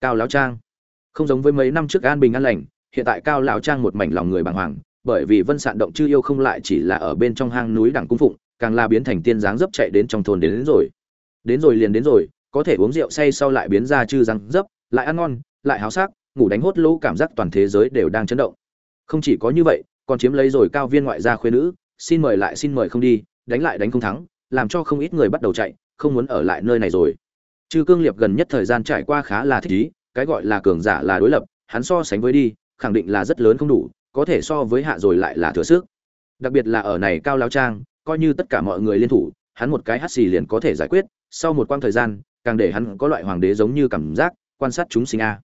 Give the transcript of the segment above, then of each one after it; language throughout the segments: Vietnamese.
cao lão trang. Không giống với mấy năm trước an bình an lành hiện tại cao lão trang một mảnh lòng người bàng hoàng bởi vì vân sạn động chư yêu không lại chỉ là ở bên trong hang núi đẳng cung phụng càng là biến thành tiên dáng dấp chạy đến trong thôn đến, đến rồi. Đến rồi liền đến rồi có thể uống rượu say sau lại biến ra chư răng dấp lại ăn ngon lại háo sắc ngủ đánh hốt lỗ cảm giác toàn thế giới đều đang chấn động. Không chỉ có như vậy còn chiếm lấy rồi cao viên ngoại gia khuyên nữ xin mời lại xin mời không đi đánh lại đánh không thắng làm cho không ít người bắt đầu chạy không muốn ở lại nơi này rồi chư cương liệp gần nhất thời gian trải qua khá là thích ý, cái gọi là cường giả là đối lập, hắn so sánh với đi, khẳng định là rất lớn không đủ, có thể so với hạ rồi lại là thừa sức. Đặc biệt là ở này cao lao trang, coi như tất cả mọi người liên thủ, hắn một cái hắt xì liền có thể giải quyết, sau một quãng thời gian, càng để hắn có loại hoàng đế giống như cảm giác, quan sát chúng sinh a.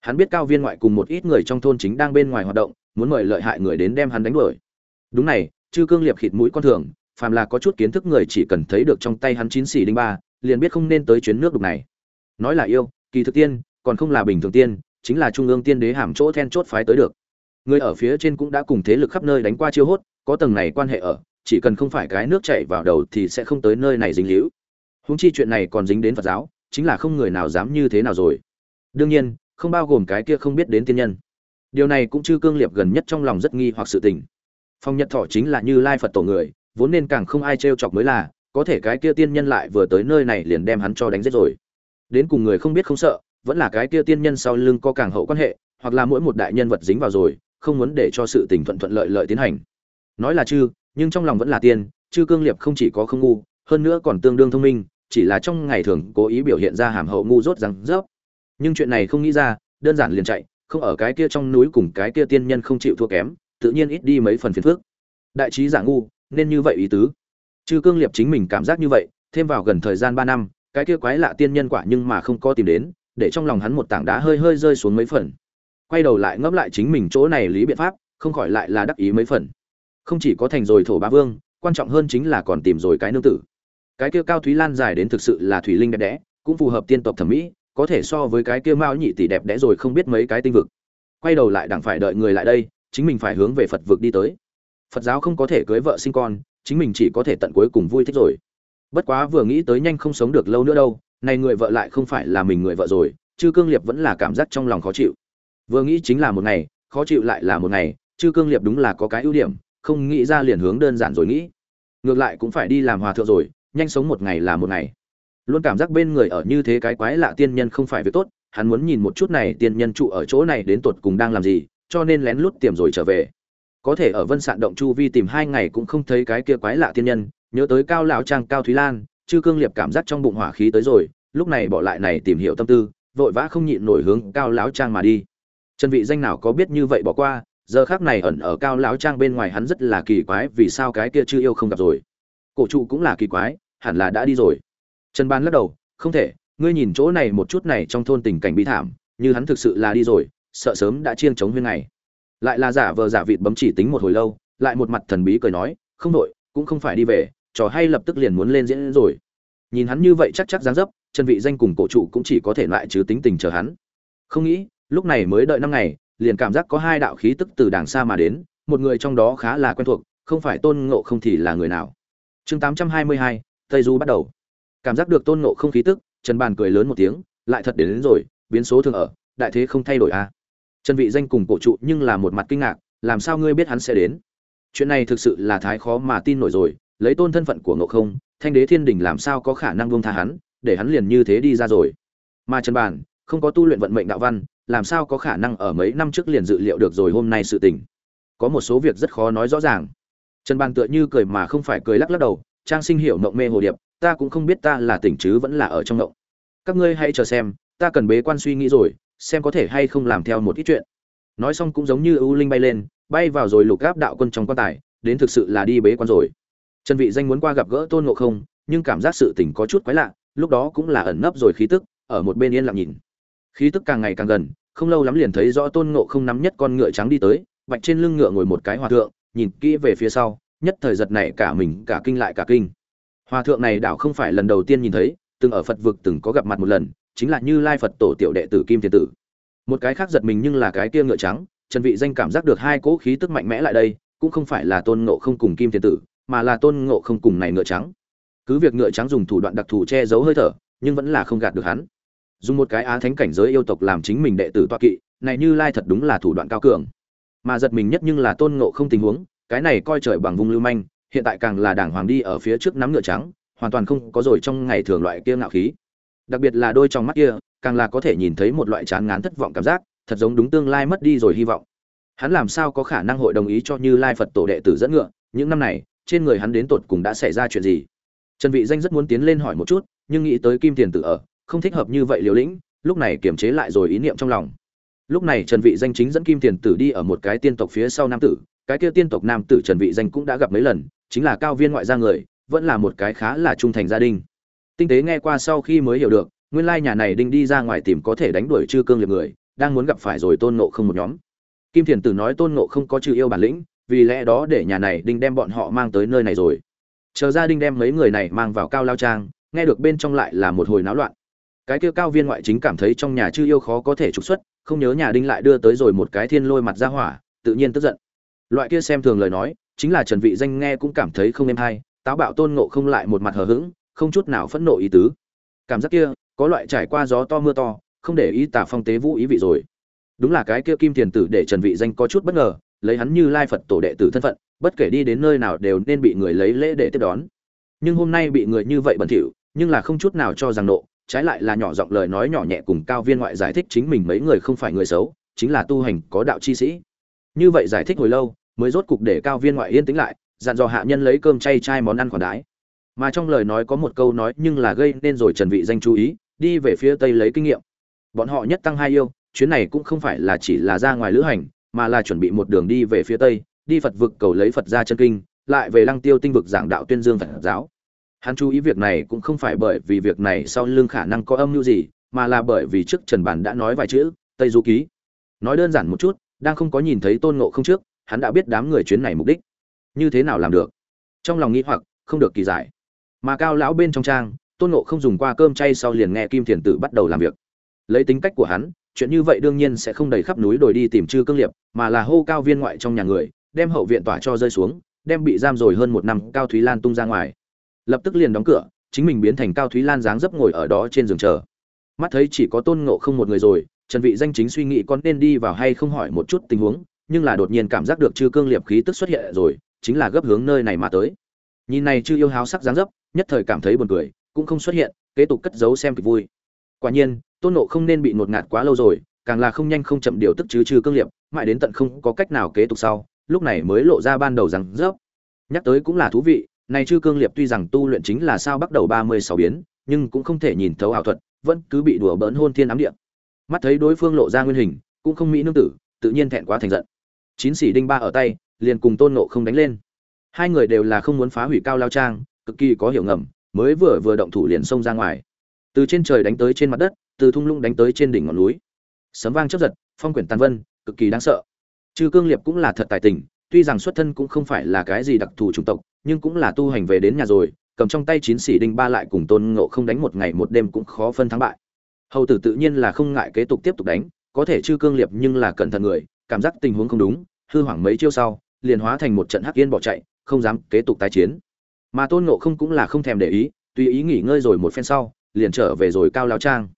Hắn biết cao viên ngoại cùng một ít người trong thôn chính đang bên ngoài hoạt động, muốn mời lợi hại người đến đem hắn đánh đuổi. Đúng này chư cương liệp khịt mũi con thường, phàm là có chút kiến thức người chỉ cần thấy được trong tay hắn chín xì đinh ba liền biết không nên tới chuyến nước đục này. Nói là yêu, kỳ thực tiên, còn không là bình thường tiên, chính là trung ương tiên đế hàm chỗ then chốt phái tới được. Người ở phía trên cũng đã cùng thế lực khắp nơi đánh qua chiêu hốt, có tầng này quan hệ ở, chỉ cần không phải cái nước chảy vào đầu thì sẽ không tới nơi này dính líu. Húng chi chuyện này còn dính đến phật giáo, chính là không người nào dám như thế nào rồi. Đương nhiên, không bao gồm cái kia không biết đến tiên nhân. Điều này cũng chưa cương liệp gần nhất trong lòng rất nghi hoặc sự tình. Phong nhật thọ chính là như lai phật tổ người, vốn nên càng không ai trêu chọc mới là có thể cái kia tiên nhân lại vừa tới nơi này liền đem hắn cho đánh giết rồi. Đến cùng người không biết không sợ, vẫn là cái kia tiên nhân sau lưng có càng hậu quan hệ, hoặc là mỗi một đại nhân vật dính vào rồi, không muốn để cho sự tình thuận thuận lợi lợi tiến hành. Nói là chư, nhưng trong lòng vẫn là tiên, chư cương liệp không chỉ có không ngu, hơn nữa còn tương đương thông minh, chỉ là trong ngày thường cố ý biểu hiện ra hàm hậu ngu dốt rằng rớp. Nhưng chuyện này không nghĩ ra, đơn giản liền chạy, không ở cái kia trong núi cùng cái kia tiên nhân không chịu thua kém, tự nhiên ít đi mấy phần phiền phức. Đại trí giả ngu, nên như vậy ý tứ chư cương liệp chính mình cảm giác như vậy, thêm vào gần thời gian ba năm, cái kia quái lạ tiên nhân quả nhưng mà không có tìm đến, để trong lòng hắn một tảng đá hơi hơi rơi xuống mấy phần. Quay đầu lại ngẫm lại chính mình chỗ này lý biện pháp, không khỏi lại là đắc ý mấy phần. Không chỉ có thành rồi thổ bá vương, quan trọng hơn chính là còn tìm rồi cái nương tử. Cái kia cao thúy lan dài đến thực sự là thủy linh đẹp đẽ, cũng phù hợp tiên tộc thẩm mỹ, có thể so với cái kia mao nhị tỷ đẹp đẽ rồi không biết mấy cái tinh vực. Quay đầu lại đặng phải đợi người lại đây, chính mình phải hướng về phật vực đi tới. Phật giáo không có thể cưới vợ sinh con chính mình chỉ có thể tận cuối cùng vui thích rồi. Bất quá vừa nghĩ tới nhanh không sống được lâu nữa đâu, này người vợ lại không phải là mình người vợ rồi, chư cương liệp vẫn là cảm giác trong lòng khó chịu. Vừa nghĩ chính là một ngày, khó chịu lại là một ngày, chư cương liệp đúng là có cái ưu điểm, không nghĩ ra liền hướng đơn giản rồi nghĩ. Ngược lại cũng phải đi làm hòa thượng rồi, nhanh sống một ngày là một ngày. Luôn cảm giác bên người ở như thế cái quái lạ tiên nhân không phải việc tốt, hắn muốn nhìn một chút này tiên nhân trụ ở chỗ này đến tột cùng đang làm gì, cho nên lén lút tiềm rồi trở về có thể ở vân sạn động chu vi tìm hai ngày cũng không thấy cái kia quái lạ tiên nhân, nhớ tới cao lão trang, cao thúy lan, chư cương liệp cảm giác trong bụng hỏa khí tới rồi, lúc này bỏ lại này tìm hiểu tâm tư, vội vã không nhịn nổi hướng cao lão trang mà đi. Chân vị danh nào có biết như vậy bỏ qua, giờ khác này ẩn ở cao lão trang bên ngoài hắn rất là kỳ quái vì sao cái kia chưa yêu không gặp rồi. Cổ trụ cũng là kỳ quái, hẳn là đã đi rồi. Trần ban lắc đầu, không thể, ngươi nhìn chỗ này một chút này trong thôn tình cảnh bi thảm, như hắn thực sự là đi rồi, sợ sớm đã chiêng chống huyên này lại là giả vờ giả vịt bấm chỉ tính một hồi lâu lại một mặt thần bí cười nói không đội cũng không phải đi về trò hay lập tức liền muốn lên diễn rồi. Nhìn hắn như vậy chắc chắc dáng dấp chân vị danh cùng cổ trụ cũng chỉ có thể lại chứ tính tình chờ hắn. Không nghĩ lúc này mới đợi năm ngày liền cảm giác có hai đạo khí tức từ đàng xa mà đến một người trong đó khá là quen thuộc không phải tôn ngộ không thì là người nào? Chương 822, tây du bắt đầu. Cảm giác được tôn ngộ không khí tức trần bàn cười lớn một tiếng lại thật đến, đến rồi biến số thường ở đại thế không thay đổi à? Trần vị danh cùng cổ trụ nhưng là một mặt kinh ngạc, làm sao ngươi biết hắn sẽ đến? Chuyện này thực sự là thái khó mà tin nổi rồi, lấy tôn thân phận của ngộ không, thanh đế thiên đình làm sao có khả năng buông tha hắn, để hắn liền như thế đi ra rồi. Mà trần bàn không có tu luyện vận mệnh đạo văn, làm sao có khả năng ở mấy năm trước liền dự liệu được rồi hôm nay sự tình? Có một số việc rất khó nói rõ ràng. Trần bàn tựa như cười mà không phải cười lắc lắc đầu, trang sinh hiểu mộng mê hồ điệp, ta cũng không biết ta là tỉnh chứ vẫn là ở trong mộng các ngươi hãy chờ xem, ta cần bế quan suy nghĩ rồi xem có thể hay không làm theo một ít chuyện. Nói xong cũng giống như ưu linh bay lên, bay vào rồi lục gáp đạo quân trong quan tài, đến thực sự là đi bế quan rồi. Trần vị danh muốn qua gặp gỡ tôn ngộ không, nhưng cảm giác sự tình có chút quái lạ, lúc đó cũng là ẩn nấp rồi khí tức, ở một bên yên lặng nhìn. Khí tức càng ngày càng gần, không lâu lắm liền thấy rõ tôn ngộ không nắm nhất con ngựa trắng đi tới bạch trên lưng ngựa ngồi một cái hòa thượng, nhìn kỹ về phía sau, nhất thời giật này cả mình, cả kinh lại cả kinh. Hòa thượng này đảo không phải lần đầu tiên nhìn thấy, từng ở phật vực từng có gặp mặt một lần chính là như lai phật tổ tiểu đệ tử kim thiên tử. Một cái khác giật mình nhưng là cái kia ngựa trắng, trần vị danh cảm giác được hai cỗ khí tức mạnh mẽ lại đây, cũng không phải là tôn ngộ không cùng kim thiên tử, mà là tôn ngộ không cùng này ngựa trắng. Cứ việc ngựa trắng dùng thủ đoạn đặc thù che giấu hơi thở, nhưng vẫn là không gạt được hắn. Dùng một cái á thánh cảnh giới yêu tộc làm chính mình đệ tử toa kỵ, này như lai thật đúng là thủ đoạn cao cường. Mà giật mình nhất nhưng là tôn ngộ không tình huống, cái này coi trời bằng vùng lưu manh, hiện tại càng là đảng hoàng đi ở phía trước nắm ngựa trắng, hoàn toàn không có rồi trong ngày thường loại kia ngạo khí đặc biệt là đôi trong mắt kia, càng là có thể nhìn thấy một loại chán ngán thất vọng cảm giác, thật giống đúng tương lai mất đi rồi hy vọng. Hắn làm sao có khả năng hội đồng ý cho như lai phật tổ đệ tử dẫn ngựa? Những năm này, trên người hắn đến tột cùng đã xảy ra chuyện gì? Trần vị danh rất muốn tiến lên hỏi một chút, nhưng nghĩ tới kim tiền tử ở, không thích hợp như vậy liều lĩnh, lúc này kiềm chế lại rồi ý niệm trong lòng. Lúc này trần vị danh chính dẫn kim tiền tử đi ở một cái tiên tộc phía sau nam tử, cái kia tiên tộc nam tử trần vị danh cũng đã gặp mấy lần, chính là cao viên ngoại gia người, vẫn là một cái khá là trung thành gia đình tinh tế nghe qua sau khi mới hiểu được, nguyên lai nhà này đinh đi ra ngoài tìm có thể đánh đuổi chư cương liệt người, đang muốn gặp phải rồi tôn ngộ không một nhóm. Kim thiền tử nói tôn ngộ không có chữ yêu bản lĩnh, vì lẽ đó để nhà này đinh đem bọn họ mang tới nơi này rồi. Chờ ra đinh đem mấy người này mang vào cao lao trang, nghe được bên trong lại là một hồi náo loạn. Cái kia cao viên ngoại chính cảm thấy trong nhà chư yêu khó có thể trục xuất, không nhớ nhà đinh lại đưa tới rồi một cái thiên lôi mặt ra hỏa, tự nhiên tức giận. Loại kia xem thường lời nói, chính là trần vị danh nghe cũng cảm thấy không êm hay, táo bạo tôn ngộ không lại một mặt hờ hững không chút nào phẫn nộ ý tứ. Cảm giác kia, có loại trải qua gió to mưa to, không để ý tả phong tế vũ ý vị rồi. Đúng là cái kia kim tiền tử để trần vị danh có chút bất ngờ, lấy hắn như lai phật tổ đệ tử thân phận, bất kể đi đến nơi nào đều nên bị người lấy lễ để tiếp đón. Nhưng hôm nay bị người như vậy bẩn thỉu, nhưng là không chút nào cho rằng nộ, trái lại là nhỏ giọng lời nói nhỏ nhẹ cùng cao viên ngoại giải thích chính mình mấy người không phải người xấu, chính là tu hành có đạo chi sĩ. Như vậy giải thích hồi lâu, mới rốt cục để cao viên ngoại yên tĩnh lại, dặn dò hạ nhân lấy cơm chay chai món ăn khoản đái mà trong lời nói có một câu nói nhưng là gây nên rồi trần vị danh chú ý, đi về phía tây lấy kinh nghiệm. Bọn họ nhất tăng hai yêu, chuyến này cũng không phải là chỉ là ra ngoài lữ hành, mà là chuẩn bị một đường đi về phía tây, đi phật vực cầu lấy phật ra chân kinh, lại về lăng tiêu tinh vực giảng đạo tuyên dương phật giáo. Hắn chú ý việc này cũng không phải bởi vì việc này sau lưng khả năng có âm mưu gì, mà là bởi vì trước trần bản đã nói vài chữ, tây du ký. Nói đơn giản một chút, đang không có nhìn thấy tôn ngộ không trước, hắn đã biết đám người chuyến này mục đích. Như thế nào làm được? Trong lòng nghĩ hoặc, không được kỳ giải mà cao lão bên trong trang, tôn ngộ không dùng qua cơm chay sau liền nghe kim thiền tử bắt đầu làm việc. Lấy tính cách của hắn, chuyện như vậy đương nhiên sẽ không đầy khắp núi đồi đi tìm chư cương liệp, mà là hô cao viên ngoại trong nhà người, đem hậu viện tỏa cho rơi xuống, đem bị giam rồi hơn một năm cao thúy lan tung ra ngoài. Lập tức liền đóng cửa, chính mình biến thành cao thúy lan dáng dấp ngồi ở đó trên giường chờ. Mắt thấy chỉ có tôn ngộ không một người rồi, trần vị danh chính suy nghĩ con nên đi vào hay không hỏi một chút tình huống, nhưng là đột nhiên cảm giác được chư cương liệp khí tức xuất hiện rồi, chính là gấp hướng nơi này mà tới. Nhìn này chư yêu háo sắc dáng dấp nhất thời cảm thấy buồn cười, cũng không xuất hiện, kế tục cất giấu xem kịch vui. Quả nhiên, tôn nộ không nên bị ngột ngạt quá lâu rồi, càng là không nhanh không chậm điều tức chứ trừ cương liệp mãi đến tận không có cách nào kế tục sau, lúc này mới lộ ra ban đầu rằng rớp nhắc tới cũng là thú vị, này chư cương liệp tuy rằng tu luyện chính là sao bắt đầu ba mươi sáu biến, nhưng cũng không thể nhìn thấu ảo thuật, vẫn cứ bị đùa bỡn hôn thiên ám địa. Mắt thấy đối phương lộ ra nguyên hình, cũng không mỹ nương tử, tự nhiên thẹn quá thành giận. Chín sĩ đinh ba ở tay, liền cùng tôn nộ không đánh lên. Hai người đều là không muốn phá hủy cao lao trang cực kỳ có hiểu ngầm, mới vừa vừa động thủ liền xông ra ngoài. Từ trên trời đánh tới trên mặt đất, từ thung lũng đánh tới trên đỉnh ngọn núi. Sấm vang chớp giật, phong quyển tàn vân, cực kỳ đáng sợ. Trư cương liệp cũng là thật tài tình, tuy rằng xuất thân cũng không phải là cái gì đặc thù chủng tộc, nhưng cũng là tu hành về đến nhà rồi, cầm trong tay chín sĩ đinh ba lại cùng tôn ngộ không đánh một ngày một đêm cũng khó phân thắng bại. Hầu tử tự nhiên là không ngại kế tục tiếp tục đánh, có thể Trư cương liệp nhưng là cẩn thận người, cảm giác tình huống không đúng, hư hoảng mấy chiêu sau, liền hóa thành một trận hắc yên bỏ chạy, không dám kế tục tái chiến mà tôn ngộ không cũng là không thèm để ý, tùy ý nghỉ ngơi rồi một phen sau, liền trở về rồi cao lão trang.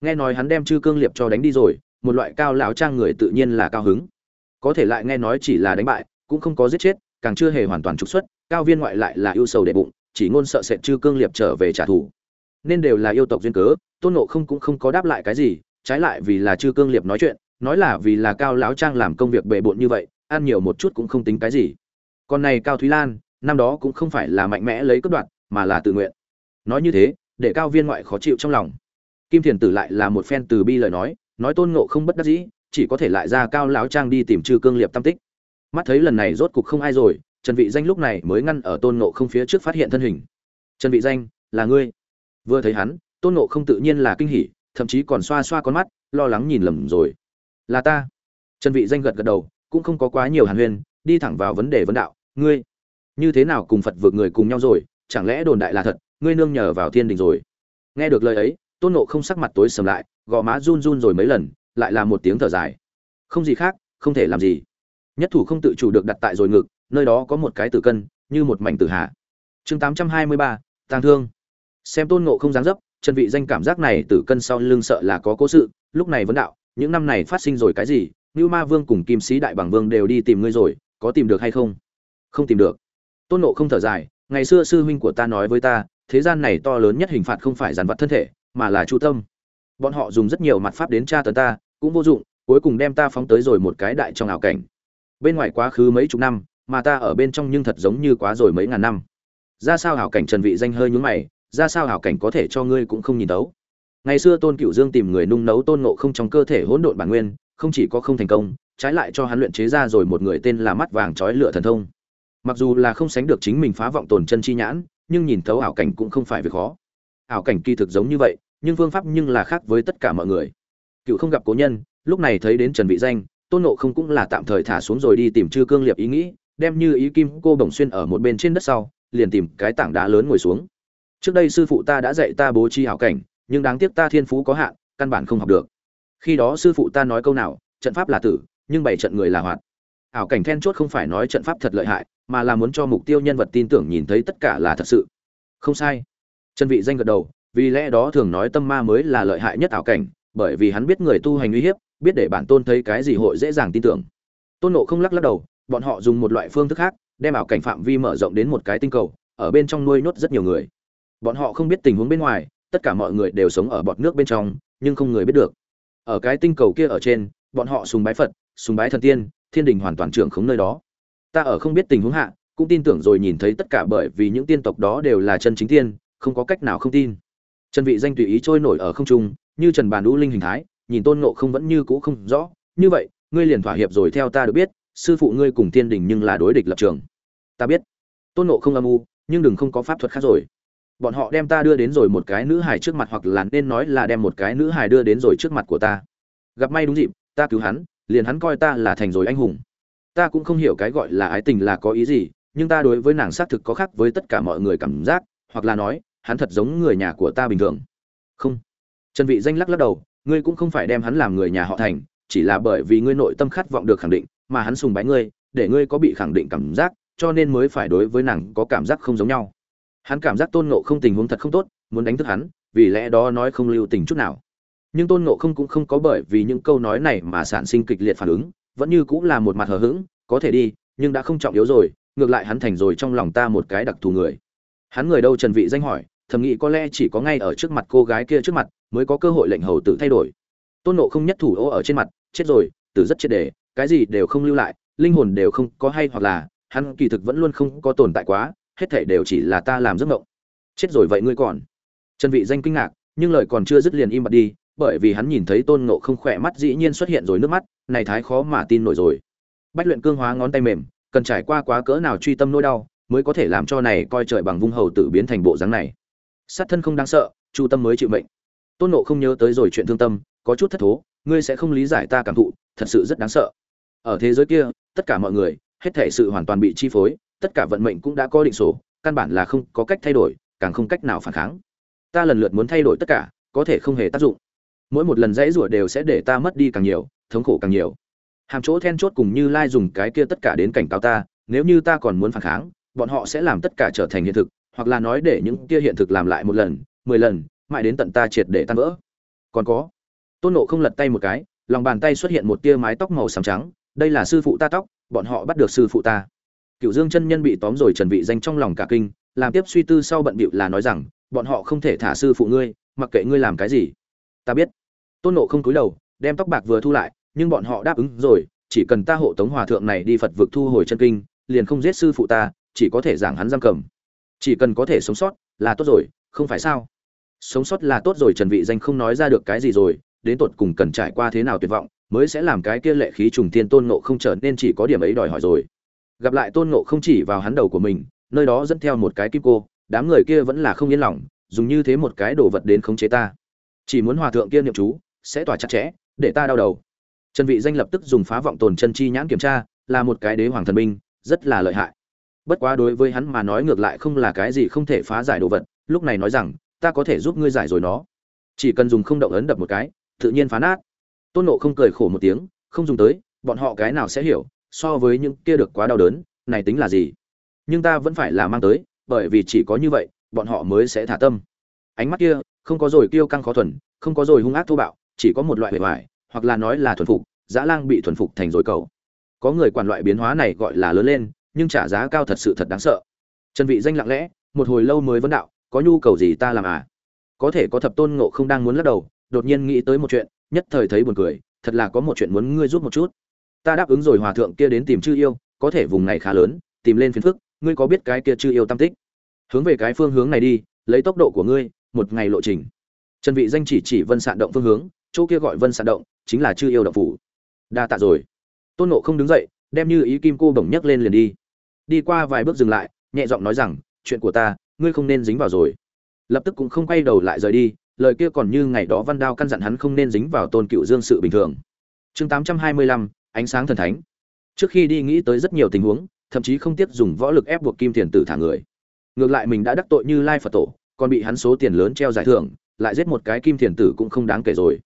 Nghe nói hắn đem chư cương liệp cho đánh đi rồi, một loại cao lão trang người tự nhiên là cao hứng. Có thể lại nghe nói chỉ là đánh bại, cũng không có giết chết, càng chưa hề hoàn toàn trục xuất, cao viên ngoại lại là yêu sầu đệ bụng, chỉ ngôn sợ sệt chư cương liệp trở về trả thù. Nên đều là yêu tộc duyên cớ, tôn nộ không cũng không có đáp lại cái gì, trái lại vì là chư cương liệp nói chuyện, nói là vì là cao lão trang làm công việc bề bộn như vậy, ăn nhiều một chút cũng không tính cái gì. Còn này cao thúy lan năm đó cũng không phải là mạnh mẽ lấy cướp đoạt, mà là tự nguyện. Nói như thế, để cao viên ngoại khó chịu trong lòng. Kim thiền tử lại là một phen từ bi lời nói nói tôn ngộ không bất đắc dĩ, chỉ có thể lại ra cao lão trang đi tìm trừ cương liệp tam tích. Mắt thấy lần này rốt cục không ai rồi, trần vị danh lúc này mới ngăn ở tôn ngộ không phía trước phát hiện thân hình. Trần vị danh, là ngươi? Vừa thấy hắn, tôn ngộ không tự nhiên là kinh hỉ, thậm chí còn xoa xoa con mắt, lo lắng nhìn lầm rồi. Là ta. Trần vị danh gật gật đầu, cũng không có quá nhiều hàn huyên, đi thẳng vào vấn đề vấn đạo, ngươi như thế nào cùng phật vượt người cùng nhau rồi, chẳng lẽ đồn đại là thật, ngươi nương nhờ vào thiên đình rồi? Nghe được lời ấy, tôn nộ không sắc mặt tối sầm lại, gò má run run rồi mấy lần, lại là một tiếng thở dài. Không gì khác, không thể làm gì. Nhất thủ không tự chủ được đặt tại rồi ngực, nơi đó có một cái tử cân, như một mảnh tử hạ. Chương tám trăm hai mươi ba tàng thương. Xem tôn nộ không dáng dấp chân vị danh cảm giác này tử cân sau lưng sợ là có cố sự, lúc này vấn đạo, những năm này phát sinh rồi cái gì? Như ma vương cùng kim sĩ đại bằng vương đều đi tìm ngươi rồi, có tìm được hay không? Không tìm được tôn nộ không thở dài, ngày xưa sư huynh của ta nói với ta, thế gian này to lớn nhất hình phạt không phải giàn vật thân thể, mà là chu tâm. Bọn họ dùng rất nhiều mặt pháp đến tra tấn ta, cũng vô dụng, cuối cùng đem ta phóng tới rồi một cái đại trong ảo cảnh. Bên ngoài quá khứ mấy chục năm, mà ta ở bên trong nhưng thật giống như quá rồi mấy ngàn năm. Ra sao ảo cảnh trần vị danh hơi nhướng mày, ra sao ảo cảnh có thể cho ngươi cũng không nhìn tấu. Ngày xưa tôn cửu dương tìm người nung nấu tôn ngộ không trong cơ thể hỗn độn bản nguyên, không chỉ có không thành công, trái lại cho hắn luyện chế ra rồi một người tên là mắt vàng chói lửa thần thông mặc dù là không sánh được chính mình phá vọng tồn chân chi nhãn, nhưng nhìn thấu ảo cảnh cũng không phải việc khó. Ảo cảnh kỳ thực giống như vậy, nhưng phương pháp nhưng là khác với tất cả mọi người. Cựu không gặp cố nhân, lúc này thấy đến trần vị danh, tôn nộ không cũng là tạm thời thả xuống rồi đi tìm chư cương liệp ý nghĩ, đem như ý kim cô bổng xuyên ở một bên trên đất sau, liền tìm cái tảng đá lớn ngồi xuống. Trước đây sư phụ ta đã dạy ta bố trí ảo cảnh, nhưng đáng tiếc ta thiên phú có hạn, căn bản không học được. Khi đó sư phụ ta nói câu nào, trận pháp là tử, nhưng bảy trận người là hoạt ảo cảnh then chốt không phải nói trận pháp thật lợi hại, mà là muốn cho mục tiêu nhân vật tin tưởng nhìn thấy tất cả là thật sự. Không sai. Chân vị danh gật đầu, vì lẽ đó thường nói tâm ma mới là lợi hại nhất ảo cảnh, bởi vì hắn biết người tu hành uy hiếp, biết để bản tôn thấy cái gì hội dễ dàng tin tưởng. Tôn nộ không lắc lắc đầu, bọn họ dùng một loại phương thức khác, đem ảo cảnh phạm vi mở rộng đến một cái tinh cầu, ở bên trong nuôi nhốt rất nhiều người. Bọn họ không biết tình huống bên ngoài, tất cả mọi người đều sống ở bọt nước bên trong, nhưng không người biết được. Ở cái tinh cầu kia ở trên, bọn họ sùng bái phật, sùng bái thần tiên thiên đình hoàn toàn trưởng khống nơi đó. Ta ở không biết tình huống hạ, cũng tin tưởng rồi nhìn thấy tất cả bởi vì những tiên tộc đó đều là chân chính tiên, không có cách nào không tin. Trần vị danh tùy ý trôi nổi ở không trung, như trần bàn đũ linh hình thái, nhìn tôn ngộ không vẫn như cũ không rõ. Như vậy, ngươi liền thỏa hiệp rồi theo ta được biết, sư phụ ngươi cùng thiên đình nhưng là đối địch lập trường. Ta biết. Tôn ngộ không âm u, nhưng đừng không có pháp thuật khác rồi. Bọn họ đem ta đưa đến rồi một cái nữ hài trước mặt hoặc là nên nói là đem một cái nữ hài đưa đến rồi trước mặt của ta. Gặp may đúng dịp, ta cứu hắn liền hắn coi ta là thành rồi anh hùng. Ta cũng không hiểu cái gọi là ái tình là có ý gì, nhưng ta đối với nàng xác thực có khác với tất cả mọi người cảm giác, hoặc là nói, hắn thật giống người nhà của ta bình thường. Không. Trần vị danh lắc lắc đầu, ngươi cũng không phải đem hắn làm người nhà họ thành, chỉ là bởi vì ngươi nội tâm khát vọng được khẳng định, mà hắn sùng bái ngươi, để ngươi có bị khẳng định cảm giác, cho nên mới phải đối với nàng có cảm giác không giống nhau. Hắn cảm giác tôn ngộ không tình huống thật không tốt, muốn đánh thức hắn, vì lẽ đó nói không lưu tình chút nào nhưng tôn ngộ không cũng không có bởi vì những câu nói này mà sản sinh kịch liệt phản ứng, vẫn như cũng là một mặt hờ hững, có thể đi, nhưng đã không trọng yếu rồi, ngược lại hắn thành rồi trong lòng ta một cái đặc thù người. Hắn người đâu trần vị danh hỏi, thầm nghĩ có lẽ chỉ có ngay ở trước mặt cô gái kia trước mặt mới có cơ hội lệnh hầu tử thay đổi. Tôn nộ không nhất thủ ô ở trên mặt, chết rồi, tử rất chết đề cái gì đều không lưu lại, linh hồn đều không có hay hoặc là, hắn kỳ thực vẫn luôn không có tồn tại quá, hết thảy đều chỉ là ta làm giấc mộng. Chết rồi vậy ngươi còn? Trần vị danh kinh ngạc, nhưng lời còn chưa dứt liền im bặt đi bởi vì hắn nhìn thấy tôn nộ không khỏe mắt dĩ nhiên xuất hiện rồi nước mắt, này thái khó mà tin nổi rồi. Bách luyện cương hóa ngón tay mềm, cần trải qua quá cỡ nào truy tâm nỗi đau, mới có thể làm cho này coi trời bằng vung hầu tử biến thành bộ dáng này. Sát thân không đáng sợ, chu tâm mới chịu mệnh. Tôn nộ không nhớ tới rồi chuyện thương tâm, có chút thất thố, ngươi sẽ không lý giải ta cảm thụ, thật sự rất đáng sợ. Ở thế giới kia, tất cả mọi người, hết thể sự hoàn toàn bị chi phối, tất cả vận mệnh cũng đã có định số, căn bản là không có cách thay đổi, càng không cách nào phản kháng. Ta lần lượt muốn thay đổi tất cả, có thể không hề tác dụng mỗi một lần dãy rủa đều sẽ để ta mất đi càng nhiều, thống khổ càng nhiều. Hàm chỗ then chốt cùng như lai dùng cái kia tất cả đến cảnh cáo ta, nếu như ta còn muốn phản kháng, bọn họ sẽ làm tất cả trở thành hiện thực, hoặc là nói để những kia hiện thực làm lại một lần, mười lần, mãi đến tận ta triệt để tan vỡ. Còn có, tôn nộ không lật tay một cái, lòng bàn tay xuất hiện một tia mái tóc màu xám trắng, đây là sư phụ ta tóc, bọn họ bắt được sư phụ ta. Cựu dương chân nhân bị tóm rồi trần vị danh trong lòng cả kinh, làm tiếp suy tư sau bận bịu là nói rằng, bọn họ không thể thả sư phụ ngươi, mặc kệ ngươi làm cái gì. Ta biết tôn nộ không cúi đầu, đem tóc bạc vừa thu lại, nhưng bọn họ đáp ứng rồi, chỉ cần ta hộ tống hòa thượng này đi phật vực thu hồi chân kinh, liền không giết sư phụ ta, chỉ có thể giảng hắn giam cầm. Chỉ cần có thể sống sót, là tốt rồi, không phải sao? Sống sót là tốt rồi, trần vị danh không nói ra được cái gì rồi, đến tột cùng cần trải qua thế nào tuyệt vọng, mới sẽ làm cái kia lệ khí trùng thiên tôn ngộ không trở nên chỉ có điểm ấy đòi hỏi rồi. Gặp lại tôn ngộ không chỉ vào hắn đầu của mình, nơi đó dẫn theo một cái kim cô, đám người kia vẫn là không yên lòng, dùng như thế một cái đồ vật đến khống chế ta. Chỉ muốn hòa thượng kia niệm chú sẽ tỏa chặt chẽ, để ta đau đầu. Trần vị danh lập tức dùng phá vọng tồn chân chi nhãn kiểm tra, là một cái đế hoàng thần binh, rất là lợi hại. Bất quá đối với hắn mà nói ngược lại không là cái gì không thể phá giải đồ vật, lúc này nói rằng, ta có thể giúp ngươi giải rồi nó. Chỉ cần dùng không động ấn đập một cái, tự nhiên phá nát. Tôn nộ không cười khổ một tiếng, không dùng tới, bọn họ cái nào sẽ hiểu, so với những kia được quá đau đớn, này tính là gì? Nhưng ta vẫn phải là mang tới, bởi vì chỉ có như vậy, bọn họ mới sẽ thả tâm. Ánh mắt kia, không có rồi kiêu căng khó thuần, không có rồi hung ác thô bạo chỉ có một loại bề ngoài, hoặc là nói là thuần phục, dã lang bị thuần phục thành rồi cầu. Có người quản loại biến hóa này gọi là lớn lên, nhưng trả giá cao thật sự thật đáng sợ. Trần vị danh lặng lẽ, một hồi lâu mới vấn đạo, có nhu cầu gì ta làm à? Có thể có thập tôn ngộ không đang muốn lắc đầu, đột nhiên nghĩ tới một chuyện, nhất thời thấy buồn cười, thật là có một chuyện muốn ngươi giúp một chút. Ta đáp ứng rồi hòa thượng kia đến tìm chư yêu, có thể vùng này khá lớn, tìm lên phiền phức, ngươi có biết cái kia chư yêu tam tích? Hướng về cái phương hướng này đi, lấy tốc độ của ngươi, một ngày lộ trình. Trần vị danh chỉ chỉ vân sạn động phương hướng chỗ kia gọi vân sạn động chính là chư yêu động phủ. Đa tạ rồi. Tôn nộ không đứng dậy đem như ý kim cô bổng nhấc lên liền đi. Đi qua vài bước dừng lại nhẹ giọng nói rằng chuyện của ta ngươi không nên dính vào rồi. Lập tức cũng không quay đầu lại rời đi lời kia còn như ngày đó văn đao căn dặn hắn không nên dính vào tôn cựu dương sự bình thường. Chương 825, ánh sáng thần thánh. Trước khi đi nghĩ tới rất nhiều tình huống thậm chí không tiếc dùng võ lực ép buộc kim tiền tử thả người. Ngược lại mình đã đắc tội như lai phật tổ còn bị hắn số tiền lớn treo giải thưởng lại giết một cái kim tiền tử cũng không đáng kể rồi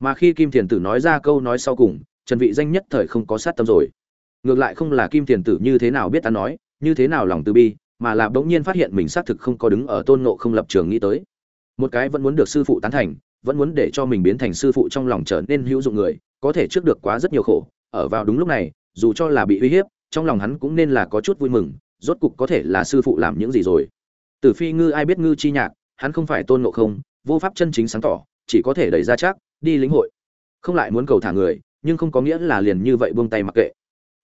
mà khi kim Thiền tử nói ra câu nói sau cùng, trần vị danh nhất thời không có sát tâm rồi. Ngược lại không là kim Thiền tử như thế nào biết ta nói, như thế nào lòng từ bi, mà là bỗng nhiên phát hiện mình xác thực không có đứng ở tôn ngộ không lập trường nghĩ tới. Một cái vẫn muốn được sư phụ tán thành, vẫn muốn để cho mình biến thành sư phụ trong lòng trở nên hữu dụng người, có thể trước được quá rất nhiều khổ. Ở vào đúng lúc này, dù cho là bị uy hiếp, trong lòng hắn cũng nên là có chút vui mừng, rốt cục có thể là sư phụ làm những gì rồi. Tử phi ngư ai biết ngư chi nhạc, hắn không phải tôn ngộ không, vô pháp chân chính sáng tỏ, chỉ có thể đẩy ra chắc đi lĩnh hội. Không lại muốn cầu thả người, nhưng không có nghĩa là liền như vậy buông tay mặc kệ.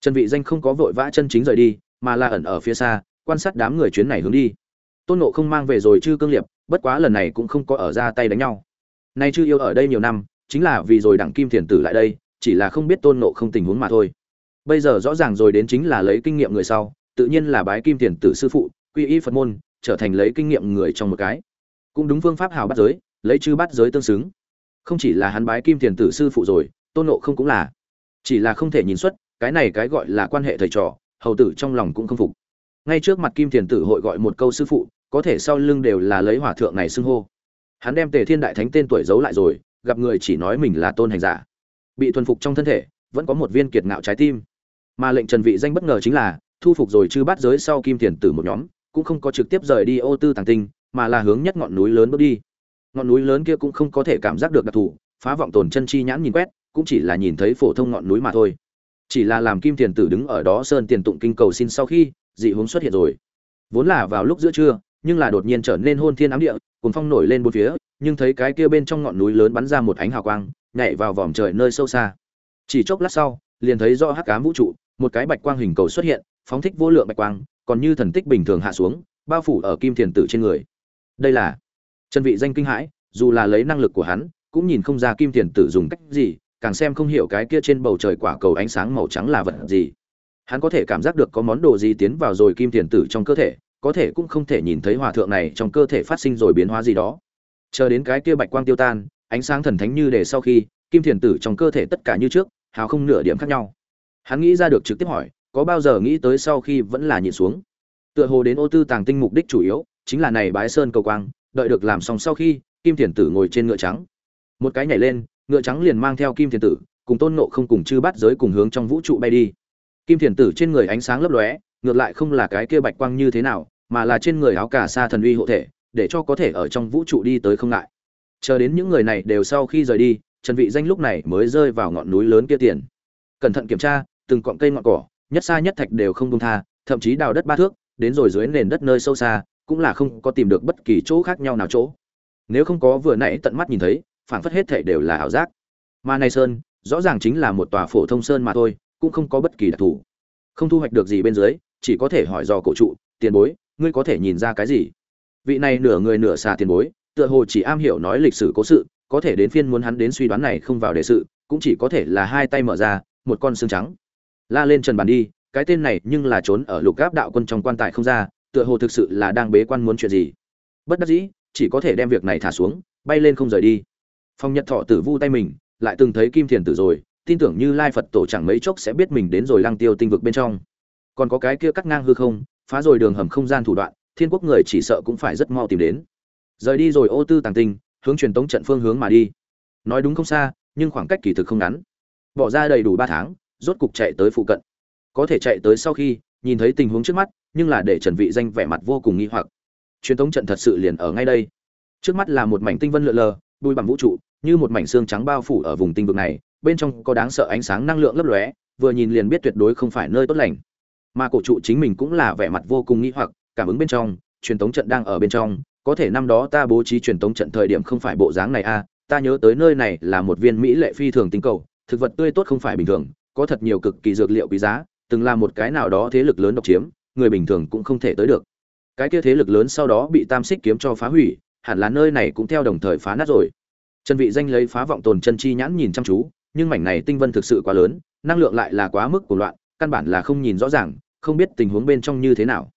Trần vị danh không có vội vã chân chính rời đi, mà là ẩn ở phía xa, quan sát đám người chuyến này hướng đi. Tôn nộ không mang về rồi chư cương liệp, bất quá lần này cũng không có ở ra tay đánh nhau. Nay chư yêu ở đây nhiều năm, chính là vì rồi đặng kim thiền tử lại đây, chỉ là không biết tôn nộ không tình huống mà thôi. Bây giờ rõ ràng rồi đến chính là lấy kinh nghiệm người sau, tự nhiên là bái kim thiền tử sư phụ, quy y phật môn, trở thành lấy kinh nghiệm người trong một cái. Cũng đúng phương pháp hào bắt giới, lấy chư bắt giới tương xứng không chỉ là hắn bái kim thiền tử sư phụ rồi, tôn nộ không cũng là. Chỉ là không thể nhìn xuất, cái này cái gọi là quan hệ thầy trò, hầu tử trong lòng cũng không phục. Ngay trước mặt kim thiền tử hội gọi một câu sư phụ, có thể sau lưng đều là lấy hòa thượng này xưng hô. Hắn đem tề thiên đại thánh tên tuổi giấu lại rồi, gặp người chỉ nói mình là tôn hành giả. Bị thuần phục trong thân thể, vẫn có một viên kiệt ngạo trái tim. Mà lệnh trần vị danh bất ngờ chính là, thu phục rồi chư bắt giới sau kim thiền tử một nhóm, cũng không có trực tiếp rời đi ô tư tàng tinh, mà là hướng nhất ngọn núi lớn bước đi ngọn núi lớn kia cũng không có thể cảm giác được đặc thù, phá vọng tồn chân chi nhãn nhìn quét, cũng chỉ là nhìn thấy phổ thông ngọn núi mà thôi. Chỉ là làm kim tiền tử đứng ở đó sơn tiền tụng kinh cầu xin sau khi, dị hướng xuất hiện rồi. Vốn là vào lúc giữa trưa, nhưng là đột nhiên trở nên hôn thiên ám địa cuốn phong nổi lên bốn phía, nhưng thấy cái kia bên trong ngọn núi lớn bắn ra một ánh hào quang, nhảy vào vòm trời nơi sâu xa. Chỉ chốc lát sau, liền thấy do hắc ám vũ trụ, một cái bạch quang hình cầu xuất hiện, phóng thích vô lượng bạch quang, còn như thần tích bình thường hạ xuống, bao phủ ở kim thiền tử trên người. Đây là Trần vị danh kinh hãi, dù là lấy năng lực của hắn, cũng nhìn không ra kim thiền tử dùng cách gì, càng xem không hiểu cái kia trên bầu trời quả cầu ánh sáng màu trắng là vật gì. Hắn có thể cảm giác được có món đồ gì tiến vào rồi kim thiền tử trong cơ thể, có thể cũng không thể nhìn thấy hòa thượng này trong cơ thể phát sinh rồi biến hóa gì đó. Chờ đến cái kia bạch quang tiêu tan, ánh sáng thần thánh như để sau khi, kim thiền tử trong cơ thể tất cả như trước, hào không nửa điểm khác nhau. Hắn nghĩ ra được trực tiếp hỏi, có bao giờ nghĩ tới sau khi vẫn là nhìn xuống? Tựa hồ đến ô tư tàng tinh mục đích chủ yếu, chính là này bái sơn cầu quang đợi được làm xong sau khi, kim thiền tử ngồi trên ngựa trắng. Một cái nhảy lên, ngựa trắng liền mang theo kim thiền tử, cùng tôn nộ không cùng chư bắt giới cùng hướng trong vũ trụ bay đi. Kim thiền tử trên người ánh sáng lấp lóe, ngược lại không là cái kia bạch quang như thế nào, mà là trên người áo cà sa thần uy hộ thể, để cho có thể ở trong vũ trụ đi tới không ngại. Chờ đến những người này đều sau khi rời đi, trần vị danh lúc này mới rơi vào ngọn núi lớn kia tiền. Cẩn thận kiểm tra, từng cọng cây ngọn cỏ, nhất xa nhất thạch đều không buông tha, thậm chí đào đất ba thước, đến rồi dưới nền đất nơi sâu xa cũng là không có tìm được bất kỳ chỗ khác nhau nào chỗ. Nếu không có vừa nãy tận mắt nhìn thấy, phảng phất hết thảy đều là ảo giác. Mà này sơn, rõ ràng chính là một tòa phổ thông sơn mà thôi, cũng không có bất kỳ đặc thù. Không thu hoạch được gì bên dưới, chỉ có thể hỏi dò cổ trụ, tiền bối, ngươi có thể nhìn ra cái gì? Vị này nửa người nửa xà tiền bối, tựa hồ chỉ am hiểu nói lịch sử cố sự, có thể đến phiên muốn hắn đến suy đoán này không vào đề sự, cũng chỉ có thể là hai tay mở ra, một con xương trắng. La lên trần bàn đi, cái tên này nhưng là trốn ở lục gáp đạo quân trong quan tài không ra tựa hồ thực sự là đang bế quan muốn chuyện gì. Bất đắc dĩ, chỉ có thể đem việc này thả xuống, bay lên không rời đi. Phong nhật thọ tử vu tay mình, lại từng thấy kim thiền tử rồi, tin tưởng như lai phật tổ chẳng mấy chốc sẽ biết mình đến rồi lăng tiêu tinh vực bên trong. Còn có cái kia cắt ngang hư không, phá rồi đường hầm không gian thủ đoạn, thiên quốc người chỉ sợ cũng phải rất mau tìm đến. Rời đi rồi ô tư tàng tinh, hướng truyền tống trận phương hướng mà đi. Nói đúng không xa, nhưng khoảng cách kỳ thực không ngắn. Bỏ ra đầy đủ ba tháng, rốt cục chạy tới phụ cận. Có thể chạy tới sau khi, nhìn thấy tình huống trước mắt nhưng là để trần vị danh vẻ mặt vô cùng nghi hoặc. Truyền tống trận thật sự liền ở ngay đây. Trước mắt là một mảnh tinh vân lượn lờ bùi bằng vũ trụ như một mảnh xương trắng bao phủ ở vùng tinh vực này bên trong có đáng sợ ánh sáng năng lượng lấp lóe vừa nhìn liền biết tuyệt đối không phải nơi tốt lành. Mà cổ trụ chính mình cũng là vẻ mặt vô cùng nghi hoặc cảm ứng bên trong truyền tống trận đang ở bên trong có thể năm đó ta bố trí truyền tống trận thời điểm không phải bộ dáng này a à, ta nhớ tới nơi này là một viên mỹ lệ phi thường tinh cầu thực vật tươi tốt không phải bình thường có thật nhiều cực kỳ dược liệu quý giá từng là một cái nào đó thế lực lớn độc chiếm người bình thường cũng không thể tới được. Cái kia thế lực lớn sau đó bị tam xích kiếm cho phá hủy, hẳn là nơi này cũng theo đồng thời phá nát rồi. Trần vị danh lấy phá vọng tồn chân chi nhãn nhìn chăm chú, nhưng mảnh này tinh vân thực sự quá lớn, năng lượng lại là quá mức của loạn, căn bản là không nhìn rõ ràng, không biết tình huống bên trong như thế nào.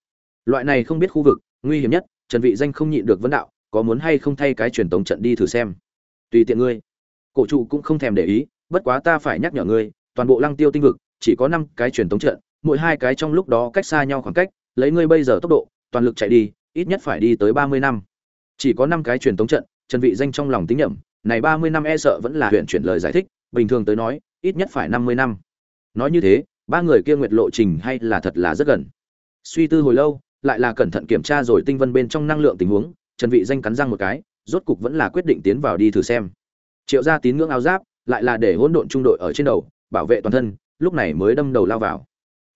Loại này không biết khu vực, nguy hiểm nhất trần vị danh không nhịn được vấn đạo, có muốn hay không thay cái truyền tống trận đi thử xem. Tùy tiện ngươi. Cổ trụ cũng không thèm để ý, bất quá ta phải nhắc nhở ngươi, toàn bộ lăng tiêu tinh vực, chỉ có năm cái truyền tống trận mỗi hai cái trong lúc đó cách xa nhau khoảng cách, lấy ngươi bây giờ tốc độ, toàn lực chạy đi, ít nhất phải đi tới ba mươi năm. Chỉ có năm cái truyền tống trận, trần vị danh trong lòng tính nhẩm, này ba mươi năm e sợ vẫn là huyện chuyển lời giải thích, bình thường tới nói, ít nhất phải năm mươi năm. Nói như thế, ba người kia nguyệt lộ trình hay là thật là rất gần. Suy tư hồi lâu, lại là cẩn thận kiểm tra rồi tinh vân bên trong năng lượng tình huống, trần vị danh cắn răng một cái, rốt cục vẫn là quyết định tiến vào đi thử xem. Triệu gia tín ngưỡng áo giáp, lại là để hỗn độn trung đội ở trên đầu, bảo vệ toàn thân, lúc này mới đâm đầu lao vào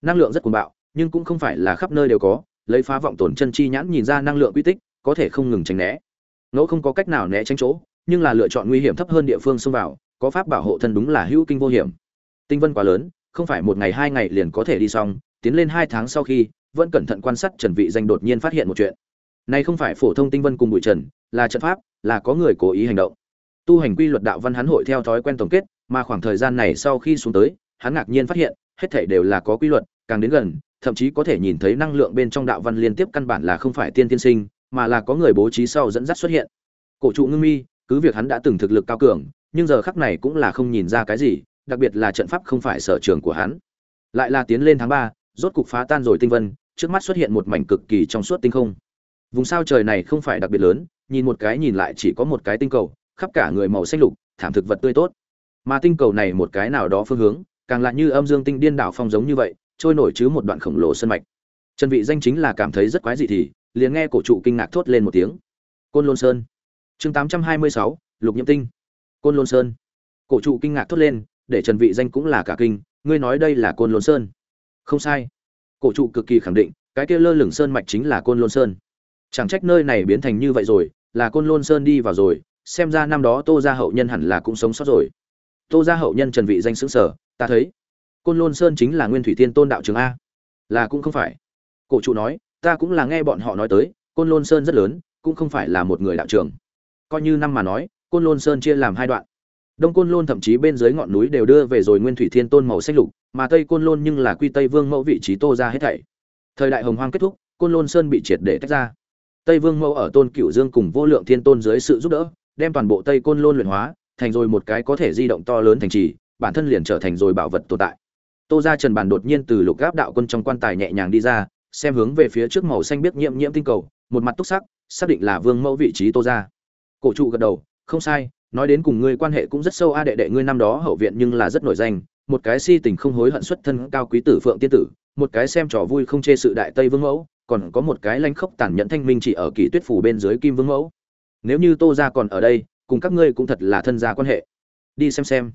năng lượng rất cuồng bạo, nhưng cũng không phải là khắp nơi đều có, lấy phá vọng tổn chân chi nhãn nhìn ra năng lượng quy tích, có thể không ngừng tránh né. Ngẫu không có cách nào né tránh chỗ, nhưng là lựa chọn nguy hiểm thấp hơn địa phương xông vào, có pháp bảo hộ thân đúng là hữu kinh vô hiểm. Tinh vân quá lớn, không phải một ngày hai ngày liền có thể đi xong, tiến lên hai tháng sau khi, vẫn cẩn thận quan sát trần vị danh đột nhiên phát hiện một chuyện. Này không phải phổ thông tinh vân cùng bụi trần, là trận pháp, là có người cố ý hành động. Tu hành quy luật đạo văn hắn hội theo thói quen tổng kết, mà khoảng thời gian này sau khi xuống tới, hắn ngạc nhiên phát hiện, hết thảy đều là có quy luật càng đến gần, thậm chí có thể nhìn thấy năng lượng bên trong đạo văn liên tiếp căn bản là không phải tiên tiên sinh, mà là có người bố trí sau dẫn dắt xuất hiện. Cổ trụ ngưng mi, cứ việc hắn đã từng thực lực cao cường, nhưng giờ khắc này cũng là không nhìn ra cái gì, đặc biệt là trận pháp không phải sở trường của hắn. Lại là tiến lên tháng ba, rốt cục phá tan rồi tinh vân, trước mắt xuất hiện một mảnh cực kỳ trong suốt tinh không. Vùng sao trời này không phải đặc biệt lớn, nhìn một cái nhìn lại chỉ có một cái tinh cầu, khắp cả người màu xanh lục, thảm thực vật tươi tốt. Mà tinh cầu này một cái nào đó phương hướng, càng lại như âm dương tinh điên đảo phong giống như vậy trôi nổi chứ một đoạn khổng lồ sân mạch. Trần vị danh chính là cảm thấy rất quái dị thì liền nghe cổ trụ kinh ngạc thốt lên một tiếng. Côn lôn sơn. Chương 826, lục nhiễm tinh. Côn lôn sơn. Cổ trụ kinh ngạc thốt lên để trần vị danh cũng là cả kinh ngươi nói đây là côn lôn sơn. Không sai. Cổ trụ cực kỳ khẳng định cái kia lơ lửng sơn mạch chính là côn lôn sơn. Chẳng trách nơi này biến thành như vậy rồi là côn lôn sơn đi vào rồi xem ra năm đó tô gia hậu nhân hẳn là cũng sống sót rồi. Tô gia hậu nhân trần vị danh sững sở ta thấy côn lôn sơn chính là nguyên thủy thiên tôn đạo trường a. Là cũng không phải. Cổ trụ nói, ta cũng là nghe bọn họ nói tới, côn lôn sơn rất lớn, cũng không phải là một người đạo trường. Coi như năm mà nói, côn lôn sơn chia làm hai đoạn. Đông côn lôn thậm chí bên dưới ngọn núi đều đưa về rồi nguyên thủy thiên tôn màu xanh lục, mà tây côn lôn nhưng là quy tây vương mẫu vị trí tô ra hết thảy. Thời đại hồng hoang kết thúc, côn lôn sơn bị triệt để tách ra. Tây vương mẫu ở tôn cửu dương cùng vô lượng thiên tôn dưới sự giúp đỡ, đem toàn bộ tây côn lôn luyện hóa, thành rồi một cái có thể di động to lớn thành trì, bản thân liền trở thành rồi bảo vật tồn tại tô gia trần bàn đột nhiên từ lục gáp đạo quân trong quan tài nhẹ nhàng đi ra, xem hướng về phía trước màu xanh biết nhiễm nhiễm tinh cầu, một mặt túc sắc, xác định là vương mẫu vị trí tô gia. cổ trụ gật đầu, không sai, nói đến cùng ngươi quan hệ cũng rất sâu a đệ đệ ngươi năm đó hậu viện nhưng là rất nổi danh, một cái si tình không hối hận xuất thân cao quý tử phượng tiên tử, một cái xem trò vui không chê sự đại tây vương mẫu, còn có một cái lanh khốc tàn nhẫn thanh minh chỉ ở kỳ tuyết phủ bên dưới kim vương mẫu. Nếu như tô gia còn ở đây, cùng các ngươi cũng thật là thân gia quan hệ. Đi xem xem.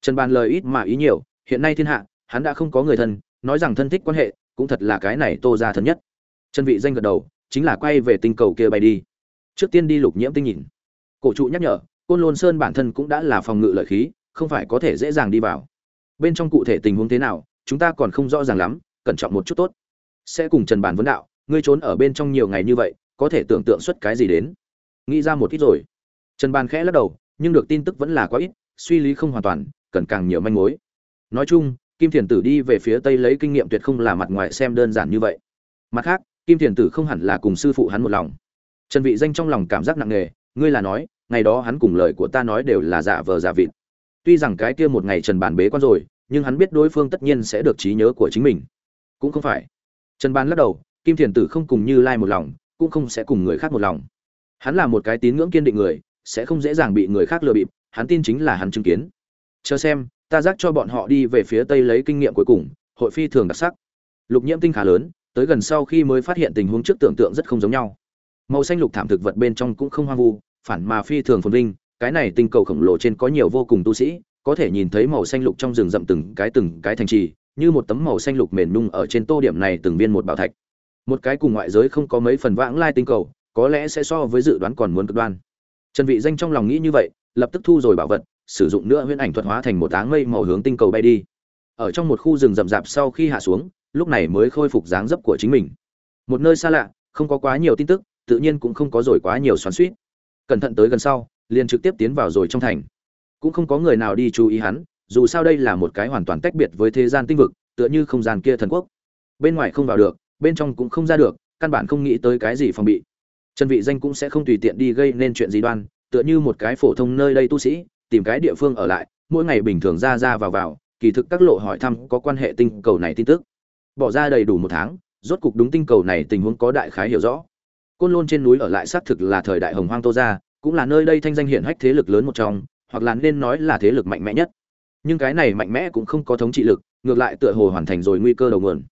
Trần bàn lời ít mà ý nhiều, hiện nay thiên hạ hắn đã không có người thân, nói rằng thân thích quan hệ, cũng thật là cái này tô ra thân nhất. Chân vị danh gật đầu, chính là quay về tinh cầu kia bay đi. Trước tiên đi lục nhiễm tinh nhìn. Cổ trụ nhắc nhở, côn lôn sơn bản thân cũng đã là phòng ngự lợi khí, không phải có thể dễ dàng đi vào. Bên trong cụ thể tình huống thế nào, chúng ta còn không rõ ràng lắm, cẩn trọng một chút tốt. Sẽ cùng trần bản vấn đạo, ngươi trốn ở bên trong nhiều ngày như vậy, có thể tưởng tượng xuất cái gì đến? Nghĩ ra một ít rồi. Trần bàn khẽ lắc đầu, nhưng được tin tức vẫn là quá ít, suy lý không hoàn toàn, cần càng nhiều manh mối. Nói chung kim thiền tử đi về phía tây lấy kinh nghiệm tuyệt không là mặt ngoài xem đơn giản như vậy. Mặt khác, kim thiền tử không hẳn là cùng sư phụ hắn một lòng. Trần vị danh trong lòng cảm giác nặng nề, ngươi là nói, ngày đó hắn cùng lời của ta nói đều là giả vờ giả vịt. Tuy rằng cái kia một ngày trần bàn bế quan rồi, nhưng hắn biết đối phương tất nhiên sẽ được trí nhớ của chính mình. Cũng không phải. Trần bàn lắc đầu, kim thiền tử không cùng như lai một lòng, cũng không sẽ cùng người khác một lòng. Hắn là một cái tín ngưỡng kiên định người, sẽ không dễ dàng bị người khác lừa bịp, hắn tin chính là hắn chứng kiến. Chờ xem ta giác cho bọn họ đi về phía tây lấy kinh nghiệm cuối cùng, hội phi thường đặc sắc. Lục nhiễm tinh khá lớn, tới gần sau khi mới phát hiện tình huống trước tưởng tượng rất không giống nhau. Màu xanh lục thảm thực vật bên trong cũng không hoang vu, phản mà phi thường phồn vinh, cái này tinh cầu khổng lồ trên có nhiều vô cùng tu sĩ, có thể nhìn thấy màu xanh lục trong rừng rậm từng cái từng cái thành trì, như một tấm màu xanh lục mềm nung ở trên tô điểm này từng viên một bảo thạch. Một cái cùng ngoại giới không có mấy phần vãng lai tinh cầu, có lẽ sẽ so với dự đoán còn muốn cực đoan. Trần vị danh trong lòng nghĩ như vậy, lập tức thu rồi bảo vật sử dụng nữa huyễn ảnh thuật hóa thành một áng mây màu hướng tinh cầu bay đi. Ở trong một khu rừng rậm rạp sau khi hạ xuống, lúc này mới khôi phục dáng dấp của chính mình. Một nơi xa lạ, không có quá nhiều tin tức, tự nhiên cũng không có rồi quá nhiều xoắn xuýt. Cẩn thận tới gần sau, liền trực tiếp tiến vào rồi trong thành. Cũng không có người nào đi chú ý hắn, dù sao đây là một cái hoàn toàn tách biệt với thế gian tinh vực, tựa như không gian kia thần quốc. Bên ngoài không vào được, bên trong cũng không ra được, căn bản không nghĩ tới cái gì phòng bị. Trần vị danh cũng sẽ không tùy tiện đi gây nên chuyện gì đoan, tựa như một cái phổ thông nơi đây tu sĩ tìm cái địa phương ở lại, mỗi ngày bình thường ra ra vào vào, kỳ thực các lộ hỏi thăm có quan hệ tinh cầu này tin tức. Bỏ ra đầy đủ một tháng, rốt cục đúng tinh cầu này tình huống có đại khái hiểu rõ. Côn lôn trên núi ở lại xác thực là thời đại hồng hoang tô gia, cũng là nơi đây thanh danh hiển hách thế lực lớn một trong, hoặc là nên nói là thế lực mạnh mẽ nhất. Nhưng cái này mạnh mẽ cũng không có thống trị lực, ngược lại tựa hồ hoàn thành rồi nguy cơ đầu nguồn.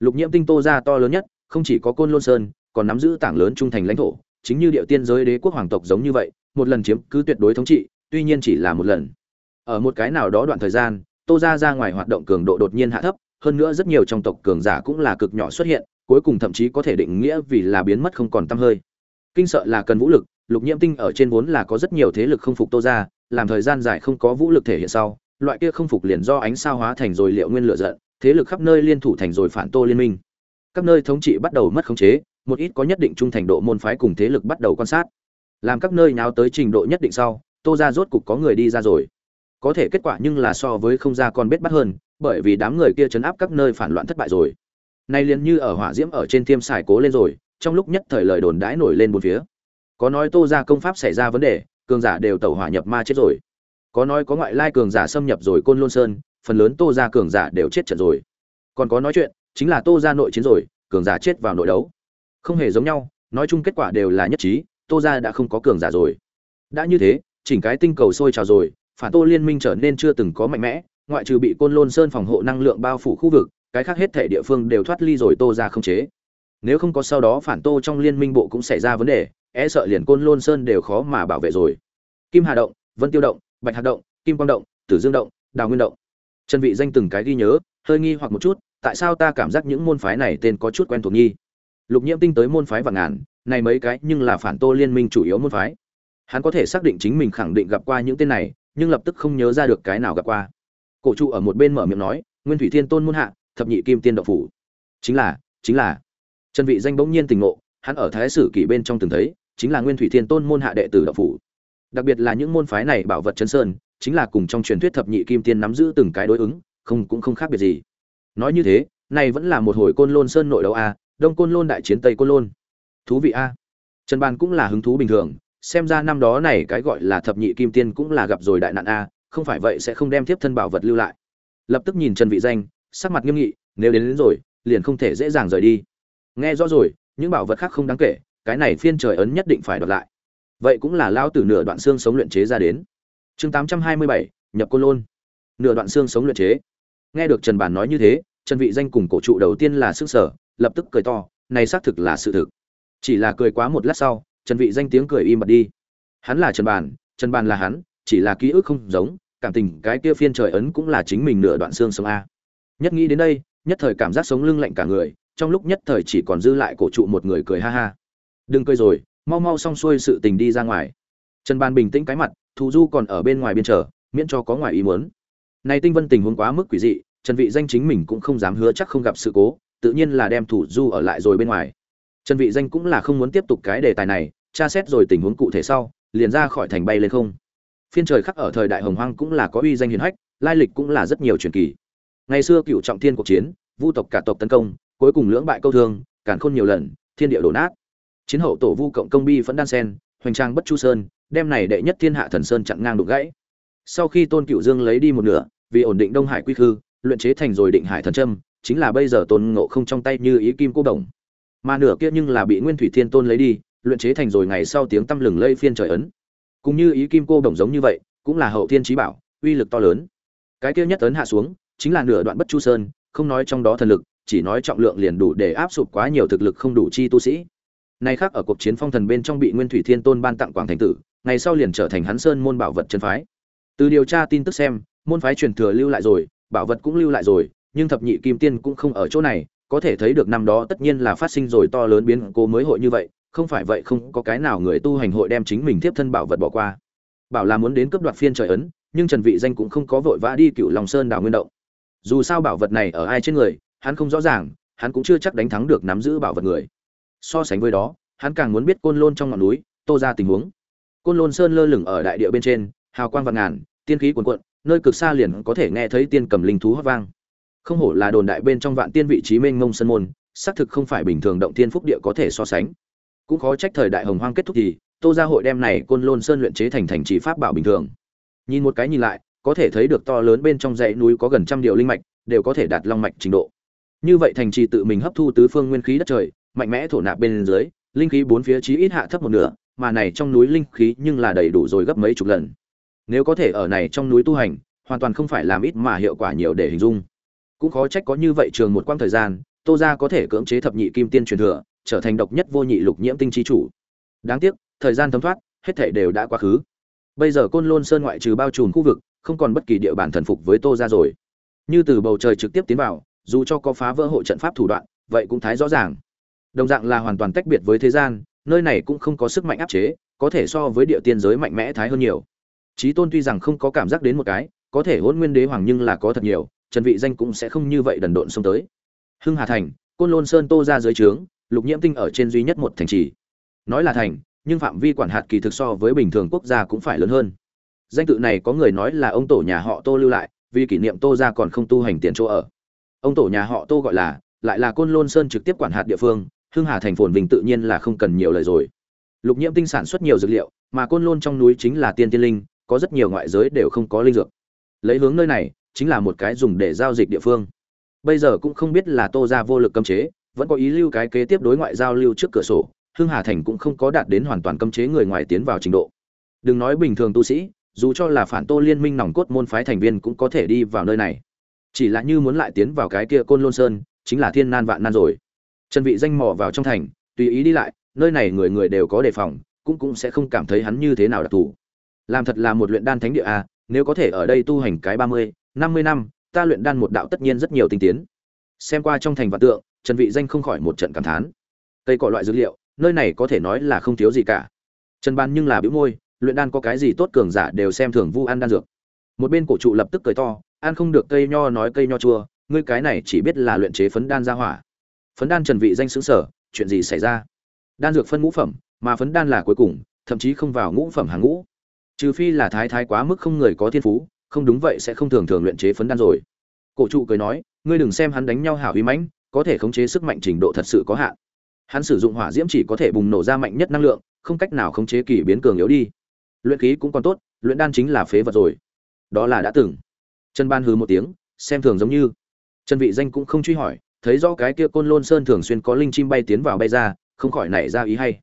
Lục nhiễm tinh tô gia to lớn nhất, không chỉ có côn lôn sơn, còn nắm giữ tảng lớn trung thành lãnh thổ, chính như địa tiên giới đế quốc hoàng tộc giống như vậy, một lần chiếm cứ tuyệt đối thống trị tuy nhiên chỉ là một lần. Ở một cái nào đó đoạn thời gian, tô gia ra ngoài hoạt động cường độ đột nhiên hạ thấp, hơn nữa rất nhiều trong tộc cường giả cũng là cực nhỏ xuất hiện, cuối cùng thậm chí có thể định nghĩa vì là biến mất không còn tăm hơi. Kinh sợ là cần vũ lực, lục nhiễm tinh ở trên vốn là có rất nhiều thế lực không phục tô gia, làm thời gian dài không có vũ lực thể hiện sau, loại kia không phục liền do ánh sao hóa thành rồi liệu nguyên lửa giận, thế lực khắp nơi liên thủ thành rồi phản tô liên minh. Các nơi thống trị bắt đầu mất khống chế, một ít có nhất định trung thành độ môn phái cùng thế lực bắt đầu quan sát. Làm các nơi nào tới trình độ nhất định sau tô ra rốt cục có người đi ra rồi. Có thể kết quả nhưng là so với không ra còn biết bắt hơn, bởi vì đám người kia chấn áp các nơi phản loạn thất bại rồi. Nay liền như ở hỏa diễm ở trên thiêm xài cố lên rồi, trong lúc nhất thời lời đồn đãi nổi lên bốn phía. Có nói tô ra công pháp xảy ra vấn đề, cường giả đều tẩu hỏa nhập ma chết rồi. Có nói có ngoại lai cường giả xâm nhập rồi côn lôn sơn, phần lớn tô ra cường giả đều chết trận rồi. Còn có nói chuyện, chính là tô ra nội chiến rồi, cường giả chết vào nội đấu. Không hề giống nhau, nói chung kết quả đều là nhất trí, tô ra đã không có cường giả rồi. Đã như thế chỉnh cái tinh cầu sôi trào rồi, phản tô liên minh trở nên chưa từng có mạnh mẽ, ngoại trừ bị côn lôn sơn phòng hộ năng lượng bao phủ khu vực, cái khác hết thể địa phương đều thoát ly rồi tô ra không chế. Nếu không có sau đó phản tô trong liên minh bộ cũng xảy ra vấn đề e sợ liền côn lôn sơn đều khó mà bảo vệ rồi. Kim hà động, vân tiêu động, bạch hạt động, kim quang động, tử dương động, đào nguyên động. Chân vị danh từng cái ghi nhớ, hơi nghi hoặc một chút, tại sao ta cảm giác những môn phái này tên có chút quen thuộc nghi lục nhiễm tinh tới môn phái vạn ngàn, này mấy cái nhưng là phản tô liên minh chủ yếu môn phái hắn có thể xác định chính mình khẳng định gặp qua những tên này, nhưng lập tức không nhớ ra được cái nào gặp qua. Cổ trụ ở một bên mở miệng nói, nguyên thủy thiên tôn Muôn hạ, thập nhị kim tiên đậu phủ. Chính là chính là. Trần vị danh bỗng nhiên tình ngộ, hắn ở thái sử kỷ bên trong từng thấy, chính là nguyên thủy thiên tôn môn hạ đệ tử đạo phủ. Đặc biệt là những môn phái này bảo vật chân sơn, chính là cùng trong truyền thuyết thập nhị kim tiên nắm giữ từng cái đối ứng, không, cũng không khác biệt gì. Nói như thế, này vẫn là một hồi côn lôn sơn nội đấu a, đông côn lôn đại chiến tây côn lôn. Thú vị a. Trần ban cũng là hứng thú bình thường xem ra năm đó này cái gọi là thập nhị kim tiên cũng là gặp rồi đại nạn a không phải vậy sẽ không đem tiếp thân bảo vật lưu lại. Lập tức nhìn trần vị danh sắc mặt nghiêm nghị nếu đến, đến rồi liền không thể dễ dàng rời đi. Nghe rõ rồi những bảo vật khác không đáng kể cái này phiên trời ấn nhất định phải đoạt lại. Vậy cũng là lao từ nửa đoạn xương sống luyện chế ra đến. Chương 827, nhập côn lôn. Nửa đoạn xương sống luyện chế. Nghe được trần bản nói như thế trần vị danh cùng cổ trụ đầu tiên là sức sở lập tức cười to này xác thực là sự thực. Chỉ là cười quá một lát sau trần vị danh tiếng cười im bặt đi. Hắn là trần Bàn, trần Bàn là hắn chỉ là ký ức không giống cảm tình cái kia phiên trời ấn cũng là chính mình nửa đoạn xương sống a. Nhất nghĩ đến đây nhất thời cảm giác sống lưng lạnh cả người trong lúc nhất thời chỉ còn dư lại cổ trụ một người cười ha ha. Đừng cười rồi mau mau xong xuôi sự tình đi ra ngoài. Trần ban bình tĩnh cái mặt thù du còn ở bên ngoài biên chờ miễn cho có ngoài ý muốn. Này tinh vân tình huống quá mức quỷ dị trần vị danh chính mình cũng không dám hứa chắc không gặp sự cố tự nhiên là đem thủ du ở lại rồi bên ngoài trần vị danh cũng là không muốn tiếp tục cái đề tài này, tra xét rồi tình huống cụ thể sau, liền ra khỏi thành bay lên không. Phiên trời khắc ở thời đại hồng hoang cũng là có uy danh hiển hách, lai lịch cũng là rất nhiều truyền kỳ. Ngày xưa cựu trọng thiên cuộc chiến, vu tộc cả tộc tấn công, cuối cùng lưỡng bại câu thương, càn khôn nhiều lần, thiên địa đổ nát. Chiến hậu tổ vu cộng công bi vẫn đan sen, hoành trang bất chu sơn, đem này đệ nhất thiên hạ thần sơn chặn ngang đục gãy. Sau khi tôn cựu dương lấy đi một nửa, vì ổn định đông hải quy khư, luyện chế thành rồi định hải thần trâm chính là bây giờ tôn ngộ không trong tay như ý kim cô đồng mà nửa kia nhưng là bị nguyên thủy thiên tôn lấy đi luyện chế thành rồi ngày sau tiếng tăm lừng lây phiên trời ấn. Cũng như ý kim cô đồng giống như vậy cũng là hậu thiên trí bảo uy lực to lớn. Cái kia nhất ấn hạ xuống chính là nửa đoạn bất chu sơn không nói trong đó thần lực chỉ nói trọng lượng liền đủ để áp sụp quá nhiều thực lực không đủ chi tu sĩ. Nay khác ở cuộc chiến phong thần bên trong bị Nguyên Thủy Thiên Tôn ban tặng quảng thành tử, ngày sau liền trở thành hắn sơn môn bảo vật chân phái. Từ điều tra tin tức xem, môn phái truyền thừa lưu lại rồi, bảo vật cũng lưu lại rồi, nhưng thập nhị kim tiên cũng không ở chỗ này, có thể thấy được năm đó tất nhiên là phát sinh rồi to lớn biến cố mới hội như vậy, không phải vậy không có cái nào người tu hành hội đem chính mình tiếp thân bảo vật bỏ qua. Bảo là muốn đến cấp đoạt phiên trời ấn, nhưng Trần Vị Danh cũng không có vội vã đi Cựu Long Sơn đảo nguyên động. Dù sao bảo vật này ở ai trên người, hắn không rõ ràng, hắn cũng chưa chắc đánh thắng được nắm giữ bảo vật người. So sánh với đó, hắn càng muốn biết Côn Lôn trong ngọn núi, Tô ra tình huống. Côn Lôn Sơn lơ lửng ở đại địa bên trên, hào quang vạn ngàn, tiên khí cuồn cuộn, nơi cực xa liền có thể nghe thấy tiên cầm linh thú hót vang. Không hổ là đồn đại bên trong vạn tiên vị trí mênh mông sân môn, xác thực không phải bình thường động tiên phúc địa có thể so sánh. Cũng khó trách thời đại hồng hoang kết thúc thì, Tô gia hội đem này Côn Lôn Sơn luyện chế thành thành trì pháp bảo bình thường. Nhìn một cái nhìn lại, có thể thấy được to lớn bên trong dãy núi có gần trăm điều linh mạch, đều có thể đạt long mạch trình độ. Như vậy thành trì tự mình hấp thu tứ phương nguyên khí đất trời, mạnh mẽ thổ nạp bên dưới, linh khí bốn phía chí ít hạ thấp một nửa, mà này trong núi linh khí nhưng là đầy đủ rồi gấp mấy chục lần. Nếu có thể ở này trong núi tu hành, hoàn toàn không phải làm ít mà hiệu quả nhiều để hình dung. Cũng khó trách có như vậy trường một quãng thời gian, Tô gia có thể cưỡng chế thập nhị kim tiên truyền thừa, trở thành độc nhất vô nhị lục nhiễm tinh chi chủ. Đáng tiếc, thời gian thấm thoát, hết thể đều đã quá khứ. Bây giờ Côn Lôn Sơn ngoại trừ bao trùm khu vực, không còn bất kỳ địa bàn thần phục với Tô gia rồi. Như từ bầu trời trực tiếp tiến vào, dù cho có phá vỡ hộ trận pháp thủ đoạn, vậy cũng thái rõ ràng. Đồng dạng là hoàn toàn tách biệt với thế gian, nơi này cũng không có sức mạnh áp chế, có thể so với địa tiên giới mạnh mẽ thái hơn nhiều. Chí Tôn tuy rằng không có cảm giác đến một cái, có thể hôn Nguyên Đế Hoàng nhưng là có thật nhiều, Trần Vị Danh cũng sẽ không như vậy đần độn xông tới. Hưng Hà Thành, Côn Lôn Sơn Tô ra dưới trướng, Lục Nhiễm Tinh ở trên duy nhất một thành trì. Nói là thành, nhưng phạm vi quản hạt kỳ thực so với bình thường quốc gia cũng phải lớn hơn. Danh tự này có người nói là ông tổ nhà họ Tô lưu lại, vì kỷ niệm Tô gia còn không tu hành tiền chỗ ở. Ông tổ nhà họ Tô gọi là, lại là Côn Lôn Sơn trực tiếp quản hạt địa phương, Hưng Hà thành phồn vinh tự nhiên là không cần nhiều lời rồi. Lục Nhiễm Tinh sản xuất nhiều dược liệu, mà Côn Lôn trong núi chính là tiên tiên linh, có rất nhiều ngoại giới đều không có linh dược. Lấy hướng nơi này, chính là một cái dùng để giao dịch địa phương. Bây giờ cũng không biết là Tô gia vô lực cấm chế, vẫn có ý lưu cái kế tiếp đối ngoại giao lưu trước cửa sổ, Hưng Hà thành cũng không có đạt đến hoàn toàn cấm chế người ngoài tiến vào trình độ. Đừng nói bình thường tu sĩ, dù cho là phản Tô liên minh nòng cốt môn phái thành viên cũng có thể đi vào nơi này. Chỉ là như muốn lại tiến vào cái kia Côn Lôn Sơn, chính là thiên nan vạn nan rồi. Trần Vị danh mò vào trong thành, tùy ý đi lại, nơi này người người đều có đề phòng, cũng cũng sẽ không cảm thấy hắn như thế nào đặc thù. Làm thật là một luyện đan thánh địa a, à, nếu có thể ở đây tu hành cái 30, 50 năm, ta luyện đan một đạo tất nhiên rất nhiều tinh tiến. Xem qua trong thành vạn tượng, Trần Vị danh không khỏi một trận cảm thán. Cây cỏ loại dữ liệu, nơi này có thể nói là không thiếu gì cả. Trần Ban nhưng là bĩu môi, luyện đan có cái gì tốt cường giả đều xem thường Vu An đan dược. Một bên cổ trụ lập tức cười to, ăn không được cây nho nói cây nho chua, ngươi cái này chỉ biết là luyện chế phấn đan ra hỏa. Phấn đan Trần Vị danh sững sở, chuyện gì xảy ra? Đan dược phân ngũ phẩm, mà phấn đan là cuối cùng, thậm chí không vào ngũ phẩm hàng ngũ. Trừ phi là thái thái quá mức không người có thiên phú, không đúng vậy sẽ không thường thường luyện chế phấn đan rồi. Cổ trụ cười nói, ngươi đừng xem hắn đánh nhau hảo uy mãnh, có thể khống chế sức mạnh trình độ thật sự có hạn. Hắn sử dụng hỏa diễm chỉ có thể bùng nổ ra mạnh nhất năng lượng, không cách nào khống chế kỳ biến cường yếu đi. Luyện khí cũng còn tốt, luyện đan chính là phế vật rồi. Đó là đã từng. Trần Ban hừ một tiếng, xem thường giống như. Trần Vị Danh cũng không truy hỏi, thấy rõ cái kia Côn Lôn Sơn thường xuyên có linh chim bay tiến vào bay ra, không khỏi nảy ra ý hay.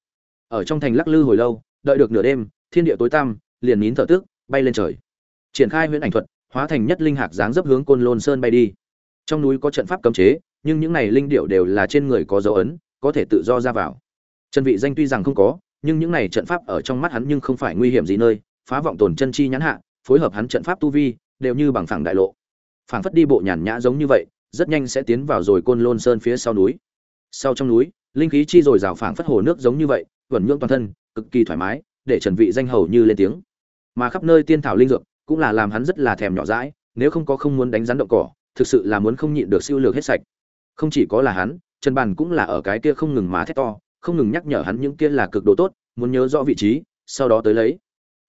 Ở trong thành lắc lư hồi lâu, đợi được nửa đêm, thiên địa tối tăm, liền nín thở tức, bay lên trời. Triển khai huyễn ảnh thuật, hóa thành nhất linh hạc dáng dấp hướng Côn Lôn Sơn bay đi. Trong núi có trận pháp cấm chế, nhưng những này linh điệu đều là trên người có dấu ấn, có thể tự do ra vào. Trần Vị Danh tuy rằng không có, nhưng những này trận pháp ở trong mắt hắn nhưng không phải nguy hiểm gì nơi, phá vọng tồn chân chi nhãn hạ, phối hợp hắn trận pháp tu vi, đều như bằng phẳng đại lộ. Phảng phất đi bộ nhàn nhã giống như vậy, rất nhanh sẽ tiến vào rồi Côn Lôn Sơn phía sau núi. Sau trong núi, linh khí chi rồi rào phảng phất hồ nước giống như vậy, vẩn nhưỡng toàn thân, cực kỳ thoải mái, để Trần Vị danh hầu như lên tiếng. Mà khắp nơi tiên thảo linh dược, cũng là làm hắn rất là thèm nhỏ dãi, nếu không có không muốn đánh rắn động cỏ, thực sự là muốn không nhịn được siêu lược hết sạch. Không chỉ có là hắn, Trần Bàn cũng là ở cái kia không ngừng má thét to, không ngừng nhắc nhở hắn những kia là cực độ tốt, muốn nhớ rõ vị trí, sau đó tới lấy.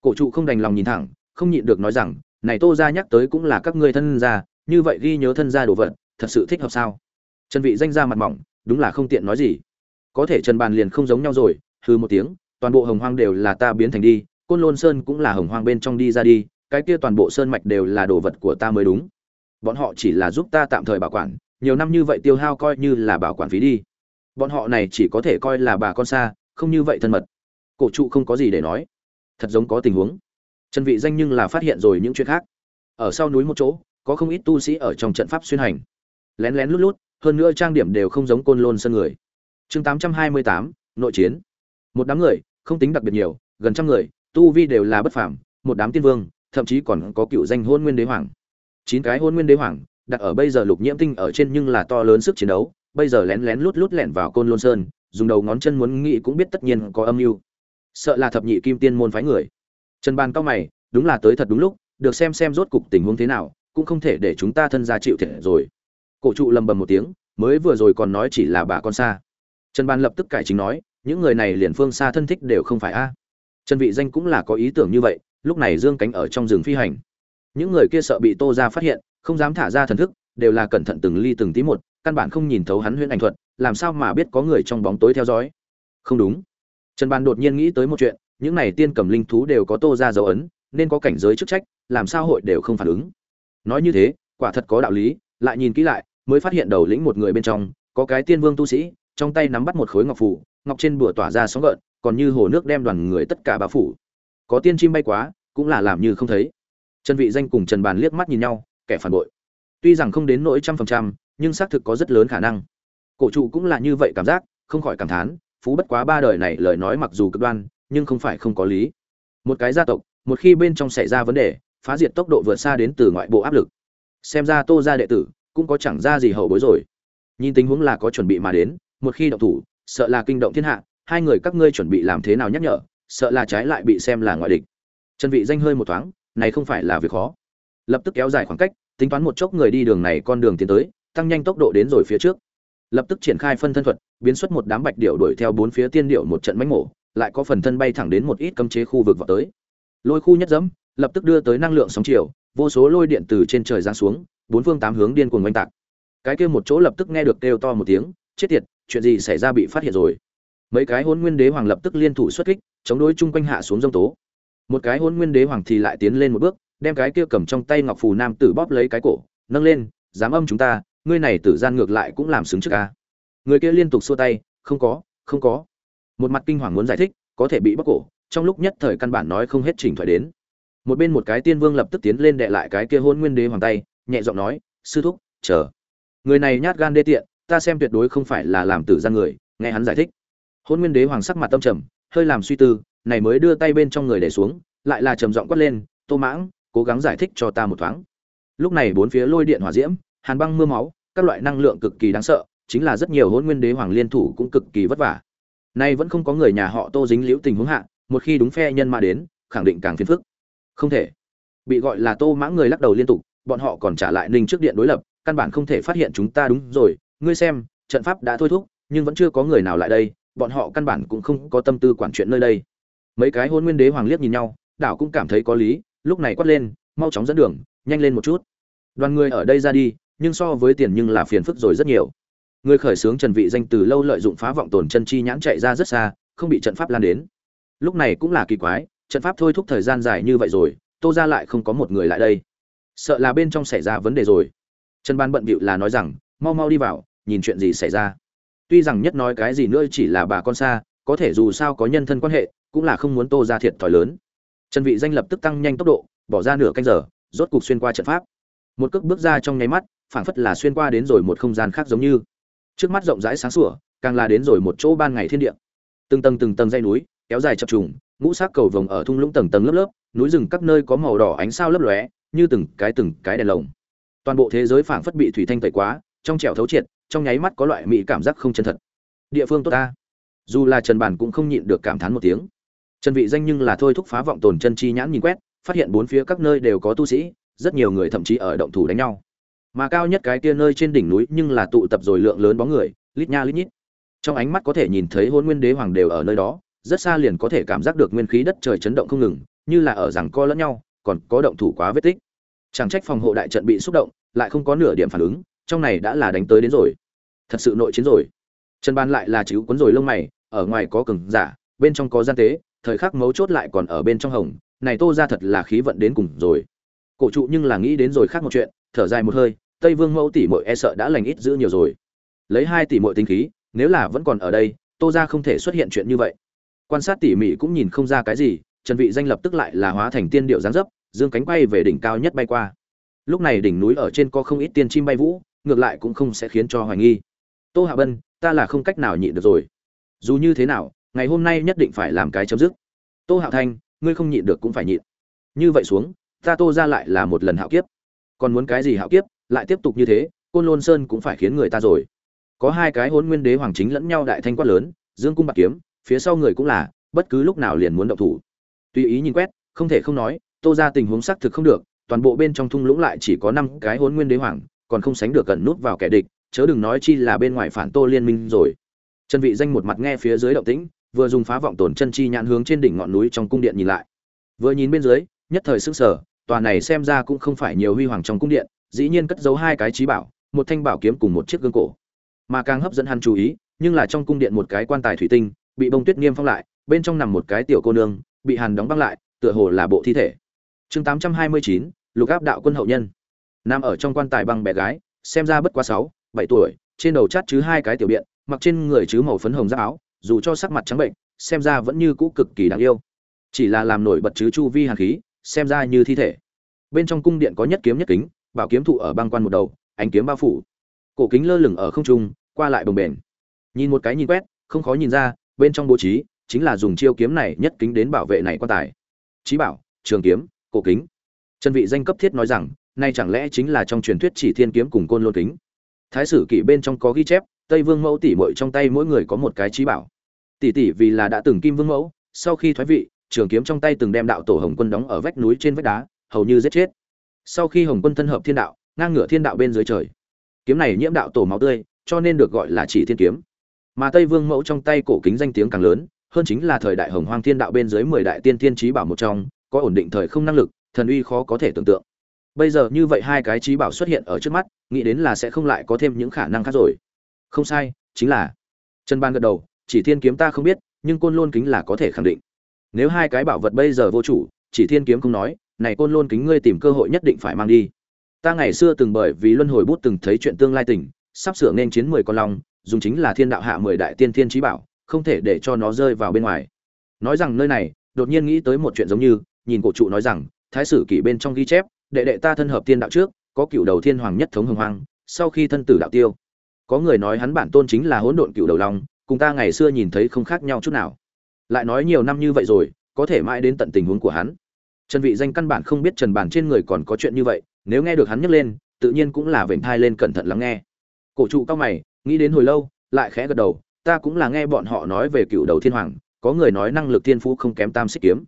Cổ trụ không đành lòng nhìn thẳng, không nhịn được nói rằng, này Tô gia nhắc tới cũng là các ngươi thân gia, như vậy ghi nhớ thân gia đồ vật, thật sự thích hợp sao? Trần Vị danh ra mặt mỏng, đúng là không tiện nói gì. Có thể Trần Bàn liền không giống nhau rồi, hừ một tiếng, toàn bộ Hồng Hoang đều là ta biến thành đi, Côn Lôn Sơn cũng là Hồng Hoang bên trong đi ra đi, cái kia toàn bộ sơn mạch đều là đồ vật của ta mới đúng. Bọn họ chỉ là giúp ta tạm thời bảo quản, nhiều năm như vậy tiêu hao coi như là bảo quản phí đi. Bọn họ này chỉ có thể coi là bà con xa, không như vậy thân mật. Cổ trụ không có gì để nói, thật giống có tình huống. Trần Vị danh nhưng là phát hiện rồi những chuyện khác. Ở sau núi một chỗ, có không ít tu sĩ ở trong trận pháp xuyên hành. Lén lén lút lút, hơn nữa trang điểm đều không giống côn lôn sân người. Chương 828, nội chiến một đám người không tính đặc biệt nhiều gần trăm người tu vi đều là bất phàm một đám tiên vương thậm chí còn có cựu danh hôn nguyên đế hoàng. Chín cái hôn nguyên đế hoàng, đặt ở bây giờ lục nhiễm tinh ở trên nhưng là to lớn sức chiến đấu, bây giờ lén lén lút lút lẻn vào côn lôn sơn, dùng đầu ngón chân muốn nghĩ cũng biết tất nhiên có âm mưu. Sợ là thập nhị kim tiên môn phái người. Trần bàn cao mày, đúng là tới thật đúng lúc, được xem xem rốt cục tình huống thế nào, cũng không thể để chúng ta thân ra chịu thiệt rồi. Cổ trụ lầm bầm một tiếng, mới vừa rồi còn nói chỉ là bà con xa. Trần bàn lập tức cải chính nói, những người này liền phương xa thân thích đều không phải a. Trần vị danh cũng là có ý tưởng như vậy lúc này dương cánh ở trong rừng phi hành. Những người kia sợ bị tô ra phát hiện, không dám thả ra thần thức, đều là cẩn thận từng ly từng tí một, căn bản không nhìn thấu hắn huyễn ảnh thuật, làm sao mà biết có người trong bóng tối theo dõi. Không đúng. Trần bàn đột nhiên nghĩ tới một chuyện, những này tiên cầm linh thú đều có tô ra dấu ấn, nên có cảnh giới chức trách, làm sao hội đều không phản ứng. Nói như thế, quả thật có đạo lý, lại nhìn kỹ lại, mới phát hiện đầu lĩnh một người bên trong, có cái tiên vương tu sĩ, trong tay nắm bắt một khối ngọc phủ, ngọc trên bùa tỏa ra sóng gợn, còn như hồ nước đem đoàn người tất cả bao phủ có tiên chim bay quá, cũng là làm như không thấy. Trần vị danh cùng trần bàn liếc mắt nhìn nhau, kẻ phản bội. Tuy rằng không đến nỗi trăm phần trăm, nhưng xác thực có rất lớn khả năng. Cổ trụ cũng là như vậy cảm giác, không khỏi cảm thán, phú bất quá ba đời này lời nói mặc dù cực đoan, nhưng không phải không có lý. Một cái gia tộc, một khi bên trong xảy ra vấn đề, phá diệt tốc độ vượt xa đến từ ngoại bộ áp lực. Xem ra tô gia đệ tử cũng có chẳng ra gì hậu bối rồi. Nhìn tình huống là có chuẩn bị mà đến, một khi động thủ, sợ là kinh động thiên hạ, hai người các ngươi chuẩn bị làm thế nào nhắc nhở sợ là trái lại bị xem là ngoại địch. Trần vị danh hơi một thoáng, này không phải là việc khó. Lập tức kéo dài khoảng cách, tính toán một chốc người đi đường này con đường tiến tới, tăng nhanh tốc độ đến rồi phía trước. Lập tức triển khai phân thân thuật, biến xuất một đám bạch điểu đuổi theo bốn phía tiên điểu một trận mánh mổ, lại có phần thân bay thẳng đến một ít cấm chế khu vực vào tới. Lôi khu nhất dẫm, lập tức đưa tới năng lượng sóng chiều, vô số lôi điện từ trên trời giáng xuống, bốn phương tám hướng điên cuồng oanh tạc. Cái kia một chỗ lập tức nghe được kêu to một tiếng, chết tiệt, chuyện gì xảy ra bị phát hiện rồi? Mấy cái hôn nguyên đế hoàng lập tức liên thủ xuất kích chống đối chung quanh hạ xuống dông tố. Một cái hôn nguyên đế hoàng thì lại tiến lên một bước, đem cái kia cầm trong tay ngọc phù nam tử bóp lấy cái cổ, nâng lên, dám âm chúng ta, ngươi này tử gian ngược lại cũng làm xứng trước ca người kia liên tục xua tay, không có không có. Một mặt kinh hoàng muốn giải thích, có thể bị bóc cổ, trong lúc nhất thời căn bản nói không hết trình thoại đến. Một bên một cái tiên vương lập tức tiến lên đệ lại cái kia hôn nguyên đế hoàng tay, nhẹ giọng nói, sư thúc, chờ. Người này nhát gan đê tiện, ta xem tuyệt đối không phải là làm tử gian người, nghe hắn giải thích. Hôn nguyên đế hoàng sắc mặt tâm trầm hơi làm suy tư, này mới đưa tay bên trong người để xuống, lại là trầm giọng quát lên, tô mãng, cố gắng giải thích cho ta một thoáng. Lúc này bốn phía lôi điện hỏa diễm, hàn băng mưa máu, các loại năng lượng cực kỳ đáng sợ, chính là rất nhiều hôn nguyên đế hoàng liên thủ cũng cực kỳ vất vả. Nay vẫn không có người nhà họ tô dính liễu tình huống hạ, một khi đúng phe nhân mà đến, khẳng định càng phiền phức. Không thể. Bị gọi là tô mãng người lắc đầu liên tục, bọn họ còn trả lại ninh trước điện đối lập, căn bản không thể phát hiện chúng ta đúng rồi, ngươi xem, trận pháp đã thôi thúc, nhưng vẫn chưa có người nào lại đây bọn họ căn bản cũng không có tâm tư quản chuyện nơi đây. Mấy cái hôn nguyên đế hoàng liếc nhìn nhau, đảo cũng cảm thấy có lý, lúc này quát lên, mau chóng dẫn đường, nhanh lên một chút. Đoàn người ở đây ra đi, nhưng so với tiền nhưng là phiền phức rồi rất nhiều. Người khởi xướng trần vị danh từ lâu lợi dụng phá vọng tổn chân chi nhãn chạy ra rất xa, không bị trận pháp lan đến. Lúc này cũng là kỳ quái, trận pháp thôi thúc thời gian dài như vậy rồi, tô ra lại không có một người lại đây. Sợ là bên trong xảy ra vấn đề rồi. Trần ban bận bịu là nói rằng, mau mau đi vào, nhìn chuyện gì xảy ra tuy rằng nhất nói cái gì nữa chỉ là bà con xa, có thể dù sao có nhân thân quan hệ, cũng là không muốn tô ra thiệt thòi lớn. Trần vị danh lập tức tăng nhanh tốc độ, bỏ ra nửa canh giờ, rốt cục xuyên qua trận pháp. Một cước bước ra trong nháy mắt, phảng phất là xuyên qua đến rồi một không gian khác giống như. Trước mắt rộng rãi sáng sủa, càng là đến rồi một chỗ ban ngày thiên địa. Từng tầng từng tầng dây núi, kéo dài chập trùng, ngũ sắc cầu vồng ở thung lũng tầng tầng lớp lớp, núi rừng các nơi có màu đỏ ánh sao lấp lóe, như từng cái từng cái đèn lồng. Toàn bộ thế giới phảng phất bị thủy thanh tẩy quá, trong trẻo thấu triệt trong nháy mắt có loại mỹ cảm giác không chân thật. Địa phương tốt ta. Dù là trần bản cũng không nhịn được cảm thán một tiếng. Trần vị danh nhưng là thôi thúc phá vọng tồn chân chi nhãn nhìn quét, phát hiện bốn phía các nơi đều có tu sĩ, rất nhiều người thậm chí ở động thủ đánh nhau. Mà cao nhất cái kia nơi trên đỉnh núi nhưng là tụ tập rồi lượng lớn bóng người, lít nha lít nhít. Trong ánh mắt có thể nhìn thấy hôn nguyên đế hoàng đều ở nơi đó, rất xa liền có thể cảm giác được nguyên khí đất trời chấn động không ngừng, như là ở rằng co lẫn nhau, còn có động thủ quá vết tích. Chẳng trách phòng hộ đại trận bị xúc động, lại không có nửa điểm phản ứng trong này đã là đánh tới đến rồi. Thật sự nội chiến rồi. Trần ban lại là chữ cuốn rồi lông mày, ở ngoài có cường giả, bên trong có gian tế, thời khắc mấu chốt lại còn ở bên trong hồng. Này tô ra thật là khí vận đến cùng rồi. Cổ trụ nhưng là nghĩ đến rồi khác một chuyện, thở dài một hơi, tây vương mẫu tỷ muội e sợ đã lành ít giữ nhiều rồi. Lấy hai tỷ muội tinh khí, nếu là vẫn còn ở đây, tô ra không thể xuất hiện chuyện như vậy. Quan sát tỉ mỉ cũng nhìn không ra cái gì, trần vị danh lập tức lại là hóa thành tiên điệu giáng dấp, dương cánh quay về đỉnh cao nhất bay qua. Lúc này đỉnh núi ở trên có không ít tiên chim bay vũ ngược lại cũng không sẽ khiến cho hoài nghi. Tô hạ bân, ta là không cách nào nhịn được rồi. Dù như thế nào, ngày hôm nay nhất định phải làm cái chấm dứt. Tô Hạ thanh, ngươi không nhịn được cũng phải nhịn. Như vậy xuống, ta tô ra lại là một lần hạo kiếp. Còn muốn cái gì hạo kiếp, lại tiếp tục như thế, côn lôn sơn cũng phải khiến người ta rồi. Có hai cái hôn nguyên đế hoàng chính lẫn nhau đại thanh quát lớn, dương cung bạc kiếm, phía sau người cũng là, bất cứ lúc nào liền muốn động thủ. Tùy ý nhìn quét, không thể không nói, tô ra tình huống xác thực không được, toàn bộ bên trong thung lũng lại chỉ có năm cái hôn nguyên đế hoàng còn không sánh được gần nút vào kẻ địch chớ đừng nói chi là bên ngoài phản tô liên minh rồi. Trần vị danh một mặt nghe phía dưới động tĩnh vừa dùng phá vọng tổn chân chi nhãn hướng trên đỉnh ngọn núi trong cung điện nhìn lại. Vừa nhìn bên dưới nhất thời sức sở tòa này xem ra cũng không phải nhiều huy hoàng trong cung điện dĩ nhiên cất giấu hai cái trí bảo một thanh bảo kiếm cùng một chiếc gương cổ. Mà càng hấp dẫn hắn chú ý nhưng là trong cung điện một cái quan tài thủy tinh bị bông tuyết nghiêm phong lại bên trong nằm một cái tiểu cô nương bị hàn đóng băng lại tựa hồ là bộ thi thể. Chương 829, lục áp đạo quân hậu nhân nằm ở trong quan tài băng bé gái, xem ra bất quá sáu, bảy tuổi, trên đầu chát chứ hai cái tiểu biện, mặc trên người chứ màu phấn hồng giáp áo, dù cho sắc mặt trắng bệnh, xem ra vẫn như cũ cực kỳ đáng yêu. Chỉ là làm nổi bật chứ chu vi hàn khí, xem ra như thi thể. Bên trong cung điện có nhất kiếm nhất kính, bảo kiếm thụ ở băng quan một đầu, ánh kiếm bao phủ. Cổ kính lơ lửng ở không trung, qua lại bồng bềnh. Nhìn một cái nhìn quét, không khó nhìn ra, bên trong bố trí chính là dùng chiêu kiếm này nhất kính đến bảo vệ này quan tài. Trí bảo, trường kiếm, cổ kính. Trần vị danh cấp thiết nói rằng nay chẳng lẽ chính là trong truyền thuyết chỉ thiên kiếm cùng côn lôn kính? Thái sử kỷ bên trong có ghi chép, tây vương mẫu tỷ mội trong tay mỗi người có một cái trí bảo. Tỷ tỷ vì là đã từng kim vương mẫu, sau khi thoái vị, trường kiếm trong tay từng đem đạo tổ hồng quân đóng ở vách núi trên vách đá, hầu như giết chết. Sau khi hồng quân thân hợp thiên đạo, ngang ngửa thiên đạo bên dưới trời. Kiếm này nhiễm đạo tổ máu tươi, cho nên được gọi là chỉ thiên kiếm. Mà tây vương mẫu trong tay cổ kính danh tiếng càng lớn, hơn chính là thời đại hồng hoang thiên đạo bên dưới mười đại tiên thiên trí bảo một trong, có ổn định thời không năng lực, thần uy khó có thể tưởng tượng bây giờ như vậy hai cái trí bảo xuất hiện ở trước mắt, nghĩ đến là sẽ không lại có thêm những khả năng khác rồi. Không sai, chính là. Trần ban gật đầu, chỉ thiên kiếm ta không biết, nhưng côn lôn kính là có thể khẳng định. Nếu hai cái bảo vật bây giờ vô chủ, chỉ thiên kiếm không nói, này côn lôn kính ngươi tìm cơ hội nhất định phải mang đi. Ta ngày xưa từng bởi vì luân hồi bút từng thấy chuyện tương lai tỉnh sắp sửa nên chiến mười con long, dùng chính là thiên đạo hạ mười đại tiên thiên trí bảo, không thể để cho nó rơi vào bên ngoài. Nói rằng nơi này, đột nhiên nghĩ tới một chuyện giống như, nhìn cổ trụ nói rằng, thái sử kỷ bên trong ghi chép đệ đệ ta thân hợp thiên đạo trước, có cựu đầu thiên hoàng nhất thống hồng hoang, sau khi thân tử đạo tiêu. Có người nói hắn bản tôn chính là hỗn độn cựu đầu long, cùng ta ngày xưa nhìn thấy không khác nhau chút nào. Lại nói nhiều năm như vậy rồi, có thể mãi đến tận tình huống của hắn. Trần vị danh căn bản không biết trần bản trên người còn có chuyện như vậy, nếu nghe được hắn nhắc lên, tự nhiên cũng là vểnh thai lên cẩn thận lắng nghe. Cổ trụ cao mày, nghĩ đến hồi lâu, lại khẽ gật đầu, ta cũng là nghe bọn họ nói về cựu đầu thiên hoàng, có người nói năng lực thiên phú không kém tam xích kiếm.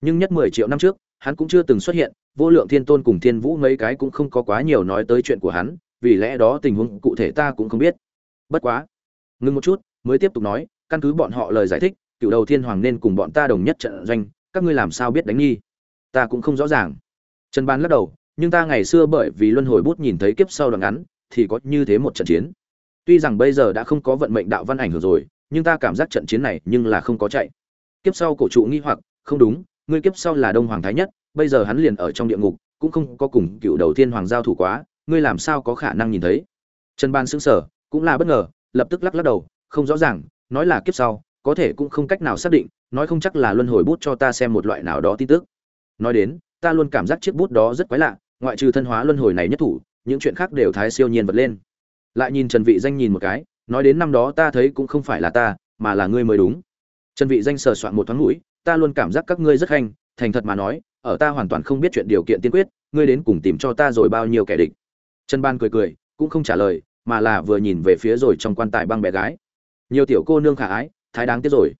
Nhưng nhất 10 triệu năm trước hắn cũng chưa từng xuất hiện, vô lượng thiên tôn cùng thiên vũ mấy cái cũng không có quá nhiều nói tới chuyện của hắn, vì lẽ đó tình huống cụ thể ta cũng không biết. Bất quá, ngừng một chút, mới tiếp tục nói, căn cứ bọn họ lời giải thích, cựu đầu thiên hoàng nên cùng bọn ta đồng nhất trận doanh, các ngươi làm sao biết đánh nghi? Ta cũng không rõ ràng. Trần ban lắc đầu, nhưng ta ngày xưa bởi vì luân hồi bút nhìn thấy kiếp sau đoạn ngắn, thì có như thế một trận chiến. Tuy rằng bây giờ đã không có vận mệnh đạo văn ảnh hưởng rồi, nhưng ta cảm giác trận chiến này nhưng là không có chạy. Kiếp sau cổ trụ nghi hoặc, không đúng ngươi kiếp sau là đông hoàng thái nhất, bây giờ hắn liền ở trong địa ngục, cũng không có cùng cựu đầu tiên hoàng giao thủ quá, ngươi làm sao có khả năng nhìn thấy? Trần ban sững sờ, cũng là bất ngờ, lập tức lắc lắc đầu, không rõ ràng, nói là kiếp sau, có thể cũng không cách nào xác định, nói không chắc là luân hồi bút cho ta xem một loại nào đó tin tức. Nói đến, ta luôn cảm giác chiếc bút đó rất quái lạ, ngoại trừ thân hóa luân hồi này nhất thủ, những chuyện khác đều thái siêu nhiên vật lên. Lại nhìn trần vị danh nhìn một cái, nói đến năm đó ta thấy cũng không phải là ta, mà là ngươi mới đúng. Trần vị danh sờ soạn một thoáng mũi ta luôn cảm giác các ngươi rất hành thành thật mà nói, ở ta hoàn toàn không biết chuyện điều kiện tiên quyết, ngươi đến cùng tìm cho ta rồi bao nhiêu kẻ địch. Trần ban cười cười, cũng không trả lời, mà là vừa nhìn về phía rồi trong quan tài băng bé gái. Nhiều tiểu cô nương khả ái, thái đáng tiếc rồi.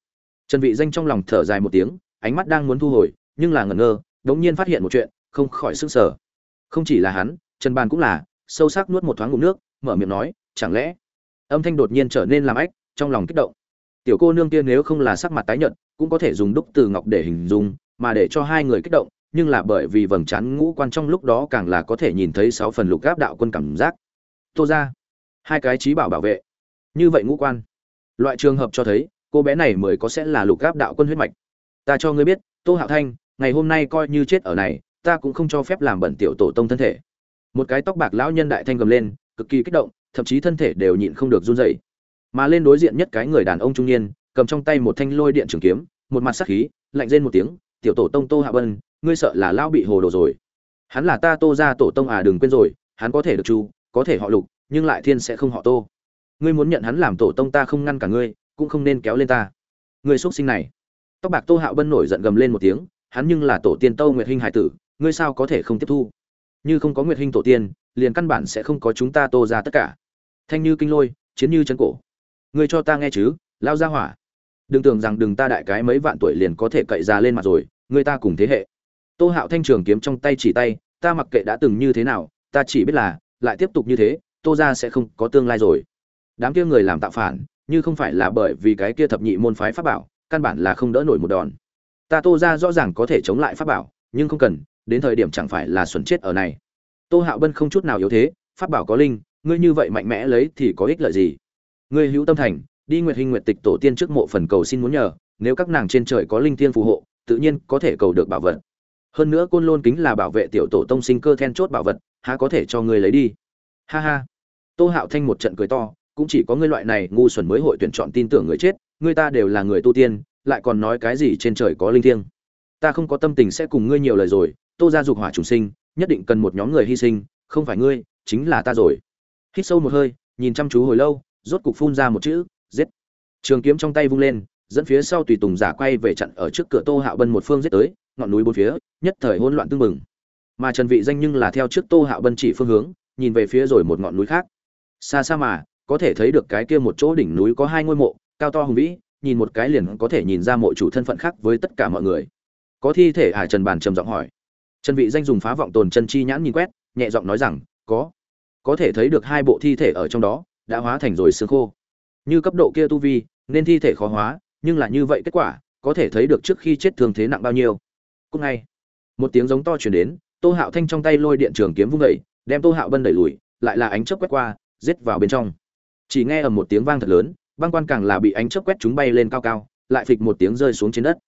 Trần vị danh trong lòng thở dài một tiếng, ánh mắt đang muốn thu hồi, nhưng là ngẩn ngơ, đống nhiên phát hiện một chuyện, không khỏi sức sở không chỉ là hắn, trần bàn cũng là, sâu sắc nuốt một thoáng ngụm nước, mở miệng nói, chẳng lẽ? Âm thanh đột nhiên trở nên làm ách, trong lòng kích động tiểu cô nương kia nếu không là sắc mặt tái nhợt, cũng có thể dùng đúc từ ngọc để hình dung, mà để cho hai người kích động, nhưng là bởi vì vầng trán ngũ quan trong lúc đó càng là có thể nhìn thấy sáu phần lục gáp đạo quân cảm giác. Tô ra, hai cái trí bảo bảo vệ. Như vậy ngũ quan. Loại trường hợp cho thấy, cô bé này mới có sẽ là lục gáp đạo quân huyết mạch. Ta cho ngươi biết, tô hạo thanh, ngày hôm nay coi như chết ở này, ta cũng không cho phép làm bẩn tiểu tổ tông thân thể. Một cái tóc bạc lão nhân đại thanh gầm lên, cực kỳ kích động, thậm chí thân thể đều nhịn không được run rẩy mà lên đối diện nhất cái người đàn ông trung niên, cầm trong tay một thanh lôi điện trường kiếm, một mặt sắc khí, lạnh rên một tiếng, tiểu tổ tông tô hạ bân, ngươi sợ là lao bị hồ đồ rồi. Hắn là ta tô ra tổ tông à đừng quên rồi, hắn có thể được chu, có thể họ lục, nhưng lại thiên sẽ không họ tô. Ngươi muốn nhận hắn làm tổ tông ta không ngăn cả ngươi, cũng không nên kéo lên ta. Ngươi xuất sinh này. Tóc bạc tô hạo bân nổi giận gầm lên một tiếng, hắn nhưng là tổ tiên tâu nguyệt hinh hải tử, ngươi sao có thể không tiếp thu? Như không có nguyệt hinh tổ tiên, liền căn bản sẽ không có chúng ta tô ra tất cả. Thanh như kinh lôi, chiến như chân cổ ngươi cho ta nghe chứ, lao ra hỏa. Đừng tưởng rằng đừng ta đại cái mấy vạn tuổi liền có thể cậy ra lên mặt rồi người ta cùng thế hệ. Tô hạo thanh trường kiếm trong tay chỉ tay, ta mặc kệ đã từng như thế nào, ta chỉ biết là, lại tiếp tục như thế, tô ra sẽ không có tương lai rồi. Đám kia người làm tạo phản, như không phải là bởi vì cái kia thập nhị môn phái pháp bảo, căn bản là không đỡ nổi một đòn. Ta tô ra rõ ràng có thể chống lại pháp bảo, nhưng không cần, đến thời điểm chẳng phải là xuẩn chết ở này. Tô hạo bân không chút nào yếu thế, pháp bảo có linh, ngươi như vậy mạnh mẽ lấy thì có ích lợi gì? Ngươi hữu tâm thành, đi nguyệt hình nguyệt tịch tổ tiên trước mộ phần cầu xin muốn nhờ, nếu các nàng trên trời có linh thiên phù hộ, tự nhiên có thể cầu được bảo vật. Hơn nữa côn lôn kính là bảo vệ tiểu tổ tông sinh cơ then chốt bảo vật, há có thể cho ngươi lấy đi? Ha ha. Tô hạo thanh một trận cười to, cũng chỉ có ngươi loại này ngu xuẩn mới hội tuyển chọn tin tưởng người chết, ngươi ta đều là người tu tiên, lại còn nói cái gì trên trời có linh thiêng? Ta không có tâm tình sẽ cùng ngươi nhiều lời rồi, tô gia dục hỏa trùng sinh, nhất định cần một nhóm người hy sinh, không phải ngươi, chính là ta rồi. Hít sâu một hơi, nhìn chăm chú hồi lâu rốt cục phun ra một chữ, giết. Trường kiếm trong tay vung lên, dẫn phía sau tùy tùng giả quay về chặn ở trước cửa tô hạo bân một phương giết tới, ngọn núi bốn phía, nhất thời hỗn loạn tương mừng mà trần vị danh nhưng là theo trước tô hạo bân chỉ phương hướng, nhìn về phía rồi một ngọn núi khác. Xa xa mà, có thể thấy được cái kia một chỗ đỉnh núi có hai ngôi mộ, cao to hùng vĩ, nhìn một cái liền có thể nhìn ra mộ chủ thân phận khác với tất cả mọi người. Có thi thể hải trần bàn trầm giọng hỏi. Trần vị danh dùng phá vọng tồn chân chi nhãn nhìn quét, nhẹ giọng nói rằng, có. Có thể thấy được hai bộ thi thể ở trong đó đã hóa thành rồi xương khô. Như cấp độ kia tu vi, nên thi thể khó hóa, nhưng là như vậy kết quả, có thể thấy được trước khi chết thương thế nặng bao nhiêu. Cũng ngay, một tiếng giống to truyền đến, tô hạo thanh trong tay lôi điện trường kiếm vung dậy, đem tô hạo bân đẩy lùi, lại là ánh chớp quét qua, giết vào bên trong. Chỉ nghe ở một tiếng vang thật lớn, băng quan càng là bị ánh chớp quét chúng bay lên cao cao, lại phịch một tiếng rơi xuống trên đất.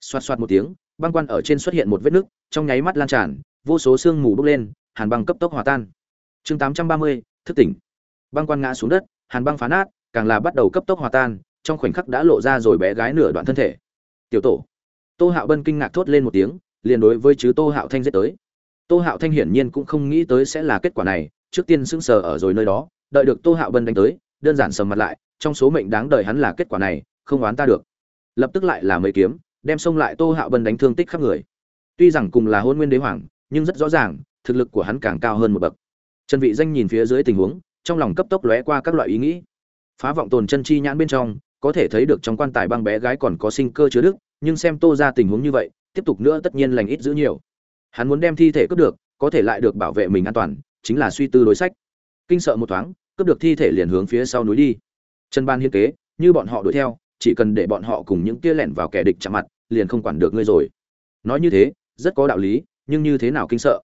Xoạt xoạt một tiếng, băng quan ở trên xuất hiện một vết nứt, trong nháy mắt lan tràn, vô số sương mù bốc lên, hàn băng cấp tốc hòa tan. Chương tám trăm ba mươi, thức tỉnh băng quan ngã xuống đất, hàn băng phá nát, càng là bắt đầu cấp tốc hòa tan, trong khoảnh khắc đã lộ ra rồi bé gái nửa đoạn thân thể. Tiểu tổ. Tô hạo bân kinh ngạc thốt lên một tiếng, liền đối với chứ tô hạo thanh giết tới. Tô hạo thanh hiển nhiên cũng không nghĩ tới sẽ là kết quả này, trước tiên sững sờ ở rồi nơi đó, đợi được tô hạo bân đánh tới, đơn giản sầm mặt lại, trong số mệnh đáng đời hắn là kết quả này, không oán ta được. Lập tức lại là mấy kiếm, đem xông lại tô hạo bân đánh thương tích khắp người. Tuy rằng cùng là hôn nguyên đế hoàng, nhưng rất rõ ràng, thực lực của hắn càng cao hơn một bậc. Trần vị danh nhìn phía dưới tình huống trong lòng cấp tốc lóe qua các loại ý nghĩ. Phá vọng tồn chân chi nhãn bên trong, có thể thấy được trong quan tài băng bé gái còn có sinh cơ chứa đức nhưng xem tô ra tình huống như vậy, tiếp tục nữa tất nhiên lành ít giữ nhiều. Hắn muốn đem thi thể cướp được, có thể lại được bảo vệ mình an toàn, chính là suy tư đối sách. Kinh sợ một thoáng, cướp được thi thể liền hướng phía sau núi đi. Chân ban hiên kế, như bọn họ đuổi theo, chỉ cần để bọn họ cùng những kia lẻn vào kẻ địch chạm mặt, liền không quản được ngươi rồi. Nói như thế, rất có đạo lý, nhưng như thế nào kinh sợ?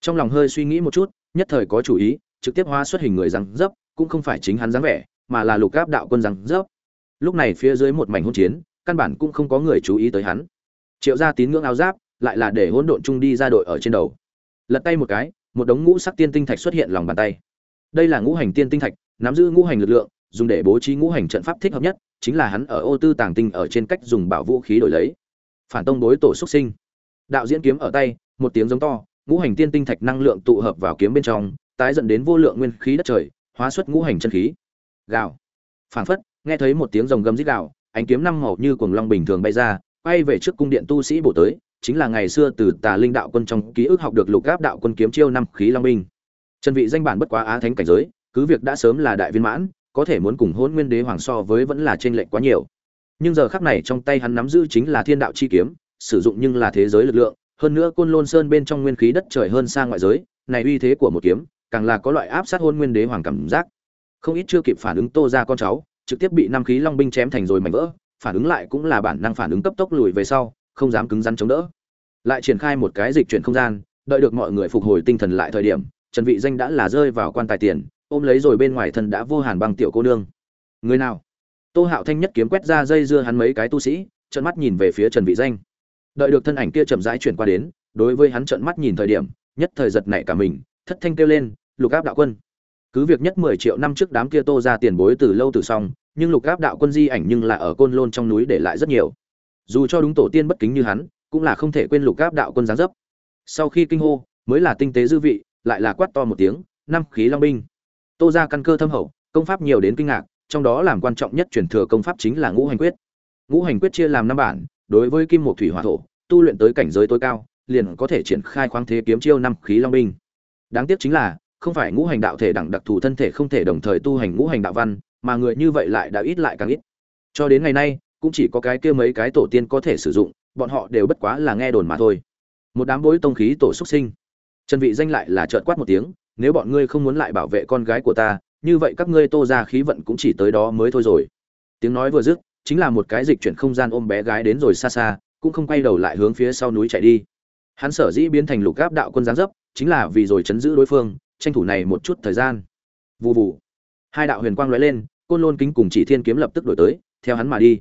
Trong lòng hơi suy nghĩ một chút, nhất thời có chủ ý trực tiếp hóa xuất hình người răng dấp, cũng không phải chính hắn dáng vẻ, mà là lục áp đạo quân răng dấp. Lúc này phía dưới một mảnh hỗn chiến, căn bản cũng không có người chú ý tới hắn. Triệu gia tín ngưỡng áo giáp, lại là để hỗn độn chung đi ra đội ở trên đầu. Lật tay một cái, một đống ngũ sắc tiên tinh thạch xuất hiện lòng bàn tay. Đây là ngũ hành tiên tinh thạch, nắm giữ ngũ hành lực lượng, dùng để bố trí ngũ hành trận pháp thích hợp nhất, chính là hắn ở ô tư tàng tinh ở trên cách dùng bảo vũ khí đổi lấy. Phản tông đối tổ xuất sinh. Đạo diễn kiếm ở tay, một tiếng giống to, ngũ hành tiên tinh thạch năng lượng tụ hợp vào kiếm bên trong tái dẫn đến vô lượng nguyên khí đất trời, hóa xuất ngũ hành chân khí. Gào. Phảng phất, nghe thấy một tiếng rồng gầm rít gào, ánh kiếm năm màu như cuồng long bình thường bay ra quay về trước cung điện tu sĩ bổ tới, chính là ngày xưa từ tà linh đạo quân trong ký ức học được lục gáp đạo quân kiếm chiêu năm khí long binh. Trần vị danh bản bất quá á thánh cảnh giới, cứ việc đã sớm là đại viên mãn, có thể muốn cùng hôn nguyên đế hoàng so với vẫn là trên lệnh quá nhiều. Nhưng giờ khắc này trong tay hắn nắm giữ chính là thiên đạo chi kiếm, sử dụng nhưng là thế giới lực lượng, hơn nữa côn lôn sơn bên trong nguyên khí đất trời hơn xa ngoại giới, này uy thế của một kiếm càng là có loại áp sát hôn nguyên đế hoàng cảm giác. Không ít chưa kịp phản ứng tô ra con cháu, trực tiếp bị năm khí long binh chém thành rồi mảnh vỡ, phản ứng lại cũng là bản năng phản ứng cấp tốc lùi về sau, không dám cứng rắn chống đỡ. Lại triển khai một cái dịch chuyển không gian, đợi được mọi người phục hồi tinh thần lại thời điểm, trần vị danh đã là rơi vào quan tài tiền, ôm lấy rồi bên ngoài thân đã vô hàn băng tiểu cô nương. Người nào? Tô hạo thanh nhất kiếm quét ra dây dưa hắn mấy cái tu sĩ, trợn mắt nhìn về phía trần vị danh. Đợi được thân ảnh kia chậm rãi chuyển qua đến, đối với hắn trợn mắt nhìn thời điểm, nhất thời giật nảy cả mình, thất thanh kêu lên lục áp đạo quân. Cứ việc nhất 10 triệu năm trước đám kia tô ra tiền bối từ lâu từ xong, nhưng lục áp đạo quân di ảnh nhưng là ở côn lôn trong núi để lại rất nhiều. Dù cho đúng tổ tiên bất kính như hắn, cũng là không thể quên lục áp đạo quân giáng dấp. Sau khi kinh hô, mới là tinh tế dư vị, lại là quát to một tiếng, năm khí long binh. Tô ra căn cơ thâm hậu, công pháp nhiều đến kinh ngạc, trong đó làm quan trọng nhất truyền thừa công pháp chính là ngũ hành quyết. Ngũ hành quyết chia làm năm bản, đối với kim một thủy hỏa thổ, tu luyện tới cảnh giới tối cao, liền có thể triển khai khoáng thế kiếm chiêu năm khí long binh. Đáng tiếc chính là không phải ngũ hành đạo thể đẳng đặc thù thân thể không thể đồng thời tu hành ngũ hành đạo văn, mà người như vậy lại đã ít lại càng ít. Cho đến ngày nay, cũng chỉ có cái kia mấy cái tổ tiên có thể sử dụng, bọn họ đều bất quá là nghe đồn mà thôi. Một đám bối tông khí tổ xuất sinh. Trần vị danh lại là chợt quát một tiếng, nếu bọn ngươi không muốn lại bảo vệ con gái của ta, như vậy các ngươi tô ra khí vận cũng chỉ tới đó mới thôi rồi. Tiếng nói vừa dứt, chính là một cái dịch chuyển không gian ôm bé gái đến rồi xa xa, cũng không quay đầu lại hướng phía sau núi chạy đi. Hắn sở dĩ biến thành lục gáp đạo quân giáng dấp, chính là vì rồi chấn giữ đối phương tranh thủ này một chút thời gian. Vù vù. Hai đạo huyền quang lóe lên, côn lôn kính cùng chỉ thiên kiếm lập tức đổi tới, theo hắn mà đi.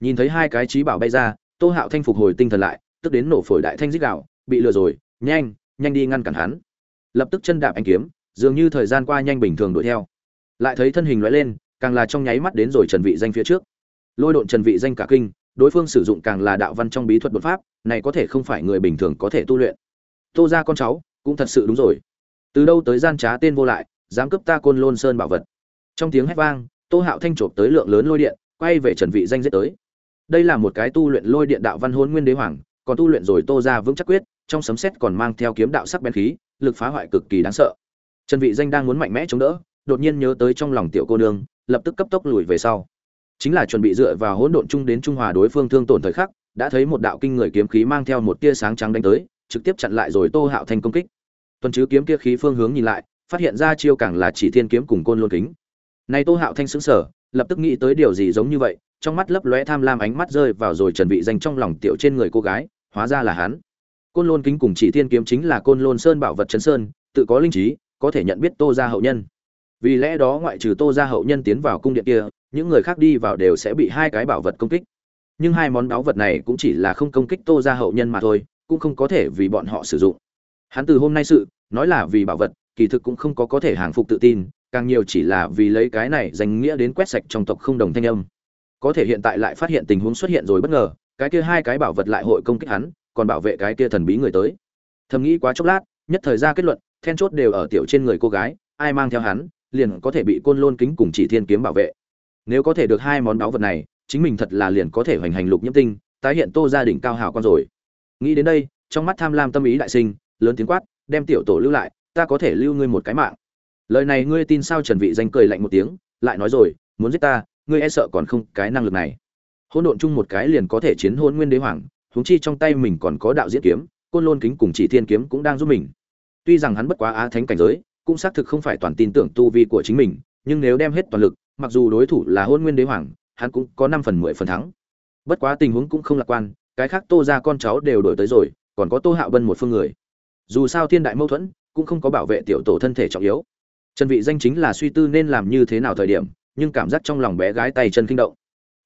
Nhìn thấy hai cái trí bảo bay ra, tô hạo thanh phục hồi tinh thần lại, tức đến nổ phổi đại thanh dích đạo bị lừa rồi, nhanh nhanh đi ngăn cản hắn. Lập tức chân đạp anh kiếm, dường như thời gian qua nhanh bình thường đuổi theo. Lại thấy thân hình lóe lên, càng là trong nháy mắt đến rồi trần vị danh phía trước. Lôi độn trần vị danh cả kinh, đối phương sử dụng càng là đạo văn trong bí thuật đột pháp, này có thể không phải người bình thường có thể tu luyện. Tô ra con cháu, cũng thật sự đúng rồi từ đâu tới gian trá tên vô lại, dám cướp ta côn lôn sơn bảo vật? Trong tiếng hét vang, tô hạo thanh trộm tới lượng lớn lôi điện, quay về trần vị danh giết tới. Đây là một cái tu luyện lôi điện đạo văn hôn nguyên đế hoàng, còn tu luyện rồi tô ra vững chắc quyết, trong sấm sét còn mang theo kiếm đạo sắc bén khí, lực phá hoại cực kỳ đáng sợ. Trần vị danh đang muốn mạnh mẽ chống đỡ, đột nhiên nhớ tới trong lòng tiểu cô nương, lập tức cấp tốc lùi về sau. Chính là chuẩn bị dựa vào hỗn độn chung đến trung hòa đối phương thương tổn thời khắc, đã thấy một đạo kinh người kiếm khí mang theo một tia sáng trắng đánh tới, trực tiếp chặn lại rồi tô hạo thanh công kích tuần chứ kiếm kia khí phương hướng nhìn lại, phát hiện ra chiêu càng là chỉ thiên kiếm cùng côn lôn kính. Nay tô hạo thanh sững sờ, lập tức nghĩ tới điều gì giống như vậy, trong mắt lấp lóe tham lam ánh mắt rơi vào rồi trần vị dành trong lòng tiểu trên người cô gái, hóa ra là hắn. Côn lôn kính cùng chỉ thiên kiếm chính là côn lôn sơn bảo vật chấn sơn, tự có linh trí, có thể nhận biết tô gia hậu nhân. Vì lẽ đó ngoại trừ tô gia hậu nhân tiến vào cung điện kia, những người khác đi vào đều sẽ bị hai cái bảo vật công kích. Nhưng hai món báu vật này cũng chỉ là không công kích tô gia hậu nhân mà thôi, cũng không có thể vì bọn họ sử dụng hắn từ hôm nay sự, nói là vì bảo vật, kỳ thực cũng không có có thể hàng phục tự tin, càng nhiều chỉ là vì lấy cái này danh nghĩa đến quét sạch trong tộc không đồng thanh âm. Có thể hiện tại lại phát hiện tình huống xuất hiện rồi bất ngờ, cái kia hai cái bảo vật lại hội công kích hắn, còn bảo vệ cái kia thần bí người tới. Thầm nghĩ quá chốc lát, nhất thời ra kết luận, then chốt đều ở tiểu trên người cô gái, ai mang theo hắn, liền có thể bị côn lôn kính cùng chỉ thiên kiếm bảo vệ. Nếu có thể được hai món báu vật này, chính mình thật là liền có thể hoành hành lục nhiễm tinh, tái hiện tô gia đình cao hào con rồi. Nghĩ đến đây, trong mắt tham lam tâm ý đại sinh lớn tiếng quát, đem tiểu tổ lưu lại, ta có thể lưu ngươi một cái mạng. Lời này ngươi tin sao? Trần vị danh cười lạnh một tiếng, lại nói rồi, muốn giết ta, ngươi e sợ còn không cái năng lực này. Hỗn độn chung một cái liền có thể chiến hôn nguyên đế hoàng, huống chi trong tay mình còn có đạo diễn kiếm, côn lôn kính cùng chỉ thiên kiếm cũng đang giúp mình. Tuy rằng hắn bất quá á thánh cảnh giới, cũng xác thực không phải toàn tin tưởng tu vi của chính mình, nhưng nếu đem hết toàn lực, mặc dù đối thủ là hôn nguyên đế hoàng, hắn cũng có năm phần mười phần thắng. Bất quá tình huống cũng không lạc quan, cái khác tô ra con cháu đều đổi tới rồi, còn có tô hạo bân một phương người dù sao thiên đại mâu thuẫn cũng không có bảo vệ tiểu tổ thân thể trọng yếu. Trần vị danh chính là suy tư nên làm như thế nào thời điểm nhưng cảm giác trong lòng bé gái tay chân kinh động.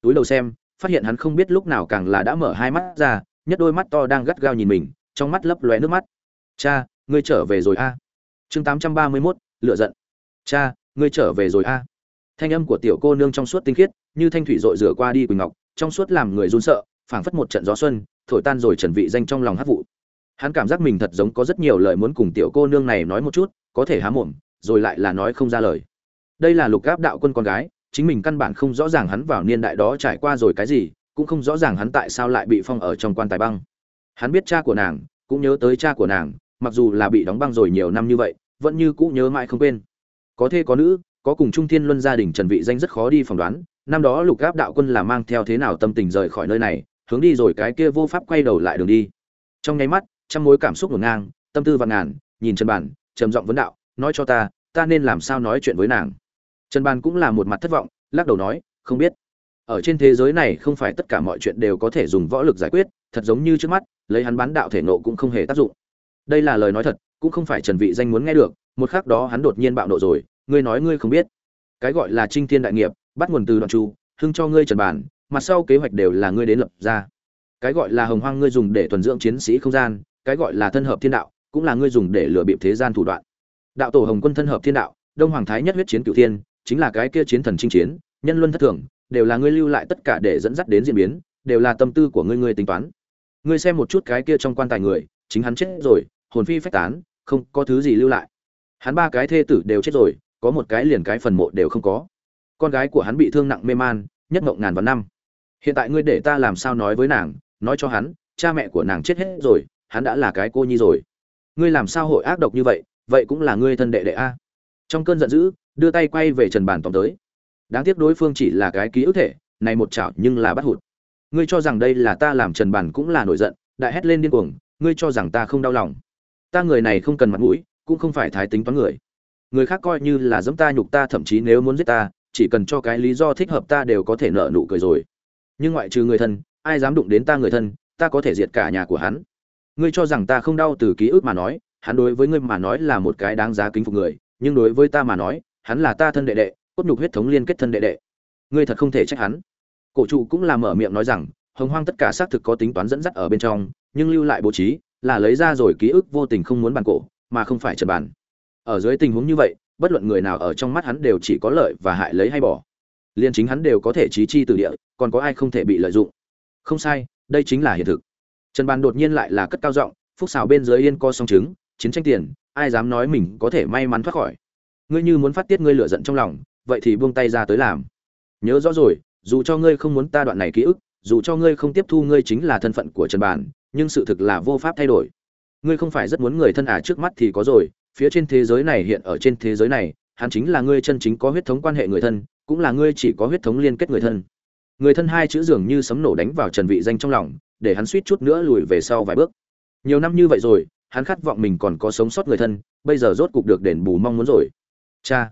Túi đầu xem phát hiện hắn không biết lúc nào càng là đã mở hai mắt ra nhất đôi mắt to đang gắt gao nhìn mình trong mắt lấp lóe nước mắt. Cha ngươi trở về rồi a? Chương 831, lựa giận. Cha ngươi trở về rồi a? Thanh âm của tiểu cô nương trong suốt tinh khiết như thanh thủy dội rửa qua đi quỳnh ngọc trong suốt làm người run sợ phảng phất một trận gió xuân thổi tan rồi trần vị danh trong lòng hắc vụ hắn cảm giác mình thật giống có rất nhiều lời muốn cùng tiểu cô nương này nói một chút, có thể há mồm, rồi lại là nói không ra lời. Đây là lục gáp đạo quân con gái, chính mình căn bản không rõ ràng hắn vào niên đại đó trải qua rồi cái gì, cũng không rõ ràng hắn tại sao lại bị phong ở trong quan tài băng. Hắn biết cha của nàng, cũng nhớ tới cha của nàng, mặc dù là bị đóng băng rồi nhiều năm như vậy, vẫn như cũ nhớ mãi không quên. Có thê có nữ, có cùng trung thiên luân gia đình trần vị danh rất khó đi phỏng đoán, năm đó lục gáp đạo quân là mang theo thế nào tâm tình rời khỏi nơi này, hướng đi rồi cái kia vô pháp quay đầu lại đường đi. Trong nháy mắt trăm mối cảm xúc ngổn ngang tâm tư vạn ngàn nhìn trần Bàn, trầm giọng vấn đạo nói cho ta ta nên làm sao nói chuyện với nàng? Trần bàn cũng là một mặt thất vọng lắc đầu nói không biết. Ở trên thế giới này không phải tất cả mọi chuyện đều có thể dùng võ lực giải quyết thật giống như trước mắt lấy hắn bán đạo thể nộ cũng không hề tác dụng. Đây là lời nói thật cũng không phải trần vị danh muốn nghe được một khắc đó hắn đột nhiên bạo nộ rồi ngươi nói ngươi không biết. Cái gọi là trinh thiên đại nghiệp bắt nguồn từ đoạn chu hưng cho ngươi trần Bàn, mặt sau kế hoạch đều là ngươi đến lập ra. Cái gọi là hồng hoang ngươi dùng để thuần dưỡng chiến sĩ không gian cái gọi là thân hợp thiên đạo, cũng là ngươi dùng để lừa bịp thế gian thủ đoạn. Đạo tổ hồng quân thân hợp thiên đạo, đông hoàng thái nhất huyết chiến cửu thiên, chính là cái kia chiến thần chinh chiến, nhân luân thất thường, đều là ngươi lưu lại tất cả để dẫn dắt đến diễn biến, đều là tâm tư của ngươi ngươi tính toán. Ngươi xem một chút cái kia trong quan tài người, chính hắn chết rồi, hồn phi phách tán, không có thứ gì lưu lại. Hắn ba cái thê tử đều chết rồi, có một cái liền cái phần mộ đều không có. Con gái của hắn bị thương nặng mê man, nhất mộng ngàn vạn năm. Hiện tại ngươi để ta làm sao nói với nàng, nói cho hắn, cha mẹ của nàng chết hết rồi hắn đã là cái cô nhi rồi. Ngươi làm sao hội ác độc như vậy vậy cũng là ngươi thân đệ đệ a. Trong cơn giận dữ, đưa tay quay về trần bàn tóm tới. Đáng tiếc đối phương chỉ là cái ký ức thể, này một chảo nhưng là bắt hụt. Ngươi cho rằng đây là ta làm trần bàn cũng là nổi giận, đại hét lên điên cuồng, ngươi cho rằng ta không đau lòng. Ta người này không cần mặt mũi, cũng không phải thái tính toán người. Người khác coi như là dẫm ta nhục ta, thậm chí nếu muốn giết ta, chỉ cần cho cái lý do thích hợp ta đều có thể nợ nụ cười rồi. Nhưng ngoại trừ người thân, ai dám đụng đến ta người thân, ta có thể diệt cả nhà của hắn ngươi cho rằng ta không đau từ ký ức mà nói, hắn đối với ngươi mà nói là một cái đáng giá kính phục người, nhưng đối với ta mà nói, hắn là ta thân đệ đệ, cốt nhục huyết thống liên kết thân đệ đệ. Ngươi thật không thể trách hắn. Cổ trụ cũng là mở miệng nói rằng, hồng hoang tất cả xác thực có tính toán dẫn dắt ở bên trong, nhưng lưu lại bố trí, là lấy ra rồi ký ức vô tình không muốn bàn cổ, mà không phải trần bàn ở dưới tình huống như vậy, bất luận người nào ở trong mắt hắn đều chỉ có lợi và hại lấy hay bỏ. Liên chính hắn đều có thể trí chi từ địa, còn có ai không thể bị lợi dụng? Không sai, đây chính là hiện thực trần bàn đột nhiên lại là cất cao giọng, phúc xào bên dưới yên co song trứng chiến tranh tiền, ai dám nói mình có thể may mắn thoát khỏi? Ngươi như muốn phát tiết ngươi lửa giận trong lòng, vậy thì buông tay ra tới làm. Nhớ rõ rồi, dù cho ngươi không muốn ta đoạn này ký ức, dù cho ngươi không tiếp thu ngươi chính là thân phận của trần bàn, nhưng sự thực là vô pháp thay đổi. Ngươi không phải rất muốn người thân à trước mắt thì có rồi, phía trên thế giới này hiện ở trên thế giới này, hắn chính là ngươi chân chính có huyết thống quan hệ người thân, cũng là ngươi chỉ có huyết thống liên kết người thân. Người thân hai chữ dường như sấm nổ đánh vào trần vị danh trong lòng để hắn suýt chút nữa lùi về sau vài bước. Nhiều năm như vậy rồi, hắn khát vọng mình còn có sống sót người thân, bây giờ rốt cục được đền bù mong muốn rồi. Cha.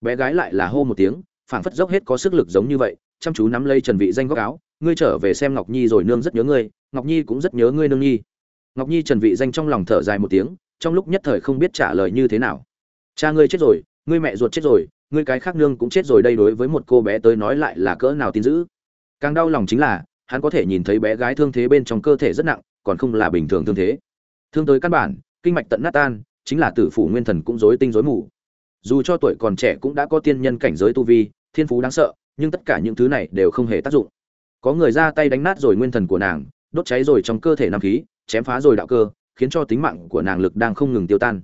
Bé gái lại là hô một tiếng, phảng phất dốc hết có sức lực giống như vậy, chăm chú nắm lấy trần vị danh góc áo, ngươi trở về xem ngọc nhi rồi nương rất nhớ ngươi, ngọc nhi cũng rất nhớ ngươi nương nhi. Ngọc nhi trần vị danh trong lòng thở dài một tiếng, trong lúc nhất thời không biết trả lời như thế nào. Cha ngươi chết rồi, ngươi mẹ ruột chết rồi, ngươi cái khác nương cũng chết rồi, đây đối với một cô bé tới nói lại là cỡ nào tin dữ. Càng đau lòng chính là hắn có thể nhìn thấy bé gái thương thế bên trong cơ thể rất nặng, còn không là bình thường thương thế. Thương tới căn bản, kinh mạch tận nát tan, chính là tử phủ nguyên thần cũng rối tinh rối mù. Dù cho tuổi còn trẻ cũng đã có tiên nhân cảnh giới tu vi, thiên phú đáng sợ, nhưng tất cả những thứ này đều không hề tác dụng. Có người ra tay đánh nát rồi nguyên thần của nàng, đốt cháy rồi trong cơ thể nam khí, chém phá rồi đạo cơ, khiến cho tính mạng của nàng lực đang không ngừng tiêu tan.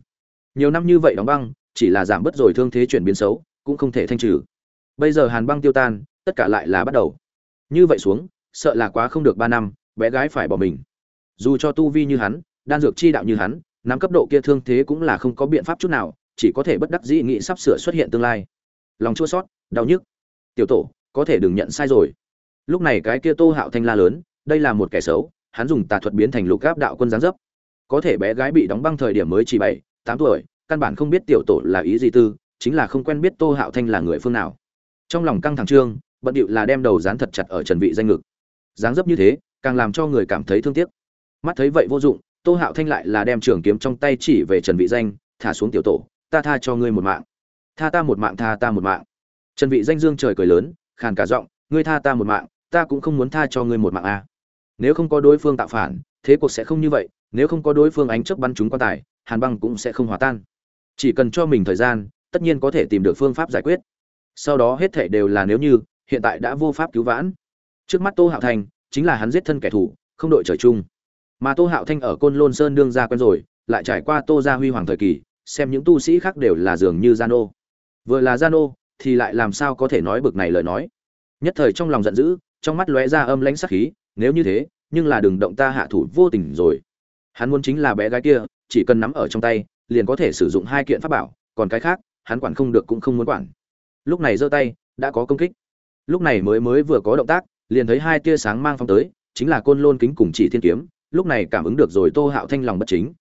Nhiều năm như vậy đóng băng, chỉ là giảm bớt rồi thương thế chuyển biến xấu, cũng không thể thanh trừ. Bây giờ hàn băng tiêu tan, tất cả lại là bắt đầu. Như vậy xuống sợ là quá không được ba năm, bé gái phải bỏ mình. Dù cho tu vi như hắn, đan dược chi đạo như hắn, nắm cấp độ kia thương thế cũng là không có biện pháp chút nào, chỉ có thể bất đắc dĩ nghĩ sắp sửa xuất hiện tương lai. Lòng chua sót đau nhức. Tiểu tổ, có thể đừng nhận sai rồi. Lúc này cái kia tô hạo thanh la lớn, đây là một kẻ xấu, hắn dùng tà thuật biến thành lục áp đạo quân giáng dấp. Có thể bé gái bị đóng băng thời điểm mới chỉ bảy, tám tuổi, căn bản không biết tiểu tổ là ý gì tư, chính là không quen biết tô hạo thanh là người phương nào. Trong lòng căng thẳng trương, bận điệu là đem đầu dán thật chặt ở trần vị danh ngực dáng dấp như thế, càng làm cho người cảm thấy thương tiếc. Mắt thấy vậy vô dụng, tô hạo thanh lại là đem trường kiếm trong tay chỉ về trần vị danh, thả xuống tiểu tổ, ta tha cho ngươi một mạng. Tha ta một mạng, tha ta một mạng. Trần vị danh dương trời cười lớn, khàn cả giọng, ngươi tha ta một mạng, ta cũng không muốn tha cho ngươi một mạng a nếu không có đối phương tạo phản, thế cuộc sẽ không như vậy, nếu không có đối phương ánh chớp bắn chúng quan tài, hàn băng cũng sẽ không hòa tan. Chỉ cần cho mình thời gian, tất nhiên có thể tìm được phương pháp giải quyết. Sau đó hết thảy đều là nếu như, hiện tại đã vô pháp cứu vãn trước mắt tô hạo thanh chính là hắn giết thân kẻ thù, không đội trời chung. Mà tô hạo thanh ở côn lôn sơn đương ra quen rồi, lại trải qua tô gia huy hoàng thời kỳ, xem những tu sĩ khác đều là dường như gia nô. Vừa là gia nô thì lại làm sao có thể nói bực này lời nói. Nhất thời trong lòng giận dữ, trong mắt lóe ra âm lãnh sắc khí, nếu như thế, nhưng là đừng động ta hạ thủ vô tình rồi. Hắn muốn chính là bé gái kia, chỉ cần nắm ở trong tay, liền có thể sử dụng hai kiện pháp bảo, còn cái khác, hắn quản không được cũng không muốn quản. Lúc này giơ tay, đã có công kích. Lúc này mới mới vừa có động tác liền thấy hai tia sáng mang phong tới, chính là côn lôn kính cùng chỉ thiên kiếm, lúc này cảm ứng được rồi tô hạo thanh lòng bất chính.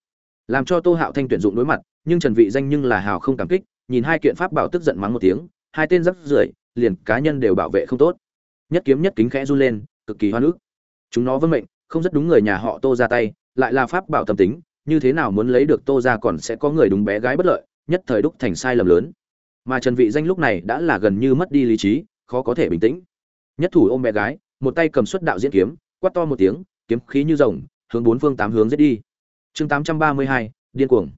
Làm cho tô hạo thanh tuyển dụng đối mặt, nhưng trần vị danh nhưng là hào không cảm kích, nhìn hai kiện pháp bảo tức giận mắng một tiếng, hai tên rắc rưởi, liền cá nhân đều bảo vệ không tốt. Nhất kiếm nhất kính khẽ run lên, cực kỳ hoa nước chúng nó vâng mệnh, không rất đúng người nhà họ tô ra tay, lại là pháp bảo tâm tính, như thế nào muốn lấy được tô ra còn sẽ có người đúng bé gái bất lợi, nhất thời đúc thành sai lầm lớn. Mà trần vị danh lúc này đã là gần như mất đi lý trí, khó có thể bình tĩnh nhất thủ ôm bé gái một tay cầm xuất đạo diễn kiếm quát to một tiếng kiếm khí như rồng hướng bốn phương tám hướng giết đi. Chương 832, điên cuồng.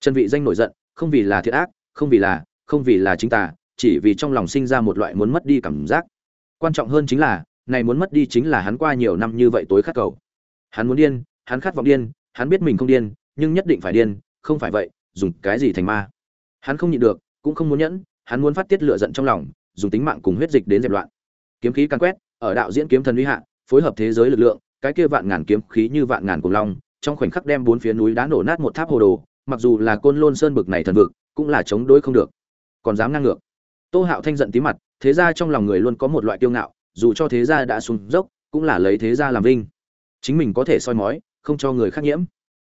Trần vị danh nổi giận không vì là thiệt ác không vì là không vì là chính tà chỉ vì trong lòng sinh ra một loại muốn mất đi cảm giác. Quan trọng hơn chính là này muốn mất đi chính là hắn qua nhiều năm như vậy tối khát cầu. Hắn muốn điên hắn khát vọng điên hắn biết mình không điên nhưng nhất định phải điên không phải vậy dùng cái gì thành ma? Hắn không nhịn được cũng không muốn nhẫn hắn muốn phát tiết lửa giận trong lòng dùng tính mạng cùng huyết dịch đến dẹp loạn kiếm khí căn quét, ở đạo diễn kiếm thần uy hạ, phối hợp thế giới lực lượng, cái kia vạn ngàn kiếm khí như vạn ngàn cùng long, trong khoảnh khắc đem bốn phía núi đá nổ nát một tháp hồ đồ, mặc dù là côn lôn sơn bực này thần vực, cũng là chống đối không được. Còn dám ngang ngược. Tô hạo thanh giận tí mặt, thế ra trong lòng người luôn có một loại kiêu ngạo, dù cho thế gia đã xuống dốc, cũng là lấy thế gia làm vinh. Chính mình có thể soi mói, không cho người khác nhiễm.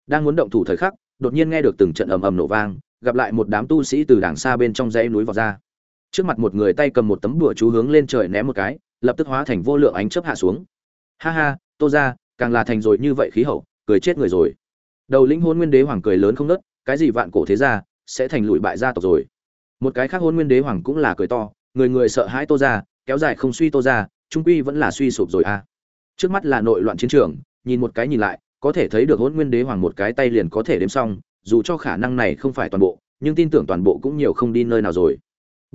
Đang muốn động thủ thời khắc, đột nhiên nghe được từng trận ầm ầm nổ vang, gặp lại một đám tu sĩ từ đảng xa bên trong dãy núi vọt ra trước mặt một người tay cầm một tấm đùa chú hướng lên trời ném một cái, lập tức hóa thành vô lượng ánh chớp hạ xuống. Ha ha, tô ra càng là thành rồi như vậy khí hậu, cười chết người rồi. Đầu lĩnh hôn nguyên đế hoàng cười lớn không nớt cái gì vạn cổ thế gia, sẽ thành lụi bại gia tộc rồi. Một cái khác hôn nguyên đế hoàng cũng là cười to, người người sợ hãi tô ra kéo dài không suy tô ra trung quy vẫn là suy sụp rồi a. Trước mắt là nội loạn chiến trường, nhìn một cái nhìn lại, có thể thấy được hôn nguyên đế hoàng một cái tay liền có thể đếm xong, dù cho khả năng này không phải toàn bộ, nhưng tin tưởng toàn bộ cũng nhiều không đi nơi nào rồi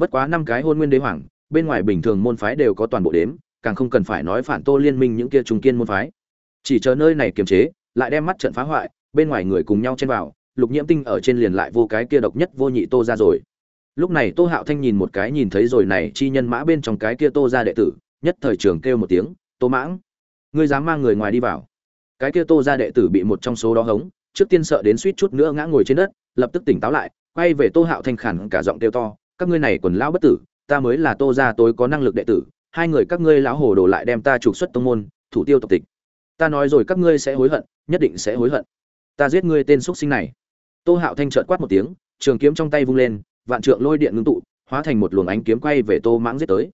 bất quá năm cái hôn nguyên đế hoàng, bên ngoài bình thường môn phái đều có toàn bộ đếm, càng không cần phải nói phản tô liên minh những kia trung kiên môn phái. Chỉ chờ nơi này kiềm chế, lại đem mắt trận phá hoại, bên ngoài người cùng nhau chen vào, lục nhiễm tinh ở trên liền lại vô cái kia độc nhất vô nhị tô ra rồi. Lúc này tô hạo thanh nhìn một cái nhìn thấy rồi này chi nhân mã bên trong cái kia tô ra đệ tử, nhất thời trường kêu một tiếng, tô mãng, ngươi dám mang người ngoài đi vào. Cái kia tô ra đệ tử bị một trong số đó hống, trước tiên sợ đến suýt chút nữa ngã ngồi trên đất, lập tức tỉnh táo lại, quay về tô hạo thanh khản cả giọng kêu to các ngươi này quần lão bất tử, ta mới là tô ra tối có năng lực đệ tử, hai người các ngươi lão hồ đồ lại đem ta trục xuất tông môn, thủ tiêu tộc tịch. Ta nói rồi các ngươi sẽ hối hận, nhất định sẽ hối hận. Ta giết ngươi tên xuất sinh này. Tô hạo thanh trợn quát một tiếng, trường kiếm trong tay vung lên, vạn trượng lôi điện ngưng tụ, hóa thành một luồng ánh kiếm quay về tô mãng giết tới.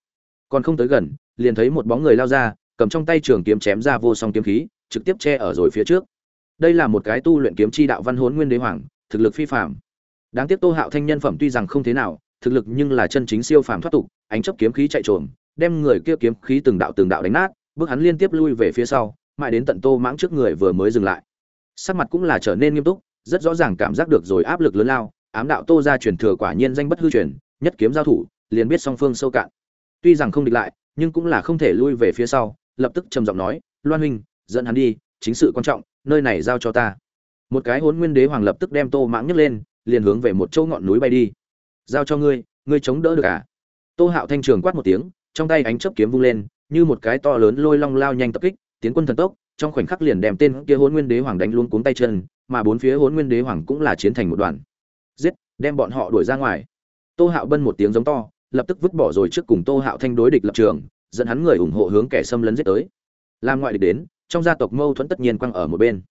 Còn không tới gần, liền thấy một bóng người lao ra, cầm trong tay trường kiếm chém ra vô song kiếm khí, trực tiếp che ở rồi phía trước. Đây là một cái tu luyện kiếm chi đạo văn hốn nguyên đế hoàng, thực lực phi phạm đáng tiếc tô hạo thanh nhân phẩm tuy rằng không thế nào thực lực nhưng là chân chính siêu phàm thoát tục, ánh chớp kiếm khí chạy trồm, đem người kia kiếm khí từng đạo từng đạo đánh nát, bước hắn liên tiếp lui về phía sau, mãi đến tận tô mãng trước người vừa mới dừng lại. Sắc mặt cũng là trở nên nghiêm túc, rất rõ ràng cảm giác được rồi áp lực lớn lao, ám đạo tô gia truyền thừa quả nhiên danh bất hư truyền, nhất kiếm giao thủ, liền biết song phương sâu cạn. Tuy rằng không địch lại, nhưng cũng là không thể lui về phía sau, lập tức trầm giọng nói, loan huynh, dẫn hắn đi, chính sự quan trọng, nơi này giao cho ta. Một cái Hỗn nguyên đế hoàng lập tức đem tô mãng nhấc lên, liền hướng về một chỗ ngọn núi bay đi giao cho ngươi ngươi chống đỡ được à? Tô hạo thanh trường quát một tiếng, trong tay ánh chớp kiếm vung lên, như một cái to lớn lôi long lao nhanh tập kích, tiến quân thần tốc, trong khoảnh khắc liền đem tên kia hôn nguyên đế hoàng đánh luôn cuống tay chân, mà bốn phía hôn nguyên đế hoàng cũng là chiến thành một đoàn. Giết, đem bọn họ đuổi ra ngoài. Tô hạo bân một tiếng giống to, lập tức vứt bỏ rồi trước cùng tô hạo thanh đối địch lập trường, dẫn hắn người ủng hộ hướng kẻ xâm lấn giết tới. Làm ngoại địch đến, trong gia tộc mâu thuẫn tất nhiên quăng ở một bên.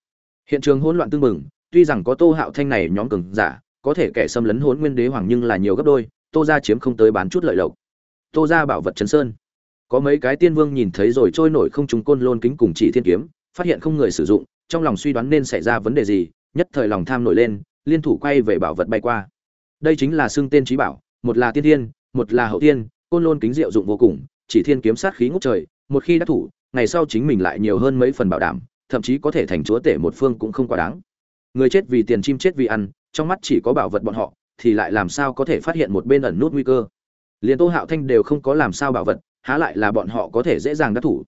Hiện trường hỗn loạn tương mừng tuy rằng có tô hạo thanh này nhóm cường giả có thể kẻ xâm lấn hỗn nguyên đế hoàng nhưng là nhiều gấp đôi, tô gia chiếm không tới bán chút lợi lộc. Tô gia bảo vật chấn sơn. Có mấy cái tiên vương nhìn thấy rồi trôi nổi không trúng côn lôn kính cùng chỉ thiên kiếm, phát hiện không người sử dụng, trong lòng suy đoán nên xảy ra vấn đề gì, nhất thời lòng tham nổi lên, liên thủ quay về bảo vật bay qua. Đây chính là xưng tên trí bảo, một là tiên thiên, một là hậu tiên, côn lôn kính diệu dụng vô cùng, chỉ thiên kiếm sát khí ngút trời, một khi đắc thủ, ngày sau chính mình lại nhiều hơn mấy phần bảo đảm, thậm chí có thể thành chúa tể một phương cũng không quá đáng người chết vì tiền chim chết vì ăn, trong mắt chỉ có bảo vật bọn họ, thì lại làm sao có thể phát hiện một bên ẩn nút nguy cơ? Liền tô hạo thanh đều không có làm sao bảo vật, há lại là bọn họ có thể dễ dàng đắc thủ.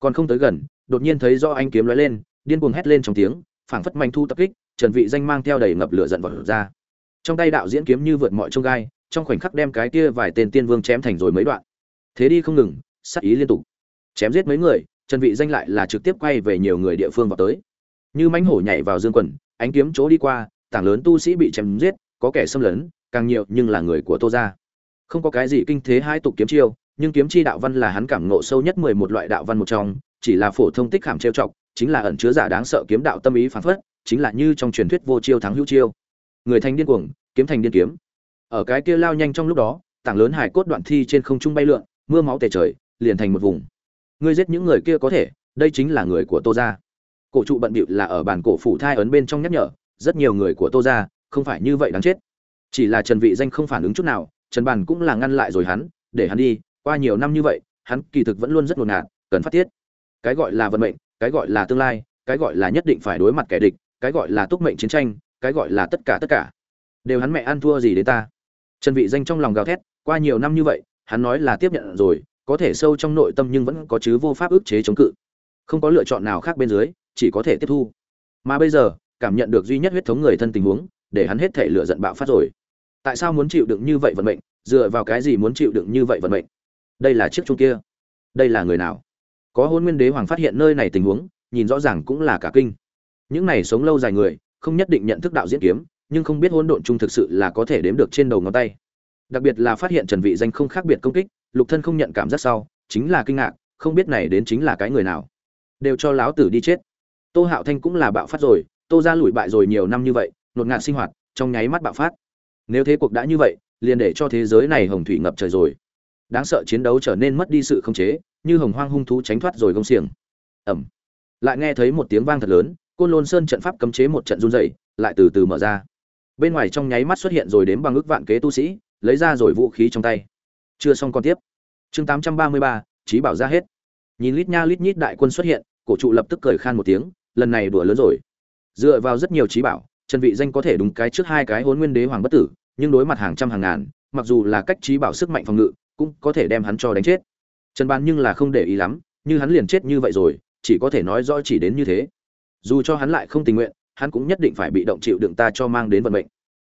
Còn không tới gần, đột nhiên thấy do anh kiếm lóe lên, điên cuồng hét lên trong tiếng, phảng phất manh thu tập kích, trần vị danh mang theo đầy ngập lửa giận vào ra. Trong tay đạo diễn kiếm như vượt mọi trông gai, trong khoảnh khắc đem cái kia vài tên tiên vương chém thành rồi mấy đoạn. Thế đi không ngừng, sát ý liên tục. Chém giết mấy người, trần vị danh lại là trực tiếp quay về nhiều người địa phương vào tới. Như mãnh hổ nhảy vào dương quần ánh kiếm chỗ đi qua, tảng lớn tu sĩ bị chém giết, có kẻ xâm lấn, càng nhiều nhưng là người của tô gia. Không có cái gì kinh thế hai tục kiếm chiêu, nhưng kiếm chi đạo văn là hắn cảm ngộ sâu nhất mười một loại đạo văn một trong, chỉ là phổ thông tích hàm trêu chọc, chính là ẩn chứa giả đáng sợ kiếm đạo tâm ý phản phất, chính là như trong truyền thuyết vô chiêu thắng hữu chiêu. Người thành điên cuồng, kiếm thành điên kiếm. Ở cái kia lao nhanh trong lúc đó, tảng lớn hải cốt đoạn thi trên không trung bay lượn, mưa máu tề trời, liền thành một vùng. Ngươi giết những người kia có thể, đây chính là người của tô gia cổ trụ bận bịu là ở bản cổ phủ thai ấn bên trong nhắc nhở, rất nhiều người của tô gia, không phải như vậy đáng chết. Chỉ là trần vị danh không phản ứng chút nào, trần bàn cũng là ngăn lại rồi hắn, để hắn đi, qua nhiều năm như vậy, hắn kỳ thực vẫn luôn rất ngột ngạt, cần phát tiết. Cái gọi là vận mệnh, cái gọi là tương lai, cái gọi là nhất định phải đối mặt kẻ địch, cái gọi là túc mệnh chiến tranh, cái gọi là tất cả tất cả. Đều hắn mẹ ăn thua gì đến ta. Trần vị danh trong lòng gào thét, qua nhiều năm như vậy, hắn nói là tiếp nhận rồi, có thể sâu trong nội tâm nhưng vẫn có chứ vô pháp ức chế chống cự. Không có lựa chọn nào khác bên dưới chỉ có thể tiếp thu. Mà bây giờ, cảm nhận được duy nhất huyết thống người thân tình huống, để hắn hết thể lựa giận bạo phát rồi. Tại sao muốn chịu đựng như vậy vận mệnh, dựa vào cái gì muốn chịu đựng như vậy vận mệnh? Đây là chiếc chung kia. Đây là người nào? Có hôn nguyên đế hoàng phát hiện nơi này tình huống, nhìn rõ ràng cũng là cả kinh. Những này sống lâu dài người, không nhất định nhận thức đạo diễn kiếm, nhưng không biết hỗn độn chung thực sự là có thể đếm được trên đầu ngón tay. Đặc biệt là phát hiện trần vị danh không khác biệt công kích, lục thân không nhận cảm giác sau, chính là kinh ngạc, không biết này đến chính là cái người nào. Đều cho láo tử đi chết tô hạo thanh cũng là bạo phát rồi, tô ra lùi bại rồi nhiều năm như vậy, nột ngạt sinh hoạt, trong nháy mắt bạo phát. Nếu thế cuộc đã như vậy, liền để cho thế giới này hồng thủy ngập trời rồi. Đáng sợ chiến đấu trở nên mất đi sự khống chế, như hồng hoang hung thú tránh thoát rồi gông xiềng. Ẩm lại nghe thấy một tiếng vang thật lớn, côn lôn sơn trận pháp cấm chế một trận run dày lại từ từ mở ra. Bên ngoài trong nháy mắt xuất hiện rồi đếm bằng ước vạn kế tu sĩ, lấy ra rồi vũ khí trong tay. Chưa xong còn tiếp. Chương tám trăm ba mươi ba trí bảo ra hết. Nhìn lít nha lít nhít đại quân xuất hiện, cổ trụ lập tức cười khan một tiếng lần này đùa lớn rồi. Dựa vào rất nhiều trí bảo, trần vị danh có thể đúng cái trước hai cái hôn nguyên đế hoàng bất tử, nhưng đối mặt hàng trăm hàng ngàn, mặc dù là cách trí bảo sức mạnh phòng ngự, cũng có thể đem hắn cho đánh chết. Trần ban nhưng là không để ý lắm, như hắn liền chết như vậy rồi, chỉ có thể nói rõ chỉ đến như thế. Dù cho hắn lại không tình nguyện, hắn cũng nhất định phải bị động chịu đựng ta cho mang đến vận mệnh.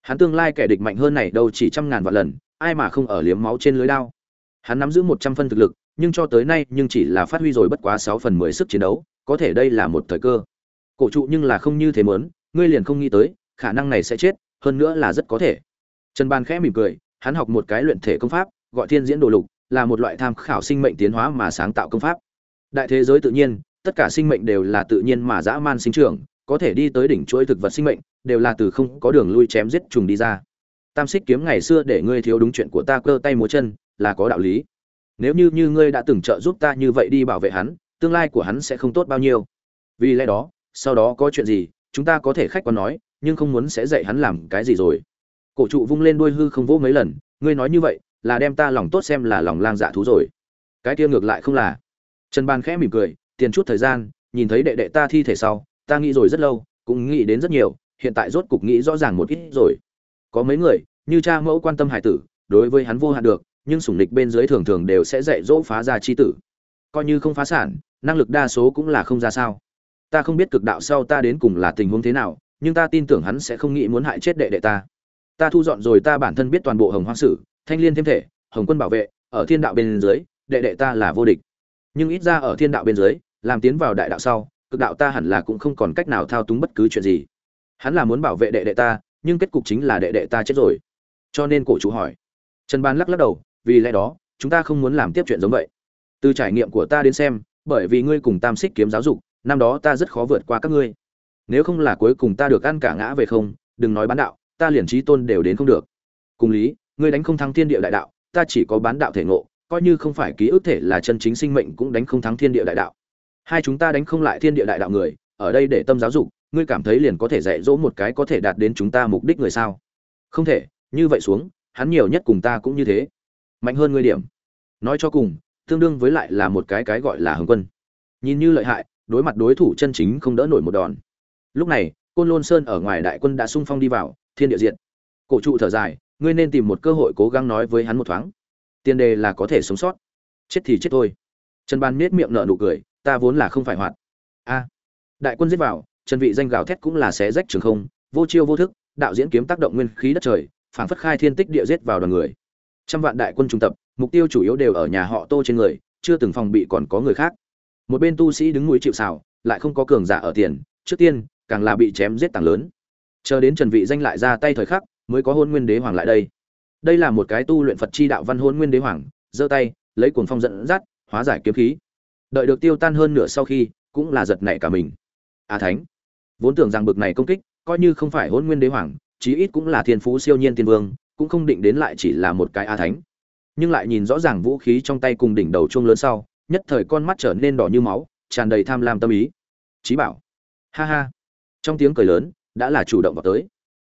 Hắn tương lai kẻ địch mạnh hơn này đâu chỉ trăm ngàn vạn lần, ai mà không ở liếm máu trên lưới đao. Hắn nắm giữ một trăm phân thực lực, nhưng cho tới nay nhưng chỉ là phát huy rồi bất quá sáu phần mười sức chiến đấu có thể đây là một thời cơ. Cổ trụ nhưng là không như thế mớn ngươi liền không nghĩ tới, khả năng này sẽ chết, hơn nữa là rất có thể. Trần ban khẽ mỉm cười, hắn học một cái luyện thể công pháp, gọi thiên diễn đồ lục, là một loại tham khảo sinh mệnh tiến hóa mà sáng tạo công pháp. Đại thế giới tự nhiên, tất cả sinh mệnh đều là tự nhiên mà dã man sinh trưởng, có thể đi tới đỉnh chuỗi thực vật sinh mệnh, đều là từ không có đường lui chém giết trùng đi ra. Tam xích kiếm ngày xưa để ngươi thiếu đúng chuyện của ta cơ tay múa chân, là có đạo lý. Nếu như như ngươi đã từng trợ giúp ta như vậy đi bảo vệ hắn tương lai của hắn sẽ không tốt bao nhiêu. Vì lẽ đó, sau đó có chuyện gì, chúng ta có thể khách quan nói, nhưng không muốn sẽ dạy hắn làm cái gì rồi. Cổ trụ vung lên đuôi hư không vỗ mấy lần, ngươi nói như vậy, là đem ta lòng tốt xem là lòng lang dạ thú rồi. Cái kia ngược lại không là. Trần ban khẽ mỉm cười, tiền chút thời gian, nhìn thấy đệ đệ ta thi thể sau, ta nghĩ rồi rất lâu, cũng nghĩ đến rất nhiều, hiện tại rốt cục nghĩ rõ ràng một ít rồi. Có mấy người, như cha mẫu quan tâm hải tử, đối với hắn vô hạn được, nhưng sủng lịch bên dưới thường thường đều sẽ dạy dỗ phá ra chi tử. Coi như không phá sản năng lực đa số cũng là không ra sao. Ta không biết cực đạo sau ta đến cùng là tình huống thế nào, nhưng ta tin tưởng hắn sẽ không nghĩ muốn hại chết đệ đệ ta. Ta thu dọn rồi ta bản thân biết toàn bộ hồng hoang sử, thanh liên thêm thể, hồng quân bảo vệ, ở thiên đạo bên dưới, đệ đệ ta là vô địch. Nhưng ít ra ở thiên đạo bên dưới, làm tiến vào đại đạo sau, cực đạo ta hẳn là cũng không còn cách nào thao túng bất cứ chuyện gì. Hắn là muốn bảo vệ đệ đệ ta, nhưng kết cục chính là đệ đệ ta chết rồi. Cho nên cổ chủ hỏi. Trần ban lắc lắc đầu, vì lẽ đó, chúng ta không muốn làm tiếp chuyện giống vậy. Từ trải nghiệm của ta đến xem bởi vì ngươi cùng tam xích kiếm giáo dục, năm đó ta rất khó vượt qua các ngươi. Nếu không là cuối cùng ta được ăn cả ngã về không, đừng nói bán đạo, ta liền trí tôn đều đến không được. Cùng lý, ngươi đánh không thắng thiên địa đại đạo, ta chỉ có bán đạo thể ngộ, coi như không phải ký ức thể là chân chính sinh mệnh cũng đánh không thắng thiên địa đại đạo. Hai chúng ta đánh không lại thiên địa đại đạo người, ở đây để tâm giáo dục, ngươi cảm thấy liền có thể dạy dỗ một cái có thể đạt đến chúng ta mục đích người sao? Không thể, như vậy xuống, hắn nhiều nhất cùng ta cũng như thế. Mạnh hơn ngươi điểm. Nói cho cùng tương đương với lại là một cái cái gọi là hồng quân. Nhìn như lợi hại, đối mặt đối thủ chân chính không đỡ nổi một đòn. Lúc này, côn lôn sơn ở ngoài đại quân đã sung phong đi vào, thiên địa diện. Cổ trụ thở dài, ngươi nên tìm một cơ hội cố gắng nói với hắn một thoáng. Tiền đề là có thể sống sót. Chết thì chết thôi. Trần ban nết miệng nở nụ cười, ta vốn là không phải hoạt. A. Đại quân giết vào, trần vị danh gào thét cũng là xé rách trường không, vô chiêu vô thức, đạo diễn kiếm tác động nguyên khí đất trời, phảng phất khai thiên tích địa giết vào đoàn người. Trăm vạn đại quân trung tập mục tiêu chủ yếu đều ở nhà họ tô trên người, chưa từng phòng bị còn có người khác. Một bên tu sĩ đứng núi chịu sào, lại không có cường giả ở tiền, trước tiên, càng là bị chém giết tàng lớn. Chờ đến trần vị danh lại ra tay thời khắc, mới có hôn nguyên đế hoàng lại đây. Đây là một cái tu luyện phật chi đạo văn hôn nguyên đế hoàng, giơ tay, lấy cuồng phong dẫn dắt, hóa giải kiếm khí. Đợi được tiêu tan hơn nửa sau khi, cũng là giật nảy cả mình. A thánh, vốn tưởng rằng bực này công kích, coi như không phải hôn nguyên đế hoàng, chí ít cũng là thiên phú siêu nhiên tiên vương, cũng không định đến lại chỉ là một cái a thánh nhưng lại nhìn rõ ràng vũ khí trong tay cùng đỉnh đầu chuông lớn sau, nhất thời con mắt trở nên đỏ như máu, tràn đầy tham lam tâm ý. Chí bảo. Ha ha. Trong tiếng cười lớn, đã là chủ động vào tới.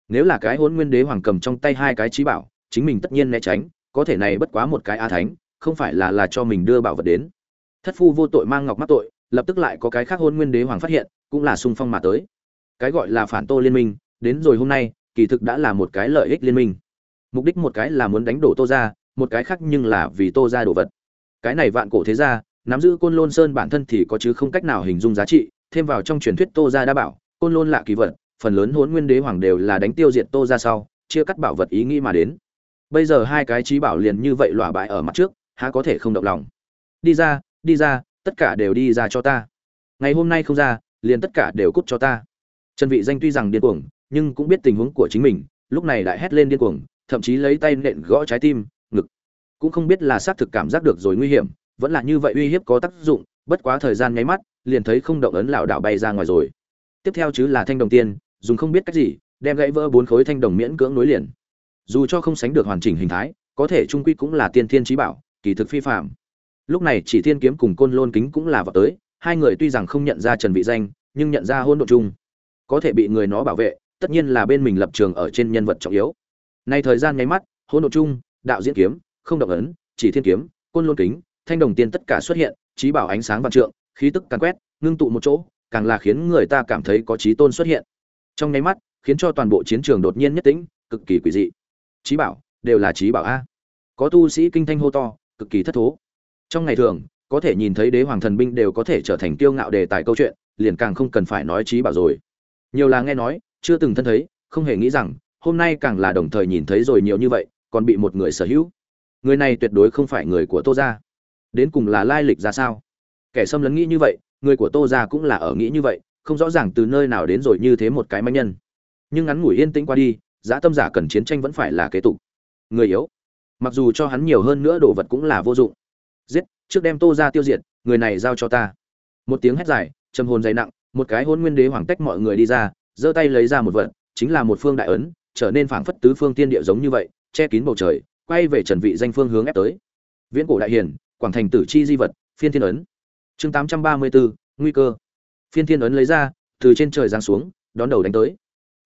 Nếu là cái hôn nguyên đế hoàng cầm trong tay hai cái chí bảo, chính mình tất nhiên né tránh, có thể này bất quá một cái a thánh, không phải là là cho mình đưa bảo vật đến. Thất phu vô tội mang ngọc mắc tội, lập tức lại có cái khác hôn nguyên đế hoàng phát hiện, cũng là sung phong mà tới. Cái gọi là phản tô liên minh, đến rồi hôm nay, kỳ thực đã là một cái lợi ích liên minh. Mục đích một cái là muốn đánh đổ tô ra một cái khác nhưng là vì tô ra đồ vật. Cái này vạn cổ thế gia, nắm giữ côn lôn sơn bản thân thì có chứ không cách nào hình dung giá trị, thêm vào trong truyền thuyết tô ra đã bảo, côn lôn lạ kỳ vật, phần lớn hốn nguyên đế hoàng đều là đánh tiêu diệt tô ra sau, chia cắt bảo vật ý nghĩ mà đến. Bây giờ hai cái trí bảo liền như vậy lỏa bại ở mặt trước, há có thể không động lòng? Đi ra đi ra, tất cả đều đi ra cho ta. Ngày hôm nay không ra, liền tất cả đều cút cho ta. Trần vị danh tuy rằng điên cuồng, nhưng cũng biết tình huống của chính mình, lúc này lại hét lên điên cuồng, thậm chí lấy tay nện gõ trái tim cũng không biết là xác thực cảm giác được rồi nguy hiểm, vẫn là như vậy uy hiếp có tác dụng, bất quá thời gian nháy mắt, liền thấy không động ấn lão đảo bay ra ngoài rồi. Tiếp theo chứ là thanh đồng tiên, dùng không biết cách gì, đem gãy vỡ bốn khối thanh đồng miễn cưỡng nối liền. Dù cho không sánh được hoàn chỉnh hình thái, có thể trung quy cũng là tiên thiên trí bảo, kỳ thực phi phạm lúc này chỉ thiên kiếm cùng côn lôn kính cũng là vào tới, hai người tuy rằng không nhận ra trần vị danh, nhưng nhận ra hôn độ chung. Có thể bị người nó bảo vệ, tất nhiên là bên mình lập trường ở trên nhân vật trọng yếu. Nay thời gian nháy mắt hôn độ chung, đạo diễn kiếm không động ấn, chỉ thiên kiếm, côn lôn kính, thanh đồng tiên tất cả xuất hiện, trí bảo ánh sáng vạn trượng, khí tức càn quét, ngưng tụ một chỗ, càng là khiến người ta cảm thấy có trí tôn xuất hiện. Trong nháy mắt, khiến cho toàn bộ chiến trường đột nhiên nhất tĩnh, cực kỳ quỷ dị. Trí bảo, đều là trí bảo a. Có tu sĩ kinh thanh hô to, cực kỳ thất thố. Trong ngày thường, có thể nhìn thấy đế hoàng thần binh đều có thể trở thành tiêu ngạo đề tài câu chuyện, liền càng không cần phải nói trí bảo rồi. Nhiều là nghe nói, chưa từng thân thấy, không hề nghĩ rằng, hôm nay càng là đồng thời nhìn thấy rồi nhiều như vậy, còn bị một người sở hữu người này tuyệt đối không phải người của tô gia. Đến cùng là lai lịch ra sao? Kẻ xâm lấn nghĩ như vậy, người của tô gia cũng là ở nghĩ như vậy, không rõ ràng từ nơi nào đến rồi như thế một cái manh nhân. Nhưng ngắn ngủi yên tĩnh qua đi, giá tâm giả cần chiến tranh vẫn phải là kế tục. Người yếu. Mặc dù cho hắn nhiều hơn nữa đồ vật cũng là vô dụng. Giết, trước đem tô ra tiêu diệt, người này giao cho ta. Một tiếng hét dài, trầm hồn dày nặng, một cái hôn nguyên đế hoàng tách mọi người đi ra, giơ tay lấy ra một vật, chính là một phương đại ấn, trở nên phảng phất tứ phương tiên địa giống như vậy, che kín bầu trời quay về trần vị danh phương hướng ép tới. Viễn cổ đại hiền quảng thành tử chi di vật phiên thiên ấn. Chương 834, nguy cơ. Phiên thiên ấn lấy ra từ trên trời giáng xuống đón đầu đánh tới.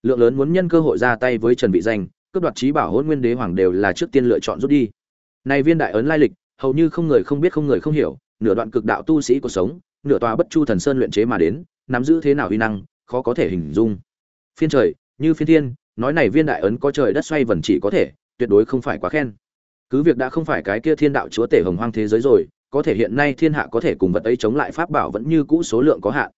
Lượng lớn muốn nhân cơ hội ra tay với trần vị danh cướp đoạt trí bảo hôn nguyên đế hoàng đều là trước tiên lựa chọn rút đi. Này viên đại ấn lai lịch hầu như không người không biết không người không hiểu nửa đoạn cực đạo tu sĩ cuộc sống nửa tòa bất chu thần sơn luyện chế mà đến nắm giữ thế nào uy năng khó có thể hình dung. Phiên trời như phiên thiên nói này viên đại ấn có trời đất xoay vần chỉ có thể tuyệt đối không phải quá khen. Cứ việc đã không phải cái kia thiên đạo chúa tể hồng hoang thế giới rồi, có thể hiện nay thiên hạ có thể cùng vật ấy chống lại pháp bảo vẫn như cũ số lượng có hạn.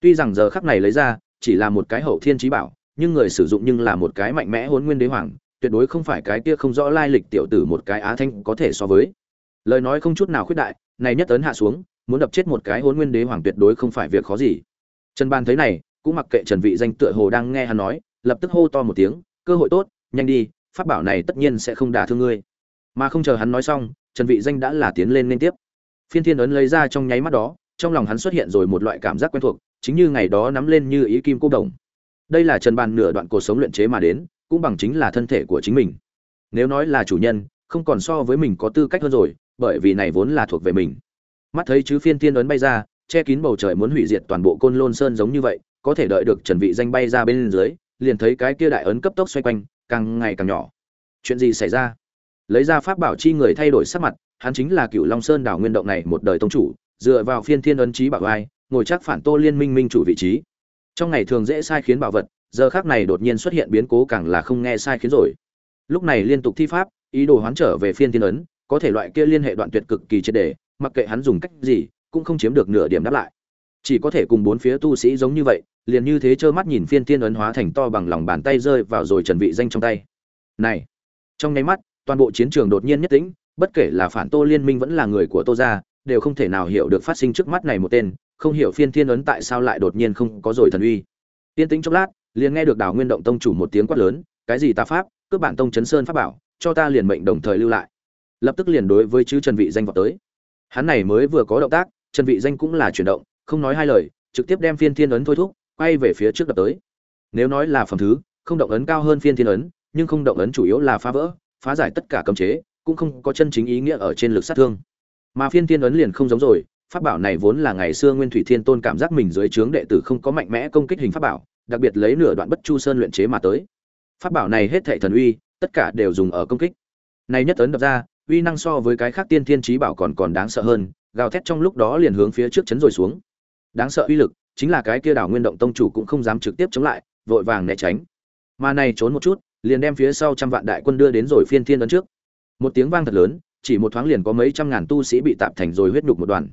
Tuy rằng giờ khắc này lấy ra, chỉ là một cái hậu thiên trí bảo, nhưng người sử dụng nhưng là một cái mạnh mẽ hôn nguyên đế hoàng, tuyệt đối không phải cái kia không rõ lai lịch tiểu tử một cái á thanh có thể so với. Lời nói không chút nào khuyết đại, này nhất ấn hạ xuống, muốn đập chết một cái hôn nguyên đế hoàng tuyệt đối không phải việc khó gì. Trần ban thấy này, cũng mặc kệ trần vị danh tựa hồ đang nghe hắn nói, lập tức hô to một tiếng, cơ hội tốt, nhanh đi pháp bảo này tất nhiên sẽ không đả thương ngươi. Mà không chờ hắn nói xong, trần vị danh đã là tiến lên liên tiếp. Phiên thiên ấn lấy ra trong nháy mắt đó, trong lòng hắn xuất hiện rồi một loại cảm giác quen thuộc, chính như ngày đó nắm lên như ý kim cô đồng. Đây là trần bàn nửa đoạn cuộc sống luyện chế mà đến, cũng bằng chính là thân thể của chính mình. Nếu nói là chủ nhân, không còn so với mình có tư cách hơn rồi, bởi vì này vốn là thuộc về mình. Mắt thấy chứ phiên Thiên ấn bay ra, che kín bầu trời muốn hủy diệt toàn bộ côn lôn sơn giống như vậy, có thể đợi được trần vị danh bay ra bên dưới, liền thấy cái kia đại ấn cấp tốc xoay quanh càng ngày càng nhỏ. Chuyện gì xảy ra? Lấy ra pháp bảo chi người thay đổi sắc mặt, hắn chính là cựu long sơn đảo nguyên động này một đời tông chủ, dựa vào phiên thiên ấn trí bảo ai, ngồi chắc phản tô liên minh minh chủ vị trí. Trong ngày thường dễ sai khiến bảo vật, giờ khác này đột nhiên xuất hiện biến cố càng là không nghe sai khiến rồi. Lúc này liên tục thi pháp, ý đồ hoán trở về phiên thiên ấn, có thể loại kia liên hệ đoạn tuyệt cực kỳ triệt đề mặc kệ hắn dùng cách gì, cũng không chiếm được nửa điểm đáp lại chỉ có thể cùng bốn phía tu sĩ giống như vậy, liền như thế trơ mắt nhìn phiên thiên ấn hóa thành to bằng lòng bàn tay rơi vào rồi trần vị danh trong tay. Này! Trong nháy mắt, toàn bộ chiến trường đột nhiên nhất tĩnh, bất kể là phản tô liên minh vẫn là người của tô gia, đều không thể nào hiểu được phát sinh trước mắt này một tên, không hiểu phiên thiên ấn tại sao lại đột nhiên không có rồi thần uy. Tiên tĩnh chốc lát, liền nghe được đào nguyên động tông chủ một tiếng quát lớn, cái gì ta pháp? Cướp bản tông chấn sơn pháp bảo, cho ta liền mệnh đồng thời lưu lại. Lập tức liền đối với chư trần vị danh vọt tới. Hắn này mới vừa có động tác, trần vị danh cũng là chuyển động không nói hai lời, trực tiếp đem phiên thiên ấn thôi thúc, quay về phía trước đập tới. Nếu nói là phẩm thứ, không động ấn cao hơn phiên thiên ấn, nhưng không động ấn chủ yếu là phá vỡ, phá giải tất cả cấm chế, cũng không có chân chính ý nghĩa ở trên lực sát thương. Mà phiên thiên ấn liền không giống rồi, pháp bảo này vốn là ngày xưa nguyên thủy thiên tôn cảm giác mình dưới trướng đệ tử không có mạnh mẽ công kích hình pháp bảo, đặc biệt lấy nửa đoạn bất chu sơn luyện chế mà tới. Pháp bảo này hết thệ thần uy, tất cả đều dùng ở công kích. Này nhất ấn đập ra, uy năng so với cái khác tiên thiên trí bảo còn còn đáng sợ hơn, gào thét trong lúc đó liền hướng phía trước chấn rồi xuống đáng sợ uy lực, chính là cái kia đảo nguyên động tông chủ cũng không dám trực tiếp chống lại, vội vàng né tránh. Mà này trốn một chút, liền đem phía sau trăm vạn đại quân đưa đến rồi phiên thiên ấn trước. Một tiếng vang thật lớn, chỉ một thoáng liền có mấy trăm ngàn tu sĩ bị tạm thành rồi huyết nhục một đoàn.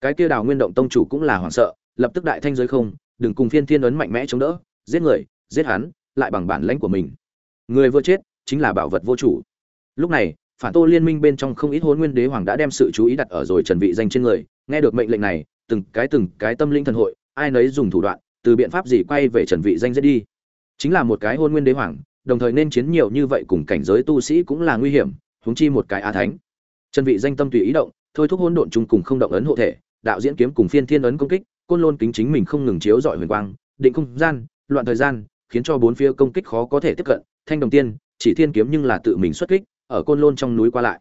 Cái kia đảo nguyên động tông chủ cũng là hoảng sợ, lập tức đại thanh giới không, đừng cùng phiên thiên ấn mạnh mẽ chống đỡ, giết người, giết hắn, lại bằng bản lãnh của mình. Người vừa chết, chính là bảo vật vô chủ. Lúc này, phản tô liên minh bên trong không ít hôn nguyên đế hoàng đã đem sự chú ý đặt ở rồi trần vị danh trên người nghe được mệnh lệnh này, từng cái từng cái tâm linh thần hội, ai nấy dùng thủ đoạn, từ biện pháp gì quay về trần vị danh giết đi. Chính là một cái hôn nguyên đế hoàng, đồng thời nên chiến nhiều như vậy cùng cảnh giới tu sĩ cũng là nguy hiểm, huống chi một cái a thánh. Trần vị danh tâm tùy ý động, thôi thúc hỗn độn chung cùng không động ấn hộ thể, đạo diễn kiếm cùng phiên thiên ấn công kích, côn lôn kính chính mình không ngừng chiếu dọi huyền quang, định không gian, loạn thời gian, khiến cho bốn phía công kích khó có thể tiếp cận, thanh đồng tiên, chỉ thiên kiếm nhưng là tự mình xuất kích, ở côn lôn trong núi qua lại.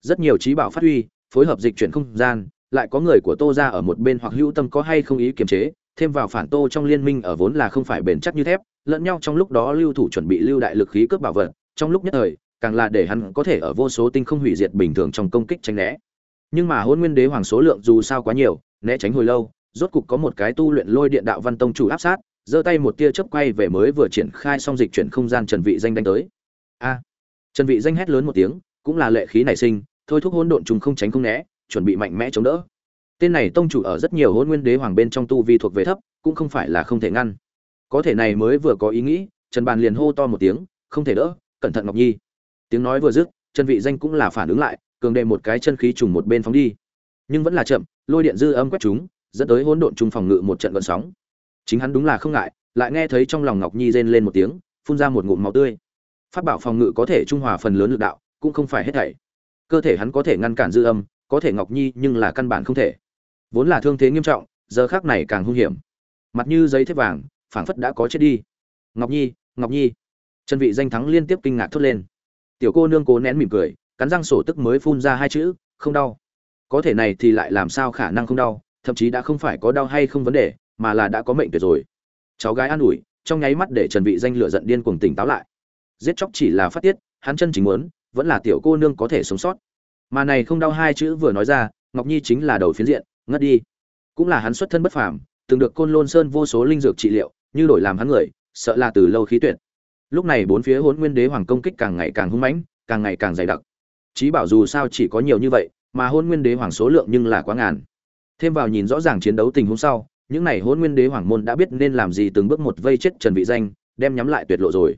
Rất nhiều trí bảo phát huy, phối hợp dịch chuyển không gian lại có người của tô ra ở một bên hoặc hữu tâm có hay không ý kiềm chế, thêm vào phản tô trong liên minh ở vốn là không phải bền chắc như thép, lẫn nhau trong lúc đó lưu thủ chuẩn bị lưu đại lực khí cướp bảo vật, trong lúc nhất thời, càng là để hắn có thể ở vô số tinh không hủy diệt bình thường trong công kích tránh né. Nhưng mà hôn nguyên đế hoàng số lượng dù sao quá nhiều, né tránh hồi lâu, rốt cục có một cái tu luyện lôi điện đạo văn tông chủ áp sát, giơ tay một tia chớp quay về mới vừa triển khai xong dịch chuyển không gian trần vị danh đánh tới. A! Trần vị danh hét lớn một tiếng, cũng là lệ khí nảy sinh, thôi thúc hỗn độn trùng không tránh không né chuẩn bị mạnh mẽ chống đỡ. Tên này tông chủ ở rất nhiều hôn nguyên đế hoàng bên trong tu vi thuộc về thấp, cũng không phải là không thể ngăn. Có thể này mới vừa có ý nghĩ, trần bàn liền hô to một tiếng, không thể đỡ, cẩn thận ngọc nhi. Tiếng nói vừa dứt, trần vị danh cũng là phản ứng lại, cường đề một cái chân khí trùng một bên phóng đi. Nhưng vẫn là chậm, lôi điện dư âm quét chúng, dẫn tới hỗn độn trung phòng ngự một trận gợn sóng. Chính hắn đúng là không ngại, lại nghe thấy trong lòng ngọc nhi rên lên một tiếng, phun ra một ngụm máu tươi. Phát bảo phòng ngự có thể trung hòa phần lớn lực đạo, cũng không phải hết thảy. Cơ thể hắn có thể ngăn cản dư âm có thể ngọc nhi nhưng là căn bản không thể. Vốn là thương thế nghiêm trọng, giờ khác này càng hung hiểm. Mặt như giấy thép vàng, phảng phất đã có chết đi. Ngọc nhi ngọc nhi. Trần vị danh thắng liên tiếp kinh ngạc thốt lên. Tiểu cô nương cố nén mỉm cười, cắn răng sổ tức mới phun ra hai chữ, không đau. Có thể này thì lại làm sao khả năng không đau, thậm chí đã không phải có đau hay không vấn đề, mà là đã có mệnh tuyệt rồi. Cháu gái an ủi, trong nháy mắt để trần vị danh lửa giận điên cuồng tỉnh táo lại. Giết chóc chỉ là phát tiết, hắn chân chính muốn, vẫn là tiểu cô nương có thể sống sót mà này không đau hai chữ vừa nói ra, ngọc nhi chính là đầu phiến diện, ngất đi. Cũng là hắn xuất thân bất phàm, từng được côn lôn sơn vô số linh dược trị liệu, như đổi làm hắn người, sợ là từ lâu khí tuyệt. Lúc này bốn phía hỗn nguyên đế hoàng công kích càng ngày càng hung mãnh, càng ngày càng dày đặc. Chí bảo dù sao chỉ có nhiều như vậy, mà hôn nguyên đế hoàng số lượng nhưng là quá ngàn. Thêm vào nhìn rõ ràng chiến đấu tình huống sau, những này hôn nguyên đế hoàng môn đã biết nên làm gì từng bước một vây chết trần vị danh, đem nhắm lại tuyệt lộ rồi.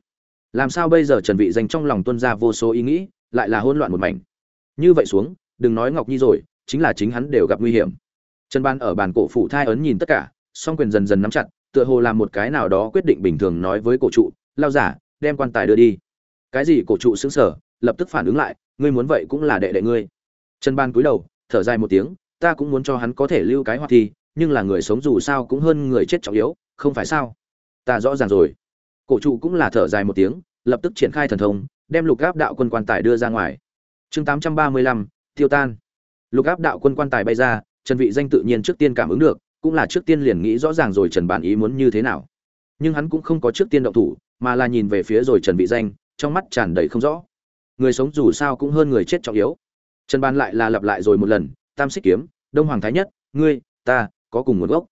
Làm sao bây giờ trần vị danh trong lòng tuân ra vô số ý nghĩ, lại là hỗn loạn một mảnh như vậy xuống, đừng nói ngọc nhi rồi, chính là chính hắn đều gặp nguy hiểm. Trần ban ở bàn cổ phủ thai ấn nhìn tất cả, song quyền dần dần nắm chặt, tựa hồ làm một cái nào đó quyết định bình thường nói với cổ trụ, lao giả, đem quan tài đưa đi. Cái gì? Cổ trụ sững sờ, lập tức phản ứng lại, ngươi muốn vậy cũng là đệ đệ ngươi. Trần ban cúi đầu, thở dài một tiếng, ta cũng muốn cho hắn có thể lưu cái hoạt thi, nhưng là người sống dù sao cũng hơn người chết trọng yếu, không phải sao? Ta rõ ràng rồi. Cổ trụ cũng là thở dài một tiếng, lập tức triển khai thần thông, đem lục áp đạo quân quan tài đưa ra ngoài chương tám trăm ba mươi lăm, tiêu tan. Lục áp đạo quân quan tài bay ra, trần vị danh tự nhiên trước tiên cảm ứng được, cũng là trước tiên liền nghĩ rõ ràng rồi trần bản ý muốn như thế nào. Nhưng hắn cũng không có trước tiên động thủ, mà là nhìn về phía rồi trần vị danh, trong mắt tràn đầy không rõ. Người sống dù sao cũng hơn người chết trọng yếu. Trần ban lại là lặp lại rồi một lần, tam xích kiếm, đông hoàng thái nhất, ngươi, ta, có cùng một gốc.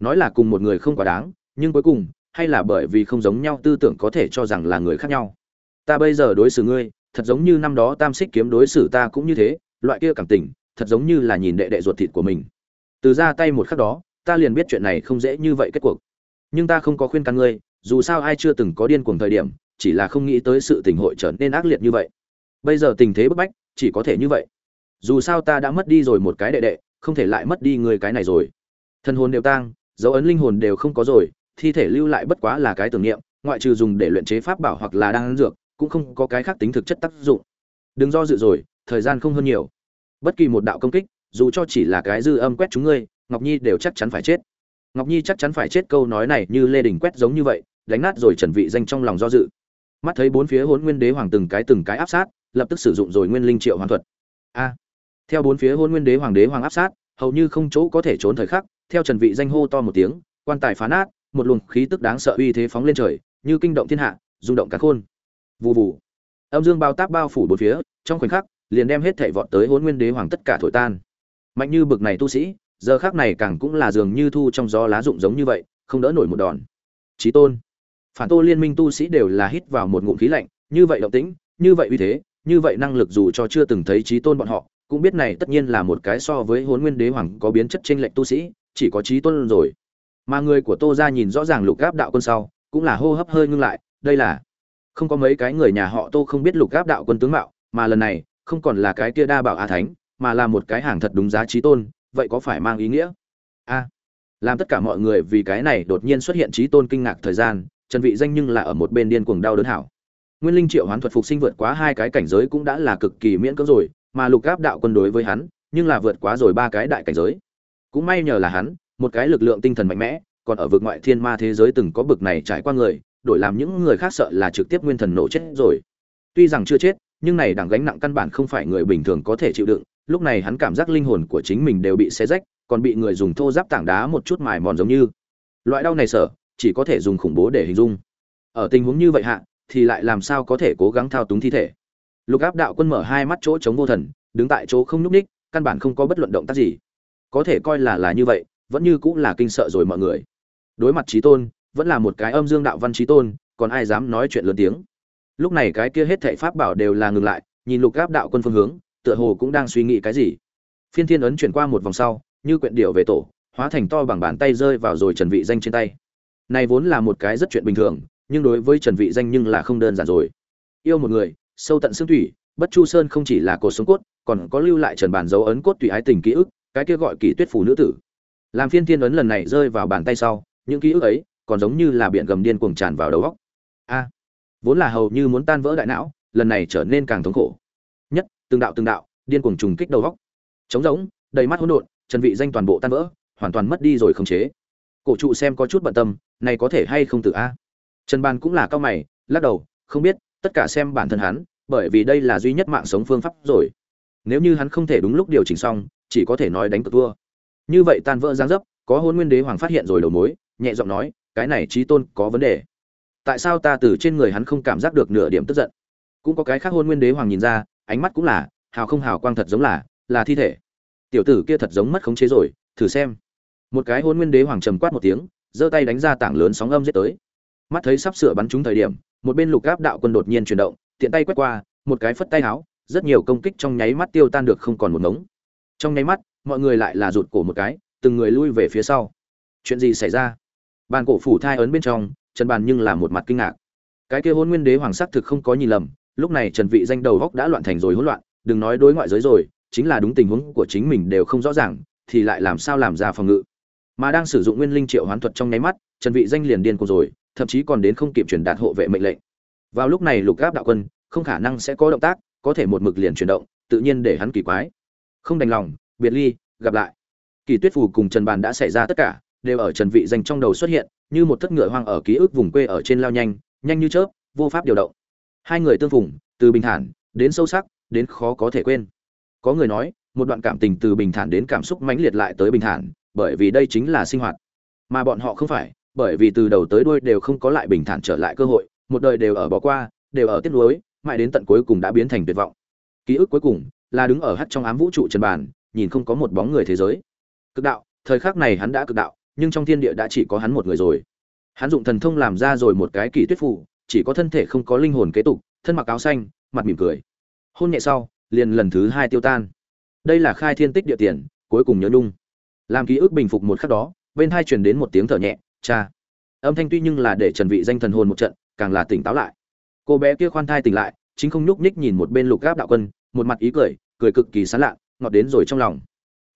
Nói là cùng một người không quá đáng, nhưng cuối cùng, hay là bởi vì không giống nhau tư tưởng có thể cho rằng là người khác nhau. Ta bây giờ đối xử ngươi thật giống như năm đó tam xích kiếm đối xử ta cũng như thế, loại kia cảm tình, thật giống như là nhìn đệ đệ ruột thịt của mình. Từ ra tay một khắc đó, ta liền biết chuyện này không dễ như vậy kết cuộc. Nhưng ta không có khuyên can ngươi, dù sao ai chưa từng có điên cuồng thời điểm, chỉ là không nghĩ tới sự tình hội trở nên ác liệt như vậy. Bây giờ tình thế bức bách, chỉ có thể như vậy. Dù sao ta đã mất đi rồi một cái đệ đệ, không thể lại mất đi người cái này rồi. Thân hồn đều tang, dấu ấn linh hồn đều không có rồi, thi thể lưu lại bất quá là cái tưởng niệm, ngoại trừ dùng để luyện chế pháp bảo hoặc là đang dược cũng không có cái khác tính thực chất tác dụng. Đừng do dự rồi, thời gian không hơn nhiều. Bất kỳ một đạo công kích, dù cho chỉ là cái dư âm quét chúng ngươi, ngọc nhi đều chắc chắn phải chết. Ngọc nhi chắc chắn phải chết, câu nói này như lê đình quét giống như vậy, đánh nát rồi trần vị danh trong lòng do dự. Mắt thấy bốn phía hỗn nguyên đế hoàng từng cái từng cái áp sát, lập tức sử dụng rồi nguyên linh triệu hoàn thuật. A! Theo bốn phía hỗn nguyên đế hoàng đế hoàng áp sát, hầu như không chỗ có thể trốn thời khắc, theo trần vị danh hô to một tiếng, quan tài phá nát, một luồng khí tức đáng sợ uy thế phóng lên trời, như kinh động thiên hạ, rung động cả khôn vù vù. Âm dương bao táp bao phủ bốn phía, trong khoảnh khắc, liền đem hết thảy vọt tới Hỗn nguyên đế hoàng tất cả thổi tan. Mạnh như bực này tu sĩ, giờ khắc này càng cũng là dường như thu trong gió lá rụng giống như vậy, không đỡ nổi một đòn. Chí tôn. Phản tô liên minh tu sĩ đều là hít vào một ngụm khí lạnh, như vậy động tĩnh, như vậy uy thế, như vậy năng lực dù cho chưa từng thấy chí tôn bọn họ, cũng biết này tất nhiên là một cái so với Hỗn nguyên đế hoàng có biến chất chênh lệnh tu sĩ, chỉ có chí tôn rồi. Mà người của tô gia nhìn rõ ràng lục gáp đạo quân sau, cũng là hô hấp hơi ngưng lại, đây là không có mấy cái người nhà họ tô không biết lục gáp đạo quân tướng mạo, mà lần này, không còn là cái kia đa bảo a thánh, mà là một cái hàng thật đúng giá trí tôn, vậy có phải mang ý nghĩa? A. Làm tất cả mọi người vì cái này đột nhiên xuất hiện trí tôn kinh ngạc thời gian, trần vị danh nhưng là ở một bên điên cuồng đau đớn hảo. Nguyên linh triệu hoán thuật phục sinh vượt quá hai cái cảnh giới cũng đã là cực kỳ miễn cưỡng rồi, mà lục áp đạo quân đối với hắn, nhưng là vượt quá rồi ba cái đại cảnh giới. Cũng may nhờ là hắn, một cái lực lượng tinh thần mạnh mẽ, còn ở vực ngoại thiên ma thế giới từng có bực này trải qua người đổi làm những người khác sợ là trực tiếp nguyên thần nổ chết rồi. Tuy rằng chưa chết, nhưng này đẳng gánh nặng căn bản không phải người bình thường có thể chịu đựng. Lúc này hắn cảm giác linh hồn của chính mình đều bị xé rách, còn bị người dùng thô giáp tảng đá một chút mài mòn giống như. Loại đau này sợ, chỉ có thể dùng khủng bố để hình dung. Ở tình huống như vậy hạ, thì lại làm sao có thể cố gắng thao túng thi thể? Lục áp đạo quân mở hai mắt chỗ chống vô thần, đứng tại chỗ không nhúc ních căn bản không có bất luận động tác gì. Có thể coi là là như vậy, vẫn như cũng là kinh sợ rồi mọi người. Đối mặt trí tôn vẫn là một cái âm dương đạo văn trí tôn, còn ai dám nói chuyện lớn tiếng. Lúc này cái kia hết thệ pháp bảo đều là ngừng lại, nhìn lục áp đạo quân phương hướng, tựa hồ cũng đang suy nghĩ cái gì. Phiên thiên ấn chuyển qua một vòng sau, như quyện điệu về tổ, hóa thành to bằng bàn tay rơi vào rồi trần vị danh trên tay. Này vốn là một cái rất chuyện bình thường, nhưng đối với trần vị danh nhưng là không đơn giản rồi. Yêu một người, sâu tận xương thủy, bất chu sơn không chỉ là cột sống cốt, còn có lưu lại trần bản dấu ấn cốt tùy ái tình ký ức, cái kia gọi kỳ tuyết phù nữ tử. Làm phiên thiên ấn lần này rơi vào bàn tay sau, những ký ức ấy còn giống như là biển gầm điên cuồng tràn vào đầu óc. A, vốn là hầu như muốn tan vỡ đại não, lần này trở nên càng thống khổ. Nhất, từng đạo từng đạo, điên cuồng trùng kích đầu óc. Trống rỗng, đầy mắt hỗn độn trần vị danh toàn bộ tan vỡ, hoàn toàn mất đi rồi khống chế. Cổ trụ xem có chút bận tâm, này có thể hay không tự a? Trần ban cũng là cao mày, lắc đầu, không biết, tất cả xem bản thân hắn, bởi vì đây là duy nhất mạng sống phương pháp rồi. Nếu như hắn không thể đúng lúc điều chỉnh xong, chỉ có thể nói đánh cược thua. Như vậy tan vỡ giang dấp, có hôn nguyên đế hoàng phát hiện rồi đầu mối, nhẹ giọng nói cái này trí tôn có vấn đề. Tại sao ta từ trên người hắn không cảm giác được nửa điểm tức giận? Cũng có cái khác hôn nguyên đế hoàng nhìn ra, ánh mắt cũng là, hào không hào quang thật giống là là thi thể. Tiểu tử kia thật giống mất khống chế rồi, thử xem. Một cái hôn nguyên đế hoàng trầm quát một tiếng, giơ tay đánh ra tảng lớn sóng âm giết tới. Mắt thấy sắp sửa bắn trúng thời điểm, một bên lục gáp đạo quân đột nhiên chuyển động, tiện tay quét qua, một cái phất tay áo rất nhiều công kích trong nháy mắt tiêu tan được không còn một ngống. Trong nháy mắt, mọi người lại là rụt cổ một cái, từng người lui về phía sau. Chuyện gì xảy ra? Bàn cổ phủ thai ấn bên trong, trần bàn nhưng là một mặt kinh ngạc. Cái kia hôn nguyên đế hoàng sắc thực không có nhìn lầm, lúc này trần vị danh đầu góc đã loạn thành rồi hỗn loạn, đừng nói đối ngoại giới rồi, chính là đúng tình huống của chính mình đều không rõ ràng, thì lại làm sao làm ra phòng ngự. Mà đang sử dụng nguyên linh triệu hoán thuật trong nháy mắt, trần vị danh liền điên cuồng rồi, thậm chí còn đến không kịp truyền đạt hộ vệ mệnh lệnh. Vào lúc này lục áp đạo quân, không khả năng sẽ có động tác, có thể một mực liền chuyển động, tự nhiên để hắn kỳ quái. Không đành lòng, biệt ly, gặp lại. Kỳ tuyết phù cùng trần bàn đã xảy ra tất cả đều ở trần vị danh trong đầu xuất hiện, như một thất ngựa hoang ở ký ức vùng quê ở trên lao nhanh nhanh như chớp, vô pháp điều động. Hai người tương phùng, từ bình thản đến sâu sắc, đến khó có thể quên. Có người nói, một đoạn cảm tình từ bình thản đến cảm xúc mãnh liệt lại tới bình thản, bởi vì đây chính là sinh hoạt. Mà bọn họ không phải, bởi vì từ đầu tới đuôi đều không có lại bình thản trở lại cơ hội, một đời đều ở bỏ qua, đều ở tiếc nuối mãi đến tận cuối cùng đã biến thành tuyệt vọng. Ký ức cuối cùng là đứng ở hắt trong ám vũ trụ trần bàn nhìn không có một bóng người thế giới. Cực đạo, thời khắc này hắn đã cực đạo nhưng trong thiên địa đã chỉ có hắn một người rồi. Hắn dụng thần thông làm ra rồi một cái kỳ tuyết phủ chỉ có thân thể không có linh hồn kế tục, thân mặc áo xanh, mặt mỉm cười. Hôn nhẹ sau, liền lần thứ hai tiêu tan. Đây là khai thiên tích địa tiền, cuối cùng nhớ nhung. Làm ký ức bình phục một khắc đó, bên hai truyền đến một tiếng thở nhẹ, cha. Âm thanh tuy nhưng là để trần vị danh thần hồn một trận, càng là tỉnh táo lại. Cô bé kia khoan thai tỉnh lại, chính không nhúc nhích nhìn một bên lục gáp đạo quân, một mặt ý cười cười cực kỳ sán lạ, ngọt đến rồi trong lòng.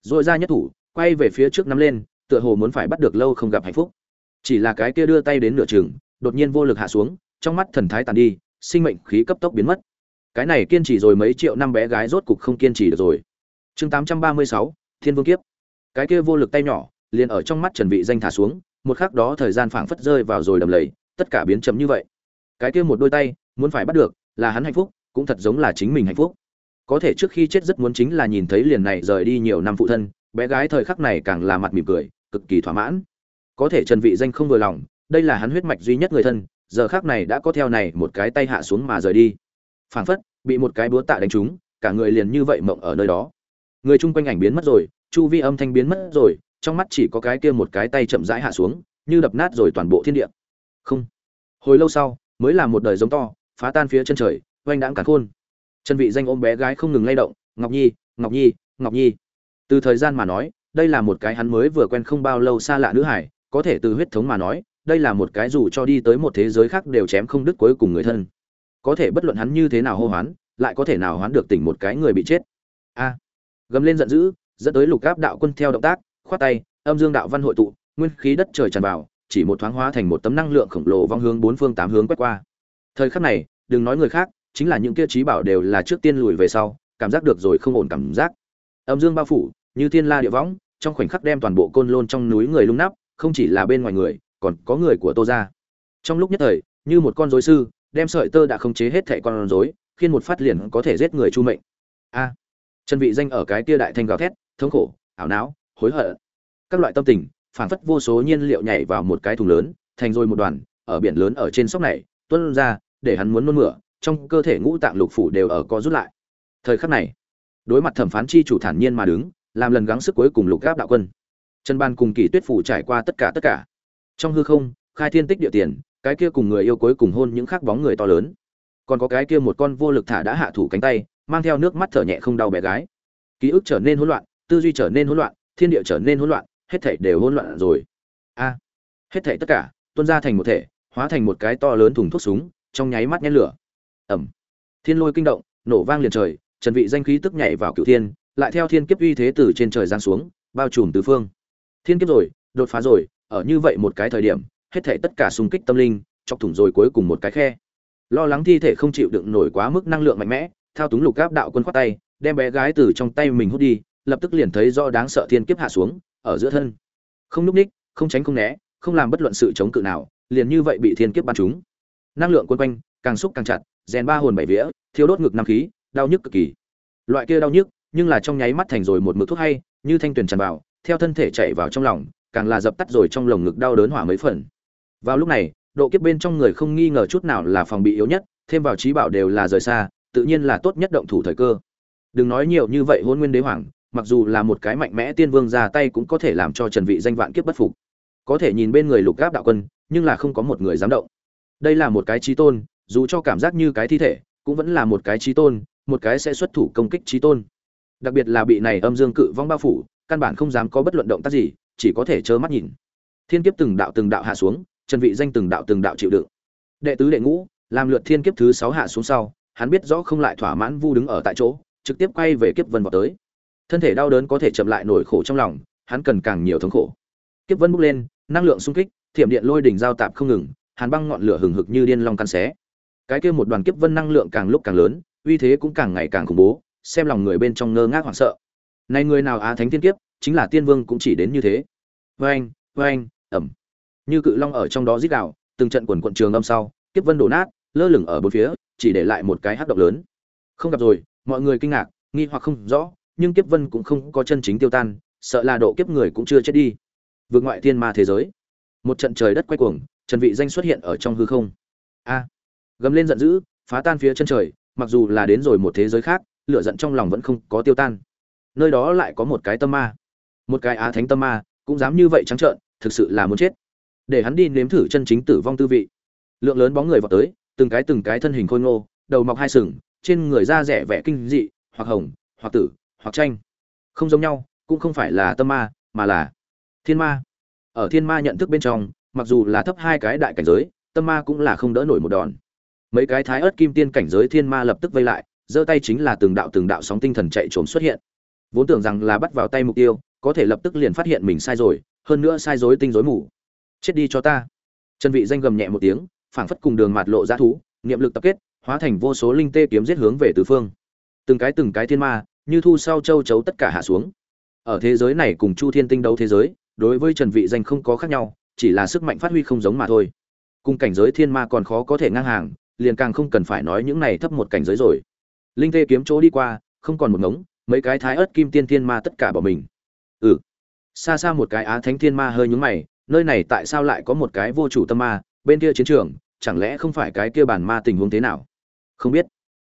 Rồi ra nhất thủ, quay về phía trước nắm lên tựa hồ muốn phải bắt được lâu không gặp hạnh phúc. Chỉ là cái kia đưa tay đến nửa chừng đột nhiên vô lực hạ xuống trong mắt thần thái tàn đi sinh mệnh khí cấp tốc biến mất. Cái này kiên trì rồi mấy triệu năm bé gái rốt cục không kiên trì được rồi. Chương 836, thiên vương kiếp. Cái kia vô lực tay nhỏ liền ở trong mắt trần vị danh thả xuống một khắc đó thời gian phảng phất rơi vào rồi đầm lầy tất cả biến chậm như vậy. Cái kia một đôi tay muốn phải bắt được là hắn hạnh phúc cũng thật giống là chính mình hạnh phúc. Có thể trước khi chết rất muốn chính là nhìn thấy liền này rời đi nhiều năm phụ thân bé gái thời khắc này càng là mặt mỉm cười cực kỳ thỏa mãn. Có thể trần vị danh không vừa lòng, đây là hắn huyết mạch duy nhất người thân, giờ khắc này đã có theo này một cái tay hạ xuống mà rời đi. Phảng phất, bị một cái búa tạ đánh trúng, cả người liền như vậy mộng ở nơi đó. Người chung quanh ảnh biến mất rồi, chu vi âm thanh biến mất rồi, trong mắt chỉ có cái kia một cái tay chậm rãi hạ xuống, như đập nát rồi toàn bộ thiên địa. Không. Hồi lâu sau, mới là một đời giống to, phá tan phía chân trời, oanh đãng cả khôn. Chân vị danh ôm bé gái không ngừng lay động, ngọc nhi ngọc nhi ngọc nhi. Từ thời gian mà nói đây là một cái hắn mới vừa quen không bao lâu xa lạ nữ hải, có thể từ huyết thống mà nói, đây là một cái dù cho đi tới một thế giới khác đều chém không đứt cuối cùng người thân. Có thể bất luận hắn như thế nào hô hoán, lại có thể nào hoán được tỉnh một cái người bị chết. A. Gầm lên giận dữ, dẫn tới lục áp đạo quân theo động tác, khoát tay, âm dương đạo văn hội tụ, nguyên khí đất trời tràn vào, chỉ một thoáng hóa thành một tấm năng lượng khổng lồ vong hướng bốn phương tám hướng quét qua. Thời khắc này, đừng nói người khác, chính là những kia trí bảo đều là trước tiên lùi về sau, cảm giác được rồi không ổn cảm giác. Âm dương bao phủ như thiên la địa võng trong khoảnh khắc đem toàn bộ côn lôn trong núi người lung nắp không chỉ là bên ngoài người còn có người của tô ra trong lúc nhất thời như một con rối sư đem sợi tơ đã khống chế hết thẻ con rối khiến một phát liền có thể giết người chu mệnh. A! À, chân vị danh ở cái tia đại thanh gào thét thống khổ ảo não hối hận. Các loại tâm tình phản phất vô số nhiên liệu nhảy vào một cái thùng lớn thành rồi một đoàn ở biển lớn ở trên sóc này tuân ra để hắn muốn nôn mửa trong cơ thể ngũ tạng lục phủ đều ở co rút lại. Thời khắc này đối mặt thẩm phán chi chủ thản nhiên mà đứng làm lần gắng sức cuối cùng lục gáp đạo quân. Chân ban cùng kỳ tuyết phủ trải qua tất cả tất cả. Trong hư không, khai thiên tích địa tiền, cái kia cùng người yêu cuối cùng hôn những khắc bóng người to lớn. Còn có cái kia một con vô lực thả đã hạ thủ cánh tay, mang theo nước mắt thở nhẹ không đau bé gái. Ký ức trở nên hỗn loạn, tư duy trở nên hỗn loạn, thiên địa trở nên hỗn loạn, hết thảy đều hỗn loạn rồi. A, hết thảy tất cả, tuôn ra thành một thể, hóa thành một cái to lớn thùng thuốc súng, trong nháy mắt nhét lửa. Ẩm thiên lôi kinh động, nổ vang liền trời, trần vị danh khí tức nhảy vào cửu thiên lại theo thiên kiếp uy thế từ trên trời giáng xuống, bao trùm tứ phương. Thiên kiếp rồi, đột phá rồi, ở như vậy một cái thời điểm, hết thảy tất cả xung kích tâm linh, chọc thủng rồi cuối cùng một cái khe. Lo lắng thi thể không chịu đựng nổi quá mức năng lượng mạnh mẽ, thao túng lục gáp đạo quân khoát tay, đem bé gái từ trong tay mình hút đi, lập tức liền thấy do đáng sợ thiên kiếp hạ xuống, ở giữa thân. Không núp ních không tránh không né, không làm bất luận sự chống cự nào, liền như vậy bị thiên kiếp bắn trúng. Năng lượng quân quanh, càng xúc càng chặt, rèn ba hồn bảy vía thiếu đốt ngực năm khí, đau nhức cực kỳ. Loại kia đau nhức nhưng là trong nháy mắt thành rồi một mực thuốc hay, như thanh tuyền tràn vào, theo thân thể chạy vào trong lòng, càng là dập tắt rồi trong lồng ngực đau đớn hỏa mấy phần. Vào lúc này, độ kiếp bên trong người không nghi ngờ chút nào là phòng bị yếu nhất, thêm vào trí bảo đều là rời xa, tự nhiên là tốt nhất động thủ thời cơ. Đừng nói nhiều như vậy hôn nguyên đế hoàng, mặc dù là một cái mạnh mẽ tiên vương ra tay cũng có thể làm cho trần vị danh vạn kiếp bất phục. Có thể nhìn bên người lục gáp đạo quân, nhưng là không có một người dám động. Đây là một cái trí tôn, dù cho cảm giác như cái thi thể, cũng vẫn là một cái trí tôn, một cái sẽ xuất thủ công kích trí tôn đặc biệt là bị này âm dương cự vong bao phủ, căn bản không dám có bất luận động tác gì, chỉ có thể trơ mắt nhìn. Thiên kiếp từng đạo từng đạo hạ xuống, trần vị danh từng đạo từng đạo chịu đựng. Đệ tứ đệ ngũ, làm lượt thiên kiếp thứ sáu hạ xuống sau, hắn biết rõ không lại thỏa mãn vu đứng ở tại chỗ, trực tiếp quay về kiếp vân vào tới. Thân thể đau đớn có thể chậm lại nổi khổ trong lòng, hắn cần càng nhiều thống khổ. Kiếp vân bốc lên, năng lượng xung kích, thiểm điện lôi đỉnh giao tạp không ngừng, hàn băng ngọn lửa hừng hực như điên long căn xé. Cái kia một đoàn kiếp vân năng lượng càng lúc càng lớn, uy thế cũng càng ngày càng khủng bố xem lòng người bên trong ngơ ngác hoảng sợ. Này người nào á thánh tiên kiếp, chính là tiên vương cũng chỉ đến như thế. Vang vang ẩm. Như cự long ở trong đó rít gào, từng trận quần quận trường âm sau, kiếp vân đổ nát, lơ lửng ở bốn phía, chỉ để lại một cái hắc động lớn. Không gặp rồi, mọi người kinh ngạc, nghi hoặc không rõ, nhưng kiếp vân cũng không có chân chính tiêu tan, sợ là độ kiếp người cũng chưa chết đi. Vượt ngoại thiên ma thế giới. Một trận trời đất quay cuồng, trần vị danh xuất hiện ở trong hư không. A. Gầm lên giận dữ, phá tan phía chân trời, mặc dù là đến rồi một thế giới khác lửa giận trong lòng vẫn không có tiêu tan. Nơi đó lại có một cái tâm ma. Một cái á thánh tâm ma, cũng dám như vậy trắng trợn, thực sự là muốn chết. Để hắn đi nếm thử chân chính tử vong tư vị. Lượng lớn bóng người vào tới, từng cái từng cái thân hình khôi ngô, đầu mọc hai sừng, trên người da rẻ vẻ kinh dị, hoặc hồng, hoặc tử, hoặc tranh không giống nhau, cũng không phải là tâm ma, mà là thiên ma. Ở thiên ma nhận thức bên trong, mặc dù là thấp hai cái đại cảnh giới, tâm ma cũng là không đỡ nổi một đòn. Mấy cái thái ớt kim tiên cảnh giới thiên ma lập tức vây lại giơ tay chính là từng đạo từng đạo sóng tinh thần chạy trốn xuất hiện. Vốn tưởng rằng là bắt vào tay mục tiêu, có thể lập tức liền phát hiện mình sai rồi, hơn nữa sai dối tinh dối mù. Chết đi cho ta. Chân vị danh gầm nhẹ một tiếng, phảng phất cùng đường mạt lộ ra thú, niệm lực tập kết, hóa thành vô số linh tê kiếm giết hướng về tứ phương. Từng cái từng cái thiên ma, như thu sau châu chấu tất cả hạ xuống. Ở thế giới này cùng chu thiên tinh đấu thế giới, đối với trần vị danh không có khác nhau, chỉ là sức mạnh phát huy không giống mà thôi. Cùng cảnh giới thiên ma còn khó có thể ngang hàng, liền càng không cần phải nói những này thấp một cảnh giới rồi linh tê kiếm chỗ đi qua, không còn một ngống, mấy cái thái ớt kim tiên thiên ma tất cả bỏ mình. Ừ. Xa xa một cái á thánh thiên ma hơi nhúng mày, nơi này tại sao lại có một cái vô chủ tâm ma, bên kia chiến trường, chẳng lẽ không phải cái kia bản ma tình huống thế nào? Không biết.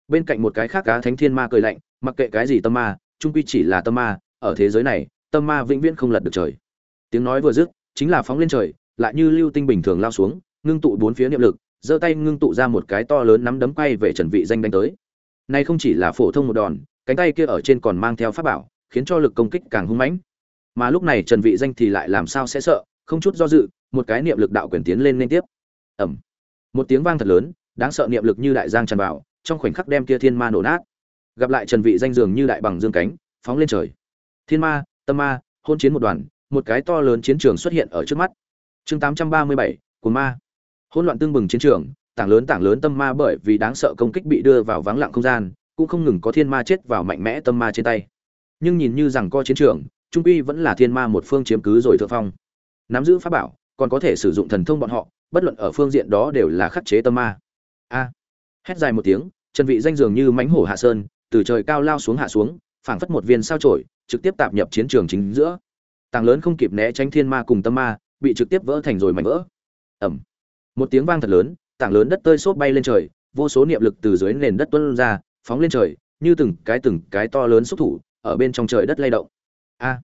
Bên cạnh một cái khác á thánh thiên ma cười lạnh, mặc kệ cái gì tâm ma trung quy chỉ là tâm ma, ở thế giới này, tâm ma vĩnh viễn không lật được trời. Tiếng nói vừa dứt, chính là phóng lên trời, lại như lưu tinh bình thường lao xuống, ngưng tụ bốn phía niệm lực, giơ tay ngưng tụ ra một cái to lớn nắm đấm quay về trần vị danh đánh tới nay không chỉ là phổ thông một đòn cánh tay kia ở trên còn mang theo pháp bảo khiến cho lực công kích càng hung mãnh. Mà lúc này trần vị danh thì lại làm sao sẽ sợ không chút do dự một cái niệm lực đạo quyền tiến lên liên tiếp. Ầm. Một tiếng vang thật lớn đáng sợ niệm lực như đại giang tràn vào trong khoảnh khắc đem kia thiên ma nổ nát. Gặp lại trần vị danh dường như đại bằng dương cánh phóng lên trời. Thiên ma tâm ma hôn chiến một đoàn một cái to lớn chiến trường xuất hiện ở trước mắt. Chương 837, của ma. Hỗn loạn tương bừng chiến trường tảng lớn tảng lớn tâm ma bởi vì đáng sợ công kích bị đưa vào vắng lặng không gian, cũng không ngừng có thiên ma chết vào mạnh mẽ tâm ma trên tay. Nhưng nhìn như rằng co chiến trường, trung quy vẫn là thiên ma một phương chiếm cứ rồi thượng phong. Nắm giữ pháp bảo, còn có thể sử dụng thần thông bọn họ, bất luận ở phương diện đó đều là khắc chế tâm ma. A. Hét dài một tiếng trần vị danh dường như mãnh hổ hạ sơn, từ trời cao lao xuống hạ xuống, phảng phất một viên sao chổi, trực tiếp tạp nhập chiến trường chính giữa. Tàng lớn không kịp né tránh thiên ma cùng tâm ma, bị trực tiếp vỡ thành rồi mảnh vỡ. Ầm. Một tiếng vang thật lớn tảng lớn đất tơi xốp bay lên trời, vô số niệm lực từ dưới nền đất tuôn ra, phóng lên trời, như từng cái từng cái to lớn xúc thủ, ở bên trong trời đất lay động. A!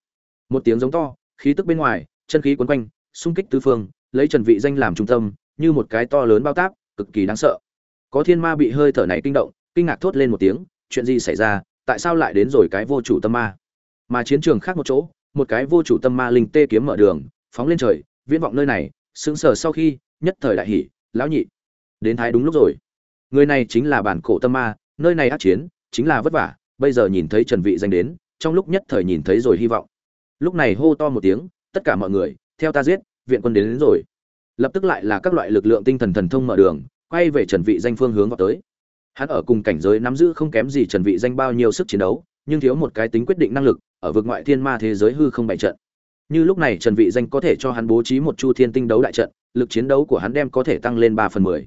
Một tiếng giống to, khí tức bên ngoài, chân khí quấn quanh, xung kích tứ phương, lấy trần vị danh làm trung tâm, như một cái to lớn bao táp, cực kỳ đáng sợ. Có thiên ma bị hơi thở này kinh động, kinh ngạc thốt lên một tiếng, chuyện gì xảy ra, tại sao lại đến rồi cái vô chủ tâm ma? Mà chiến trường khác một chỗ, một cái vô chủ tâm ma linh tê kiếm mở đường, phóng lên trời, viễn vọng nơi này, sững sờ sau khi, nhất thời đại hỉ, lão nhị đến thái đúng lúc rồi. Người này chính là bản cổ tâm ma nơi này ác chiến chính là vất vả bây giờ nhìn thấy trần vị danh đến trong lúc nhất thời nhìn thấy rồi hy vọng. Lúc này hô to một tiếng tất cả mọi người theo ta giết viện quân đến, đến rồi. Lập tức lại là các loại lực lượng tinh thần thần thông mở đường quay về trần vị danh phương hướng vào tới. Hắn ở cùng cảnh giới nắm giữ không kém gì trần vị danh bao nhiêu sức chiến đấu nhưng thiếu một cái tính quyết định năng lực ở vực ngoại thiên ma thế giới hư không bại trận. Như lúc này trần vị danh có thể cho hắn bố trí một chu thiên tinh đấu đại trận lực chiến đấu của hắn đem có thể tăng lên 3 phần 10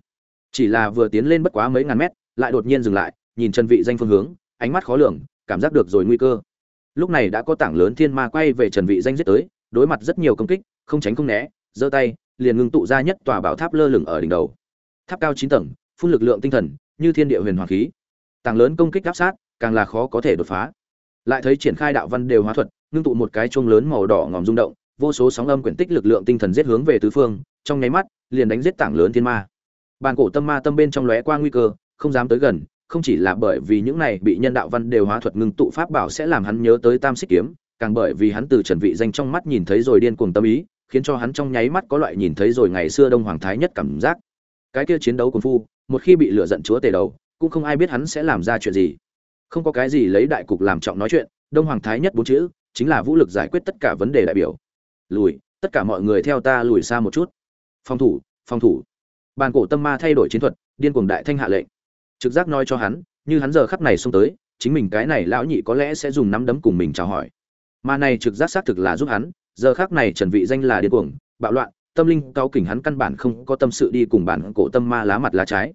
chỉ là vừa tiến lên bất quá mấy ngàn mét, lại đột nhiên dừng lại, nhìn trần vị danh phương hướng, ánh mắt khó lường, cảm giác được rồi nguy cơ. Lúc này đã có tảng lớn thiên ma quay về trần vị danh giết tới, đối mặt rất nhiều công kích, không tránh không né, giơ tay, liền ngưng tụ ra nhất tòa bảo tháp lơ lửng ở đỉnh đầu. Tháp cao chín tầng, phun lực lượng tinh thần, như thiên địa huyền hoàng khí. Tảng lớn công kích áp sát, càng là khó có thể đột phá. Lại thấy triển khai đạo văn đều hóa thuật, ngưng tụ một cái chuông lớn màu đỏ ngòm rung động, vô số sóng âm quyển tích lực lượng tinh thần giết hướng về tứ phương, trong nháy mắt, liền đánh giết tảng lớn thiên ma bàn cổ tâm ma tâm bên trong lóe qua nguy cơ, không dám tới gần, không chỉ là bởi vì những này bị nhân đạo văn đều hóa thuật ngưng tụ pháp bảo sẽ làm hắn nhớ tới tam xích kiếm, càng bởi vì hắn từ trần vị danh trong mắt nhìn thấy rồi điên cuồng tâm ý, khiến cho hắn trong nháy mắt có loại nhìn thấy rồi ngày xưa đông hoàng thái nhất cảm giác. Cái kia chiến đấu cuồng phu, một khi bị lửa giận chúa tề đầu, cũng không ai biết hắn sẽ làm ra chuyện gì. Không có cái gì lấy đại cục làm trọng nói chuyện, đông hoàng thái nhất bốn chữ, chính là vũ lực giải quyết tất cả vấn đề đại biểu. Lùi, tất cả mọi người theo ta lùi xa một chút. Phòng thủ phòng thủ bàn cổ tâm ma thay đổi chiến thuật, điên cuồng đại thanh hạ lệnh. Trực giác nói cho hắn, như hắn giờ khắp này xông tới, chính mình cái này lão nhị có lẽ sẽ dùng nắm đấm cùng mình chào hỏi. Mà này trực giác xác thực là giúp hắn, giờ khác này trần vị danh là điên cuồng, bạo loạn, tâm linh cao kỉnh hắn căn bản không có tâm sự đi cùng bản cổ tâm ma lá mặt lá trái.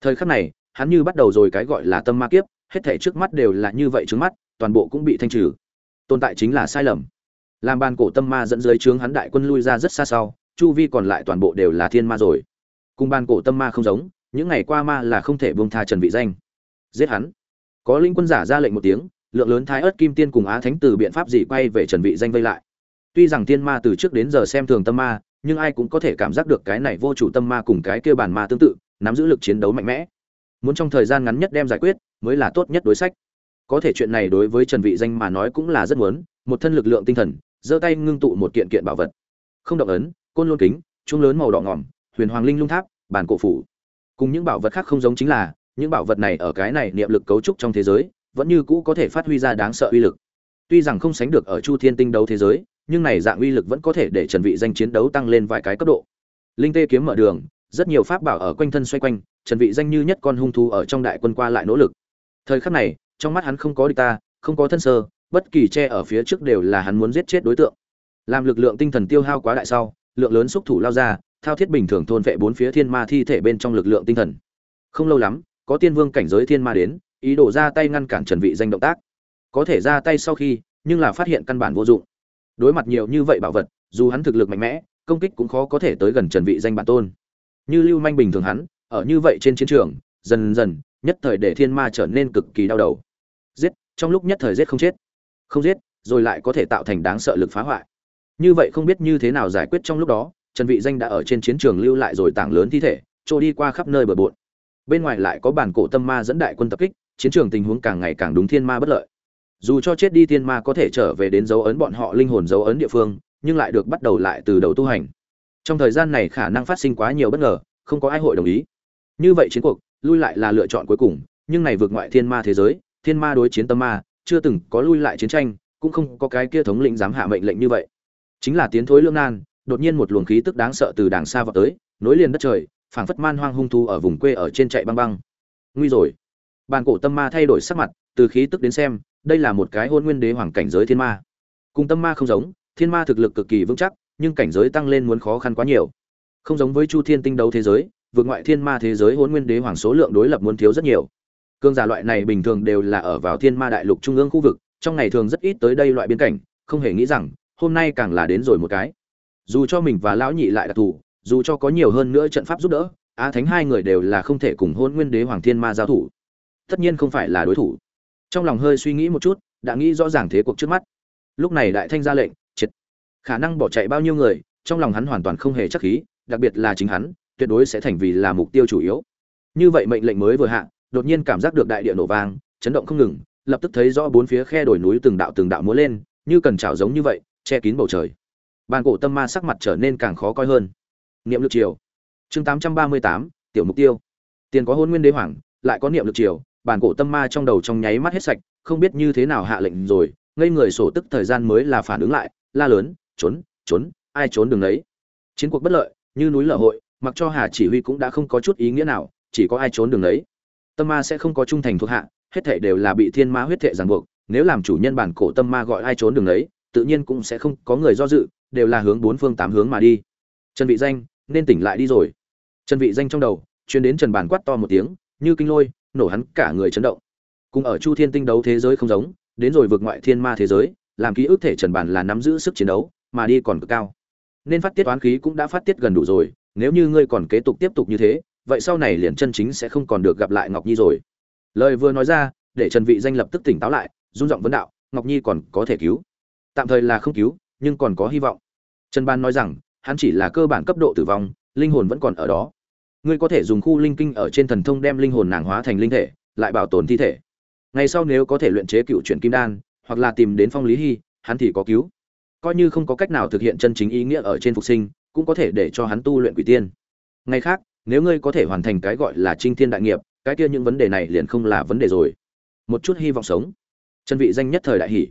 Thời khắc này, hắn như bắt đầu rồi cái gọi là tâm ma kiếp, hết thảy trước mắt đều là như vậy trước mắt, toàn bộ cũng bị thanh trừ. Tồn tại chính là sai lầm. Làm bàn cổ tâm ma dẫn dưới trướng hắn đại quân lui ra rất xa sau, chu vi còn lại toàn bộ đều là thiên ma rồi cùng bàn cổ tâm ma không giống, những ngày qua ma là không thể buông tha trần vị danh. Giết hắn. Có linh quân giả ra lệnh một tiếng, lượng lớn thái ớt kim tiên cùng á thánh từ biện pháp gì quay về trần vị danh vây lại. Tuy rằng thiên ma từ trước đến giờ xem thường tâm ma, nhưng ai cũng có thể cảm giác được cái này vô chủ tâm ma cùng cái kia bản ma tương tự, nắm giữ lực chiến đấu mạnh mẽ. Muốn trong thời gian ngắn nhất đem giải quyết, mới là tốt nhất đối sách. Có thể chuyện này đối với trần vị danh mà nói cũng là rất muốn, một thân lực lượng tinh thần, giơ tay ngưng tụ một kiện kiện bảo vật. Không động ấn, côn lôn kính trung lớn màu đỏ ngỏm huyền hoàng linh lung tháp, bản cổ phủ. Cùng những bảo vật khác không giống chính là, những bảo vật này ở cái này niệm lực cấu trúc trong thế giới, vẫn như cũ có thể phát huy ra đáng sợ uy lực. Tuy rằng không sánh được ở chu thiên tinh đấu thế giới, nhưng này dạng uy lực vẫn có thể để trần vị danh chiến đấu tăng lên vài cái cấp độ. Linh tê kiếm mở đường, rất nhiều pháp bảo ở quanh thân xoay quanh, trần vị danh như nhất con hung thú ở trong đại quân qua lại nỗ lực. Thời khắc này, trong mắt hắn không có địch ta, không có thân sơ, bất kỳ che ở phía trước đều là hắn muốn giết chết đối tượng. Làm lực lượng tinh thần tiêu hao quá đại sau, lượng lớn xúc thủ lao ra thao thiết bình thường thôn vệ bốn phía thiên ma thi thể bên trong lực lượng tinh thần. Không lâu lắm, có tiên vương cảnh giới thiên ma đến, ý đồ ra tay ngăn cản trần vị danh động tác. Có thể ra tay sau khi, nhưng là phát hiện căn bản vô dụng. Đối mặt nhiều như vậy bảo vật, dù hắn thực lực mạnh mẽ, công kích cũng khó có thể tới gần trần vị danh bản tôn. Như lưu manh bình thường hắn, ở như vậy trên chiến trường, dần dần, nhất thời để thiên ma trở nên cực kỳ đau đầu. Giết, trong lúc nhất thời giết không chết. Không giết, rồi lại có thể tạo thành đáng sợ lực phá hoại. Như vậy không biết như thế nào giải quyết trong lúc đó trần vị danh đã ở trên chiến trường lưu lại rồi tảng lớn thi thể, trôi đi qua khắp nơi bờ bộn. Bên ngoài lại có bản cổ tâm ma dẫn đại quân tập kích, chiến trường tình huống càng ngày càng đúng thiên ma bất lợi. Dù cho chết đi thiên ma có thể trở về đến dấu ấn bọn họ linh hồn dấu ấn địa phương, nhưng lại được bắt đầu lại từ đầu tu hành. Trong thời gian này khả năng phát sinh quá nhiều bất ngờ, không có ai hội đồng ý. Như vậy chiến cuộc, lui lại là lựa chọn cuối cùng, nhưng này vượt ngoại thiên ma thế giới, thiên ma đối chiến tâm ma, chưa từng có lui lại chiến tranh, cũng không có cái kia thống lĩnh dám hạ mệnh lệnh như vậy. Chính là tiến thối lương nan đột nhiên một luồng khí tức đáng sợ từ đàng xa vào tới, nối liền đất trời, phảng phất man hoang hung thu ở vùng quê ở trên chạy băng băng. Nguy rồi. Bàn cổ tâm ma thay đổi sắc mặt, từ khí tức đến xem, đây là một cái hôn nguyên đế hoàng cảnh giới thiên ma. Cùng tâm ma không giống, thiên ma thực lực cực kỳ vững chắc, nhưng cảnh giới tăng lên muốn khó khăn quá nhiều. Không giống với chu thiên tinh đấu thế giới, vượt ngoại thiên ma thế giới hôn nguyên đế hoàng số lượng đối lập muốn thiếu rất nhiều. Cương giả loại này bình thường đều là ở vào thiên ma đại lục trung ương khu vực, trong ngày thường rất ít tới đây loại biên cảnh, không hề nghĩ rằng, hôm nay càng là đến rồi một cái dù cho mình và lão nhị lại đặc thù dù cho có nhiều hơn nữa trận pháp giúp đỡ, á thánh hai người đều là không thể cùng hôn nguyên đế hoàng thiên ma giao thủ. Tất nhiên không phải là đối thủ. Trong lòng hơi suy nghĩ một chút, đã nghĩ rõ ràng thế cuộc trước mắt. Lúc này đại thanh ra lệnh, triệt. Khả năng bỏ chạy bao nhiêu người, trong lòng hắn hoàn toàn không hề chắc khí, đặc biệt là chính hắn, tuyệt đối sẽ thành vì là mục tiêu chủ yếu. Như vậy mệnh lệnh mới vừa hạ, đột nhiên cảm giác được đại địa nổ vang, chấn động không ngừng, lập tức thấy rõ bốn phía khe đồi núi từng đạo từng đạo múa lên, như cần trào giống như vậy, che kín bầu trời bàn cổ tâm ma sắc mặt trở nên càng khó coi hơn. Niệm lực triều. Chương tám trăm ba mươi tám, tiểu mục tiêu. Tiền có hôn nguyên đế hoàng, lại có niệm lực triều, bàn cổ tâm ma trong đầu trong nháy mắt hết sạch, không biết như thế nào hạ lệnh rồi, ngây người sổ tức thời gian mới là phản ứng lại, la lớn, trốn trốn, ai trốn đường đấy? Chiến cuộc bất lợi, như núi lở hội, mặc cho hà chỉ huy cũng đã không có chút ý nghĩa nào, chỉ có ai trốn đường đấy. Tâm ma sẽ không có trung thành thuộc hạ, hết thảy đều là bị thiên ma huyết thệ ràng buộc, nếu làm chủ nhân bản cổ tâm ma gọi ai trốn đường đấy tự nhiên cũng sẽ không có người do dự, đều là hướng bốn phương tám hướng mà đi. Trần vị danh, nên tỉnh lại đi rồi. Trần vị danh trong đầu, truyền đến trần bản quát to một tiếng, như kinh lôi, nổ hắn cả người chấn động. Cùng ở chu thiên tinh đấu thế giới không giống, đến rồi vượt ngoại thiên ma thế giới, làm ký ức thể trần bản là nắm giữ sức chiến đấu, mà đi còn cực cao. Nên phát tiết toán khí cũng đã phát tiết gần đủ rồi, nếu như ngươi còn kế tục tiếp tục như thế, vậy sau này liền chân chính sẽ không còn được gặp lại ngọc nhi rồi. Lời vừa nói ra, để trần vị danh lập tức tỉnh táo lại, run giọng vấn đạo, ngọc nhi còn có thể cứu? Tạm thời là không cứu, nhưng còn có hy vọng. Trần ban nói rằng, hắn chỉ là cơ bản cấp độ tử vong, linh hồn vẫn còn ở đó. Ngươi có thể dùng khu linh kinh ở trên thần thông đem linh hồn nàng hóa thành linh thể, lại bảo tồn thi thể. Ngày sau nếu có thể luyện chế cựu chuyển kim đan, hoặc là tìm đến phong lý hy, hắn thì có cứu. Coi như không có cách nào thực hiện chân chính ý nghĩa ở trên phục sinh, cũng có thể để cho hắn tu luyện quỷ tiên. Ngày khác, nếu ngươi có thể hoàn thành cái gọi là trinh thiên đại nghiệp, cái kia những vấn đề này liền không là vấn đề rồi. Một chút hy vọng sống. Chân vị danh nhất thời đại hỷ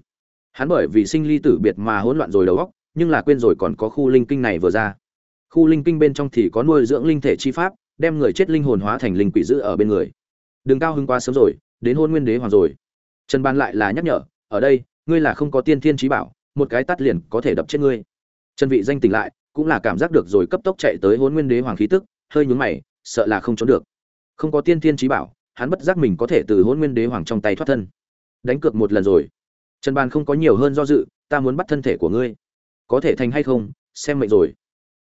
hắn bởi vì sinh ly tử biệt mà hỗn loạn rồi đầu óc, nhưng là quên rồi còn có khu linh kinh này vừa ra. Khu linh kinh bên trong thì có nuôi dưỡng linh thể chi pháp, đem người chết linh hồn hóa thành linh quỷ giữ ở bên người. Đừng cao hưng quá sớm rồi, đến hôn nguyên đế hoàng rồi. Trần ban lại là nhắc nhở, ở đây, ngươi là không có tiên thiên trí bảo, một cái tắt liền có thể đập chết ngươi. Trần vị danh tỉnh lại, cũng là cảm giác được rồi cấp tốc chạy tới hôn nguyên đế hoàng khí tức, hơi nhướng mày, sợ là không trốn được. Không có tiên thiên trí bảo, hắn bất giác mình có thể từ hôn nguyên đế hoàng trong tay thoát thân. Đánh cược một lần rồi trần ban không có nhiều hơn do dự, ta muốn bắt thân thể của ngươi. Có thể thành hay không, xem mệnh rồi.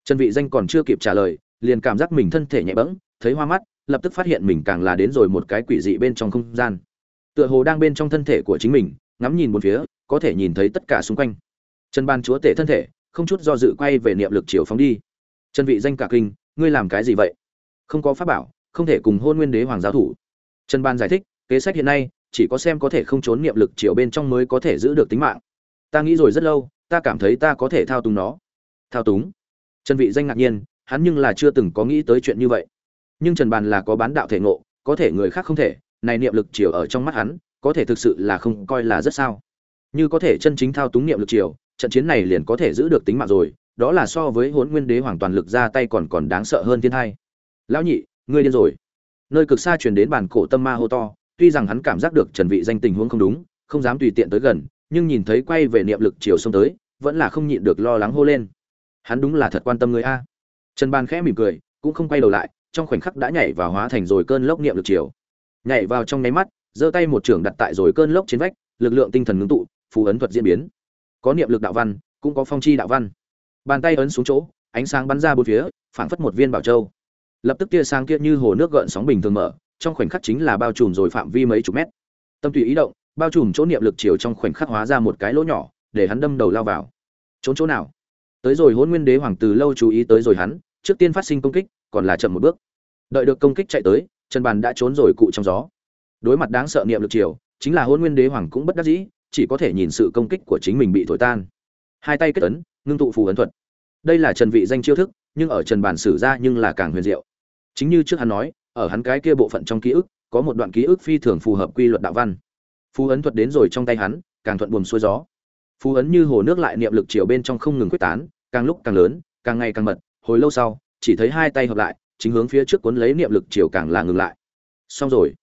Trần vị danh còn chưa kịp trả lời, liền cảm giác mình thân thể nhẹ bẫng, thấy hoa mắt, lập tức phát hiện mình càng là đến rồi một cái quỷ dị bên trong không gian. Tựa hồ đang bên trong thân thể của chính mình, ngắm nhìn một phía, có thể nhìn thấy tất cả xung quanh. Trần ban chúa tể thân thể, không chút do dự quay về niệm lực chiều phóng đi. Trần vị danh cả kinh, ngươi làm cái gì vậy? Không có pháp bảo, không thể cùng hôn nguyên đế hoàng giáo thủ. Trần ban giải thích, kế sách hiện nay chỉ có xem có thể không trốn niệm lực chiều bên trong mới có thể giữ được tính mạng. Ta nghĩ rồi rất lâu, ta cảm thấy ta có thể thao túng nó. Thao túng? Trần vị danh ngạc nhiên, hắn nhưng là chưa từng có nghĩ tới chuyện như vậy. Nhưng trần bàn là có bán đạo thể ngộ, có thể người khác không thể, này niệm lực chiều ở trong mắt hắn, có thể thực sự là không coi là rất sao. Như có thể chân chính thao túng niệm lực chiều trận chiến này liền có thể giữ được tính mạng rồi, đó là so với huấn nguyên đế hoàng toàn lực ra tay còn còn đáng sợ hơn thiên hai lão nhị, ngươi điên rồi. Nơi cực xa truyền đến bản cổ tâm ma hô to tuy rằng hắn cảm giác được trần vị danh tình huống không đúng, không dám tùy tiện tới gần, nhưng nhìn thấy quay về niệm lực chiều xông tới, vẫn là không nhịn được lo lắng hô lên. Hắn đúng là thật quan tâm người a. Trần ban khẽ mỉm cười, cũng không quay đầu lại, trong khoảnh khắc đã nhảy vào hóa thành rồi cơn lốc niệm lực chiều. Nhảy vào trong nháy mắt, giơ tay một trường đặt tại rồi cơn lốc trên vách, lực lượng tinh thần ngưng tụ, phù ấn thuật diễn biến. Có niệm lực đạo văn, cũng có phong chi đạo văn. Bàn tay ấn xuống chỗ, ánh sáng bắn ra bốn phía, phảng phất một viên bảo châu. Lập tức tia sáng kia như hồ nước gợn sóng bình thường mở trong khoảnh khắc chính là bao trùm rồi phạm vi mấy chục mét. Tâm tùy ý động, bao trùm chỗ niệm lực chiều trong khoảnh khắc hóa ra một cái lỗ nhỏ, để hắn đâm đầu lao vào. Trốn chỗ nào? Tới rồi hôn nguyên đế hoàng từ lâu chú ý tới rồi hắn, trước tiên phát sinh công kích, còn là chậm một bước. Đợi được công kích chạy tới trần bàn đã trốn rồi cụ trong gió. Đối mặt đáng sợ niệm lực chiều, chính là hôn nguyên đế hoàng cũng bất đắc dĩ, chỉ có thể nhìn sự công kích của chính mình bị thổi tan. Hai tay kết ấn, ngưng tụ phù ấn thuật. Đây là trần vị danh chiêu thức, nhưng ở trần bàn sử ra nhưng là càng huyền diệu. Chính như trước hắn nói ở hắn cái kia bộ phận trong ký ức, có một đoạn ký ức phi thường phù hợp quy luật đạo văn. Phú ấn thuật đến rồi trong tay hắn, càng thuận buồm xuôi gió. Phú ấn như hồ nước lại niệm lực chiều bên trong không ngừng quyết tán, càng lúc càng lớn, càng ngày càng mật, hồi lâu sau, chỉ thấy hai tay hợp lại, chính hướng phía trước cuốn lấy niệm lực chiều càng là ngừng lại. Xong rồi.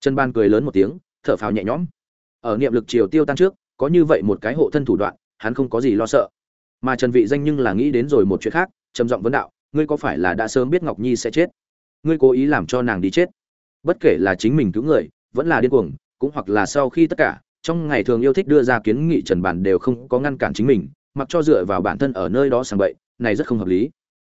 Chân ban cười lớn một tiếng, thở phào nhẹ nhõm. Ở niệm lực chiều tiêu tan trước, có như vậy một cái hộ thân thủ đoạn, hắn không có gì lo sợ. Mà trần vị danh nhưng là nghĩ đến rồi một chuyện khác, trầm giọng vấn đạo, ngươi có phải là đã sớm biết ngọc nhi sẽ chết? Ngươi cố ý làm cho nàng đi chết. Bất kể là chính mình cứu người, vẫn là điên cuồng, cũng hoặc là sau khi tất cả, trong ngày thường yêu thích đưa ra kiến nghị trần bản đều không có ngăn cản chính mình, mặc cho dựa vào bản thân ở nơi đó sàng bậy, này rất không hợp lý.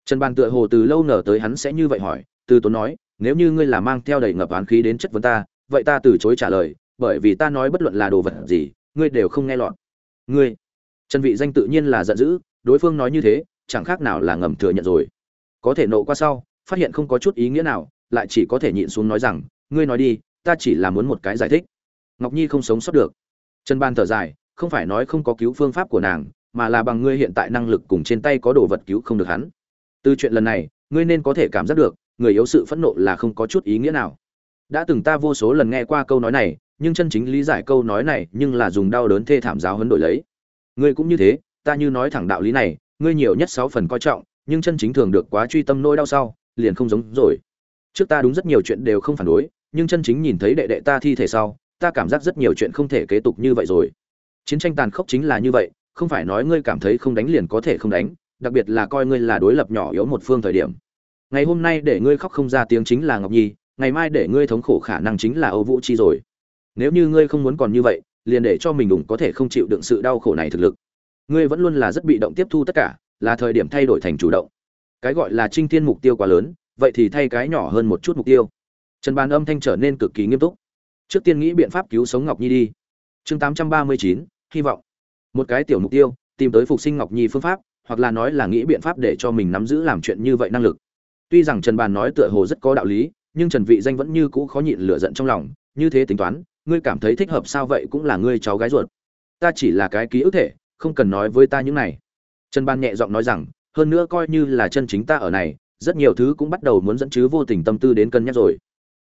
Trần bản tựa hồ từ lâu nở tới hắn sẽ như vậy hỏi, từ tốn nói, nếu như ngươi là mang theo đầy ngập oán khí đến chất vấn ta, vậy ta từ chối trả lời, bởi vì ta nói bất luận là đồ vật gì, ngươi đều không nghe lọt. Ngươi? Trần vị danh tự nhiên là giận dữ, đối phương nói như thế, chẳng khác nào là ngầm thừa nhận rồi. Có thể nộ qua sau phát hiện không có chút ý nghĩa nào, lại chỉ có thể nhịn xuống nói rằng, ngươi nói đi, ta chỉ là muốn một cái giải thích. Ngọc nhi không sống sót được. Trần ban thở dài, không phải nói không có cứu phương pháp của nàng, mà là bằng ngươi hiện tại năng lực cùng trên tay có đồ vật cứu không được hắn. Từ chuyện lần này, ngươi nên có thể cảm giác được, người yếu sự phẫn nộ là không có chút ý nghĩa nào. Đã từng ta vô số lần nghe qua câu nói này, nhưng chân chính lý giải câu nói này nhưng là dùng đau đớn thê thảm giáo hấn đổi lấy. Ngươi cũng như thế, ta như nói thẳng đạo lý này, ngươi nhiều nhất sáu phần coi trọng, nhưng chân chính thường được quá truy tâm nỗi đau sau liền không giống rồi. Trước ta đúng rất nhiều chuyện đều không phản đối, nhưng chân chính nhìn thấy đệ đệ ta thi thể sau, ta cảm giác rất nhiều chuyện không thể kế tục như vậy rồi. Chiến tranh tàn khốc chính là như vậy, không phải nói ngươi cảm thấy không đánh liền có thể không đánh, đặc biệt là coi ngươi là đối lập nhỏ yếu một phương thời điểm. Ngày hôm nay để ngươi khóc không ra tiếng chính là ngọc nhi, ngày mai để ngươi thống khổ khả năng chính là âu vũ chi rồi. Nếu như ngươi không muốn còn như vậy, liền để cho mình đủng có thể không chịu đựng sự đau khổ này thực lực. Ngươi vẫn luôn là rất bị động tiếp thu tất cả, là thời điểm thay đổi thành chủ động cái gọi là trinh thiên mục tiêu quá lớn, vậy thì thay cái nhỏ hơn một chút mục tiêu. Trần bàn âm thanh trở nên cực kỳ nghiêm túc. Trước tiên nghĩ biện pháp cứu sống ngọc nhi đi. Chương tám trăm ba mươi chín, hy vọng. Một cái tiểu mục tiêu, tìm tới phục sinh ngọc nhi phương pháp, hoặc là nói là nghĩ biện pháp để cho mình nắm giữ làm chuyện như vậy năng lực. Tuy rằng trần bàn nói tựa hồ rất có đạo lý, nhưng trần vị danh vẫn như cũ khó nhịn lửa giận trong lòng, như thế tính toán, ngươi cảm thấy thích hợp sao vậy cũng là ngươi cháu gái ruột. Ta chỉ là cái ký ức thể, không cần nói với ta những này. Trần ban nhẹ giọng nói rằng hơn nữa coi như là chân chính ta ở này, rất nhiều thứ cũng bắt đầu muốn dẫn chứ vô tình tâm tư đến cân nhắc rồi.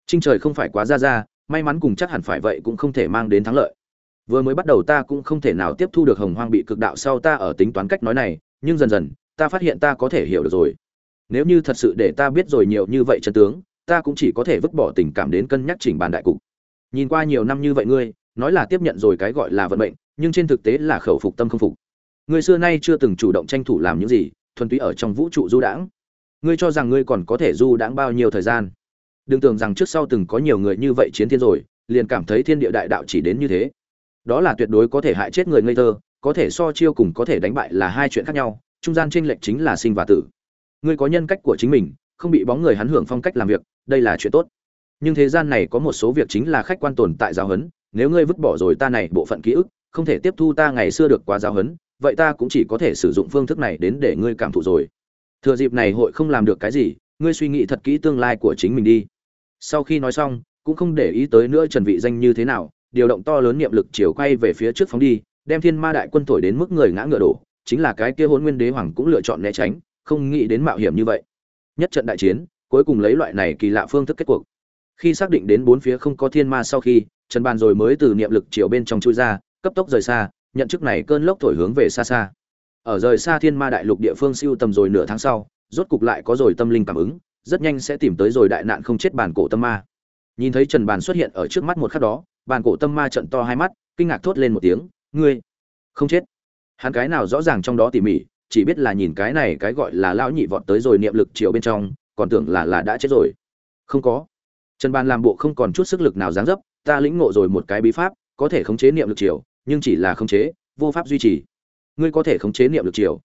Trinh trời không phải quá ra ra, may mắn cùng chắc hẳn phải vậy cũng không thể mang đến thắng lợi. Vừa mới bắt đầu ta cũng không thể nào tiếp thu được hồng hoang bị cực đạo sau ta ở tính toán cách nói này, nhưng dần dần, ta phát hiện ta có thể hiểu được rồi. Nếu như thật sự để ta biết rồi nhiều như vậy chân tướng, ta cũng chỉ có thể vứt bỏ tình cảm đến cân nhắc chỉnh bàn đại cục. Nhìn qua nhiều năm như vậy ngươi, nói là tiếp nhận rồi cái gọi là vận mệnh, nhưng trên thực tế là khẩu phục tâm không phục. Ngươi xưa nay chưa từng chủ động tranh thủ làm những gì thuần túy ở trong vũ trụ du đãng. Ngươi cho rằng ngươi còn có thể du đãng bao nhiêu thời gian? Đừng tưởng rằng trước sau từng có nhiều người như vậy chiến thiên rồi, liền cảm thấy thiên địa đại đạo chỉ đến như thế. Đó là tuyệt đối có thể hại chết người ngây thơ, có thể so chiêu cùng có thể đánh bại là hai chuyện khác nhau, trung gian tranh lệch chính là sinh và tử. Ngươi có nhân cách của chính mình, không bị bóng người hắn hưởng phong cách làm việc, đây là chuyện tốt. Nhưng thế gian này có một số việc chính là khách quan tồn tại giáo huấn, nếu ngươi vứt bỏ rồi ta này bộ phận ký ức, không thể tiếp thu ta ngày xưa được quá giáo huấn vậy ta cũng chỉ có thể sử dụng phương thức này đến để ngươi cảm thụ rồi. Thừa dịp này hội không làm được cái gì, ngươi suy nghĩ thật kỹ tương lai của chính mình đi. Sau khi nói xong, cũng không để ý tới nữa trần vị danh như thế nào, điều động to lớn niệm lực chiều quay về phía trước phóng đi, đem thiên ma đại quân thổi đến mức người ngã ngựa đổ, chính là cái kia hôn nguyên đế hoàng cũng lựa chọn né tránh, không nghĩ đến mạo hiểm như vậy. Nhất trận đại chiến, cuối cùng lấy loại này kỳ lạ phương thức kết cuộc. Khi xác định đến bốn phía không có thiên ma sau khi, trần bàn rồi mới từ niệm lực chiều bên trong chui ra, cấp tốc rời xa nhận chức này cơn lốc thổi hướng về xa xa. Ở rời xa thiên ma đại lục địa phương siêu tầm rồi nửa tháng sau, rốt cục lại có rồi tâm linh cảm ứng, rất nhanh sẽ tìm tới rồi đại nạn không chết bản cổ tâm ma. Nhìn thấy trần bàn xuất hiện ở trước mắt một khắc đó, bản cổ tâm ma trận to hai mắt, kinh ngạc thốt lên một tiếng, ngươi, không chết? Hắn cái nào rõ ràng trong đó tỉ mỉ, chỉ biết là nhìn cái này cái gọi là lão nhị vọt tới rồi niệm lực chiều bên trong, còn tưởng là là đã chết rồi. Không có. Trần bàn làm bộ không còn chút sức lực nào dáng dấp, ta lĩnh ngộ rồi một cái bí pháp, có thể khống chế niệm lực chiều nhưng chỉ là khống chế vô pháp duy trì. Ngươi có thể khống chế niệm lực chiều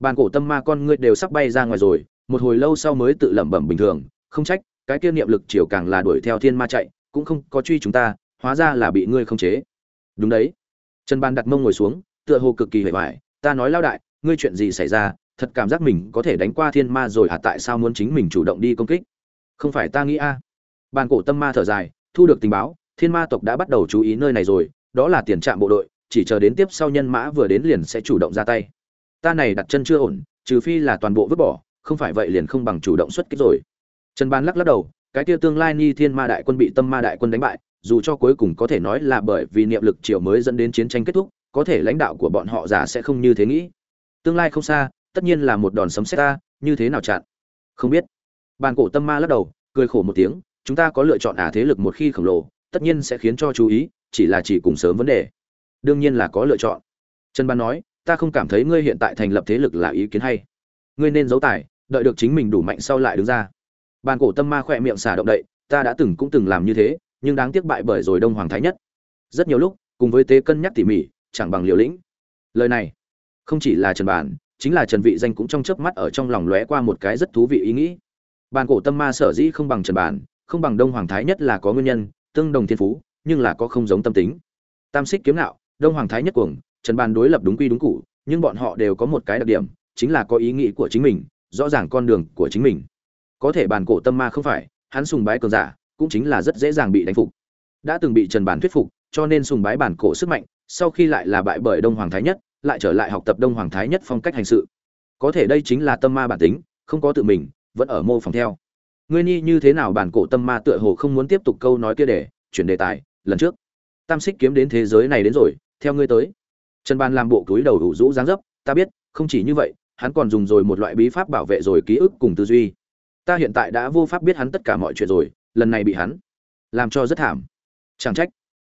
bàn cổ tâm ma con ngươi đều sắp bay ra ngoài rồi một hồi lâu sau mới tự lẩm bẩm bình thường không trách cái kia niệm lực chiều càng là đuổi theo thiên ma chạy cũng không có truy chúng ta hóa ra là bị ngươi khống chế. Đúng đấy. Trần Ban đặt mông ngồi xuống tựa hồ cực kỳ hồi bại, ta nói lao đại ngươi chuyện gì xảy ra thật cảm giác mình có thể đánh qua thiên ma rồi à tại sao muốn chính mình chủ động đi công kích? Không phải ta nghĩ a. Bàn cổ tâm ma thở dài thu được tình báo thiên ma tộc đã bắt đầu chú ý nơi này rồi đó là tiền trạm bộ đội, chỉ chờ đến tiếp sau nhân mã vừa đến liền sẽ chủ động ra tay. Ta này đặt chân chưa ổn, trừ phi là toàn bộ vứt bỏ, không phải vậy liền không bằng chủ động xuất kích rồi. Trần ban lắc lắc đầu, cái kia tương lai ni thiên ma đại quân bị tâm ma đại quân đánh bại, dù cho cuối cùng có thể nói là bởi vì niệm lực triều mới dẫn đến chiến tranh kết thúc, có thể lãnh đạo của bọn họ giả sẽ không như thế nghĩ. Tương lai không xa, tất nhiên là một đòn sấm xét ta, như thế nào chặn? Không biết. Bàn cổ tâm ma lắc đầu, cười khổ một tiếng, chúng ta có lựa chọn ả thế lực một khi khổng lồ, tất nhiên sẽ khiến cho chú ý chỉ là chỉ cùng sớm vấn đề. Đương nhiên là có lựa chọn. Trần ban nói, ta không cảm thấy ngươi hiện tại thành lập thế lực là ý kiến hay. Ngươi nên giấu tài, đợi được chính mình đủ mạnh sau lại đứng ra. Bàn cổ tâm ma khỏe miệng xả động đậy, ta đã từng cũng từng làm như thế, nhưng đáng tiếc bại bởi rồi đông hoàng thái nhất. Rất nhiều lúc, cùng với tế cân nhắc tỉ mỉ, chẳng bằng liều lĩnh. Lời này, không chỉ là trần bản, chính là trần vị danh cũng trong chớp mắt ở trong lòng lóe qua một cái rất thú vị ý nghĩ. Bàn cổ tâm ma sở dĩ không bằng trần bản, không bằng đông hoàng thái nhất là có nguyên nhân, tương đồng thiên phú nhưng là có không giống tâm tính. Tam xích kiếm nạo đông hoàng thái nhất cuồng, trần Bàn đối lập đúng quy đúng cụ, nhưng bọn họ đều có một cái đặc điểm, chính là có ý nghĩ của chính mình, rõ ràng con đường của chính mình. Có thể bàn cổ tâm ma không phải, hắn sùng bái cường giả, cũng chính là rất dễ dàng bị đánh phục. Đã từng bị trần Bàn thuyết phục, cho nên sùng bái bản cổ sức mạnh, sau khi lại là bại bởi đông hoàng thái nhất, lại trở lại học tập đông hoàng thái nhất phong cách hành sự. Có thể đây chính là tâm ma bản tính, không có tự mình, vẫn ở mô phỏng theo. Ngươi nhi như thế nào bản cổ tâm ma tựa hồ không muốn tiếp tục câu nói kia để, chuyển đề tài lần trước. Tam xích kiếm đến thế giới này đến rồi, theo ngươi tới. Trần ban làm bộ túi đầu đủ rũ dáng dấp, ta biết, không chỉ như vậy, hắn còn dùng rồi một loại bí pháp bảo vệ rồi ký ức cùng tư duy. Ta hiện tại đã vô pháp biết hắn tất cả mọi chuyện rồi, lần này bị hắn làm cho rất thảm. Chẳng trách.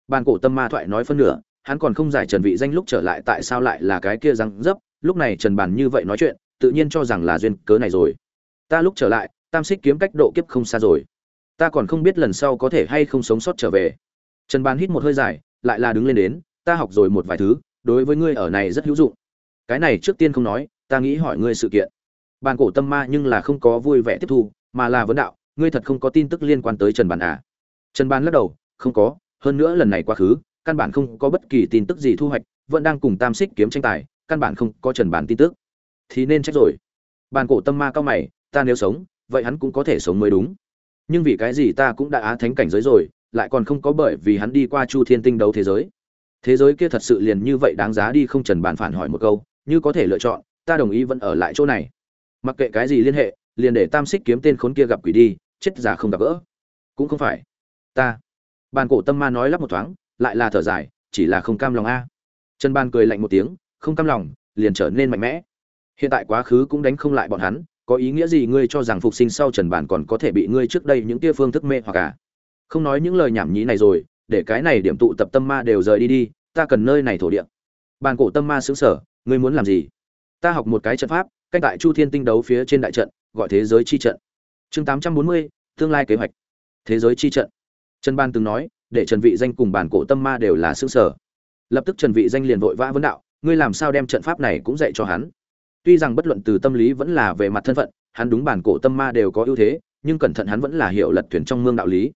Bàn cổ tâm ma thoại nói phân nửa, hắn còn không giải trần vị danh lúc trở lại tại sao lại là cái kia răng dấp, lúc này trần bàn như vậy nói chuyện, tự nhiên cho rằng là duyên cớ này rồi. Ta lúc trở lại, tam xích kiếm cách độ kiếp không xa rồi. Ta còn không biết lần sau có thể hay không sống sót trở về trần bàn hít một hơi dài, lại là đứng lên đến, ta học rồi một vài thứ, đối với ngươi ở này rất hữu dụng. Cái này trước tiên không nói, ta nghĩ hỏi ngươi sự kiện. Bàn cổ tâm ma nhưng là không có vui vẻ tiếp thu, mà là vấn đạo, ngươi thật không có tin tức liên quan tới trần bàn à? Trần bàn lắc đầu, không có, hơn nữa lần này quá khứ, căn bản không có bất kỳ tin tức gì thu hoạch, vẫn đang cùng tam xích kiếm tranh tài, căn bản không có trần bàn tin tức. Thì nên trách rồi. Bàn cổ tâm ma cao mày, ta nếu sống, vậy hắn cũng có thể sống mới đúng. Nhưng vì cái gì ta cũng đã á thánh cảnh giới rồi lại còn không có bởi vì hắn đi qua chu thiên tinh đấu thế giới. Thế giới kia thật sự liền như vậy đáng giá đi không trần bàn phản hỏi một câu, như có thể lựa chọn, ta đồng ý vẫn ở lại chỗ này. Mặc kệ cái gì liên hệ, liền để tam xích kiếm tên khốn kia gặp quỷ đi, chết giả không gặp gỡ. Cũng không phải. Ta. Bàn cổ tâm ma nói lắp một thoáng, lại là thở dài, chỉ là không cam lòng a. Trần ban cười lạnh một tiếng, không cam lòng, liền trở nên mạnh mẽ. Hiện tại quá khứ cũng đánh không lại bọn hắn, có ý nghĩa gì ngươi cho rằng phục sinh sau trần bản còn có thể bị ngươi trước đây những tia phương thức mê hoặc cả à? Không nói những lời nhảm nhí này rồi, để cái này điểm tụ tập tâm ma đều rời đi đi, ta cần nơi này thổ địa. Bàn cổ tâm ma xứng sở ngươi muốn làm gì? Ta học một cái trận pháp canh tại chu thiên tinh đấu phía trên đại trận, gọi thế giới chi trận. Chương tám trăm bốn mươi, tương lai kế hoạch. Thế giới chi trận. Trần ban từng nói, để trần vị danh cùng bản cổ tâm ma đều là xương sở lập tức trần vị danh liền vội vã vấn đạo, ngươi làm sao đem trận pháp này cũng dạy cho hắn? Tuy rằng bất luận từ tâm lý vẫn là về mặt thân phận, hắn đúng bản cổ tâm ma đều có ưu thế, nhưng cẩn thận hắn vẫn là hiểu lật thuyền trong mương đạo lý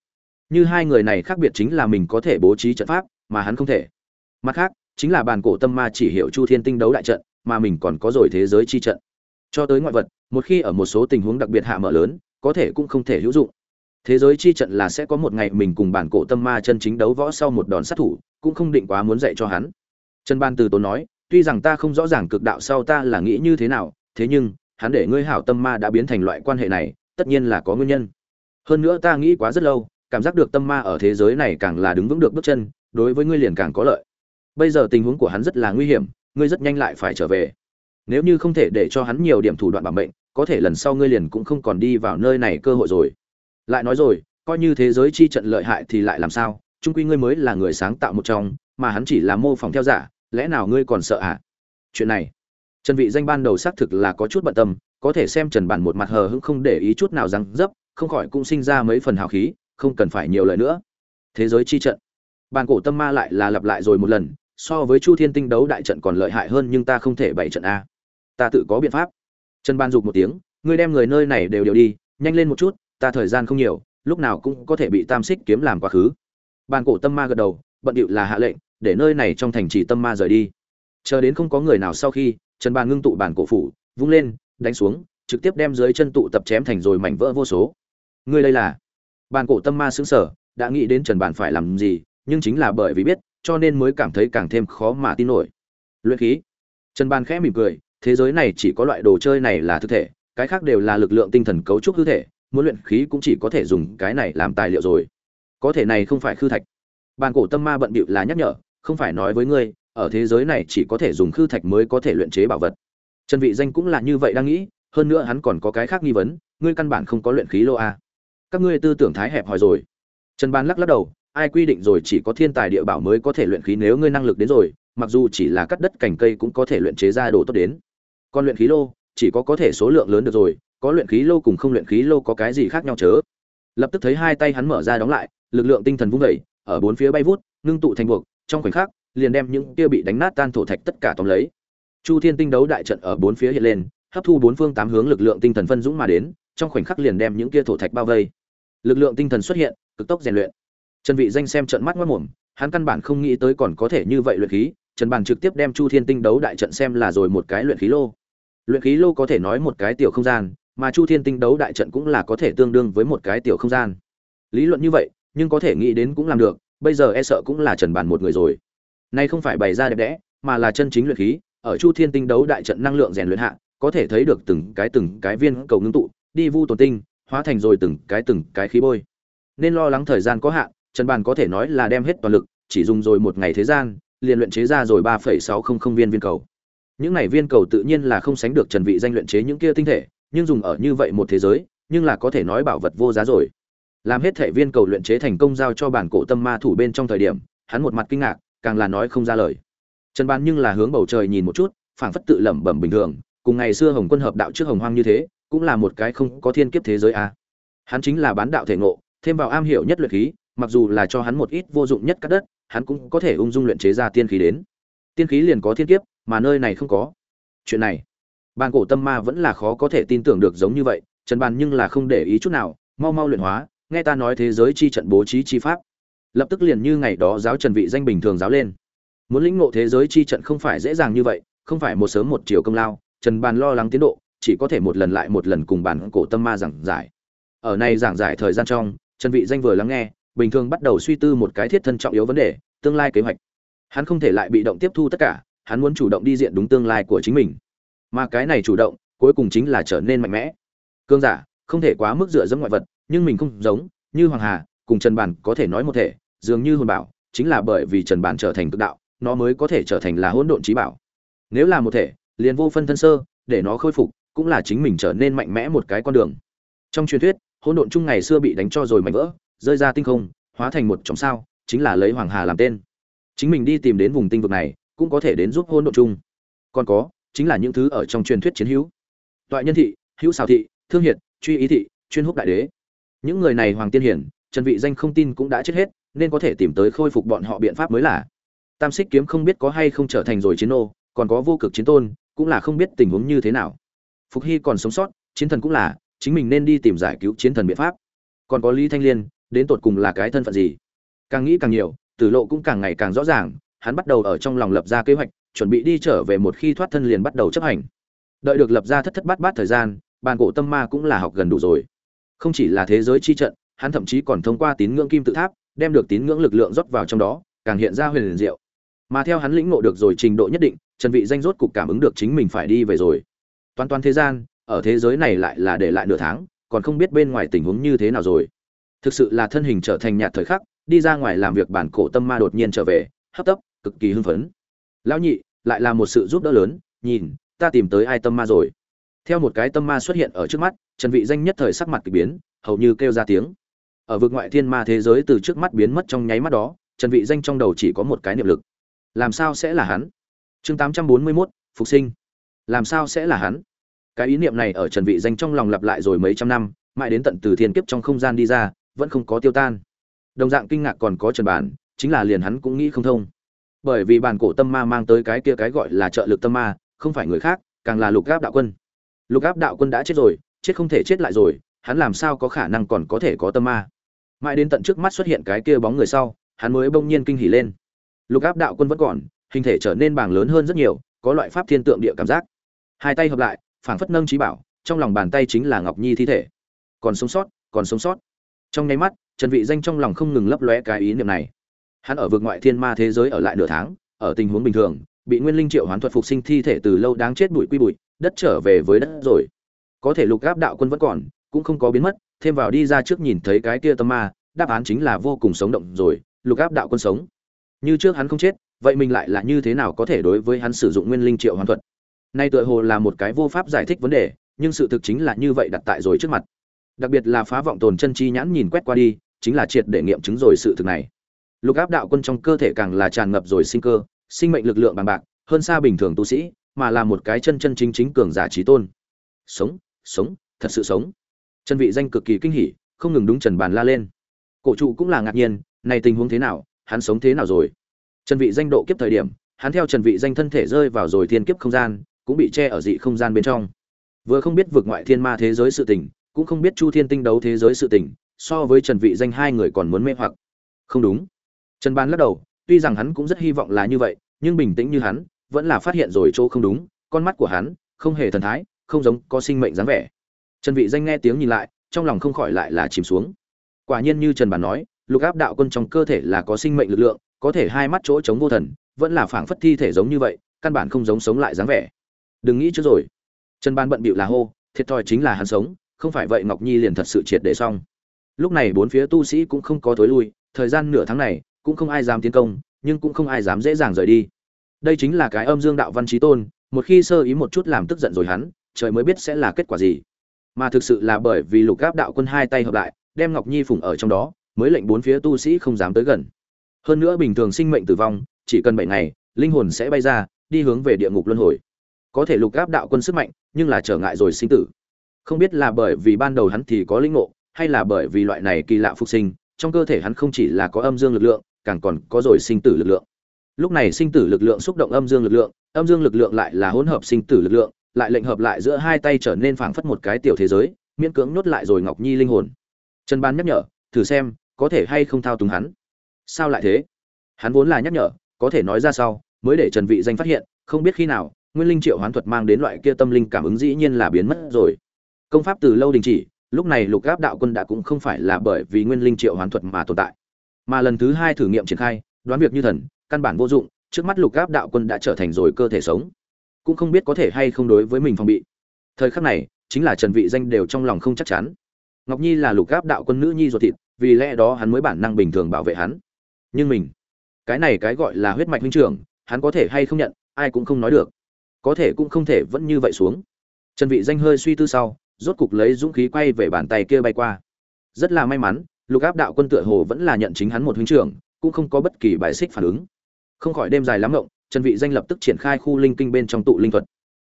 như hai người này khác biệt chính là mình có thể bố trí trận pháp, mà hắn không thể. Mặt khác, chính là bản cổ tâm ma chỉ hiểu chu thiên tinh đấu đại trận, mà mình còn có rồi thế giới chi trận. Cho tới ngoại vật, một khi ở một số tình huống đặc biệt hạ mở lớn, có thể cũng không thể hữu dụng. Thế giới chi trận là sẽ có một ngày mình cùng bản cổ tâm ma chân chính đấu võ sau một đòn sát thủ, cũng không định quá muốn dạy cho hắn. Trần ban từ tốn nói, tuy rằng ta không rõ ràng cực đạo sau ta là nghĩ như thế nào, thế nhưng, hắn để ngươi hảo tâm ma đã biến thành loại quan hệ này, tất nhiên là có nguyên nhân. Hơn nữa ta nghĩ quá rất lâu cảm giác được tâm ma ở thế giới này càng là đứng vững được bước chân, đối với ngươi liền càng có lợi. Bây giờ tình huống của hắn rất là nguy hiểm, ngươi rất nhanh lại phải trở về. Nếu như không thể để cho hắn nhiều điểm thủ đoạn bảo mệnh, có thể lần sau ngươi liền cũng không còn đi vào nơi này cơ hội rồi. Lại nói rồi, coi như thế giới chi trận lợi hại thì lại làm sao? Trung quy ngươi mới là người sáng tạo một trong, mà hắn chỉ là mô phỏng theo giả, lẽ nào ngươi còn sợ ạ à? chuyện này, trần vị danh ban đầu xác thực là có chút bận tâm, có thể xem trần bản một mặt hờ hững không để ý chút nào rằng dấp, không khỏi cũng sinh ra mấy phần hào khí không cần phải nhiều lời nữa. Thế giới chi trận. Bàn cổ tâm ma lại là lặp lại rồi một lần, so với chu thiên tinh đấu đại trận còn lợi hại hơn nhưng ta không thể bày trận a. Ta tự có biện pháp. Trần ban dục một tiếng, ngươi đem người nơi này đều đều đi, nhanh lên một chút, ta thời gian không nhiều, lúc nào cũng có thể bị tam xích kiếm làm quá khứ. Bàn cổ tâm ma gật đầu, bận điệu là hạ lệnh, để nơi này trong thành trì tâm ma rời đi. Chờ đến không có người nào sau khi, trần bàn ngưng tụ bản cổ phủ, vung lên, đánh xuống, trực tiếp đem dưới chân tụ tập chém thành rồi mảnh vỡ vô số. Ngươi đây là bàn cổ tâm ma xứng sở đã nghĩ đến trần bàn phải làm gì, nhưng chính là bởi vì biết, cho nên mới cảm thấy càng thêm khó mà tin nổi. Luyện khí. Trần bàn khẽ mỉm cười, thế giới này chỉ có loại đồ chơi này là thực thể, cái khác đều là lực lượng tinh thần cấu trúc hư thể, muốn luyện khí cũng chỉ có thể dùng cái này làm tài liệu rồi. Có thể này không phải khư thạch. Bàn cổ tâm ma bận bịu là nhắc nhở, không phải nói với ngươi, ở thế giới này chỉ có thể dùng khư thạch mới có thể luyện chế bảo vật. Trần vị danh cũng là như vậy đang nghĩ, hơn nữa hắn còn có cái khác nghi vấn, ngươi căn bản không có luyện khí lô a các ngươi tư tưởng thái hẹp hòi rồi. Trần ban lắc lắc đầu, ai quy định rồi chỉ có thiên tài địa bảo mới có thể luyện khí nếu ngươi năng lực đến rồi, mặc dù chỉ là cắt đất cành cây cũng có thể luyện chế ra đồ tốt đến. Còn luyện khí lô, chỉ có có thể số lượng lớn được rồi, có luyện khí lô cùng không luyện khí lô có cái gì khác nhau chớ? Lập tức thấy hai tay hắn mở ra đóng lại, lực lượng tinh thần vung vẩy ở bốn phía bay vút, ngưng tụ thành buộc, trong khoảnh khắc, liền đem những kia bị đánh nát tan thổ thạch tất cả tóm lấy. Chu thiên tinh đấu đại trận ở bốn phía hiện lên, hấp thu bốn phương tám hướng lực lượng tinh thần phân dũng mà đến, trong khoảnh khắc liền đem những kia thổ thạch bao vây lực lượng tinh thần xuất hiện, cực tốc rèn luyện. Trần vị danh xem trận mắt mất mồm, hắn căn bản không nghĩ tới còn có thể như vậy luyện khí, trần bàn trực tiếp đem chu thiên tinh đấu đại trận xem là rồi một cái luyện khí lô. Luyện khí lô có thể nói một cái tiểu không gian, mà chu thiên tinh đấu đại trận cũng là có thể tương đương với một cái tiểu không gian. Lý luận như vậy, nhưng có thể nghĩ đến cũng làm được, bây giờ e sợ cũng là trần bàn một người rồi. Nay không phải bày ra đẹp đẽ, mà là chân chính luyện khí, ở chu thiên tinh đấu đại trận năng lượng rèn luyện hạ, có thể thấy được từng cái từng cái viên cầu ngưng tụ, đi vu tồn tinh hóa thành rồi từng cái từng cái khí bôi. Nên lo lắng thời gian có hạn, trần bàn có thể nói là đem hết toàn lực, chỉ dùng rồi một ngày thế gian, liền luyện chế ra rồi ba phẩy sáu không không viên viên cầu. Những này viên cầu tự nhiên là không sánh được trần vị danh luyện chế những kia tinh thể, nhưng dùng ở như vậy một thế giới, nhưng là có thể nói bảo vật vô giá rồi. Làm hết thể viên cầu luyện chế thành công giao cho bản cổ tâm ma thủ bên trong thời điểm, hắn một mặt kinh ngạc, càng là nói không ra lời. Trần bàn nhưng là hướng bầu trời nhìn một chút, phảng phất tự lẩm bẩm bình thường, cùng ngày xưa hồng quân hợp đạo trước hồng hoang như thế cũng là một cái không có thiên kiếp thế giới a. À. hắn chính là bán đạo thể ngộ, thêm vào am hiểu nhất luyện khí, mặc dù là cho hắn một ít vô dụng nhất cát đất, hắn cũng có thể ung dung luyện chế ra tiên khí đến. Tiên khí liền có thiên kiếp, mà nơi này không có. Chuyện này, bàn cổ tâm ma vẫn là khó có thể tin tưởng được giống như vậy, trần bàn nhưng là không để ý chút nào, mau mau luyện hóa, nghe ta nói thế giới chi trận bố trí chi pháp. Lập tức liền như ngày đó giáo trần vị danh bình thường giáo lên. Muốn lĩnh ngộ thế giới chi trận không phải dễ dàng như vậy, không phải một sớm một chiều công lao, trần bàn lo lắng tiến độ chỉ có thể một lần lại một lần cùng bản cổ tâm ma giảng giải. Ở này giảng giải thời gian trong, trần vị danh vừa lắng nghe, bình thường bắt đầu suy tư một cái thiết thân trọng yếu vấn đề, tương lai kế hoạch. Hắn không thể lại bị động tiếp thu tất cả, hắn muốn chủ động đi diện đúng tương lai của chính mình. Mà cái này chủ động, cuối cùng chính là trở nên mạnh mẽ. Cương giả, không thể quá mức dựa dẫm ngoại vật, nhưng mình không giống, như hoàng hà, cùng trần bản có thể nói một thể, dường như hồn bảo, chính là bởi vì trần bản trở thành cực đạo, nó mới có thể trở thành là hỗn độn trí bảo. Nếu là một thể, liền vô phân thân sơ, để nó khôi phục cũng là chính mình trở nên mạnh mẽ một cái con đường. Trong truyền thuyết, hỗn độn chung ngày xưa bị đánh cho rồi mạnh vỡ, rơi ra tinh không, hóa thành một chòm sao, chính là lấy hoàng hà làm tên. Chính mình đi tìm đến vùng tinh vực này, cũng có thể đến giúp hỗn độn chung. Còn có, chính là những thứ ở trong truyền thuyết chiến hữu. Toại nhân thị, hữu xào thị, thương hiệt, truy ý thị, chuyên húc đại đế. Những người này hoàng tiên hiển, trần vị danh không tin cũng đã chết hết, nên có thể tìm tới khôi phục bọn họ biện pháp mới là. Tam xích kiếm không biết có hay không trở thành rồi chiến ô còn có vô cực chiến tôn, cũng là không biết tình huống như thế nào phục hy còn sống sót, chiến thần cũng là, chính mình nên đi tìm giải cứu chiến thần biện pháp. Còn có lý thanh liên, đến tột cùng là cái thân phận gì? Càng nghĩ càng nhiều, tử lộ cũng càng ngày càng rõ ràng, hắn bắt đầu ở trong lòng lập ra kế hoạch, chuẩn bị đi trở về một khi thoát thân liền bắt đầu chấp hành. Đợi được lập ra thất thất bát bát thời gian, bàn cổ tâm ma cũng là học gần đủ rồi. Không chỉ là thế giới chi trận, hắn thậm chí còn thông qua tín ngưỡng kim tự tháp, đem được tín ngưỡng lực lượng rót vào trong đó, càng hiện ra huyền liền diệu. Mà theo hắn lĩnh ngộ được rồi trình độ nhất định, trần vị danh rốt cục cảm ứng được chính mình phải đi về rồi toàn toàn thế gian ở thế giới này lại là để lại nửa tháng còn không biết bên ngoài tình huống như thế nào rồi. Thực sự là thân hình trở thành nhạt thời khắc đi ra ngoài làm việc bản cổ tâm ma đột nhiên trở về hấp tấp cực kỳ hưng phấn. Lão nhị lại là một sự giúp đỡ lớn nhìn ta tìm tới ai tâm ma rồi. Theo một cái tâm ma xuất hiện ở trước mắt trần vị danh nhất thời sắc mặt kỳ biến hầu như kêu ra tiếng. Ở vực ngoại thiên ma thế giới từ trước mắt biến mất trong nháy mắt đó trần vị danh trong đầu chỉ có một cái niệm lực. Làm sao sẽ là hắn? Chương 841, phục sinh làm sao sẽ là hắn? Cái ý niệm này ở trần vị danh trong lòng lặp lại rồi mấy trăm năm, mãi đến tận từ thiên kiếp trong không gian đi ra, vẫn không có tiêu tan. Đồng dạng kinh ngạc còn có trần bản, chính là liền hắn cũng nghĩ không thông. Bởi vì bản cổ tâm ma mang tới cái kia cái gọi là trợ lực tâm ma, không phải người khác, càng là lục áp đạo quân. Lục áp đạo quân đã chết rồi, chết không thể chết lại rồi, hắn làm sao có khả năng còn có thể có tâm ma? Mãi đến tận trước mắt xuất hiện cái kia bóng người sau, hắn mới bỗng nhiên kinh hỉ lên. Lục áp đạo quân vẫn còn, hình thể trở nên bàng lớn hơn rất nhiều có loại pháp thiên tượng địa cảm giác. Hai tay hợp lại, phảng phất nâng trí bảo, trong lòng bàn tay chính là ngọc nhi thi thể. Còn sống sót, còn sống sót. Trong nháy mắt, trần vị danh trong lòng không ngừng lấp lóe cái ý niệm này. Hắn ở vực ngoại thiên ma thế giới ở lại nửa tháng, ở tình huống bình thường, bị nguyên linh triệu hoán thuật phục sinh thi thể từ lâu đáng chết bụi quy bụi, đất trở về với đất rồi. Có thể lục gáp đạo quân vẫn còn, cũng không có biến mất, thêm vào đi ra trước nhìn thấy cái kia tâm ma, đáp án chính là vô cùng sống động rồi, lục áp đạo quân sống. Như trước hắn không chết vậy mình lại là như thế nào có thể đối với hắn sử dụng nguyên linh triệu hoàn thuật? Nay tựa hồ là một cái vô pháp giải thích vấn đề, nhưng sự thực chính là như vậy đặt tại rồi trước mặt. Đặc biệt là phá vọng tồn chân chi nhãn nhìn quét qua đi, chính là triệt để nghiệm chứng rồi sự thực này. Lục áp đạo quân trong cơ thể càng là tràn ngập rồi sinh cơ, sinh mệnh lực lượng bằng bạc, hơn xa bình thường tu sĩ, mà là một cái chân chân chính chính cường giả trí tôn. Sống sống, thật sự sống. Chân vị danh cực kỳ kinh hỉ, không ngừng đúng trần bàn la lên. Cổ trụ cũng là ngạc nhiên, này tình huống thế nào, hắn sống thế nào rồi? Trần vị danh độ kiếp thời điểm, hắn theo trần vị danh thân thể rơi vào rồi thiên kiếp không gian, cũng bị che ở dị không gian bên trong. Vừa không biết vượt ngoại thiên ma thế giới sự tình, cũng không biết chu thiên tinh đấu thế giới sự tình, so với trần vị danh hai người còn muốn mê hoặc. Không đúng. Trần ban lắc đầu, tuy rằng hắn cũng rất hy vọng là như vậy, nhưng bình tĩnh như hắn, vẫn là phát hiện rồi chỗ không đúng, con mắt của hắn, không hề thần thái, không giống có sinh mệnh dáng vẻ. Trần vị danh nghe tiếng nhìn lại, trong lòng không khỏi lại là chìm xuống. Quả nhiên như trần bản nói, lục áp đạo quân trong cơ thể là có sinh mệnh lực lượng có thể hai mắt chỗ chống vô thần, vẫn là phảng phất thi thể giống như vậy, căn bản không giống sống lại dáng vẻ. Đừng nghĩ trước rồi. Trần ban bận bịu là hô, thiệt thòi chính là hắn sống, không phải vậy ngọc nhi liền thật sự triệt để xong. Lúc này bốn phía tu sĩ cũng không có tối lui, thời gian nửa tháng này, cũng không ai dám tiến công, nhưng cũng không ai dám dễ dàng rời đi. Đây chính là cái âm dương đạo văn trí tôn, một khi sơ ý một chút làm tức giận rồi hắn, trời mới biết sẽ là kết quả gì. Mà thực sự là bởi vì lục gáp đạo quân hai tay hợp lại, đem ngọc nhi phủng ở trong đó, mới lệnh bốn phía tu sĩ không dám tới gần hơn nữa bình thường sinh mệnh tử vong, chỉ cần bảy ngày, linh hồn sẽ bay ra, đi hướng về địa ngục luân hồi. Có thể lục áp đạo quân sức mạnh, nhưng là trở ngại rồi sinh tử. Không biết là bởi vì ban đầu hắn thì có linh ngộ, hay là bởi vì loại này kỳ lạ phục sinh, trong cơ thể hắn không chỉ là có âm dương lực lượng, càng còn có rồi sinh tử lực lượng. Lúc này sinh tử lực lượng xúc động âm dương lực lượng, âm dương lực lượng lại là hỗn hợp sinh tử lực lượng, lại lệnh hợp lại giữa hai tay trở nên phảng phất một cái tiểu thế giới, miễn cưỡng nuốt lại rồi ngọc nhi linh hồn. Trần ban nhắc nhở, thử xem, có thể hay không thao túng hắn? Sao lại thế? Hắn vốn là nhắc nhở, có thể nói ra sau, mới để trần vị danh phát hiện, không biết khi nào, nguyên linh triệu hoán thuật mang đến loại kia tâm linh cảm ứng dĩ nhiên là biến mất rồi. Công pháp từ lâu đình chỉ, lúc này lục áp đạo quân đã cũng không phải là bởi vì nguyên linh triệu hoán thuật mà tồn tại. Mà lần thứ hai thử nghiệm triển khai, đoán việc như thần, căn bản vô dụng, trước mắt lục áp đạo quân đã trở thành rồi cơ thể sống. Cũng không biết có thể hay không đối với mình phòng bị. Thời khắc này, chính là trần vị danh đều trong lòng không chắc chắn. Ngọc nhi là lục áp đạo quân nữ nhi ruột thịt, vì lẽ đó hắn mới bản năng bình thường bảo vệ hắn nhưng mình, cái này cái gọi là huyết mạch huynh trưởng, hắn có thể hay không nhận, ai cũng không nói được. Có thể cũng không thể vẫn như vậy xuống. Trần vị danh hơi suy tư sau, rốt cục lấy dũng khí quay về bàn tay kia bay qua. Rất là may mắn, lục áp đạo quân tựa hồ vẫn là nhận chính hắn một huynh trưởng, cũng không có bất kỳ bài xích phản ứng. Không khỏi đêm dài lắm ngộng, trần vị danh lập tức triển khai khu linh kinh bên trong tụ linh thuật.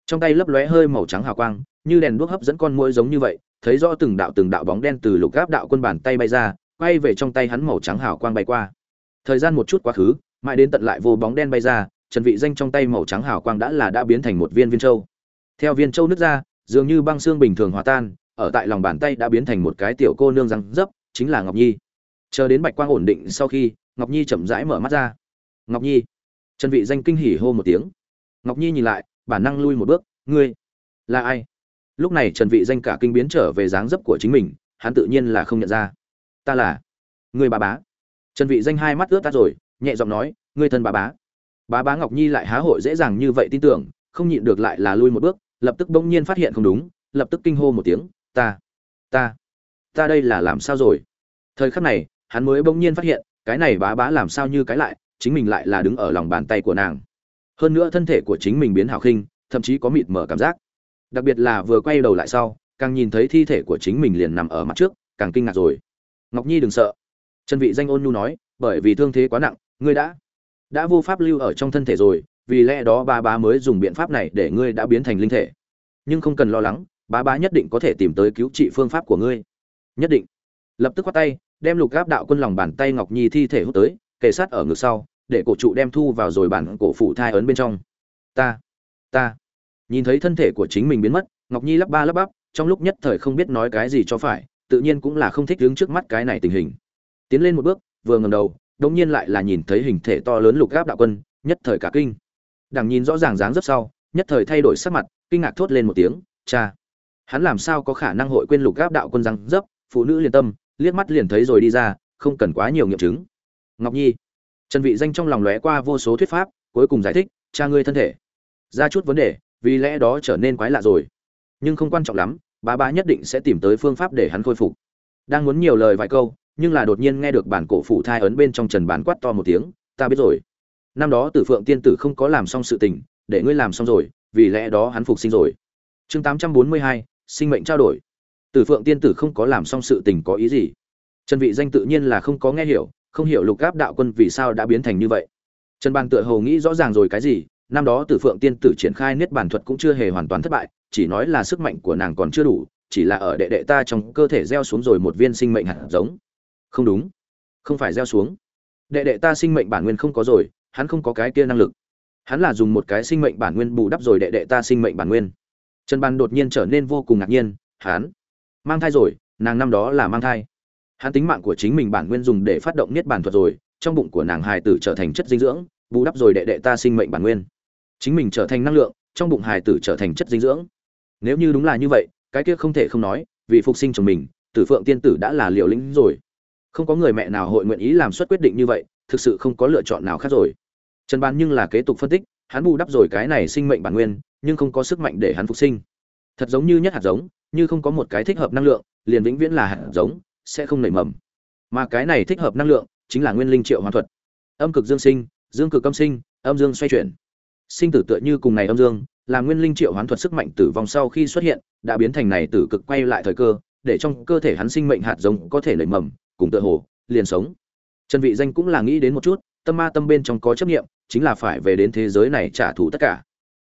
Trong tay lấp lóe hơi màu trắng hào quang, như đèn đuốc hấp dẫn con muỗi giống như vậy, thấy rõ từng đạo từng đạo bóng đen từ lục áp đạo quân bàn tay bay ra, quay về trong tay hắn màu trắng hào quang bay qua thời gian một chút quá khứ, mãi đến tận lại vô bóng đen bay ra, trần vị danh trong tay màu trắng hào quang đã là đã biến thành một viên viên châu. Theo viên châu nứt ra, dường như băng xương bình thường hòa tan, ở tại lòng bàn tay đã biến thành một cái tiểu cô nương răng dấp, chính là ngọc nhi. Chờ đến bạch quang ổn định sau khi, ngọc nhi chậm rãi mở mắt ra. Ngọc nhi. Trần vị danh kinh hỉ hô một tiếng. Ngọc nhi nhìn lại, bản năng lui một bước, ngươi là ai? Lúc này trần vị danh cả kinh biến trở về dáng dấp của chính mình, hắn tự nhiên là không nhận ra. Ta là ngươi bà bá trần vị danh hai mắt ướt tắt rồi, nhẹ giọng nói, ngươi thân bà bá. Bá bá ngọc nhi lại há hội dễ dàng như vậy tin tưởng, không nhịn được lại là lui một bước, lập tức bỗng nhiên phát hiện không đúng, lập tức kinh hô một tiếng, ta ta ta đây là làm sao rồi? Thời khắc này, hắn mới bỗng nhiên phát hiện, cái này bá bá làm sao như cái lại, chính mình lại là đứng ở lòng bàn tay của nàng. Hơn nữa thân thể của chính mình biến hảo khinh, thậm chí có mịt mở cảm giác. Đặc biệt là vừa quay đầu lại sau, càng nhìn thấy thi thể của chính mình liền nằm ở mặt trước, càng kinh ngạc rồi. Ngọc nhi đừng sợ trần vị danh ôn nhu nói, bởi vì thương thế quá nặng, ngươi đã đã vô pháp lưu ở trong thân thể rồi, vì lẽ đó ba bá mới dùng biện pháp này để ngươi đã biến thành linh thể. Nhưng không cần lo lắng bá bá nhất định có thể tìm tới cứu trị phương pháp của ngươi. Nhất định. Lập tức quát tay, đem lục gáp đạo quân lòng bàn tay ngọc nhi thi thể hút tới, kề sát ở ngực sau, để cổ trụ đem thu vào rồi bản cổ phủ thai ấn bên trong. Ta ta. Nhìn thấy thân thể của chính mình biến mất, ngọc nhi lắp ba lắp bắp, trong lúc nhất thời không biết nói cái gì cho phải, tự nhiên cũng là không thích đứng trước mắt cái này tình hình tiến lên một bước, vừa ngầm đầu, đống nhiên lại là nhìn thấy hình thể to lớn lục gáp đạo quân, nhất thời cả kinh. Đằng nhìn rõ ràng dáng dấp sau, nhất thời thay đổi sắc mặt, kinh ngạc thốt lên một tiếng, cha, hắn làm sao có khả năng hội quên lục gáp đạo quân răng dấp? Phụ nữ liền tâm, liếc mắt liền thấy rồi đi ra, không cần quá nhiều nghiệm chứng. Ngọc nhi, trần vị danh trong lòng lóe qua vô số thuyết pháp, cuối cùng giải thích, cha ngươi thân thể, ra chút vấn đề, vì lẽ đó trở nên quái lạ rồi. Nhưng không quan trọng lắm, bá bá nhất định sẽ tìm tới phương pháp để hắn khôi phục. Đang muốn nhiều lời vài câu nhưng là đột nhiên nghe được bản cổ phủ thai ấn bên trong trần bán quát to một tiếng, ta biết rồi. Năm đó tử phượng tiên tử không có làm xong sự tình, để ngươi làm xong rồi, vì lẽ đó hắn phục sinh rồi. Chương tám trăm bốn mươi hai, sinh mệnh trao đổi. Tử phượng tiên tử không có làm xong sự tình có ý gì? Trần vị danh tự nhiên là không có nghe hiểu, không hiểu lục áp đạo quân vì sao đã biến thành như vậy. Trần bàn tựa hồ nghĩ rõ ràng rồi cái gì, năm đó tử phượng tiên tử triển khai niết bản thuật cũng chưa hề hoàn toàn thất bại, chỉ nói là sức mạnh của nàng còn chưa đủ, chỉ là ở đệ đệ ta trong cơ thể gieo xuống rồi một viên sinh mệnh hạt giống không đúng. Không phải gieo xuống. Đệ đệ ta sinh mệnh bản nguyên không có rồi, hắn không có cái kia năng lực. Hắn là dùng một cái sinh mệnh bản nguyên bù đắp rồi đệ đệ ta sinh mệnh bản nguyên. Trần ban đột nhiên trở nên vô cùng ngạc nhiên, hắn mang thai rồi, nàng năm đó là mang thai. Hắn tính mạng của chính mình bản nguyên dùng để phát động niết bản thuật rồi, trong bụng của nàng hài tử trở thành chất dinh dưỡng, bù đắp rồi đệ đệ ta sinh mệnh bản nguyên. Chính mình trở thành năng lượng, trong bụng hài tử trở thành chất dinh dưỡng. Nếu như đúng là như vậy, cái kia không thể không nói, vì phục sinh chồng mình, tử phượng tiên tử đã là liều lĩnh rồi không có người mẹ nào hội nguyện ý làm suất quyết định như vậy, thực sự không có lựa chọn nào khác rồi. Trần ban nhưng là kế tục phân tích, hắn bù đắp rồi cái này sinh mệnh bản nguyên, nhưng không có sức mạnh để hắn phục sinh. Thật giống như nhất hạt giống, như không có một cái thích hợp năng lượng, liền vĩnh viễn là hạt giống, sẽ không nảy mầm. Mà cái này thích hợp năng lượng, chính là nguyên linh triệu hoàn thuật. Âm cực dương sinh, dương cực âm sinh, âm dương xoay chuyển. Sinh tử tựa như cùng này âm dương, là nguyên linh triệu hoán thuật sức mạnh tử vong sau khi xuất hiện, đã biến thành này tử cực quay lại thời cơ, để trong cơ thể hắn sinh mệnh hạt giống có thể nảy mầm cùng tựa hồ, liền sống. Trần vị danh cũng là nghĩ đến một chút, tâm ma tâm bên trong có chấp niệm, chính là phải về đến thế giới này trả thù tất cả.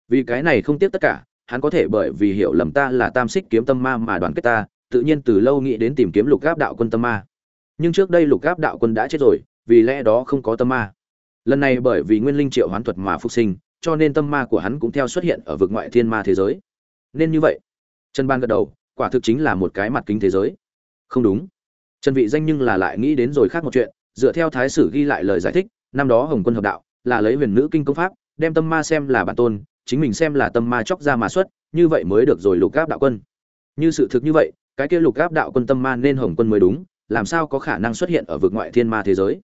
Vì cái này không tiếc tất cả, hắn có thể bởi vì hiểu lầm ta là tam xích kiếm tâm ma mà đoàn kết ta, tự nhiên từ lâu nghĩ đến tìm kiếm lục gáp đạo quân tâm ma. Nhưng trước đây lục gáp đạo quân đã chết rồi, vì lẽ đó không có tâm ma. Lần này bởi vì nguyên linh triệu hoán thuật mà phục sinh, cho nên tâm ma của hắn cũng theo xuất hiện ở vực ngoại thiên ma thế giới. Nên như vậy. Trần ban gật đầu, quả thực chính là một cái mặt kính thế giới. Không đúng trần vị danh nhưng là lại nghĩ đến rồi khác một chuyện, dựa theo thái sử ghi lại lời giải thích, năm đó hồng quân hợp đạo là lấy huyền nữ kinh công pháp, đem tâm ma xem là bản tôn, chính mình xem là tâm ma chóc ra mà xuất, như vậy mới được rồi lục áp đạo quân. Như sự thực như vậy, cái kia lục áp đạo quân tâm ma nên hồng quân mới đúng, làm sao có khả năng xuất hiện ở vực ngoại thiên ma thế giới?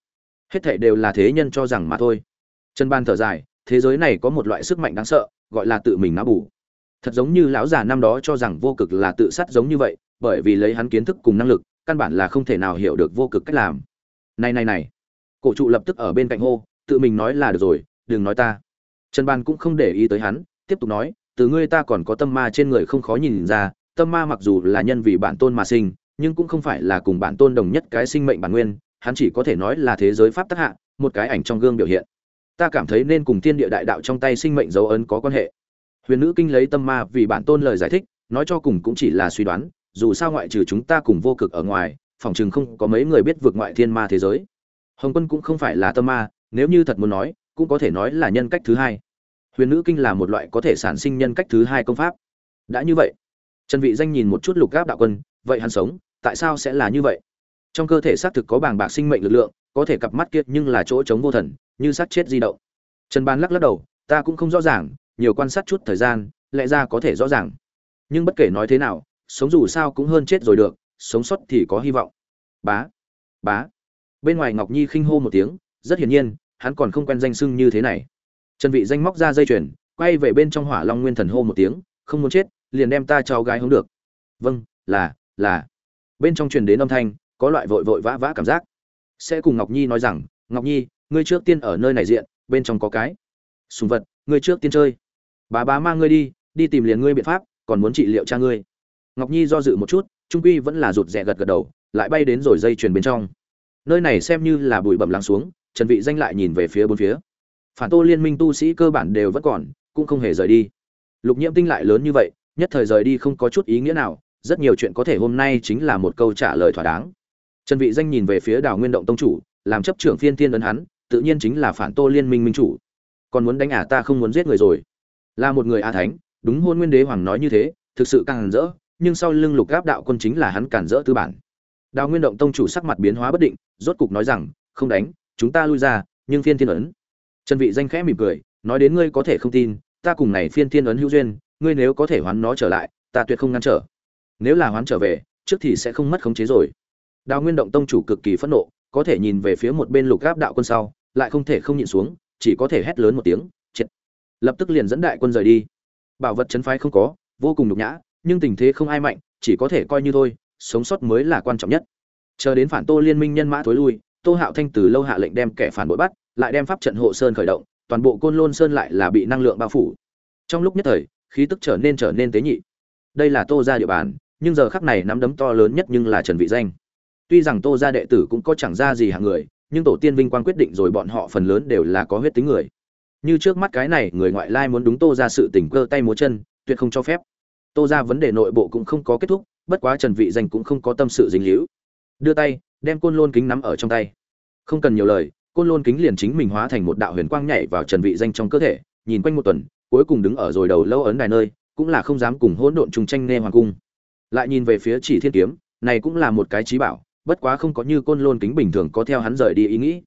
Hết thảy đều là thế nhân cho rằng mà thôi. Trần ban thở dài, thế giới này có một loại sức mạnh đáng sợ, gọi là tự mình nã bù. Thật giống như lão già năm đó cho rằng vô cực là tự sát giống như vậy, bởi vì lấy hắn kiến thức cùng năng lực căn bản là không thể nào hiểu được vô cực cách làm. Này này này. Cổ trụ lập tức ở bên cạnh hô, tự mình nói là được rồi, đừng nói ta. Trần ban cũng không để ý tới hắn, tiếp tục nói, từ ngươi ta còn có tâm ma trên người không khó nhìn ra, tâm ma mặc dù là nhân vì bản tôn mà sinh, nhưng cũng không phải là cùng bản tôn đồng nhất cái sinh mệnh bản nguyên, hắn chỉ có thể nói là thế giới pháp tác hạ, một cái ảnh trong gương biểu hiện. Ta cảm thấy nên cùng tiên địa đại đạo trong tay sinh mệnh dấu ấn có quan hệ. Huyền nữ kinh lấy tâm ma vì bản tôn lời giải thích, nói cho cùng cũng chỉ là suy đoán dù sao ngoại trừ chúng ta cùng vô cực ở ngoài, phòng chừng không có mấy người biết vượt ngoại thiên ma thế giới. Hồng quân cũng không phải là tâm ma, nếu như thật muốn nói, cũng có thể nói là nhân cách thứ hai. Huyền nữ kinh là một loại có thể sản sinh nhân cách thứ hai công pháp. Đã như vậy, trần vị danh nhìn một chút lục gáp đạo quân, vậy hắn sống, tại sao sẽ là như vậy? Trong cơ thể xác thực có bàng bạc sinh mệnh lực lượng, có thể cặp mắt kiệt nhưng là chỗ chống vô thần, như sát chết di động. Trần ban lắc lắc đầu, ta cũng không rõ ràng, nhiều quan sát chút thời gian, lẽ ra có thể rõ ràng. Nhưng bất kể nói thế nào sống dù sao cũng hơn chết rồi được, sống sót thì có hy vọng. Bá bá. Bên ngoài ngọc nhi khinh hô một tiếng, rất hiển nhiên, hắn còn không quen danh sưng như thế này. Trần vị danh móc ra dây chuyền, quay về bên trong hỏa long nguyên thần hô một tiếng, không muốn chết, liền đem ta cháu gái hướng được. Vâng là là. Bên trong truyền đến âm thanh, có loại vội vội vã vã cảm giác. Sẽ cùng ngọc nhi nói rằng, ngọc nhi, ngươi trước tiên ở nơi này diện, bên trong có cái. Sùng vật, ngươi trước tiên chơi. Bà bá mang ngươi đi đi tìm liền ngươi biện pháp, còn muốn trị liệu cha ngươi ngọc nhi do dự một chút, trung quy vẫn là rụt rè gật gật đầu, lại bay đến rồi dây chuyền bên trong. Nơi này xem như là bụi bẩm lắng xuống, trần vị danh lại nhìn về phía bốn phía. Phản tô liên minh tu sĩ cơ bản đều vẫn còn, cũng không hề rời đi. Lục nhiễm tinh lại lớn như vậy, nhất thời rời đi không có chút ý nghĩa nào, rất nhiều chuyện có thể hôm nay chính là một câu trả lời thỏa đáng. Trần vị danh nhìn về phía đào nguyên động tông chủ, làm chấp trưởng phiên thiên ấn hắn, tự nhiên chính là phản tô liên minh minh chủ. Còn muốn đánh à ta không muốn giết người rồi. Là một người a thánh, đúng hôn nguyên đế hoàng nói như thế, thực sự càng rỡ nhưng sau lưng lục gáp đạo quân chính là hắn cản rỡ tư bản. Đào nguyên động tông chủ sắc mặt biến hóa bất định, rốt cục nói rằng, không đánh, chúng ta lui ra, nhưng phiên thiên ấn. Trần vị danh khẽ mỉm cười, nói đến ngươi có thể không tin, ta cùng này phiên thiên ấn hữu duyên, ngươi nếu có thể hoán nó trở lại, ta tuyệt không ngăn trở. Nếu là hoán trở về, trước thì sẽ không mất khống chế rồi. Đào nguyên động tông chủ cực kỳ phẫn nộ, có thể nhìn về phía một bên lục gáp đạo quân sau, lại không thể không nhịn xuống, chỉ có thể hét lớn một tiếng triệt lập tức liền dẫn đại quân rời đi. Bảo vật chấn phái không có, vô cùng nhục nhã nhưng tình thế không ai mạnh, chỉ có thể coi như thôi, sống sót mới là quan trọng nhất. Chờ đến phản tô liên minh nhân mã thối lui, tô hạo thanh từ lâu hạ lệnh đem kẻ phản bội bắt, lại đem pháp trận hộ sơn khởi động, toàn bộ côn lôn sơn lại là bị năng lượng bao phủ. Trong lúc nhất thời, khí tức trở nên trở nên tế nhị. Đây là tô ra địa bàn, nhưng giờ khắc này nắm đấm to lớn nhất nhưng là trần vị danh. Tuy rằng tô ra đệ tử cũng có chẳng ra gì hạng người, nhưng tổ tiên vinh quang quyết định rồi bọn họ phần lớn đều là có huyết tính người. Như trước mắt cái này, người ngoại lai muốn đúng tô ra sự tình cơ tay múa chân, tuyệt không cho phép tô ra vấn đề nội bộ cũng không có kết thúc, bất quá trần vị danh cũng không có tâm sự dính líu. Đưa tay, đem côn lôn kính nắm ở trong tay. Không cần nhiều lời, côn lôn kính liền chính mình hóa thành một đạo huyền quang nhảy vào trần vị danh trong cơ thể, nhìn quanh một tuần, cuối cùng đứng ở rồi đầu lâu ấn đài nơi, cũng là không dám cùng hỗn độn trùng tranh nghe hoàng cung. Lại nhìn về phía chỉ thiên kiếm, này cũng là một cái trí bảo, bất quá không có như côn lôn kính bình thường có theo hắn rời đi ý nghĩ.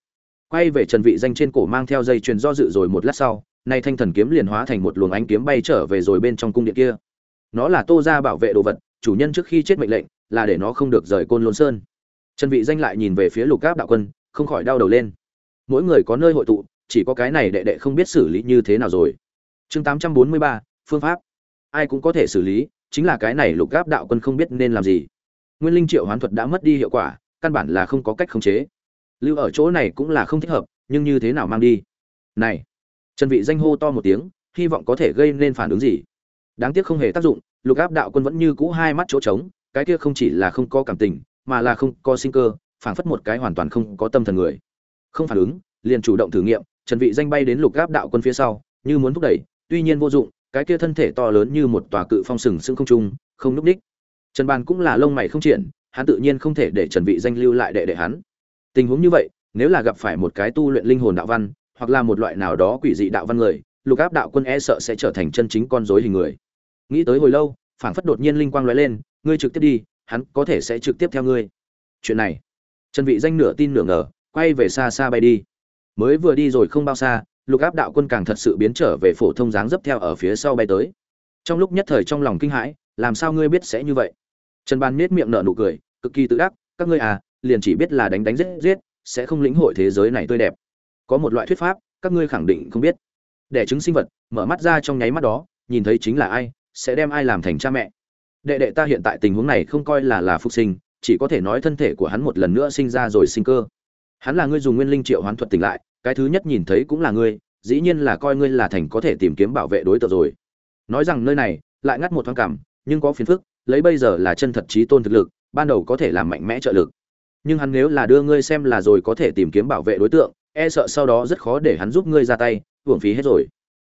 Quay về trần vị danh trên cổ mang theo dây chuyền do dự rồi một lát sau nay thanh thần kiếm liền hóa thành một luồng ánh kiếm bay trở về rồi bên trong cung điện kia nó là tô ra bảo vệ đồ vật chủ nhân trước khi chết mệnh lệnh là để nó không được rời côn lôn sơn. Trần vị danh lại nhìn về phía lục áp đạo quân không khỏi đau đầu lên. Mỗi người có nơi hội tụ chỉ có cái này đệ đệ không biết xử lý như thế nào rồi. Chương 843, phương pháp. Ai cũng có thể xử lý chính là cái này lục áp đạo quân không biết nên làm gì. Nguyên linh triệu hoán thuật đã mất đi hiệu quả căn bản là không có cách khống chế. Lưu ở chỗ này cũng là không thích hợp nhưng như thế nào mang đi? Này! Trần vị danh hô to một tiếng hy vọng có thể gây nên phản ứng gì? Đáng tiếc không hề tác dụng, lục áp đạo quân vẫn như cũ hai mắt chỗ trống, cái kia không chỉ là không có cảm tình, mà là không có sinh cơ, phảng phất một cái hoàn toàn không có tâm thần người. Không phản ứng, liền chủ động thử nghiệm, trần vị danh bay đến lục áp đạo quân phía sau, như muốn thúc đẩy, tuy nhiên vô dụng, cái kia thân thể to lớn như một tòa cự phong sừng sững không trung, không núp đích. Trần bàn cũng là lông mày không triển hắn tự nhiên không thể để trần vị danh lưu lại đệ đệ hắn. Tình huống như vậy, nếu là gặp phải một cái tu luyện linh hồn đạo văn, hoặc là một loại nào đó quỷ dị đạo văn người lục áp đạo quân e sợ sẽ trở thành chân chính con rối hình người. Nghĩ tới hồi lâu, phảng phất đột nhiên linh quang lóe lên, ngươi trực tiếp đi, hắn có thể sẽ trực tiếp theo ngươi. Chuyện này, trần vị danh nửa tin nửa ngờ, quay về xa xa bay đi. Mới vừa đi rồi không bao xa, lục áp đạo quân càng thật sự biến trở về phổ thông dáng dấp theo ở phía sau bay tới. Trong lúc nhất thời trong lòng kinh hãi, làm sao ngươi biết sẽ như vậy? Trần ban nết miệng nở nụ cười, cực kỳ tự đắc, các ngươi à liền chỉ biết là đánh đánh giết giết, sẽ không lĩnh hội thế giới này tươi đẹp. Có một loại thuyết pháp, các ngươi khẳng định không biết đẻ trứng sinh vật, mở mắt ra trong nháy mắt đó, nhìn thấy chính là ai, sẽ đem ai làm thành cha mẹ. Đệ đệ ta hiện tại tình huống này không coi là là phục sinh, chỉ có thể nói thân thể của hắn một lần nữa sinh ra rồi sinh cơ. Hắn là ngươi dùng nguyên linh triệu hoán thuật tỉnh lại, cái thứ nhất nhìn thấy cũng là ngươi, dĩ nhiên là coi ngươi là thành có thể tìm kiếm bảo vệ đối tượng rồi. Nói rằng nơi này, lại ngắt một thoáng cảm, nhưng có phiền phức, lấy bây giờ là chân thật trí tôn thực lực, ban đầu có thể làm mạnh mẽ trợ lực. Nhưng hắn nếu là đưa ngươi xem là rồi có thể tìm kiếm bảo vệ đối tượng e sợ sau đó rất khó để hắn giúp ngươi ra tay hưởng phí hết rồi.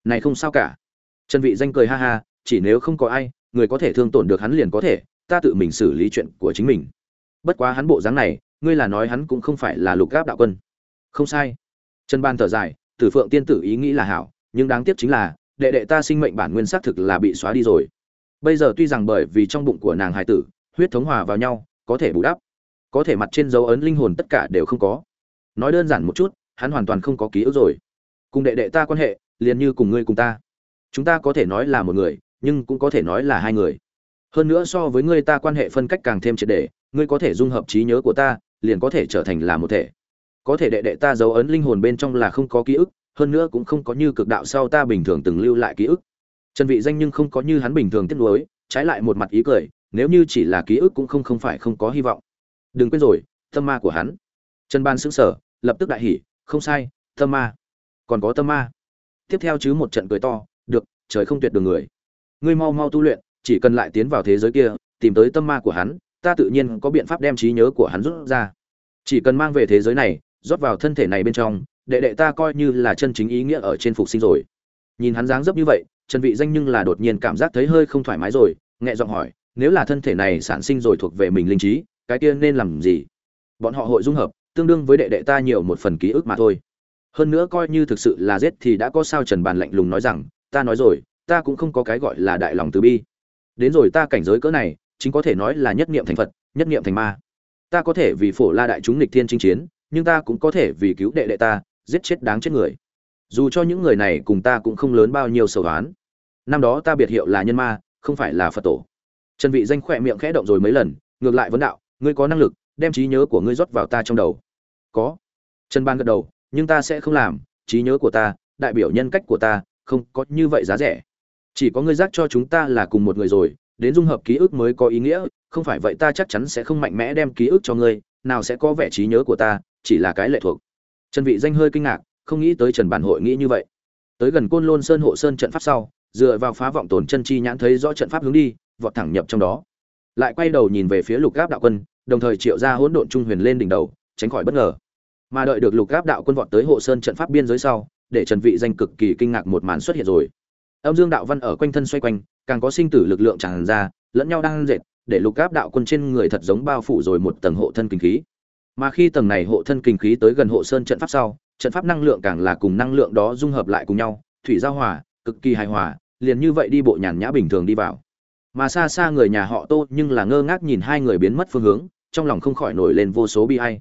Này không sao cả. Trần vị danh cười ha ha, chỉ nếu không có ai, người có thể thương tổn được hắn liền có thể, ta tự mình xử lý chuyện của chính mình. Bất quá hắn bộ dáng này, ngươi là nói hắn cũng không phải là lục gáp đạo quân. Không sai. Trần ban thở dài, tử phượng tiên tử ý nghĩ là hảo, nhưng đáng tiếc chính là, đệ đệ ta sinh mệnh bản nguyên xác thực là bị xóa đi rồi. Bây giờ tuy rằng bởi vì trong bụng của nàng hài tử, huyết thống hòa vào nhau, có thể bù đắp, có thể mặt trên dấu ấn linh hồn tất cả đều không có. Nói đơn giản một chút, hắn hoàn toàn không có ký ức rồi cùng đệ đệ ta quan hệ, liền như cùng ngươi cùng ta. Chúng ta có thể nói là một người, nhưng cũng có thể nói là hai người. Hơn nữa so với ngươi ta quan hệ phân cách càng thêm triệt để, ngươi có thể dung hợp trí nhớ của ta, liền có thể trở thành là một thể. Có thể đệ đệ ta dấu ấn linh hồn bên trong là không có ký ức, hơn nữa cũng không có như cực đạo sau ta bình thường từng lưu lại ký ức. Trần vị danh nhưng không có như hắn bình thường tiếc nuối, trái lại một mặt ý cười, nếu như chỉ là ký ức cũng không không phải không có hy vọng. Đừng quên rồi, tâm ma của hắn. Trần ban sững sờ, lập tức đại hỉ, không sai, tâm ma còn có tâm ma. Tiếp theo chứ một trận cười to, được, trời không tuyệt đường người. Ngươi mau mau tu luyện, chỉ cần lại tiến vào thế giới kia, tìm tới tâm ma của hắn, ta tự nhiên có biện pháp đem trí nhớ của hắn rút ra. Chỉ cần mang về thế giới này, rót vào thân thể này bên trong, đệ đệ ta coi như là chân chính ý nghĩa ở trên phục sinh rồi. Nhìn hắn dáng dấp như vậy, trần vị danh nhưng là đột nhiên cảm giác thấy hơi không thoải mái rồi, nhẹ giọng hỏi, nếu là thân thể này sản sinh rồi thuộc về mình linh trí, cái kia nên làm gì? Bọn họ hội dung hợp, tương đương với đệ đệ ta nhiều một phần ký ức mà thôi hơn nữa coi như thực sự là giết thì đã có sao trần bàn lạnh lùng nói rằng, ta nói rồi, ta cũng không có cái gọi là đại lòng từ bi. Đến rồi ta cảnh giới cỡ này, chính có thể nói là nhất niệm thành phật, nhất niệm thành ma. Ta có thể vì phổ la đại chúng lịch thiên chinh chiến, nhưng ta cũng có thể vì cứu đệ đệ ta, giết chết đáng chết người. Dù cho những người này cùng ta cũng không lớn bao nhiêu sầu đoán năm đó ta biệt hiệu là nhân ma, không phải là phật tổ. Trần vị danh khỏe miệng khẽ động rồi mấy lần, ngược lại vấn đạo, ngươi có năng lực, đem trí nhớ của ngươi rót vào ta trong đầu. Có. Trần ban gật đầu nhưng ta sẽ không làm, trí nhớ của ta, đại biểu nhân cách của ta, không có như vậy giá rẻ. Chỉ có ngươi giác cho chúng ta là cùng một người rồi, đến dung hợp ký ức mới có ý nghĩa, không phải vậy ta chắc chắn sẽ không mạnh mẽ đem ký ức cho ngươi, nào sẽ có vẻ trí nhớ của ta, chỉ là cái lệ thuộc. Trần vị danh hơi kinh ngạc, không nghĩ tới trần bản hội nghĩ như vậy. Tới gần côn lôn sơn hộ sơn trận pháp sau, dựa vào phá vọng tổn chân chi nhãn thấy rõ trận pháp hướng đi, vọt thẳng nhập trong đó. Lại quay đầu nhìn về phía lục gáp đạo quân, đồng thời triệu ra hỗn độn trung huyền lên đỉnh đầu, tránh khỏi bất ngờ mà đợi được lục gáp đạo quân vọt tới hộ sơn trận pháp biên giới sau, để trần vị danh cực kỳ kinh ngạc một màn xuất hiện rồi. Âm dương đạo văn ở quanh thân xoay quanh, càng có sinh tử lực lượng tràn ra, lẫn nhau đang dệt, để lục gáp đạo quân trên người thật giống bao phủ rồi một tầng hộ thân kinh khí. Mà khi tầng này hộ thân kinh khí tới gần hộ sơn trận pháp sau, trận pháp năng lượng càng là cùng năng lượng đó dung hợp lại cùng nhau, thủy giao hòa, cực kỳ hài hòa, liền như vậy đi bộ nhàn nhã bình thường đi vào. Mà xa xa người nhà họ tô nhưng là ngơ ngác nhìn hai người biến mất phương hướng, trong lòng không khỏi nổi lên vô số bi ai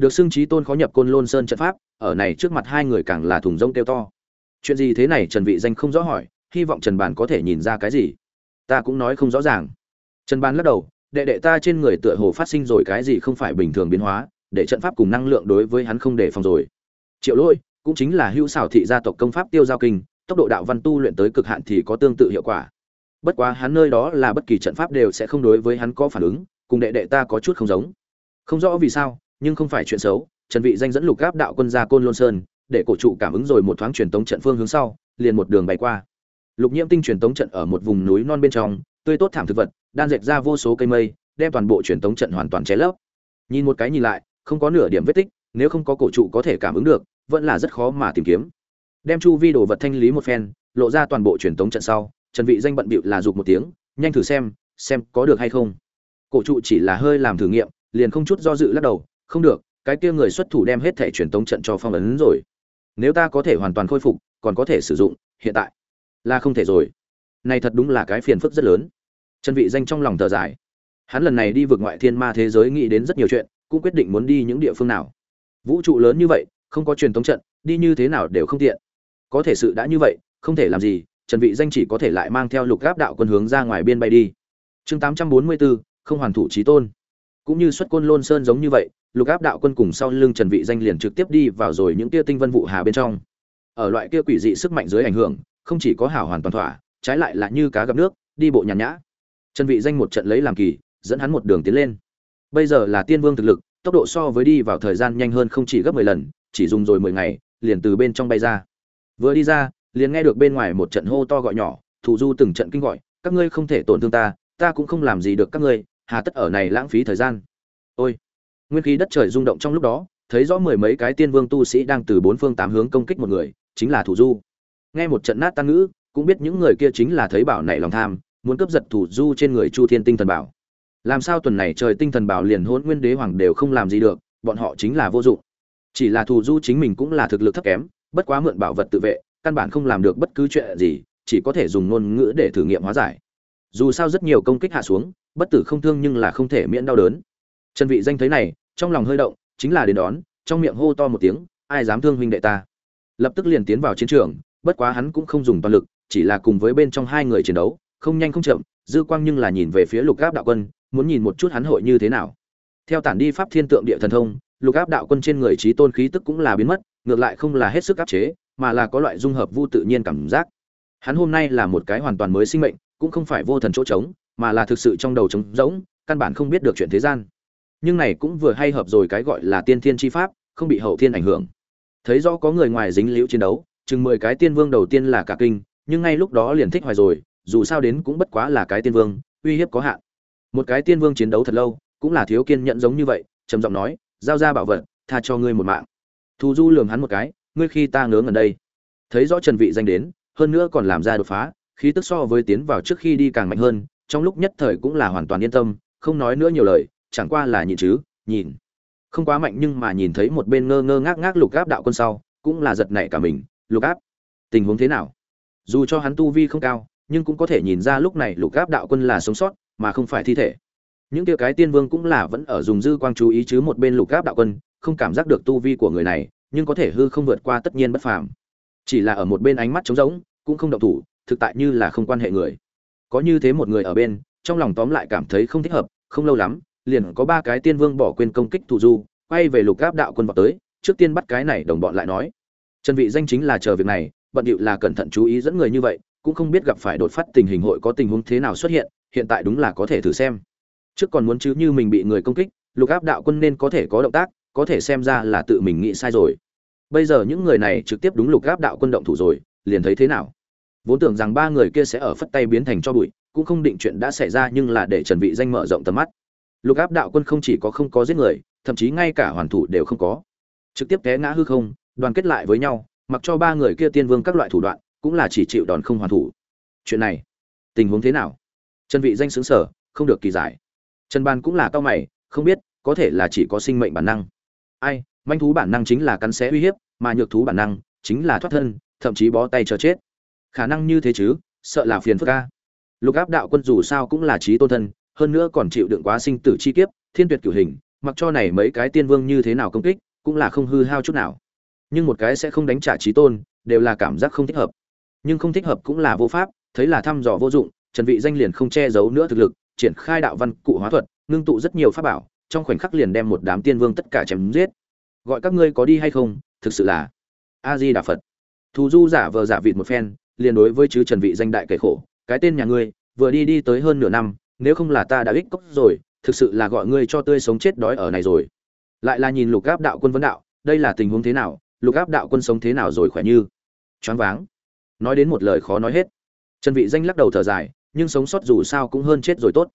được xưng trí tôn khó nhập côn lôn sơn trận pháp, ở này trước mặt hai người càng là thùng rông kêu to. Chuyện gì thế này, trần vị danh không rõ hỏi, hy vọng trần bàn có thể nhìn ra cái gì? Ta cũng nói không rõ ràng. Trần bàn lắc đầu, đệ đệ ta trên người tựa hồ phát sinh rồi cái gì không phải bình thường biến hóa, để trận pháp cùng năng lượng đối với hắn không để phòng rồi. Triệu lỗi cũng chính là hữu xảo thị gia tộc công pháp tiêu giao kinh, tốc độ đạo văn tu luyện tới cực hạn thì có tương tự hiệu quả. Bất quá hắn nơi đó là bất kỳ trận pháp đều sẽ không đối với hắn có phản ứng, cùng đệ đệ ta có chút không giống. Không rõ vì sao nhưng không phải chuyện xấu, trần vị danh dẫn lục gáp đạo quân ra côn lôn sơn, để cổ trụ cảm ứng rồi một thoáng truyền tống trận phương hướng sau, liền một đường bay qua. Lục nhiễm tinh truyền tống trận ở một vùng núi non bên trong, tươi tốt thảm thực vật, đan dệt ra vô số cây mây, đem toàn bộ truyền tống trận hoàn toàn che lấp. Nhìn một cái nhìn lại, không có nửa điểm vết tích, nếu không có cổ trụ có thể cảm ứng được, vẫn là rất khó mà tìm kiếm. Đem chu vi đồ vật thanh lý một phen, lộ ra toàn bộ truyền tống trận sau, trần vị danh bận bịu là dục một tiếng, nhanh thử xem xem có được hay không. Cổ trụ chỉ là hơi làm thử nghiệm, liền không chút do dự lắc đầu không được cái kia người xuất thủ đem hết thể truyền tống trận cho phong ấn rồi. Nếu ta có thể hoàn toàn khôi phục còn có thể sử dụng hiện tại là không thể rồi. Này thật đúng là cái phiền phức rất lớn. Chân vị danh trong lòng thở dài. Hắn lần này đi vượt ngoại thiên ma thế giới nghĩ đến rất nhiều chuyện cũng quyết định muốn đi những địa phương nào. Vũ trụ lớn như vậy không có truyền tống trận đi như thế nào đều không tiện. Có thể sự đã như vậy không thể làm gì trần vị danh chỉ có thể lại mang theo lục gáp đạo quân hướng ra ngoài biên bay đi. Chương 844, không hoàn thủ chí tôn. Cũng như xuất quân lôn sơn giống như vậy lục áp đạo quân cùng sau lưng trần vị danh liền trực tiếp đi vào rồi những tia tinh vân vụ hà bên trong. Ở loại kia quỷ dị sức mạnh dưới ảnh hưởng, không chỉ có hảo hoàn toàn thỏa, trái lại là như cá gặp nước, đi bộ nhàn nhã. Trần vị danh một trận lấy làm kỳ, dẫn hắn một đường tiến lên. Bây giờ là tiên vương thực lực, tốc độ so với đi vào thời gian nhanh hơn không chỉ gấp 10 lần, chỉ dùng rồi 10 ngày, liền từ bên trong bay ra. Vừa đi ra, liền nghe được bên ngoài một trận hô to gọi nhỏ thủ du từng trận kinh gọi, các ngươi không thể tổn thương ta ta cũng không làm gì được các ngươi, hà tất ở này lãng phí thời gian. Ôi nguyên khí đất trời rung động trong lúc đó, thấy rõ mười mấy cái tiên vương tu sĩ đang từ bốn phương tám hướng công kích một người, chính là thủ du. Nghe một trận nát tan ngữ, cũng biết những người kia chính là thấy bảo nảy lòng tham, muốn cướp giật thủ du trên người chu thiên tinh thần bảo. Làm sao tuần này trời tinh thần bảo liền hôn nguyên đế hoàng đều không làm gì được, bọn họ chính là vô dụng. Chỉ là thủ du chính mình cũng là thực lực thấp kém, bất quá mượn bảo vật tự vệ, căn bản không làm được bất cứ chuyện gì, chỉ có thể dùng ngôn ngữ để thử nghiệm hóa giải. Dù sao rất nhiều công kích hạ xuống, bất tử không thương nhưng là không thể miễn đau đớn. Trần vị danh thấy này trong lòng hơi động, chính là đến đón, trong miệng hô to một tiếng, ai dám thương huynh đệ ta? Lập tức liền tiến vào chiến trường, bất quá hắn cũng không dùng toàn lực, chỉ là cùng với bên trong hai người chiến đấu, không nhanh không chậm, dư quang nhưng là nhìn về phía lục áp đạo quân, muốn nhìn một chút hắn hội như thế nào. Theo tản đi pháp thiên tượng địa thần thông, lục áp đạo quân trên người trí tôn khí tức cũng là biến mất, ngược lại không là hết sức áp chế, mà là có loại dung hợp vu tự nhiên cảm giác. Hắn hôm nay là một cái hoàn toàn mới sinh mệnh, cũng không phải vô thần chỗ trống, mà là thực sự trong đầu trống rỗng, căn bản không biết được chuyện thế gian nhưng này cũng vừa hay hợp rồi cái gọi là tiên thiên chi pháp, không bị hậu thiên ảnh hưởng. Thấy rõ có người ngoài dính liễu chiến đấu, chừng mười cái tiên vương đầu tiên là cả kinh, nhưng ngay lúc đó liền thích hoài rồi, dù sao đến cũng bất quá là cái tiên vương, uy hiếp có hạn. Một cái tiên vương chiến đấu thật lâu, cũng là thiếu kiên nhẫn giống như vậy, trầm giọng nói, giao ra bảo vật, tha cho ngươi một mạng. Thù du lường hắn một cái, ngươi khi ta ngớ ngẩn đây. Thấy rõ trần vị danh đến, hơn nữa còn làm ra đột phá, khí tức so với tiến vào trước khi đi càng mạnh hơn, trong lúc nhất thời cũng là hoàn toàn yên tâm, không nói nữa nhiều lời chẳng qua là nhìn chứ, nhìn. Không quá mạnh nhưng mà nhìn thấy một bên ngơ ngơ ngác ngác lục áp đạo quân sau, cũng là giật nảy cả mình, lục áp tình huống thế nào? Dù cho hắn tu vi không cao, nhưng cũng có thể nhìn ra lúc này lục áp đạo quân là sống sót, mà không phải thi thể. Những kia cái tiên vương cũng là vẫn ở dùng dư quang chú ý chứ một bên lục áp đạo quân, không cảm giác được tu vi của người này, nhưng có thể hư không vượt qua tất nhiên bất phàm. Chỉ là ở một bên ánh mắt trống rỗng, cũng không động thủ, thực tại như là không quan hệ người. Có như thế một người ở bên, trong lòng tóm lại cảm thấy không thích hợp, không lâu lắm liền có ba cái tiên vương bỏ quên công kích thủ du, quay về lục áp đạo quân vào tới, trước tiên bắt cái này đồng bọn lại nói. Trần vị danh chính là chờ việc này, bận điệu là cẩn thận chú ý dẫn người như vậy, cũng không biết gặp phải đột phát tình hình hội có tình huống thế nào xuất hiện hiện tại đúng là có thể thử xem. Trước còn muốn chứ như mình bị người công kích, lục áp đạo quân nên có thể có động tác, có thể xem ra là tự mình nghĩ sai rồi. Bây giờ những người này trực tiếp đúng lục áp đạo quân động thủ rồi, liền thấy thế nào? Vốn tưởng rằng ba người kia sẽ ở phất tay biến thành cho bụi, cũng không định chuyện đã xảy ra nhưng là để trần vị danh mở rộng tầm mắt lục áp đạo quân không chỉ có không có giết người, thậm chí ngay cả hoàn thủ đều không có. Trực tiếp té ngã hư không, đoàn kết lại với nhau, mặc cho ba người kia tiên vương các loại thủ đoạn, cũng là chỉ chịu đòn không hoàn thủ. Chuyện này, tình huống thế nào? Trần vị danh sướng sở, không được kỳ giải. Trần ban cũng là cao mày, không biết, có thể là chỉ có sinh mệnh bản năng. Ai, manh thú bản năng chính là cắn xé uy hiếp, mà nhược thú bản năng chính là thoát thân, thậm chí bó tay chờ chết. Khả năng như thế chứ, sợ là phiền phức ca lục áp đạo quân dù sao cũng là trí tôn thân hơn nữa còn chịu đựng quá sinh tử chi kiếp, thiên tuyệt cửu hình, mặc cho này mấy cái tiên vương như thế nào công kích, cũng là không hư hao chút nào. Nhưng một cái sẽ không đánh trả chí tôn, đều là cảm giác không thích hợp. Nhưng không thích hợp cũng là vô pháp, thấy là thăm dò vô dụng, trần vị danh liền không che giấu nữa thực lực, triển khai đạo văn cụ hóa thuật, ngưng tụ rất nhiều pháp bảo, trong khoảnh khắc liền đem một đám tiên vương tất cả chém giết. Gọi các ngươi có đi hay không, thực sự là a di đà phật thù du giả vờ giả vịt một phen, liền đối với chứ trần vị danh đại kể khổ, cái tên nhà ngươi, vừa đi đi tới hơn nửa năm nếu không là ta đã ích cốc rồi thực sự là gọi ngươi cho tươi sống chết đói ở này rồi. Lại là nhìn lục áp đạo quân vấn đạo đây là tình huống thế nào lục áp đạo quân sống thế nào rồi khỏe như? Choáng váng. Nói đến một lời khó nói hết. Trần vị danh lắc đầu thở dài nhưng sống sót dù sao cũng hơn chết rồi tốt.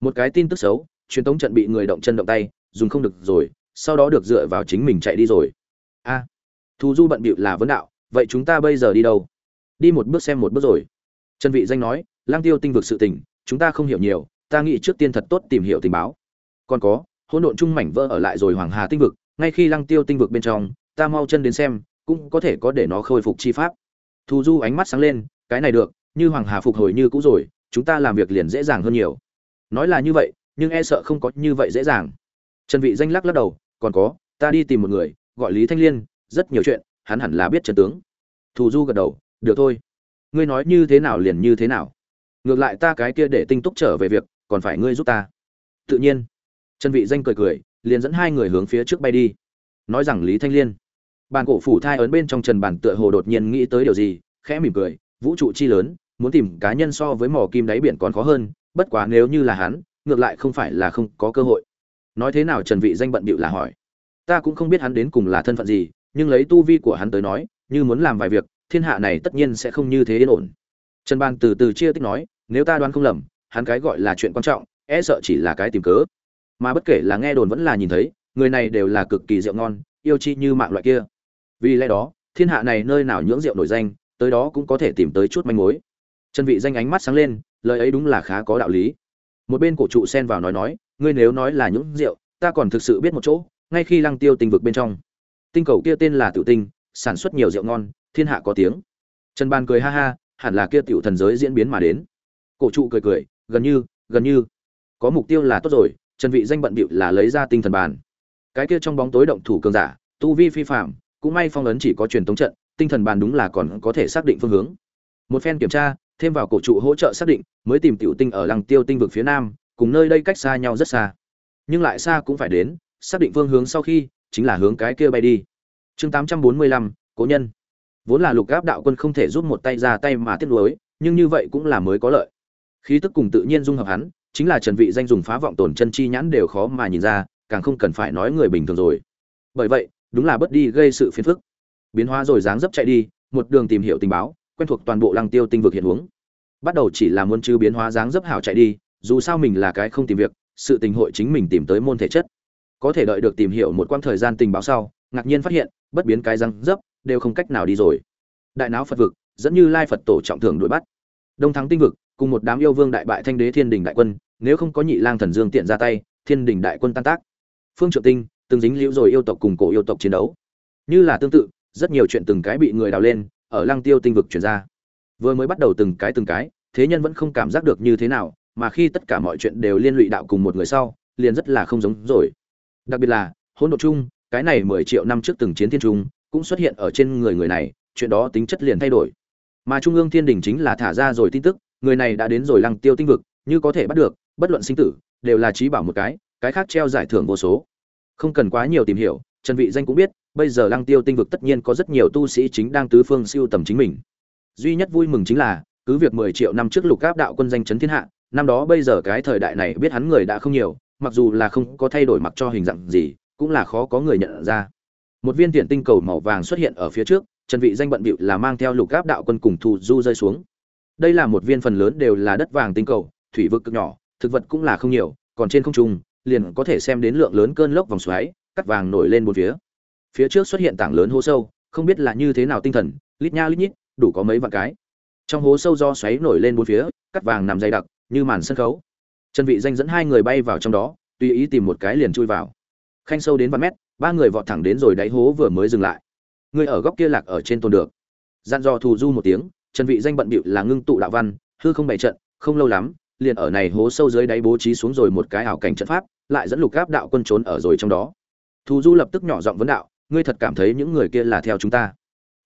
Một cái tin tức xấu truyền tống trận bị người động chân động tay dùng không được rồi sau đó được dựa vào chính mình chạy đi rồi. A. À, thù du bận bịu là vấn đạo vậy chúng ta bây giờ đi đâu? Đi một bước xem một bước rồi. Trần vị danh nói lang tiêu tinh vực sự tình chúng ta không hiểu nhiều, ta nghĩ trước tiên thật tốt tìm hiểu tình báo. Còn có, hỗn độn trung mảnh vỡ ở lại rồi hoàng hà tinh vực, ngay khi lăng tiêu tinh vực bên trong, ta mau chân đến xem, cũng có thể có để nó khôi phục chi pháp. Thù du ánh mắt sáng lên, cái này được, như hoàng hà phục hồi như cũ rồi, chúng ta làm việc liền dễ dàng hơn nhiều. Nói là như vậy, nhưng e sợ không có như vậy dễ dàng. Trần vị danh lắc lắc đầu, còn có, ta đi tìm một người, gọi lý thanh liên, rất nhiều chuyện, hắn hẳn là biết trận tướng. Thù du gật đầu, được thôi. Ngươi nói như thế nào liền như thế nào ngược lại ta cái kia để tinh túc trở về việc, còn phải ngươi giúp ta. Tự nhiên. Trần vị danh cười cười, liền dẫn hai người hướng phía trước bay đi. Nói rằng lý thanh liên. Bàn cổ phủ thai ấn bên trong trần bản tựa hồ đột nhiên nghĩ tới điều gì, khẽ mỉm cười, vũ trụ chi lớn, muốn tìm cá nhân so với mỏ kim đáy biển còn khó hơn, bất quá nếu như là hắn, ngược lại không phải là không có cơ hội. Nói thế nào trần vị danh bận bịu là hỏi. Ta cũng không biết hắn đến cùng là thân phận gì, nhưng lấy tu vi của hắn tới nói, như muốn làm vài việc, thiên hạ này tất nhiên sẽ không như thế yên ổn. Trần ban từ từ chia tích nói nếu ta đoán không lầm, hắn cái gọi là chuyện quan trọng e sợ chỉ là cái tìm cớ. Mà bất kể là nghe đồn vẫn là nhìn thấy, người này đều là cực kỳ rượu ngon, yêu chi như mạng loại kia. Vì lẽ đó, thiên hạ này nơi nào nhưỡng rượu nổi danh, tới đó cũng có thể tìm tới chút manh mối. Chân vị danh ánh mắt sáng lên, lời ấy đúng là khá có đạo lý. Một bên cổ trụ xen vào nói nói, ngươi nếu nói là những rượu, ta còn thực sự biết một chỗ, ngay khi lăng tiêu tinh vực bên trong. Tinh cầu kia tên là tiểu tinh, sản xuất nhiều rượu ngon, thiên hạ có tiếng. Trần ban cười ha ha, hẳn là kia tiểu thần giới diễn biến mà đến cổ trụ cười cười gần như gần như. Có mục tiêu là tốt rồi trần vị danh bận bịu là lấy ra tinh thần bàn. Cái kia trong bóng tối động thủ cường giả tu vi phi phạm cũng may phong ấn chỉ có truyền thống trận tinh thần bàn đúng là còn có thể xác định phương hướng. Một phen kiểm tra thêm vào cổ trụ hỗ trợ xác định mới tìm tiểu tinh ở lăng tiêu tinh vực phía nam cùng nơi đây cách xa nhau rất xa. Nhưng lại xa cũng phải đến xác định phương hướng sau khi chính là hướng cái kia bay đi. Chương 845, cố nhân. Vốn là lục gáp đạo quân không thể giúp một tay ra tay mà tiết lối nhưng như vậy cũng là mới có lợi khí tức cùng tự nhiên dung hợp hắn, chính là trần vị danh dùng phá vọng tổn chân chi nhãn đều khó mà nhìn ra, càng không cần phải nói người bình thường rồi. Bởi vậy, đúng là bất đi gây sự phiền phức. Biến hóa rồi dáng dấp chạy đi, một đường tìm hiểu tình báo, quen thuộc toàn bộ lăng tiêu tinh vực hiện huống. Bắt đầu chỉ là muốn chứ biến hóa dáng dấp hảo chạy đi, dù sao mình là cái không tìm việc, sự tình hội chính mình tìm tới môn thể chất. Có thể đợi được tìm hiểu một quãng thời gian tình báo sau, ngạc nhiên phát hiện, bất biến cái răng dấp, đều không cách nào đi rồi. Đại não phật vực, dẫn như lai phật tổ trọng thưởng đuổi bắt. Đông thắng tinh vực cùng một đám yêu vương đại bại thanh đế thiên đình đại quân, nếu không có nhị lang thần dương tiện ra tay, thiên đình đại quân tan tác. Phương trượng tinh, từng dính liễu rồi yêu tộc cùng cổ yêu tộc chiến đấu. Như là tương tự, rất nhiều chuyện từng cái bị người đào lên, ở lăng tiêu tinh vực chuyển ra. Vừa mới bắt đầu từng cái từng cái, thế nhân vẫn không cảm giác được như thế nào, mà khi tất cả mọi chuyện đều liên lụy đạo cùng một người sau, liền rất là không giống rồi. Đặc biệt là, hỗn độn chung cái này mười triệu năm trước từng chiến thiên trung, cũng xuất hiện ở trên người người này, chuyện đó tính chất liền thay đổi. Mà trung ương thiên đình chính là thả ra rồi tin tức người này đã đến rồi lăng tiêu tinh vực, như có thể bắt được, bất luận sinh tử, đều là trí bảo một cái cái khác treo giải thưởng vô số. Không cần quá nhiều tìm hiểu, trần vị danh cũng biết, bây giờ lăng tiêu tinh vực tất nhiên có rất nhiều tu sĩ chính đang tứ phương siêu tầm chính mình. Duy nhất vui mừng chính là, cứ việc 10 triệu năm trước lục áp đạo quân danh chấn thiên hạ, năm đó bây giờ cái thời đại này biết hắn người đã không nhiều, mặc dù là không có thay đổi mặc cho hình dạng gì, cũng là khó có người nhận ra. Một viên tiền tinh cầu màu vàng xuất hiện ở phía trước, trần vị danh bận bịu là mang theo lục áp đạo quân cùng thù du rơi xuống đây là một viên phần lớn đều là đất vàng tinh cầu, thủy vực cực nhỏ, thực vật cũng là không nhiều, còn trên không trung, liền có thể xem đến lượng lớn cơn lốc vòng xoáy, cắt vàng nổi lên bốn phía. Phía trước xuất hiện tảng lớn hố sâu, không biết là như thế nào tinh thần, lít nha lít nhít, đủ có mấy vạn cái. Trong hố sâu do xoáy nổi lên bốn phía, cắt vàng nằm dày đặc, như màn sân khấu. Trần vị danh dẫn hai người bay vào trong đó, tùy ý tìm một cái liền chui vào. Khanh sâu đến vạn mét, ba người vọt thẳng đến rồi đáy hố vừa mới dừng lại. Người ở góc kia lạc ở trên tồn được. Gian do thù du một tiếng trần vị danh bận bịu là ngưng tụ đạo văn, hư không bày trận, không lâu lắm, liền ở này hố sâu dưới đáy bố trí xuống rồi một cái ảo cảnh trận pháp, lại dẫn lục áp đạo quân trốn ở rồi trong đó. Thù du lập tức nhỏ giọng vấn đạo, ngươi thật cảm thấy những người kia là theo chúng ta?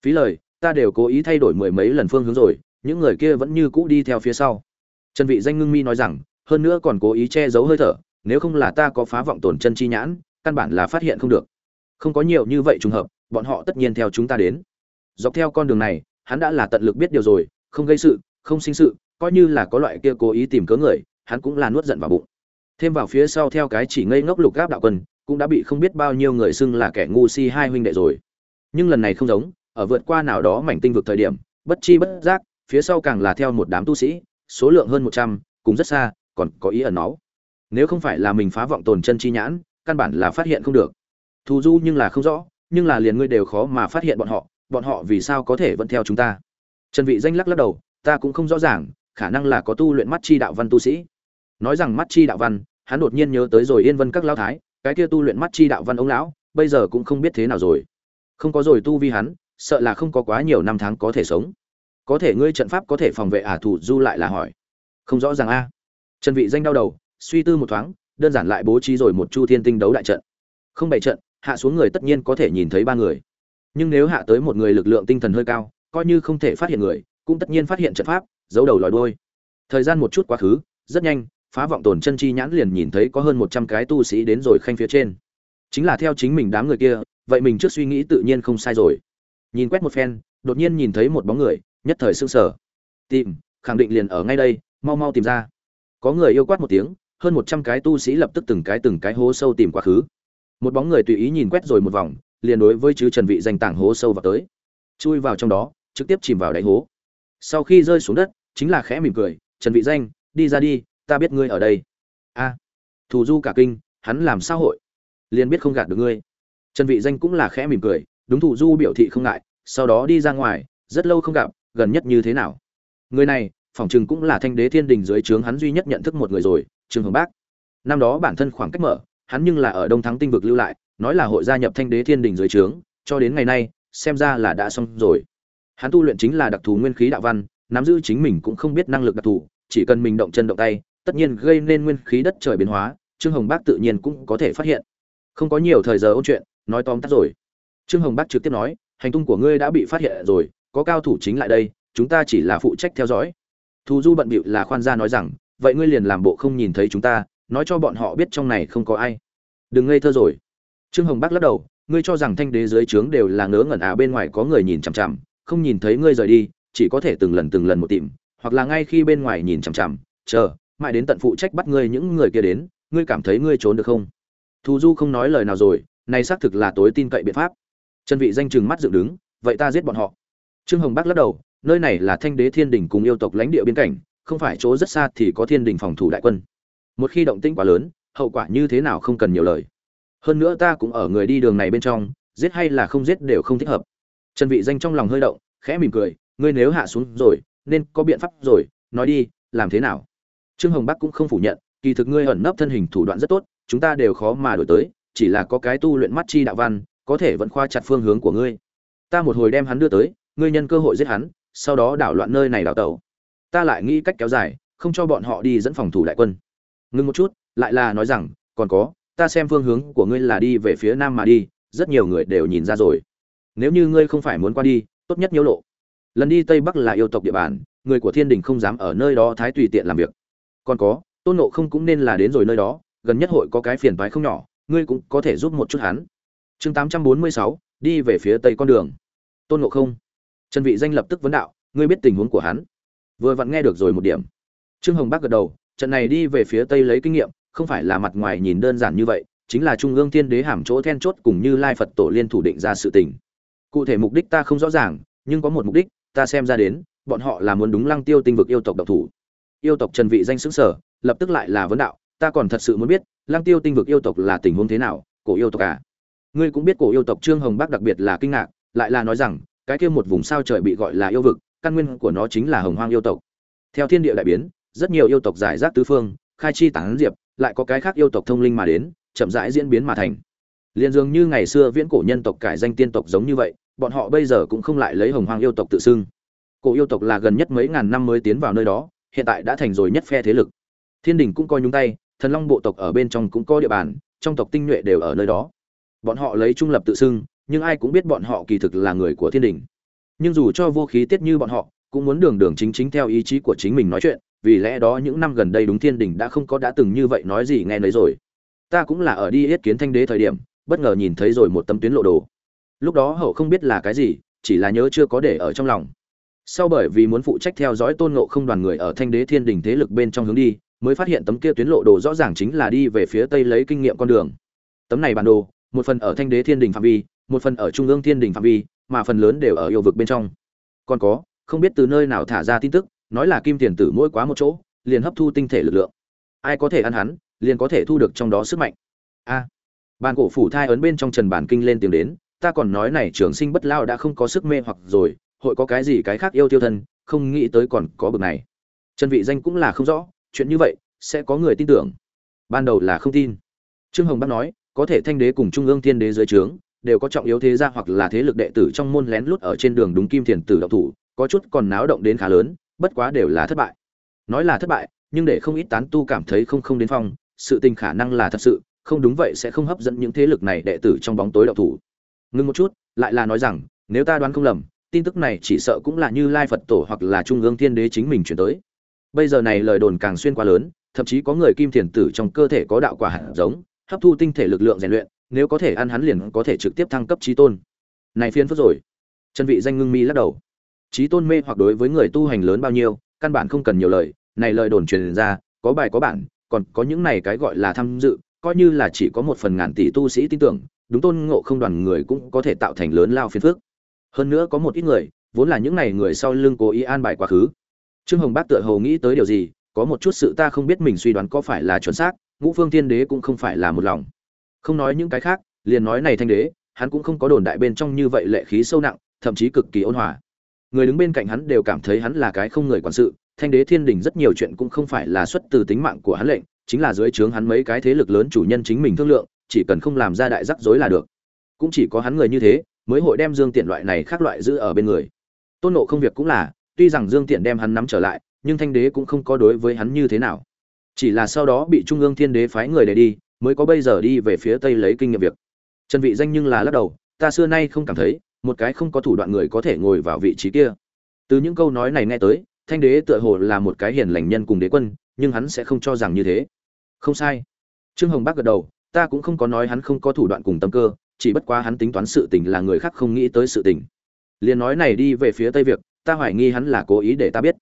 Phí lời, ta đều cố ý thay đổi mười mấy lần phương hướng rồi, những người kia vẫn như cũ đi theo phía sau. Trần vị danh ngưng mi nói rằng, hơn nữa còn cố ý che giấu hơi thở, nếu không là ta có phá vọng tổn chân chi nhãn, căn bản là phát hiện không được. Không có nhiều như vậy trùng hợp, bọn họ tất nhiên theo chúng ta đến. Dọc theo con đường này hắn đã là tận lực biết điều rồi, không gây sự, không sinh sự, coi như là có loại kia cố ý tìm cớ người, hắn cũng là nuốt giận vào bụng. Thêm vào phía sau theo cái chỉ ngây ngốc lục gáp đạo quân, cũng đã bị không biết bao nhiêu người xưng là kẻ ngu si hai huynh đệ rồi. Nhưng lần này không giống, ở vượt qua nào đó mảnh tinh vực thời điểm, bất chi bất giác, phía sau càng là theo một đám tu sĩ, số lượng hơn một trăm cũng rất xa, còn có ý ẩn náu. Nếu không phải là mình phá vọng tồn chân chi nhãn, căn bản là phát hiện không được. Thù du nhưng là không rõ, nhưng là liền ngươi đều khó mà phát hiện bọn họ bọn họ vì sao có thể vẫn theo chúng ta? Trần vị danh lắc lắc đầu, ta cũng không rõ ràng, khả năng là có tu luyện mắt chi đạo văn tu sĩ. Nói rằng mắt chi đạo văn, hắn đột nhiên nhớ tới rồi yên vân các lão thái, cái kia tu luyện mắt chi đạo văn ông lão, bây giờ cũng không biết thế nào rồi. Không có rồi tu vi hắn, sợ là không có quá nhiều năm tháng có thể sống. Có thể ngươi trận pháp có thể phòng vệ ả à thủ du lại là hỏi. Không rõ ràng a. Trần vị danh đau đầu, suy tư một thoáng, đơn giản lại bố trí rồi một chu thiên tinh đấu đại trận. Không bày trận, hạ xuống người tất nhiên có thể nhìn thấy ba người nhưng nếu hạ tới một người lực lượng tinh thần hơi cao, coi như không thể phát hiện người, cũng tất nhiên phát hiện trận pháp, giấu đầu lòi đuôi. Thời gian một chút quá khứ, rất nhanh, phá vọng tổn chân chi nhãn liền nhìn thấy có hơn một trăm cái tu sĩ đến rồi khanh phía trên. Chính là theo chính mình đám người kia, vậy mình trước suy nghĩ tự nhiên không sai rồi. Nhìn quét một phen, đột nhiên nhìn thấy một bóng người, nhất thời sưng sở tìm, khẳng định liền ở ngay đây, mau mau tìm ra. Có người yêu quát một tiếng, hơn một trăm cái tu sĩ lập tức từng cái từng cái hố sâu tìm quá khứ. Một bóng người tùy ý nhìn quét rồi một vòng liền đối với chứ trần vị danh tảng hố sâu vào tới. Chui vào trong đó trực tiếp chìm vào đáy hố. Sau khi rơi xuống đất chính là khẽ mỉm cười trần vị danh đi ra đi ta biết ngươi ở đây. A à, thù du cả kinh hắn làm sao hội liền biết không gạt được ngươi. Trần vị danh cũng là khẽ mỉm cười đúng thù du biểu thị không ngại sau đó đi ra ngoài rất lâu không gặp gần nhất như thế nào? Người này phỏng chừng cũng là thanh đế thiên đình dưới trướng hắn duy nhất nhận thức một người rồi trương hồng bác. Năm đó bản thân khoảng cách mở hắn nhưng là ở đông thắng tinh vực lưu lại nói là hội gia nhập thanh đế thiên đình dưới trướng, cho đến ngày nay, xem ra là đã xong rồi. Hắn tu luyện chính là đặc thù nguyên khí đạo văn, nắm giữ chính mình cũng không biết năng lực đặc thù, chỉ cần mình động chân động tay, tất nhiên gây nên nguyên khí đất trời biến hóa, trương hồng bác tự nhiên cũng có thể phát hiện. Không có nhiều thời giờ ôn chuyện, nói tóm tắt rồi. Trương hồng bác trực tiếp nói, hành tung của ngươi đã bị phát hiện rồi, có cao thủ chính lại đây, chúng ta chỉ là phụ trách theo dõi. Thù du bận bịu là khoan gia nói rằng, vậy ngươi liền làm bộ không nhìn thấy chúng ta, nói cho bọn họ biết trong này không có ai. Đừng ngây thơ rồi trương hồng Bắc lắc đầu, ngươi cho rằng thanh đế dưới trướng đều là ngớ ngẩn à bên ngoài có người nhìn chằm chằm, không nhìn thấy ngươi rời đi, chỉ có thể từng lần từng lần một tìm, hoặc là ngay khi bên ngoài nhìn chằm chằm, chờ, mãi đến tận phụ trách bắt ngươi những người kia đến, ngươi cảm thấy ngươi trốn được không? Thù du không nói lời nào rồi, này xác thực là tối tin cậy biện pháp. Trần vị danh chừng mắt dựng đứng, vậy ta giết bọn họ. Trương hồng bắc lắc đầu, nơi này là thanh đế thiên đình cùng yêu tộc lãnh địa biên cảnh, không phải chỗ rất xa thì có thiên đình phòng thủ đại quân. Một khi động tĩnh quá lớn, hậu quả như thế nào không cần nhiều lời hơn nữa ta cũng ở người đi đường này bên trong, giết hay là không giết đều không thích hợp. Trần vị danh trong lòng hơi động, khẽ mỉm cười, ngươi nếu hạ xuống rồi, nên có biện pháp rồi, nói đi, làm thế nào? Trương hồng bắc cũng không phủ nhận, kỳ thực ngươi ẩn nấp thân hình thủ đoạn rất tốt, chúng ta đều khó mà đổi tới, chỉ là có cái tu luyện mắt chi đạo văn, có thể vẫn khoa chặt phương hướng của ngươi. Ta một hồi đem hắn đưa tới, ngươi nhân cơ hội giết hắn, sau đó đảo loạn nơi này đảo tẩu. Ta lại nghĩ cách kéo dài, không cho bọn họ đi dẫn phòng thủ đại quân. Ngưng một chút, lại là nói rằng, còn có ta xem phương hướng của ngươi là đi về phía nam mà đi, rất nhiều người đều nhìn ra rồi. Nếu như ngươi không phải muốn qua đi, tốt nhất nhiễu lộ. Lần đi tây bắc là yêu tộc địa bàn, người của thiên đình không dám ở nơi đó thái tùy tiện làm việc. Còn có, tôn nộ không cũng nên là đến rồi nơi đó, gần nhất hội có cái phiền toái không nhỏ, ngươi cũng có thể giúp một chút hắn. Chương tám trăm bốn mươi sáu, đi về phía tây con đường. Tôn nộ không. Trần vị danh lập tức vấn đạo, ngươi biết tình huống của hắn? Vừa vặn nghe được rồi một điểm. Trương hồng bác gật đầu, trận này đi về phía tây lấy kinh nghiệm không phải là mặt ngoài nhìn đơn giản như vậy, chính là trung ương thiên đế hàm chỗ then chốt cùng như lai phật tổ liên thủ định ra sự tình. Cụ thể mục đích ta không rõ ràng, nhưng có một mục đích, ta xem ra đến, bọn họ là muốn đúng lăng tiêu tinh vực yêu tộc độc thủ. Yêu tộc trần vị danh xứng sở, lập tức lại là vấn đạo, ta còn thật sự muốn biết, lăng tiêu tinh vực yêu tộc là tình huống thế nào, cổ yêu tộc à? Ngươi cũng biết cổ yêu tộc trương hồng bắc đặc biệt là kinh ngạc, lại là nói rằng, cái kia một vùng sao trời bị gọi là yêu vực, căn nguyên của nó chính là hồng hoang yêu tộc. Theo thiên địa đại biến, rất nhiều yêu tộc giải rác tứ phương khai chi tán diệp, lại có cái khác yêu tộc thông linh mà đến, chậm rãi diễn biến mà thành. Liên dường như ngày xưa viễn cổ nhân tộc cải danh tiên tộc giống như vậy, bọn họ bây giờ cũng không lại lấy hồng hoang yêu tộc tự xưng. Cổ yêu tộc là gần nhất mấy ngàn năm mới tiến vào nơi đó, hiện tại đã thành rồi nhất phe thế lực. Thiên đình cũng coi nhúng tay, thần long bộ tộc ở bên trong cũng có địa bàn, trong tộc tinh nhuệ đều ở nơi đó. Bọn họ lấy trung lập tự xưng, nhưng ai cũng biết bọn họ kỳ thực là người của thiên đình. Nhưng dù cho vô khí tiết như bọn họ, cũng muốn đường đường chính chính theo ý chí của chính mình nói chuyện vì lẽ đó những năm gần đây đúng thiên đình đã không có đã từng như vậy nói gì nghe nấy rồi. Ta cũng là ở đi yết kiến thanh đế thời điểm, bất ngờ nhìn thấy rồi một tấm tuyến lộ đồ. Lúc đó hậu không biết là cái gì, chỉ là nhớ chưa có để ở trong lòng. Sau bởi vì muốn phụ trách theo dõi tôn ngộ không đoàn người ở thanh đế thiên đình thế lực bên trong hướng đi, mới phát hiện tấm kia tuyến lộ đồ rõ ràng chính là đi về phía tây lấy kinh nghiệm con đường. Tấm này bản đồ, một phần ở thanh đế thiên đình phạm vi, một phần ở trung ương thiên đình phạm vi, mà phần lớn đều ở yêu vực bên trong. Còn có, không biết từ nơi nào thả ra tin tức nói là kim tiền tử mỗi quá một chỗ liền hấp thu tinh thể lực lượng. Ai có thể ăn hắn liền có thể thu được trong đó sức mạnh. A. À, bàn cổ phủ thai ấn bên trong trần bản kinh lên tiếng đến ta còn nói này trường sinh bất lao đã không có sức mê hoặc rồi hội có cái gì cái khác yêu tiêu thân không nghĩ tới còn có bực này. Trần vị danh cũng là không rõ chuyện như vậy sẽ có người tin tưởng. Ban đầu là không tin. Trương hồng bác nói có thể thanh đế cùng trung ương thiên đế dưới trướng đều có trọng yếu thế gia hoặc là thế lực đệ tử trong môn lén lút ở trên đường đúng kim thiền tử động thủ có chút còn náo động đến khá lớn bất quá đều là thất bại. Nói là thất bại, nhưng để không ít tán tu cảm thấy không không đến phong, sự tình khả năng là thật sự, không đúng vậy sẽ không hấp dẫn những thế lực này đệ tử trong bóng tối đạo thủ. Ngưng một chút, lại là nói rằng, nếu ta đoán không lầm, tin tức này chỉ sợ cũng là như lai phật tổ hoặc là trung ương thiên đế chính mình chuyển tới. Bây giờ này lời đồn càng xuyên qua lớn, thậm chí có người kim thiền tử trong cơ thể có đạo quả hạt giống, hấp thu tinh thể lực lượng rèn luyện, nếu có thể ăn hắn liền có thể trực tiếp thăng cấp trí tôn. Này phiên phức rồi. Chân vị danh ngưng mi lắc đầu trí tôn mê hoặc đối với người tu hành lớn bao nhiêu, căn bản không cần nhiều lời, này lời đồn truyền ra, có bài có bản, còn có những này cái gọi là tham dự, coi như là chỉ có một phần ngàn tỷ tu sĩ tin tưởng, đúng tôn ngộ không đoàn người cũng có thể tạo thành lớn lao phiền phức. Hơn nữa có một ít người, vốn là những này người sau lưng cố ý an bài quá khứ. Trương hồng bác tựa hồ nghĩ tới điều gì, có một chút sự ta không biết mình suy đoán có phải là chuẩn xác, ngũ phương thiên đế cũng không phải là một lòng. Không nói những cái khác, liền nói này thanh đế, hắn cũng không có đồn đại bên trong như vậy lệ khí sâu nặng, thậm chí cực kỳ ôn hòa người đứng bên cạnh hắn đều cảm thấy hắn là cái không người quản sự, thanh đế thiên đình rất nhiều chuyện cũng không phải là xuất từ tính mạng của hắn lệnh, chính là dưới trướng hắn mấy cái thế lực lớn chủ nhân chính mình thương lượng, chỉ cần không làm ra đại rắc rối là được. Cũng chỉ có hắn người như thế, mới hội đem dương tiện loại này khác loại giữ ở bên người. Tôn nộ không việc cũng là, tuy rằng dương tiện đem hắn nắm trở lại, nhưng thanh đế cũng không có đối với hắn như thế nào. Chỉ là sau đó bị trung ương thiên đế phái người để đi, mới có bây giờ đi về phía tây lấy kinh nghiệm việc. Trần vị danh nhưng là lắc đầu, ta xưa nay không cảm thấy một cái không có thủ đoạn người có thể ngồi vào vị trí kia. Từ những câu nói này nghe tới, thanh đế tựa hồ là một cái hiền lành nhân cùng đế quân, nhưng hắn sẽ không cho rằng như thế. Không sai. Trương hồng bác gật đầu, ta cũng không có nói hắn không có thủ đoạn cùng tâm cơ, chỉ bất quá hắn tính toán sự tình là người khác không nghĩ tới sự tình. Liền nói này đi về phía tây việc ta hoài nghi hắn là cố ý để ta biết.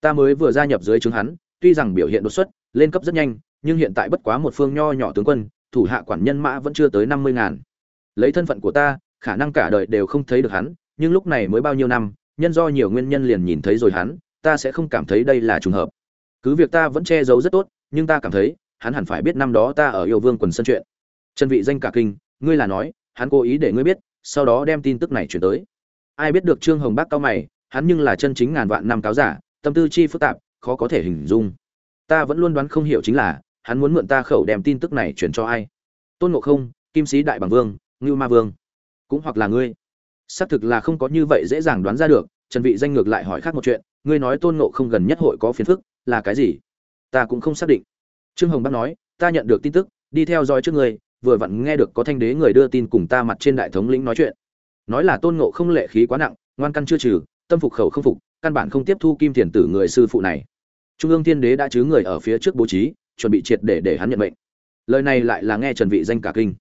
Ta mới vừa gia nhập dưới trướng hắn, tuy rằng biểu hiện đột xuất, lên cấp rất nhanh, nhưng hiện tại bất quá một phương nho nhỏ tướng quân, thủ hạ quản nhân mã vẫn chưa tới năm mươi ngàn. Lấy thân phận của ta khả năng cả đời đều không thấy được hắn, nhưng lúc này mới bao nhiêu năm, nhân do nhiều nguyên nhân liền nhìn thấy rồi hắn, ta sẽ không cảm thấy đây là trùng hợp. Cứ việc ta vẫn che giấu rất tốt, nhưng ta cảm thấy, hắn hẳn phải biết năm đó ta ở yêu vương quần sân chuyện. Chân vị danh cả kinh, ngươi là nói, hắn cố ý để ngươi biết, sau đó đem tin tức này chuyển tới. Ai biết được trương hồng bác cao mày, hắn nhưng là chân chính ngàn vạn năm cáo giả, tâm tư chi phức tạp, khó có thể hình dung. Ta vẫn luôn đoán không hiểu chính là, hắn muốn mượn ta khẩu đem tin tức này chuyển cho ai? Tôn ngộ không, kim sĩ đại bằng vương, ngưu ma vương cũng hoặc là ngươi. Xác thực là không có như vậy dễ dàng đoán ra được, trần vị danh ngược lại hỏi khác một chuyện, ngươi nói tôn ngộ không gần nhất hội có phiền phức, là cái gì? Ta cũng không xác định. Trương hồng bác nói, ta nhận được tin tức, đi theo dõi trước ngươi, vừa vặn nghe được có thanh đế người đưa tin cùng ta mặt trên đại thống lĩnh nói chuyện. Nói là tôn ngộ không lệ khí quá nặng, ngoan căn chưa trừ, tâm phục khẩu không phục, căn bản không tiếp thu kim thiền tử người sư phụ này. Trung ương thiên đế đã chứ người ở phía trước bố trí, chuẩn bị triệt để để hắn nhận mệnh. Lời này lại là nghe trần vị danh cả kinh.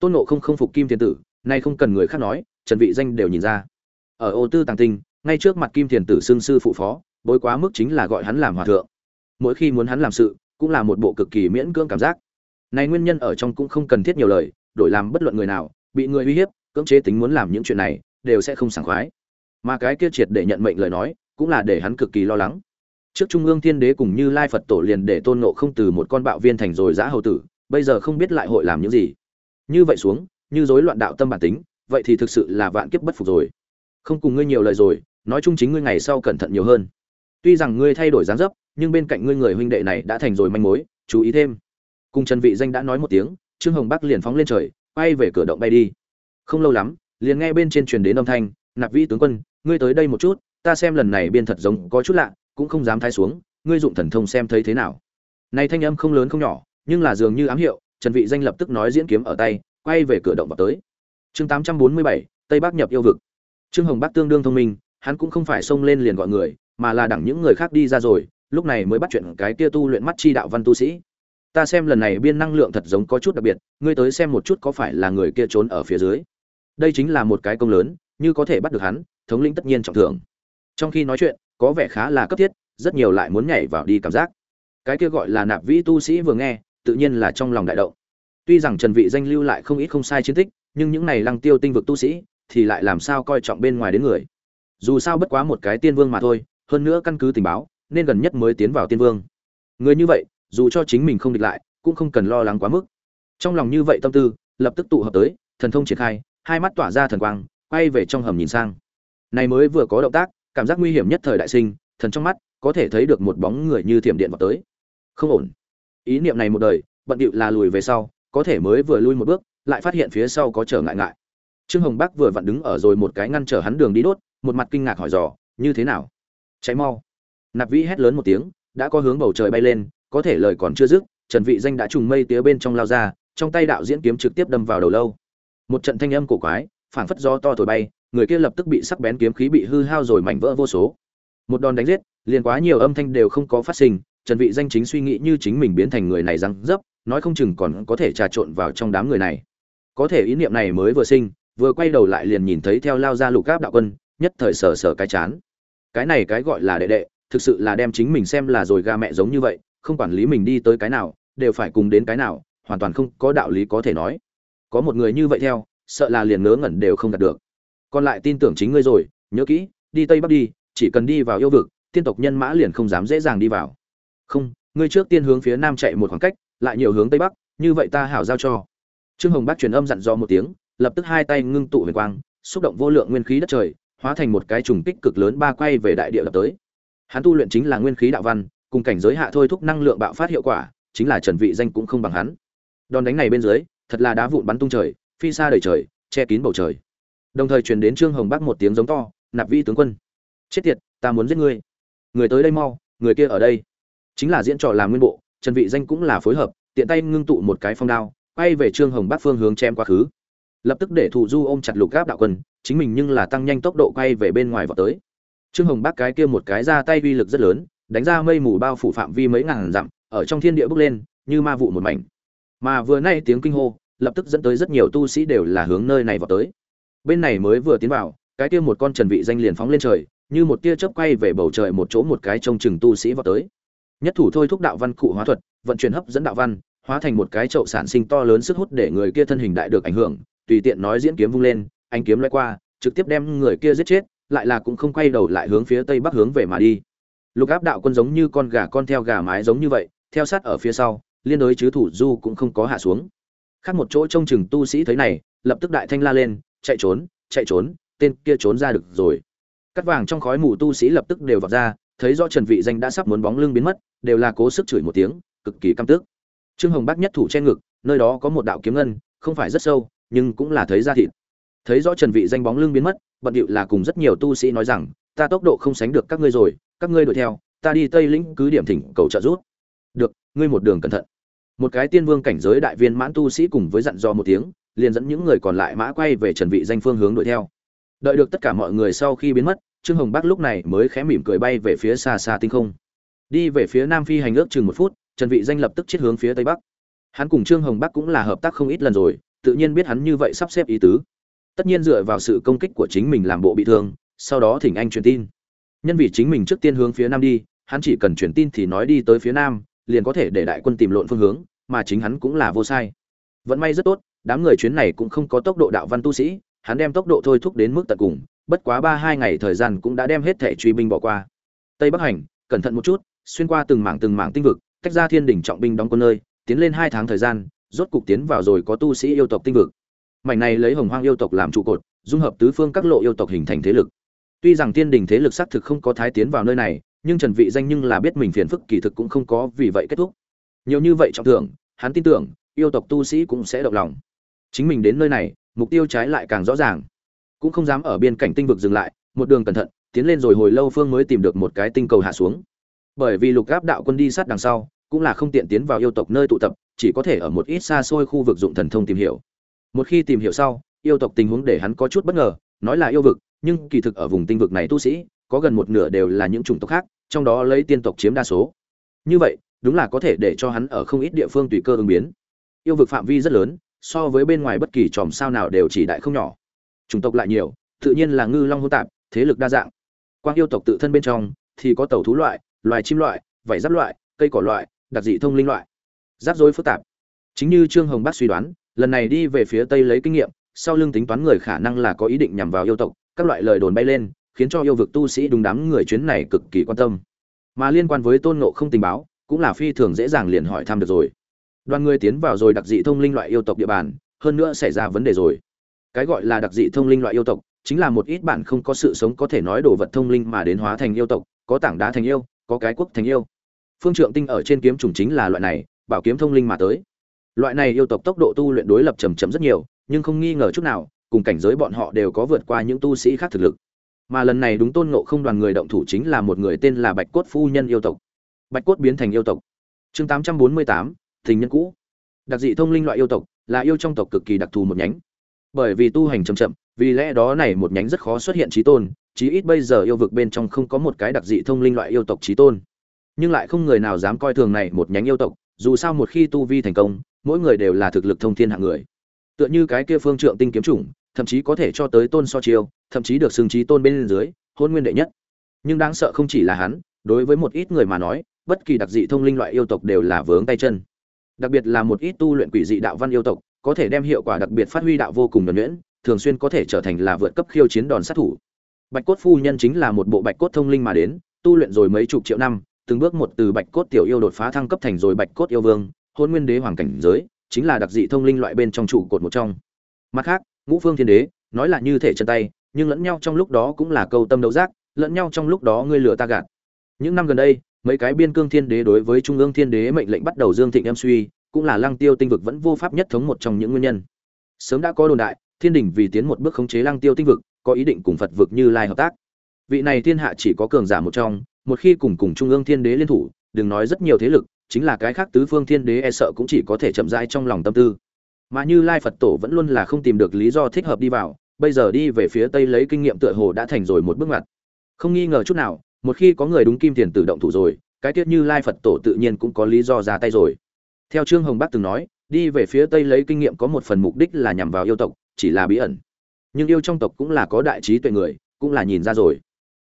Tôn ngộ không không phục kim thiền tử nay không cần người khác nói, trần vị danh đều nhìn ra. Ở ô tư tàng tinh, ngay trước mặt kim thiền tử xương sư phụ phó, bối quá mức chính là gọi hắn làm hòa thượng. Mỗi khi muốn hắn làm sự, cũng là một bộ cực kỳ miễn cưỡng cảm giác. Này nguyên nhân ở trong cũng không cần thiết nhiều lời, đổi làm bất luận người nào, bị người uy hiếp, cưỡng chế tính muốn làm những chuyện này, đều sẽ không sảng khoái. Mà cái kia triệt để nhận mệnh lời nói, cũng là để hắn cực kỳ lo lắng. Trước trung ương thiên đế cùng như lai phật tổ liền để tôn nộ không từ một con bạo viên thành rồi giã hầu tử, bây giờ không biết lại hội làm những gì. Như vậy xuống như rối loạn đạo tâm bản tính, vậy thì thực sự là vạn kiếp bất phục rồi. Không cùng ngươi nhiều lời rồi, nói chung chính ngươi ngày sau cẩn thận nhiều hơn. Tuy rằng ngươi thay đổi dáng dấp, nhưng bên cạnh ngươi người huynh đệ này đã thành rồi manh mối, chú ý thêm. Cùng trần vị danh đã nói một tiếng, trương hồng bắc liền phóng lên trời bay về cửa động bay đi. Không lâu lắm, liền nghe bên trên truyền đến âm thanh, nạp vĩ tướng quân, ngươi tới đây một chút, ta xem lần này biên thật giống có chút lạ, cũng không dám thái xuống, ngươi dụng thần thông xem thấy thế nào. Này thanh âm không lớn không nhỏ, nhưng là dường như ám hiệu, trần vị danh lập tức nói diễn kiếm ở tay quay về cửa động vào tới. Chương 847, tây bắc nhập yêu vực. Trương hồng bắc tương đương thông minh hắn cũng không phải xông lên liền gọi người mà là đẳng những người khác đi ra rồi lúc này mới bắt chuyện cái kia tu luyện mắt chi đạo văn tu sĩ. Ta xem lần này biên năng lượng thật giống có chút đặc biệt ngươi tới xem một chút có phải là người kia trốn ở phía dưới. Đây chính là một cái công lớn như có thể bắt được hắn thống lĩnh tất nhiên trọng thưởng. Trong khi nói chuyện có vẻ khá là cấp thiết rất nhiều lại muốn nhảy vào đi cảm giác. Cái kia gọi là nạp vĩ tu sĩ vừa nghe tự nhiên là trong lòng đại động tuy rằng trần vị danh lưu lại không ít không sai chiến tích, nhưng những này lăng tiêu tinh vực tu sĩ thì lại làm sao coi trọng bên ngoài đến người. Dù sao bất quá một cái tiên vương mà thôi, hơn nữa căn cứ tình báo, nên gần nhất mới tiến vào tiên vương. Người như vậy, dù cho chính mình không địch lại, cũng không cần lo lắng quá mức. Trong lòng như vậy tâm tư, lập tức tụ hợp tới, thần thông triển khai, hai mắt tỏa ra thần quang, quay về trong hầm nhìn sang. Này mới vừa có động tác, cảm giác nguy hiểm nhất thời đại sinh, thần trong mắt có thể thấy được một bóng người như thiểm điện vào tới. Không ổn. Ý niệm này một đời, bận điệu là lùi về sau có thể mới vừa lui một bước, lại phát hiện phía sau có trở ngại ngại. Trương hồng bắc vừa vặn đứng ở rồi một cái ngăn trở hắn đường đi đốt, một mặt kinh ngạc hỏi dò, như thế nào? Cháy mau. Nạp vĩ hét lớn một tiếng, đã có hướng bầu trời bay lên, có thể lời còn chưa dứt, trần vị danh đã trùng mây tía bên trong lao ra, trong tay đạo diễn kiếm trực tiếp đâm vào đầu lâu. Một trận thanh âm cổ quái, phảng phất gió to thổi bay, người kia lập tức bị sắc bén kiếm khí bị hư hao rồi mảnh vỡ vô số. Một đòn đánh giết, liền quá nhiều âm thanh đều không có phát sinh, trần vị danh chính suy nghĩ như chính mình biến thành người này răng dấp nói không chừng còn có thể trà trộn vào trong đám người này. Có thể ý niệm này mới vừa sinh, vừa quay đầu lại liền nhìn thấy theo lao ra lục áp đạo quân, nhất thời sờ sờ cái chán. Cái này cái gọi là đệ đệ, thực sự là đem chính mình xem là rồi ga mẹ giống như vậy, không quản lý mình đi tới cái nào, đều phải cùng đến cái nào, hoàn toàn không có đạo lý có thể nói. Có một người như vậy theo, sợ là liền ngớ ngẩn đều không đạt được. Còn lại tin tưởng chính ngươi rồi, nhớ kỹ, đi tây bắc đi, chỉ cần đi vào yêu vực, tiên tộc nhân mã liền không dám dễ dàng đi vào. Không, ngươi trước tiên hướng phía nam chạy một khoảng cách lại nhiều hướng tây bắc, như vậy ta hảo giao cho. Trương hồng bác truyền âm dặn dò một tiếng, lập tức hai tay ngưng tụ huyền quang, xúc động vô lượng nguyên khí đất trời, hóa thành một cái trùng kích cực lớn ba quay về đại địa lập tới. Hắn tu luyện chính là nguyên khí đạo văn, cùng cảnh giới hạ thôi thúc năng lượng bạo phát hiệu quả, chính là trần vị danh cũng không bằng hắn. Đòn đánh này bên dưới, thật là đá vụn bắn tung trời, phi xa đầy trời, che kín bầu trời. Đồng thời truyền đến trương hồng bắc một tiếng giống to, nạp vi tướng quân, chết tiệt, ta muốn giết ngươi. Người tới đây mau, người kia ở đây. Chính là diễn trò làm nguyên bộ trần vị danh cũng là phối hợp, tiện tay ngưng tụ một cái phong đao, quay về trương hồng bắc phương hướng chém quá khứ. Lập tức để thủ du ôm chặt lục gáp đạo quân, chính mình nhưng là tăng nhanh tốc độ quay về bên ngoài vào tới. Trương hồng bắc cái kia một cái ra tay uy lực rất lớn, đánh ra mây mù bao phủ phạm vi mấy ngàn dặm, ở trong thiên địa bốc lên, như ma vụ một mảnh. Mà vừa nay tiếng kinh hô, lập tức dẫn tới rất nhiều tu sĩ đều là hướng nơi này vào tới. Bên này mới vừa tiến vào, cái kia một con trần vị danh liền phóng lên trời, như một tia chớp quay về bầu trời một chỗ một cái trông chừng tu sĩ vào tới nhất thủ thôi thúc đạo văn cụ hóa thuật, vận chuyển hấp dẫn đạo văn, hóa thành một cái chậu sản sinh to lớn sức hút để người kia thân hình đại được ảnh hưởng, tùy tiện nói diễn kiếm vung lên anh kiếm loay qua, trực tiếp đem người kia giết chết, lại là cũng không quay đầu lại hướng phía tây bắc hướng về mà đi. Lục áp đạo quân giống như con gà con theo gà mái giống như vậy, theo sát ở phía sau, liên đối chứ thủ du cũng không có hạ xuống. Khác một chỗ trông chừng tu sĩ thấy này, lập tức đại thanh la lên, chạy trốn chạy trốn, tên kia trốn ra được rồi. Cắt vàng trong khói mù tu sĩ lập tức đều vọt ra thấy rõ trần vị danh đã sắp muốn bóng lưng biến mất, đều là cố sức chửi một tiếng, cực kỳ căm tức. Trương hồng bắc nhất thủ che ngực, nơi đó có một đạo kiếm ngân, không phải rất sâu, nhưng cũng là thấy ra thịt. Thấy rõ trần vị danh bóng lưng biến mất, bận điệu là cùng rất nhiều tu sĩ nói rằng, ta tốc độ không sánh được các ngươi rồi, các ngươi đuổi theo, ta đi tây lĩnh cứ điểm thỉnh cầu trợ giúp. Được, ngươi một đường cẩn thận. Một cái tiên vương cảnh giới đại viên mãn tu sĩ cùng với dặn dò một tiếng, liền dẫn những người còn lại mã quay về trần vị danh phương hướng đuổi theo. Đợi được tất cả mọi người sau khi biến mất trương hồng bắc lúc này mới khẽ mỉm cười bay về phía xa xa tinh không. Đi về phía nam phi hành ước chừng một phút, trần vị danh lập tức chết hướng phía tây bắc. Hắn cùng trương hồng bắc cũng là hợp tác không ít lần rồi, tự nhiên biết hắn như vậy sắp xếp ý tứ. Tất nhiên dựa vào sự công kích của chính mình làm bộ bị thương, sau đó thỉnh anh truyền tin. Nhân vì chính mình trước tiên hướng phía nam đi, hắn chỉ cần truyền tin thì nói đi tới phía nam, liền có thể để đại quân tìm lộn phương hướng, mà chính hắn cũng là vô sai. Vẫn may rất tốt, đám người chuyến này cũng không có tốc độ đạo văn tu sĩ, hắn đem tốc độ thôi thúc đến mức tận cùng bất quá ba hai ngày thời gian cũng đã đem hết thể truy binh bỏ qua. Tây bắc hành, cẩn thận một chút, xuyên qua từng mảng từng mảng tinh vực, tách ra thiên đỉnh trọng binh đóng quân nơi, tiến lên hai tháng thời gian, rốt cục tiến vào rồi có tu sĩ yêu tộc tinh vực. Mảnh này lấy hồng hoang yêu tộc làm trụ cột, dung hợp tứ phương các lộ yêu tộc hình thành thế lực. Tuy rằng thiên đình thế lực xác thực không có thái tiến vào nơi này, nhưng trần vị danh nhưng là biết mình phiền phức kỳ thực cũng không có vì vậy kết thúc. Nhiều như vậy trọng thưởng, hắn tin tưởng, yêu tộc tu sĩ cũng sẽ động lòng. Chính mình đến nơi này, mục tiêu trái lại càng rõ ràng cũng không dám ở biên cảnh tinh vực dừng lại, một đường cẩn thận, tiến lên rồi hồi lâu phương mới tìm được một cái tinh cầu hạ xuống. Bởi vì lục gáp đạo quân đi sát đằng sau, cũng là không tiện tiến vào yêu tộc nơi tụ tập, chỉ có thể ở một ít xa xôi khu vực dụng thần thông tìm hiểu. Một khi tìm hiểu sau, yêu tộc tình huống để hắn có chút bất ngờ, nói là yêu vực, nhưng kỳ thực ở vùng tinh vực này tu sĩ, có gần một nửa đều là những chủng tộc khác, trong đó lấy tiên tộc chiếm đa số. Như vậy, đúng là có thể để cho hắn ở không ít địa phương tùy cơ ứng biến. Yêu vực phạm vi rất lớn, so với bên ngoài bất kỳ chòm sao nào đều chỉ đại không nhỏ chủng tộc lại nhiều, tự nhiên là ngư long hô tạp, thế lực đa dạng. Quang yêu tộc tự thân bên trong thì có tàu thú loại, loài chim loại, vảy giáp loại, cây cỏ loại, đặc dị thông linh loại. Rắc rối phức tạp. Chính như trương hồng bác suy đoán, lần này đi về phía tây lấy kinh nghiệm, sau lưng tính toán người khả năng là có ý định nhằm vào yêu tộc, các loại lời đồn bay lên, khiến cho yêu vực tu sĩ đúng đám người chuyến này cực kỳ quan tâm. Mà liên quan với tôn ngộ không tình báo, cũng là phi thường dễ dàng liền hỏi thăm được rồi. Đoàn người tiến vào rồi đặc dị thông linh loại yêu tộc địa bàn, hơn nữa xảy ra vấn đề rồi cái gọi là đặc dị thông linh loại yêu tộc, chính là một ít bạn không có sự sống có thể nói đồ vật thông linh mà đến hóa thành yêu tộc, có tảng đá thành yêu, có cái quốc thành yêu. Phương trượng tinh ở trên kiếm trùng chính là loại này, bảo kiếm thông linh mà tới. Loại này yêu tộc tốc độ tu luyện đối lập trầm chậm rất nhiều, nhưng không nghi ngờ chút nào, cùng cảnh giới bọn họ đều có vượt qua những tu sĩ khác thực lực. Mà lần này đúng tôn ngộ không đoàn người động thủ chính là một người tên là bạch cốt phu nhân yêu tộc. Bạch cốt biến thành yêu tộc. Chương tám trăm bốn mươi tám tình nhân cũ. Đặc dị thông linh loại yêu tộc là yêu trong tộc cực kỳ đặc thù một nhánh bởi vì tu hành chậm chậm, vì lẽ đó này một nhánh rất khó xuất hiện trí tôn, chí ít bây giờ yêu vực bên trong không có một cái đặc dị thông linh loại yêu tộc trí tôn. Nhưng lại không người nào dám coi thường này một nhánh yêu tộc, dù sao một khi tu vi thành công, mỗi người đều là thực lực thông thiên hạng người. Tựa như cái kia phương trượng tinh kiếm chủng, thậm chí có thể cho tới tôn so chiêu, thậm chí được xưng trí tôn bên dưới, hôn nguyên đệ nhất. Nhưng đáng sợ không chỉ là hắn, đối với một ít người mà nói, bất kỳ đặc dị thông linh loại yêu tộc đều là vướng tay chân. Đặc biệt là một ít tu luyện quỷ dị đạo văn yêu tộc có thể đem hiệu quả đặc biệt phát huy đạo vô cùng nhuần nhuyễn, thường xuyên có thể trở thành là vượt cấp khiêu chiến đòn sát thủ. Bạch cốt phu nhân chính là một bộ bạch cốt thông linh mà đến, tu luyện rồi mấy chục triệu năm, từng bước một từ bạch cốt tiểu yêu đột phá thăng cấp thành rồi bạch cốt yêu vương, hôn nguyên đế hoàng cảnh giới, chính là đặc dị thông linh loại bên trong trụ cột một trong. Mặt khác, ngũ phương thiên đế, nói là như thể chân tay, nhưng lẫn nhau trong lúc đó cũng là câu tâm đấu giác, lẫn nhau trong lúc đó ngươi lừa ta gạt. Những năm gần đây, mấy cái biên cương thiên đế đối với trung ương thiên đế mệnh lệnh bắt đầu dương thịnh em suy cũng là lăng tiêu tinh vực vẫn vô pháp nhất thống một trong những nguyên nhân. Sớm đã có đồn đại, thiên đình vì tiến một bước khống chế lăng tiêu tinh vực, có ý định cùng phật vực như lai hợp tác. Vị này thiên hạ chỉ có cường giả một trong, một khi cùng cùng trung ương thiên đế liên thủ, đừng nói rất nhiều thế lực, chính là cái khác tứ phương thiên đế e sợ cũng chỉ có thể chậm rãi trong lòng tâm tư. Mà như lai phật tổ vẫn luôn là không tìm được lý do thích hợp đi vào, bây giờ đi về phía tây lấy kinh nghiệm tựa hồ đã thành rồi một bước ngoặt. Không nghi ngờ chút nào, một khi có người đúng kim tiền tự động thủ rồi, cái tiết như lai phật tổ tự nhiên cũng có lý do ra tay rồi theo trương hồng bắc từng nói, đi về phía tây lấy kinh nghiệm có một phần mục đích là nhằm vào yêu tộc, chỉ là bí ẩn. Nhưng yêu trong tộc cũng là có đại trí tuệ người, cũng là nhìn ra rồi.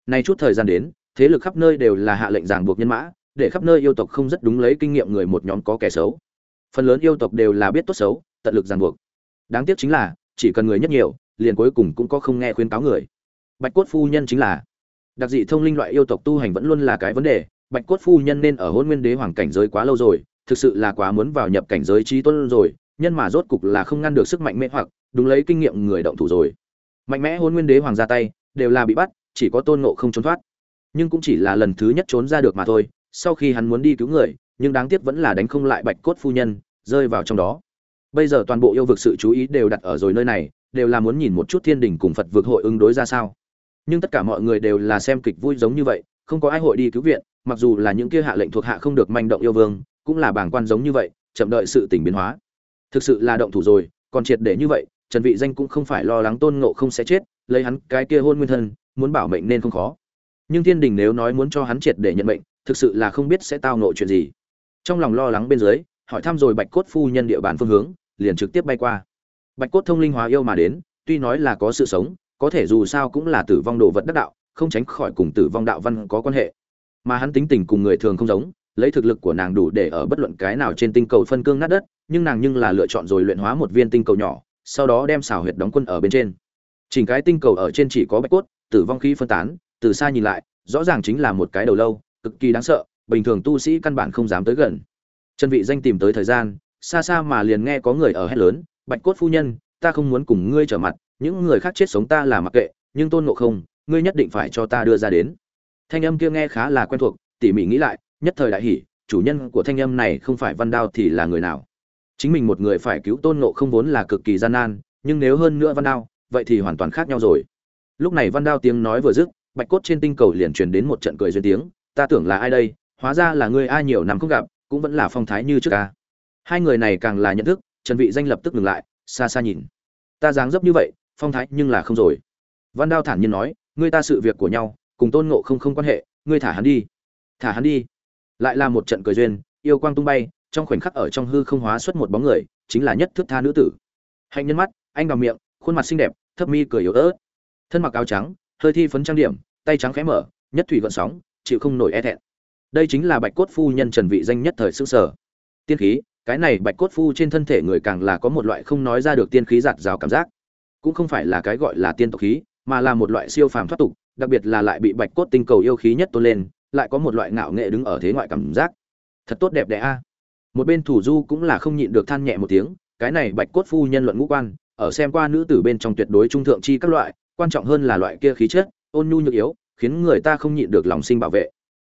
Nay chút thời gian đến, thế lực khắp nơi đều là hạ lệnh ràng buộc nhân mã, để khắp nơi yêu tộc không rất đúng lấy kinh nghiệm người một nhóm có kẻ xấu. Phần lớn yêu tộc đều là biết tốt xấu, tận lực ràng buộc. Đáng tiếc chính là, chỉ cần người nhất nhiều, liền cuối cùng cũng có không nghe khuyên cáo người. Bạch cốt phu nhân chính là, đặc dị thông linh loại yêu tộc tu hành vẫn luôn là cái vấn đề, bạch cốt phu nhân nên ở hôn nguyên đế hoàng cảnh giới quá lâu rồi thực sự là quá muốn vào nhập cảnh giới trí tuân rồi, nhân mà rốt cục là không ngăn được sức mạnh mê hoặc, đúng lấy kinh nghiệm người động thủ rồi. Mạnh mẽ hôn nguyên đế hoàng ra tay, đều là bị bắt, chỉ có tôn nộ không trốn thoát. Nhưng cũng chỉ là lần thứ nhất trốn ra được mà thôi, sau khi hắn muốn đi cứu người, nhưng đáng tiếc vẫn là đánh không lại bạch cốt phu nhân, rơi vào trong đó. Bây giờ toàn bộ yêu vực sự chú ý đều đặt ở rồi nơi này, đều là muốn nhìn một chút thiên đình cùng phật vực hội ứng đối ra sao. Nhưng tất cả mọi người đều là xem kịch vui giống như vậy, không có ai hội đi cứu viện, mặc dù là những kia hạ lệnh thuộc hạ không được manh động yêu vương cũng là bảng quan giống như vậy, chậm đợi sự tình biến hóa. Thực sự là động thủ rồi, còn triệt để như vậy, trần vị danh cũng không phải lo lắng tôn ngộ không sẽ chết, lấy hắn cái kia hôn nguyên thân, muốn bảo mệnh nên không khó. Nhưng thiên đình nếu nói muốn cho hắn triệt để nhận mệnh, thực sự là không biết sẽ tao ngộ chuyện gì. Trong lòng lo lắng bên dưới, hỏi thăm rồi bạch cốt phu nhân địa bàn phương hướng, liền trực tiếp bay qua. Bạch cốt thông linh hóa yêu mà đến, tuy nói là có sự sống, có thể dù sao cũng là tử vong đồ vật đắc đạo, không tránh khỏi cùng tử vong đạo văn có quan hệ. Mà hắn tính tình cùng người thường không giống lấy thực lực của nàng đủ để ở bất luận cái nào trên tinh cầu phân cương nát đất, nhưng nàng nhưng là lựa chọn rồi luyện hóa một viên tinh cầu nhỏ, sau đó đem xảo huyệt đóng quân ở bên trên. Chỉnh cái tinh cầu ở trên chỉ có bạch cốt, tử vong khí phân tán, từ xa nhìn lại, rõ ràng chính là một cái đầu lâu, cực kỳ đáng sợ, bình thường tu sĩ căn bản không dám tới gần. Trần vị danh tìm tới thời gian, xa xa mà liền nghe có người ở hét lớn, bạch cốt phu nhân, ta không muốn cùng ngươi trở mặt, những người khác chết sống ta là mặc kệ, nhưng tôn ngộ không, ngươi nhất định phải cho ta đưa ra đến. Thanh âm kia nghe khá là quen thuộc, tỉ mỉ nghĩ lại nhất thời đại hỉ, chủ nhân của thanh âm này không phải văn đao thì là người nào? Chính mình một người phải cứu tôn ngộ không vốn là cực kỳ gian nan, nhưng nếu hơn nữa văn đao, vậy thì hoàn toàn khác nhau rồi. Lúc này văn đao tiếng nói vừa dứt, bạch cốt trên tinh cầu liền truyền đến một trận cười duyên tiếng. Ta tưởng là ai đây? Hóa ra là ngươi ai nhiều năm không gặp, cũng vẫn là phong thái như trước ca hai người này càng là nhận thức, trần vị danh lập tức ngừng lại, xa xa nhìn. Ta dáng dấp như vậy, phong thái nhưng là không rồi. Văn đao thản nhiên nói, ngươi ta sự việc của nhau, cùng tôn ngộ không không quan hệ, ngươi thả hắn đi. Thả hắn đi lại là một trận cười duyên, yêu quang tung bay, trong khoảnh khắc ở trong hư không hóa xuất một bóng người, chính là nhất thước tha nữ tử. Hạnh nhân mắt, anh vào miệng, khuôn mặt xinh đẹp, thấp mi cười yếu ớt. Thân mặc áo trắng, hơi thi phấn trang điểm, tay trắng khẽ mở, nhất thủy gợn sóng, chịu không nổi e thẹn. Đây chính là bạch cốt phu nhân trần vị danh nhất thời xương sở. Tiên khí, cái này bạch cốt phu trên thân thể người càng là có một loại không nói ra được tiên khí giạt rào cảm giác. Cũng không phải là cái gọi là tiên tộc khí, mà là một loại siêu phàm thoát tục, đặc biệt là lại bị bạch cốt tinh cầu yêu khí nhất tôn lên lại có một loại ngạo nghệ đứng ở thế ngoại cảm giác. Thật tốt đẹp đẽ a. Một bên thủ du cũng là không nhịn được than nhẹ một tiếng, cái này bạch cốt phu nhân luận ngũ quan, ở xem qua nữ tử bên trong tuyệt đối trung thượng chi các loại, quan trọng hơn là loại kia khí chất, ôn nhu nhược yếu, khiến người ta không nhịn được lòng sinh bảo vệ.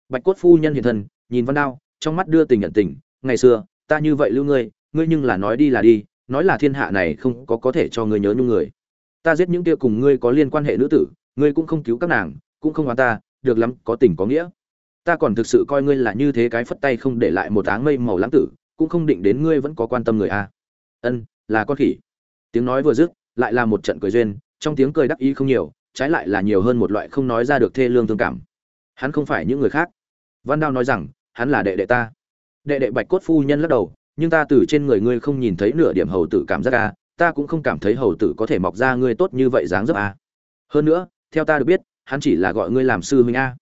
Bạch cốt phu nhân hiện thân, nhìn văn đao, trong mắt đưa tình nhận tình, ngày xưa, ta như vậy lưu ngươi ngươi nhưng là nói đi là đi, nói là thiên hạ này không có có thể cho ngươi nhớ nhung người. Ta giết những kia cùng ngươi có liên quan hệ nữ tử, ngươi cũng không cứu các nàng, cũng không hóa ta, được lắm, có tình có nghĩa ta còn thực sự coi ngươi là như thế cái phất tay không để lại một áng mây màu lãng tử, cũng không định đến ngươi vẫn có quan tâm người a. Ân, là con khỉ. Tiếng nói vừa dứt, lại là một trận cười duyên, trong tiếng cười đắc ý không nhiều, trái lại là nhiều hơn một loại không nói ra được thê lương thương cảm. Hắn không phải những người khác. Văn đao nói rằng, hắn là đệ đệ ta. Đệ đệ bạch cốt phu nhân lắc đầu, nhưng ta từ trên người ngươi không nhìn thấy nửa điểm hầu tử cảm giác a, ta cũng không cảm thấy hầu tử có thể mọc ra ngươi tốt như vậy dáng dấp a. Hơn nữa, theo ta được biết, hắn chỉ là gọi ngươi làm sư huynh a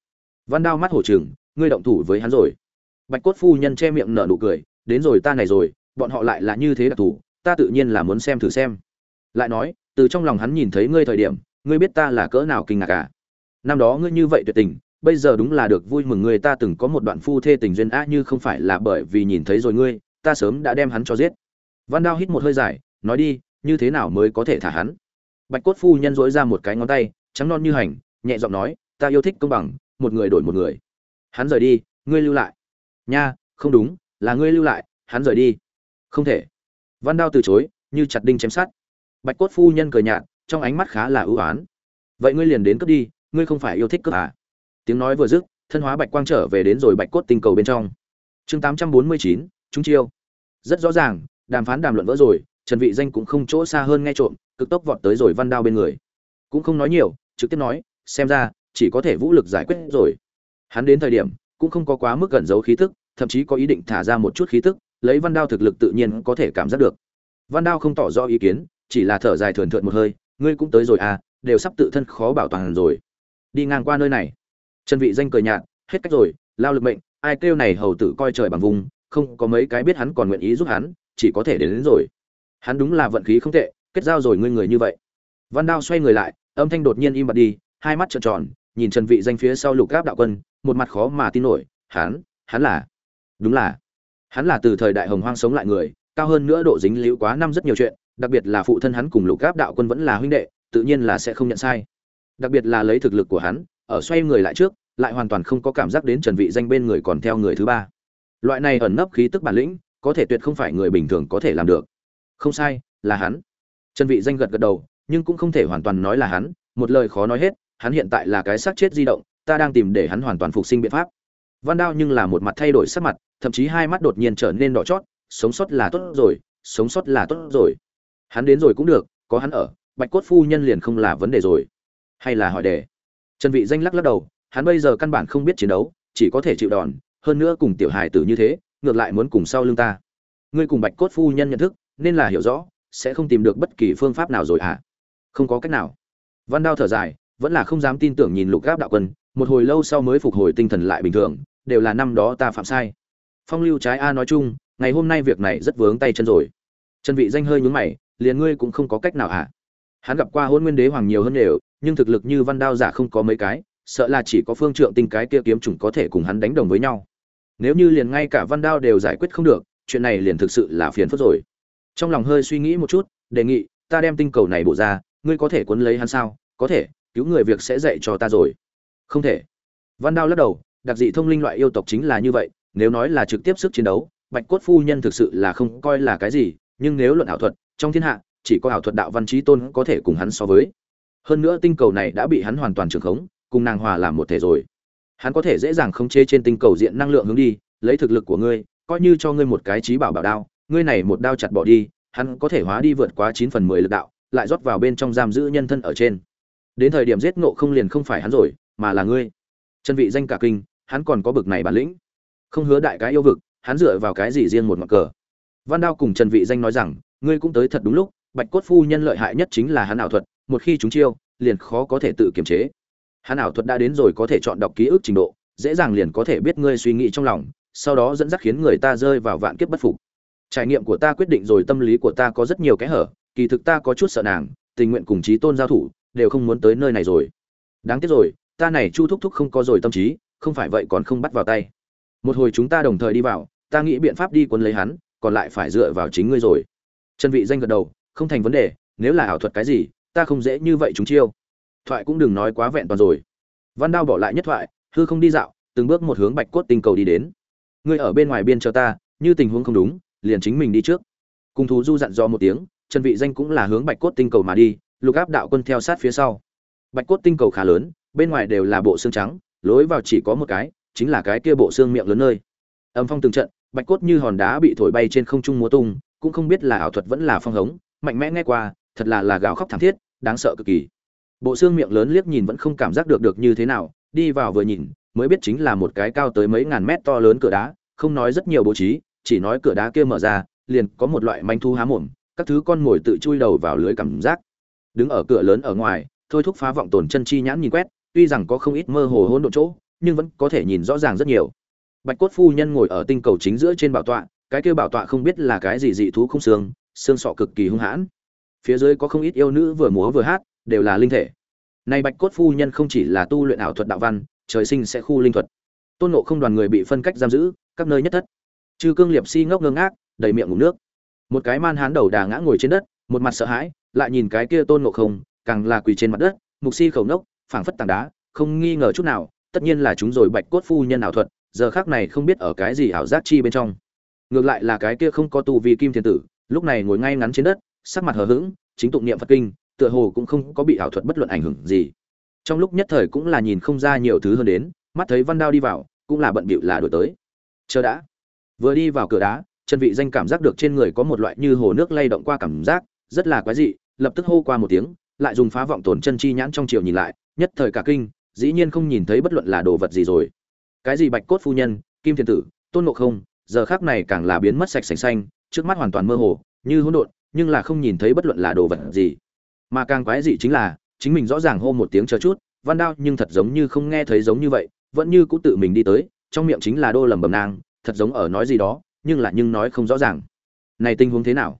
văn đao mắt hổ trừng, ngươi động thủ với hắn rồi. Bạch cốt phu nhân che miệng nở nụ cười, đến rồi ta này rồi, bọn họ lại là như thế đặc thù, ta tự nhiên là muốn xem thử xem. Lại nói, từ trong lòng hắn nhìn thấy ngươi thời điểm, ngươi biết ta là cỡ nào kinh ngạc cả à? năm đó ngươi như vậy tuyệt tình, bây giờ đúng là được vui mừng ngươi, ta từng có một đoạn phu thê tình duyên á, như không phải là bởi vì nhìn thấy rồi ngươi, ta sớm đã đem hắn cho giết. Văn đao hít một hơi dài, nói đi, như thế nào mới có thể thả hắn? Bạch cốt phu nhân dối ra một cái ngón tay, trắng non như hành, nhẹ giọng nói, ta yêu thích công bằng một người đổi một người. Hắn rời đi, ngươi lưu lại. Nha, không đúng, là ngươi lưu lại, hắn rời đi. Không thể. Văn đao từ chối, như chặt đinh chém sắt. Bạch cốt phu nhân cười nhạt, trong ánh mắt khá là ưu oán vậy ngươi liền đến cướp đi, ngươi không phải yêu thích cướp à? Tiếng nói vừa dứt, thân hóa bạch quang trở về đến rồi bạch cốt tinh cầu bên trong. Chương tám trăm bốn mươi chín chúng chiêu. Rất rõ ràng, đàm phán đàm luận vỡ rồi, trần vị danh cũng không chỗ xa hơn nghe trộm, cực tốc vọt tới rồi văn đao bên người. Cũng không nói nhiều, trực tiếp nói, xem ra chỉ có thể vũ lực giải quyết rồi. Hắn đến thời điểm cũng không có quá mức gần giấu khí tức thậm chí có ý định thả ra một chút khí tức lấy văn đao thực lực tự nhiên có thể cảm giác được. Văn đao không tỏ rõ ý kiến chỉ là thở dài thườn thượt một hơi ngươi cũng tới rồi à đều sắp tự thân khó bảo toàn rồi. Đi ngang qua nơi này. Trần vị danh cười nhạt hết cách rồi lao lực mệnh ai kêu này hầu tử coi trời bằng vùng không có mấy cái biết hắn còn nguyện ý giúp hắn chỉ có thể đến, đến rồi. Hắn đúng là vận khí không tệ kết giao rồi ngươi người như vậy. Văn đao xoay người lại âm thanh đột nhiên im bặt đi hai mắt trợn tròn nhìn trần vị danh phía sau lục gáp đạo quân, một mặt khó mà tin nổi, hắn hắn là, đúng là, hắn là từ thời đại hồng hoang sống lại người, cao hơn nữa độ dính liễu quá năm rất nhiều chuyện, đặc biệt là phụ thân hắn cùng lục gáp đạo quân vẫn là huynh đệ, tự nhiên là sẽ không nhận sai. Đặc biệt là lấy thực lực của hắn, ở xoay người lại trước, lại hoàn toàn không có cảm giác đến trần vị danh bên người còn theo người thứ ba. Loại này ẩn nấp khí tức bản lĩnh, có thể tuyệt không phải người bình thường có thể làm được. Không sai, là hắn. Trần vị danh gật gật đầu, nhưng cũng không thể hoàn toàn nói là hắn, một lời khó nói hết hắn hiện tại là cái xác chết di động, ta đang tìm để hắn hoàn toàn phục sinh biện pháp. Văn đao nhưng là một mặt thay đổi sắc mặt, thậm chí hai mắt đột nhiên trở nên đỏ chót, sống sót là tốt rồi, sống sót là tốt rồi. Hắn đến rồi cũng được, có hắn ở, bạch cốt phu nhân liền không là vấn đề rồi. Hay là hỏi đề? Trần vị danh lắc lắc đầu, hắn bây giờ căn bản không biết chiến đấu, chỉ có thể chịu đòn, hơn nữa cùng tiểu hài tử như thế, ngược lại muốn cùng sau lưng ta. Ngươi cùng bạch cốt phu nhân nhận thức, nên là hiểu rõ, sẽ không tìm được bất kỳ phương pháp nào rồi à không có cách nào. Văn đao thở dài vẫn là không dám tin tưởng nhìn lục gáp đạo quân, một hồi lâu sau mới phục hồi tinh thần lại bình thường, đều là năm đó ta phạm sai. Phong lưu trái a nói chung, ngày hôm nay việc này rất vướng tay chân rồi. Chân vị danh hơi nhún mày, liền ngươi cũng không có cách nào hả? Hắn gặp qua hôn nguyên đế hoàng nhiều hơn đều, nhưng thực lực như văn đao giả không có mấy cái, sợ là chỉ có phương trượng tinh cái kia kiếm chủng có thể cùng hắn đánh đồng với nhau. Nếu như liền ngay cả văn đao đều giải quyết không được, chuyện này liền thực sự là phiền phức rồi. Trong lòng hơi suy nghĩ một chút, đề nghị, ta đem tinh cầu này bổ ra, ngươi có thể cuốn lấy hắn sao? Có thể cứu người việc sẽ dạy cho ta rồi. Không thể. Văn đao lắc đầu, đặc dị thông linh loại yêu tộc chính là như vậy, nếu nói là trực tiếp sức chiến đấu, bạch cốt phu nhân thực sự là không coi là cái gì, nhưng nếu luận ảo thuật, trong thiên hạ, chỉ có ảo thuật đạo văn trí tôn có thể cùng hắn so với. Hơn nữa tinh cầu này đã bị hắn hoàn toàn trường khống, cùng nàng hòa làm một thể rồi. Hắn có thể dễ dàng khống chế trên tinh cầu diện năng lượng hướng đi, lấy thực lực của ngươi, coi như cho ngươi một cái trí bảo bảo đao, ngươi này một đao chặt bỏ đi, hắn có thể hóa đi vượt quá chín phần mười lực đạo, lại rót vào bên trong giam giữ nhân thân ở trên đến thời điểm giết ngộ không liền không phải hắn rồi, mà là ngươi. Chân vị danh cả kinh, hắn còn có bực này bản lĩnh. Không hứa đại cái yêu vực, hắn dựa vào cái gì riêng một mặt cờ? Văn đao cùng trần vị danh nói rằng, ngươi cũng tới thật đúng lúc, bạch cốt phu nhân lợi hại nhất chính là hắn ảo thuật, một khi chúng chiêu, liền khó có thể tự kiềm chế. Hắn ảo thuật đã đến rồi có thể chọn đọc ký ức trình độ, dễ dàng liền có thể biết ngươi suy nghĩ trong lòng, sau đó dẫn dắt khiến người ta rơi vào vạn kiếp bất phục. Trải nghiệm của ta quyết định rồi, tâm lý của ta có rất nhiều cái hở, kỳ thực ta có chút sợ nàng, tình nguyện cùng chí tôn giao thủ đều không muốn tới nơi này rồi. Đáng tiếc rồi, ta này chu thúc thúc không có rồi tâm trí, không phải vậy còn không bắt vào tay. Một hồi chúng ta đồng thời đi vào, ta nghĩ biện pháp đi cuốn lấy hắn, còn lại phải dựa vào chính ngươi rồi. Trần vị danh gật đầu, không thành vấn đề, nếu là ảo thuật cái gì, ta không dễ như vậy chúng chiêu. Thoại cũng đừng nói quá vẹn toàn rồi. Văn đao bỏ lại nhất thoại, hư không đi dạo, từng bước một hướng bạch cốt tinh cầu đi đến. Ngươi ở bên ngoài biên chờ ta, như tình huống không đúng, liền chính mình đi trước. Cùng thú du dặn dò một tiếng trần vị danh cũng là hướng bạch cốt tinh cầu mà đi lục áp đạo quân theo sát phía sau. Bạch cốt tinh cầu khá lớn, bên ngoài đều là bộ xương trắng, lối vào chỉ có một cái, chính là cái kia bộ xương miệng lớn nơi. Âm phong từng trận, bạch cốt như hòn đá bị thổi bay trên không trung múa tung, cũng không biết là ảo thuật vẫn là phong hống, mạnh mẽ nghe qua, thật là là gào khóc thảm thiết, đáng sợ cực kỳ. Bộ xương miệng lớn liếc nhìn vẫn không cảm giác được được như thế nào, đi vào vừa nhìn, mới biết chính là một cái cao tới mấy ngàn mét to lớn cửa đá, không nói rất nhiều bố trí, chỉ nói cửa đá kia mở ra, liền có một loại manh thu há mồm, các thứ con ngồi tự chui đầu vào lưới cảm giác đứng ở cửa lớn ở ngoài, thôi thúc phá vọng tồn chân chi nhãn nhìn quét, tuy rằng có không ít mơ hồ hỗn độn chỗ, nhưng vẫn có thể nhìn rõ ràng rất nhiều. Bạch cốt phu nhân ngồi ở tinh cầu chính giữa trên bảo tọa, cái kia bảo tọa không biết là cái gì dị thú không xương xương sọ cực kỳ hung hãn. Phía dưới có không ít yêu nữ vừa múa vừa hát, đều là linh thể. Này bạch cốt phu nhân không chỉ là tu luyện ảo thuật đạo văn, trời sinh sẽ khu linh thuật. Tôn nộ không đoàn người bị phân cách giam giữ, các nơi nhất thất. Chư cương liệp si ngốc ngơ ngác, đầy miệng ngủ nước. Một cái man hán đầu đà ngã ngồi trên đất, một mặt sợ hãi lại nhìn cái kia tôn ngộ không, càng là quỳ trên mặt đất, mục si khẩu nốc, phảng phất tảng đá, không nghi ngờ chút nào, tất nhiên là chúng rồi bạch cốt phu nhân ảo thuật, giờ khác này không biết ở cái gì ảo giác chi bên trong. Ngược lại là cái kia không có tu vi kim thiên tử, lúc này ngồi ngay ngắn trên đất, sắc mặt hờ hững, chính tụng niệm phật kinh, tựa hồ cũng không có bị ảo thuật bất luận ảnh hưởng gì. Trong lúc nhất thời cũng là nhìn không ra nhiều thứ hơn đến, mắt thấy văn đao đi vào, cũng là bận bịu là đổi tới. Chờ đã. Vừa đi vào cửa đá, trần vị danh cảm giác được trên người có một loại như hồ nước lay động qua cảm giác, rất là quái dị lập tức hô qua một tiếng, lại dùng phá vọng tổn chân chi nhãn trong chiều nhìn lại, nhất thời cả kinh, dĩ nhiên không nhìn thấy bất luận là đồ vật gì rồi. Cái gì bạch cốt phu nhân, kim thiên tử, tôn ngộ không, giờ khác này càng là biến mất sạch sành xanh, trước mắt hoàn toàn mơ hồ, như hỗn độn, nhưng là không nhìn thấy bất luận là đồ vật gì. Mà càng quái dị chính là, chính mình rõ ràng hô một tiếng chờ chút, văn đao nhưng thật giống như không nghe thấy giống như vậy, vẫn như cũ tự mình đi tới, trong miệng chính là đô lầm bầm nang, thật giống ở nói gì đó, nhưng là nhưng nói không rõ ràng. Này tình huống thế nào?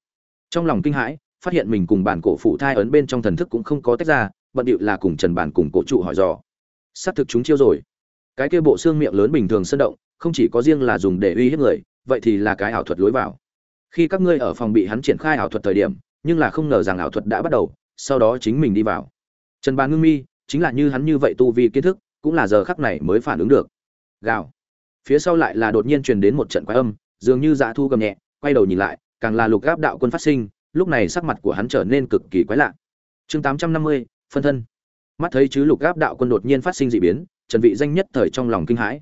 Trong lòng kinh hãi phát hiện mình cùng bản cổ phụ thai ấn bên trong thần thức cũng không có tách ra, bận điệu là cùng trần bản cùng cổ trụ hỏi dò. Xác thực chúng chiêu rồi. Cái kia bộ xương miệng lớn bình thường sân động, không chỉ có riêng là dùng để uy hiếp người, vậy thì là cái ảo thuật lối vào. Khi các ngươi ở phòng bị hắn triển khai ảo thuật thời điểm, nhưng là không ngờ rằng ảo thuật đã bắt đầu, sau đó chính mình đi vào. Trần bàn ngưng mi, chính là như hắn như vậy tu vi kiến thức, cũng là giờ khắc này mới phản ứng được. Gào. Phía sau lại là đột nhiên truyền đến một trận quái âm, dường như dạ thu gầm nhẹ, quay đầu nhìn lại, càng là lục gáp đạo quân phát sinh lúc này sắc mặt của hắn trở nên cực kỳ quái lạ. Chương tám trăm năm mươi, phân thân. Mắt thấy chứ lục gáp đạo quân đột nhiên phát sinh dị biến, trần vị danh nhất thời trong lòng kinh hãi.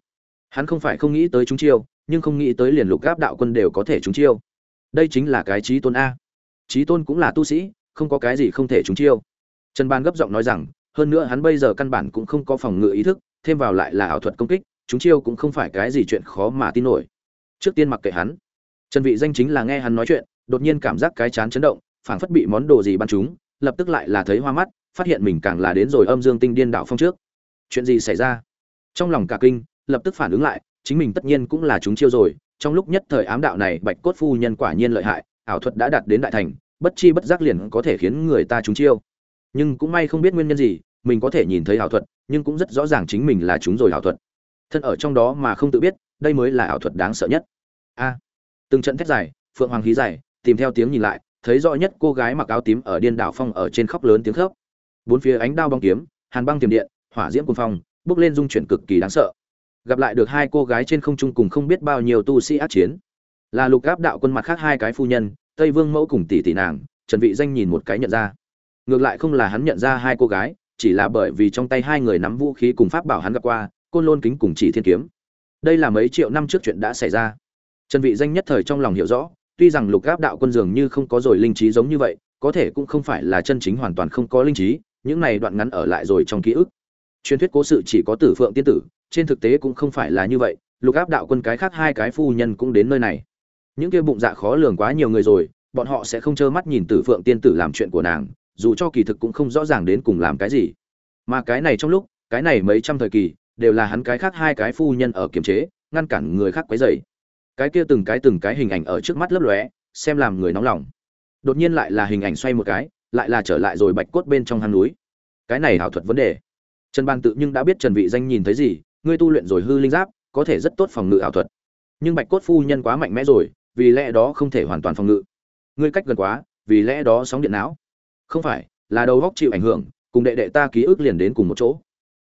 Hắn không phải không nghĩ tới chúng chiêu, nhưng không nghĩ tới liền lục gáp đạo quân đều có thể chúng chiêu. Đây chính là cái trí tôn a. Trí tôn cũng là tu sĩ, không có cái gì không thể chúng chiêu. Trần ban gấp giọng nói rằng, hơn nữa hắn bây giờ căn bản cũng không có phòng ngự ý thức, thêm vào lại là ảo thuật công kích, chúng chiêu cũng không phải cái gì chuyện khó mà tin nổi. Trước tiên mặc kệ hắn. Trần vị danh chính là nghe hắn nói chuyện đột nhiên cảm giác cái chán chấn động phảng phất bị món đồ gì bắn chúng, lập tức lại là thấy hoa mắt phát hiện mình càng là đến rồi âm dương tinh điên đạo phong trước. Chuyện gì xảy ra? Trong lòng cả kinh lập tức phản ứng lại chính mình tất nhiên cũng là chúng chiêu rồi trong lúc nhất thời ám đạo này bạch cốt phu nhân quả nhiên lợi hại ảo thuật đã đạt đến đại thành bất chi bất giác liền có thể khiến người ta chúng chiêu. Nhưng cũng may không biết nguyên nhân gì mình có thể nhìn thấy ảo thuật nhưng cũng rất rõ ràng chính mình là chúng rồi ảo thuật. Thân ở trong đó mà không tự biết đây mới là ảo thuật đáng sợ nhất. A từng trận thét dài phượng hoàng khí dài tìm theo tiếng nhìn lại, thấy rõ nhất cô gái mặc áo tím ở điên đảo phong ở trên khóc lớn tiếng khóc. Bốn phía ánh đao bong kiếm, hàn băng tiềm điện, hỏa diễm cuồng phong, bước lên dung chuyển cực kỳ đáng sợ. Gặp lại được hai cô gái trên không trung cùng không biết bao nhiêu tu sĩ ác chiến. Là lục áp đạo quân mặt khác hai cái phu nhân, tây vương mẫu cùng tỷ tỷ nàng, trần vị danh nhìn một cái nhận ra. Ngược lại không là hắn nhận ra hai cô gái, chỉ là bởi vì trong tay hai người nắm vũ khí cùng pháp bảo hắn gặp qua, côn lôn kính cùng chỉ thiên kiếm. Đây là mấy triệu năm trước chuyện đã xảy ra. Trần vị danh nhất thời trong lòng hiểu rõ tuy rằng lục áp đạo quân dường như không có rồi linh trí giống như vậy, có thể cũng không phải là chân chính hoàn toàn không có linh trí, những này đoạn ngắn ở lại rồi trong ký ức. Truyền thuyết cố sự chỉ có tử phượng tiên tử, trên thực tế cũng không phải là như vậy, lục áp đạo quân cái khác hai cái phu nhân cũng đến nơi này. Những kia bụng dạ khó lường quá nhiều người rồi, bọn họ sẽ không trơ mắt nhìn tử phượng tiên tử làm chuyện của nàng, dù cho kỳ thực cũng không rõ ràng đến cùng làm cái gì. Mà cái này trong lúc, cái này mấy trăm thời kỳ, đều là hắn cái khác hai cái phu nhân ở kiềm chế, ngăn cản người khác quấy rầy cái kia từng cái từng cái hình ảnh ở trước mắt lấp lóe, xem làm người nóng lòng. Đột nhiên lại là hình ảnh xoay một cái, lại là trở lại rồi bạch cốt bên trong hang núi. Cái này ảo thuật vấn đề. Trần ban tự nhưng đã biết trần vị danh nhìn thấy gì, ngươi tu luyện rồi hư linh giáp, có thể rất tốt phòng ngự ảo thuật. Nhưng bạch cốt phu nhân quá mạnh mẽ rồi, vì lẽ đó không thể hoàn toàn phòng ngự. Ngươi cách gần quá, vì lẽ đó sóng điện não. Không phải, là đầu góc chịu ảnh hưởng, cùng đệ đệ ta ký ức liền đến cùng một chỗ.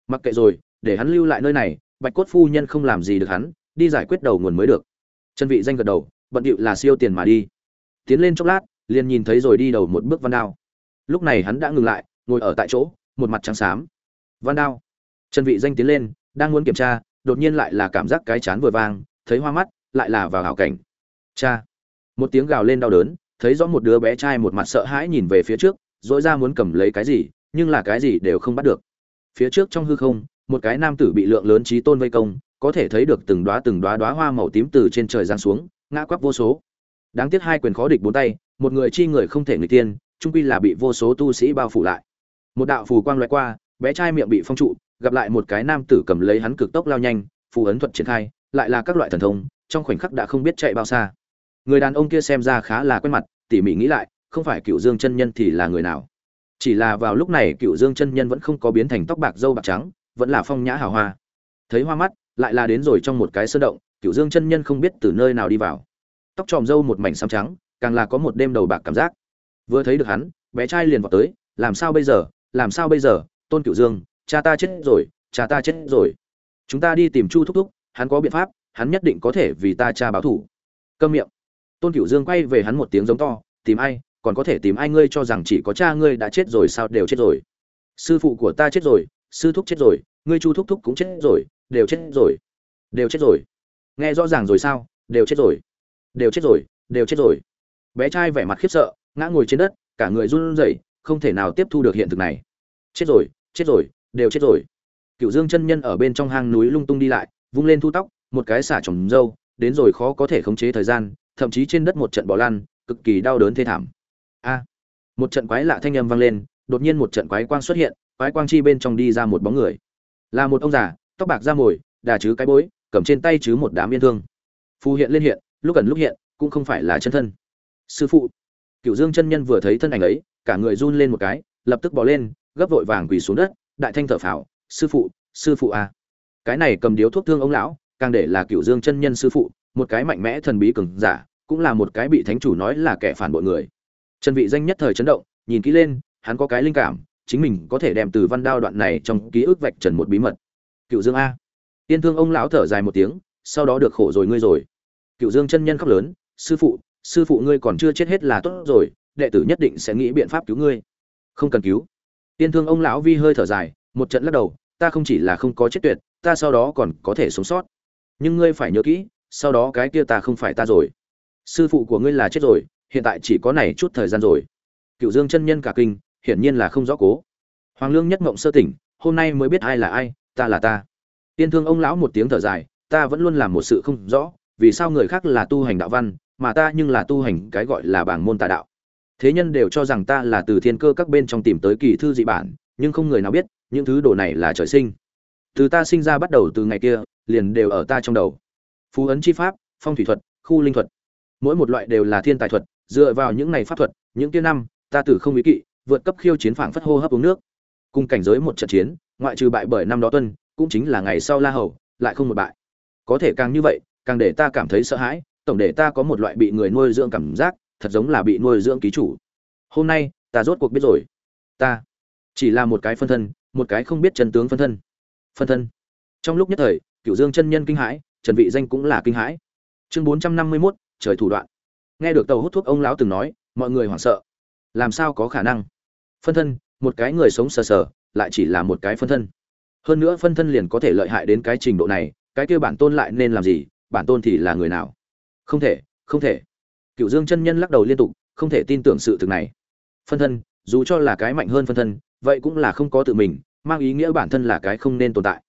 Mặc kệ rồi, để hắn lưu lại nơi này, bạch cốt phu nhân không làm gì được hắn, đi giải quyết đầu nguồn mới được trần vị danh gật đầu, bận điệu là siêu tiền mà đi. Tiến lên chốc lát, liền nhìn thấy rồi đi đầu một bước văn đao. Lúc này hắn đã ngừng lại, ngồi ở tại chỗ, một mặt trắng xám. Văn đao. Trần vị danh tiến lên, đang muốn kiểm tra, đột nhiên lại là cảm giác cái chán vừa vang, thấy hoa mắt, lại là vào hảo cảnh. Cha. Một tiếng gào lên đau đớn, thấy rõ một đứa bé trai một mặt sợ hãi nhìn về phía trước dỗi ra muốn cầm lấy cái gì, nhưng là cái gì đều không bắt được. Phía trước trong hư không, một cái nam tử bị lượng lớn trí tôn vây công có thể thấy được từng đóa từng đóa đóa hoa màu tím từ trên trời giáng xuống, ngã quắp vô số. Đáng tiếc hai quyền khó địch bốn tay, một người chi người không thể người tiên trung quy là bị vô số tu sĩ bao phủ lại. Một đạo phù quang lướt qua, bé trai miệng bị phong trụ, gặp lại một cái nam tử cầm lấy hắn cực tốc lao nhanh, phù ấn thuật triển khai, lại là các loại thần thông, trong khoảnh khắc đã không biết chạy bao xa. Người đàn ông kia xem ra khá là quen mặt, tỉ mỉ nghĩ lại, không phải cựu dương chân nhân thì là người nào? Chỉ là vào lúc này cựu dương chân nhân vẫn không có biến thành tóc bạc râu bạc trắng, vẫn là phong nhã hào hoa. Thấy hoa mắt lại là đến rồi trong một cái sơn động cựu dương chân nhân không biết từ nơi nào đi vào. Tóc tròm râu một mảnh xám trắng, càng là có một đêm đầu bạc cảm giác. Vừa thấy được hắn, bé trai liền vào tới, làm sao bây giờ? Làm sao bây giờ? Tôn cựu dương, cha ta chết rồi, cha ta chết rồi. Chúng ta đi tìm chu thúc thúc, hắn có biện pháp, hắn nhất định có thể vì ta cha báo thủ. Câm miệng. Tôn cựu dương quay về hắn một tiếng giống to, tìm ai? Còn có thể tìm ai ngươi cho rằng chỉ có cha ngươi đã chết rồi sao đều chết rồi? Sư phụ của ta chết rồi, sư thúc chết rồi, ngươi chu thúc thúc cũng chết rồi đều chết rồi. Đều chết rồi. Nghe rõ ràng rồi sao? Đều chết rồi. Đều chết rồi, đều chết rồi. Bé trai vẻ mặt khiếp sợ, ngã ngồi trên đất, cả người run rẩy, không thể nào tiếp thu được hiện thực này. Chết rồi chết rồi, đều chết rồi. Cựu dương chân nhân ở bên trong hang núi lung tung đi lại, vung lên thu tóc, một cái xả trồng dâu, đến rồi khó có thể khống chế thời gian, thậm chí trên đất một trận bỏ lăn, cực kỳ đau đớn thê thảm. A! Một trận quái lạ thanh âm vang lên, đột nhiên một trận quái quang xuất hiện, quái quang chi bên trong đi ra một bóng người. Là một ông già tóc bạc da mồi, đà chứ cái bối, cầm trên tay chứ một đám yên thương. Phù hiện lên hiện, lúc gần lúc hiện, cũng không phải là chân thân. Sư phụ. Cựu dương chân nhân vừa thấy thân ảnh ấy, cả người run lên một cái, lập tức bỏ lên, gấp vội vàng quỳ xuống đất, đại thanh thở phào, sư phụ sư phụ à. cái này cầm điếu thuốc thương ông lão, càng để là cựu dương chân nhân sư phụ, một cái mạnh mẽ thần bí cường giả, cũng là một cái bị thánh chủ nói là kẻ phản bội người. Trần vị danh nhất thời chấn động, nhìn kỹ lên, hắn có cái linh cảm, chính mình có thể đem từ văn đao đoạn này trong ký ức vạch trần một bí mật cựu dương a. Tiên thương ông lão thở dài một tiếng, sau đó được khổ rồi ngươi rồi. Cựu dương chân nhân khóc lớn, sư phụ sư phụ ngươi còn chưa chết hết là tốt rồi, đệ tử nhất định sẽ nghĩ biện pháp cứu ngươi. Không cần cứu. Tiên thương ông lão vi hơi thở dài, một trận lắc đầu, ta không chỉ là không có chết tuyệt, ta sau đó còn có thể sống sót. Nhưng ngươi phải nhớ kỹ, sau đó cái kia ta không phải ta rồi. Sư phụ của ngươi là chết rồi, hiện tại chỉ có này chút thời gian rồi. Cựu dương chân nhân cả kinh, hiển nhiên là không rõ cố. Hoàng lương nhất mộng sơ tỉnh, hôm nay mới biết ai là ai ta là ta. Tiên thương ông lão một tiếng thở dài, ta vẫn luôn làm một sự không rõ, vì sao người khác là tu hành đạo văn, mà ta nhưng là tu hành cái gọi là bảng môn tà đạo. Thế nhân đều cho rằng ta là từ thiên cơ các bên trong tìm tới kỳ thư dị bản, nhưng không người nào biết, những thứ đồ này là trời sinh. Từ ta sinh ra bắt đầu từ ngày kia, liền đều ở ta trong đầu. Phú ấn chi pháp, phong thủy thuật, khu linh thuật. Mỗi một loại đều là thiên tài thuật, dựa vào những này pháp thuật, những kia năm, ta tử không ý kỵ, vượt cấp khiêu chiến phảng phất hô hấp uống nước cùng cảnh giới một trận chiến ngoại trừ bại bởi năm đó tuân cũng chính là ngày sau la hầu lại không một bại. Có thể càng như vậy càng để ta cảm thấy sợ hãi tổng để ta có một loại bị người nuôi dưỡng cảm giác thật giống là bị nuôi dưỡng ký chủ. Hôm nay ta rốt cuộc biết rồi. Ta chỉ là một cái phân thân một cái không biết chân tướng phân thân. Phân thân. Trong lúc nhất thời cựu dương chân nhân kinh hãi trần vị danh cũng là kinh hãi. Chương bốn trăm năm mươi 451, trời thủ đoạn. Nghe được tàu hút thuốc ông lão từng nói mọi người hoảng sợ. Làm sao có khả năng? Phân thân một cái người sống sờ sờ, lại chỉ là một cái phân thân. Hơn nữa phân thân liền có thể lợi hại đến cái trình độ này, cái kia bản tôn lại nên làm gì, bản tôn thì là người nào? Không thể không thể. Cựu dương chân nhân lắc đầu liên tục, không thể tin tưởng sự thực này. Phân thân, dù cho là cái mạnh hơn phân thân, vậy cũng là không có tự mình, mang ý nghĩa bản thân là cái không nên tồn tại.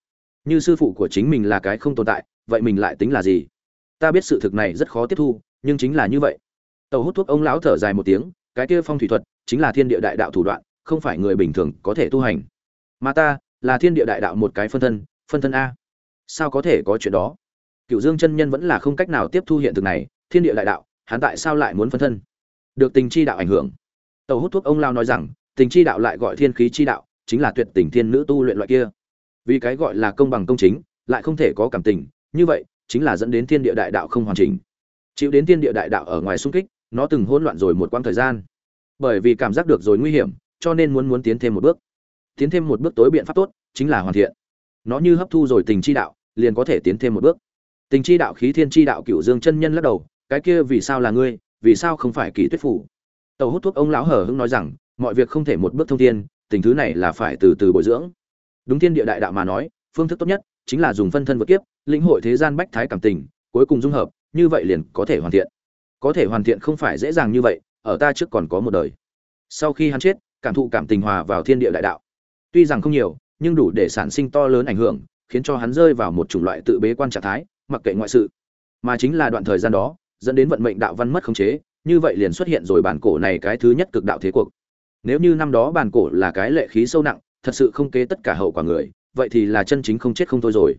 Như sư phụ của chính mình là cái không tồn tại, vậy mình lại tính là gì? Ta biết sự thực này rất khó tiếp thu, nhưng chính là như vậy. Tàu hút thuốc ông lão thở dài một tiếng, cái kia phong thủy thuật, chính là thiên địa đại đạo thủ đoạn không phải người bình thường có thể tu hành. Mà ta là thiên địa đại đạo một cái phân thân phân thân a. Sao có thể có chuyện đó? Cựu dương chân nhân vẫn là không cách nào tiếp thu hiện thực này, thiên địa đại đạo, hắn tại sao lại muốn phân thân? Được tình chi đạo ảnh hưởng. Tàu hút thuốc ông lao nói rằng, tình chi đạo lại gọi thiên khí chi đạo, chính là tuyệt tình thiên nữ tu luyện loại kia. Vì cái gọi là công bằng công chính, lại không thể có cảm tình, như vậy, chính là dẫn đến thiên địa đại đạo không hoàn chỉnh. Chịu đến thiên địa đại đạo ở ngoài xung kích, nó từng hỗn loạn rồi một quãng thời gian. Bởi vì cảm giác được rồi nguy hiểm cho nên muốn muốn tiến thêm một bước. Tiến thêm một bước tối biện pháp tốt chính là hoàn thiện. Nó như hấp thu rồi tình chi đạo, liền có thể tiến thêm một bước. Tình chi đạo, khí thiên chi đạo cựu dương chân nhân lắc đầu, cái kia vì sao là ngươi? Vì sao không phải kỳ tuyết phủ? Tàu hút thuốc ông lão hở hưng nói rằng, mọi việc không thể một bước thông thiên, tình thứ này là phải từ từ bồi dưỡng. Đúng thiên địa đại đạo mà nói, phương thức tốt nhất chính là dùng phân thân vượt kiếp, lĩnh hội thế gian bách thái cảm tình, cuối cùng dung hợp, như vậy liền có thể hoàn thiện. Có thể hoàn thiện không phải dễ dàng như vậy, ở ta trước còn có một đời. Sau khi hắn chết cảm thụ cảm tình hòa vào thiên địa đại đạo. Tuy rằng không nhiều, nhưng đủ để sản sinh to lớn ảnh hưởng, khiến cho hắn rơi vào một chủng loại tự bế quan trạng thái, mặc kệ ngoại sự. Mà chính là đoạn thời gian đó, dẫn đến vận mệnh đạo văn mất khống chế, như vậy liền xuất hiện rồi bản cổ này cái thứ nhất cực đạo thế cuộc. Nếu như năm đó bản cổ là cái lệ khí sâu nặng, thật sự không kế tất cả hậu quả người, vậy thì là chân chính không chết không thôi rồi.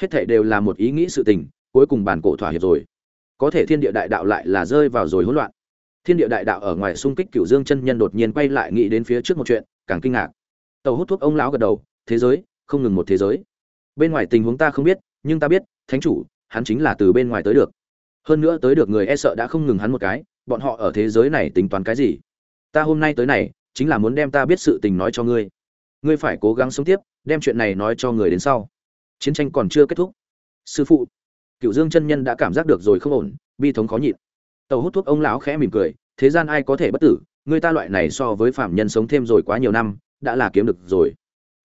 Hết thảy đều là một ý nghĩ sự tình, cuối cùng bản cổ thỏa hiệp rồi. Có thể thiên địa đại đạo lại là rơi vào rồi hỗn loạn thiên địa đại đạo ở ngoài xung kích cửu dương chân nhân đột nhiên quay lại nghĩ đến phía trước một chuyện, càng kinh ngạc. Tàu hút thuốc ông lão gật đầu, thế giới, không ngừng một thế giới. Bên ngoài tình huống ta không biết, nhưng ta biết, thánh chủ, hắn chính là từ bên ngoài tới được. Hơn nữa tới được người e sợ đã không ngừng hắn một cái, bọn họ ở thế giới này tính toán cái gì? Ta hôm nay tới này, chính là muốn đem ta biết sự tình nói cho ngươi. Ngươi phải cố gắng sống tiếp, đem chuyện này nói cho người đến sau. Chiến tranh còn chưa kết thúc. Sư phụ. Cựu dương chân nhân đã cảm giác được rồi không ổn, bi thống khó nhịn tàu hút thuốc ông lão khẽ mỉm cười, thế gian ai có thể bất tử? Người ta loại này so với phạm nhân sống thêm rồi quá nhiều năm, đã là kiếm được rồi.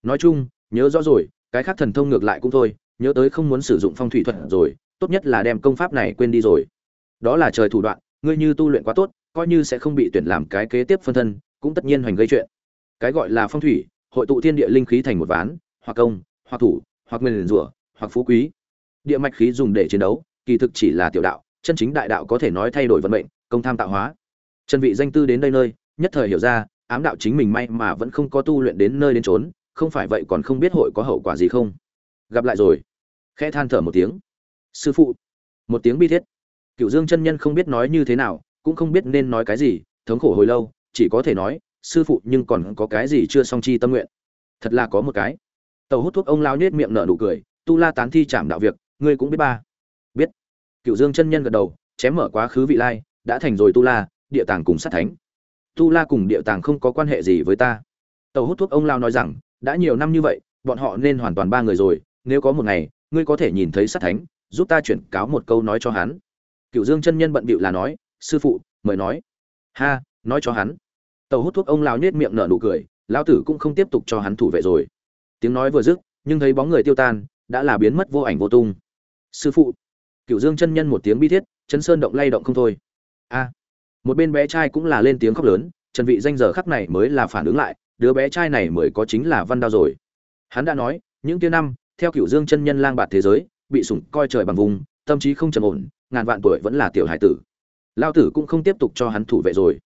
Nói chung, nhớ rõ rồi, cái khác thần thông ngược lại cũng thôi, nhớ tới không muốn sử dụng phong thủy thuật rồi, tốt nhất là đem công pháp này quên đi rồi. Đó là trời thủ đoạn, ngươi như tu luyện quá tốt, coi như sẽ không bị tuyển làm cái kế tiếp phân thân, cũng tất nhiên hoành gây chuyện. Cái gọi là phong thủy, hội tụ thiên địa linh khí thành một ván, hoặc công, hoặc thủ, hoặc nguyền rủa, hoặc phú quý. Địa mạch khí dùng để chiến đấu, kỳ thực chỉ là tiểu đạo chân chính đại đạo có thể nói thay đổi vận mệnh, công tham tạo hóa. Chân vị danh tư đến đây nơi, nhất thời hiểu ra, ám đạo chính mình may mà vẫn không có tu luyện đến nơi đến trốn không phải vậy còn không biết hội có hậu quả gì không. Gặp lại rồi. Khẽ than thở một tiếng. Sư phụ. Một tiếng bi thiết. Cựu dương chân nhân không biết nói như thế nào, cũng không biết nên nói cái gì, thống khổ hồi lâu, chỉ có thể nói, sư phụ nhưng còn có cái gì chưa song chi tâm nguyện. Thật là có một cái. Tàu hút thuốc ông lao nhết miệng nở nụ cười, tu la tán thi chạm đạo việc, ngươi cũng biết ba cựu dương chân nhân gật đầu, chém mở quá khứ vị lai, đã thành rồi tu la, địa tàng cùng sát thánh. Tu la cùng địa tàng không có quan hệ gì với ta. Tàu hút thuốc ông lao nói rằng, đã nhiều năm như vậy, bọn họ nên hoàn toàn ba người rồi, nếu có một ngày, ngươi có thể nhìn thấy sát thánh, giúp ta chuyển cáo một câu nói cho hắn. Cựu dương chân nhân bận bịu là nói, sư phụ, mời nói. Ha, nói cho hắn. Tàu hút thuốc ông lao nhét miệng nở nụ cười lao tử cũng không tiếp tục cho hắn thủ vệ rồi. Tiếng nói vừa dứt, nhưng thấy bóng người tiêu tan, đã là biến mất vô ảnh vô tung. Sư phụ cựu dương chân nhân một tiếng bi thiết chân sơn động lay động không thôi. A! Một bên bé trai cũng là lên tiếng khóc lớn, trần vị danh giờ khắc này mới là phản ứng lại, đứa bé trai này mới có chính là văn đao rồi. Hắn đã nói, những kia năm, theo cựu dương chân nhân lang bạt thế giới, bị sủng coi trời bằng vùng, tâm trí không trầm ổn, ngàn vạn tuổi vẫn là tiểu hải tử. Lao tử cũng không tiếp tục cho hắn thủ vệ rồi.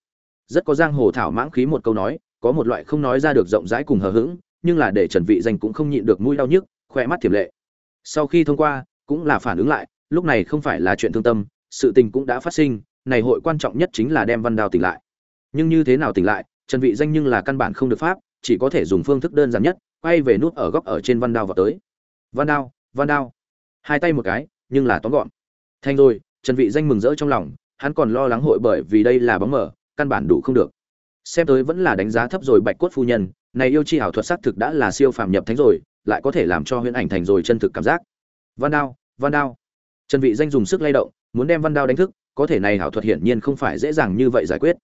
Rất có giang hồ thảo mãng khí một câu nói, có một loại không nói ra được rộng rãi cùng hờ hững, nhưng là để trần vị danh cũng không nhịn được mũi đau nhức, khoe mắt thiểm lệ. Sau khi thông qua, cũng là phản ứng lại lúc này không phải là chuyện thương tâm, sự tình cũng đã phát sinh, này hội quan trọng nhất chính là đem văn đao tỉnh lại. Nhưng như thế nào tỉnh lại, trần vị danh nhưng là căn bản không được pháp, chỉ có thể dùng phương thức đơn giản nhất, quay về nút ở góc ở trên văn đao vào tới. Văn đao văn đao. Hai tay một cái, nhưng là tóm gọn. Thành rồi, trần vị danh mừng rỡ trong lòng, hắn còn lo lắng hội bởi vì đây là bóng mở, căn bản đủ không được. Xem tới vẫn là đánh giá thấp rồi bạch cốt phu nhân, này yêu chi hảo thuật sắc thực đã là siêu phàm nhập thánh rồi, lại có thể làm cho huyễn ảnh thành rồi chân thực cảm giác. Văn đao văn đao trần vị danh dùng sức lay động, muốn đem văn đao đánh thức, có thể này hảo thuật hiển nhiên không phải dễ dàng như vậy giải quyết.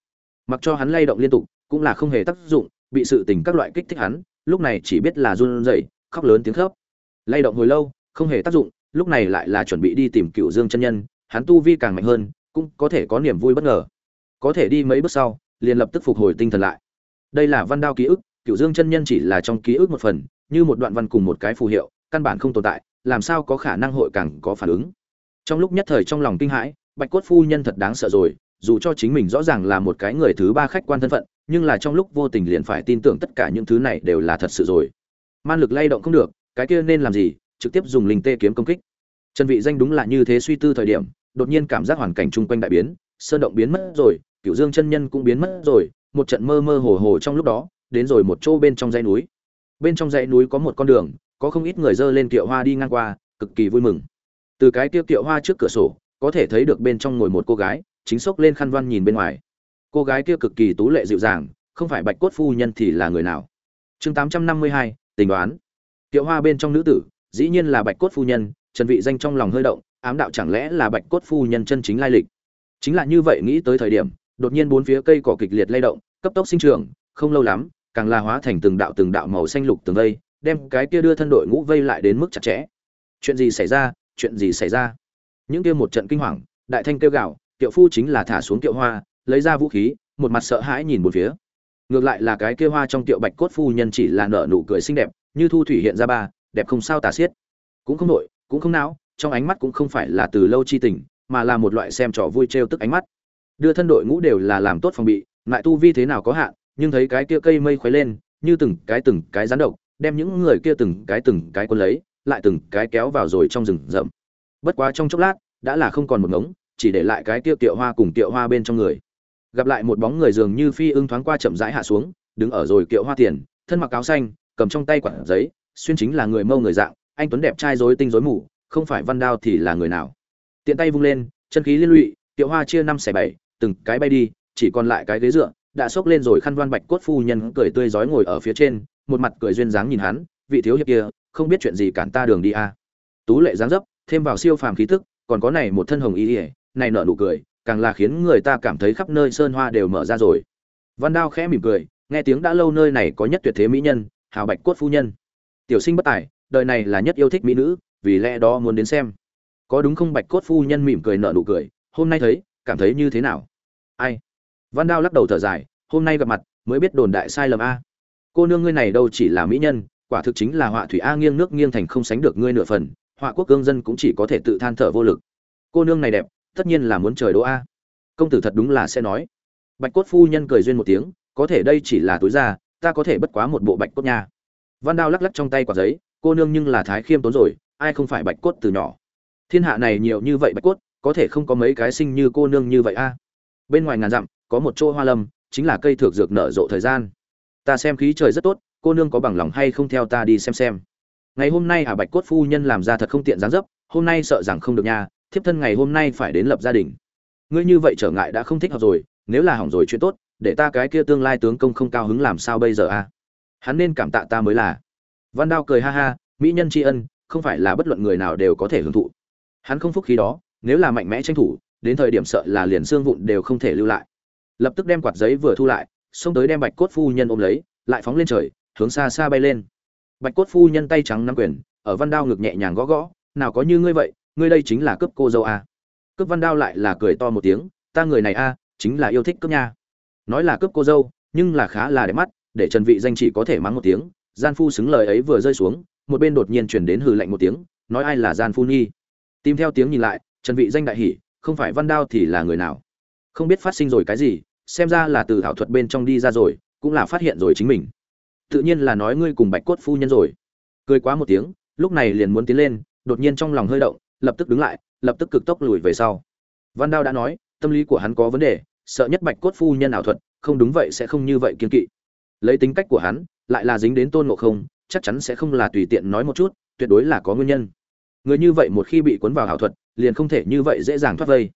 Mặc cho hắn lay động liên tục, cũng là không hề tác dụng, bị sự tình các loại kích thích hắn, lúc này chỉ biết là run rẩy, khóc lớn tiếng khóc. Lay động hồi lâu, không hề tác dụng, lúc này lại là chuẩn bị đi tìm cựu dương chân nhân, hắn tu vi càng mạnh hơn, cũng có thể có niềm vui bất ngờ. Có thể đi mấy bước sau, liền lập tức phục hồi tinh thần lại. Đây là văn đao ký ức cựu dương chân nhân chỉ là trong ký ức một phần, như một đoạn văn cùng một cái phù hiệu, căn bản không tồn tại, làm sao có khả năng hội càng có phản ứng trong lúc nhất thời trong lòng kinh hãi, bạch cốt phu nhân thật đáng sợ rồi, dù cho chính mình rõ ràng là một cái người thứ ba khách quan thân phận, nhưng là trong lúc vô tình liền phải tin tưởng tất cả những thứ này đều là thật sự rồi. Man lực lay động không được, cái kia nên làm gì? Trực tiếp dùng linh tê kiếm công kích. Trần vị danh đúng là như thế suy tư thời điểm, đột nhiên cảm giác hoàn cảnh chung quanh đại biến, sơn động biến mất rồi, cửu dương chân nhân cũng biến mất rồi, một trận mơ mơ hồ hồ trong lúc đó, đến rồi một chỗ bên trong dãy núi. Bên trong dãy núi có một con đường, có không ít người dơ lên kiệu hoa đi ngang qua, cực kỳ vui mừng từ cái tiêu kiệu hoa trước cửa sổ, có thể thấy được bên trong ngồi một cô gái, chính xốc lên khăn văn nhìn bên ngoài. Cô gái kia cực kỳ tú lệ dịu dàng, không phải bạch cốt phu nhân thì là người nào? Chương tám trăm năm mươi hai, tình đoán. Kiệu hoa bên trong nữ tử, dĩ nhiên là bạch cốt phu nhân, trần vị danh trong lòng hơi động, ám đạo chẳng lẽ là bạch cốt phu nhân chân chính lai lịch? Chính là như vậy nghĩ tới thời điểm, đột nhiên bốn phía cây cỏ kịch liệt lay động, cấp tốc sinh trưởng, không lâu lắm, càng la hóa thành từng đạo từng đạo màu xanh lục từng vây, đem cái kia đưa thân đội ngũ vây lại đến mức chặt chẽ. Chuyện gì xảy ra? Chuyện gì xảy ra? Những kia một trận kinh hoàng, đại thanh kêu gạo tiệu phu chính là thả xuống tiệu hoa, lấy ra vũ khí, một mặt sợ hãi nhìn một phía. Ngược lại là cái kia hoa trong tiệu bạch cốt phu nhân chỉ là nở nụ cười xinh đẹp, như thu thủy hiện ra ba, đẹp không sao tả xiết. Cũng không nội cũng không não, trong ánh mắt cũng không phải là từ lâu chi tình, mà là một loại xem trò vui trêu tức ánh mắt. Đưa thân đội ngũ đều là làm tốt phòng bị, lại tu vi thế nào có hạn, nhưng thấy cái kia cây mây khuấy lên, như từng cái từng cái rán độc, đem những người kia từng cái từng cái quân lấy lại từng cái kéo vào rồi trong rừng rậm. Bất quá trong chốc lát, đã là không còn một ngống, chỉ để lại cái tiêu tiệu hoa cùng tiệu hoa bên trong người. Gặp lại một bóng người dường như phi ưng thoáng qua chậm rãi hạ xuống, đứng ở rồi kiệu hoa tiền, thân mặc áo xanh, cầm trong tay quản giấy, xuyên chính là người mâu người dạng, anh tuấn đẹp trai rối tinh rối mù, không phải văn đao thì là người nào. Tiện tay vung lên, chân khí liên lụy, tiệu hoa chia năm xẻ bảy, từng cái bay đi, chỉ còn lại cái ghế dựa, đã xốc lên rồi khăn đoan bạch cốt phu nhân cười tươi rói ngồi ở phía trên, một mặt cười duyên dáng nhìn hắn, vị thiếu hiệp kia không biết chuyện gì cản ta đường đi a. Tú lệ dáng dấp, thêm vào siêu phàm khí tức, còn có này một thân hồng y ỉa này nở nụ cười, càng là khiến người ta cảm thấy khắp nơi sơn hoa đều mở ra rồi. Văn đao khẽ mỉm cười, nghe tiếng đã lâu nơi này có nhất tuyệt thế mỹ nhân, hào bạch cốt phu nhân. Tiểu sinh bất tài, đời này là nhất yêu thích mỹ nữ, vì lẽ đó muốn đến xem. Có đúng không bạch cốt phu nhân mỉm cười nở nụ cười, hôm nay thấy, cảm thấy như thế nào? Ai? Văn đao lắc đầu thở dài, hôm nay gặp mặt, mới biết đồn đại sai lầm a. Cô nương ngươi này đâu chỉ là mỹ nhân quả thực chính là họa thủy a nghiêng nước nghiêng thành không sánh được ngươi nửa phần, họa quốc cương dân cũng chỉ có thể tự than thở vô lực. Cô nương này đẹp, tất nhiên là muốn trời đỗ a. Công tử thật đúng là sẽ nói. Bạch cốt phu nhân cười duyên một tiếng, có thể đây chỉ là túi da, ta có thể bất quá một bộ bạch cốt nha. Văn đao lắc lắc trong tay quả giấy, cô nương nhưng là thái khiêm tốn rồi, ai không phải bạch cốt từ nhỏ. Thiên hạ này nhiều như vậy bạch cốt, có thể không có mấy cái sinh như cô nương như vậy a. Bên ngoài ngàn dặm, có một chỗ hoa lâm, chính là cây thược dược nở rộ thời gian. Ta xem khí trời rất tốt cô nương có bằng lòng hay không theo ta đi xem xem. Ngày hôm nay hà bạch cốt phu nhân làm ra thật không tiện dáng dấp, hôm nay sợ rằng không được nha, thiếp thân ngày hôm nay phải đến lập gia đình. Ngươi như vậy trở ngại đã không thích hợp rồi, nếu là hỏng rồi chuyện tốt, để ta cái kia tương lai tướng công không cao hứng làm sao bây giờ a hắn nên cảm tạ ta mới là. Văn đao cười ha ha, mỹ nhân tri ân, không phải là bất luận người nào đều có thể hưởng thụ. Hắn không phúc khí đó, nếu là mạnh mẽ tranh thủ, đến thời điểm sợ là liền xương vụn đều không thể lưu lại. Lập tức đem quạt giấy vừa thu lại, xông tới đem bạch cốt phu nhân ôm lấy, lại phóng lên trời hướng xa xa bay lên. Bạch cốt phu nhân tay trắng nắm quyền, ở văn đao ngực nhẹ nhàng gõ gõ, nào có như ngươi vậy, ngươi đây chính là cướp cô dâu a. Cướp văn đao lại là cười to một tiếng, ta người này a, chính là yêu thích cướp nha. Nói là cướp cô dâu, nhưng là khá là đẹp mắt, để trần vị danh chỉ có thể mắng một tiếng, gian phu xứng lời ấy vừa rơi xuống, một bên đột nhiên truyền đến hừ lạnh một tiếng, nói ai là gian phu nhi. Tìm theo tiếng nhìn lại, trần vị danh đại hỉ, không phải văn đao thì là người nào? Không biết phát sinh rồi cái gì, xem ra là từ thảo thuật bên trong đi ra rồi, cũng là phát hiện rồi chính mình tự nhiên là nói ngươi cùng bạch cốt phu nhân rồi. Cười quá một tiếng, lúc này liền muốn tiến lên, đột nhiên trong lòng hơi động, lập tức đứng lại, lập tức cực tốc lùi về sau. Văn đao đã nói, tâm lý của hắn có vấn đề, sợ nhất bạch cốt phu nhân ảo thuật, không đúng vậy sẽ không như vậy kiên kỵ. Lấy tính cách của hắn, lại là dính đến tôn ngộ không, chắc chắn sẽ không là tùy tiện nói một chút, tuyệt đối là có nguyên nhân. Người như vậy một khi bị cuốn vào ảo thuật, liền không thể như vậy dễ dàng thoát vây.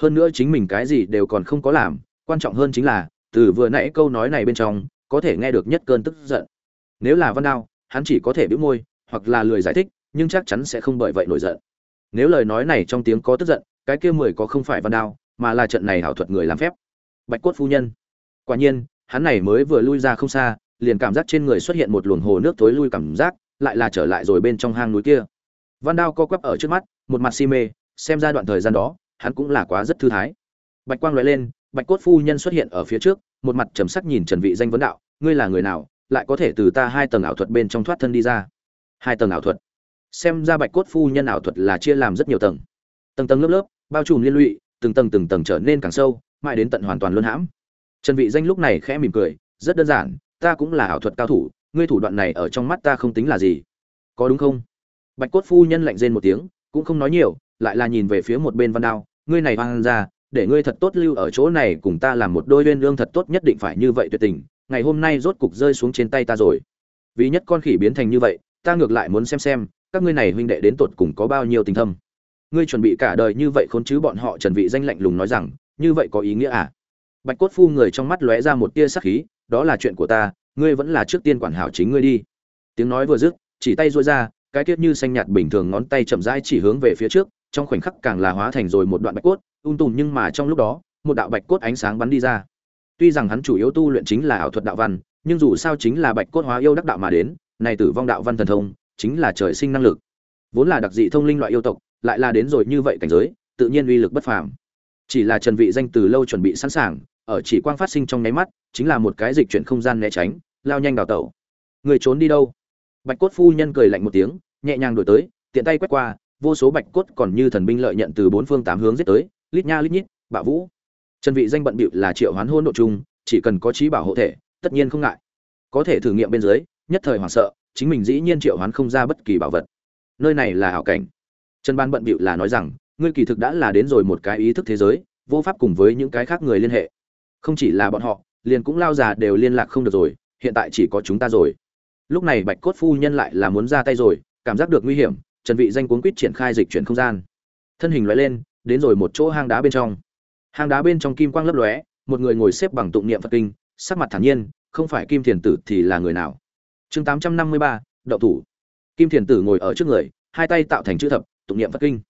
Hơn nữa chính mình cái gì đều còn không có làm, quan trọng hơn chính là, từ vừa nãy câu nói này bên trong có thể nghe được nhất cơn tức giận. Nếu là văn đao, hắn chỉ có thể bĩu môi, hoặc là lười giải thích, nhưng chắc chắn sẽ không bởi vậy nổi giận. Nếu lời nói này trong tiếng có tức giận, cái kia mười có không phải văn đao, mà là trận này hảo thuật người làm phép. Bạch cốt phu nhân. Quả nhiên, hắn này mới vừa lui ra không xa, liền cảm giác trên người xuất hiện một luồng hồ nước thối lui cảm giác, lại là trở lại rồi bên trong hang núi kia. Văn đao co quắp ở trước mắt, một mặt si mê, xem ra đoạn thời gian đó, hắn cũng là quá rất thư thái. Bạch quang loại lên bạch cốt phu nhân xuất hiện ở phía trước, một mặt trầm sắc nhìn trần vị danh vấn đạo, ngươi là người nào, lại có thể từ ta hai tầng ảo thuật bên trong thoát thân đi ra? Hai tầng ảo thuật? Xem ra bạch cốt phu nhân ảo thuật là chia làm rất nhiều tầng. Tầng tầng lớp lớp, bao trùm liên lụy, từng tầng từng tầng trở nên càng sâu, mãi đến tận hoàn toàn luân hãm. Trần vị danh lúc này khẽ mỉm cười, rất đơn giản, ta cũng là ảo thuật cao thủ, ngươi thủ đoạn này ở trong mắt ta không tính là gì. Có đúng không? Bạch cốt phu nhân lạnh rên một tiếng, cũng không nói nhiều, lại là nhìn về phía một bên văn đao, ngươi này vang ra để ngươi thật tốt lưu ở chỗ này cùng ta làm một đôi uyên lương thật tốt nhất định phải như vậy tuyệt tình, ngày hôm nay rốt cục rơi xuống trên tay ta rồi. Vì nhất con khỉ biến thành như vậy, ta ngược lại muốn xem xem, các ngươi này huynh đệ đến tột cùng có bao nhiêu tình thâm. Ngươi chuẩn bị cả đời như vậy khốn chứ bọn họ trần vị danh lạnh lùng nói rằng, như vậy có ý nghĩa à? Bạch cốt phu người trong mắt lóe ra một tia sắc khí, đó là chuyện của ta, ngươi vẫn là trước tiên quản hảo chính ngươi đi. Tiếng nói vừa dứt, chỉ tay duỗi ra, cái tiết như xanh nhạt bình thường ngón tay chậm rãi chỉ hướng về phía trước, trong khoảnh khắc càng là hóa thành rồi một đoạn bạch cốt ung tùm nhưng mà trong lúc đó, một đạo bạch cốt ánh sáng bắn đi ra. Tuy rằng hắn chủ yếu tu luyện chính là ảo thuật đạo văn, nhưng dù sao chính là bạch cốt hóa yêu đắc đạo mà đến, này tử vong đạo văn thần thông, chính là trời sinh năng lực. Vốn là đặc dị thông linh loại yêu tộc, lại là đến rồi như vậy cảnh giới, tự nhiên uy lực bất phàm. Chỉ là trần vị danh từ lâu chuẩn bị sẵn sàng, ở chỉ quang phát sinh trong nháy mắt, chính là một cái dịch chuyển không gian né tránh, lao nhanh đào tẩu. Người trốn đi đâu? Bạch cốt phu nhân cười lạnh một tiếng, nhẹ nhàng đổi tới, tiện tay quét qua, vô số bạch cốt còn như thần binh lợi nhận từ bốn phương tám hướng giết tới lít nha lít nhít, bạo vũ. Trần vị danh bận bịu là triệu hoán hôn độ chung, chỉ cần có trí bảo hộ thể, tất nhiên không ngại. Có thể thử nghiệm bên dưới, nhất thời hoảng sợ, chính mình dĩ nhiên triệu hoán không ra bất kỳ bảo vật. Nơi này là hảo cảnh. Trần ban bận bịu là nói rằng, ngươi kỳ thực đã là đến rồi một cái ý thức thế giới, vô pháp cùng với những cái khác người liên hệ. Không chỉ là bọn họ, liền cũng lao già đều liên lạc không được rồi, hiện tại chỉ có chúng ta rồi. Lúc này bạch cốt phu nhân lại là muốn ra tay rồi, cảm giác được nguy hiểm, trần vị danh cuốn quýt triển khai dịch chuyển không gian. Thân hình lóe lên đến rồi một chỗ hang đá bên trong. Hang đá bên trong kim quang lấp lóe một người ngồi xếp bằng tụng niệm phật kinh sắc mặt thản nhiên không phải kim thiền tử thì là người nào? Chương 853, đậu thủ. Kim thiền tử ngồi ở trước người hai tay tạo thành chữ thập tụng niệm phật kinh.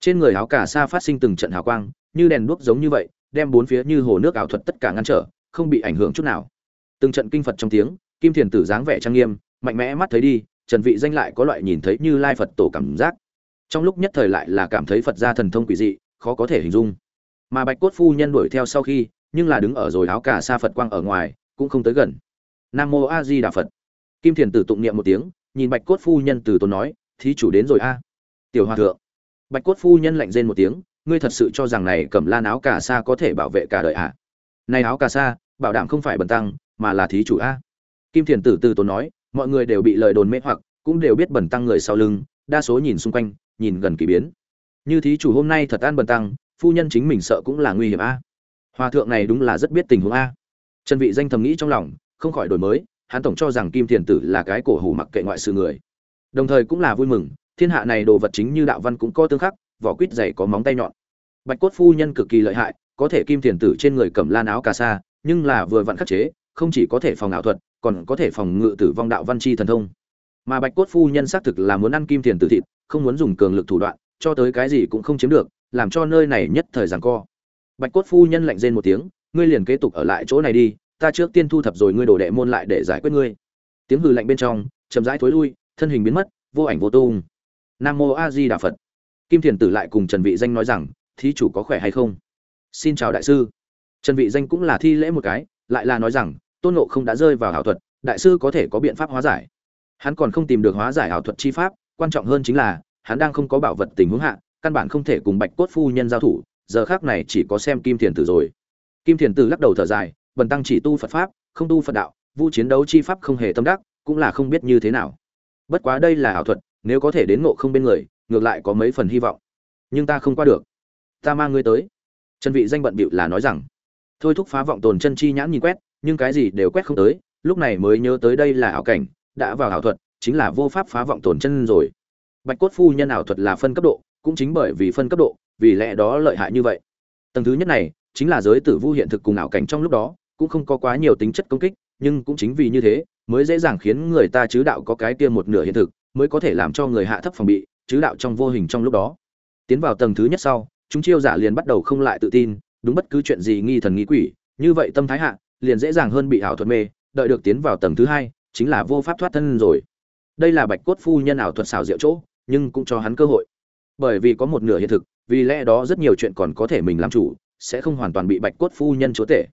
Trên người áo cà sa phát sinh từng trận hào quang như đèn đuốc giống như vậy đem bốn phía như hồ nước ảo thuật tất cả ngăn trở không bị ảnh hưởng chút nào. Từng trận kinh phật trong tiếng kim thiền tử dáng vẻ trang nghiêm mạnh mẽ mắt thấy đi trần vị danh lại có loại nhìn thấy như lai phật tổ cảm giác trong lúc nhất thời lại là cảm thấy phật gia thần thông quỷ dị, khó có thể hình dung. Mà bạch cốt phu nhân đuổi theo sau khi, nhưng là đứng ở rồi áo cà sa phật quang ở ngoài, cũng không tới gần. Nam mô a di đà phật. Kim thiền tử tụng niệm một tiếng, nhìn bạch cốt phu nhân từ tốn nói, thí chủ đến rồi a. Tiểu hòa thượng. Bạch cốt phu nhân lạnh rên một tiếng, ngươi thật sự cho rằng này cẩm lan áo cà sa có thể bảo vệ cả đời à? này áo cà sa, bảo đảm không phải bần tăng, mà là thí chủ a. Kim thiền tử từ tốn nói, mọi người đều bị lời đồn mê hoặc, cũng đều biết bẩn tăng người sau lưng, đa số nhìn xung quanh nhìn gần kỳ biến. Như thí chủ hôm nay thật an bần tăng, phu nhân chính mình sợ cũng là nguy hiểm a. Hòa thượng này đúng là rất biết tình huống a. Trần vị danh thầm nghĩ trong lòng, không khỏi đổi mới, hắn tổng cho rằng kim thiền tử là cái cổ hủ mặc kệ ngoại sự người. Đồng thời cũng là vui mừng, thiên hạ này đồ vật chính như đạo văn cũng có tương khắc, vỏ quýt dày có móng tay nhọn. Bạch cốt phu nhân cực kỳ lợi hại, có thể kim thiền tử trên người cầm lan áo cà sa, nhưng là vừa vặn khắc chế, không chỉ có thể phòng ảo thuật, còn có thể phòng ngự tử vong đạo văn chi thần thông. Mà bạch cốt phu nhân xác thực là muốn ăn kim thiền tử thịt không muốn dùng cường lực thủ đoạn, cho tới cái gì cũng không chiếm được, làm cho nơi này nhất thời giằng co. Bạch cốt phu nhân lạnh rên một tiếng, ngươi liền kế tục ở lại chỗ này đi, ta trước tiên thu thập rồi ngươi đồ đệ môn lại để giải quyết ngươi. Tiếng hừ lạnh bên trong, chậm rãi thối lui, thân hình biến mất, vô ảnh vô tung. Nam mô a di đà phật. Kim thiền tử lại cùng trần vị danh nói rằng, thí chủ có khỏe hay không? Xin chào đại sư. Trần vị danh cũng là thi lễ một cái, lại là nói rằng, tôn ngộ không đã rơi vào hảo thuật, đại sư có thể có biện pháp hóa giải. Hắn còn không tìm được hóa giải hảo thuật chi pháp quan trọng hơn chính là, hắn đang không có bảo vật tình huống hạ, căn bản không thể cùng bạch cốt phu nhân giao thủ, giờ khác này chỉ có xem kim thiền tử rồi. Kim thiền tử lắc đầu thở dài, bần tăng chỉ tu phật pháp, không tu phật đạo, vu chiến đấu chi pháp không hề tâm đắc, cũng là không biết như thế nào. Bất quá đây là ảo thuật, nếu có thể đến ngộ không bên người, ngược lại có mấy phần hy vọng. Nhưng ta không qua được. Ta mang ngươi tới. Trần vị danh bận bịu là nói rằng. Thôi thúc phá vọng tồn chân chi nhãn nhìn quét, nhưng cái gì đều quét không tới, lúc này mới nhớ tới đây là ảo cảnh, đã vào ảo thuật chính là vô pháp phá vọng tổn chân rồi. Bạch cốt phu nhân ảo thuật là phân cấp độ, cũng chính bởi vì phân cấp độ, vì lẽ đó lợi hại như vậy. Tầng thứ nhất này, chính là giới tử vu hiện thực cùng ảo cảnh trong lúc đó, cũng không có quá nhiều tính chất công kích, nhưng cũng chính vì như thế, mới dễ dàng khiến người ta chứ đạo có cái kia một nửa hiện thực, mới có thể làm cho người hạ thấp phòng bị, chứ đạo trong vô hình trong lúc đó. Tiến vào tầng thứ nhất sau, chúng chiêu giả liền bắt đầu không lại tự tin, đúng bất cứ chuyện gì nghi thần nghi quỷ, như vậy tâm thái hạ, liền dễ dàng hơn bị ảo thuật mê, đợi được tiến vào tầng thứ hai, chính là vô pháp thoát thân rồi đây là bạch cốt phu nhân ảo thuật xào diệu chỗ, nhưng cũng cho hắn cơ hội. Bởi vì có một nửa hiện thực, vì lẽ đó rất nhiều chuyện còn có thể mình làm chủ, sẽ không hoàn toàn bị bạch cốt phu nhân chúa tể.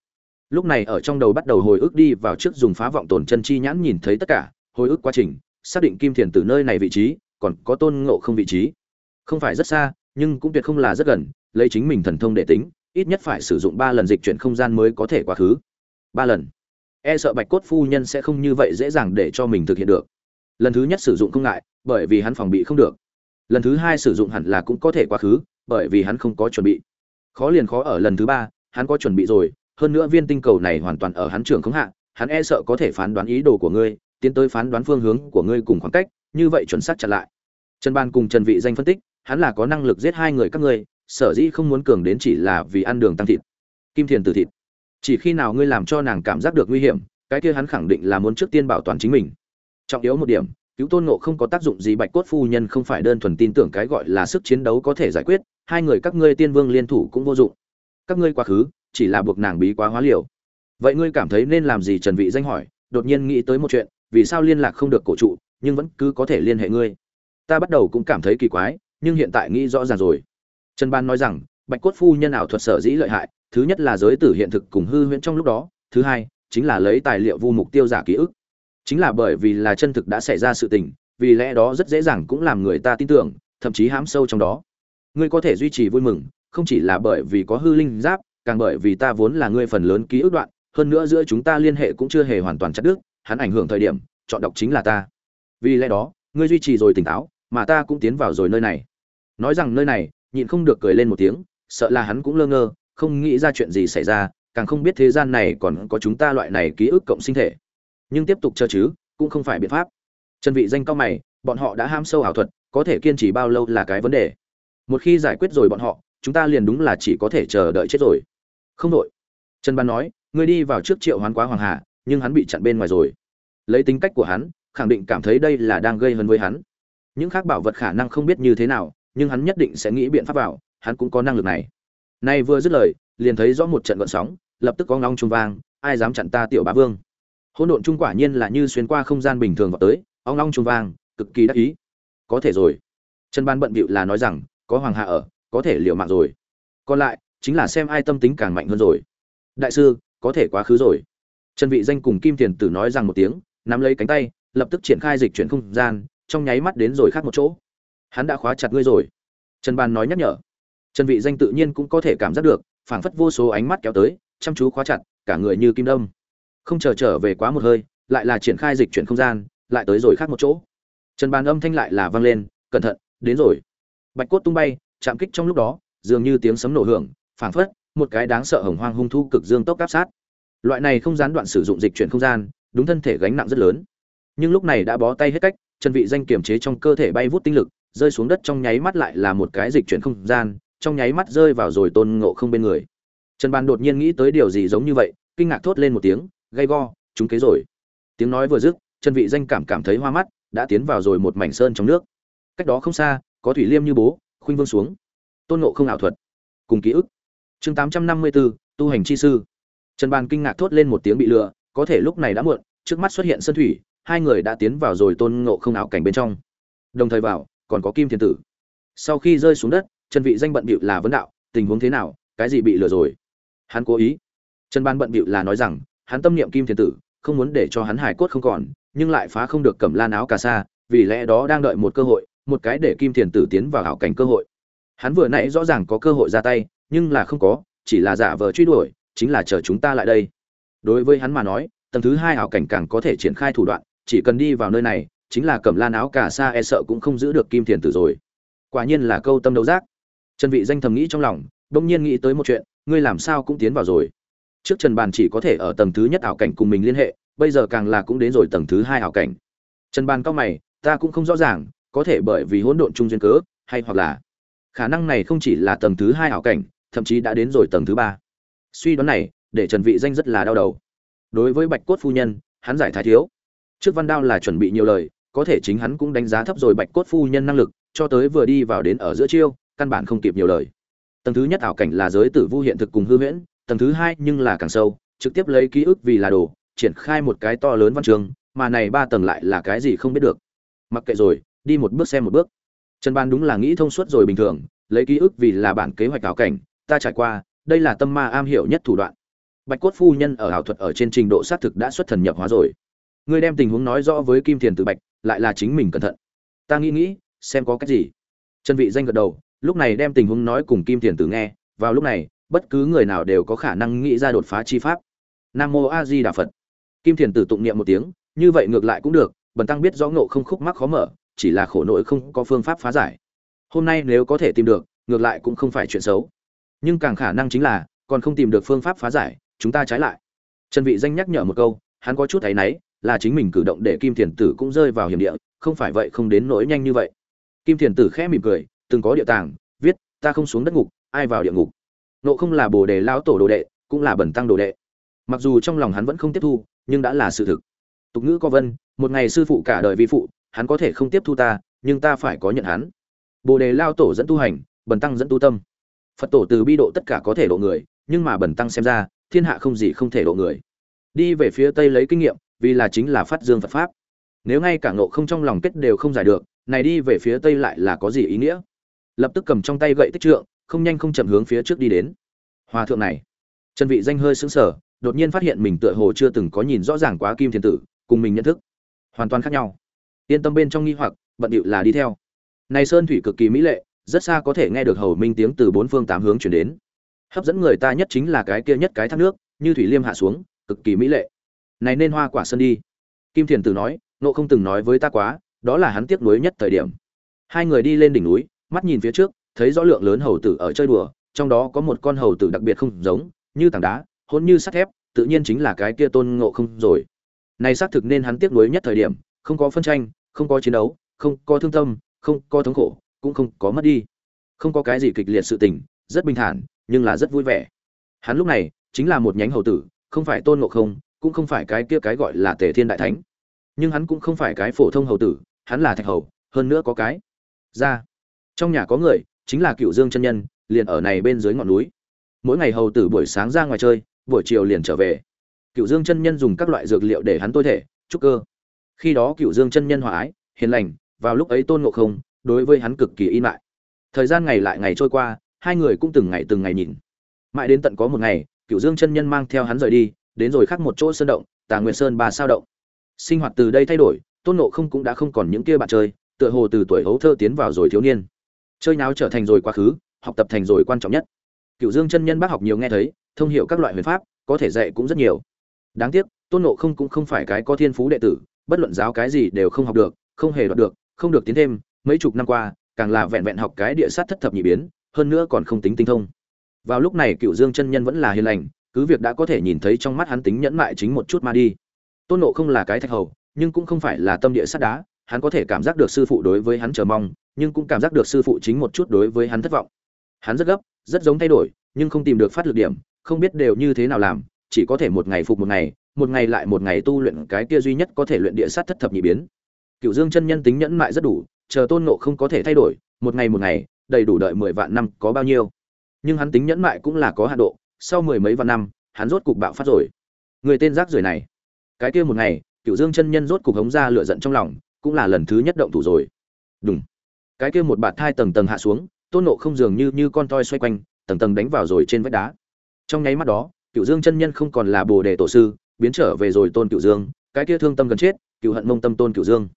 Lúc này ở trong đầu bắt đầu hồi ức đi vào trước dùng phá vọng tồn chân chi nhãn nhìn thấy tất cả, hồi ức quá trình, xác định kim thiền từ nơi này vị trí, còn có tôn ngộ không vị trí. Không phải rất xa, nhưng cũng tuyệt không là rất gần, lấy chính mình thần thông để tính, ít nhất phải sử dụng ba lần dịch chuyển không gian mới có thể quá khứ. Ba lần. E sợ bạch cốt phu nhân sẽ không như vậy dễ dàng để cho mình thực hiện được lần thứ nhất sử dụng không ngại, bởi vì hắn phòng bị không được. Lần thứ hai sử dụng hẳn là cũng có thể quá khứ, bởi vì hắn không có chuẩn bị. Khó liền khó ở lần thứ ba, hắn có chuẩn bị rồi, hơn nữa viên tinh cầu này hoàn toàn ở hắn trường không hạ, hắn e sợ có thể phán đoán ý đồ của ngươi, tiến tới phán đoán phương hướng của ngươi cùng khoảng cách, như vậy chuẩn xác chặn lại. Trần ban cùng trần vị danh phân tích, hắn là có năng lực giết hai người các ngươi, sở dĩ không muốn cường đến chỉ là vì ăn đường tăng thịt. Kim thiền từ thịt. Chỉ khi nào ngươi làm cho nàng cảm giác được nguy hiểm, cái kia hắn khẳng định là muốn trước tiên bảo toàn chính mình trọng yếu một điểm, cứu tôn ngộ không có tác dụng gì bạch cốt phu nhân không phải đơn thuần tin tưởng cái gọi là sức chiến đấu có thể giải quyết, hai người các ngươi tiên vương liên thủ cũng vô dụng. Các ngươi quá khứ, chỉ là buộc nàng bí quá hóa liều. Vậy ngươi cảm thấy nên làm gì? Trần vị danh hỏi, đột nhiên nghĩ tới một chuyện, vì sao liên lạc không được cổ trụ, nhưng vẫn cứ có thể liên hệ ngươi? Ta bắt đầu cũng cảm thấy kỳ quái, nhưng hiện tại nghĩ rõ ràng rồi. Trần ban nói rằng, bạch cốt phu nhân ảo thuật sở dĩ lợi hại, thứ nhất là giới tử hiện thực cùng hư huyễn trong lúc đó, thứ hai, chính là lấy tài liệu vu mục tiêu giả ký ức chính là bởi vì là chân thực đã xảy ra sự tình, vì lẽ đó rất dễ dàng cũng làm người ta tin tưởng, thậm chí hám sâu trong đó. Ngươi có thể duy trì vui mừng, không chỉ là bởi vì có hư linh giáp, càng bởi vì ta vốn là ngươi phần lớn ký ức đoạn, hơn nữa giữa chúng ta liên hệ cũng chưa hề hoàn toàn chặt đứt, hắn ảnh hưởng thời điểm, chọn đọc chính là ta. Vì lẽ đó, ngươi duy trì rồi tỉnh táo, mà ta cũng tiến vào rồi nơi này. Nói rằng nơi này, nhịn không được cười lên một tiếng, sợ là hắn cũng lơ ngơ, không nghĩ ra chuyện gì xảy ra, càng không biết thế gian này còn có chúng ta loại này ký ức cộng sinh thể nhưng tiếp tục chờ chứ, cũng không phải biện pháp. Trần vị danh cao mày, bọn họ đã ham sâu ảo thuật, có thể kiên trì bao lâu là cái vấn đề. Một khi giải quyết rồi bọn họ, chúng ta liền đúng là chỉ có thể chờ đợi chết rồi. Không đội. Trần ban nói, ngươi đi vào trước triệu hoán quá hoàng hà nhưng hắn bị chặn bên ngoài rồi. Lấy tính cách của hắn, khẳng định cảm thấy đây là đang gây hấn với hắn. Những khác bảo vật khả năng không biết như thế nào, nhưng hắn nhất định sẽ nghĩ biện pháp vào, hắn cũng có năng lực này. Nay vừa dứt lời, liền thấy rõ một trận gợn sóng, lập tức có ngóng trung vang, ai dám chặn ta tiểu bá vương? Hỗn độn trung quả nhiên là như xuyên qua không gian bình thường vào tới, ong long trung vang cực kỳ đắc ý. Có thể rồi. Trần ban bận bịu là nói rằng, có hoàng hạ ở, có thể liều mạng rồi. Còn lại, chính là xem ai tâm tính càng mạnh hơn rồi. Đại sư, có thể quá khứ rồi. Trần vị danh cùng kim tiền tử nói rằng một tiếng, nắm lấy cánh tay, lập tức triển khai dịch chuyển không gian, trong nháy mắt đến rồi khác một chỗ. Hắn đã khóa chặt ngươi rồi. Trần ban nói nhắc nhở. Trần vị danh tự nhiên cũng có thể cảm giác được, phảng phất vô số ánh mắt kéo tới, chăm chú khóa chặt, cả người như kim đông không chờ trở về quá một hơi, lại là triển khai dịch chuyển không gian, lại tới rồi khác một chỗ. Trần bàn âm thanh lại là vang lên, cẩn thận, đến rồi. Bạch cốt tung bay, chạm kích trong lúc đó, dường như tiếng sấm nổ hưởng, phảng phất một cái đáng sợ hồng hoang hung thu cực dương tốc áp sát. Loại này không gián đoạn sử dụng dịch chuyển không gian, đúng thân thể gánh nặng rất lớn. Nhưng lúc này đã bó tay hết cách, chân vị danh kiểm chế trong cơ thể bay vút tinh lực, rơi xuống đất trong nháy mắt lại là một cái dịch chuyển không gian, trong nháy mắt rơi vào rồi tôn ngộ không bên người. Trần bàn đột nhiên nghĩ tới điều gì giống như vậy, kinh ngạc thốt lên một tiếng gay go chúng kế rồi. Tiếng nói vừa dứt chân vị danh cảm cảm thấy hoa mắt đã tiến vào rồi một mảnh sơn trong nước. Cách đó không xa có thủy liêm như bố khuynh vương xuống. Tôn ngộ không ảo thuật. Cùng ký ức. Chương 854, tu hành chi sư. Trần bàn kinh ngạc thốt lên một tiếng bị lừa có thể lúc này đã muộn trước mắt xuất hiện sơn thủy hai người đã tiến vào rồi tôn ngộ không ảo cảnh bên trong. Đồng thời vào còn có kim thiên tử. Sau khi rơi xuống đất trần vị danh bận bịu là vấn đạo tình huống thế nào cái gì bị lừa rồi? Hắn cố ý. Trần ban bận bịu là nói rằng hắn tâm niệm kim thiên tử, không muốn để cho hắn hài cốt không còn, nhưng lại phá không được Cẩm lan áo cà sa, vì lẽ đó đang đợi một cơ hội, một cái để kim thiền tử tiến vào hảo cảnh cơ hội. Hắn vừa nãy rõ ràng có cơ hội ra tay, nhưng là không có, chỉ là giả vờ truy đuổi, chính là chờ chúng ta lại đây. Đối với hắn mà nói, tầng thứ hai hảo cảnh càng có thể triển khai thủ đoạn, chỉ cần đi vào nơi này, chính là Cẩm lan áo cà sa e sợ cũng không giữ được kim thiền tử rồi. Quả nhiên là câu tâm đấu giác. Trần vị danh thầm nghĩ trong lòng đông nhiên nghĩ tới một chuyện, ngươi làm sao cũng tiến vào rồi trước trần bàn chỉ có thể ở tầng thứ nhất ảo cảnh cùng mình liên hệ, bây giờ càng là cũng đến rồi tầng thứ hai ảo cảnh. Trần bàn cao mày, ta cũng không rõ ràng, có thể bởi vì hỗn độn trung duyên cớ, hay hoặc là khả năng này không chỉ là tầng thứ hai ảo cảnh, thậm chí đã đến rồi tầng thứ ba. Suy đoán này, để trần vị danh rất là đau đầu. Đối với bạch cốt phu nhân, hắn giải thái thiếu. Trước văn đao là chuẩn bị nhiều lời, có thể chính hắn cũng đánh giá thấp rồi bạch cốt phu nhân năng lực, cho tới vừa đi vào đến ở giữa chiêu, căn bản không kịp nhiều lời. Tầng thứ nhất ảo cảnh là giới tử vu hiện thực cùng hư huyễn tầng thứ hai nhưng là càng sâu, trực tiếp lấy ký ức vì là đồ, triển khai một cái to lớn văn trường, mà này ba tầng lại là cái gì không biết được. Mặc kệ rồi, đi một bước xem một bước. Trần ban đúng là nghĩ thông suốt rồi bình thường, lấy ký ức vì là bản kế hoạch ảo cảnh, ta trải qua, đây là tâm ma am hiểu nhất thủ đoạn. Bạch cốt phu nhân ở ảo thuật ở trên trình độ xác thực đã xuất thần nhập hóa rồi. Ngươi đem tình huống nói rõ với kim thiền tự bạch, lại là chính mình cẩn thận. Ta nghĩ nghĩ, xem có cách gì. Trần vị danh gật đầu, lúc này đem tình huống nói cùng kim thiền tử nghe, vào lúc này bất cứ người nào đều có khả năng nghĩ ra đột phá chi pháp. Nam mô a di đà phật. Kim thiền tử tụng niệm một tiếng, như vậy ngược lại cũng được, bần tăng biết rõ ngộ không khúc mắc khó mở, chỉ là khổ nội không có phương pháp phá giải. Hôm nay nếu có thể tìm được, ngược lại cũng không phải chuyện xấu. Nhưng càng khả năng chính là, còn không tìm được phương pháp phá giải, chúng ta trái lại. Trần vị danh nhắc nhở một câu, hắn có chút thấy náy, là chính mình cử động để kim thiền tử cũng rơi vào hiểm địa, không phải vậy không đến nỗi nhanh như vậy. Kim thiền tử khẽ mỉm cười, từng có địa tàng, viết, ta không xuống đất ngục, ai vào địa ngục? Nộ không là bồ đề lão tổ đồ đệ, cũng là bẩn tăng đồ đệ. Mặc dù trong lòng hắn vẫn không tiếp thu, nhưng đã là sự thực. Tục ngữ có vân, một ngày sư phụ cả đời vi phụ, hắn có thể không tiếp thu ta, nhưng ta phải có nhận hắn. Bồ đề lao tổ dẫn tu hành, bẩn tăng dẫn tu tâm. Phật tổ từ bi độ tất cả có thể độ người, nhưng mà bẩn tăng xem ra, thiên hạ không gì không thể độ người. Đi về phía tây lấy kinh nghiệm, vì là chính là phát dương phật pháp. Nếu ngay cả ngộ không trong lòng kết đều không giải được, này đi về phía tây lại là có gì ý nghĩa? Lập tức cầm trong tay gậy tích trượng không nhanh không chậm hướng phía trước đi đến. Hòa thượng này, trần vị danh hơi sững sờ, đột nhiên phát hiện mình tựa hồ chưa từng có nhìn rõ ràng quá kim thiên tử, cùng mình nhận thức, hoàn toàn khác nhau. Yên tâm bên trong nghi hoặc, bận điệu là đi theo. Này sơn thủy cực kỳ mỹ lệ, rất xa có thể nghe được hầu minh tiếng từ bốn phương tám hướng chuyển đến. Hấp dẫn người ta nhất chính là cái kia nhất cái thác nước, như thủy liêm hạ xuống, cực kỳ mỹ lệ. Này nên hoa quả sơn đi. Kim thiền tử nói nộ không từng nói với ta quá, đó là hắn tiếc nuối nhất thời điểm. Hai người đi lên đỉnh núi, mắt nhìn phía trước thấy rõ lượng lớn hầu tử ở chơi đùa, trong đó có một con hầu tử đặc biệt không giống, như tảng đá hôn như sắt thép, tự nhiên chính là cái kia tôn ngộ không rồi. Này xác thực nên hắn tiếc nuối nhất thời điểm, không có phân tranh, không có chiến đấu, không có thương tâm, không có thống khổ, cũng không có mất đi. Không có cái gì kịch liệt sự tình, rất bình thản, nhưng là rất vui vẻ. Hắn lúc này, chính là một nhánh hầu tử, không phải tôn ngộ không, cũng không phải cái kia cái gọi là tề thiên đại thánh. Nhưng hắn cũng không phải cái phổ thông hầu tử, hắn là thạch hầu, hơn nữa có cái. Ra. Trong nhà có người chính là cựu dương chân nhân, liền ở này bên dưới ngọn núi. Mỗi ngày hầu tử buổi sáng ra ngoài chơi, buổi chiều liền trở về. Cựu dương chân nhân dùng các loại dược liệu để hắn tôi thể, trúc cơ. Khi đó cựu dương chân nhân hòa ái, hiền lành, vào lúc ấy tôn ngộ không, đối với hắn cực kỳ in lại thời gian ngày lại ngày trôi qua, hai người cũng từng ngày từng ngày nhìn. Mãi đến tận có một ngày, cựu dương chân nhân mang theo hắn rời đi, đến rồi khác một chỗ sơn động, tà nguyệt sơn ba sao động. Sinh hoạt từ đây thay đổi, tôn nộ không cũng đã không còn những kia bạn chơi, tựa hồ từ tuổi hấu thơ tiến vào rồi thiếu niên chơi náo trở thành rồi quá khứ, học tập thành rồi quan trọng nhất. Cựu dương chân nhân bác học nhiều nghe thấy, thông hiểu các loại huyền pháp, có thể dạy cũng rất nhiều. Đáng tiếc, tôn nộ không cũng không phải cái có thiên phú đệ tử, bất luận giáo cái gì đều không học được, không hề đoạt được, không được tiến thêm, mấy chục năm qua, càng là vẹn vẹn học cái địa sát thất thập nhị biến, hơn nữa còn không tính tinh thông. Vào lúc này cựu dương chân nhân vẫn là hiền lành, cứ việc đã có thể nhìn thấy trong mắt hắn tính nhẫn mại chính một chút mà đi. Tôn nộ không là cái thạch hầu, nhưng cũng không phải là tâm địa sắt đá, hắn có thể cảm giác được sư phụ đối với hắn chờ mong nhưng cũng cảm giác được sư phụ chính một chút đối với hắn thất vọng. Hắn rất gấp, rất giống thay đổi, nhưng không tìm được phát lực điểm, không biết đều như thế nào làm, chỉ có thể một ngày phục một ngày một ngày lại một ngày tu luyện cái kia duy nhất có thể luyện địa sát thất thập nhị biến. Cựu dương chân nhân tính nhẫn mại rất đủ, chờ tôn nộ không có thể thay đổi, một ngày một ngày, đầy đủ đợi mười vạn năm có bao nhiêu. Nhưng hắn tính nhẫn mại cũng là có hạ độ, sau mười mấy vạn năm, hắn rốt cục bạo phát rồi. Người tên rác rưởi này, cái kia một ngày cựu dương chân nhân rốt cục hống ra lửa giận trong lòng, cũng là lần thứ nhất động thủ rồi. Đúng cái kia một bạt thai tầng tầng hạ xuống, tôn nộ không dường như như con toi xoay quanh, tầng tầng đánh vào rồi trên vách đá. Trong nháy mắt đó cựu dương chân nhân không còn là bồ đề tổ sư, biến trở về rồi tôn cựu dương, cái kia thương tâm gần chết cựu hận mông tâm tôn cựu dương.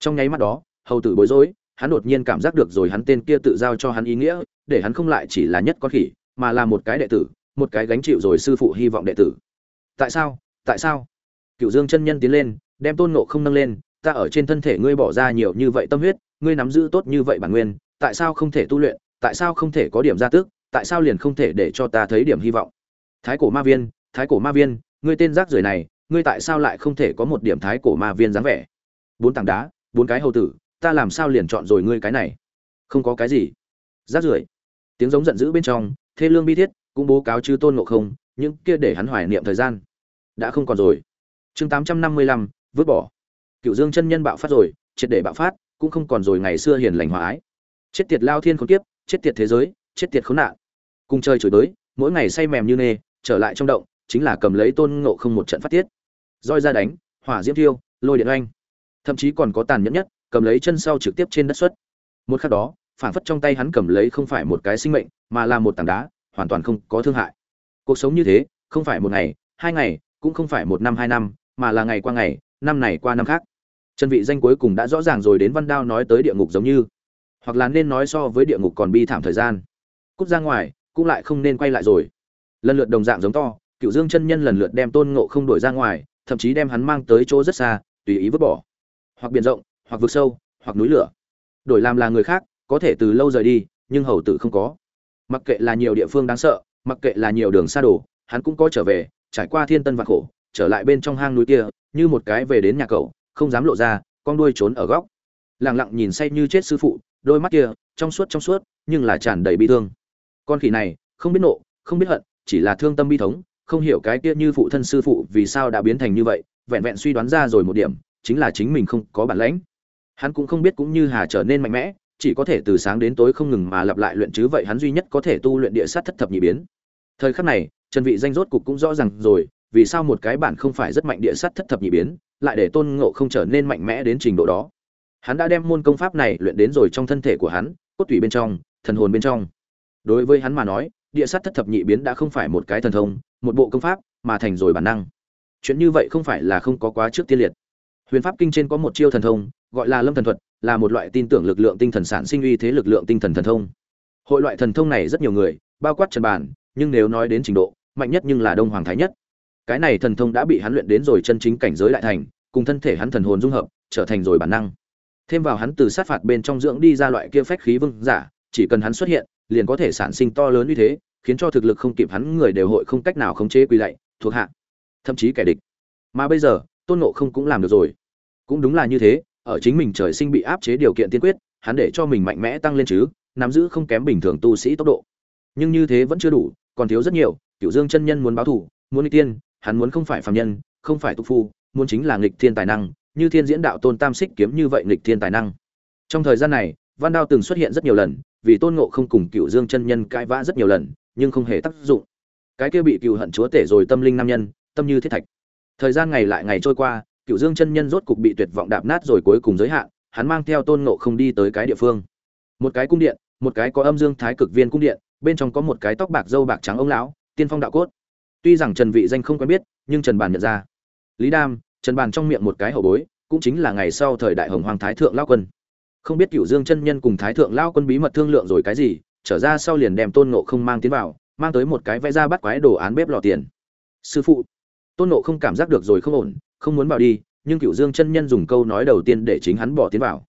Trong nháy mắt đó, hầu tử bối rối, hắn đột nhiên cảm giác được rồi hắn tên kia tự giao cho hắn ý nghĩa, để hắn không lại chỉ là nhất con khỉ, mà là một cái đệ tử, một cái gánh chịu rồi sư phụ hy vọng đệ tử. Tại sao? Tại sao? Cựu dương chân nhân tiến lên, đem tôn nộ không nâng lên, ta ở trên thân thể ngươi bỏ ra nhiều như vậy tâm huyết ngươi nắm giữ tốt như vậy bản nguyên, tại sao không thể tu luyện, tại sao không thể có điểm gia tước, tại sao liền không thể để cho ta thấy điểm hy vọng? Thái cổ ma viên, thái cổ ma viên, ngươi tên rác rưởi này, ngươi tại sao lại không thể có một điểm thái cổ ma viên dáng vẻ? Bốn tảng đá, bốn cái hầu tử, ta làm sao liền chọn rồi ngươi cái này? Không có cái gì. Rác rưởi. Tiếng giống giận dữ bên trong, thê lương bi thiết, cũng bố cáo chư tôn ngộ không, những kia để hắn hoài niệm thời gian. Đã không còn rồi. Chương tám trăm năm mươi lăm, vứt bỏ. Cựu dương chân nhân bạo phát rồi, triệt để bạo phát cũng không còn rồi ngày xưa hiền lành hòa ái. Chết tiệt lao thiên khốn kiếp, chết tiệt thế giới, chết tiệt khốn nạn. Cùng chơi chửi tới mỗi ngày say mềm như nê, trở lại trong động, chính là cầm lấy tôn ngộ không một trận phát tiết. Roi ra đánh, hỏa diễm thiêu, lôi điện oanh. Thậm chí còn có tàn nhẫn nhất, cầm lấy chân sau trực tiếp trên đất xuất. Một khắc đó phản phất trong tay hắn cầm lấy không phải một cái sinh mệnh, mà là một tảng đá, hoàn toàn không có thương hại. Cuộc sống như thế, không phải một ngày, hai ngày, cũng không phải một năm, hai năm, mà là ngày qua ngày, năm này qua năm khác chân vị danh cuối cùng đã rõ ràng rồi đến văn đao nói tới địa ngục giống như. Hoặc là nên nói so với địa ngục còn bi thảm thời gian. Cút ra ngoài, cũng lại không nên quay lại rồi. Lần lượt đồng dạng giống to, cựu dương chân nhân lần lượt đem tôn ngộ không đuổi ra ngoài, thậm chí đem hắn mang tới chỗ rất xa, tùy ý vứt bỏ. Hoặc biển rộng, hoặc vực sâu, hoặc núi lửa. Đổi làm là người khác, có thể từ lâu rời đi, nhưng hầu tử không có. Mặc kệ là nhiều địa phương đáng sợ, mặc kệ là nhiều đường xa đổ, hắn cũng có trở về, trải qua thiên tân vạn khổ, trở lại bên trong hang núi kia, như một cái về đến nhà cậu không dám lộ ra, con đuôi trốn ở góc. Lặng lặng nhìn say như chết sư phụ, đôi mắt kia, trong suốt trong suốt, nhưng là tràn đầy bi thương. Con khỉ này, không biết nộ, không biết hận, chỉ là thương tâm bi thống, không hiểu cái kia như phụ thân sư phụ vì sao đã biến thành như vậy, vẹn vẹn suy đoán ra rồi một điểm, chính là chính mình không có bản lãnh. Hắn cũng không biết cũng như hà trở nên mạnh mẽ, chỉ có thể từ sáng đến tối không ngừng mà lặp lại luyện chứ vậy hắn duy nhất có thể tu luyện địa sát thất thập nhị biến. Thời khắc này, trần vị danh rốt cục cũng rõ ràng rồi, vì sao một cái bản không phải rất mạnh địa sát thất thập nhị biến lại để tôn ngộ không trở nên mạnh mẽ đến trình độ đó. Hắn đã đem môn công pháp này luyện đến rồi trong thân thể của hắn, cốt tủy bên trong, thần hồn bên trong. Đối với hắn mà nói, địa sát thất thập nhị biến đã không phải một cái thần thông, một bộ công pháp mà thành rồi bản năng. Chuyện như vậy không phải là không có quá trước tiên liệt. Huyền pháp kinh trên có một chiêu thần thông, gọi là lâm thần thuật, là một loại tin tưởng lực lượng tinh thần sản sinh uy thế lực lượng tinh thần thần thông. Hội loại thần thông này rất nhiều người, bao quát trần bản, nhưng nếu nói đến trình độ, mạnh nhất nhưng là đông hoàng thái nhất cái này thần thông đã bị hắn luyện đến rồi chân chính cảnh giới đại thành, cùng thân thể hắn thần hồn dung hợp, trở thành rồi bản năng. Thêm vào hắn từ sát phạt bên trong dưỡng đi ra loại kia phách khí vương giả, chỉ cần hắn xuất hiện, liền có thể sản sinh to lớn như thế, khiến cho thực lực không kịp hắn người đều hội không cách nào khống chế quy lạy, thuộc hạ. Thậm chí kẻ địch. Mà bây giờ, tôn nộ không cũng làm được rồi. Cũng đúng là như thế, ở chính mình trời sinh bị áp chế điều kiện tiên quyết, hắn để cho mình mạnh mẽ tăng lên chứ, nắm giữ không kém bình thường tu sĩ tốc độ. Nhưng như thế vẫn chưa đủ, còn thiếu rất nhiều cựu dương chân nhân muốn báo thủ muốn đi tiên hắn muốn không phải phàm nhân, không phải tục phu, muốn chính là nghịch thiên tài năng, như thiên diễn đạo tôn tam xích kiếm như vậy nghịch thiên tài năng. Trong thời gian này, văn đao từng xuất hiện rất nhiều lần, vì tôn ngộ không cùng cựu dương chân nhân cãi vã rất nhiều lần, nhưng không hề tác dụng. Cái kia bị cựu hận chúa tể rồi tâm linh nam nhân, tâm như thiết thạch. Thời gian ngày lại ngày trôi qua, cựu dương chân nhân rốt cục bị tuyệt vọng đạp nát rồi cuối cùng giới hạn, hắn mang theo tôn ngộ không đi tới cái địa phương. Một cái cung điện, một cái có âm dương thái cực viên cung điện, bên trong có một cái tóc bạc râu bạc trắng ông lão, tiên phong đạo cốt tuy rằng trần vị danh không quen biết, nhưng trần bàn nhận ra. Lý đam, trần bàn trong miệng một cái hậu bối, cũng chính là ngày sau thời đại hồng hoàng thái thượng Lão quân. Không biết cựu dương chân nhân cùng thái thượng Lão quân bí mật thương lượng rồi cái gì, trở ra sau liền đem tôn ngộ không mang tiến vào, mang tới một cái vẽ ra bắt quái đồ án bếp lò tiền. Sư phụ, tôn ngộ không cảm giác được rồi không ổn, không muốn vào đi, nhưng cựu dương chân nhân dùng câu nói đầu tiên để chính hắn bỏ tiến vào.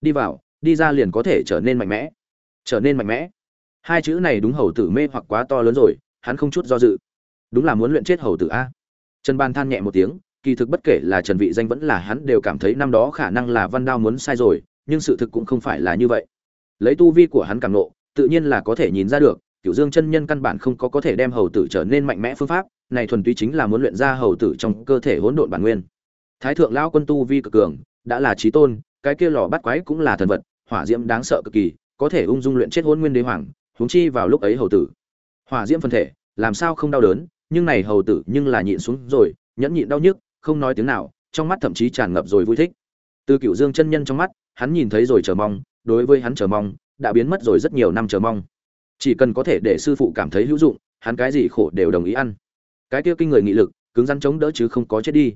Đi vào, đi ra liền có thể trở nên mạnh mẽ. Trở nên mạnh mẽ. Hai chữ này đúng hầu tử mê hoặc quá to lớn rồi, hắn không chút do dự đúng là muốn luyện chết hầu tử a. Trần ban than nhẹ một tiếng, kỳ thực bất kể là trần vị danh vẫn là hắn đều cảm thấy năm đó khả năng là văn đao muốn sai rồi, nhưng sự thực cũng không phải là như vậy. Lấy tu vi của hắn cảm nộ, tự nhiên là có thể nhìn ra được, cửu dương chân nhân căn bản không có có thể đem hầu tử trở nên mạnh mẽ phương pháp, này thuần túy chính là muốn luyện ra hầu tử trong cơ thể hỗn độn bản nguyên. Thái thượng lão quân tu vi cực cường, đã là chí tôn, cái kia lò bắt quái cũng là thần vật, hỏa diễm đáng sợ cực kỳ, có thể ung dung luyện chết hỗn nguyên đế hoàng, huống chi vào lúc ấy hầu tử. Hỏa diễm phân thể, làm sao không đau đớn? Nhưng này hầu tử nhưng là nhịn xuống rồi, nhẫn nhịn đau nhức, không nói tiếng nào, trong mắt thậm chí tràn ngập rồi vui thích. Từ cựu dương chân nhân trong mắt, hắn nhìn thấy rồi chờ mong, đối với hắn chờ mong, đã biến mất rồi rất nhiều năm chờ mong. Chỉ cần có thể để sư phụ cảm thấy hữu dụng, hắn cái gì khổ đều đồng ý ăn. Cái kia kinh người nghị lực, cứng rắn chống đỡ chứ không có chết đi.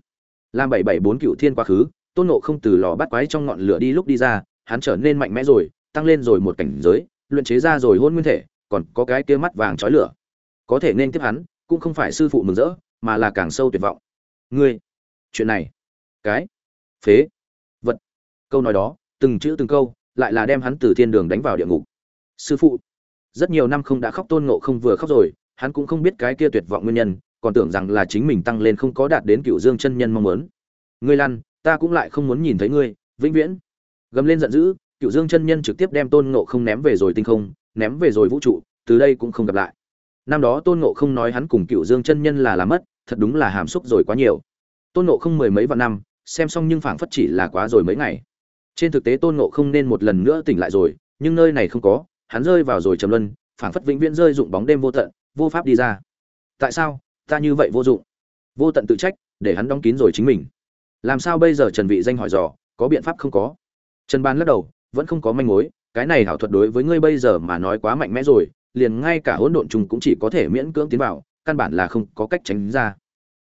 Làm bảy bảy bốn cựu thiên quá khứ, tôn nộ không từ lò bắt quái trong ngọn lửa đi lúc đi ra, hắn trở nên mạnh mẽ rồi, tăng lên rồi một cảnh giới, luyện chế ra rồi hôn nguyên thể, còn có cái kia mắt vàng trói lửa. Có thể nên tiếp hắn cũng không phải sư phụ mừng rỡ, mà là càng sâu tuyệt vọng. Ngươi, chuyện này, cái, phế, vật. Câu nói đó, từng chữ từng câu, lại là đem hắn từ thiên đường đánh vào địa ngục. Sư phụ, rất nhiều năm không đã khóc tôn ngộ không vừa khóc rồi, hắn cũng không biết cái kia tuyệt vọng nguyên nhân, còn tưởng rằng là chính mình tăng lên không có đạt đến cựu dương chân nhân mong muốn. Ngươi lăn, ta cũng lại không muốn nhìn thấy ngươi, vĩnh viễn. Gầm lên giận dữ, cựu dương chân nhân trực tiếp đem tôn ngộ không ném về rồi tinh không, ném về rồi vũ trụ, từ đây cũng không gặp lại năm đó tôn ngộ không nói hắn cùng cựu dương chân nhân là làm mất, thật đúng là hàm xúc rồi quá nhiều. Tôn ngộ không mười mấy vạn năm, xem xong nhưng phảng phất chỉ là quá rồi mấy ngày. Trên thực tế tôn ngộ không nên một lần nữa tỉnh lại rồi, nhưng nơi này không có, hắn rơi vào rồi trầm luân, phảng phất vĩnh viễn rơi dụng bóng đêm vô tận, vô pháp đi ra. Tại sao? Ta như vậy vô dụng. Vô tận tự trách, để hắn đóng kín rồi chính mình. Làm sao bây giờ trần vị danh hỏi dò, có biện pháp không có? Trần ban lắc đầu, vẫn không có manh mối, cái này hảo thuật đối với ngươi bây giờ mà nói quá mạnh mẽ rồi liền ngay cả hỗn độn trùng cũng chỉ có thể miễn cưỡng tiến vào căn bản là không có cách tránh ra.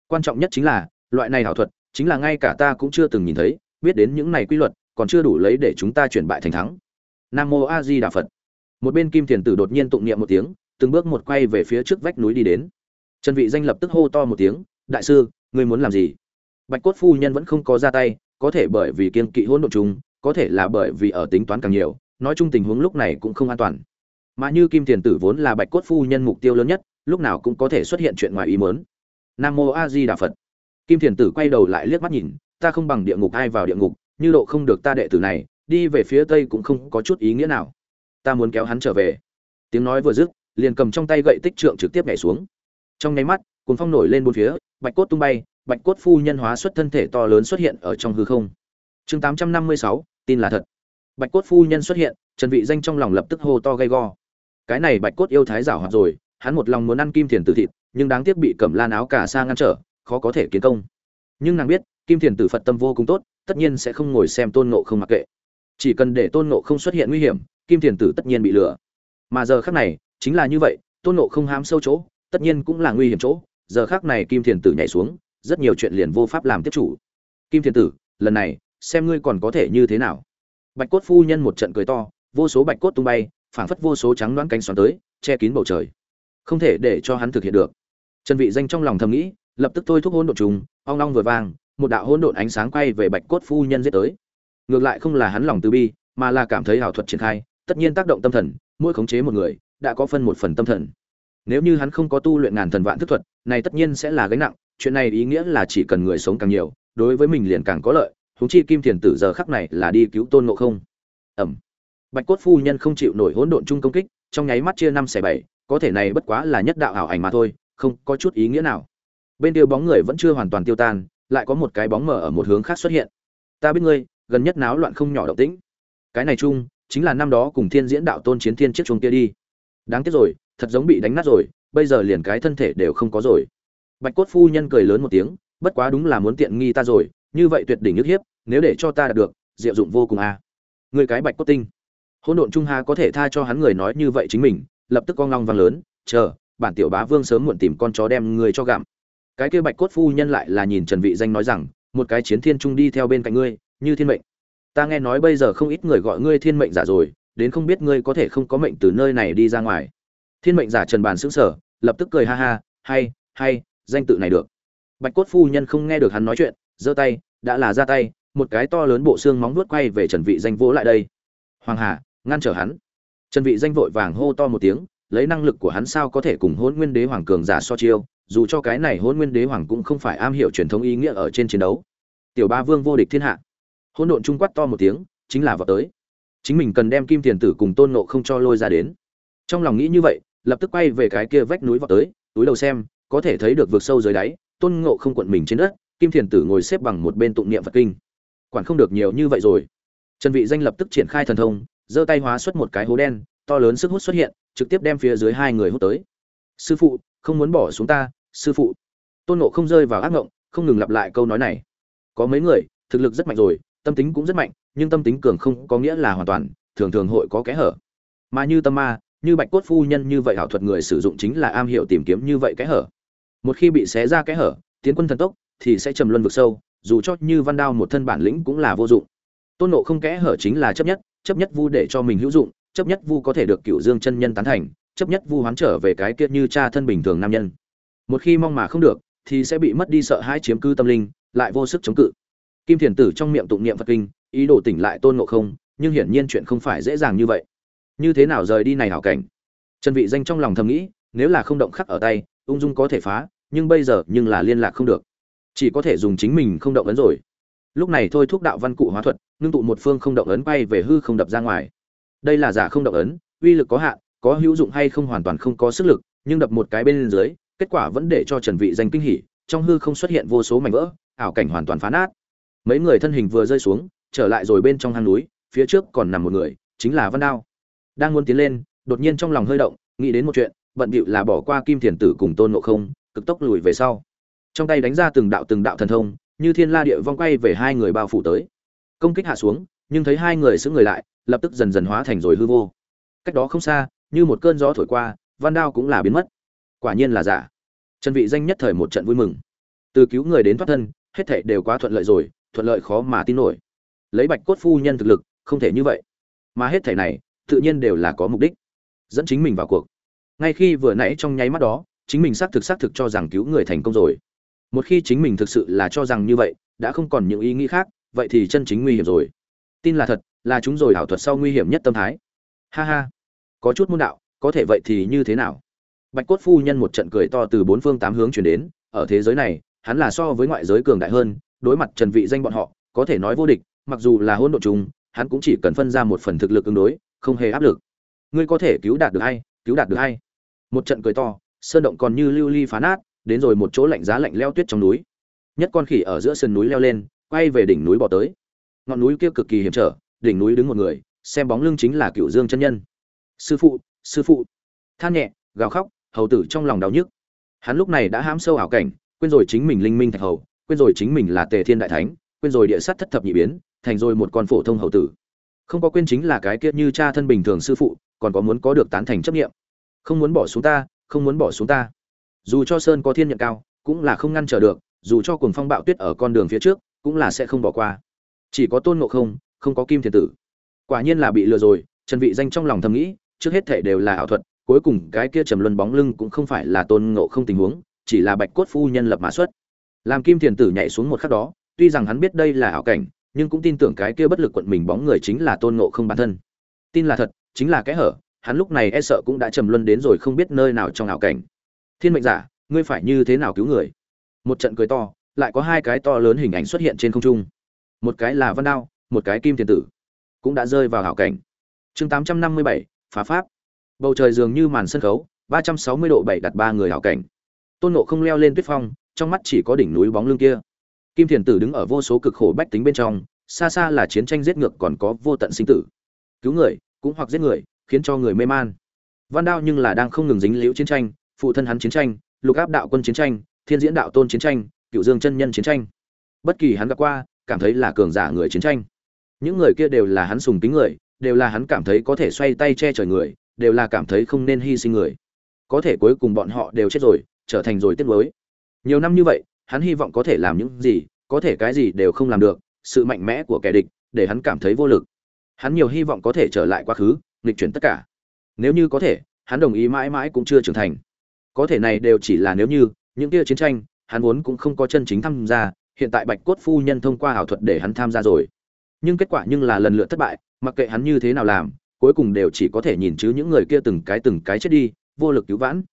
Quan trọng nhất chính là loại này hảo thuật chính là ngay cả ta cũng chưa từng nhìn thấy biết đến những này quy luật còn chưa đủ lấy để chúng ta chuyển bại thành thắng. Nam mô a di đà phật. Một bên kim thiền tử đột nhiên tụng niệm một tiếng từng bước một quay về phía trước vách núi đi đến. Trần vị danh lập tức hô to một tiếng đại sư ngươi muốn làm gì? Bạch cốt phu nhân vẫn không có ra tay có thể bởi vì kiên kỵ hỗn độn trùng, có thể là bởi vì ở tính toán càng nhiều nói chung tình huống lúc này cũng không an toàn mà như kim thiền tử vốn là bạch cốt phu nhân mục tiêu lớn nhất, lúc nào cũng có thể xuất hiện chuyện ngoài ý muốn. Nam mô a di đà phật. Kim thiền tử quay đầu lại liếc mắt nhìn, ta không bằng địa ngục ai vào địa ngục, như độ không được ta đệ tử này, đi về phía tây cũng không có chút ý nghĩa nào. Ta muốn kéo hắn trở về. Tiếng nói vừa dứt, liền cầm trong tay gậy tích trượng trực tiếp nhảy xuống. Trong nháy mắt cuốn phong nổi lên bốn phía, bạch cốt tung bay, bạch cốt phu nhân hóa xuất thân thể to lớn xuất hiện ở trong hư không. Chương tám trăm năm mươi sáu, tin là thật. Bạch cốt phu nhân xuất hiện, trần vị danh trong lòng lập tức hô to gay go cái này bạch cốt yêu thái giảo hoạt rồi, hắn một lòng muốn ăn kim thiền tử thịt, nhưng đáng tiếc bị cẩm lan áo cả xa ngăn trở, khó có thể kiến công. Nhưng nàng biết, kim thiền tử phật tâm vô cùng tốt, tất nhiên sẽ không ngồi xem tôn ngộ không mặc kệ. Chỉ cần để tôn ngộ không xuất hiện nguy hiểm, kim thiền tử tất nhiên bị lừa. Mà giờ khác này, chính là như vậy, tôn ngộ không hám sâu chỗ, tất nhiên cũng là nguy hiểm chỗ, giờ khác này kim thiền tử nhảy xuống, rất nhiều chuyện liền vô pháp làm tiếp chủ. Kim thiền tử, lần này, xem ngươi còn có thể như thế nào. Bạch cốt phu nhân một trận cười to, vô số bạch cốt tung bay phảng phất vô số trắng đoán cánh xoắn tới, che kín bầu trời. Không thể để cho hắn thực hiện được. Trần vị danh trong lòng thầm nghĩ, lập tức thôi thúc hỗn độn trùng, ong long vừa vang, một đạo hỗn độn ánh sáng quay về bạch cốt phu nhân giết tới. Ngược lại không là hắn lòng từ bi, mà là cảm thấy ảo thuật triển khai, tất nhiên tác động tâm thần, mỗi khống chế một người, đã có phân một phần tâm thần. Nếu như hắn không có tu luyện ngàn thần vạn thức thuật, này tất nhiên sẽ là gánh nặng, chuyện này ý nghĩa là chỉ cần người sống càng nhiều, đối với mình liền càng có lợi húng chi kim thiền tử giờ khắc này là đi cứu tôn ngộ không. Ẩm bạch cốt phu nhân không chịu nổi hỗn độn chung công kích, trong nháy mắt chia năm xẻ bảy, có thể này bất quá là nhất đạo ảo ảnh mà thôi, không có chút ý nghĩa nào. Bên tiêu bóng người vẫn chưa hoàn toàn tiêu tan, lại có một cái bóng mở ở một hướng khác xuất hiện. Ta biết ngươi, gần nhất náo loạn không nhỏ động tĩnh. Cái này chung, chính là năm đó cùng thiên diễn đạo tôn chiến thiên chiếc chuông kia đi. Đáng tiếc rồi, thật giống bị đánh nát rồi, bây giờ liền cái thân thể đều không có rồi. Bạch cốt phu nhân cười lớn một tiếng, bất quá đúng là muốn tiện nghi ta rồi, như vậy tuyệt đỉnh nhức hiếp, nếu để cho ta đạt được, diệu dụng vô cùng à. người cái bạch cốt tinh hỗn độn trung hà có thể tha cho hắn người nói như vậy chính mình, lập tức con long vang lớn, chờ, bản tiểu bá vương sớm muộn tìm con chó đem người cho gặm. Cái kia bạch cốt phu nhân lại là nhìn trần vị danh nói rằng, một cái chiến thiên trung đi theo bên cạnh ngươi, như thiên mệnh. Ta nghe nói bây giờ không ít người gọi ngươi thiên mệnh giả rồi, đến không biết ngươi có thể không có mệnh từ nơi này đi ra ngoài. Thiên mệnh giả trần bàn sững sờ, lập tức cười ha ha, hay hay, danh tự này được. Bạch cốt phu nhân không nghe được hắn nói chuyện, giơ tay, đã là ra tay, một cái to lớn bộ xương móng vuốt quay về trần vị danh vỗ lại đây. Hoàng hà ngăn trở hắn. Trần vị danh vội vàng hô to một tiếng, lấy năng lực của hắn sao có thể cùng hôn nguyên đế hoàng cường giả so chiêu, dù cho cái này hôn nguyên đế hoàng cũng không phải am hiểu truyền thống ý nghĩa ở trên chiến đấu. Tiểu ba vương vô địch thiên hạ. Hôn độn trung quát to một tiếng, chính là vào tới. Chính mình cần đem kim tiền tử cùng tôn nộ không cho lôi ra đến. Trong lòng nghĩ như vậy, lập tức quay về cái kia vách núi vào tới, túi đầu xem, có thể thấy được vực sâu dưới đáy, tôn ngộ không quận mình trên đất, kim thiền tử ngồi xếp bằng một bên tụng niệm phật kinh. Quản không được nhiều như vậy rồi. Trần vị danh lập tức triển khai thần thông giơ tay hóa xuất một cái hố đen, to lớn sức hút xuất hiện, trực tiếp đem phía dưới hai người hút tới. Sư phụ, không muốn bỏ xuống ta, sư phụ. Tôn ngộ không rơi vào ác ngộng, không ngừng lặp lại câu nói này. Có mấy người, thực lực rất mạnh rồi, tâm tính cũng rất mạnh, nhưng tâm tính cường không có nghĩa là hoàn toàn, thường thường hội có kẽ hở. Mà như tâm ma, như bạch cốt phu nhân như vậy hảo thuật người sử dụng chính là am hiểu tìm kiếm như vậy kẽ hở. Một khi bị xé ra kẽ hở, tiến quân thần tốc thì sẽ trầm luân vực sâu, dù cho như văn đao một thân bản lĩnh cũng là vô dụng. Tôn nộ không kẽ hở chính là chấp nhất chấp nhất vu để cho mình hữu dụng, chấp nhất vu có thể được cựu dương chân nhân tán thành, chấp nhất vu hoán trở về cái kia như cha thân bình thường nam nhân. Một khi mong mà không được, thì sẽ bị mất đi sợ hãi chiếm cư tâm linh, lại vô sức chống cự. Kim thiền tử trong miệng tụng niệm phật kinh, ý đồ tỉnh lại tôn ngộ không, nhưng hiển nhiên chuyện không phải dễ dàng như vậy. Như thế nào rời đi này hảo cảnh? Trần vị danh trong lòng thầm nghĩ, nếu là không động khắc ở tay, ung dung có thể phá, nhưng bây giờ nhưng là liên lạc không được. Chỉ có thể dùng chính mình không động ấn rồi lúc này thôi thúc đạo văn cụ hóa thuật, ngưng tụ một phương không động ấn bay về hư không đập ra ngoài. Đây là giả không động ấn, uy lực có hạn, có hữu dụng hay không hoàn toàn không có sức lực, nhưng đập một cái bên dưới, kết quả vẫn để cho trần vị danh kinh hỉ, trong hư không xuất hiện vô số mảnh vỡ, ảo cảnh hoàn toàn phá nát. Mấy người thân hình vừa rơi xuống, trở lại rồi bên trong hang núi, phía trước còn nằm một người, chính là văn đao. Đang muốn tiến lên, đột nhiên trong lòng hơi động, nghĩ đến một chuyện, bận bịu là bỏ qua kim thiền tử cùng tôn ngộ không, cực tốc lùi về sau. Trong tay đánh ra từng đạo từng đạo thần thông như thiên la địa vong quay về hai người bao phủ tới. Công kích hạ xuống, nhưng thấy hai người giữ người lại, lập tức dần dần hóa thành rồi hư vô. Cách đó không xa, như một cơn gió thổi qua, văn đao cũng là biến mất. Quả nhiên là giả. Trần vị danh nhất thời một trận vui mừng. Từ cứu người đến thoát thân, hết thảy đều quá thuận lợi rồi, thuận lợi khó mà tin nổi. Lấy bạch cốt phu nhân thực lực, không thể như vậy. Mà hết thảy này, tự nhiên đều là có mục đích. Dẫn chính mình vào cuộc. Ngay khi vừa nãy trong nháy mắt đó, chính mình xác thực xác thực cho rằng cứu người thành công rồi một khi chính mình thực sự là cho rằng như vậy, đã không còn những ý nghĩ khác, vậy thì chân chính nguy hiểm rồi. Tin là thật, là chúng rồi ảo thuật sau nguy hiểm nhất tâm thái. Ha ha. Có chút môn đạo, có thể vậy thì như thế nào? Bạch cốt phu nhân một trận cười to từ bốn phương tám hướng chuyển đến, ở thế giới này, hắn là so với ngoại giới cường đại hơn, đối mặt trần vị danh bọn họ, có thể nói vô địch, mặc dù là hôn độ chung hắn cũng chỉ cần phân ra một phần thực lực ứng đối, không hề áp lực. Ngươi có thể cứu đạt được hay, cứu đạt được hay. Một trận cười to, sơn động còn như lưu ly phá nát đến rồi một chỗ lạnh giá lạnh leo tuyết trong núi. Nhất con khỉ ở giữa sườn núi leo lên, quay về đỉnh núi bỏ tới. Ngọn núi kia cực kỳ hiểm trở, đỉnh núi đứng một người, xem bóng lưng chính là cựu dương chân nhân. Sư phụ sư phụ. Than nhẹ, gào khóc, hầu tử trong lòng đau nhức. Hắn lúc này đã hãm sâu ảo cảnh, quên rồi chính mình linh minh thạch hầu, quên rồi chính mình là tề thiên đại thánh, quên rồi địa sát thất thập nhị biến, thành rồi một con phổ thông hầu tử. Không có quên chính là cái kia như cha thân bình thường sư phụ, còn có muốn có được tán thành chấp nghiệm không muốn bỏ xuống ta, không muốn bỏ xuống ta dù cho sơn có thiên nhận cao, cũng là không ngăn trở được, dù cho cuồng phong bạo tuyết ở con đường phía trước, cũng là sẽ không bỏ qua. Chỉ có tôn ngộ không không có kim thiền tử. Quả nhiên là bị lừa rồi, trần vị danh trong lòng thầm nghĩ, trước hết thể đều là ảo thuật, cuối cùng cái kia trầm luân bóng lưng cũng không phải là tôn ngộ không tình huống, chỉ là bạch cốt phu nhân lập mã xuất. Làm kim thiền tử nhảy xuống một khắc đó, tuy rằng hắn biết đây là ảo cảnh, nhưng cũng tin tưởng cái kia bất lực quận mình bóng người chính là tôn ngộ không bản thân. Tin là thật, chính là cái hở, hắn lúc này e sợ cũng đã trầm luân đến rồi không biết nơi nào trong ảo cảnh thiên mệnh giả, ngươi phải như thế nào cứu người? Một trận cười to, lại có hai cái to lớn hình ảnh xuất hiện trên không trung. Một cái là văn đao, một cái kim thiền tử, cũng đã rơi vào hảo cảnh. Chương tám trăm năm mươi bảy, phá pháp. Bầu trời dường như màn sân khấu, ba trăm sáu mươi độ bảy đặt ba người hảo cảnh. Tôn nộ không leo lên tuyết phong, trong mắt chỉ có đỉnh núi bóng lưng kia. Kim thiền tử đứng ở vô số cực khổ bách tính bên trong, xa xa là chiến tranh giết ngược còn có vô tận sinh tử. Cứu người, cũng hoặc giết người, khiến cho người mê man. Văn đao nhưng là đang không ngừng dính liễu chiến tranh phụ thân hắn chiến tranh, lục áp đạo quân chiến tranh, thiên diễn đạo tôn chiến tranh cựu dương chân nhân chiến tranh. Bất kỳ hắn gặp qua, cảm thấy là cường giả người chiến tranh. Những người kia đều là hắn sùng kính người, đều là hắn cảm thấy có thể xoay tay che trời người, đều là cảm thấy không nên hy sinh người. Có thể cuối cùng bọn họ đều chết rồi, trở thành rồi tiếc nuối. Nhiều năm như vậy, hắn hy vọng có thể làm những gì, có thể cái gì đều không làm được, sự mạnh mẽ của kẻ địch, để hắn cảm thấy vô lực. Hắn nhiều hy vọng có thể trở lại quá khứ, nghịch chuyển tất cả. Nếu như có thể, hắn đồng ý mãi mãi cũng chưa trưởng thành có thể này đều chỉ là nếu như, những kia chiến tranh, hắn vốn cũng không có chân chính tham gia, hiện tại bạch cốt phu nhân thông qua ảo thuật để hắn tham gia rồi. Nhưng kết quả nhưng là lần lượt thất bại, mặc kệ hắn như thế nào làm, cuối cùng đều chỉ có thể nhìn chứ những người kia từng cái từng cái chết đi, vô lực cứu vãn.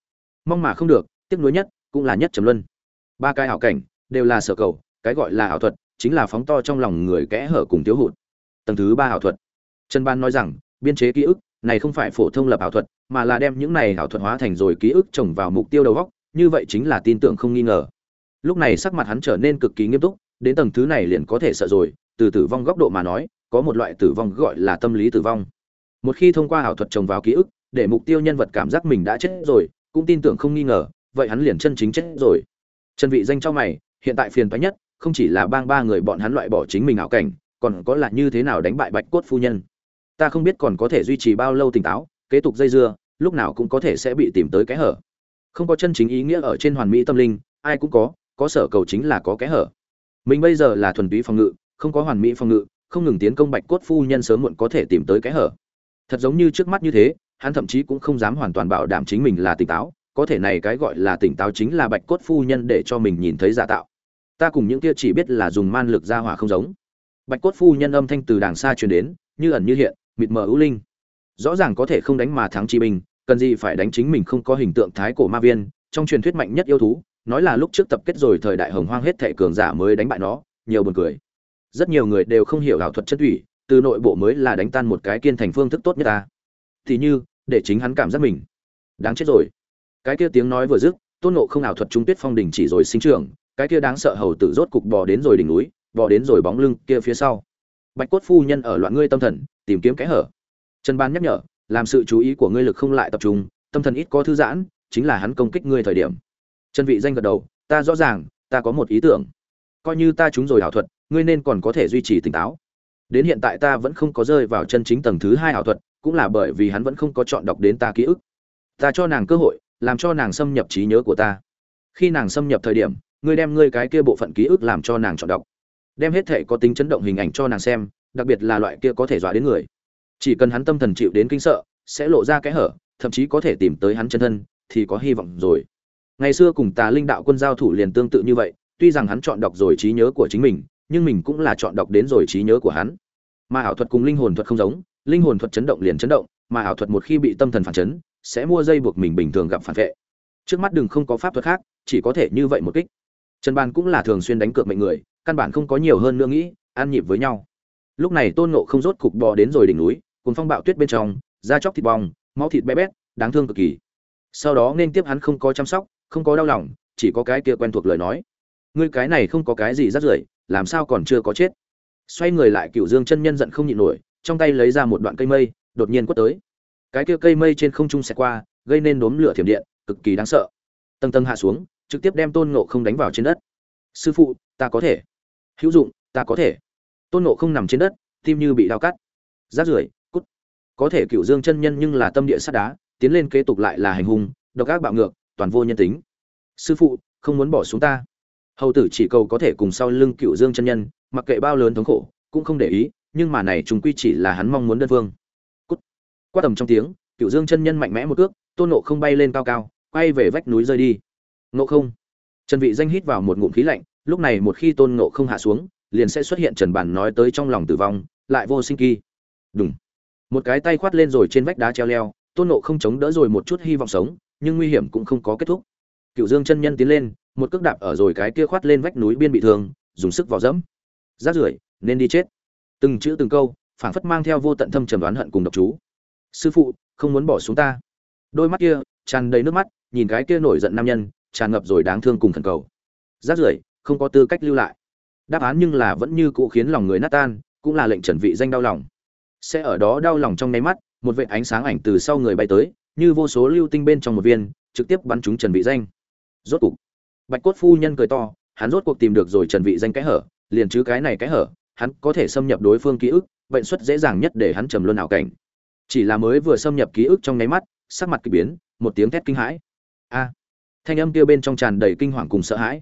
Mong mà không được, tiếc nuối nhất cũng là nhất trầm luân. Ba cái ảo cảnh, đều là sở cầu, cái gọi là ảo thuật, chính là phóng to trong lòng người kẽ hở cùng thiếu hụt. Tầng thứ ba ảo thuật. Trần ban nói rằng, biên chế ký ức này không phải phổ thông lập ảo thuật, mà là đem những này ảo thuật hóa thành rồi ký ức trồng vào mục tiêu đầu góc, như vậy chính là tin tưởng không nghi ngờ. Lúc này sắc mặt hắn trở nên cực kỳ nghiêm túc, đến tầng thứ này liền có thể sợ rồi, từ tử vong góc độ mà nói, có một loại tử vong gọi là tâm lý tử vong. Một khi thông qua ảo thuật trồng vào ký ức, để mục tiêu nhân vật cảm giác mình đã chết rồi, cũng tin tưởng không nghi ngờ, vậy hắn liền chân chính chết rồi. Chân vị danh cho mày, hiện tại phiền toái nhất, không chỉ là bang ba người bọn hắn loại bỏ chính mình ảo cảnh, còn có là như thế nào đánh bại bạch cốt phu nhân ta không biết còn có thể duy trì bao lâu tỉnh táo, kế tục dây dưa, lúc nào cũng có thể sẽ bị tìm tới cái hở. Không có chân chính ý nghĩa ở trên hoàn mỹ tâm linh, ai cũng có có sở cầu chính là có kẽ hở. Mình bây giờ là thuần túy phòng ngự, không có hoàn mỹ phòng ngự, không ngừng tiến công bạch cốt phu nhân sớm muộn có thể tìm tới kẽ hở. Thật giống như trước mắt như thế, hắn thậm chí cũng không dám hoàn toàn bảo đảm chính mình là tỉnh táo, có thể này cái gọi là tỉnh táo chính là bạch cốt phu nhân để cho mình nhìn thấy giả tạo. Ta cùng những kia chỉ biết là dùng man lực ra hỏa không giống. Bạch cốt phu nhân âm thanh từ đàng xa truyền đến, như ẩn như hiện mịt mờ ưu linh. Rõ ràng có thể không đánh mà thắng chi binh cần gì phải đánh chính mình không có hình tượng thái cổ ma viên, trong truyền thuyết mạnh nhất yêu thú, nói là lúc trước tập kết rồi thời đại hồng hoang hết thệ cường giả mới đánh bại nó, nhiều buồn cười. Rất nhiều người đều không hiểu ảo thuật chất thủy, từ nội bộ mới là đánh tan một cái kiên thành phương thức tốt nhất ta. Thì như, để chính hắn cảm giác mình đáng chết rồi. Cái kia tiếng nói vừa dứt, tôn nộ không ảo thuật trung tuyết phong đỉnh chỉ rồi sinh trưởng, cái kia đáng sợ hầu tử rốt cục bò đến rồi đỉnh núi, bò đến rồi bóng lưng kia phía sau bạch cốt phu nhân ở loạn ngươi tâm thần, tìm kiếm kẽ hở. Trần ban nhắc nhở, làm sự chú ý của ngươi lực không lại tập trung, tâm thần ít có thư giãn, chính là hắn công kích ngươi thời điểm. Trần vị danh gật đầu, ta rõ ràng, ta có một ý tưởng. Coi như ta chúng rồi ảo thuật, ngươi nên còn có thể duy trì tỉnh táo. Đến hiện tại ta vẫn không có rơi vào chân chính tầng thứ hai ảo thuật, cũng là bởi vì hắn vẫn không có chọn đọc đến ta ký ức. Ta cho nàng cơ hội, làm cho nàng xâm nhập trí nhớ của ta. Khi nàng xâm nhập thời điểm, ngươi đem ngươi cái kia bộ phận ký ức làm cho nàng chọn đọc đem hết thể có tính chấn động hình ảnh cho nàng xem, đặc biệt là loại kia có thể dọa đến người. Chỉ cần hắn tâm thần chịu đến kinh sợ, sẽ lộ ra cái hở, thậm chí có thể tìm tới hắn chân thân, thì có hy vọng rồi. Ngày xưa cùng tà linh đạo quân giao thủ liền tương tự như vậy, tuy rằng hắn chọn đọc rồi trí nhớ của chính mình, nhưng mình cũng là chọn đọc đến rồi trí nhớ của hắn. Mà ảo thuật cùng linh hồn thuật không giống, linh hồn thuật chấn động liền chấn động, mà ảo thuật một khi bị tâm thần phản chấn, sẽ mua dây buộc mình bình thường gặp phản vệ. Trước mắt đừng không có pháp thuật khác, chỉ có thể như vậy một kích. Trần ban cũng là thường xuyên đánh cược mệnh người căn bản không có nhiều hơn nữa nghĩ an nhịp với nhau. Lúc này tôn nộ không rốt cục bò đến rồi đỉnh núi cùng phong bạo tuyết bên trong, da chóc thịt bong, máu thịt bé bét, đáng thương cực kỳ. Sau đó nên tiếp hắn không có chăm sóc, không có đau lòng, chỉ có cái kia quen thuộc lời nói. Ngươi cái này không có cái gì rắt rưởi, làm sao còn chưa có chết? Xoay người lại cựu dương chân nhân giận không nhịn nổi, trong tay lấy ra một đoạn cây mây, đột nhiên quất tới. Cái kia cây mây trên không trung xẹt qua, gây nên đốm lửa thiểm điện, cực kỳ đáng sợ. Tầng tầng hạ xuống, trực tiếp đem tôn ngộ không đánh vào trên đất sư phụ, ta có thể. Hữu dụng, ta có thể. Tôn ngộ không nằm trên đất, tim như bị đau cắt. Rát rưởi, cút. Có thể cựu dương chân nhân nhưng là tâm địa sắt đá, tiến lên kế tục lại là hành hung, độc ác bạo ngược, toàn vô nhân tính. Sư phụ, không muốn bỏ xuống ta. Hầu tử chỉ cầu có thể cùng sau lưng cựu dương chân nhân, mặc kệ bao lớn thống khổ, cũng không để ý, nhưng mà này chúng quy chỉ là hắn mong muốn đơn phương. Cút. Quát tầm trong tiếng cựu dương chân nhân mạnh mẽ một cước, tôn nộ không bay lên cao cao, quay về vách núi rơi đi. Nộ không trần vị danh hít vào một ngụm khí lạnh lúc này một khi tôn ngộ không hạ xuống liền sẽ xuất hiện trần bản nói tới trong lòng tử vong lại vô sinh kỳ. Đùng, một cái tay khoát lên rồi trên vách đá treo leo tôn ngộ không chống đỡ rồi một chút hy vọng sống nhưng nguy hiểm cũng không có kết thúc. Cựu dương chân nhân tiến lên một cước đạp ở rồi cái kia khoát lên vách núi biên bị thương dùng sức vào dẫm. Rát rưởi nên đi chết. Từng chữ từng câu phảng phất mang theo vô tận thâm trầm đoán hận cùng độc chú. Sư phụ không muốn bỏ xuống ta. Đôi mắt kia tràn đầy nước mắt nhìn cái kia nổi giận nam nhân tràn ngập rồi đáng thương cùng khẩn cầu. Rác rưởi, không có tư cách lưu lại. Đáp án nhưng là vẫn như cũ khiến lòng người nát tan, cũng là lệnh trần vị danh đau lòng. Sẽ ở đó đau lòng trong nháy mắt, một vệt ánh sáng ảnh từ sau người bay tới, như vô số lưu tinh bên trong một viên, trực tiếp bắn trúng trần vị danh. Rốt cục, bạch cốt phu nhân cười to, hắn rốt cuộc tìm được rồi trần vị danh cái hở, liền chứ cái này cái hở, hắn có thể xâm nhập đối phương ký ức, bệnh xuất dễ dàng nhất để hắn trầm luân ảo cảnh. Chỉ là mới vừa xâm nhập ký ức trong nháy mắt, sắc mặt kỳ biến, một tiếng thét kinh hãi. A thanh âm kia bên trong tràn đầy kinh hoàng cùng sợ hãi.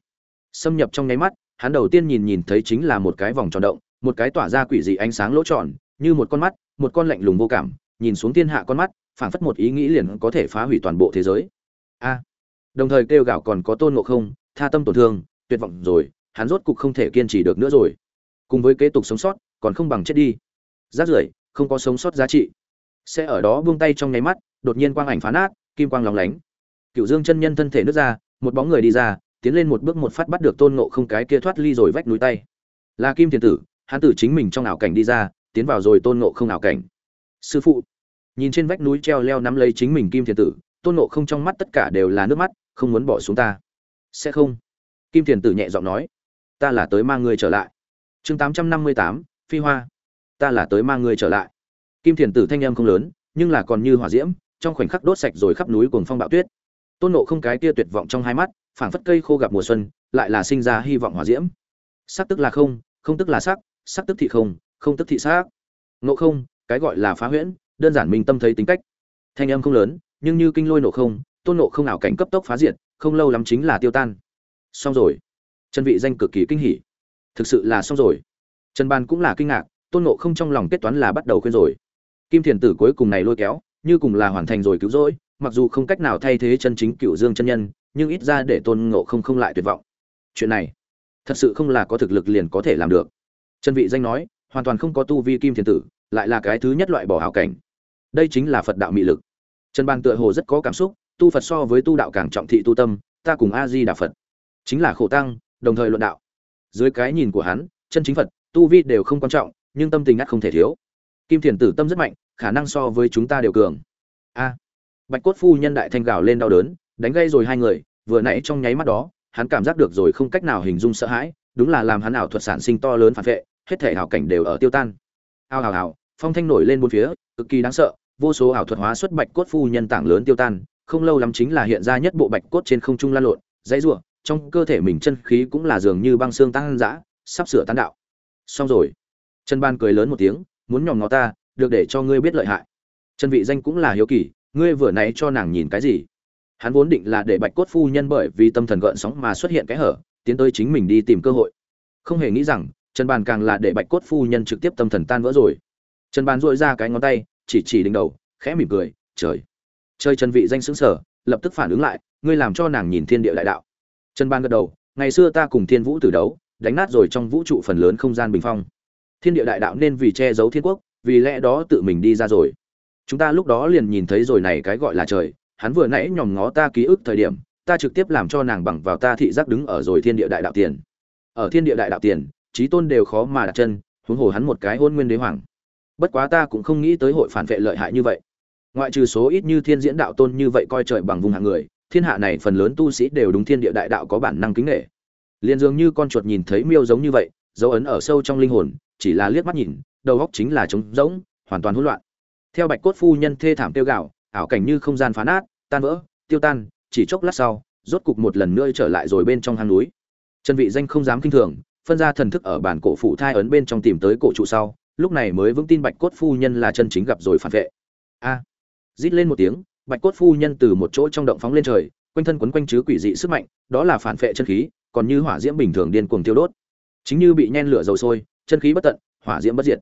Xâm nhập trong nháy mắt, hắn đầu tiên nhìn nhìn thấy chính là một cái vòng tròn động, một cái tỏa ra quỷ dị ánh sáng lỗ tròn, như một con mắt, một con lạnh lùng vô cảm, nhìn xuống thiên hạ con mắt, phảng phất một ý nghĩ liền có thể phá hủy toàn bộ thế giới. A! Đồng thời kêu gào còn có tôn ngộ không, tha tâm tổn thương, tuyệt vọng rồi, hắn rốt cục không thể kiên trì được nữa rồi. Cùng với kế tục sống sót, còn không bằng chết đi. Rát rưởi, không có sống sót giá trị. Sẽ ở đó buông tay trong nháy mắt, đột nhiên quang ảnh phá nát, kim quang lóng lánh cựu dương chân nhân thân thể nước ra, một bóng người đi ra, tiến lên một bước một phát bắt được tôn ngộ không cái kia thoát ly rồi vách núi tay. Là kim thiền tử, hắn tử chính mình trong ảo cảnh đi ra, tiến vào rồi tôn ngộ không ảo cảnh. Sư phụ, nhìn trên vách núi treo leo nắm lấy chính mình kim thiền tử, tôn ngộ không trong mắt tất cả đều là nước mắt, không muốn bỏ xuống ta. Sẽ không. Kim thiền tử nhẹ giọng nói, ta là tới mang ngươi trở lại. Chương tám trăm năm mươi tám, phi hoa. Ta là tới mang ngươi trở lại. Kim thiền tử thanh em không lớn, nhưng là còn như hỏa diễm, trong khoảnh khắc đốt sạch rồi khắp núi cuồng phong bạo tuyết tôn nộ không cái kia tuyệt vọng trong hai mắt, phảng phất cây khô gặp mùa xuân, lại là sinh ra hy vọng hỏa diễm. Sắc tức là không không tức là sắc sắc tức thị không không tức thị xác nộ không, cái gọi là phá huyễn, đơn giản mình tâm thấy tính cách. Thanh âm không lớn, nhưng như kinh lôi nộ không, tôn nộ không ảo cảnh cấp tốc phá diệt, không lâu lắm chính là tiêu tan. Xong rồi. Chân vị danh cực kỳ kinh hỉ. Thực sự là xong rồi. Trần ban cũng là kinh ngạc, tôn nộ không trong lòng kết toán là bắt đầu khuyên rồi. Kim thiền tử cuối cùng này lôi kéo, như cùng là hoàn thành rồi cứu rỗi mặc dù không cách nào thay thế chân chính cựu dương chân nhân, nhưng ít ra để tôn ngộ không không lại tuyệt vọng. Chuyện này, thật sự không là có thực lực liền có thể làm được. Trần vị danh nói, hoàn toàn không có tu vi kim thiền tử, lại là cái thứ nhất loại bỏ hào cảnh. Đây chính là phật đạo mị lực. Trần bang tựa hồ rất có cảm xúc, tu phật so với tu đạo càng trọng thị tu tâm, ta cùng a di đà phật. Chính là khổ tăng, đồng thời luận đạo. Dưới cái nhìn của hắn, chân chính phật, tu vi đều không quan trọng, nhưng tâm tình ngắt không thể thiếu. Kim thiền tử tâm rất mạnh, khả năng so với chúng ta đều cường. A bạch cốt phu nhân đại thanh gào lên đau đớn, đánh gây rồi hai người, vừa nãy trong nháy mắt đó, hắn cảm giác được rồi không cách nào hình dung sợ hãi, đúng là làm hắn ảo thuật sản sinh to lớn phản vệ, hết thể ảo cảnh đều ở tiêu tan. Ao ào ào phong thanh nổi lên bốn phía, cực kỳ đáng sợ, vô số ảo thuật hóa xuất bạch cốt phu nhân tảng lớn tiêu tan, không lâu lắm chính là hiện ra nhất bộ bạch cốt trên không trung lan lộn, dãy rủa, trong cơ thể mình chân khí cũng là dường như băng xương tăng dã sắp sửa tán đạo. Xong rồi. Trần ban cười lớn một tiếng, muốn nhòm ngó ta, được để cho ngươi biết lợi hại. Trần vị danh cũng là hiếu kỳ ngươi vừa nãy cho nàng nhìn cái gì? Hắn vốn định là để bạch cốt phu nhân bởi vì tâm thần gợn sóng mà xuất hiện cái hở, tiến tới chính mình đi tìm cơ hội. Không hề nghĩ rằng, trần bàn càng là để bạch cốt phu nhân trực tiếp tâm thần tan vỡ rồi. Trần bàn dội ra cái ngón tay, chỉ chỉ đỉnh đầu, khẽ mỉm cười, trời chơi trần vị danh xứng sở lập tức phản ứng lại, ngươi làm cho nàng nhìn thiên địa đại đạo. Trần bàn gật đầu, ngày xưa ta cùng thiên vũ tử đấu, đánh nát rồi trong vũ trụ phần lớn không gian bình phong. Thiên địa đại đạo nên vì che giấu thiên quốc, vì lẽ đó tự mình đi ra rồi chúng ta lúc đó liền nhìn thấy rồi này cái gọi là trời, hắn vừa nãy nhòm ngó ta ký ức thời điểm, ta trực tiếp làm cho nàng bằng vào ta thị giác đứng ở rồi thiên địa đại đạo tiền. Ở thiên địa đại đạo tiền, trí tôn đều khó mà đặt chân, huống hồ hắn một cái hôn nguyên đế hoàng. Bất quá ta cũng không nghĩ tới hội phản vệ lợi hại như vậy. Ngoại trừ số ít như thiên diễn đạo tôn như vậy coi trời bằng vùng hạng người, thiên hạ này phần lớn tu sĩ đều đúng thiên địa đại đạo có bản năng kính nghệ liền dường như con chuột nhìn thấy miêu giống như vậy, dấu ấn ở sâu trong linh hồn, chỉ là liếc mắt nhìn, đầu góc chính là trống rỗng, hoàn toàn hỗn loạn theo bạch cốt phu nhân thê thảm tiêu gạo ảo cảnh như không gian phá nát, tan vỡ, tiêu tan, chỉ chốc lát sau, rốt cục một lần nữa trở lại rồi bên trong hang núi. Trần vị danh không dám kinh thường, phân ra thần thức ở bản cổ phụ thai ấn bên trong tìm tới cổ trụ sau, lúc này mới vững tin bạch cốt phu nhân là chân chính gặp rồi phản vệ. A! Rít lên một tiếng, bạch cốt phu nhân từ một chỗ trong động phóng lên trời, quanh thân quấn quanh chứ quỷ dị sức mạnh, đó là phản vệ chân khí, còn như hỏa diễm bình thường điên cuồng tiêu đốt. Chính như bị nhen lửa dầu sôi, chân khí bất tận, hỏa diễm bất diệt.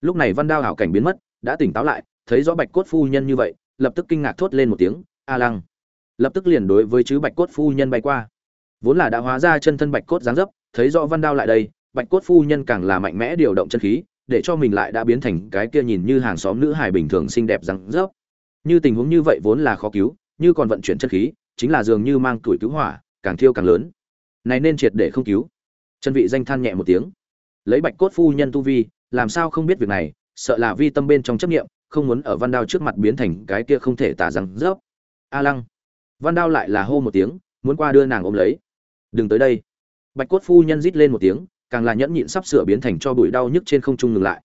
Lúc này văn đao hảo cảnh biến mất, đã tỉnh táo lại thấy rõ bạch cốt phu nhân như vậy, lập tức kinh ngạc thốt lên một tiếng, a lăng. Lập tức liền đối với chứ bạch cốt phu nhân bay qua. Vốn là đã hóa ra chân thân bạch cốt dáng dấp, thấy rõ văn đao lại đây, bạch cốt phu nhân càng là mạnh mẽ điều động chân khí, để cho mình lại đã biến thành cái kia nhìn như hàng xóm nữ hài bình thường xinh đẹp dáng dấp. Như tình huống như vậy vốn là khó cứu, như còn vận chuyển chân khí, chính là dường như mang tuổi cứu hỏa, càng thiêu càng lớn. Này nên triệt để không cứu. Chân vị danh than nhẹ một tiếng. Lấy bạch cốt phu nhân tu vi, làm sao không biết việc này, sợ là vi tâm bên trong chấp nghiệm không muốn ở văn đao trước mặt biến thành cái kia không thể tả rằng rớp. A lăng. Văn đao lại là hô một tiếng, muốn qua đưa nàng ôm lấy. Đừng tới đây. Bạch cốt phu nhân rít lên một tiếng, càng là nhẫn nhịn sắp sửa biến thành cho bụi đau nhức trên không trung ngừng lại.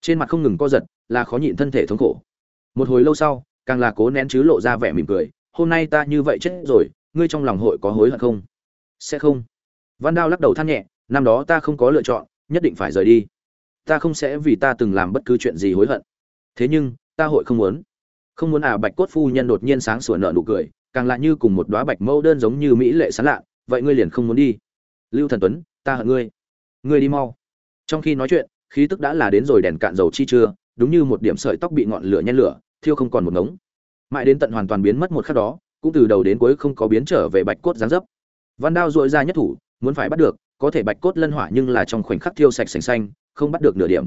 Trên mặt không ngừng co giật, là khó nhịn thân thể thống khổ. Một hồi lâu sau, càng là cố nén chứ lộ ra vẻ mỉm cười, hôm nay ta như vậy chết rồi, ngươi trong lòng hội có hối hận không? Sẽ không. Văn đao lắc đầu than nhẹ, năm đó ta không có lựa chọn, nhất định phải rời đi. Ta không sẽ vì ta từng làm bất cứ chuyện gì hối hận thế nhưng, ta hội không muốn. Không muốn à bạch cốt phu nhân đột nhiên sáng sủa nợ nụ cười, càng lại như cùng một đóa bạch mẫu đơn giống như mỹ lệ sán lạ, vậy ngươi liền không muốn đi. Lưu thần tuấn, ta hận ngươi. Ngươi đi mau. Trong khi nói chuyện, khí tức đã là đến rồi đèn cạn dầu chi chưa đúng như một điểm sợi tóc bị ngọn lửa nhen lửa, thiêu không còn một ngống. Mãi đến tận hoàn toàn biến mất một khắc đó, cũng từ đầu đến cuối không có biến trở về bạch cốt giáng dấp. Văn đao dội ra nhất thủ, muốn phải bắt được, có thể bạch cốt lân hỏa nhưng là trong khoảnh khắc thiêu sạch sành xanh, không bắt được nửa điểm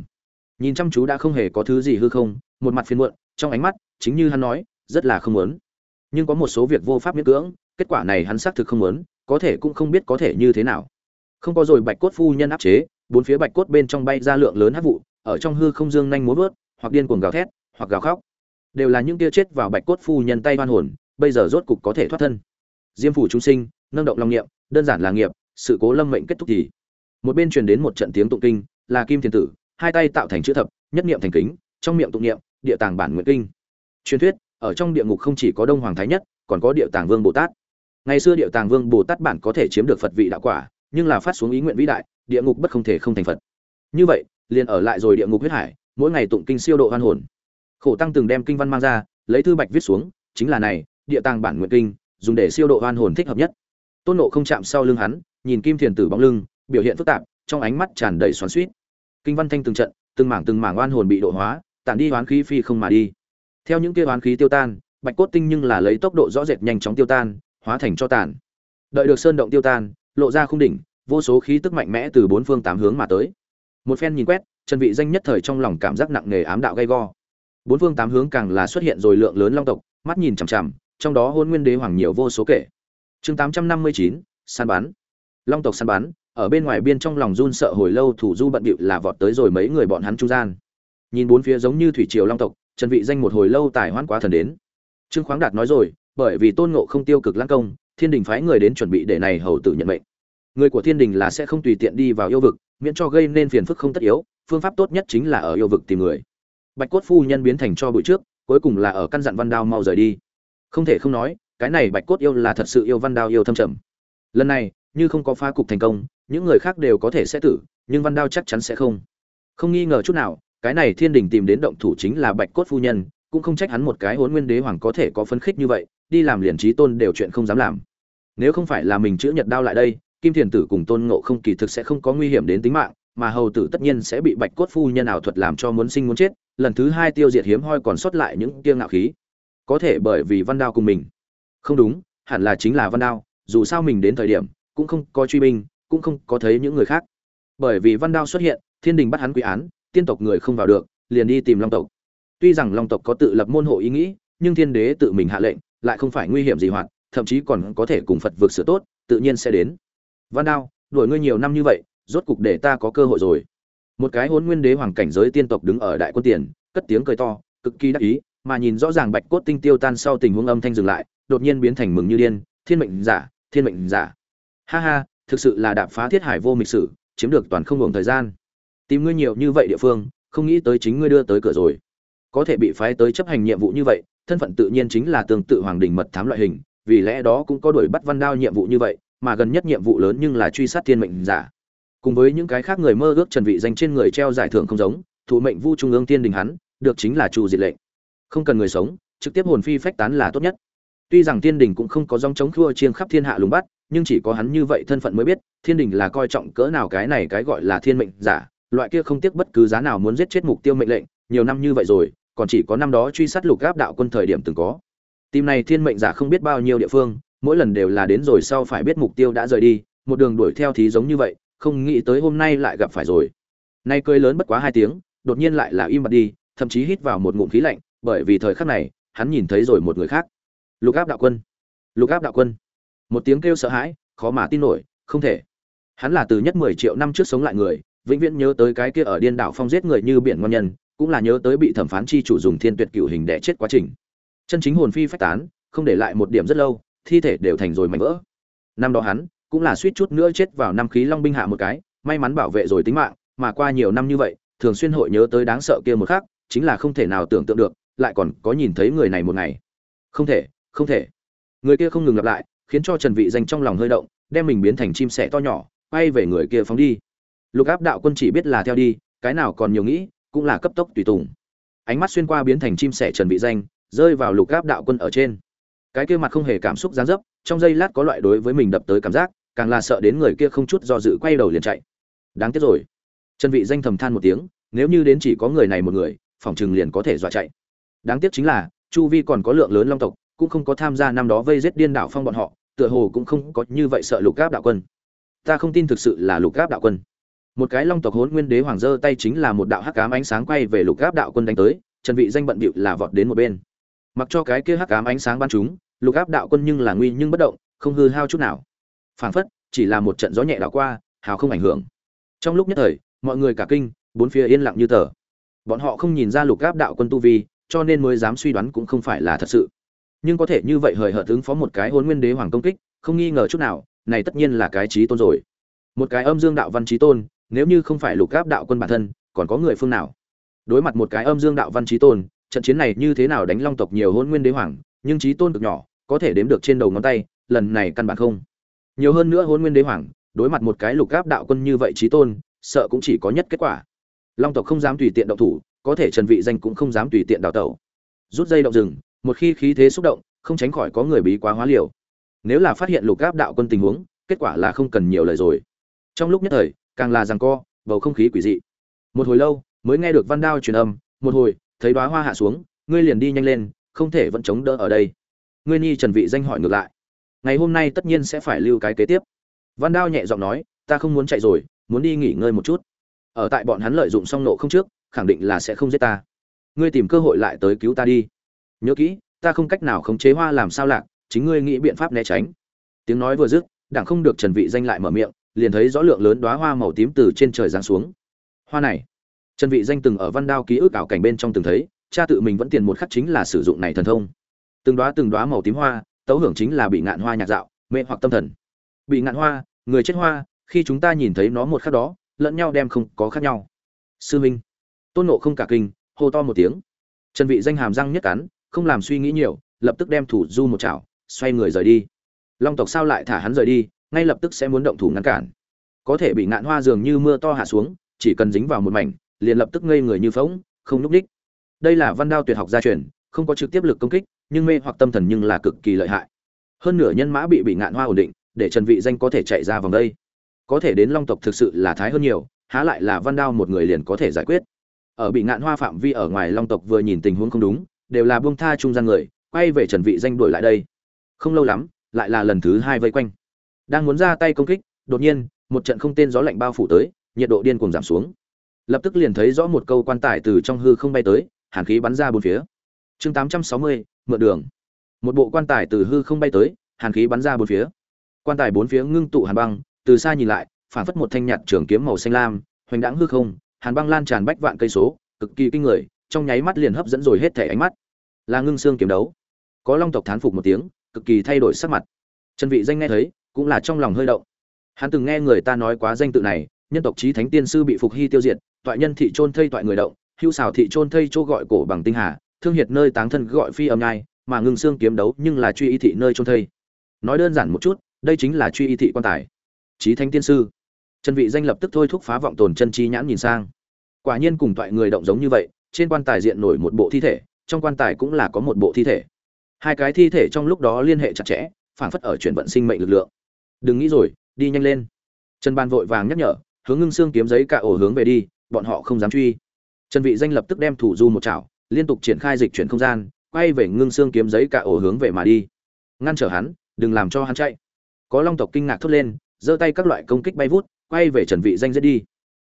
nhìn chăm chú đã không hề có thứ gì hư không, một mặt phiền muộn, trong ánh mắt, chính như hắn nói, rất là không muốn. Nhưng có một số việc vô pháp miễn cưỡng, kết quả này hắn xác thực không muốn, có thể cũng không biết có thể như thế nào. Không có rồi bạch cốt phu nhân áp chế, bốn phía bạch cốt bên trong bay ra lượng lớn hát vụ, ở trong hư không dương nhanh múa vớt, hoặc điên cuồng gào thét, hoặc gào khóc. Đều là những kia chết vào bạch cốt phu nhân tay hoan hồn, bây giờ rốt cục có thể thoát thân. Diêm phủ chúng sinh, nâng động lòng niệm, đơn giản là nghiệp, sự cố lâm mệnh kết thúc thì. Một bên truyền đến một trận tiếng tụng kinh, là kim Thiên tử hai tay tạo thành chữ thập, nhất niệm thành kính, trong miệng tụng niệm, địa tàng bản nguyện kinh. Truyền thuyết, ở trong địa ngục không chỉ có đông hoàng thái nhất, còn có địa tàng vương bồ tát. Ngày xưa địa tàng vương bồ tát bản có thể chiếm được phật vị đạo quả, nhưng là phát xuống ý nguyện vĩ đại, địa ngục bất không thể không thành phật. Như vậy, liền ở lại rồi địa ngục huyết hải, mỗi ngày tụng kinh siêu độ hoan hồn. Khổ tăng từng đem kinh văn mang ra, lấy thư bạch viết xuống, chính là này, địa tàng bản nguyện kinh, dùng để siêu độ hoan hồn thích hợp nhất. Tôn nộ không chạm sau lưng hắn, nhìn kim thiền tử bóng lưng, biểu hiện phức tạp, trong ánh mắt tràn đầy xoắn suýt kinh văn thanh từng trận, từng mảng từng mảng oan hồn bị độ hóa, tản đi oán khí phi không mà đi. Theo những kia oán khí tiêu tan, bạch cốt tinh nhưng là lấy tốc độ rõ rệt nhanh chóng tiêu tan, hóa thành cho tàn. Đợi được sơn động tiêu tan, lộ ra khung đỉnh, vô số khí tức mạnh mẽ từ bốn phương tám hướng mà tới. Một phen nhìn quét trần vị danh nhất thời trong lòng cảm giác nặng nề ám đạo gay go. Bốn phương tám hướng càng là xuất hiện rồi lượng lớn long tộc, mắt nhìn chằm chằm, trong đó hôn nguyên đế hoàng nhiều vô số kể. Chương tám trăm năm mươi chín, săn bắn. Long tộc săn bắn ở bên ngoài biên trong lòng run sợ hồi lâu thủ du bận bịu là vọt tới rồi mấy người bọn hắn trung gian. Nhìn bốn phía giống như thủy triều long tộc, trần vị danh một hồi lâu tài hoãn quá thần đến. Trương khoáng đạt nói rồi, bởi vì tôn ngộ không tiêu cực lãng công, thiên đình phái người đến chuẩn bị để này hầu tử nhận mệnh. Người của thiên đình là sẽ không tùy tiện đi vào yêu vực, miễn cho gây nên phiền phức không tất yếu, phương pháp tốt nhất chính là ở yêu vực tìm người. Bạch cốt phu nhân biến thành cho bụi trước, cuối cùng là ở căn dặn văn đao mau rời đi. Không thể không nói, cái này bạch cốt yêu là thật sự yêu văn đao yêu thâm trầm. Lần này, như không có phá cục thành công những người khác đều có thể sẽ tử, nhưng văn đao chắc chắn sẽ không. Không nghi ngờ chút nào, cái này thiên đình tìm đến động thủ chính là bạch cốt phu nhân, cũng không trách hắn một cái hốn nguyên đế hoàng có thể có phấn khích như vậy, đi làm liền trí tôn đều chuyện không dám làm. Nếu không phải là mình chữ nhật đao lại đây, kim thiền tử cùng tôn ngộ không kỳ thực sẽ không có nguy hiểm đến tính mạng, mà hầu tử tất nhiên sẽ bị bạch cốt phu nhân ảo thuật làm cho muốn sinh muốn chết, lần thứ hai tiêu diệt hiếm hoi còn sót lại những tiêu ngạo khí. Có thể bởi vì văn đao cùng mình. Không đúng, hẳn là chính là văn đao, dù sao mình đến thời điểm, cũng không có truy binh cũng không có thấy những người khác. Bởi vì văn đao xuất hiện, thiên đình bắt hắn quy án, tiên tộc người không vào được, liền đi tìm long tộc. Tuy rằng long tộc có tự lập môn hộ ý nghĩ, nhưng thiên đế tự mình hạ lệnh, lại không phải nguy hiểm gì hoạt, thậm chí còn có thể cùng phật vượt sửa tốt, tự nhiên sẽ đến. Văn đao, đuổi ngươi nhiều năm như vậy, rốt cục để ta có cơ hội rồi. Một cái hôn nguyên đế hoàng cảnh giới tiên tộc đứng ở đại quân tiền, cất tiếng cười to, cực kỳ đắc ý, mà nhìn rõ ràng bạch cốt tinh tiêu tan sau tình huống âm thanh dừng lại, đột nhiên biến thành mừng như điên, thiên mệnh giả, thiên mệnh giả. Ha ha thực sự là đạp phá thiết hải vô mịch sử, chiếm được toàn không hưởng thời gian. Tìm ngươi nhiều như vậy địa phương, không nghĩ tới chính ngươi đưa tới cửa rồi. Có thể bị phái tới chấp hành nhiệm vụ như vậy, thân phận tự nhiên chính là tương tự hoàng đình mật thám loại hình, vì lẽ đó cũng có đuổi bắt văn đao nhiệm vụ như vậy, mà gần nhất nhiệm vụ lớn nhưng là truy sát thiên mệnh giả. Cùng với những cái khác người mơ ước trần vị danh trên người treo giải thưởng không giống, thủ mệnh vu trung ương tiên đình hắn, được chính là chủ diệt lệnh. Không cần người sống, trực tiếp hồn phi phách tán là tốt nhất. Tuy rằng tiên đình cũng không có dòng chống khua chiêng khắp thiên hạ lùng bắt nhưng chỉ có hắn như vậy thân phận mới biết thiên đình là coi trọng cỡ nào cái này cái gọi là thiên mệnh giả loại kia không tiếc bất cứ giá nào muốn giết chết mục tiêu mệnh lệnh nhiều năm như vậy rồi còn chỉ có năm đó truy sát lục gáp đạo quân thời điểm từng có Tìm này thiên mệnh giả không biết bao nhiêu địa phương, mỗi lần đều là đến rồi sau phải biết mục tiêu đã rời đi, một đường đuổi theo thì giống như vậy, không nghĩ tới hôm nay lại gặp phải rồi. Nay cười lớn bất quá hai tiếng, đột nhiên lại là im bặt đi, thậm chí hít vào một ngụm khí lạnh, bởi vì thời khắc này, hắn nhìn thấy rồi một người khác. Lục Áp đạo quân. Lục Áp đạo quân. Một tiếng kêu sợ hãi, khó mà tin nổi, không thể. Hắn là từ nhất 10 triệu năm trước sống lại người, vĩnh viễn nhớ tới cái kia ở điên đảo phong giết người như biển ngon nhân, cũng là nhớ tới bị thẩm phán chi chủ dùng thiên tuyệt cửu hình đẻ chết quá trình. Chân chính hồn phi phách tán không để lại một điểm rất lâu thi thể đều thành rồi mảnh vỡ. Năm đó hắn cũng là suýt chút nữa chết vào năm khí long binh hạ một cái may mắn bảo vệ rồi tính mạng mà qua nhiều năm như vậy thường xuyên hội nhớ tới đáng sợ kia một khác chính là không thể nào tưởng tượng được lại còn có nhìn thấy người này một ngày. Không thể không thể. Người kia không ngừng lặp lại khiến cho trần vị danh trong lòng hơi động, đem mình biến thành chim sẻ to nhỏ, quay về người kia phóng đi. Lục áp đạo quân chỉ biết là theo đi, cái nào còn nhiều nghĩ, cũng là cấp tốc tùy tùng. Ánh mắt xuyên qua biến thành chim sẻ trần vị danh, rơi vào lục Áp đạo quân ở trên. Cái kia mặt không hề cảm xúc gián dấp, trong giây lát có loại đối với mình đập tới cảm giác, càng là sợ đến người kia không chút do dự quay đầu liền chạy. Đáng tiếc rồi. Trần vị danh thầm than một tiếng, nếu như đến chỉ có người này một người, phòng trường liền có thể dọa chạy. Đáng tiếc chính là, chu vi còn có lượng lớn long tộc cũng không có tham gia năm đó vây giết điên đảo phong bọn họ, tựa hồ cũng không có như vậy sợ lục gáp đạo quân. Ta không tin thực sự là lục gáp đạo quân. Một cái long tộc hốn nguyên đế hoàng giơ tay chính là một đạo hắc ám ánh sáng quay về lục gáp đạo quân đánh tới, trần vị danh bận bịu là vọt đến một bên. Mặc cho cái kia hắc ám ánh sáng ban chúng, lục áp đạo quân nhưng là nguy nhưng bất động, không hư hao chút nào. Phảng phất, chỉ là một trận gió nhẹ đảo qua, hào không ảnh hưởng. Trong lúc nhất thời, mọi người cả kinh, bốn phía yên lặng như tờ. Bọn họ không nhìn ra lục áp đạo quân tu vi, cho nên mới dám suy đoán cũng không phải là thật sự nhưng có thể như vậy hời hợt ứng phó một cái hôn nguyên đế hoàng công kích, không nghi ngờ chút nào, này tất nhiên là cái trí tôn rồi. Một cái âm dương đạo văn trí tôn, nếu như không phải lục áp đạo quân bản thân, còn có người phương nào? Đối mặt một cái âm dương đạo văn trí tôn, trận chiến này như thế nào đánh long tộc nhiều hôn nguyên đế hoàng, nhưng trí tôn cực nhỏ, có thể đếm được trên đầu ngón tay, lần này căn bản không. Nhiều hơn nữa hôn nguyên đế hoàng, đối mặt một cái lục gáp đạo quân như vậy trí tôn, sợ cũng chỉ có nhất kết quả. Long tộc không dám tùy tiện động thủ, có thể trần vị danh cũng không dám tùy tiện đào tẩu. Rút dây động rừng một khi khí thế xúc động, không tránh khỏi có người bí quá hóa liều. Nếu là phát hiện lục gáp đạo quân tình huống, kết quả là không cần nhiều lời rồi. Trong lúc nhất thời, càng là rằng co, bầu không khí quỷ dị. Một hồi lâu, mới nghe được văn đao truyền âm, một hồi, thấy đóa hoa hạ xuống, ngươi liền đi nhanh lên, không thể vẫn chống đỡ ở đây. Ngươi nhi trần vị danh hỏi ngược lại, ngày hôm nay tất nhiên sẽ phải lưu cái kế tiếp. Văn đao nhẹ giọng nói, ta không muốn chạy rồi, muốn đi nghỉ ngơi một chút. Ở tại bọn hắn lợi dụng xong nộ không trước, khẳng định là sẽ không giết ta. Ngươi tìm cơ hội lại tới cứu ta đi nhớ kỹ, ta không cách nào khống chế hoa làm sao lạc, chính ngươi nghĩ biện pháp né tránh. Tiếng nói vừa dứt, đảng không được trần vị danh lại mở miệng, liền thấy rõ lượng lớn đóa hoa màu tím từ trên trời giáng xuống. Hoa này, trần vị danh từng ở văn đao ký ức ảo cảnh bên trong từng thấy, cha tự mình vẫn tiền một khắc chính là sử dụng này thần thông. Từng đóa từng đóa màu tím hoa, tấu hưởng chính là bị ngạn hoa nhạc dạo, mê hoặc tâm thần. Bị ngạn hoa, người chết hoa, khi chúng ta nhìn thấy nó một khắc đó, lẫn nhau đem không có khác nhau. Sư minh, tôn nộ không cả kinh, hô to một tiếng. Trần vị danh hàm răng nhất cắn không làm suy nghĩ nhiều, lập tức đem thủ du một chảo, xoay người rời đi. Long tộc sao lại thả hắn rời đi, ngay lập tức sẽ muốn động thủ ngăn cản. Có thể bị ngạn hoa dường như mưa to hạ xuống, chỉ cần dính vào một mảnh, liền lập tức ngây người như phóng không núp đích đây là văn đao tuyệt học gia truyền, không có trực tiếp lực công kích, nhưng mê hoặc tâm thần nhưng là cực kỳ lợi hại. Hơn nửa nhân mã bị bị ngạn hoa ổn định, để trần vị danh có thể chạy ra vòng đây. Có thể đến long tộc thực sự là thái hơn nhiều, há lại là văn đao một người liền có thể giải quyết. Ở bị ngạn hoa phạm vi ở ngoài long tộc vừa nhìn tình huống không đúng đều là buông tha trung gian người quay về trần vị danh đuổi lại đây. Không lâu lắm lại là lần thứ hai vây quanh. Đang muốn ra tay công kích đột nhiên một trận không tên gió lạnh bao phủ tới nhiệt độ điên cuồng giảm xuống. Lập tức liền thấy rõ một câu quan tài từ trong hư không bay tới hàn khí bắn ra bốn phía. Chương 860, mượn đường. Một bộ quan tài từ hư không bay tới hàn khí bắn ra bốn phía. Quan tài bốn phía ngưng tụ hàn băng từ xa nhìn lại phản phất một thanh nhạt trường kiếm màu xanh lam hoành đãng hư không hàn băng lan tràn bách vạn cây số cực kỳ kinh người trong nháy mắt liền hấp dẫn rồi hết thể ánh mắt. Là ngưng xương kiếm đấu. Có long tộc thán phục một tiếng, cực kỳ thay đổi sắc mặt. Trần vị danh nghe thấy, cũng là trong lòng hơi động. Hắn từng nghe người ta nói quá danh tự này, nhân tộc chí thánh tiên sư bị phục hy tiêu diệt, toại nhân thị trôn thây toại người động, hưu xào thị trôn thây chỗ gọi cổ bằng tinh hà, thương hiệt nơi táng thân gọi phi âm nhai mà ngưng xương kiếm đấu nhưng là truy y thị nơi trôn thây. Nói đơn giản một chút, đây chính là truy y thị quan tài. Chí thánh tiên sư. Trần vị danh lập tức thôi thúc phá vọng tồn chân chi nhãn nhìn sang. Quả nhiên cùng toại người động giống như vậy trên quan tài diện nổi một bộ thi thể, trong quan tài cũng là có một bộ thi thể. Hai cái thi thể trong lúc đó liên hệ chặt chẽ phản phất ở chuyển vận sinh mệnh lực lượng. Đừng nghĩ rồi, đi nhanh lên. Trần ban vội vàng nhắc nhở, hướng ngưng xương kiếm giấy cả ổ hướng về đi, bọn họ không dám truy. Trần vị danh lập tức đem thủ du một chảo, liên tục triển khai dịch chuyển không gian, quay về ngưng xương kiếm giấy cả ổ hướng về mà đi. Ngăn trở hắn, đừng làm cho hắn chạy. Có long tộc kinh ngạc thốt lên, giơ tay các loại công kích bay vút, quay về trần vị danh giết đi.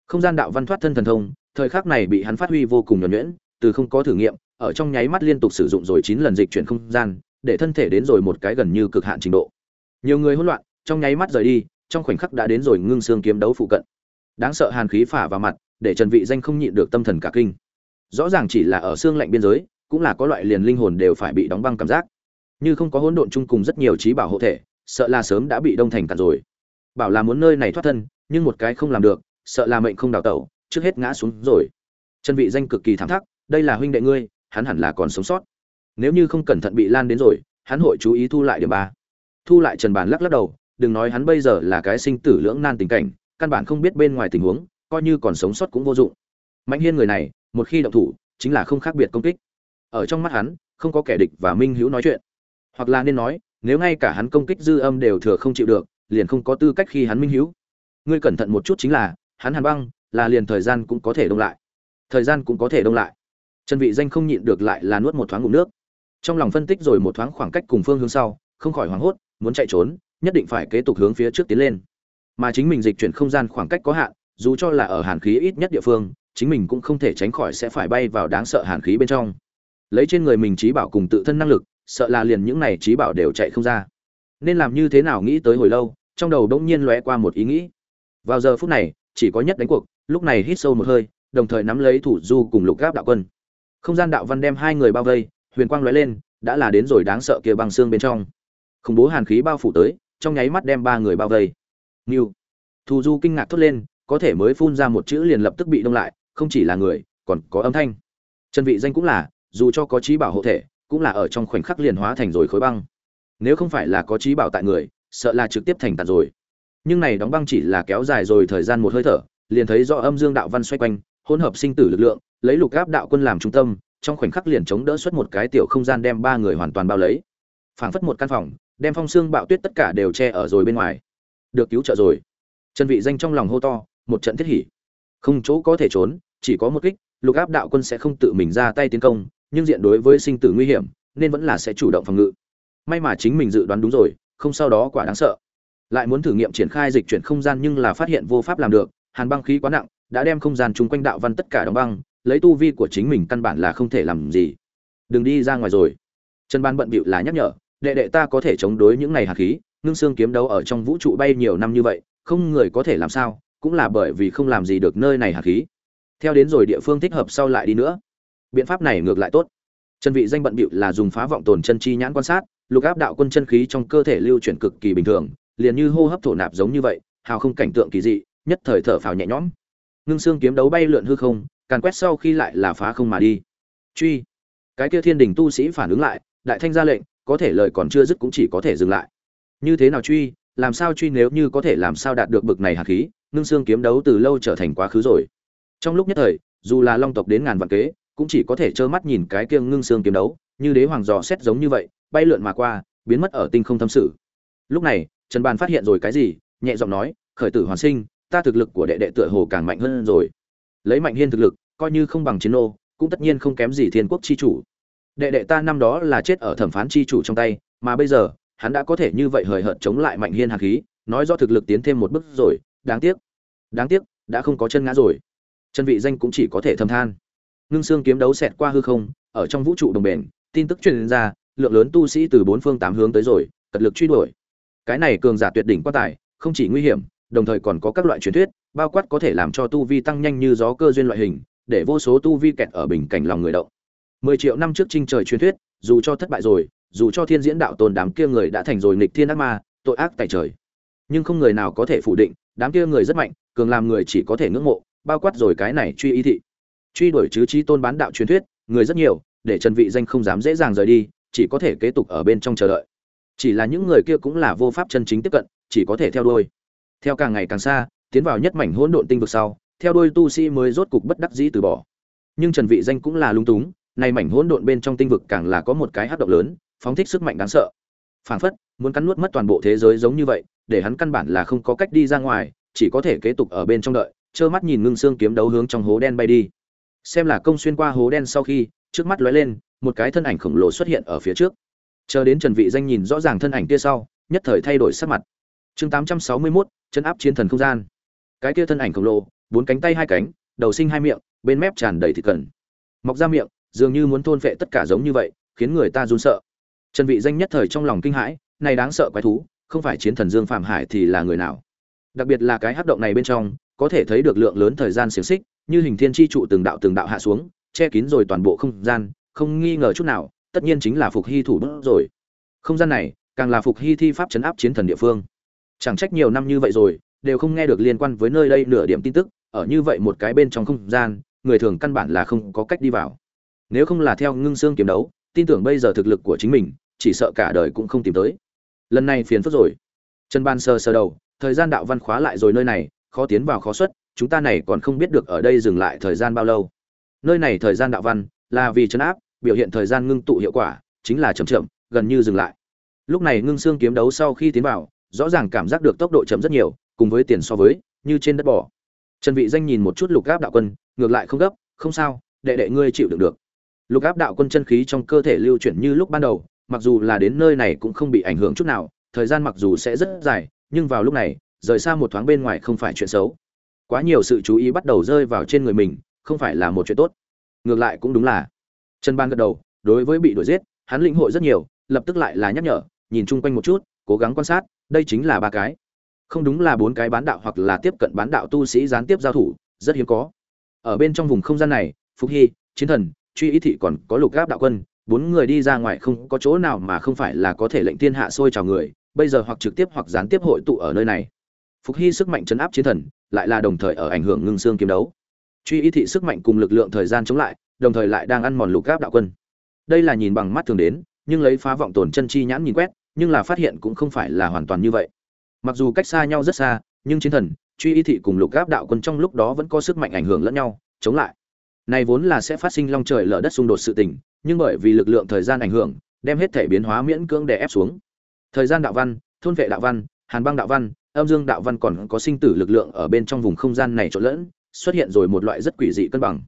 Không gian đạo văn thoát thân thần thông thời khắc này bị hắn phát huy vô cùng nhuần nhuyễn, từ không có thử nghiệm, ở trong nháy mắt liên tục sử dụng rồi chín lần dịch chuyển không gian, để thân thể đến rồi một cái gần như cực hạn trình độ. Nhiều người hỗn loạn, trong nháy mắt rời đi, trong khoảnh khắc đã đến rồi ngưng xương kiếm đấu phụ cận. Đáng sợ hàn khí phả vào mặt, để trần vị danh không nhịn được tâm thần cả kinh. Rõ ràng chỉ là ở xương lạnh biên giới, cũng là có loại liền linh hồn đều phải bị đóng băng cảm giác. Như không có hỗn độn chung cùng rất nhiều trí bảo hộ thể, sợ là sớm đã bị đông thành cả rồi. Bảo là muốn nơi này thoát thân, nhưng một cái không làm được, sợ là mệnh không đào tẩu trước hết ngã xuống rồi. Trần vị danh cực kỳ thảm thắc, đây là huynh đệ ngươi, hắn hẳn là còn sống sót. Nếu như không cẩn thận bị lan đến rồi, hắn hội chú ý thu lại điểm ba. Thu lại trần bàn lắc lắc đầu, đừng nói hắn bây giờ là cái sinh tử lưỡng nan tình cảnh, căn bản không biết bên ngoài tình huống, coi như còn sống sót cũng vô dụng. Mạnh hiên người này, một khi động thủ, chính là không khác biệt công kích. Ở trong mắt hắn, không có kẻ địch và minh hữu nói chuyện. Hoặc là nên nói, nếu ngay cả hắn công kích dư âm đều thừa không chịu được, liền không có tư cách khi hắn minh hữu. Ngươi cẩn thận một chút chính là, hắn hàn băng là liền thời gian cũng có thể đông lại. Thời gian cũng có thể đông lại. Trần vị danh không nhịn được lại là nuốt một thoáng ngụm nước. Trong lòng phân tích rồi một thoáng khoảng cách cùng phương hướng sau, không khỏi hoảng hốt, muốn chạy trốn, nhất định phải kế tục hướng phía trước tiến lên. Mà chính mình dịch chuyển không gian khoảng cách có hạn, dù cho là ở hàn khí ít nhất địa phương, chính mình cũng không thể tránh khỏi sẽ phải bay vào đáng sợ hàn khí bên trong. Lấy trên người mình trí bảo cùng tự thân năng lực, sợ là liền những này trí bảo đều chạy không ra. Nên làm như thế nào nghĩ tới hồi lâu, trong đầu đỗng nhiên lóe qua một ý nghĩ. Vào giờ phút này, chỉ có nhất đánh cuộc lúc này hít sâu một hơi đồng thời nắm lấy thủ du cùng lục gáp đạo quân không gian đạo văn đem hai người bao vây huyền quang lóe lên đã là đến rồi đáng sợ kia băng xương bên trong khủng bố hàn khí bao phủ tới trong nháy mắt đem ba người bao vây nghiêu Thủ Du kinh ngạc thốt lên, có thể mới phun ra một chữ liền lập tức bị đông lại, không chỉ là người, còn có âm thanh. Chân vị danh cũng là, dù cho có trí bảo hộ thể, cũng là ở trong khoảnh khắc liền hóa thành rồi khối băng. Nếu không phải là có trí bảo tại người, sợ là trực tiếp thành tạt rồi. Nhưng này đóng băng chỉ là kéo dài rồi thời gian một hơi thở, liền thấy rõ âm dương đạo văn xoay quanh, hỗn hợp sinh tử lực lượng, lấy lục áp đạo quân làm trung tâm, trong khoảnh khắc liền chống đỡ xuất một cái tiểu không gian đem ba người hoàn toàn bao lấy. Phảng phất một căn phòng, đem phong xương bạo tuyết tất cả đều che ở rồi bên ngoài. Được cứu trợ rồi. Trần Vị danh trong lòng hô to, một trận thiết hỉ. Không chỗ có thể trốn, chỉ có một kích, lục áp đạo quân sẽ không tự mình ra tay tiến công, nhưng diện đối với sinh tử nguy hiểm, nên vẫn là sẽ chủ động phòng ngự. May mà chính mình dự đoán đúng rồi, không sau đó quả đáng sợ. Lại muốn thử nghiệm triển khai dịch chuyển không gian nhưng là phát hiện vô pháp làm được, hàn băng khí quá nặng, đã đem không gian chung quanh đạo văn tất cả đóng băng lấy tu vi của chính mình căn bản là không thể làm gì. Đừng đi ra ngoài rồi. Trần ban bận bịu là nhắc nhở đệ đệ ta có thể chống đối những này hạt khí ngưng xương kiếm đấu ở trong vũ trụ bay nhiều năm như vậy không người có thể làm sao cũng là bởi vì không làm gì được nơi này hạt khí. Theo đến rồi địa phương thích hợp sau lại đi nữa. Biện pháp này ngược lại tốt. Trần vị danh bận bịu là dùng phá vọng tồn chân chi nhãn quan sát lục áp đạo quân chân khí trong cơ thể lưu chuyển cực kỳ bình thường liền như hô hấp thổ nạp giống như vậy hào không cảnh tượng kỳ dị nhất thời thở phào nhẹ nhõm. Ngưng xương kiếm đấu bay lượn hư không, càn quét sau khi lại là phá không mà đi. Truy. Cái kia thiên đình tu sĩ phản ứng lại, đại thanh ra lệnh, có thể lời còn chưa dứt cũng chỉ có thể dừng lại. Như thế nào truy, làm sao truy nếu như có thể làm sao đạt được bực này hạt khí, ngưng xương kiếm đấu từ lâu trở thành quá khứ rồi. Trong lúc nhất thời, dù là long tộc đến ngàn vạn kế, cũng chỉ có thể trơ mắt nhìn cái kia ngưng xương kiếm đấu, như đế hoàng dò xét giống như vậy, bay lượn mà qua, biến mất ở tinh không thâm sự. Lúc này, trần bàn phát hiện rồi cái gì, nhẹ giọng nói, khởi tử hoàn sinh ta thực lực của đệ đệ tựa hồ càng mạnh hơn rồi. Lấy mạnh hiên thực lực, coi như không bằng chiến nô, cũng tất nhiên không kém gì thiên quốc chi chủ. Đệ đệ ta năm đó là chết ở thẩm phán chi chủ trong tay, mà bây giờ, hắn đã có thể như vậy hời hợt chống lại mạnh hiên hạt khí, nói do thực lực tiến thêm một bước rồi, đáng tiếc đáng tiếc, đã không có chân ngã rồi. Chân vị danh cũng chỉ có thể thầm than. Ngưng xương kiếm đấu xẹt qua hư không, ở trong vũ trụ đồng bền, tin tức truyền ra, lượng lớn tu sĩ từ bốn phương tám hướng tới rồi, cật lực truy đuổi. Cái này cường giả tuyệt đỉnh quá tài, không chỉ nguy hiểm đồng thời còn có các loại truyền thuyết, bao quát có thể làm cho tu vi tăng nhanh như gió cơ duyên loại hình, để vô số tu vi kẹt ở bình cảnh lòng người động. Mười triệu năm trước trinh trời truyền thuyết, dù cho thất bại rồi, dù cho thiên diễn đạo tồn đám kia người đã thành rồi nghịch thiên ác ma, tội ác tại trời. Nhưng không người nào có thể phủ định, đám kia người rất mạnh, cường làm người chỉ có thể ngưỡng mộ, bao quát rồi cái này truy ý thị. Truy đuổi chứ trí tôn bán đạo truyền thuyết, người rất nhiều, để trần vị danh không dám dễ dàng rời đi, chỉ có thể kế tục ở bên trong chờ đợi. Chỉ là những người kia cũng là vô pháp chân chính tiếp cận, chỉ có thể theo đuôi theo càng ngày càng xa tiến vào nhất mảnh hỗn độn tinh vực sau theo đôi tu sĩ mới rốt cục bất đắc dĩ từ bỏ. Nhưng trần vị danh cũng là lung túng này mảnh hỗn độn bên trong tinh vực càng là có một cái hấp động lớn phóng thích sức mạnh đáng sợ. Phảng phất muốn cắn nuốt mất toàn bộ thế giới giống như vậy để hắn căn bản là không có cách đi ra ngoài chỉ có thể kế tục ở bên trong đợi trơ mắt nhìn ngưng xương kiếm đấu hướng trong hố đen bay đi. Xem là công xuyên qua hố đen sau khi trước mắt lóe lên một cái thân ảnh khổng lồ xuất hiện ở phía trước. Chờ đến trần vị danh nhìn rõ ràng thân ảnh kia sau nhất thời thay đổi sắc mặt. Chương 861, chân áp chiến thần không gian. Cái kia thân ảnh khổng lồ, bốn cánh tay hai cánh, đầu sinh hai miệng, bên mép tràn đầy thịt cần. Mọc ra miệng, dường như muốn thôn phệ tất cả giống như vậy, khiến người ta run sợ. Trần vị danh nhất thời trong lòng kinh hãi, này đáng sợ quái thú, không phải chiến thần dương phạm hải thì là người nào? Đặc biệt là cái hấp động này bên trong, có thể thấy được lượng lớn thời gian xiềng xích, như hình thiên chi trụ từng đạo từng đạo hạ xuống, che kín rồi toàn bộ không gian, không nghi ngờ chút nào, tất nhiên chính là phục hy thủ bút rồi. Không gian này, càng là phục hy thi pháp chấn áp chiến thần địa phương chẳng trách nhiều năm như vậy rồi, đều không nghe được liên quan với nơi đây nửa điểm tin tức, ở như vậy một cái bên trong không gian, người thường căn bản là không có cách đi vào. Nếu không là theo ngưng xương kiếm đấu, tin tưởng bây giờ thực lực của chính mình, chỉ sợ cả đời cũng không tìm tới. Lần này phiền phức rồi. Trần ban sơ sơ đầu, thời gian đạo văn khóa lại rồi nơi này, khó tiến vào khó xuất, chúng ta này còn không biết được ở đây dừng lại thời gian bao lâu. Nơi này thời gian đạo văn là vì chấn áp, biểu hiện thời gian ngưng tụ hiệu quả, chính là chậm chậm, gần như dừng lại. Lúc này ngưng xương kiếm đấu sau khi tiến vào rõ ràng cảm giác được tốc độ chậm rất nhiều, cùng với tiền so với, như trên đất bỏ trần vị danh nhìn một chút lục áp đạo quân, ngược lại không gấp, không sao, đệ đệ ngươi chịu đựng được. Lục áp đạo quân chân khí trong cơ thể lưu chuyển như lúc ban đầu, mặc dù là đến nơi này cũng không bị ảnh hưởng chút nào, thời gian mặc dù sẽ rất dài, nhưng vào lúc này, rời xa một thoáng bên ngoài không phải chuyện xấu. Quá nhiều sự chú ý bắt đầu rơi vào trên người mình, không phải là một chuyện tốt. Ngược lại cũng đúng là. Trần ban gật đầu, đối với bị đuổi giết, hắn lĩnh hội rất nhiều, lập tức lại là nhắc nhở, nhìn chung quanh một chút, cố gắng quan sát đây chính là ba cái. Không đúng là bốn cái bán đạo hoặc là tiếp cận bán đạo tu sĩ gián tiếp giao thủ, rất hiếm có. Ở bên trong vùng không gian này, Phục hy, chiến thần, truy ý thị còn có lục gáp đạo quân, bốn người đi ra ngoài không có chỗ nào mà không phải là có thể lệnh thiên hạ sôi trào người, bây giờ hoặc trực tiếp hoặc gián tiếp hội tụ ở nơi này. Phục hy sức mạnh chấn áp chiến thần, lại là đồng thời ở ảnh hưởng ngưng xương kiếm đấu. Truy ý thị sức mạnh cùng lực lượng thời gian chống lại, đồng thời lại đang ăn mòn lục gáp đạo quân. Đây là nhìn bằng mắt thường đến, nhưng lấy phá vọng tổn chân chi nhãn nhìn quét nhưng là phát hiện cũng không phải là hoàn toàn như vậy. Mặc dù cách xa nhau rất xa, nhưng chiến thần, truy ý thị cùng lục gáp đạo quân trong lúc đó vẫn có sức mạnh ảnh hưởng lẫn nhau, chống lại. Này vốn là sẽ phát sinh long trời lở đất xung đột sự tình, nhưng bởi vì lực lượng thời gian ảnh hưởng, đem hết thể biến hóa miễn cưỡng để ép xuống. Thời gian đạo văn, thôn vệ đạo văn, hàn băng đạo văn, âm dương đạo văn còn có sinh tử lực lượng ở bên trong vùng không gian này trộn lẫn, xuất hiện rồi một loại rất quỷ dị cân bằng.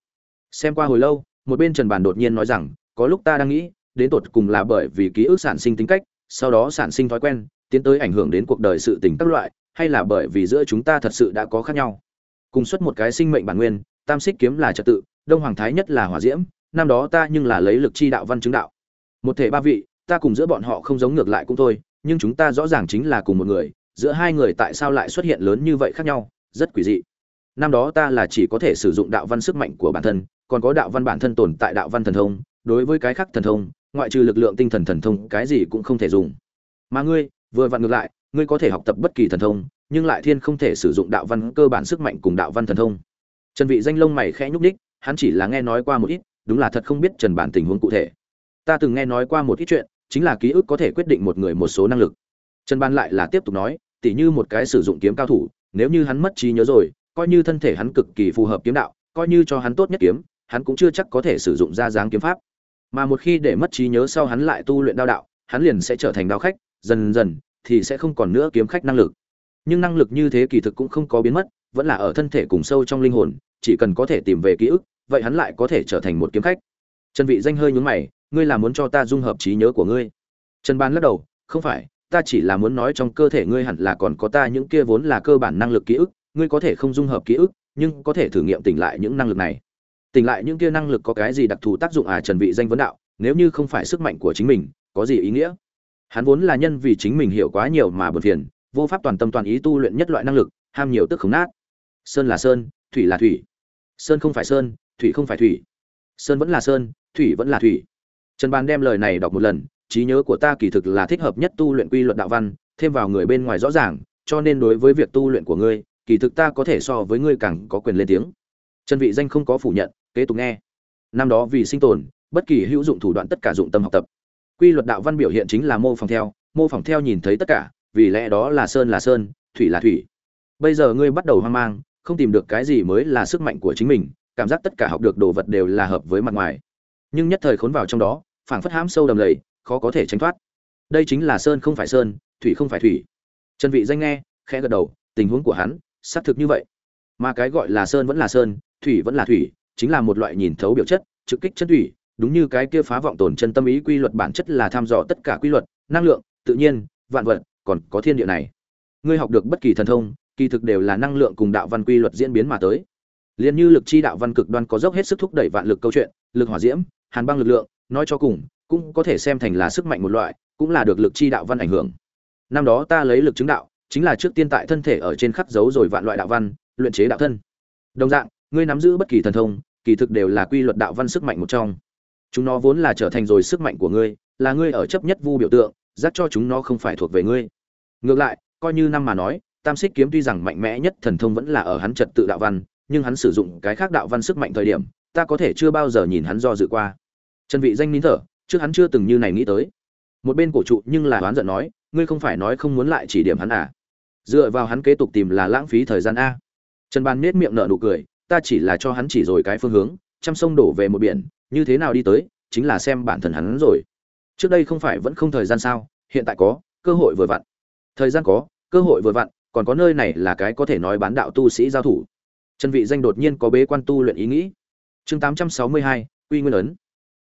Xem qua hồi lâu, một bên trần bàn đột nhiên nói rằng, có lúc ta đang nghĩ, đến tột cùng là bởi vì ký ức sản sinh tính cách sau đó sản sinh thói quen, tiến tới ảnh hưởng đến cuộc đời sự tình các loại, hay là bởi vì giữa chúng ta thật sự đã có khác nhau. Cùng xuất một cái sinh mệnh bản nguyên, tam xích kiếm là trật tự, đông hoàng thái nhất là hỏa diễm, năm đó ta nhưng là lấy lực chi đạo văn chứng đạo. Một thể ba vị, ta cùng giữa bọn họ không giống ngược lại cũng thôi, nhưng chúng ta rõ ràng chính là cùng một người, giữa hai người tại sao lại xuất hiện lớn như vậy khác nhau, rất quỷ dị. Năm đó ta là chỉ có thể sử dụng đạo văn sức mạnh của bản thân, còn có đạo văn bản thân tồn tại đạo văn thần thông đối với cái khác thần thông, ngoại trừ lực lượng tinh thần thần thông, cái gì cũng không thể dùng. Mà ngươi, vừa vặn ngược lại, ngươi có thể học tập bất kỳ thần thông, nhưng lại thiên không thể sử dụng đạo văn cơ bản sức mạnh cùng đạo văn thần thông. Trần vị danh lông mày khẽ nhúc đích hắn chỉ là nghe nói qua một ít, đúng là thật không biết trần bản tình huống cụ thể. Ta từng nghe nói qua một ít chuyện, chính là ký ức có thể quyết định một người một số năng lực. Trần ban lại là tiếp tục nói, tỉ như một cái sử dụng kiếm cao thủ, nếu như hắn mất trí nhớ rồi, coi như thân thể hắn cực kỳ phù hợp kiếm đạo, coi như cho hắn tốt nhất kiếm, hắn cũng chưa chắc có thể sử dụng ra dáng kiếm pháp mà một khi để mất trí nhớ sau hắn lại tu luyện đao đạo, hắn liền sẽ trở thành đao khách, dần dần thì sẽ không còn nữa kiếm khách năng lực. Nhưng năng lực như thế kỳ thực cũng không có biến mất, vẫn là ở thân thể cùng sâu trong linh hồn, chỉ cần có thể tìm về ký ức, vậy hắn lại có thể trở thành một kiếm khách. Trần vị danh hơi nhún mày, ngươi là muốn cho ta dung hợp trí nhớ của ngươi? Trần ban lắc đầu, không phải, ta chỉ là muốn nói trong cơ thể ngươi hẳn là còn có ta những kia vốn là cơ bản năng lực ký ức, ngươi có thể không dung hợp ký ức, nhưng có thể thử nghiệm tỉnh lại những năng lực này tỉnh lại những kia năng lực có cái gì đặc thù tác dụng à trần vị danh vấn đạo, nếu như không phải sức mạnh của chính mình, có gì ý nghĩa? Hắn vốn là nhân vì chính mình hiểu quá nhiều mà buồn phiền, vô pháp toàn tâm toàn ý tu luyện nhất loại năng lực, ham nhiều tức không nát. Sơn là sơn, thủy là thủy. Sơn không phải sơn, thủy không phải thủy. Sơn vẫn là sơn, thủy vẫn là thủy. Trần Bàn đem lời này đọc một lần, trí nhớ của ta kỳ thực là thích hợp nhất tu luyện quy luật đạo văn, thêm vào người bên ngoài rõ ràng, cho nên đối với việc tu luyện của ngươi, kỳ thực ta có thể so với ngươi càng có quyền lên tiếng. Trần vị danh không có phủ nhận kế tục nghe. Năm đó vì sinh tồn, bất kỳ hữu dụng thủ đoạn tất cả dụng tâm học tập. Quy luật đạo văn biểu hiện chính là mô phỏng theo, mô phỏng theo nhìn thấy tất cả, vì lẽ đó là sơn là sơn, thủy là thủy. Bây giờ ngươi bắt đầu hoang mang, không tìm được cái gì mới là sức mạnh của chính mình, cảm giác tất cả học được đồ vật đều là hợp với mặt ngoài. Nhưng nhất thời khốn vào trong đó, phảng phất hãm sâu đầm lầy, khó có thể tránh thoát. Đây chính là sơn không phải sơn, thủy không phải thủy. Trần vị danh nghe, khẽ gật đầu, tình huống của hắn xác thực như vậy. Mà cái gọi là sơn vẫn là sơn, thủy vẫn là thủy chính là một loại nhìn thấu biểu chất, trực kích chân thủy đúng như cái kia phá vọng tồn chân tâm ý quy luật bản chất là tham dò tất cả quy luật, năng lượng, tự nhiên, vạn vật, còn có thiên địa này. Ngươi học được bất kỳ thần thông, kỳ thực đều là năng lượng cùng đạo văn quy luật diễn biến mà tới. Liền như lực chi đạo văn cực đoan có dốc hết sức thúc đẩy vạn lực câu chuyện, lực hỏa diễm, hàn băng lực lượng, nói cho cùng, cũng có thể xem thành là sức mạnh một loại, cũng là được lực chi đạo văn ảnh hưởng. Năm đó ta lấy lực chứng đạo, chính là trước tiên tại thân thể ở trên khắc dấu rồi vạn loại đạo văn, luyện chế đạo thân. Đồng dạng ngươi nắm giữ bất kỳ thần thông, kỳ thực đều là quy luật đạo văn sức mạnh một trong. Chúng nó vốn là trở thành rồi sức mạnh của ngươi, là ngươi ở chấp nhất vu biểu tượng, dắt cho chúng nó không phải thuộc về ngươi. Ngược lại, coi như năm mà nói, tam xích kiếm tuy rằng mạnh mẽ nhất thần thông vẫn là ở hắn trật tự đạo văn, nhưng hắn sử dụng cái khác đạo văn sức mạnh thời điểm, ta có thể chưa bao giờ nhìn hắn do dự qua. Trần vị danh nín thở, trước hắn chưa từng như này nghĩ tới. Một bên cổ trụ nhưng là đoán giận nói, ngươi không phải nói không muốn lại chỉ điểm hắn à? Dựa vào hắn kế tục tìm là lãng phí thời gian a. Trần ban nết miệng nở nụ cười ta chỉ là cho hắn chỉ rồi cái phương hướng trăm sông đổ về một biển như thế nào đi tới chính là xem bản thân hắn rồi. Trước đây không phải vẫn không thời gian sao hiện tại có cơ hội vừa vặn. Thời gian có cơ hội vừa vặn còn có nơi này là cái có thể nói bán đạo tu sĩ giao thủ. Trần vị danh đột nhiên có bế quan tu luyện ý nghĩ. Chương 862, quy nguyên ấn.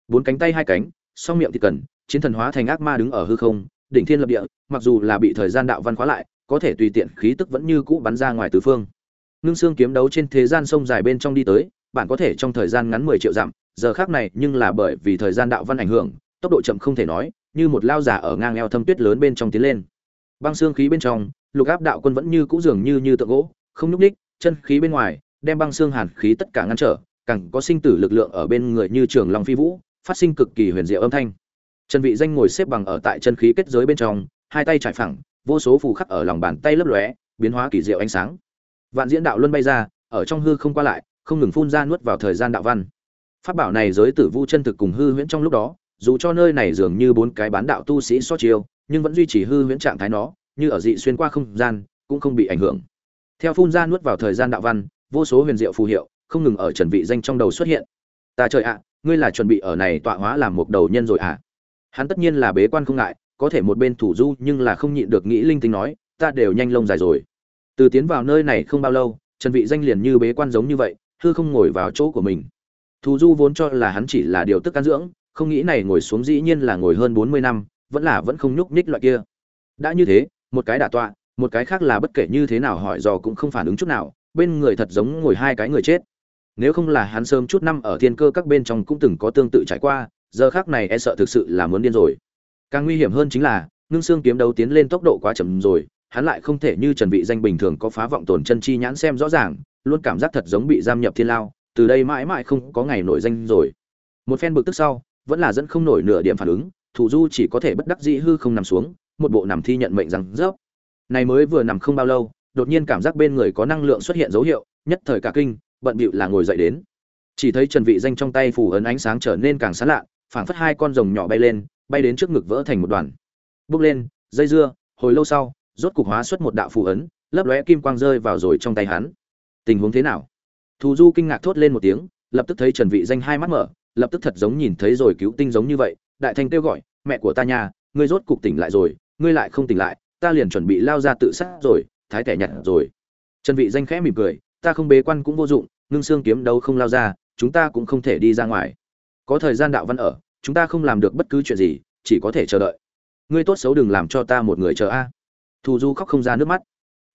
Bốn cánh tay hai cánh song miệng thì cần chiến thần hóa thành ác ma đứng ở hư không đỉnh thiên lập địa mặc dù là bị thời gian đạo văn khóa lại có thể tùy tiện khí tức vẫn như cũ bắn ra ngoài tứ phương ngưng xương kiếm đấu trên thế gian sông dài bên trong đi tới, bạn có thể trong thời gian ngắn 10 triệu dặm, giờ khác này nhưng là bởi vì thời gian đạo văn ảnh hưởng, tốc độ chậm không thể nói, như một lao giả ở ngang eo thâm tuyết lớn bên trong tiến lên. Băng xương khí bên trong, lục áp đạo quân vẫn như cũ dường như như tượng gỗ, không nhúc ních chân khí bên ngoài, đem băng xương hàn khí tất cả ngăn trở, càng có sinh tử lực lượng ở bên người như trường long phi vũ, phát sinh cực kỳ huyền diệu âm thanh. Trần vị danh ngồi xếp bằng ở tại chân khí kết giới bên trong, hai tay trải phẳng, vô số phù khắc ở lòng bàn tay lấp lóe, biến hóa kỳ diệu ánh sáng vạn diễn đạo luân bay ra, ở trong hư không qua lại, không ngừng phun ra nuốt vào thời gian đạo văn. Pháp bảo này giới tử vu chân thực cùng hư huyễn trong lúc đó, dù cho nơi này dường như bốn cái bán đạo tu sĩ so chiêu, nhưng vẫn duy trì hư huyễn trạng thái nó, như ở dị xuyên qua không gian, cũng không bị ảnh hưởng. Theo phun ra nuốt vào thời gian đạo văn, vô số huyền diệu phù hiệu, không ngừng ở trần vị danh trong đầu xuất hiện. Ta trời ạ, ngươi là chuẩn bị ở này tọa hóa làm một đầu nhân rồi ạ? Hắn tất nhiên là bế quan không ngại, có thể một bên thủ du nhưng là không nhịn được nghĩ linh tinh nói, ta đều nhanh lông dài rồi từ tiến vào nơi này không bao lâu, trần vị danh liền như bế quan giống như vậy, hư không ngồi vào chỗ của mình. Thù du vốn cho là hắn chỉ là điều tức can dưỡng, không nghĩ này ngồi xuống dĩ nhiên là ngồi hơn 40 năm, vẫn là vẫn không nhúc nhích loại kia. Đã như thế, một cái đả tọa, một cái khác là bất kể như thế nào hỏi dò cũng không phản ứng chút nào, bên người thật giống ngồi hai cái người chết. Nếu không là hắn sớm chút năm ở thiên cơ các bên trong cũng từng có tương tự trải qua, giờ khác này e sợ thực sự là muốn điên rồi. Càng nguy hiểm hơn chính là, ngưng xương kiếm đấu tiến lên tốc độ quá chậm rồi hắn lại không thể như trần vị danh bình thường có phá vọng tổn chân chi nhãn xem rõ ràng, luôn cảm giác thật giống bị giam nhập thiên lao, từ đây mãi mãi không có ngày nổi danh rồi. Một phen bực tức sau, vẫn là dẫn không nổi nửa điểm phản ứng, thủ du chỉ có thể bất đắc dĩ hư không nằm xuống, một bộ nằm thi nhận mệnh rằng rớp này mới vừa nằm không bao lâu, đột nhiên cảm giác bên người có năng lượng xuất hiện dấu hiệu, nhất thời cả kinh, bận bịu là ngồi dậy đến. Chỉ thấy trần vị danh trong tay phủ ấn ánh sáng trở nên càng sáng lạ, phảng phất hai con rồng nhỏ bay lên, bay đến trước ngực vỡ thành một đoàn. Bước lên, dây dưa, hồi lâu sau rốt cục hóa xuất một đạo phù ấn lấp lóe kim quang rơi vào rồi trong tay hắn. Tình huống thế nào? Thù du kinh ngạc thốt lên một tiếng lập tức thấy trần vị danh hai mắt mở lập tức thật giống nhìn thấy rồi cứu tinh giống như vậy đại thanh kêu gọi mẹ của ta nha, ngươi rốt cục tỉnh lại rồi ngươi lại không tỉnh lại ta liền chuẩn bị lao ra tự sát rồi thái tẻ nhặt rồi. Trần vị danh khẽ mỉm cười ta không bế quan cũng vô dụng ngưng xương kiếm đấu không lao ra chúng ta cũng không thể đi ra ngoài. Có thời gian đạo văn ở chúng ta không làm được bất cứ chuyện gì chỉ có thể chờ đợi. Ngươi tốt xấu đừng làm cho ta một người chờ a thù du khóc không ra nước mắt.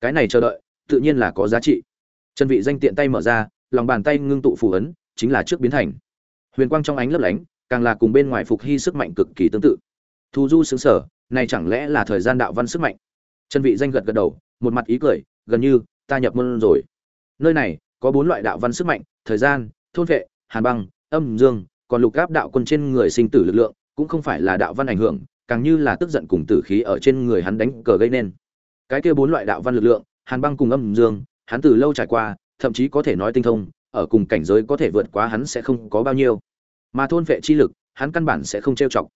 Cái này chờ đợi, tự nhiên là có giá trị. Trần vị danh tiện tay mở ra, lòng bàn tay ngưng tụ phù ấn, chính là trước biến thành. Huyền quang trong ánh lấp lánh, càng là cùng bên ngoài phục hy sức mạnh cực kỳ tương tự. Thù du sướng sở này chẳng lẽ là thời gian đạo văn sức mạnh? Trần vị danh gật gật đầu, một mặt ý cười, gần như, ta nhập môn rồi. Nơi này, có bốn loại đạo văn sức mạnh, thời gian, thôn vệ, hàn băng, âm dương, còn lục áp đạo quân trên người sinh tử lực lượng, cũng không phải là đạo văn ảnh hưởng, càng như là tức giận cùng tử khí ở trên người hắn đánh cờ gây nên cái kia bốn loại đạo văn lực lượng, hàn băng cùng âm dương, hắn từ lâu trải qua, thậm chí có thể nói tinh thông, ở cùng cảnh giới có thể vượt quá hắn sẽ không có bao nhiêu. Mà thôn vệ chi lực, hắn căn bản sẽ không trêu chọc.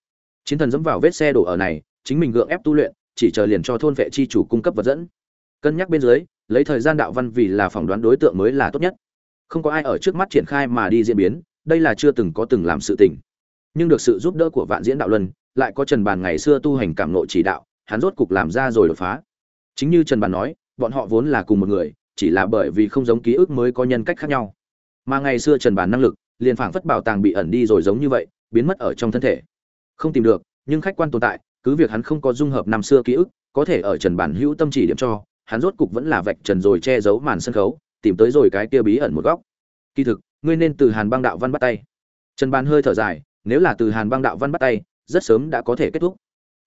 Chiến thần dẫm vào vết xe đổ ở này, chính mình gượng ép tu luyện, chỉ chờ liền cho thôn vệ chi chủ cung cấp vật dẫn. Cân nhắc bên dưới, lấy thời gian đạo văn vì là phỏng đoán đối tượng mới là tốt nhất. Không có ai ở trước mắt triển khai mà đi diễn biến, đây là chưa từng có từng làm sự tình. Nhưng được sự giúp đỡ của vạn diễn đạo luân, lại có trần bàn ngày xưa tu hành cảm nộ chỉ đạo, hắn rốt cục làm ra rồi đột phá chính như trần bàn nói, bọn họ vốn là cùng một người, chỉ là bởi vì không giống ký ức mới có nhân cách khác nhau. Mà ngày xưa trần bàn năng lực, liền phảng phất bảo tàng bị ẩn đi rồi giống như vậy, biến mất ở trong thân thể. Không tìm được, nhưng khách quan tồn tại, cứ việc hắn không có dung hợp năm xưa ký ức, có thể ở trần bản hữu tâm chỉ điểm cho, hắn rốt cục vẫn là vạch trần rồi che giấu màn sân khấu, tìm tới rồi cái kia bí ẩn một góc. Kỳ thực, ngươi nên từ hàn băng đạo văn bắt tay. Trần bàn hơi thở dài, nếu là từ hàn băng đạo văn bắt tay, rất sớm đã có thể kết thúc.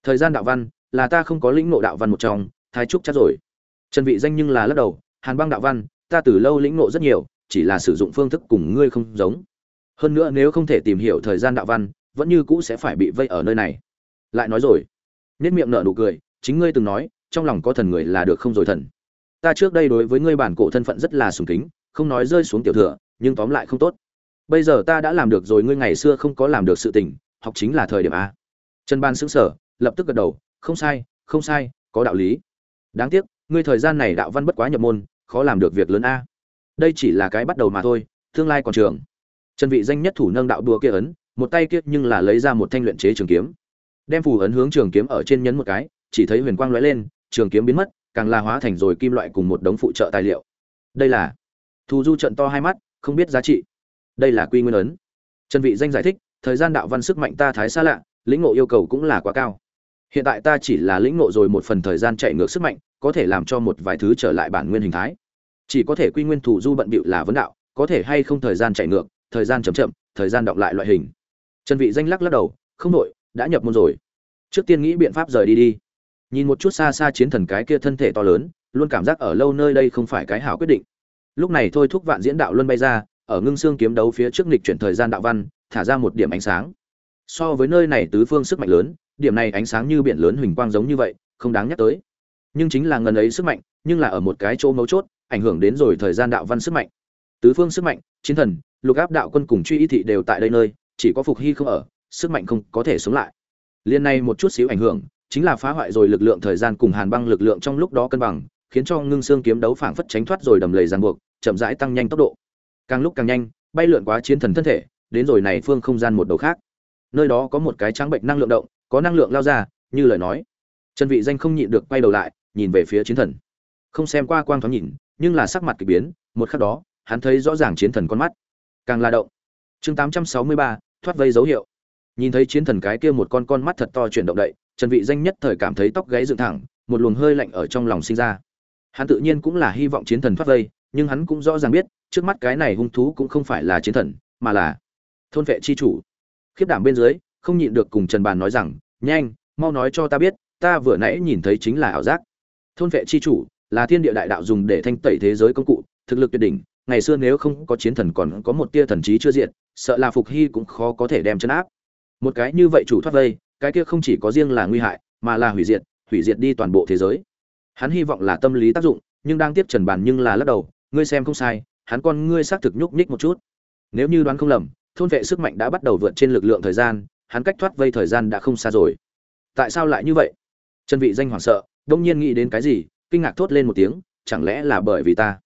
Thời gian đạo văn là ta không có lĩnh ngộ đạo văn một trong thái trúc chắc rồi. Trần vị danh nhưng là lắc đầu hàn băng đạo văn ta từ lâu lĩnh ngộ rất nhiều chỉ là sử dụng phương thức cùng ngươi không giống. Hơn nữa nếu không thể tìm hiểu thời gian đạo văn vẫn như cũ sẽ phải bị vây ở nơi này. Lại nói rồi nét miệng nở nụ cười chính ngươi từng nói trong lòng có thần người là được không rồi thần. Ta trước đây đối với ngươi bản cổ thân phận rất là sùng kính không nói rơi xuống tiểu thừa nhưng tóm lại không tốt. Bây giờ ta đã làm được rồi ngươi ngày xưa không có làm được sự tình học chính là thời điểm a. Trần ban sững sờ, lập tức gật đầu không sai không sai có đạo lý đáng tiếc, ngươi thời gian này đạo văn bất quá nhập môn, khó làm được việc lớn a. Đây chỉ là cái bắt đầu mà thôi, tương lai còn trường. Trần vị danh nhất thủ nâng đạo đùa kia ấn, một tay kia nhưng là lấy ra một thanh luyện chế trường kiếm. Đem phù ấn hướng trường kiếm ở trên nhấn một cái, chỉ thấy huyền quang lóe lên, trường kiếm biến mất, càng là hóa thành rồi kim loại cùng một đống phụ trợ tài liệu. Đây là thu du trận to hai mắt, không biết giá trị. Đây là quy nguyên ấn. Trần vị danh giải thích, thời gian đạo văn sức mạnh ta thái xa lạ, lĩnh ngộ yêu cầu cũng là quá cao hiện tại ta chỉ là lĩnh ngộ rồi một phần thời gian chạy ngược sức mạnh, có thể làm cho một vài thứ trở lại bản nguyên hình thái. Chỉ có thể quy nguyên thủ du bận bịu là vấn đạo, có thể hay không thời gian chạy ngược, thời gian chậm chậm, thời gian đọc lại loại hình. Trần vị danh lắc lắc đầu, không nội đã nhập môn rồi. Trước tiên nghĩ biện pháp rời đi đi. Nhìn một chút xa xa chiến thần cái kia thân thể to lớn, luôn cảm giác ở lâu nơi đây không phải cái hảo quyết định. Lúc này thôi thúc vạn diễn đạo luân bay ra, ở ngưng xương kiếm đấu phía trước nghịch chuyển thời gian đạo văn, thả ra một điểm ánh sáng. So với nơi này tứ phương sức mạnh lớn điểm này ánh sáng như biển lớn huỳnh quang giống như vậy, không đáng nhắc tới. Nhưng chính là ngần ấy sức mạnh, nhưng là ở một cái chỗ mấu chốt, ảnh hưởng đến rồi thời gian đạo văn sức mạnh. Tứ phương sức mạnh, chiến thần, lục áp đạo quân cùng truy y thị đều tại đây nơi, chỉ có phục hy không ở, sức mạnh không có thể sống lại. Liên này một chút xíu ảnh hưởng, chính là phá hoại rồi lực lượng thời gian cùng hàn băng lực lượng trong lúc đó cân bằng, khiến cho ngưng xương kiếm đấu phảng phất tránh thoát rồi đầm lầy ràng buộc, chậm rãi tăng nhanh tốc độ. Càng lúc càng nhanh, bay lượn quá chiến thần thân thể, đến rồi này phương không gian một đầu khác. Nơi đó có một cái trắng bệnh năng lượng động có năng lượng lao ra như lời nói. Trần vị danh không nhịn được quay đầu lại nhìn về phía chiến thần. Không xem qua quang thoáng nhìn nhưng là sắc mặt kỳ biến một khắc đó hắn thấy rõ ràng chiến thần con mắt. Càng la động. Chương 863, thoát vây dấu hiệu. Nhìn thấy chiến thần cái kia một con con mắt thật to chuyển động đậy trần vị danh nhất thời cảm thấy tóc gáy dựng thẳng một luồng hơi lạnh ở trong lòng sinh ra. Hắn tự nhiên cũng là hy vọng chiến thần thoát vây nhưng hắn cũng rõ ràng biết trước mắt cái này hung thú cũng không phải là chiến thần mà là thôn vệ chi chủ. Khiếp đảm bên dưới không nhịn được cùng trần bàn nói rằng, nhanh, mau nói cho ta biết, ta vừa nãy nhìn thấy chính là ảo giác. Thôn vệ chi chủ là thiên địa đại đạo dùng để thanh tẩy thế giới công cụ, thực lực tuyệt đỉnh, ngày xưa nếu không có chiến thần còn có một tia thần trí chưa diện sợ là phục hy cũng khó có thể đem chấn áp. Một cái như vậy chủ thoát vây, cái kia không chỉ có riêng là nguy hại, mà là hủy diệt hủy diệt đi toàn bộ thế giới. Hắn hy vọng là tâm lý tác dụng, nhưng đang tiếp trần bàn nhưng là lắc đầu, ngươi xem không sai, hắn con ngươi xác thực nhúc nhích một chút. Nếu như đoán không lầm, thôn vệ sức mạnh đã bắt đầu vượt trên lực lượng thời gian hắn cách thoát vây thời gian đã không xa rồi. Tại sao lại như vậy? Trần vị danh hoảng sợ, đông nhiên nghĩ đến cái gì, kinh ngạc thốt lên một tiếng, chẳng lẽ là bởi vì ta?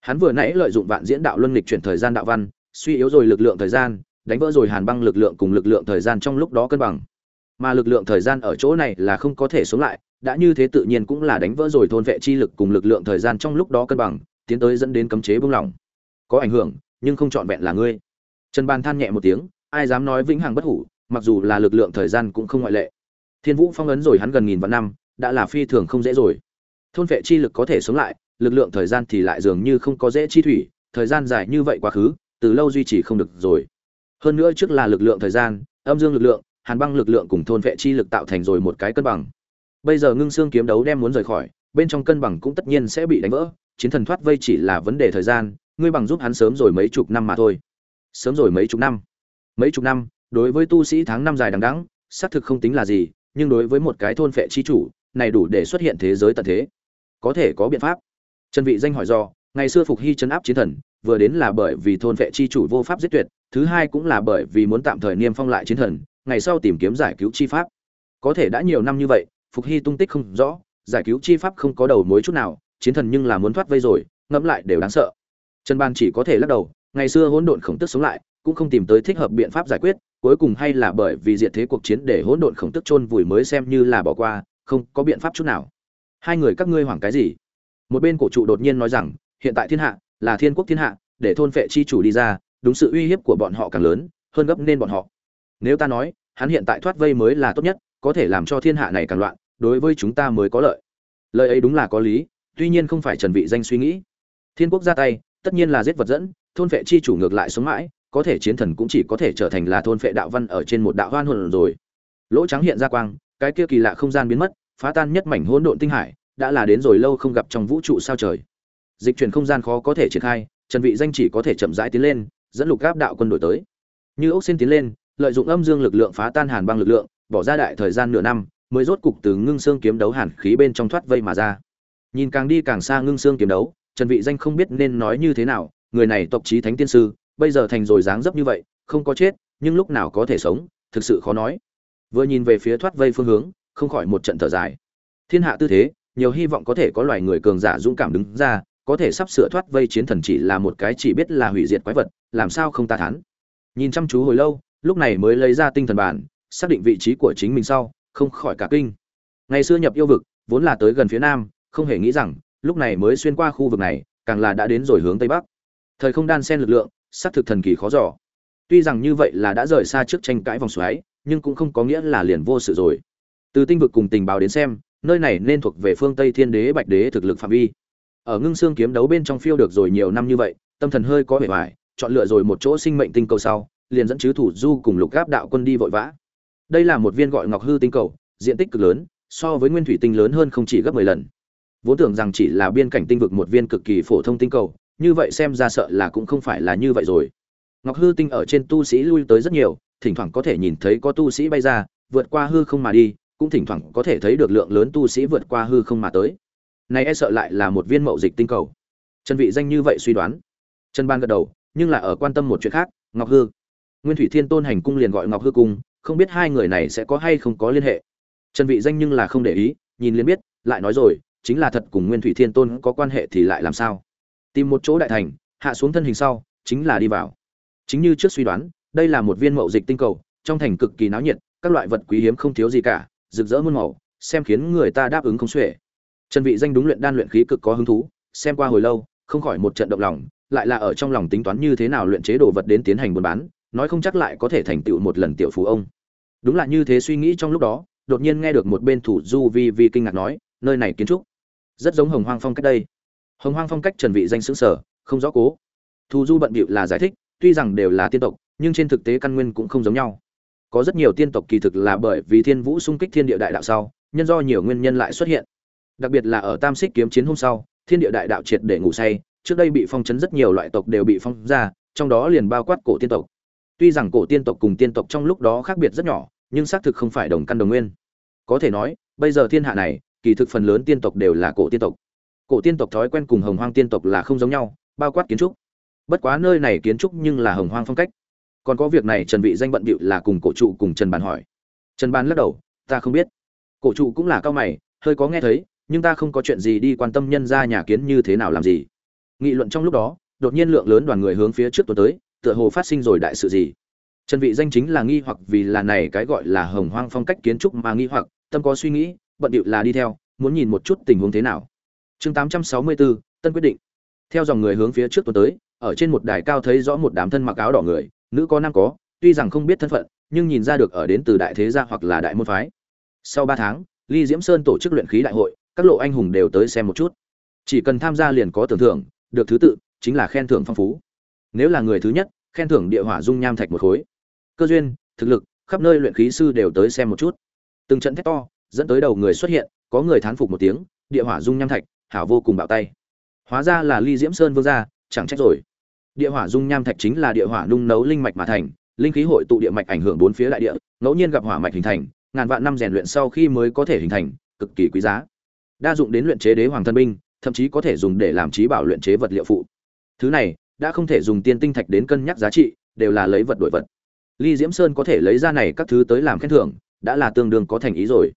Hắn vừa nãy lợi dụng vạn diễn đạo luân lịch chuyển thời gian đạo văn, suy yếu rồi lực lượng thời gian, đánh vỡ rồi hàn băng lực lượng cùng lực lượng thời gian trong lúc đó cân bằng. Mà lực lượng thời gian ở chỗ này là không có thể sống lại, đã như thế tự nhiên cũng là đánh vỡ rồi thôn vệ chi lực cùng lực lượng thời gian trong lúc đó cân bằng, tiến tới dẫn đến cấm chế buông lỏng. Có ảnh hưởng, nhưng không trọn vẹn là ngươi. Trần ban than nhẹ một tiếng, ai dám nói vĩnh hằng bất hủ mặc dù là lực lượng thời gian cũng không ngoại lệ. Thiên vũ phong ấn rồi hắn gần nghìn vạn năm, đã là phi thường không dễ rồi. Thôn vệ chi lực có thể sống lại, lực lượng thời gian thì lại dường như không có dễ chi thủy, thời gian dài như vậy quá khứ, từ lâu duy trì không được rồi. Hơn nữa trước là lực lượng thời gian, âm dương lực lượng, hàn băng lực lượng cùng thôn vệ chi lực tạo thành rồi một cái cân bằng. Bây giờ ngưng xương kiếm đấu đem muốn rời khỏi, bên trong cân bằng cũng tất nhiên sẽ bị đánh vỡ, chiến thần thoát vây chỉ là vấn đề thời gian, ngươi bằng giúp hắn sớm rồi mấy chục năm mà thôi. Sớm rồi mấy chục năm. Mấy chục năm đối với tu sĩ tháng năm dài đằng đẵng, xác thực không tính là gì, nhưng đối với một cái thôn phệ chi chủ, này đủ để xuất hiện thế giới tận thế. Có thể có biện pháp. Trần vị danh hỏi do, ngày xưa phục hy chấn áp chiến thần, vừa đến là bởi vì thôn phệ chi chủ vô pháp giết tuyệt, thứ hai cũng là bởi vì muốn tạm thời niêm phong lại chiến thần, ngày sau tìm kiếm giải cứu chi pháp. Có thể đã nhiều năm như vậy, phục hy tung tích không rõ, giải cứu chi pháp không có đầu mối chút nào, chiến thần nhưng là muốn thoát vây rồi, ngẫm lại đều đáng sợ. Trần ban chỉ có thể lắc đầu, ngày xưa hỗn độn khổng tức sống lại cũng không tìm tới thích hợp biện pháp giải quyết, cuối cùng hay là bởi vì diệt thế cuộc chiến để hỗn độn khổng tức chôn vùi mới xem như là bỏ qua, không có biện pháp chút nào. Hai người các ngươi hoảng cái gì? Một bên cổ trụ đột nhiên nói rằng, hiện tại thiên hạ, là thiên quốc thiên hạ, để thôn phệ chi chủ đi ra, đúng sự uy hiếp của bọn họ càng lớn, hơn gấp nên bọn họ. Nếu ta nói, hắn hiện tại thoát vây mới là tốt nhất, có thể làm cho thiên hạ này càng loạn, đối với chúng ta mới có lợi. Lời ấy đúng là có lý, tuy nhiên không phải trần vị danh suy nghĩ. Thiên quốc ra tay, tất nhiên là giết vật dẫn, thôn phệ chi chủ ngược lại sống mãi có thể chiến thần cũng chỉ có thể trở thành là thôn phệ đạo văn ở trên một đạo hoan hồn rồi. Lỗ trắng hiện ra quang, cái kia kỳ lạ không gian biến mất, phá tan nhất mảnh hỗn độn tinh hải, đã là đến rồi lâu không gặp trong vũ trụ sao trời. Dịch chuyển không gian khó có thể triển khai, trần vị danh chỉ có thể chậm rãi tiến lên, dẫn lục gáp đạo quân đội tới. Như ốc xin tiến lên, lợi dụng âm dương lực lượng phá tan hàn băng lực lượng, bỏ ra đại thời gian nửa năm, mới rốt cục từ ngưng xương kiếm đấu hàn khí bên trong thoát vây mà ra. Nhìn càng đi càng xa ngưng xương kiếm đấu, trần vị danh không biết nên nói như thế nào, người này tộc chí thánh tiên sư bây giờ thành rồi dáng dấp như vậy, không có chết, nhưng lúc nào có thể sống, thực sự khó nói. Vừa nhìn về phía thoát vây phương hướng, không khỏi một trận thở dài. Thiên hạ tư thế, nhiều hy vọng có thể có loài người cường giả dũng cảm đứng ra, có thể sắp sửa thoát vây chiến thần chỉ là một cái chỉ biết là hủy diệt quái vật, làm sao không ta thán. Nhìn chăm chú hồi lâu, lúc này mới lấy ra tinh thần bản, xác định vị trí của chính mình sau, không khỏi cả kinh. Ngày xưa nhập yêu vực, vốn là tới gần phía nam, không hề nghĩ rằng, lúc này mới xuyên qua khu vực này, càng là đã đến rồi hướng tây bắc. Thời không đan xen lực lượng xác thực thần kỳ khó dò. Tuy rằng như vậy là đã rời xa trước tranh cãi vòng xoáy, nhưng cũng không có nghĩa là liền vô sự rồi. Từ tinh vực cùng tình báo đến xem, nơi này nên thuộc về phương tây thiên đế bạch đế thực lực phạm vi. Ở ngưng xương kiếm đấu bên trong phiêu được rồi nhiều năm như vậy, tâm thần hơi có vẻ vải chọn lựa rồi một chỗ sinh mệnh tinh cầu sau, liền dẫn chư thủ du cùng lục gáp đạo quân đi vội vã. Đây là một viên gọi ngọc hư tinh cầu, diện tích cực lớn, so với nguyên thủy tinh lớn hơn không chỉ gấp mười lần. Vốn tưởng rằng chỉ là biên cảnh tinh vực một viên cực kỳ phổ thông tinh cầu như vậy xem ra sợ là cũng không phải là như vậy rồi. Ngọc hư tinh ở trên tu sĩ lui tới rất nhiều, thỉnh thoảng có thể nhìn thấy có tu sĩ bay ra, vượt qua hư không mà đi, cũng thỉnh thoảng có thể thấy được lượng lớn tu sĩ vượt qua hư không mà tới. Này e sợ lại là một viên mậu dịch tinh cầu. Trần vị danh như vậy suy đoán. Trần ban gật đầu, nhưng là ở quan tâm một chuyện khác, ngọc hư. Nguyên thủy thiên tôn hành cung liền gọi ngọc hư cung, không biết hai người này sẽ có hay không có liên hệ. Trần vị danh nhưng là không để ý, nhìn liền biết, lại nói rồi, chính là thật cùng nguyên thủy thiên tôn có quan hệ thì lại làm sao? Tìm một chỗ đại thành, hạ xuống thân hình sau, chính là đi vào. Chính như trước suy đoán, đây là một viên mậu dịch tinh cầu, trong thành cực kỳ náo nhiệt, các loại vật quý hiếm không thiếu gì cả, rực rỡ muôn màu, xem khiến người ta đáp ứng không xuể. Trần vị danh đúng luyện đan luyện khí cực có hứng thú, xem qua hồi lâu, không khỏi một trận động lòng, lại là ở trong lòng tính toán như thế nào luyện chế đồ vật đến tiến hành buôn bán, nói không chắc lại có thể thành tựu một lần tiểu phú ông. Đúng là như thế suy nghĩ trong lúc đó, đột nhiên nghe được một bên thủ du vi vi kinh ngạc nói, nơi này kiến trúc rất giống hồng hoang phong cách đây hồng hoang phong cách trần vị danh sững sở, không rõ cố. Thu du bận bịu là giải thích, tuy rằng đều là tiên tộc, nhưng trên thực tế căn nguyên cũng không giống nhau. Có rất nhiều tiên tộc kỳ thực là bởi vì thiên vũ xung kích thiên địa đại đạo sau, nhân do nhiều nguyên nhân lại xuất hiện. Đặc biệt là ở tam xích kiếm chiến hôm sau, thiên địa đại đạo triệt để ngủ say, trước đây bị phong chấn rất nhiều loại tộc đều bị phong ra, trong đó liền bao quát cổ tiên tộc. Tuy rằng cổ tiên tộc cùng tiên tộc trong lúc đó khác biệt rất nhỏ, nhưng xác thực không phải đồng căn đồng nguyên. Có thể nói, bây giờ thiên hạ này, kỳ thực phần lớn tiên tộc đều là cổ tiên tộc cổ tiên tộc thói quen cùng hồng hoang tiên tộc là không giống nhau, bao quát kiến trúc. Bất quá nơi này kiến trúc nhưng là hồng hoang phong cách. Còn có việc này trần vị danh bận bịu là cùng cổ trụ cùng trần bàn hỏi. Trần bàn lắc đầu, ta không biết. Cổ trụ cũng là cao mày, hơi có nghe thấy, nhưng ta không có chuyện gì đi quan tâm nhân gia nhà kiến như thế nào làm gì. Nghị luận trong lúc đó, đột nhiên lượng lớn đoàn người hướng phía trước tuần tới, tựa hồ phát sinh rồi đại sự gì. Trần vị danh chính là nghi hoặc vì là này cái gọi là hồng hoang phong cách kiến trúc mà nghi hoặc, tâm có suy nghĩ, bận điệu là đi theo, muốn nhìn một chút tình huống thế nào chương 864, tân quyết định. Theo dòng người hướng phía trước tuần tới ở trên một đài cao thấy rõ một đám thân mặc áo đỏ người nữ có nam có tuy rằng không biết thân phận nhưng nhìn ra được ở đến từ đại thế gia hoặc là đại môn phái. Sau ba tháng ly diễm sơn tổ chức luyện khí đại hội các lộ anh hùng đều tới xem một chút. Chỉ cần tham gia liền có tưởng thưởng được thứ tự chính là khen thưởng phong phú. Nếu là người thứ nhất khen thưởng địa hỏa dung nham thạch một khối. Cơ duyên thực lực khắp nơi luyện khí sư đều tới xem một chút. Từng trận thét to dẫn tới đầu người xuất hiện có người thán phục một tiếng địa hỏa dung nham thạch hảo vô cùng bạo tay. Hóa ra là ly diễm sơn vương gia, chẳng trách rồi. Địa hỏa dung nham thạch chính là địa hỏa nung nấu linh mạch mà thành, linh khí hội tụ địa mạch ảnh hưởng bốn phía đại địa, ngẫu nhiên gặp hỏa mạch hình thành, ngàn vạn năm rèn luyện sau khi mới có thể hình thành, cực kỳ quý giá. Đa dụng đến luyện chế đế hoàng thân binh, thậm chí có thể dùng để làm trí bảo luyện chế vật liệu phụ. Thứ này, đã không thể dùng tiên tinh thạch đến cân nhắc giá trị, đều là lấy vật đổi vật. Ly diễm sơn có thể lấy ra này các thứ tới làm khen thưởng, đã là tương đương có thành ý rồi.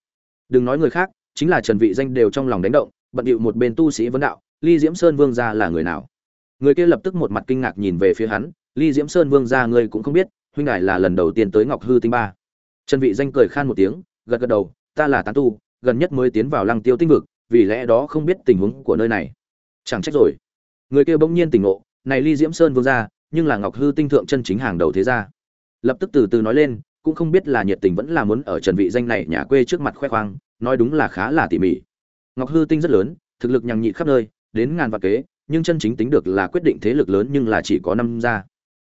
Đừng nói người khác, chính là trần vị danh đều trong lòng đánh động bận điệu một bên tu sĩ vấn đạo, ly diễm sơn vương gia là người nào? Người kia lập tức một mặt kinh ngạc nhìn về phía hắn, ly diễm sơn vương gia ngươi cũng không biết, huynh ngài là lần đầu tiên tới ngọc hư tinh ba. Trần vị danh cười khan một tiếng, gật gật đầu, ta là tán tu, gần nhất mới tiến vào lăng tiêu tinh vực, vì lẽ đó không biết tình huống của nơi này. Chẳng trách rồi. Người kia bỗng nhiên tỉnh ngộ, này ly diễm sơn vương gia, nhưng là ngọc hư tinh thượng chân chính hàng đầu thế gia. Lập tức từ từ nói lên, cũng không biết là nhiệt tình vẫn là muốn ở trần vị danh này nhà quê trước mặt khoe khoang, nói đúng là khá là tỉ mỉ ngọc hư tinh rất lớn, thực lực nhằng nhị khắp nơi, đến ngàn vạn kế, nhưng chân chính tính được là quyết định thế lực lớn nhưng là chỉ có năm gia.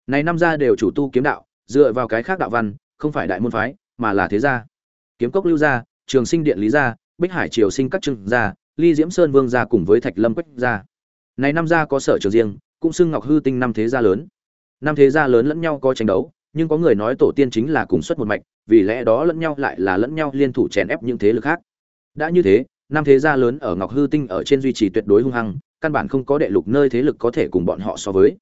Này năm gia đều chủ tu kiếm đạo, dựa vào cái khác đạo văn, không phải đại môn phái, mà là thế gia. Kiếm cốc lưu gia, trường sinh điện lý gia, bích hải triều sinh các trưng gia, ly diễm sơn vương gia cùng với thạch lâm quách gia. Này năm gia có sở trường riêng, cũng xưng ngọc hư tinh năm thế gia lớn. Năm thế gia lớn lẫn nhau có tranh đấu, nhưng có người nói tổ tiên chính là cùng xuất một mạch, vì lẽ đó lẫn nhau lại là lẫn nhau liên thủ chèn ép những thế lực khác. Đã như thế năm thế gia lớn ở ngọc hư tinh ở trên duy trì tuyệt đối hung hăng, căn bản không có đệ lục nơi thế lực có thể cùng bọn họ so với.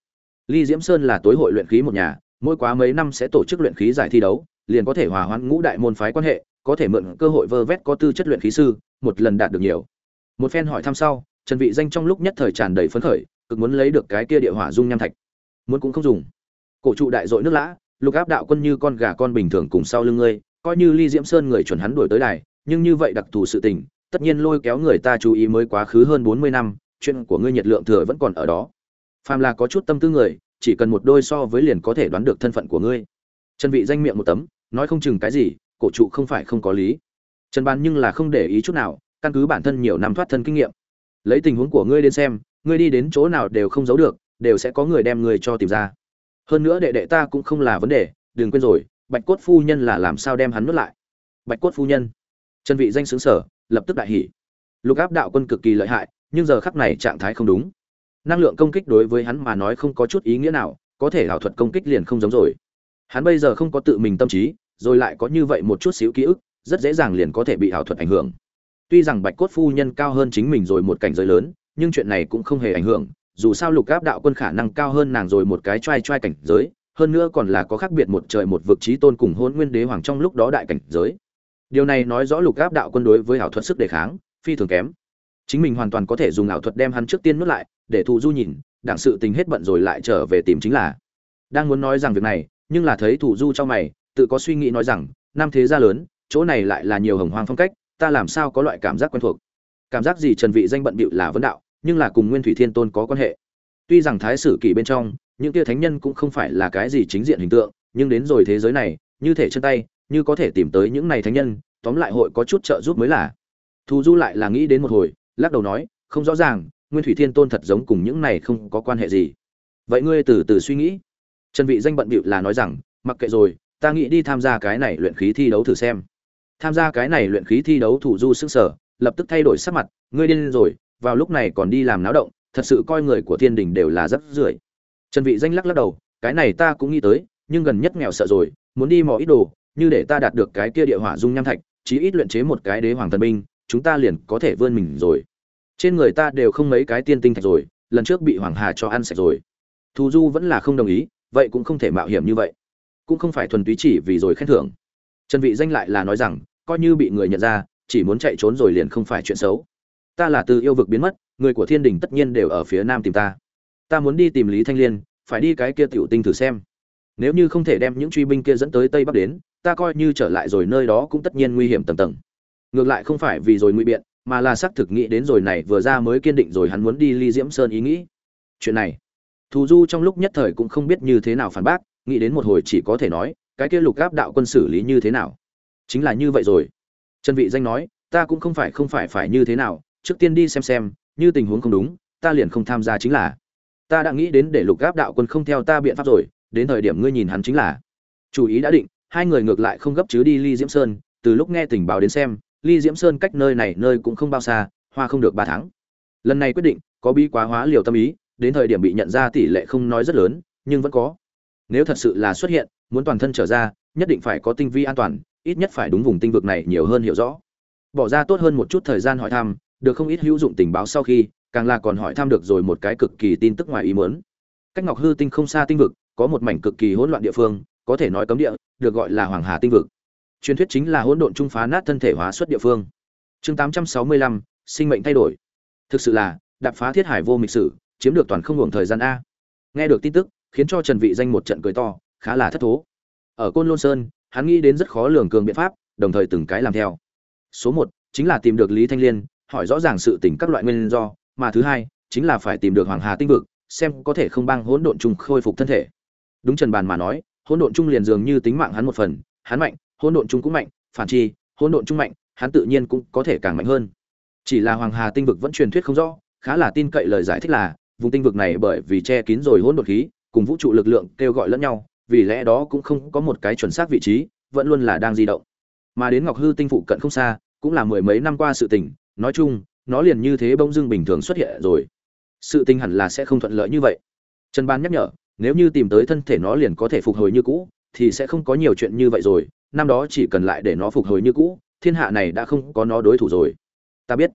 Ly diễm sơn là tối hội luyện khí một nhà, mỗi quá mấy năm sẽ tổ chức luyện khí giải thi đấu, liền có thể hòa hoãn ngũ đại môn phái quan hệ, có thể mượn cơ hội vơ vét có tư chất luyện khí sư, một lần đạt được nhiều. Một phen hỏi thăm sau, trần vị danh trong lúc nhất thời tràn đầy phấn khởi, cực muốn lấy được cái kia địa hỏa dung nham thạch. Muốn cũng không dùng. Cổ trụ đại dội nước lã, lục áp đạo quân như con gà con bình thường cùng sau lưng ngươi, coi như ly diễm sơn người chuẩn hắn đuổi tới đài, nhưng như vậy đặc thù sự tình tất nhiên lôi kéo người ta chú ý mới quá khứ hơn 40 năm, chuyện của ngươi nhiệt lượng thừa vẫn còn ở đó. Phàm là có chút tâm tư người, chỉ cần một đôi so với liền có thể đoán được thân phận của ngươi. Trần vị danh miệng một tấm, nói không chừng cái gì, cổ trụ không phải không có lý. Trần ban nhưng là không để ý chút nào, căn cứ bản thân nhiều năm thoát thân kinh nghiệm. Lấy tình huống của ngươi đến xem, ngươi đi đến chỗ nào đều không giấu được, đều sẽ có người đem ngươi cho tìm ra. Hơn nữa đệ đệ ta cũng không là vấn đề, đừng quên rồi, bạch cốt phu nhân là làm sao đem hắn nuốt lại? Bạch cốt phu nhân. Trần vị danh sướng sở lập tức đại hỉ. Lục áp đạo quân cực kỳ lợi hại, nhưng giờ khắc này trạng thái không đúng. Năng lượng công kích đối với hắn mà nói không có chút ý nghĩa nào, có thể ảo thuật công kích liền không giống rồi. Hắn bây giờ không có tự mình tâm trí, rồi lại có như vậy một chút xíu ký ức, rất dễ dàng liền có thể bị ảo thuật ảnh hưởng. Tuy rằng bạch cốt phu nhân cao hơn chính mình rồi một cảnh giới lớn, nhưng chuyện này cũng không hề ảnh hưởng, dù sao lục áp đạo quân khả năng cao hơn nàng rồi một cái trai trai cảnh giới, hơn nữa còn là có khác biệt một trời một vực trí tôn cùng hôn nguyên đế hoàng trong lúc đó đại cảnh giới điều này nói rõ lục áp đạo quân đối với ảo thuật sức đề kháng, phi thường kém. Chính mình hoàn toàn có thể dùng ảo thuật đem hắn trước tiên nuốt lại, để thù du nhìn, đảng sự tình hết bận rồi lại trở về tìm chính là. Đang muốn nói rằng việc này, nhưng là thấy thủ du cho mày, tự có suy nghĩ nói rằng nam thế gia lớn, chỗ này lại là nhiều hồng hoang phong cách, ta làm sao có loại cảm giác quen thuộc. Cảm giác gì trần vị danh bận bịu là vấn đạo, nhưng là cùng nguyên thủy thiên tôn có quan hệ. Tuy rằng thái sử kỷ bên trong, những kia thánh nhân cũng không phải là cái gì chính diện hình tượng, nhưng đến rồi thế giới này, như thể chân tay như có thể tìm tới những này thánh nhân, tóm lại hội có chút trợ giúp mới là. Thù du lại là nghĩ đến một hồi, lắc đầu nói, không rõ ràng, nguyên thủy thiên tôn thật giống cùng những này không có quan hệ gì. Vậy ngươi từ từ suy nghĩ. Trần vị danh bận bịu là nói rằng, mặc kệ rồi, ta nghĩ đi tham gia cái này luyện khí thi đấu thử xem. Tham gia cái này luyện khí thi đấu thủ du sức sở lập tức thay đổi sắc mặt, ngươi điên rồi, vào lúc này còn đi làm náo động, thật sự coi người của thiên đình đều là rất rưởi. Trần vị danh lắc lắc đầu, cái này ta cũng nghĩ tới, nhưng gần nhất nghèo sợ rồi, muốn đi mò ít đồ như để ta đạt được cái kia địa hỏa dung nham thạch, chí ít luyện chế một cái đế hoàng thần binh, chúng ta liền có thể vươn mình rồi. Trên người ta đều không mấy cái tiên tinh thạch rồi, lần trước bị hoàng hà cho ăn sạch rồi. Thù du vẫn là không đồng ý, vậy cũng không thể mạo hiểm như vậy. Cũng không phải thuần túy chỉ vì rồi khen thưởng. Trần vị danh lại là nói rằng, coi như bị người nhận ra, chỉ muốn chạy trốn rồi liền không phải chuyện xấu. Ta là từ yêu vực biến mất, người của thiên đình tất nhiên đều ở phía nam tìm ta. Ta muốn đi tìm lý thanh liên, phải đi cái kia tiểu tinh thử xem. Nếu như không thể đem những truy binh kia dẫn tới tây bắc đến ta coi như trở lại rồi nơi đó cũng tất nhiên nguy hiểm tầng tầng. Ngược lại không phải vì rồi nguy biện, mà là xác thực nghĩ đến rồi này vừa ra mới kiên định rồi hắn muốn đi ly diễm sơn ý nghĩ. Chuyện này, thù du trong lúc nhất thời cũng không biết như thế nào phản bác, nghĩ đến một hồi chỉ có thể nói, cái kia lục áp đạo quân xử lý như thế nào? Chính là như vậy rồi. Trần vị danh nói, ta cũng không phải không phải phải như thế nào, trước tiên đi xem xem, như tình huống không đúng, ta liền không tham gia chính là. Ta đã nghĩ đến để lục áp đạo quân không theo ta biện pháp rồi, đến thời điểm ngươi nhìn hắn chính là. Chủ ý đã định hai người ngược lại không gấp chứ đi ly diễm sơn, từ lúc nghe tình báo đến xem, ly diễm sơn cách nơi này nơi cũng không bao xa, hoa không được ba tháng. Lần này quyết định, có bi quá hóa liều tâm ý, đến thời điểm bị nhận ra tỷ lệ không nói rất lớn, nhưng vẫn có. Nếu thật sự là xuất hiện, muốn toàn thân trở ra, nhất định phải có tinh vi an toàn, ít nhất phải đúng vùng tinh vực này nhiều hơn hiểu rõ. Bỏ ra tốt hơn một chút thời gian hỏi thăm, được không ít hữu dụng tình báo sau khi, càng là còn hỏi thăm được rồi một cái cực kỳ tin tức ngoài ý muốn. Cách ngọc hư tinh không xa tinh vực, có một mảnh cực kỳ hỗn loạn địa phương có thể nói cấm địa được gọi là hoàng hà tinh vực. Truyền thuyết chính là hỗn độn trung phá nát thân thể hóa xuất địa phương. Chương 865, sinh mệnh thay đổi. Thực sự là đạp phá thiết hải vô mịch sử chiếm được toàn không ngừng thời gian a. Nghe được tin tức khiến cho trần vị danh một trận cười to khá là thất thố. Ở côn lôn sơn hắn nghĩ đến rất khó lường cường biện pháp đồng thời từng cái làm theo. Số một chính là tìm được lý thanh liên hỏi rõ ràng sự tình các loại nguyên do mà thứ hai chính là phải tìm được hoàng hà tinh vực xem có thể không băng hỗn độn trùng khôi phục thân thể. Đúng trần bàn mà nói hỗn độn chung liền dường như tính mạng hắn một phần, hắn mạnh, hỗn độn chung cũng mạnh, phản chi, hỗn độn chung mạnh, hắn tự nhiên cũng có thể càng mạnh hơn. Chỉ là hoàng hà tinh vực vẫn truyền thuyết không rõ, khá là tin cậy lời giải thích là, vùng tinh vực này bởi vì che kín rồi hỗn độn khí, cùng vũ trụ lực lượng kêu gọi lẫn nhau, vì lẽ đó cũng không có một cái chuẩn xác vị trí, vẫn luôn là đang di động. Mà đến ngọc hư tinh phụ cận không xa, cũng là mười mấy năm qua sự tình, nói chung, nó liền như thế bỗng dưng bình thường xuất hiện rồi. Sự tình hẳn là sẽ không thuận lợi như vậy. Trần ban nhắc nhở nếu như tìm tới thân thể nó liền có thể phục hồi như cũ, thì sẽ không có nhiều chuyện như vậy rồi. Năm đó chỉ cần lại để nó phục hồi như cũ, thiên hạ này đã không có nó đối thủ rồi. Ta biết.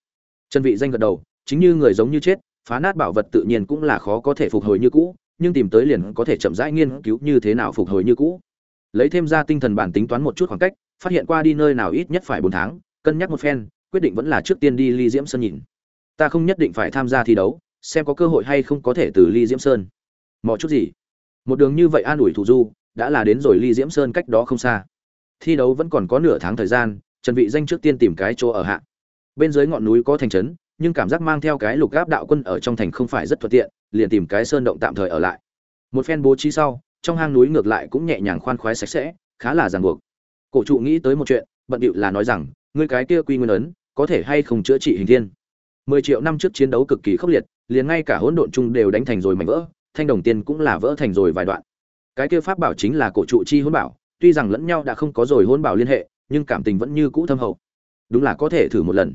Trần vị danh gật đầu, chính như người giống như chết, phá nát bảo vật tự nhiên cũng là khó có thể phục hồi như cũ, nhưng tìm tới liền có thể chậm rãi nghiên cứu như thế nào phục hồi như cũ. Lấy thêm ra tinh thần bản tính toán một chút khoảng cách, phát hiện qua đi nơi nào ít nhất phải bốn tháng, cân nhắc một phen, quyết định vẫn là trước tiên đi ly diễm sơn nhìn. Ta không nhất định phải tham gia thi đấu, xem có cơ hội hay không có thể từ ly diễm sơn mò chút gì. Một đường như vậy an ủi thủ du, đã là đến rồi ly diễm sơn cách đó không xa. Thi đấu vẫn còn có nửa tháng thời gian, trần vị danh trước tiên tìm cái chỗ ở hạ. Bên dưới ngọn núi có thành trấn, nhưng cảm giác mang theo cái lục gáp đạo quân ở trong thành không phải rất thuận tiện, liền tìm cái sơn động tạm thời ở lại. Một phen bố trí sau, trong hang núi ngược lại cũng nhẹ nhàng khoan khoái sạch sẽ, khá là ràng buộc. Cổ trụ nghĩ tới một chuyện, bận điệu là nói rằng, ngươi cái kia quy nguyên ấn, có thể hay không chữa trị hình thiên? Mười triệu năm trước chiến đấu cực kỳ khốc liệt, liền ngay cả hỗn độn chung đều đánh thành rồi mảnh vỡ thanh đồng tiên cũng là vỡ thành rồi vài đoạn. Cái kia pháp bảo chính là cổ trụ chi hỗn bảo, tuy rằng lẫn nhau đã không có rồi hỗn bảo liên hệ, nhưng cảm tình vẫn như cũ thâm hậu. Đúng là có thể thử một lần.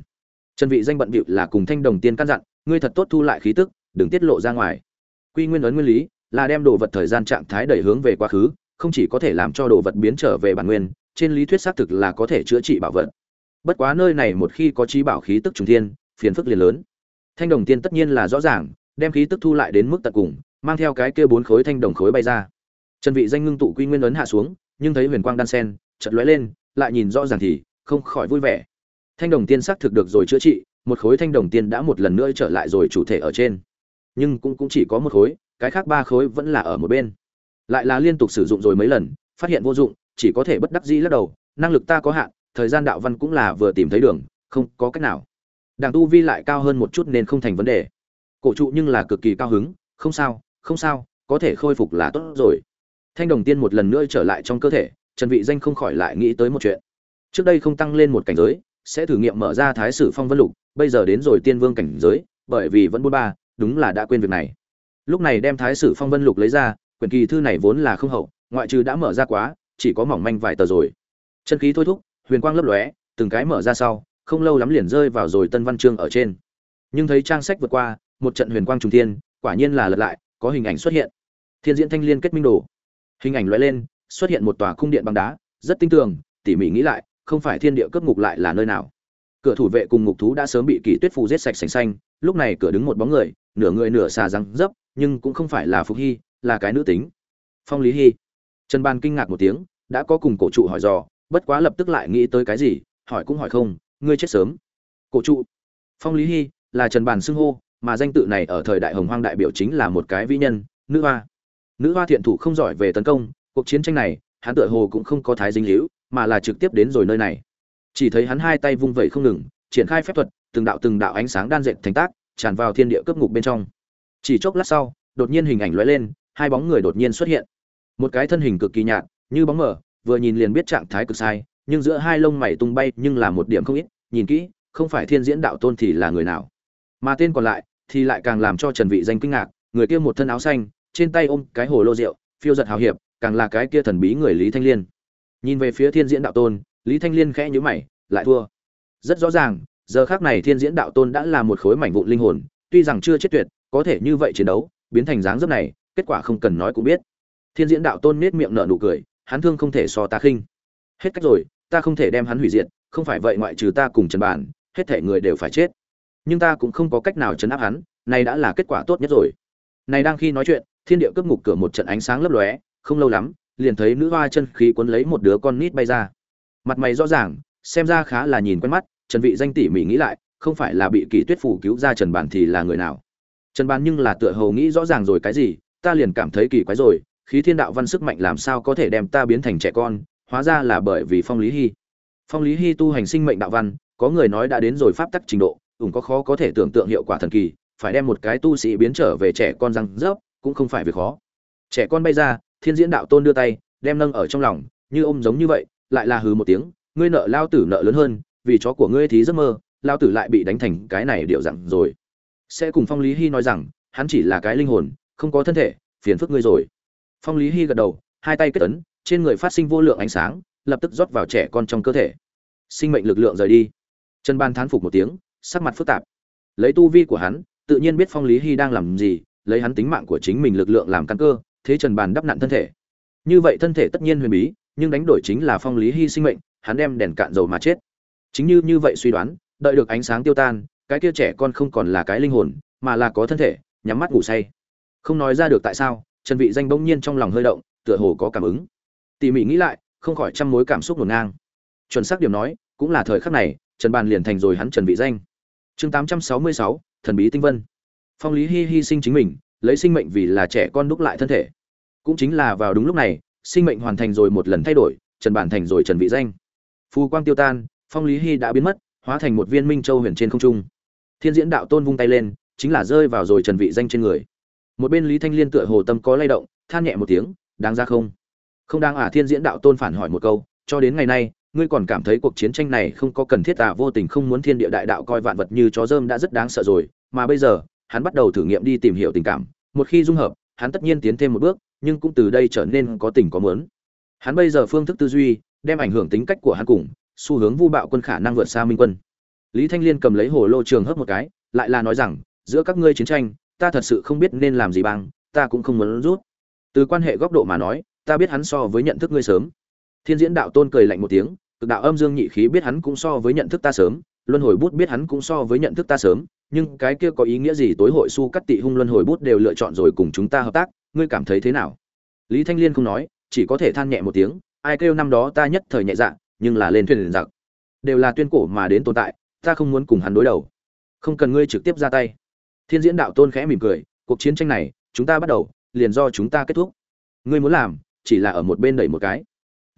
Trần vị danh bận bịu là cùng thanh đồng tiên căn dặn, ngươi thật tốt thu lại khí tức, đừng tiết lộ ra ngoài. Quy nguyên ấn nguyên lý, là đem đồ vật thời gian trạng thái đẩy hướng về quá khứ, không chỉ có thể làm cho đồ vật biến trở về bản nguyên, trên lý thuyết xác thực là có thể chữa trị bảo vật. Bất quá nơi này một khi có trí bảo khí tức trùng thiên, phiền phức liền lớn. Thanh đồng tiên tất nhiên là rõ ràng, đem khí tức thu lại đến mức tận cùng mang theo cái kia bốn khối thanh đồng khối bay ra. Trần vị danh ngưng tụ quy nguyên ấn hạ xuống, nhưng thấy huyền quang đan sen, chợt lóe lên, lại nhìn rõ ràng thì không khỏi vui vẻ. Thanh đồng tiên xác thực được rồi chữa trị, một khối thanh đồng tiên đã một lần nữa trở lại rồi chủ thể ở trên. Nhưng cũng cũng chỉ có một khối, cái khác ba khối vẫn là ở một bên. Lại là liên tục sử dụng rồi mấy lần, phát hiện vô dụng, chỉ có thể bất đắc dĩ lắc đầu, năng lực ta có hạn, thời gian đạo văn cũng là vừa tìm thấy đường, không có cách nào. Đảng tu vi lại cao hơn một chút nên không thành vấn đề. Cổ trụ nhưng là cực kỳ cao hứng, không sao không sao, có thể khôi phục là tốt rồi. Thanh đồng tiên một lần nữa trở lại trong cơ thể, trần vị danh không khỏi lại nghĩ tới một chuyện. Trước đây không tăng lên một cảnh giới, sẽ thử nghiệm mở ra thái sử phong vân lục, bây giờ đến rồi tiên vương cảnh giới, bởi vì vẫn buôn ba, đúng là đã quên việc này. Lúc này đem thái sử phong vân lục lấy ra, quyển kỳ thư này vốn là không hậu, ngoại trừ đã mở ra quá, chỉ có mỏng manh vài tờ rồi. Chân khí thôi thúc, huyền quang lấp lóe, từng cái mở ra sau, không lâu lắm liền rơi vào rồi tân văn chương ở trên. Nhưng thấy trang sách vượt qua, một trận huyền quang trùng thiên, quả nhiên là lật lại có hình ảnh xuất hiện. Thiên diễn thanh liên kết minh đồ. Hình ảnh lóe lên, xuất hiện một tòa cung điện bằng đá, rất tinh tường, tỉ mỉ nghĩ lại, không phải thiên địa cấp ngục lại là nơi nào. Cửa thủ vệ cùng ngục thú đã sớm bị kỳ tuyết phù giết sạch sành xanh, lúc này cửa đứng một bóng người, nửa người nửa xà răng dấp, nhưng cũng không phải là phục hy, là cái nữ tính. Phong lý hy. Trần ban kinh ngạc một tiếng, đã có cùng cổ trụ hỏi dò, bất quá lập tức lại nghĩ tới cái gì, hỏi cũng hỏi không, ngươi chết sớm. Cổ trụ. Phong lý hy là trần bàn xưng hô mà danh tự này ở thời đại hồng hoang đại biểu chính là một cái vĩ nhân, nữ hoa. Nữ hoa thiện thủ không giỏi về tấn công, cuộc chiến tranh này, hắn tựa hồ cũng không có thái dinh hữu mà là trực tiếp đến rồi nơi này. Chỉ thấy hắn hai tay vung vẩy không ngừng, triển khai phép thuật, từng đạo từng đạo ánh sáng đan dệt thành tác, tràn vào thiên địa cấp ngục bên trong. Chỉ chốc lát sau, đột nhiên hình ảnh lóe lên, hai bóng người đột nhiên xuất hiện. Một cái thân hình cực kỳ nhạt, như bóng mờ, vừa nhìn liền biết trạng thái cực sai, nhưng giữa hai lông mày tung bay nhưng là một điểm không ít, nhìn kỹ, không phải thiên diễn đạo tôn thì là người nào. Mà tên còn lại thì lại càng làm cho trần vị danh kinh ngạc, người kia một thân áo xanh, trên tay ôm cái hồ lô rượu, phiêu giật hào hiệp, càng là cái kia thần bí người lý thanh liên. Nhìn về phía thiên diễn đạo tôn, lý thanh liên khẽ nhíu mày, lại thua. Rất rõ ràng, giờ khắc này thiên diễn đạo tôn đã là một khối mảnh vụn linh hồn, tuy rằng chưa chết tuyệt, có thể như vậy chiến đấu, biến thành dáng dấp này, kết quả không cần nói cũng biết. Thiên diễn đạo tôn nết miệng nở nụ cười, hắn thương không thể so ta khinh. Hết cách rồi, ta không thể đem hắn hủy diệt, không phải vậy ngoại trừ ta cùng trần bản, hết thể người đều phải chết nhưng ta cũng không có cách nào chấn áp hắn, này đã là kết quả tốt nhất rồi. Này đang khi nói chuyện, thiên địa cướp ngục cửa một trận ánh sáng lấp lóe, không lâu lắm, liền thấy nữ hoa chân khí cuốn lấy một đứa con nít bay ra. Mặt mày rõ ràng, xem ra khá là nhìn quen mắt, trần vị danh tỉ mỉ nghĩ lại, không phải là bị kỳ tuyết phủ cứu ra trần bản thì là người nào? Trần bản nhưng là tựa hồ nghĩ rõ ràng rồi cái gì, ta liền cảm thấy kỳ quái rồi, khí thiên đạo văn sức mạnh làm sao có thể đem ta biến thành trẻ con, hóa ra là bởi vì phong lý hy. Phong lý hy tu hành sinh mệnh đạo văn, có người nói đã đến rồi pháp tắc trình độ ủng có khó có thể tưởng tượng hiệu quả thần kỳ, phải đem một cái tu sĩ biến trở về trẻ con răng rớp, cũng không phải việc khó. Trẻ con bay ra, thiên diễn đạo tôn đưa tay, đem nâng ở trong lòng, như ôm giống như vậy, lại là hừ một tiếng, ngươi nợ lao tử nợ lớn hơn, vì chó của ngươi thì giấc mơ, lao tử lại bị đánh thành cái này điệu dặn rồi. Sẽ cùng phong lý hy nói rằng, hắn chỉ là cái linh hồn, không có thân thể, phiền phức ngươi rồi. Phong lý hy gật đầu, hai tay kết ấn, trên người phát sinh vô lượng ánh sáng, lập tức rót vào trẻ con trong cơ thể. Sinh mệnh lực lượng rời đi. Chân ban thán phục một tiếng sắc mặt phức tạp. Lấy tu vi của hắn, tự nhiên biết phong lý hy đang làm gì, lấy hắn tính mạng của chính mình lực lượng làm căn cơ, thế trần bàn đắp nặn thân thể. Như vậy thân thể tất nhiên huyền bí, nhưng đánh đổi chính là phong lý hy sinh mệnh, hắn đem đèn cạn dầu mà chết. Chính như như vậy suy đoán, đợi được ánh sáng tiêu tan, cái kia trẻ con không còn là cái linh hồn, mà là có thân thể, nhắm mắt ngủ say. Không nói ra được tại sao, trần vị danh bỗng nhiên trong lòng hơi động, tựa hồ có cảm ứng. Tỉ mỉ nghĩ lại, không khỏi trăm mối cảm xúc ngổn ngang. Chuẩn xác điểm nói, cũng là thời khắc này, trần bàn liền thành rồi hắn trần vị danh chương 866, thần bí tinh vân. Phong lý hy hy sinh chính mình lấy sinh mệnh vì là trẻ con đúc lại thân thể. Cũng chính là vào đúng lúc này sinh mệnh hoàn thành rồi một lần thay đổi trần bản thành rồi trần vị danh. Phù quang tiêu tan phong lý hy đã biến mất hóa thành một viên minh châu huyền trên không trung. Thiên diễn đạo tôn vung tay lên chính là rơi vào rồi trần vị danh trên người. Một bên lý thanh liên tựa hồ tâm có lay động than nhẹ một tiếng đáng ra không? Không đáng à thiên diễn đạo tôn phản hỏi một câu cho đến ngày nay ngươi còn cảm thấy cuộc chiến tranh này không có cần thiết à vô tình không muốn thiên địa đại đạo coi vạn vật như chó dơm đã rất đáng sợ rồi. Mà bây giờ, hắn bắt đầu thử nghiệm đi tìm hiểu tình cảm. Một khi dung hợp, hắn tất nhiên tiến thêm một bước, nhưng cũng từ đây trở nên có tình có muốn. Hắn bây giờ phương thức tư duy, đem ảnh hưởng tính cách của hắn cùng xu hướng vu bạo quân khả năng vượt xa minh quân. Lý thanh liên cầm lấy hồ lô trường hấp một cái, lại là nói rằng, giữa các ngươi chiến tranh, ta thật sự không biết nên làm gì bằng, ta cũng không muốn rút. Từ quan hệ góc độ mà nói, ta biết hắn so với nhận thức ngươi sớm thiên diễn đạo tôn cười lạnh một tiếng, cực đạo âm dương nhị khí biết hắn cũng so với nhận thức ta sớm, luân hồi bút biết hắn cũng so với nhận thức ta sớm, nhưng cái kia có ý nghĩa gì tối hội su cắt tị hung luân hồi bút đều lựa chọn rồi cùng chúng ta hợp tác, ngươi cảm thấy thế nào? Lý thanh liên không nói, chỉ có thể than nhẹ một tiếng, ai kêu năm đó ta nhất thời nhẹ dạ nhưng là lên thuyền giặc. Đều là tuyên cổ mà đến tồn tại, ta không muốn cùng hắn đối đầu. Không cần ngươi trực tiếp ra tay. Thiên diễn đạo tôn khẽ mỉm cười, cuộc chiến tranh này, chúng ta bắt đầu, liền do chúng ta kết thúc. Ngươi muốn làm, chỉ là ở một bên đẩy một cái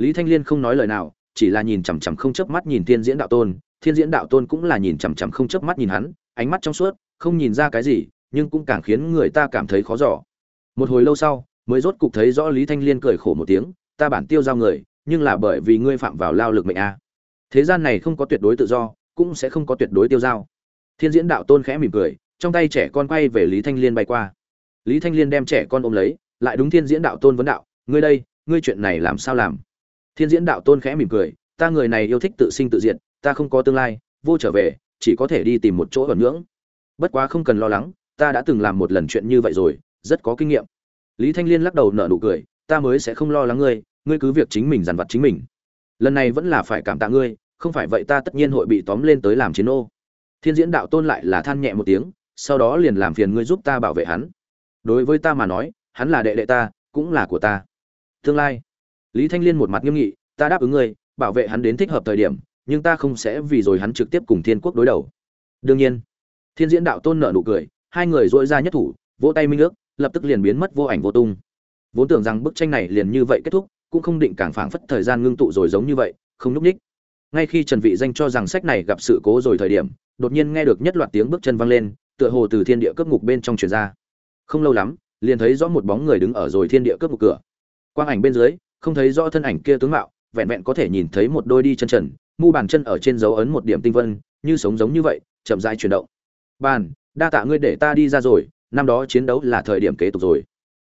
lý thanh liên không nói lời nào, chỉ là nhìn chằm chằm không chớp mắt nhìn thiên diễn đạo tôn. Thiên diễn đạo tôn cũng là nhìn chằm chằm không chớp mắt nhìn hắn, ánh mắt trong suốt, không nhìn ra cái gì, nhưng cũng càng khiến người ta cảm thấy khó giỏ một hồi lâu sau, mới rốt cục thấy rõ lý thanh liên cười khổ một tiếng, ta bản tiêu giao người, nhưng là bởi vì ngươi phạm vào lao lực mệnh a. Thế gian này không có tuyệt đối tự do, cũng sẽ không có tuyệt đối tiêu giao. Thiên diễn đạo tôn khẽ mỉm cười, trong tay trẻ con quay về lý thanh liên bay qua. Lý thanh liên đem trẻ con ôm lấy, lại đúng thiên diễn đạo tôn vấn đạo, ngươi đây, ngươi chuyện này làm sao làm? Thiên diễn đạo tôn khẽ mỉm cười, ta người này yêu thích tự sinh tự diệt, ta không có tương lai, vô trở về, chỉ có thể đi tìm một chỗ ẩn ngưỡng. Bất quá không cần lo lắng, ta đã từng làm một lần chuyện như vậy rồi, rất có kinh nghiệm. Lý thanh liên lắc đầu nở nụ cười, ta mới sẽ không lo lắng ngươi ngươi cứ việc chính mình dằn vặt chính mình. Lần này vẫn là phải cảm tạ ngươi, không phải vậy ta tất nhiên hội bị tóm lên tới làm chiến ô. Thiên diễn đạo tôn lại là than nhẹ một tiếng, sau đó liền làm phiền ngươi giúp ta bảo vệ hắn. Đối với ta mà nói, hắn là đệ đệ ta, cũng là của ta. Tương lai lý thanh liên một mặt nghiêm nghị, ta đáp ứng ngươi, bảo vệ hắn đến thích hợp thời điểm, nhưng ta không sẽ vì rồi hắn trực tiếp cùng thiên quốc đối đầu. Đương nhiên, thiên diễn đạo tôn nợ nụ cười, hai người rũa ra nhất thủ, vỗ tay minh ước, lập tức liền biến mất vô ảnh vô tung. Vốn tưởng rằng bức tranh này liền như vậy kết thúc, cũng không định càng phảng phất thời gian ngưng tụ rồi giống như vậy, không núp ních. Ngay khi trần vị danh cho rằng sách này gặp sự cố rồi thời điểm, đột nhiên nghe được nhất loạt tiếng bước chân vang lên, tựa hồ từ thiên địa cướp ngục bên trong truyền ra. Không lâu lắm, liền thấy rõ một bóng người đứng ở rồi thiên địa cướp ngục cửa. Quang ảnh bên dưới không thấy rõ thân ảnh kia tướng mạo, vẹn vẹn có thể nhìn thấy một đôi đi chân trần, mu bàn chân ở trên dấu ấn một điểm tinh vân, như sống giống như vậy, chậm rãi chuyển động. Bàn, đa tạ ngươi để ta đi ra rồi, năm đó chiến đấu là thời điểm kế tục rồi.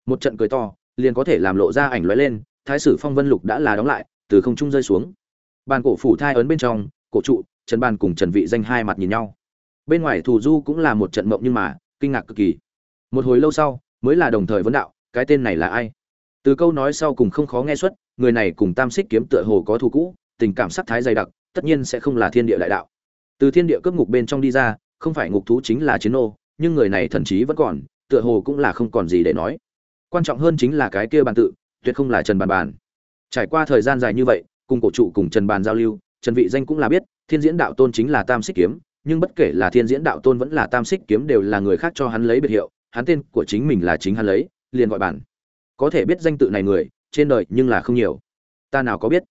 Một trận cười to, liền có thể làm lộ ra ảnh lóe lên, thái sử phong vân lục đã là đóng lại, từ không trung rơi xuống. Bàn cổ phủ thai ấn bên trong, cổ trụ, trần bàn cùng trần vị danh hai mặt nhìn nhau. Bên ngoài thù du cũng là một trận mộng nhưng mà, kinh ngạc cực kỳ. Một hồi lâu sau, mới là đồng thời vấn đạo, cái tên này là ai? Từ câu nói sau cùng không khó nghe xuất, người này cùng tam xích kiếm tựa hồ có thù cũ, tình cảm sắc thái dày đặc, tất nhiên sẽ không là thiên địa đại đạo. Từ thiên địa cướp ngục bên trong đi ra, không phải ngục thú chính là chiến ô nhưng người này thần chí vẫn còn, tựa hồ cũng là không còn gì để nói. Quan trọng hơn chính là cái kia bàn tự, tuyệt không là trần bàn bàn. Trải qua thời gian dài như vậy, cùng cổ trụ cùng trần bàn giao lưu, trần vị danh cũng là biết, thiên diễn đạo tôn chính là tam xích kiếm, nhưng bất kể là thiên diễn đạo tôn vẫn là tam xích kiếm đều là người khác cho hắn lấy biệt hiệu, hắn tên của chính mình là chính hắn lấy, liền gọi bản có thể biết danh tự này người, trên đời nhưng là không nhiều. Ta nào có biết?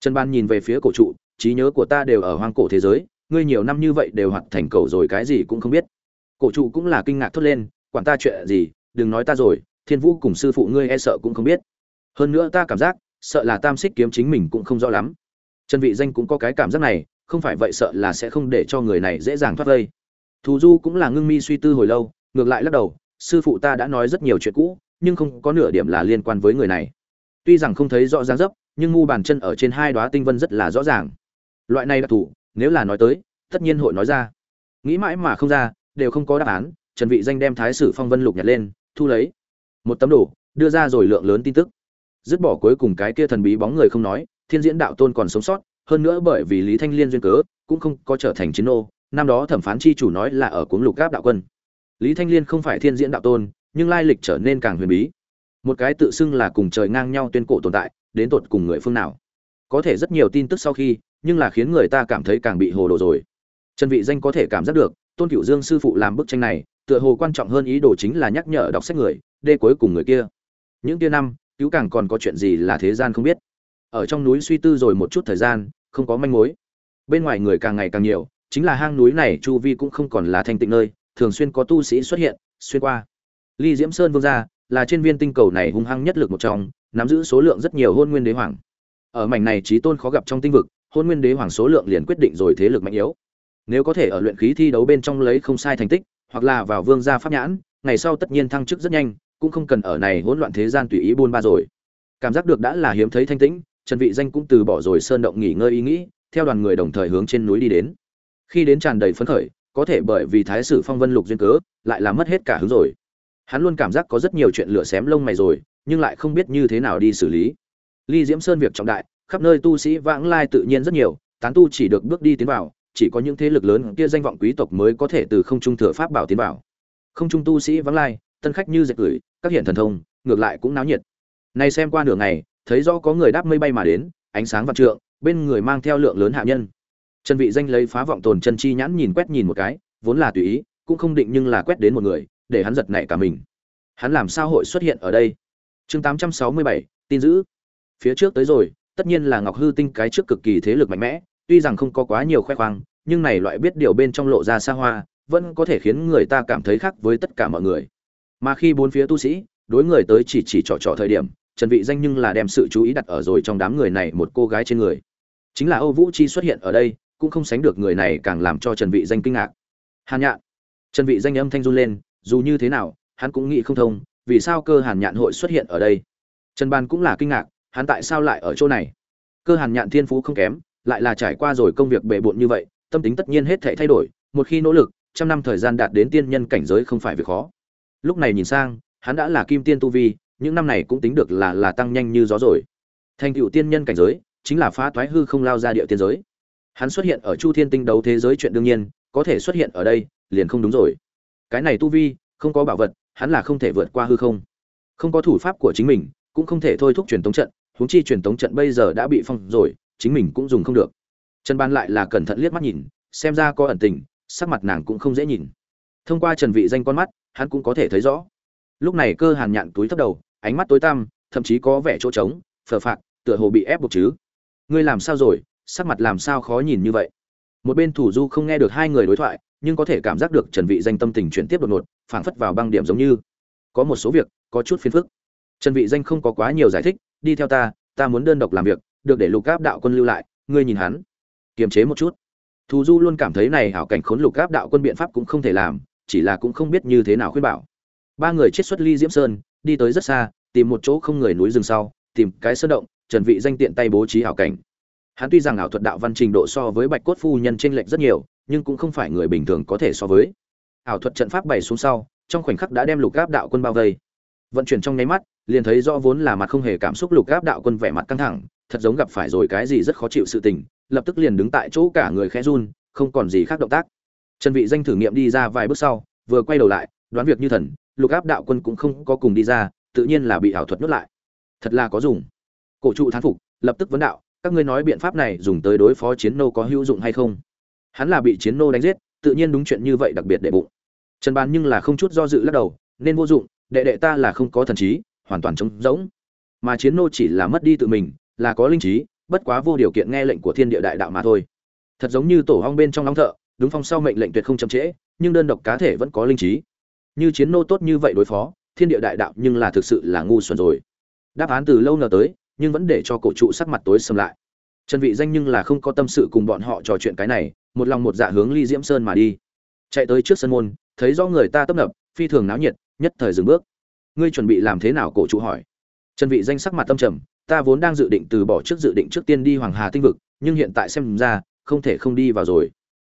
Trần ban nhìn về phía cổ trụ, trí nhớ của ta đều ở hoang cổ thế giới, ngươi nhiều năm như vậy đều hoạt thành cầu rồi cái gì cũng không biết. Cổ trụ cũng là kinh ngạc thốt lên, quản ta chuyện gì, đừng nói ta rồi, thiên vũ cùng sư phụ ngươi e sợ cũng không biết. Hơn nữa ta cảm giác, sợ là tam xích kiếm chính mình cũng không rõ lắm. Trần vị danh cũng có cái cảm giác này, không phải vậy sợ là sẽ không để cho người này dễ dàng thoát vây. Thù du cũng là ngưng mi suy tư hồi lâu, ngược lại lắc đầu, sư phụ ta đã nói rất nhiều chuyện cũ nhưng không có nửa điểm là liên quan với người này. Tuy rằng không thấy rõ ràng dấp, nhưng ngu bàn chân ở trên hai đóa tinh vân rất là rõ ràng. Loại này đặc thù, nếu là nói tới, tất nhiên hội nói ra. Nghĩ mãi mà không ra, đều không có đáp án, trần vị danh đem thái sử phong vân lục nhặt lên, thu lấy. Một tấm đồ, đưa ra rồi lượng lớn tin tức. Dứt bỏ cuối cùng cái kia thần bí bóng người không nói, thiên diễn đạo tôn còn sống sót, hơn nữa bởi vì lý thanh liên duyên cớ, cũng không có trở thành chiến ô năm đó thẩm phán chi chủ nói là ở cuống lục gáp đạo quân. Lý thanh liên không phải thiên diễn đạo tôn nhưng lai lịch trở nên càng huyền bí. Một cái tự xưng là cùng trời ngang nhau tuyên cổ tồn tại, đến tột cùng người phương nào? Có thể rất nhiều tin tức sau khi, nhưng là khiến người ta cảm thấy càng bị hồ đồ rồi. Trần vị danh có thể cảm giác được, tôn cửu dương sư phụ làm bức tranh này, tựa hồ quan trọng hơn ý đồ chính là nhắc nhở đọc sách người, đê cuối cùng người kia. Những kia năm, cứu càng còn có chuyện gì là thế gian không biết. Ở trong núi suy tư rồi một chút thời gian, không có manh mối. Bên ngoài người càng ngày càng nhiều, chính là hang núi này chu vi cũng không còn là thanh tịnh nơi, thường xuyên có tu sĩ xuất hiện, xuyên qua ly diễm sơn vương gia là trên viên tinh cầu này hung hăng nhất lực một trong, nắm giữ số lượng rất nhiều hôn nguyên đế hoàng. Ở mảnh này trí tôn khó gặp trong tinh vực, hôn nguyên đế hoàng số lượng liền quyết định rồi thế lực mạnh yếu. Nếu có thể ở luyện khí thi đấu bên trong lấy không sai thành tích, hoặc là vào vương gia pháp nhãn, ngày sau tất nhiên thăng chức rất nhanh, cũng không cần ở này hỗn loạn thế gian tùy ý buôn ba rồi. Cảm giác được đã là hiếm thấy thanh tĩnh, trần vị danh cũng từ bỏ rồi sơn động nghỉ ngơi ý nghĩ, theo đoàn người đồng thời hướng trên núi đi đến. Khi đến tràn đầy phấn khởi, có thể bởi vì thái sử phong vân lục duyên cớ, lại là mất hết cả hứng rồi hắn luôn cảm giác có rất nhiều chuyện lửa xém lông mày rồi, nhưng lại không biết như thế nào đi xử lý. Ly diễm sơn việc trọng đại, khắp nơi tu sĩ vãng lai tự nhiên rất nhiều, tán tu chỉ được bước đi tiến vào, chỉ có những thế lực lớn kia danh vọng quý tộc mới có thể từ không trung thừa pháp bảo tiến vào. Không trung tu sĩ vãng lai, tân khách như dệt gửi các hiện thần thông, ngược lại cũng náo nhiệt. Nay xem qua nửa ngày, thấy rõ có người đáp mây bay mà đến, ánh sáng vạn trượng, bên người mang theo lượng lớn hạ nhân. Trần vị danh lấy phá vọng tồn chân chi nhãn nhìn quét nhìn một cái, vốn là tùy ý, cũng không định nhưng là quét đến một người để hắn giật nảy cả mình. Hắn làm sao hội xuất hiện ở đây? Chương 867, tin giữ phía trước tới rồi tất nhiên là ngọc hư tinh cái trước cực kỳ thế lực mạnh mẽ tuy rằng không có quá nhiều khoe khoang nhưng này loại biết điều bên trong lộ ra xa hoa vẫn có thể khiến người ta cảm thấy khác với tất cả mọi người. Mà khi bốn phía tu sĩ đối người tới chỉ chỉ trò trò thời điểm trần vị danh nhưng là đem sự chú ý đặt ở rồi trong đám người này một cô gái trên người. Chính là âu vũ chi xuất hiện ở đây cũng không sánh được người này càng làm cho trần vị danh kinh ngạc. Hàn nhạn. Trần vị danh âm thanh run lên dù như thế nào, hắn cũng nghĩ không thông, vì sao cơ hàn nhạn hội xuất hiện ở đây? Trần ban cũng là kinh ngạc, hắn tại sao lại ở chỗ này? Cơ hàn nhạn thiên phú không kém, lại là trải qua rồi công việc bệ bộn như vậy, tâm tính tất nhiên hết thảy thay đổi, một khi nỗ lực, trăm năm thời gian đạt đến tiên nhân cảnh giới không phải việc khó. Lúc này nhìn sang, hắn đã là kim tiên tu vi, những năm này cũng tính được là là tăng nhanh như gió rồi. Thành tựu tiên nhân cảnh giới, chính là phá toái hư không lao ra địa tiên giới. Hắn xuất hiện ở chu thiên tinh đấu thế giới chuyện đương nhiên, có thể xuất hiện ở đây, liền không đúng rồi cái này tu vi, không có bảo vật, hắn là không thể vượt qua hư không. Không có thủ pháp của chính mình, cũng không thể thôi thúc truyền tống trận, huống chi truyền tống trận bây giờ đã bị phong rồi, chính mình cũng dùng không được. Trần ban lại là cẩn thận liếc mắt nhìn, xem ra có ẩn tình, sắc mặt nàng cũng không dễ nhìn. Thông qua trần vị danh con mắt, hắn cũng có thể thấy rõ. Lúc này cơ hàn nhạn túi thấp đầu, ánh mắt tối tăm, thậm chí có vẻ chỗ trống, phờ phạt tựa hồ bị ép buộc chứ. Ngươi làm sao rồi? Sắc mặt làm sao khó nhìn như vậy? Một bên thủ du không nghe được hai người đối thoại nhưng có thể cảm giác được trần vị danh tâm tình chuyển tiếp đột ngột, phảng phất vào băng điểm giống như. Có một số việc, có chút phiền phức. Trần vị danh không có quá nhiều giải thích, đi theo ta ta muốn đơn độc làm việc, được để lục áp đạo quân lưu lại, ngươi nhìn hắn. Kiềm chế một chút. Thù du luôn cảm thấy này hảo cảnh khốn lục áp đạo quân biện pháp cũng không thể làm, chỉ là cũng không biết như thế nào khuyên bảo. Ba người chết xuất ly diễm sơn, đi tới rất xa, tìm một chỗ không người núi rừng sau, tìm cái sơn động, trần vị danh tiện tay bố trí hảo cảnh. Hắn tuy rằng ảo thuật đạo văn trình độ so với bạch cốt phu nhân trên lệch rất nhiều nhưng cũng không phải người bình thường có thể so với. Ảo thuật trận pháp bày xuống sau, trong khoảnh khắc đã đem lục áp đạo quân bao vây. Vận chuyển trong nháy mắt, liền thấy rõ vốn là mặt không hề cảm xúc lục áp đạo quân vẻ mặt căng thẳng, thật giống gặp phải rồi cái gì rất khó chịu sự tình, lập tức liền đứng tại chỗ cả người khẽ run, không còn gì khác động tác. Trần vị danh thử nghiệm đi ra vài bước sau, vừa quay đầu lại, đoán việc như thần, lục áp đạo quân cũng không có cùng đi ra, tự nhiên là bị ảo thuật nuốt lại. Thật là có dùng. Cổ trụ thán phục, lập tức vấn đạo, các ngươi nói biện pháp này dùng tới đối phó chiến nô có hữu dụng hay không? Hắn là bị chiến nô đánh giết, tự nhiên đúng chuyện như vậy đặc biệt đệ bụng. Trần bàn nhưng là không chút do dự lắc đầu, nên vô dụng, đệ đệ ta là không có thần trí, hoàn toàn trống rỗng. Mà chiến nô chỉ là mất đi tự mình, là có linh trí, bất quá vô điều kiện nghe lệnh của thiên địa đại đạo mà thôi. Thật giống như tổ hong bên trong long thợ, đúng phong sau mệnh lệnh tuyệt không chậm trễ, nhưng đơn độc cá thể vẫn có linh trí. Như chiến nô tốt như vậy đối phó, thiên địa đại đạo nhưng là thực sự là ngu xuẩn rồi. Đáp án từ lâu nờ tới, nhưng vẫn để cho cổ trụ sắc mặt tối sầm lại. Trần vị danh nhưng là không có tâm sự cùng bọn họ trò chuyện cái này một lòng một dạ hướng ly diễm sơn mà đi. Chạy tới trước sân môn, thấy rõ người ta tấp nập, phi thường náo nhiệt, nhất thời dừng bước. Ngươi chuẩn bị làm thế nào, cổ trụ hỏi. Trần vị danh sắc mặt tâm trầm, ta vốn đang dự định từ bỏ trước dự định trước tiên đi hoàng hà tinh vực, nhưng hiện tại xem ra, không thể không đi vào rồi.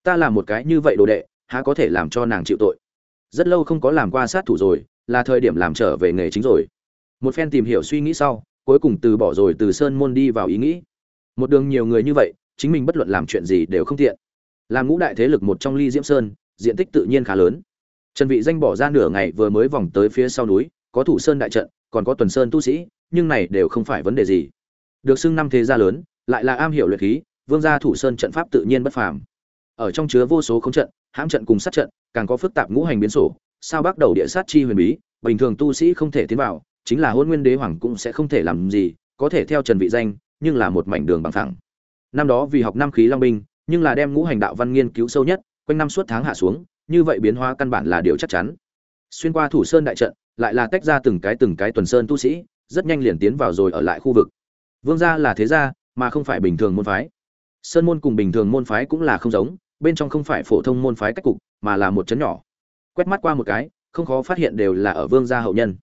Ta làm một cái như vậy đồ đệ, há có thể làm cho nàng chịu tội? Rất lâu không có làm qua sát thủ rồi, là thời điểm làm trở về nghề chính rồi. Một phen tìm hiểu suy nghĩ sau, cuối cùng từ bỏ rồi từ sơn môn đi vào ý nghĩ. Một đường nhiều người như vậy, chính mình bất luận làm chuyện gì đều không tiện làm ngũ đại thế lực một trong ly diễm sơn, diện tích tự nhiên khá lớn. Trần vị danh bỏ ra nửa ngày vừa mới vòng tới phía sau núi, có thủ sơn đại trận, còn có tuần sơn tu sĩ, nhưng này đều không phải vấn đề gì. Được xưng năm thế gia lớn, lại là am hiểu luyện khí, vương gia thủ sơn trận pháp tự nhiên bất phàm. Ở trong chứa vô số không trận, hãm trận cùng sát trận, càng có phức tạp ngũ hành biến sổ, sao bắt đầu địa sát chi huyền bí, bình thường tu sĩ không thể tiến vào, chính là hôn nguyên đế hoàng cũng sẽ không thể làm gì, có thể theo trần vị danh, nhưng là một mảnh đường bằng phẳng. Năm đó vì học năm khí long binh nhưng là đem ngũ hành đạo văn nghiên cứu sâu nhất, quanh năm suốt tháng hạ xuống, như vậy biến hóa căn bản là điều chắc chắn. Xuyên qua thủ sơn đại trận, lại là tách ra từng cái từng cái tuần sơn tu sĩ, rất nhanh liền tiến vào rồi ở lại khu vực. Vương gia là thế gia, mà không phải bình thường môn phái. Sơn môn cùng bình thường môn phái cũng là không giống, bên trong không phải phổ thông môn phái cách cục, mà là một chấn nhỏ. Quét mắt qua một cái, không khó phát hiện đều là ở vương gia hậu nhân.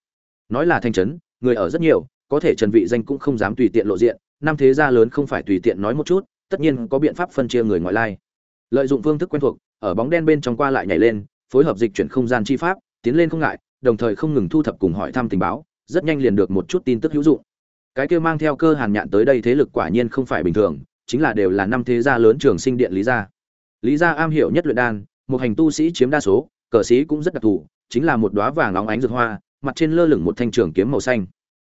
Nói là thanh trấn người ở rất nhiều, có thể trần vị danh cũng không dám tùy tiện lộ diện, năm thế gia lớn không phải tùy tiện nói một chút tất nhiên có biện pháp phân chia người ngoại lai. Lợi dụng phương thức quen thuộc, ở bóng đen bên trong qua lại nhảy lên, phối hợp dịch chuyển không gian chi pháp, tiến lên không ngại, đồng thời không ngừng thu thập cùng hỏi thăm tình báo, rất nhanh liền được một chút tin tức hữu dụng. Cái kia mang theo cơ hàn nhạn tới đây thế lực quả nhiên không phải bình thường, chính là đều là năm thế gia lớn trường sinh điện lý gia. Lý gia am hiểu nhất luyện đan, một hành tu sĩ chiếm đa số, cờ sĩ cũng rất đặc thù, chính là một đóa vàng óng ánh rực hoa, mặt trên lơ lửng một thanh trường kiếm màu xanh.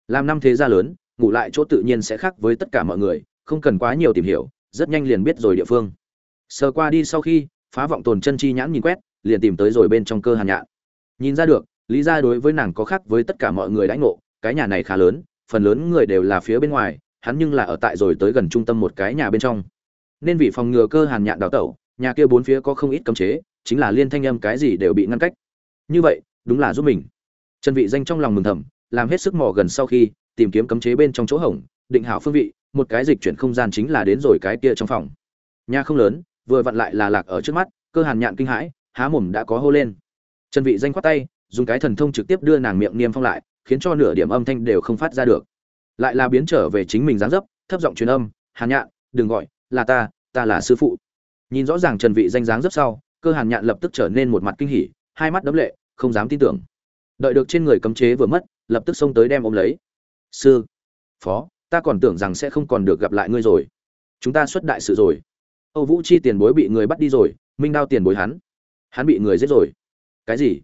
Làm năm thế gia lớn, ngủ lại chỗ tự nhiên sẽ khác với tất cả mọi người, không cần quá nhiều tìm hiểu rất nhanh liền biết rồi địa phương. Sờ qua đi sau khi, phá vọng tồn chân chi nhãn nhìn quét, liền tìm tới rồi bên trong cơ hàn nhạn. Nhìn ra được, lý ra đối với nàng có khác với tất cả mọi người đãi ngộ, cái nhà này khá lớn, phần lớn người đều là phía bên ngoài, hắn nhưng là ở tại rồi tới gần trung tâm một cái nhà bên trong. Nên vì phòng ngừa cơ hàn nhạn đào tẩu, nhà kia bốn phía có không ít cấm chế, chính là liên thanh âm cái gì đều bị ngăn cách. Như vậy, đúng là giúp mình. Trần vị danh trong lòng mừng thầm, làm hết sức mò gần sau khi, tìm kiếm cấm chế bên trong chỗ hổng, định hảo phương vị một cái dịch chuyển không gian chính là đến rồi cái kia trong phòng. Nhà không lớn, vừa vặn lại là lạc ở trước mắt, cơ hàn nhạn kinh hãi, há mồm đã có hô lên. Trần vị danh khoát tay, dùng cái thần thông trực tiếp đưa nàng miệng niêm phong lại, khiến cho nửa điểm âm thanh đều không phát ra được. Lại là biến trở về chính mình dáng dấp, thấp giọng truyền âm, hàn nhạn, đừng gọi, là ta ta là sư phụ. Nhìn rõ ràng trần vị danh dáng dấp sau, cơ hàn nhạn lập tức trở nên một mặt kinh hỉ, hai mắt đấm lệ, không dám tin tưởng. Đợi được trên người cấm chế vừa mất, lập tức xông tới đem ôm lấy. Sư, phó ta còn tưởng rằng sẽ không còn được gặp lại ngươi rồi. Chúng ta xuất đại sự rồi. Âu vũ chi tiền bối bị người bắt đi rồi minh đao tiền bối hắn. Hắn bị người giết rồi. Cái gì?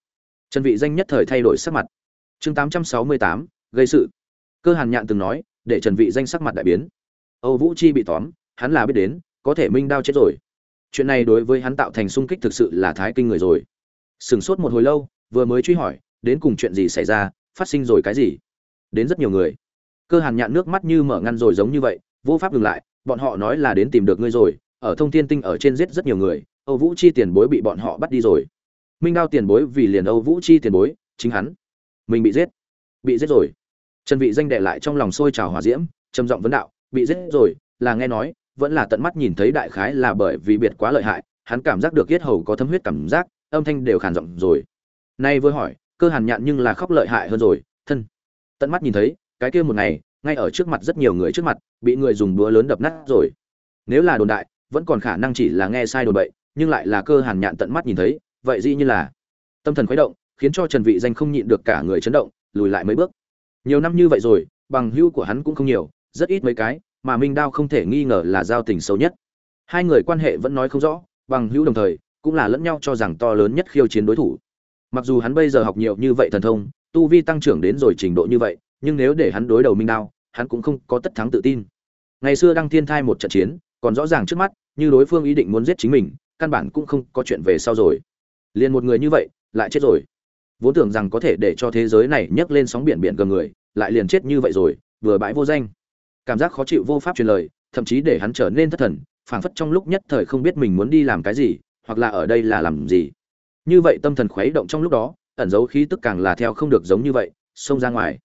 Trần vị danh nhất thời thay đổi sắc mặt. Chương 868, gây sự. Cơ hàn nhạn từng nói để trần vị danh sắc mặt đại biến. Âu vũ chi bị tóm hắn là biết đến có thể minh đao chết rồi. Chuyện này đối với hắn tạo thành sung kích thực sự là thái kinh người rồi. Sừng sốt một hồi lâu vừa mới truy hỏi đến cùng chuyện gì xảy ra phát sinh rồi cái gì? Đến rất nhiều người cơ hàn nhạn nước mắt như mở ngăn rồi giống như vậy, vô pháp dừng lại, bọn họ nói là đến tìm được ngươi rồi, ở thông thiên tinh ở trên giết rất nhiều người, âu vũ chi tiền bối bị bọn họ bắt đi rồi. Minh đao tiền bối vì liền âu vũ chi tiền bối, chính hắn. Mình bị giết. Bị giết rồi. Trần vị danh đệ lại trong lòng sôi trào hỏa diễm, trầm giọng vấn đạo, bị giết rồi, là nghe nói, vẫn là tận mắt nhìn thấy đại khái là bởi vì biệt quá lợi hại, hắn cảm giác được yết hầu có thấm huyết cảm giác, âm thanh đều khàn giọng rồi. Nay vừa hỏi, cơ hàn nhạn nhưng là khóc lợi hại hơn rồi, thân. Tận mắt nhìn thấy cái kia một ngày, ngay ở trước mặt rất nhiều người trước mặt, bị người dùng búa lớn đập nát rồi. Nếu là đồn đại, vẫn còn khả năng chỉ là nghe sai đồn bậy, nhưng lại là cơ hàn nhạn tận mắt nhìn thấy, vậy dĩ như là tâm thần khuấy động, khiến cho trần vị danh không nhịn được cả người chấn động, lùi lại mấy bước. Nhiều năm như vậy rồi, bằng hữu của hắn cũng không nhiều, rất ít mấy cái, mà minh đao không thể nghi ngờ là giao tình sâu nhất. Hai người quan hệ vẫn nói không rõ, bằng hữu đồng thời, cũng là lẫn nhau cho rằng to lớn nhất khiêu chiến đối thủ. Mặc dù hắn bây giờ học nhiều như vậy thần thông, tu vi tăng trưởng đến rồi trình độ như vậy nhưng nếu để hắn đối đầu minh đao, hắn cũng không có tất thắng tự tin. Ngày xưa đăng thiên thai một trận chiến, còn rõ ràng trước mắt, như đối phương ý định muốn giết chính mình, căn bản cũng không có chuyện về sau rồi. Liền một người như vậy, lại chết rồi. Vốn tưởng rằng có thể để cho thế giới này nhấc lên sóng biển biển gần người, lại liền chết như vậy rồi, vừa bãi vô danh. Cảm giác khó chịu vô pháp truyền lời, thậm chí để hắn trở nên thất thần, phảng phất trong lúc nhất thời không biết mình muốn đi làm cái gì, hoặc là ở đây là làm gì. Như vậy tâm thần khuấy động trong lúc đó, ẩn dấu khí tức càng là theo không được giống như vậy, xông ra ngoài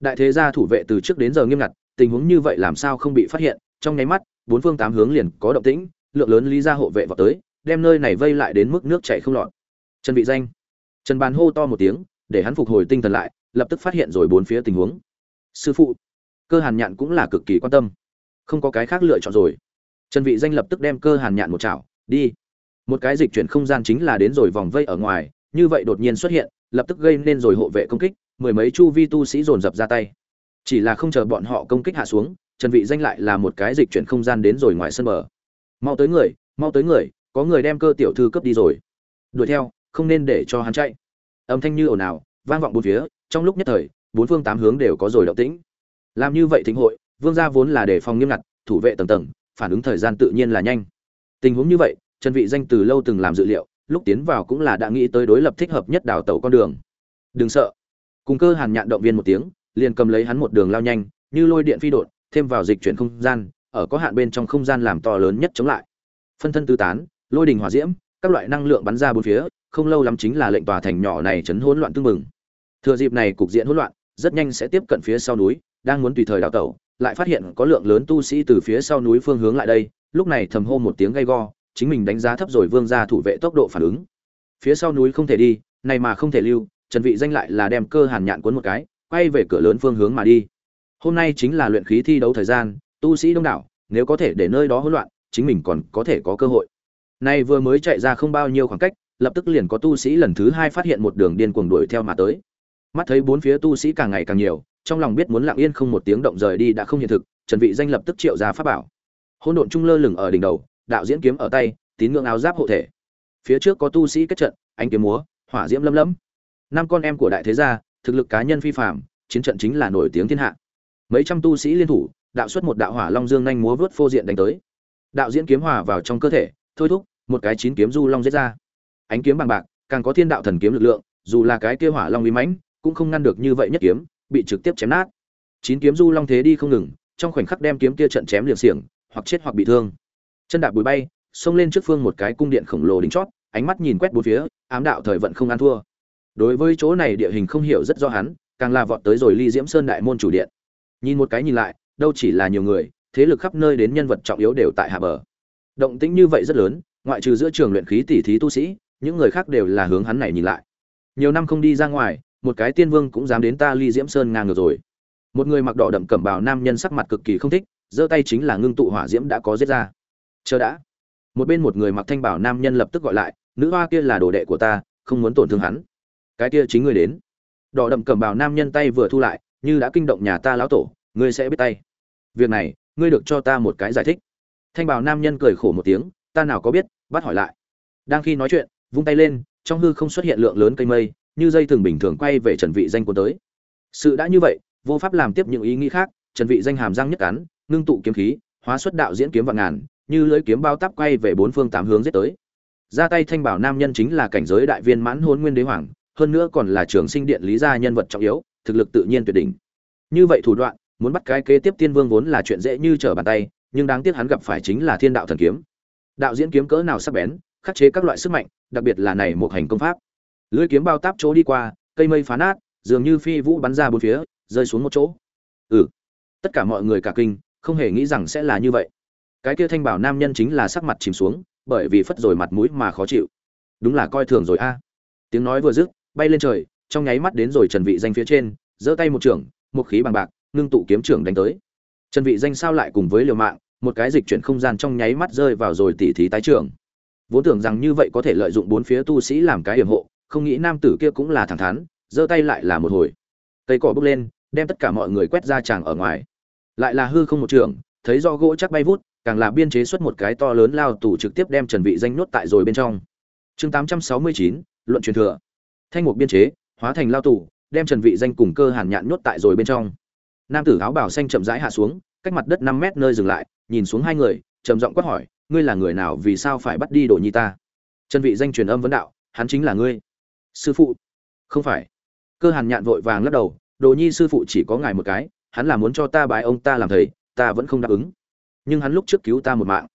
đại thế gia thủ vệ từ trước đến giờ nghiêm ngặt, tình huống như vậy làm sao không bị phát hiện? Trong nháy mắt, bốn phương tám hướng liền có động tĩnh, lượng lớn lý gia hộ vệ vào tới, đem nơi này vây lại đến mức nước chảy không lọt. Trần vị danh. Trần bàn hô to một tiếng, để hắn phục hồi tinh thần lại, lập tức phát hiện rồi bốn phía tình huống. Sư phụ. Cơ hàn nhạn cũng là cực kỳ quan tâm. Không có cái khác lựa chọn rồi. Trần vị danh lập tức đem cơ hàn nhạn một chảo, đi. Một cái dịch chuyển không gian chính là đến rồi vòng vây ở ngoài, như vậy đột nhiên xuất hiện, lập tức gây nên rồi hộ vệ công kích mười mấy chu vi tu sĩ dồn dập ra tay. Chỉ là không chờ bọn họ công kích hạ xuống, trần vị danh lại là một cái dịch chuyển không gian đến rồi ngoài sân bờ. Mau tới người, mau tới người, có người đem cơ tiểu thư cướp đi rồi. Đuổi theo, không nên để cho hắn chạy. Âm thanh như ồn ào, vang vọng bốn phía, trong lúc nhất thời, bốn phương tám hướng đều có rồi động tĩnh. Làm như vậy thính hội, vương gia vốn là để phòng nghiêm ngặt, thủ vệ tầng tầng, phản ứng thời gian tự nhiên là nhanh. Tình huống như vậy, trần vị danh từ lâu từng làm dự liệu, lúc tiến vào cũng là đã nghĩ tới đối lập thích hợp nhất đào tẩu con đường. Đừng sợ cùng cơ hàn nhạn động viên một tiếng, liền cầm lấy hắn một đường lao nhanh, như lôi điện phi đột thêm vào dịch chuyển không gian, ở có hạn bên trong không gian làm to lớn nhất chống lại. Phân thân tứ tán, lôi đình hỏa diễm, các loại năng lượng bắn ra bốn phía, không lâu lắm chính là lệnh tòa thành nhỏ này chấn hỗn loạn tương mừng thừa dịp này cục diện hỗn loạn, rất nhanh sẽ tiếp cận phía sau núi, đang muốn tùy thời đào tẩu, lại phát hiện có lượng lớn tu sĩ từ phía sau núi phương hướng lại đây, lúc này thầm hô một tiếng gay go, chính mình đánh giá thấp rồi vương ra thủ vệ tốc độ phản ứng. Phía sau núi không thể đi, này mà không thể lưu trần vị danh lại là đem cơ hàn nhạn cuốn một cái, quay về cửa lớn phương hướng mà đi. Hôm nay chính là luyện khí thi đấu thời gian, tu sĩ đông đảo, nếu có thể để nơi đó hỗn loạn, chính mình còn có thể có cơ hội. Nay vừa mới chạy ra không bao nhiêu khoảng cách, lập tức liền có tu sĩ lần thứ hai phát hiện một đường điên cuồng đuổi theo mà tới. Mắt thấy bốn phía tu sĩ càng ngày càng nhiều, trong lòng biết muốn lặng yên không một tiếng động rời đi đã không hiện thực, trần vị danh lập tức triệu ra pháp bảo. Hỗn độn trung lơ lửng ở đỉnh đầu, đạo diễn kiếm ở tay, tín ngưỡng áo giáp hộ thể. Phía trước có tu sĩ kết trận anh kiếm múa, hỏa diễm lâm lâm năm con em của đại thế gia, thực lực cá nhân phi phàm, chiến trận chính là nổi tiếng thiên hạ. Mấy trăm tu sĩ liên thủ, đạo xuất một đạo hỏa long dương nhanh múa vớt phô diện đánh tới. Đạo diễn kiếm hòa vào trong cơ thể, thôi thúc, một cái chín kiếm du long giết ra. Ánh kiếm bằng bạc, càng có thiên đạo thần kiếm lực lượng, dù là cái kia hỏa long uy mãnh, cũng không ngăn được như vậy nhất kiếm, bị trực tiếp chém nát. Chín kiếm du long thế đi không ngừng, trong khoảnh khắc đem kiếm kia trận chém liền xiềng, hoặc chết hoặc bị thương. Chân đạp bụi bay, xông lên trước phương một cái cung điện khổng lồ đính chót, ánh mắt nhìn quét bốn phía, ám đạo thời vận không ăn thua đối với chỗ này địa hình không hiểu rất do hắn, càng là vọt tới rồi ly diễm sơn đại môn chủ điện. Nhìn một cái nhìn lại, đâu chỉ là nhiều người, thế lực khắp nơi đến nhân vật trọng yếu đều tại hạ bờ. Động tĩnh như vậy rất lớn, ngoại trừ giữa trường luyện khí tỷ thí tu sĩ, những người khác đều là hướng hắn này nhìn lại. Nhiều năm không đi ra ngoài, một cái tiên vương cũng dám đến ta ly diễm sơn ngang ngược rồi. Một người mặc đỏ đậm cẩm bào nam nhân sắc mặt cực kỳ không thích, giơ tay chính là ngưng tụ hỏa diễm đã có giết ra. Chờ đã. Một bên một người mặc thanh bảo nam nhân lập tức gọi lại, nữ hoa kia là đồ đệ của ta, không muốn tổn thương hắn cái kia chính ngươi đến. Đỏ đậm cầm bào nam nhân tay vừa thu lại, như đã kinh động nhà ta lão tổ, ngươi sẽ biết tay. Việc này, ngươi được cho ta một cái giải thích. Thanh bào nam nhân cười khổ một tiếng, ta nào có biết, bắt hỏi lại. Đang khi nói chuyện, vung tay lên, trong hư không xuất hiện lượng lớn cây mây, như dây thường bình thường quay về trần vị danh cuốn tới. Sự đã như vậy, vô pháp làm tiếp những ý nghĩ khác, trần vị danh hàm răng nhất cắn, ngưng tụ kiếm khí, hóa xuất đạo diễn kiếm vạn ngàn, như lưỡi kiếm bao tấp quay về bốn phương tám hướng giết tới. Ra tay thanh bảo nam nhân chính là cảnh giới đại viên mãn hôn nguyên đế hoàng hơn nữa còn là trường sinh điện lý gia nhân vật trọng yếu, thực lực tự nhiên tuyệt đỉnh. Như vậy thủ đoạn, muốn bắt cái kế tiếp tiên vương vốn là chuyện dễ như trở bàn tay, nhưng đáng tiếc hắn gặp phải chính là thiên đạo thần kiếm. Đạo diễn kiếm cỡ nào sắc bén, khắc chế các loại sức mạnh, đặc biệt là này một hành công pháp. Lưỡi kiếm bao táp chỗ đi qua, cây mây phá nát, dường như phi vũ bắn ra bốn phía, rơi xuống một chỗ. Ừ. Tất cả mọi người cả kinh, không hề nghĩ rằng sẽ là như vậy. Cái kia thanh bảo nam nhân chính là sắc mặt chìm xuống, bởi vì phất rồi mặt mũi mà khó chịu. Đúng là coi thường rồi a. Tiếng nói vừa dứt bay lên trời trong nháy mắt đến rồi trần vị danh phía trên giơ tay một trưởng, một khí bằng bạc ngưng tụ kiếm trưởng đánh tới. Trần vị danh sao lại cùng với liều mạng một cái dịch chuyển không gian trong nháy mắt rơi vào rồi tỉ thí tái trưởng. Vốn tưởng rằng như vậy có thể lợi dụng bốn phía tu sĩ làm cái hiểm hộ không nghĩ nam tử kia cũng là thẳng thắn giơ tay lại là một hồi. Cây cỏ bốc lên đem tất cả mọi người quét ra tràng ở ngoài. Lại là hư không một trường thấy do gỗ chắc bay vút càng là biên chế xuất một cái to lớn lao tù trực tiếp đem trần vị danh nuốt tại rồi bên trong. Chương 869, luận truyền thừa thanh mục biên chế, hóa thành lao tù, đem trần vị danh cùng cơ hàn nhạn nuốt tại rồi bên trong. Nam tử áo bảo xanh chậm rãi hạ xuống, cách mặt đất 5 mét nơi dừng lại, nhìn xuống hai người, trầm giọng quát hỏi, ngươi là người nào vì sao phải bắt đi đồ nhi ta? Trần vị danh truyền âm vấn đạo, hắn chính là ngươi. Sư phụ. Không phải. Cơ hàn nhạn vội vàng lắc đầu, đồ nhi sư phụ chỉ có ngài một cái, hắn là muốn cho ta bái ông ta làm thầy, ta vẫn không đáp ứng. Nhưng hắn lúc trước cứu ta một mạng.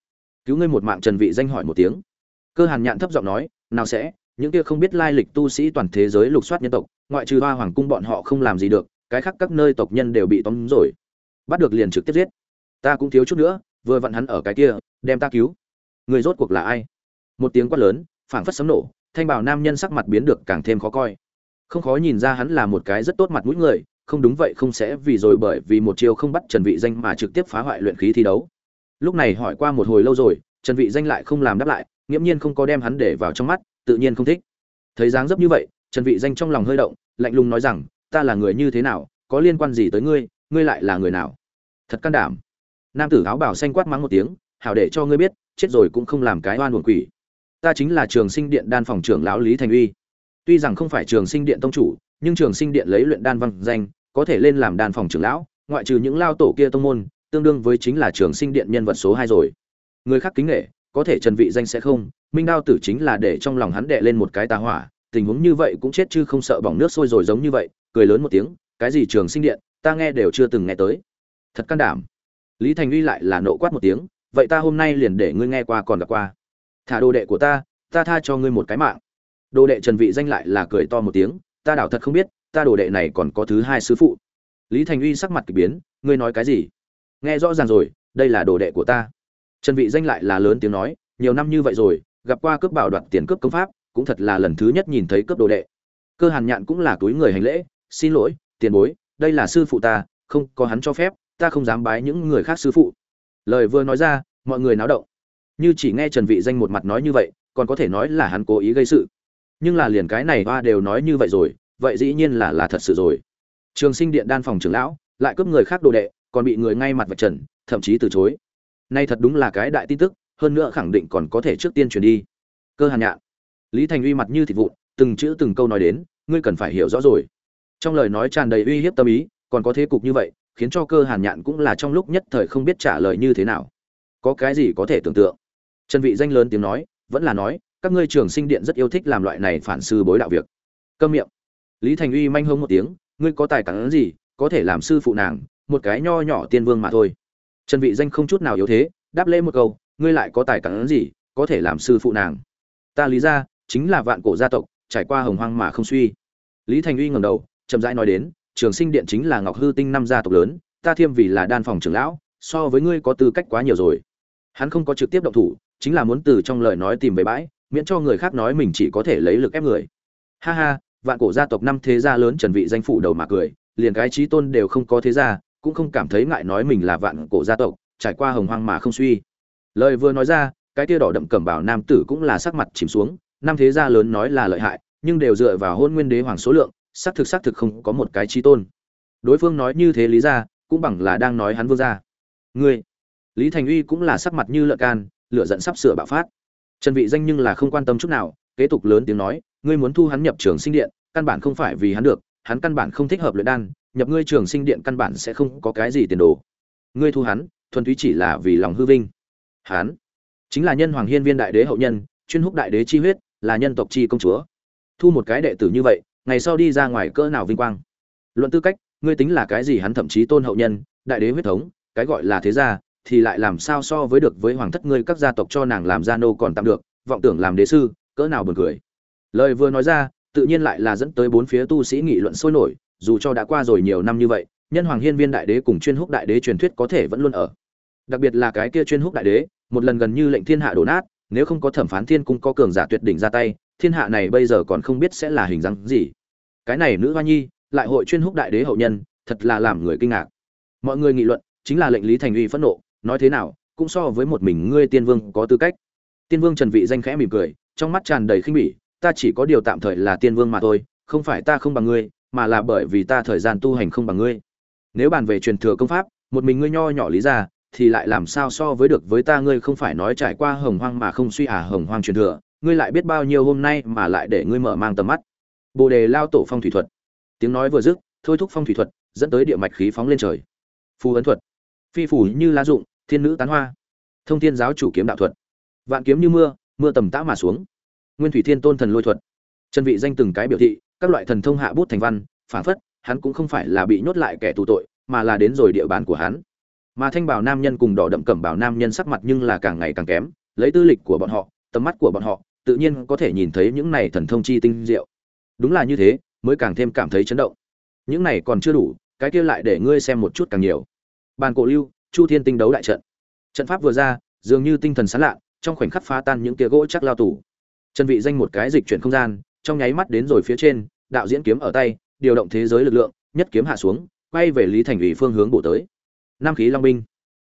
Cứu ngươi một mạng? Trần vị danh hỏi một tiếng. Cơ hàn nhạn thấp giọng nói, nào sẽ những kia không biết lai lịch tu sĩ toàn thế giới lục soát nhân tộc, ngoại trừ hoa hoàng cung bọn họ không làm gì được, cái khác các nơi tộc nhân đều bị tóm rồi. Bắt được liền trực tiếp giết. Ta cũng thiếu chút nữa, vừa vặn hắn ở cái kia, đem ta cứu. Người rốt cuộc là ai? Một tiếng quát lớn, phảng phất sấm nổ, thanh bảo nam nhân sắc mặt biến được càng thêm khó coi. Không khó nhìn ra hắn là một cái rất tốt mặt mũi người, không đúng vậy không sẽ vì rồi bởi vì một chiều không bắt trần vị danh mà trực tiếp phá hoại luyện khí thi đấu. Lúc này hỏi qua một hồi lâu rồi, trần vị danh lại không làm đáp lại, nghiễm nhiên không có đem hắn để vào trong mắt tự nhiên không thích. Thấy dáng dấp như vậy, trần vị danh trong lòng hơi động, lạnh lùng nói rằng, ta là người như thế nào, có liên quan gì tới ngươi ngươi lại là người nào? Thật can đảm. Nam tử áo bảo xanh quát mắng một tiếng, hảo để cho ngươi biết, chết rồi cũng không làm cái oan uổng quỷ. Ta chính là trường sinh điện đan phòng trưởng lão lý thành uy. Tuy rằng không phải trường sinh điện tông chủ, nhưng trường sinh điện lấy luyện đan văn danh, có thể lên làm đan phòng trưởng lão, ngoại trừ những lao tổ kia tông môn, tương đương với chính là trường sinh điện nhân vật số hai rồi. Người khác kính nghệ có thể trần vị danh sẽ không minh đao tử chính là để trong lòng hắn đệ lên một cái tà hỏa, tình huống như vậy cũng chết chứ không sợ bỏng nước sôi rồi giống như vậy, cười lớn một tiếng, cái gì trường sinh điện, ta nghe đều chưa từng nghe tới. Thật can đảm. Lý thành uy lại là nộ quát một tiếng, vậy ta hôm nay liền để ngươi nghe qua còn gặp qua. Thả đồ đệ của ta ta tha cho ngươi một cái mạng. Đồ đệ trần vị danh lại là cười to một tiếng, ta đảo thật không biết, ta đồ đệ này còn có thứ hai sư phụ. Lý thành uy sắc mặt kỳ biến, ngươi nói cái gì? Nghe rõ ràng rồi, đây là đồ đệ của ta. Trần vị danh lại là lớn tiếng nói, nhiều năm như vậy rồi gặp qua cướp bảo đoạt tiền cướp công pháp, cũng thật là lần thứ nhất nhìn thấy cướp đồ đệ. Cơ hàn nhạn cũng là túi người hành lễ, xin lỗi, tiền bối, đây là sư phụ ta, không có hắn cho phép, ta không dám bái những người khác sư phụ. Lời vừa nói ra, mọi người náo động. Như chỉ nghe trần vị danh một mặt nói như vậy, còn có thể nói là hắn cố ý gây sự. Nhưng là liền cái này hoa đều nói như vậy rồi, vậy dĩ nhiên là là thật sự rồi. Trường sinh điện đan phòng trưởng lão, lại cướp người khác đồ đệ, còn bị người ngay mặt vạch trần, thậm chí từ chối. Nay thật đúng là cái đại tin tức hơn nữa khẳng định còn có thể trước tiên chuyển đi. Cơ hàn nhạn, lý thành uy mặt như thịt vụn, từng chữ từng câu nói đến, ngươi cần phải hiểu rõ rồi. Trong lời nói tràn đầy uy hiếp tâm ý, còn có thế cục như vậy, khiến cho cơ hàn nhạn cũng là trong lúc nhất thời không biết trả lời như thế nào. Có cái gì có thể tưởng tượng? Trần vị danh lớn tiếng nói, vẫn là nói, các ngươi trường sinh điện rất yêu thích làm loại này phản sư bối đạo việc. Câm miệng. Lý thành uy manh hông một tiếng, ngươi có tài cản gì, có thể làm sư phụ nàng, một cái nho nhỏ tiên vương mà thôi. Trần vị danh không chút nào yếu thế, đáp lễ một câu ngươi lại có tài cản gì, có thể làm sư phụ nàng. Ta lý ra, chính là vạn cổ gia tộc, trải qua hồng hoang mà không suy. Lý thành uy ngẩng đầu, chậm rãi nói đến, trường sinh điện chính là ngọc hư tinh năm gia tộc lớn, ta thiêm vì là đan phòng trưởng lão, so với ngươi có tư cách quá nhiều rồi. Hắn không có trực tiếp động thủ, chính là muốn từ trong lời nói tìm về bãi, miễn cho người khác nói mình chỉ có thể lấy lực ép người. Ha ha, vạn cổ gia tộc năm thế gia lớn trần vị danh phủ đầu mà cười, liền cái trí tôn đều không có thế gia, cũng không cảm thấy ngại nói mình là vạn cổ gia tộc, trải qua hồng hoang mà không suy lời vừa nói ra, cái tia đỏ đậm cẩm bảo nam tử cũng là sắc mặt chìm xuống, năm thế gia lớn nói là lợi hại, nhưng đều dựa vào hôn nguyên đế hoàng số lượng, xác thực xác thực không có một cái chi tôn. Đối phương nói như thế lý ra, cũng bằng là đang nói hắn vương gia. Ngươi, lý thành uy cũng là sắc mặt như lợn can, lửa giận sắp sửa bạo phát. Trần vị danh nhưng là không quan tâm chút nào, kế tục lớn tiếng nói, ngươi muốn thu hắn nhập trường sinh điện, căn bản không phải vì hắn được, hắn căn bản không thích hợp luyện đan, nhập ngươi trường sinh điện căn bản sẽ không có cái gì tiền đồ. Ngươi thu hắn, thuần túy chỉ là vì lòng hư vinh hắn chính là nhân hoàng hiên viên đại đế hậu nhân, chuyên húc đại đế chi huyết, là nhân tộc chi công chúa. Thu một cái đệ tử như vậy, ngày sau đi ra ngoài cỡ nào vinh quang? Luận tư cách, ngươi tính là cái gì hắn thậm chí tôn hậu nhân, đại đế huyết thống, cái gọi là thế gia, thì lại làm sao so với được với hoàng thất ngươi các gia tộc cho nàng làm gia nô còn tạm được, vọng tưởng làm đế sư, cỡ nào buồn cười. Lời vừa nói ra, tự nhiên lại là dẫn tới bốn phía tu sĩ nghị luận sôi nổi, dù cho đã qua rồi nhiều năm như vậy, nhân hoàng hiên viên đại đế cùng chuyên húc đại đế truyền thuyết có thể vẫn luôn ở đặc biệt là cái kia chuyên húc đại đế, một lần gần như lệnh thiên hạ đổ nát, nếu không có thẩm phán thiên cung có cường giả tuyệt đỉnh ra tay, thiên hạ này bây giờ còn không biết sẽ là hình dáng gì. Cái này nữ hoa nhi, lại hội chuyên húc đại đế hậu nhân, thật là làm người kinh ngạc. Mọi người nghị luận, chính là lệnh lý thành uy phẫn nộ, nói thế nào, cũng so với một mình ngươi tiên vương có tư cách. Tiên vương trần vị danh khẽ mỉm cười, trong mắt tràn đầy khinh bỉ, ta chỉ có điều tạm thời là tiên vương mà thôi, không phải ta không bằng ngươi, mà là bởi vì ta thời gian tu hành không bằng ngươi. Nếu bàn về truyền thừa công pháp, một mình ngươi nho nhỏ lý ra thì lại làm sao so với được với ta? Ngươi không phải nói trải qua hồng hoang mà không suy à? Hồng hoang truyền thừa, ngươi lại biết bao nhiêu hôm nay mà lại để ngươi mở mang tầm mắt? Bồ đề lao tổ phong thủy thuật. Tiếng nói vừa dứt, thôi thúc phong thủy thuật dẫn tới địa mạch khí phóng lên trời. Phù ấn thuật. Phi phủ như lá dụng thiên nữ tán hoa. Thông thiên giáo chủ kiếm đạo thuật. Vạn kiếm như mưa mưa tầm tã mà xuống. Nguyên thủy thiên tôn thần lôi thuật. Chân vị danh từng cái biểu thị, các loại thần thông hạ bút thành văn, phản phất, hắn cũng không phải là bị nhốt lại kẻ tù tội, mà là đến rồi địa bàn của hắn mà thanh bảo nam nhân cùng đỏ đậm cẩm bảo nam nhân sắc mặt nhưng là càng ngày càng kém, lấy tư lịch của bọn họ, tầm mắt của bọn họ, tự nhiên có thể nhìn thấy những này thần thông chi tinh diệu. Đúng là như thế, mới càng thêm cảm thấy chấn động. Những này còn chưa đủ, cái kia lại để ngươi xem một chút càng nhiều. Bàn cổ lưu, chu thiên tinh đấu đại trận. Trận pháp vừa ra, dường như tinh thần sán lạ trong khoảnh khắc phá tan những kia gỗ chắc lao tủ chân vị danh một cái dịch chuyển không gian, trong nháy mắt đến rồi phía trên, đạo diễn kiếm ở tay, điều động thế giới lực lượng, nhất kiếm hạ xuống, quay về lý thành ủy phương hướng bộ tới nam khí long binh.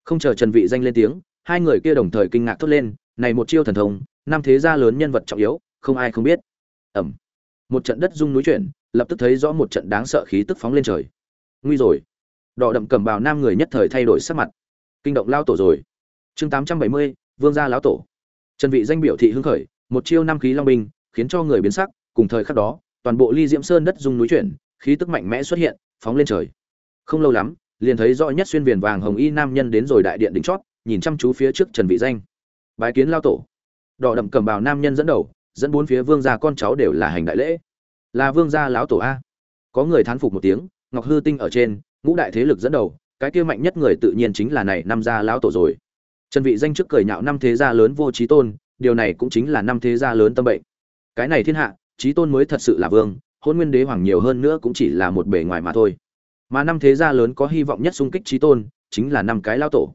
Không chờ trần vị danh lên tiếng hai người kia đồng thời kinh ngạc thốt lên này một chiêu thần thông năm thế gia lớn nhân vật trọng yếu không ai không biết. Ẩm một trận đất rung núi chuyển lập tức thấy rõ một trận đáng sợ khí tức phóng lên trời. Nguy rồi. Đỏ đậm cầm bào nam người nhất thời thay đổi sắc mặt. Kinh động lao tổ rồi. Chương 870, vương gia lão tổ. Trần vị danh biểu thị hưng khởi một chiêu Nam khí long binh khiến cho người biến sắc cùng thời khắc đó toàn bộ ly diễm sơn đất rung núi chuyển khí tức mạnh mẽ xuất hiện phóng lên trời. Không lâu lắm liền thấy rõ nhất xuyên viền vàng hồng y nam nhân đến rồi đại điện đỉnh chót, nhìn chăm chú phía trước trần vị danh. Bái kiến lao tổ. Đỏ đậm cầm bào nam nhân dẫn đầu, dẫn bốn phía vương gia con cháu đều là hành đại lễ. Là vương gia lão tổ a. Có người thán phục một tiếng, ngọc hư tinh ở trên, ngũ đại thế lực dẫn đầu, cái kia mạnh nhất người tự nhiên chính là này năm gia lão tổ rồi. Trần vị danh trước cười nhạo năm thế gia lớn vô trí tôn, điều này cũng chính là năm thế gia lớn tâm bệnh. Cái này thiên hạ, trí tôn mới thật sự là vương, hôn nguyên đế hoàng nhiều hơn nữa cũng chỉ là một bề ngoài mà thôi mà năm thế gia lớn có hy vọng nhất xung kích trí tôn, chính là năm cái lao tổ.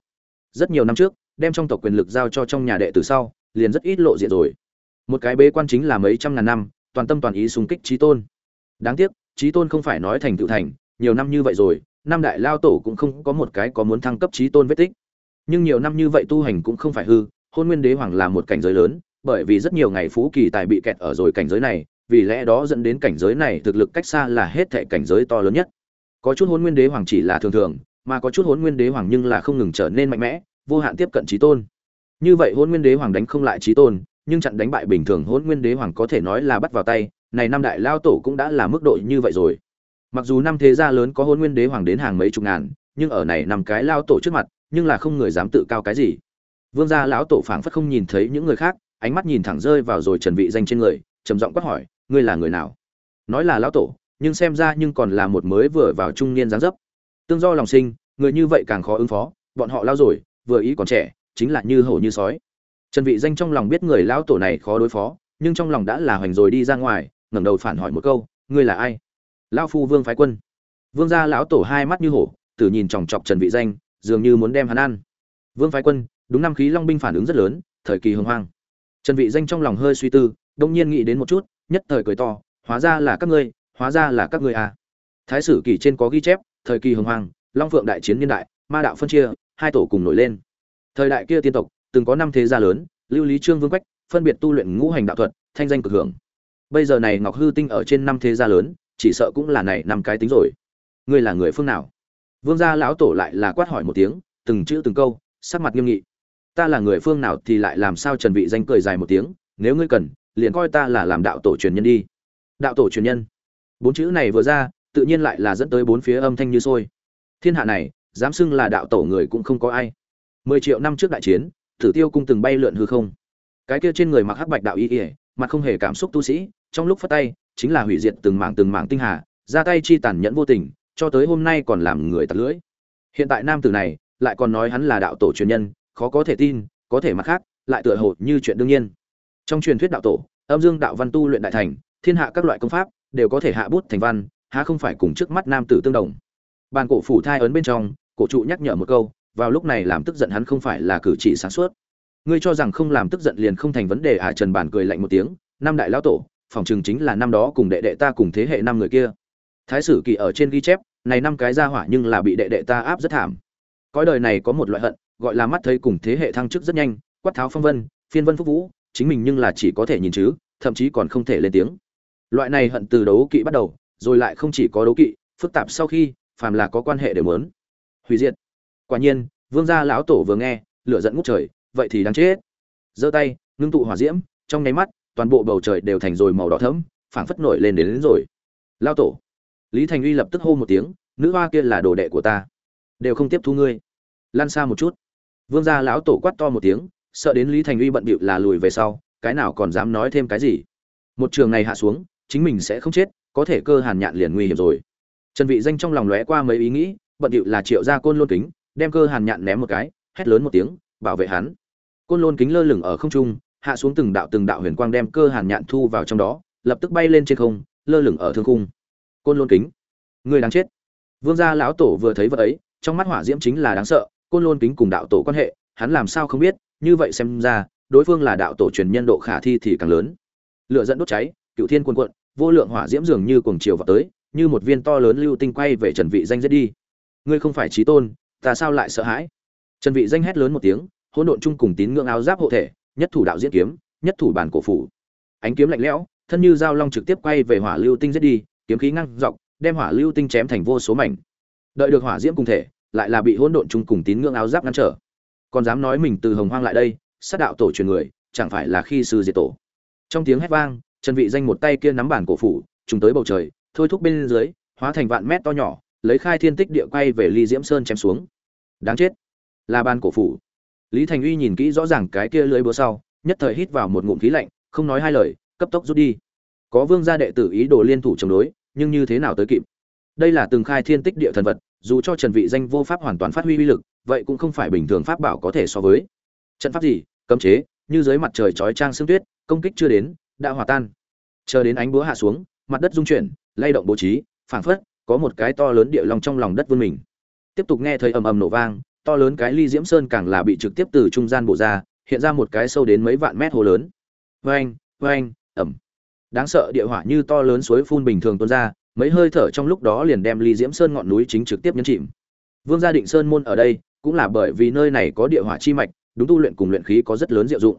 Rất nhiều năm trước, đem trong tộc quyền lực giao cho trong nhà đệ từ sau, liền rất ít lộ diện rồi. Một cái bế quan chính là mấy trăm ngàn năm, toàn tâm toàn ý xung kích trí tôn. Đáng tiếc, trí tôn không phải nói thành tựu thành, nhiều năm như vậy rồi, năm đại lao tổ cũng không có một cái có muốn thăng cấp trí tôn vết tích. Nhưng nhiều năm như vậy tu hành cũng không phải hư, hôn nguyên đế hoàng là một cảnh giới lớn, bởi vì rất nhiều ngày phú kỳ tài bị kẹt ở rồi cảnh giới này, vì lẽ đó dẫn đến cảnh giới này thực lực cách xa là hết thệ cảnh giới to lớn nhất có chút hôn nguyên đế hoàng chỉ là thường thường, mà có chút hôn nguyên đế hoàng nhưng là không ngừng trở nên mạnh mẽ, vô hạn tiếp cận trí tôn. Như vậy hôn nguyên đế hoàng đánh không lại trí tôn, nhưng chặn đánh bại bình thường hôn nguyên đế hoàng có thể nói là bắt vào tay, này năm đại lao tổ cũng đã là mức độ như vậy rồi. Mặc dù năm thế gia lớn có hôn nguyên đế hoàng đến hàng mấy chục ngàn, nhưng ở này năm cái lao tổ trước mặt, nhưng là không người dám tự cao cái gì. Vương gia lão tổ phảng phất không nhìn thấy những người khác, ánh mắt nhìn thẳng rơi vào rồi trần vị danh trên người, trầm giọng quát hỏi, ngươi là người nào? Nói là lão tổ nhưng xem ra nhưng còn là một mới vừa vào trung niên dáng dấp. Tương do lòng sinh, người như vậy càng khó ứng phó, bọn họ lao rồi, vừa ý còn trẻ, chính là như hổ như sói. Trần vị danh trong lòng biết người lão tổ này khó đối phó, nhưng trong lòng đã là hoành rồi đi ra ngoài, ngẩng đầu phản hỏi một câu, ngươi là ai? Lão phu vương phái quân. Vương gia lão tổ hai mắt như hổ, tử nhìn chòng chọc trần vị danh, dường như muốn đem hắn ăn. Vương phái quân, đúng năm khí long binh phản ứng rất lớn, thời kỳ hưng hoang. Trần vị danh trong lòng hơi suy tư, đông nhiên nghĩ đến một chút, nhất thời cười to, hóa ra là các ngươi hóa ra là các ngươi à. Thái sử kỳ trên có ghi chép, thời kỳ hồng hoàng, long phượng đại chiến niên đại, ma đạo phân chia, hai tổ cùng nổi lên. Thời đại kia tiên tộc, từng có năm thế gia lớn, lưu lý trương vương quách, phân biệt tu luyện ngũ hành đạo thuật, thanh danh cực hưởng. Bây giờ này ngọc hư tinh ở trên năm thế gia lớn, chỉ sợ cũng là này năm cái tính rồi. Ngươi là người phương nào? Vương gia lão tổ lại là quát hỏi một tiếng, từng chữ từng câu, sắc mặt nghiêm nghị. Ta là người phương nào thì lại làm sao trần vị danh cười dài một tiếng, nếu ngươi cần, liền coi ta là làm đạo tổ truyền nhân đi. Đạo tổ truyền nhân? Bốn chữ này vừa ra, tự nhiên lại là dẫn tới bốn phía âm thanh như sôi. Thiên hạ này, dám xưng là đạo tổ người cũng không có ai. Mười triệu năm trước đại chiến, tử tiêu cung từng bay lượn hư không. Cái kia trên người mặc hắc bạch đạo y ỉa mặt không hề cảm xúc tu sĩ, trong lúc phát tay, chính là hủy diệt từng mảng từng mảng tinh hà, ra tay chi tàn nhẫn vô tình, cho tới hôm nay còn làm người tạt lưỡi. Hiện tại nam tử này, lại còn nói hắn là đạo tổ truyền nhân, khó có thể tin, có thể mặt khác, lại tựa hồ như chuyện đương nhiên. Trong truyền thuyết đạo tổ, âm dương đạo văn tu luyện đại thành, thiên hạ các loại công pháp đều có thể hạ bút thành văn, há không phải cùng trước mắt nam tử tương đồng. Bàn cổ phủ thai ấn bên trong, cổ trụ nhắc nhở một câu, vào lúc này làm tức giận hắn không phải là cử chỉ sáng suốt. Ngươi cho rằng không làm tức giận liền không thành vấn đề à? Trần bản cười lạnh một tiếng, năm đại lão tổ, phòng trường chính là năm đó cùng đệ đệ ta cùng thế hệ năm người kia. Thái sử kỳ ở trên ghi chép, này năm cái ra hỏa nhưng là bị đệ đệ ta áp rất thảm. Cõi đời này có một loại hận, gọi là mắt thấy cùng thế hệ thăng chức rất nhanh, quát tháo phong vân, phiên vân phúc vũ, chính mình nhưng là chỉ có thể nhìn chứ, thậm chí còn không thể lên tiếng loại này hận từ đấu kỵ bắt đầu rồi lại không chỉ có đấu kỵ phức tạp sau khi phàm là có quan hệ đều muốn. Hủy diệt. Quả nhiên vương gia lão tổ vừa nghe lửa giận ngút trời vậy thì đáng chết. Giơ tay ngưng tụ hỏa diễm trong nháy mắt toàn bộ bầu trời đều thành rồi màu đỏ thẫm phảng phất nổi lên đến, đến rồi. Lao tổ. Lý thành uy lập tức hô một tiếng nữ hoa kia là đồ đệ của ta. Đều không tiếp thu ngươi. Lan xa một chút. Vương gia lão tổ quát to một tiếng sợ đến lý thành uy bận bịu là lùi về sau cái nào còn dám nói thêm cái gì. Một trường này hạ xuống chính mình sẽ không chết, có thể cơ hàn nhạn liền nguy hiểm rồi. Trần vị danh trong lòng lóe qua mấy ý nghĩ, bận điệu là triệu gia côn lôn kính, đem cơ hàn nhạn ném một cái, hét lớn một tiếng, bảo vệ hắn. Côn lôn kính lơ lửng ở không trung, hạ xuống từng đạo từng đạo huyền quang đem cơ hàn nhạn thu vào trong đó, lập tức bay lên trên không, lơ lửng ở thương khung. Côn lôn kính, người đáng chết. Vương gia lão tổ vừa thấy vật ấy, trong mắt hỏa diễm chính là đáng sợ, côn lôn kính cùng đạo tổ quan hệ, hắn làm sao không biết, như vậy xem ra, đối phương là đạo tổ truyền nhân độ khả thi thì càng lớn. Lửa dẫn đốt cháy cựu thiên quân quận vô lượng hỏa diễm dường như cuồng chiều vào tới như một viên to lớn lưu tinh quay về trần vị danh giết đi. Ngươi không phải trí tôn ta sao lại sợ hãi? Trần vị danh hét lớn một tiếng hỗn độn chung cùng tín ngưỡng áo giáp hộ thể nhất thủ đạo diễn kiếm nhất thủ bản cổ phủ. Ánh kiếm lạnh lẽo thân như dao long trực tiếp quay về hỏa lưu tinh giết đi kiếm khí ngang, dọc đem hỏa lưu tinh chém thành vô số mảnh. Đợi được hỏa diễm cùng thể lại là bị hỗn độn chung cùng tín ngưỡng áo giáp ngăn trở. Còn dám nói mình từ hồng hoang lại đây sát đạo tổ truyền người chẳng phải là khi sư diệt tổ. Trong tiếng hét vang trần vị danh một tay kia nắm bản cổ phủ, trùng tới bầu trời, thôi thúc bên dưới, hóa thành vạn mét to nhỏ, lấy khai thiên tích địa quay về ly diễm sơn chém xuống. Đáng chết. Là bản cổ phủ. Lý thành uy nhìn kỹ rõ ràng cái kia lưới búa sau, nhất thời hít vào một ngụm khí lạnh, không nói hai lời, cấp tốc rút đi. Có vương gia đệ tử ý đồ liên thủ chống đối, nhưng như thế nào tới kịp? Đây là từng khai thiên tích địa thần vật, dù cho trần vị danh vô pháp hoàn toàn phát huy uy lực, vậy cũng không phải bình thường pháp bảo có thể so với. Trận pháp gì? Cấm chế. Như dưới mặt trời chói trang sương tuyết, công kích chưa đến đã hòa tan. Chờ đến ánh búa hạ xuống, mặt đất rung chuyển, lay động bố trí, phảng phất có một cái to lớn địa long trong lòng đất vươn mình. Tiếp tục nghe thấy ầm ầm nổ vang, to lớn cái ly diễm sơn càng là bị trực tiếp từ trung gian bổ ra, hiện ra một cái sâu đến mấy vạn mét hồ lớn. Vang vang ầm. Đáng sợ địa hỏa như to lớn suối phun bình thường tuôn ra, mấy hơi thở trong lúc đó liền đem ly diễm sơn ngọn núi chính trực tiếp nhấn chìm. Vương gia định sơn môn ở đây, cũng là bởi vì nơi này có địa hỏa chi mạch, đúng tu luyện cùng luyện khí có rất lớn diệu dụng.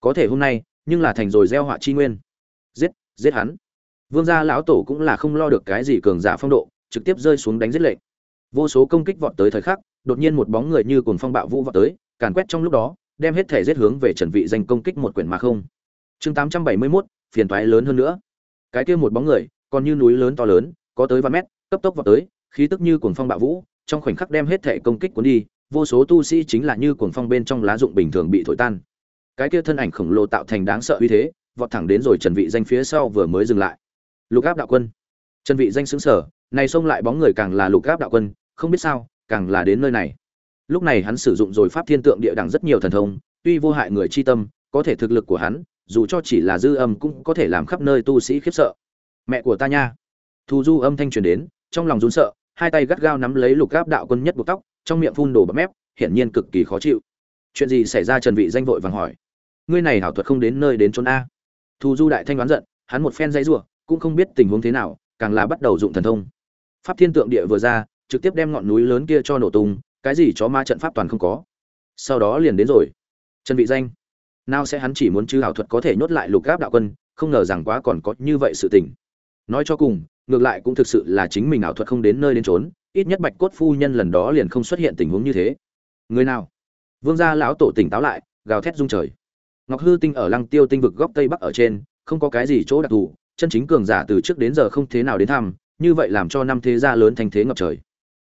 Có thể hôm nay nhưng là thành rồi gieo họa chi nguyên. Giết giết hắn. Vương gia lão tổ cũng là không lo được cái gì cường giả phong độ trực tiếp rơi xuống đánh giết lệnh. Vô số công kích vọt tới thời khắc đột nhiên một bóng người như cuồng phong bạo vũ vọt tới càn quét trong lúc đó đem hết thể giết hướng về trần vị danh công kích một quyển mà không. Chương 871, phiền toái lớn hơn nữa. Cái kia một bóng người còn như núi lớn to lớn có tới vài mét cấp tốc vọt tới khí tức như cuồng phong bạo vũ trong khoảnh khắc đem hết thể công kích cuốn đi vô số tu sĩ chính là như cuồng phong bên trong lá dụng bình thường bị thổi tan cái kia thân ảnh khổng lồ tạo thành đáng sợ uy thế, vọt thẳng đến rồi trần vị danh phía sau vừa mới dừng lại. Lục áp đạo quân. Trần vị danh sững sờ, này xông lại bóng người càng là lục áp đạo quân, không biết sao, càng là đến nơi này. Lúc này hắn sử dụng rồi pháp thiên tượng địa đẳng rất nhiều thần thông, tuy vô hại người chi tâm, có thể thực lực của hắn, dù cho chỉ là dư âm cũng có thể làm khắp nơi tu sĩ khiếp sợ. Mẹ của ta nha. Thu du âm thanh truyền đến, trong lòng run sợ, hai tay gắt gao nắm lấy lục áp đạo quân nhất buộc tóc, trong miệng phun đồ bắp mép, hiển nhiên cực kỳ khó chịu. Chuyện gì xảy ra trần vị danh vội vàng hỏi ngươi này hảo thuật không đến nơi đến chốn a. Thu du đại thanh đoán giận, hắn một phen dây rủa, cũng không biết tình huống thế nào, càng là bắt đầu dụng thần thông. Pháp thiên tượng địa vừa ra, trực tiếp đem ngọn núi lớn kia cho nổ tung, cái gì chó ma trận pháp toàn không có. Sau đó liền đến rồi. Trần vị danh. Nào sẽ hắn chỉ muốn chư hảo thuật có thể nhốt lại lục gáp đạo quân, không ngờ rằng quá còn có như vậy sự tình. Nói cho cùng, ngược lại cũng thực sự là chính mình ảo thuật không đến nơi đến trốn ít nhất bạch cốt phu nhân lần đó liền không xuất hiện tình huống như thế. Người nào? Vương gia lão tổ tỉnh táo lại, gào thét rung trời ngọc hư tinh ở lăng tiêu tinh vực góc tây bắc ở trên, không có cái gì chỗ đặc thù, chân chính cường giả từ trước đến giờ không thế nào đến thăm, như vậy làm cho năm thế gia lớn thành thế ngập trời.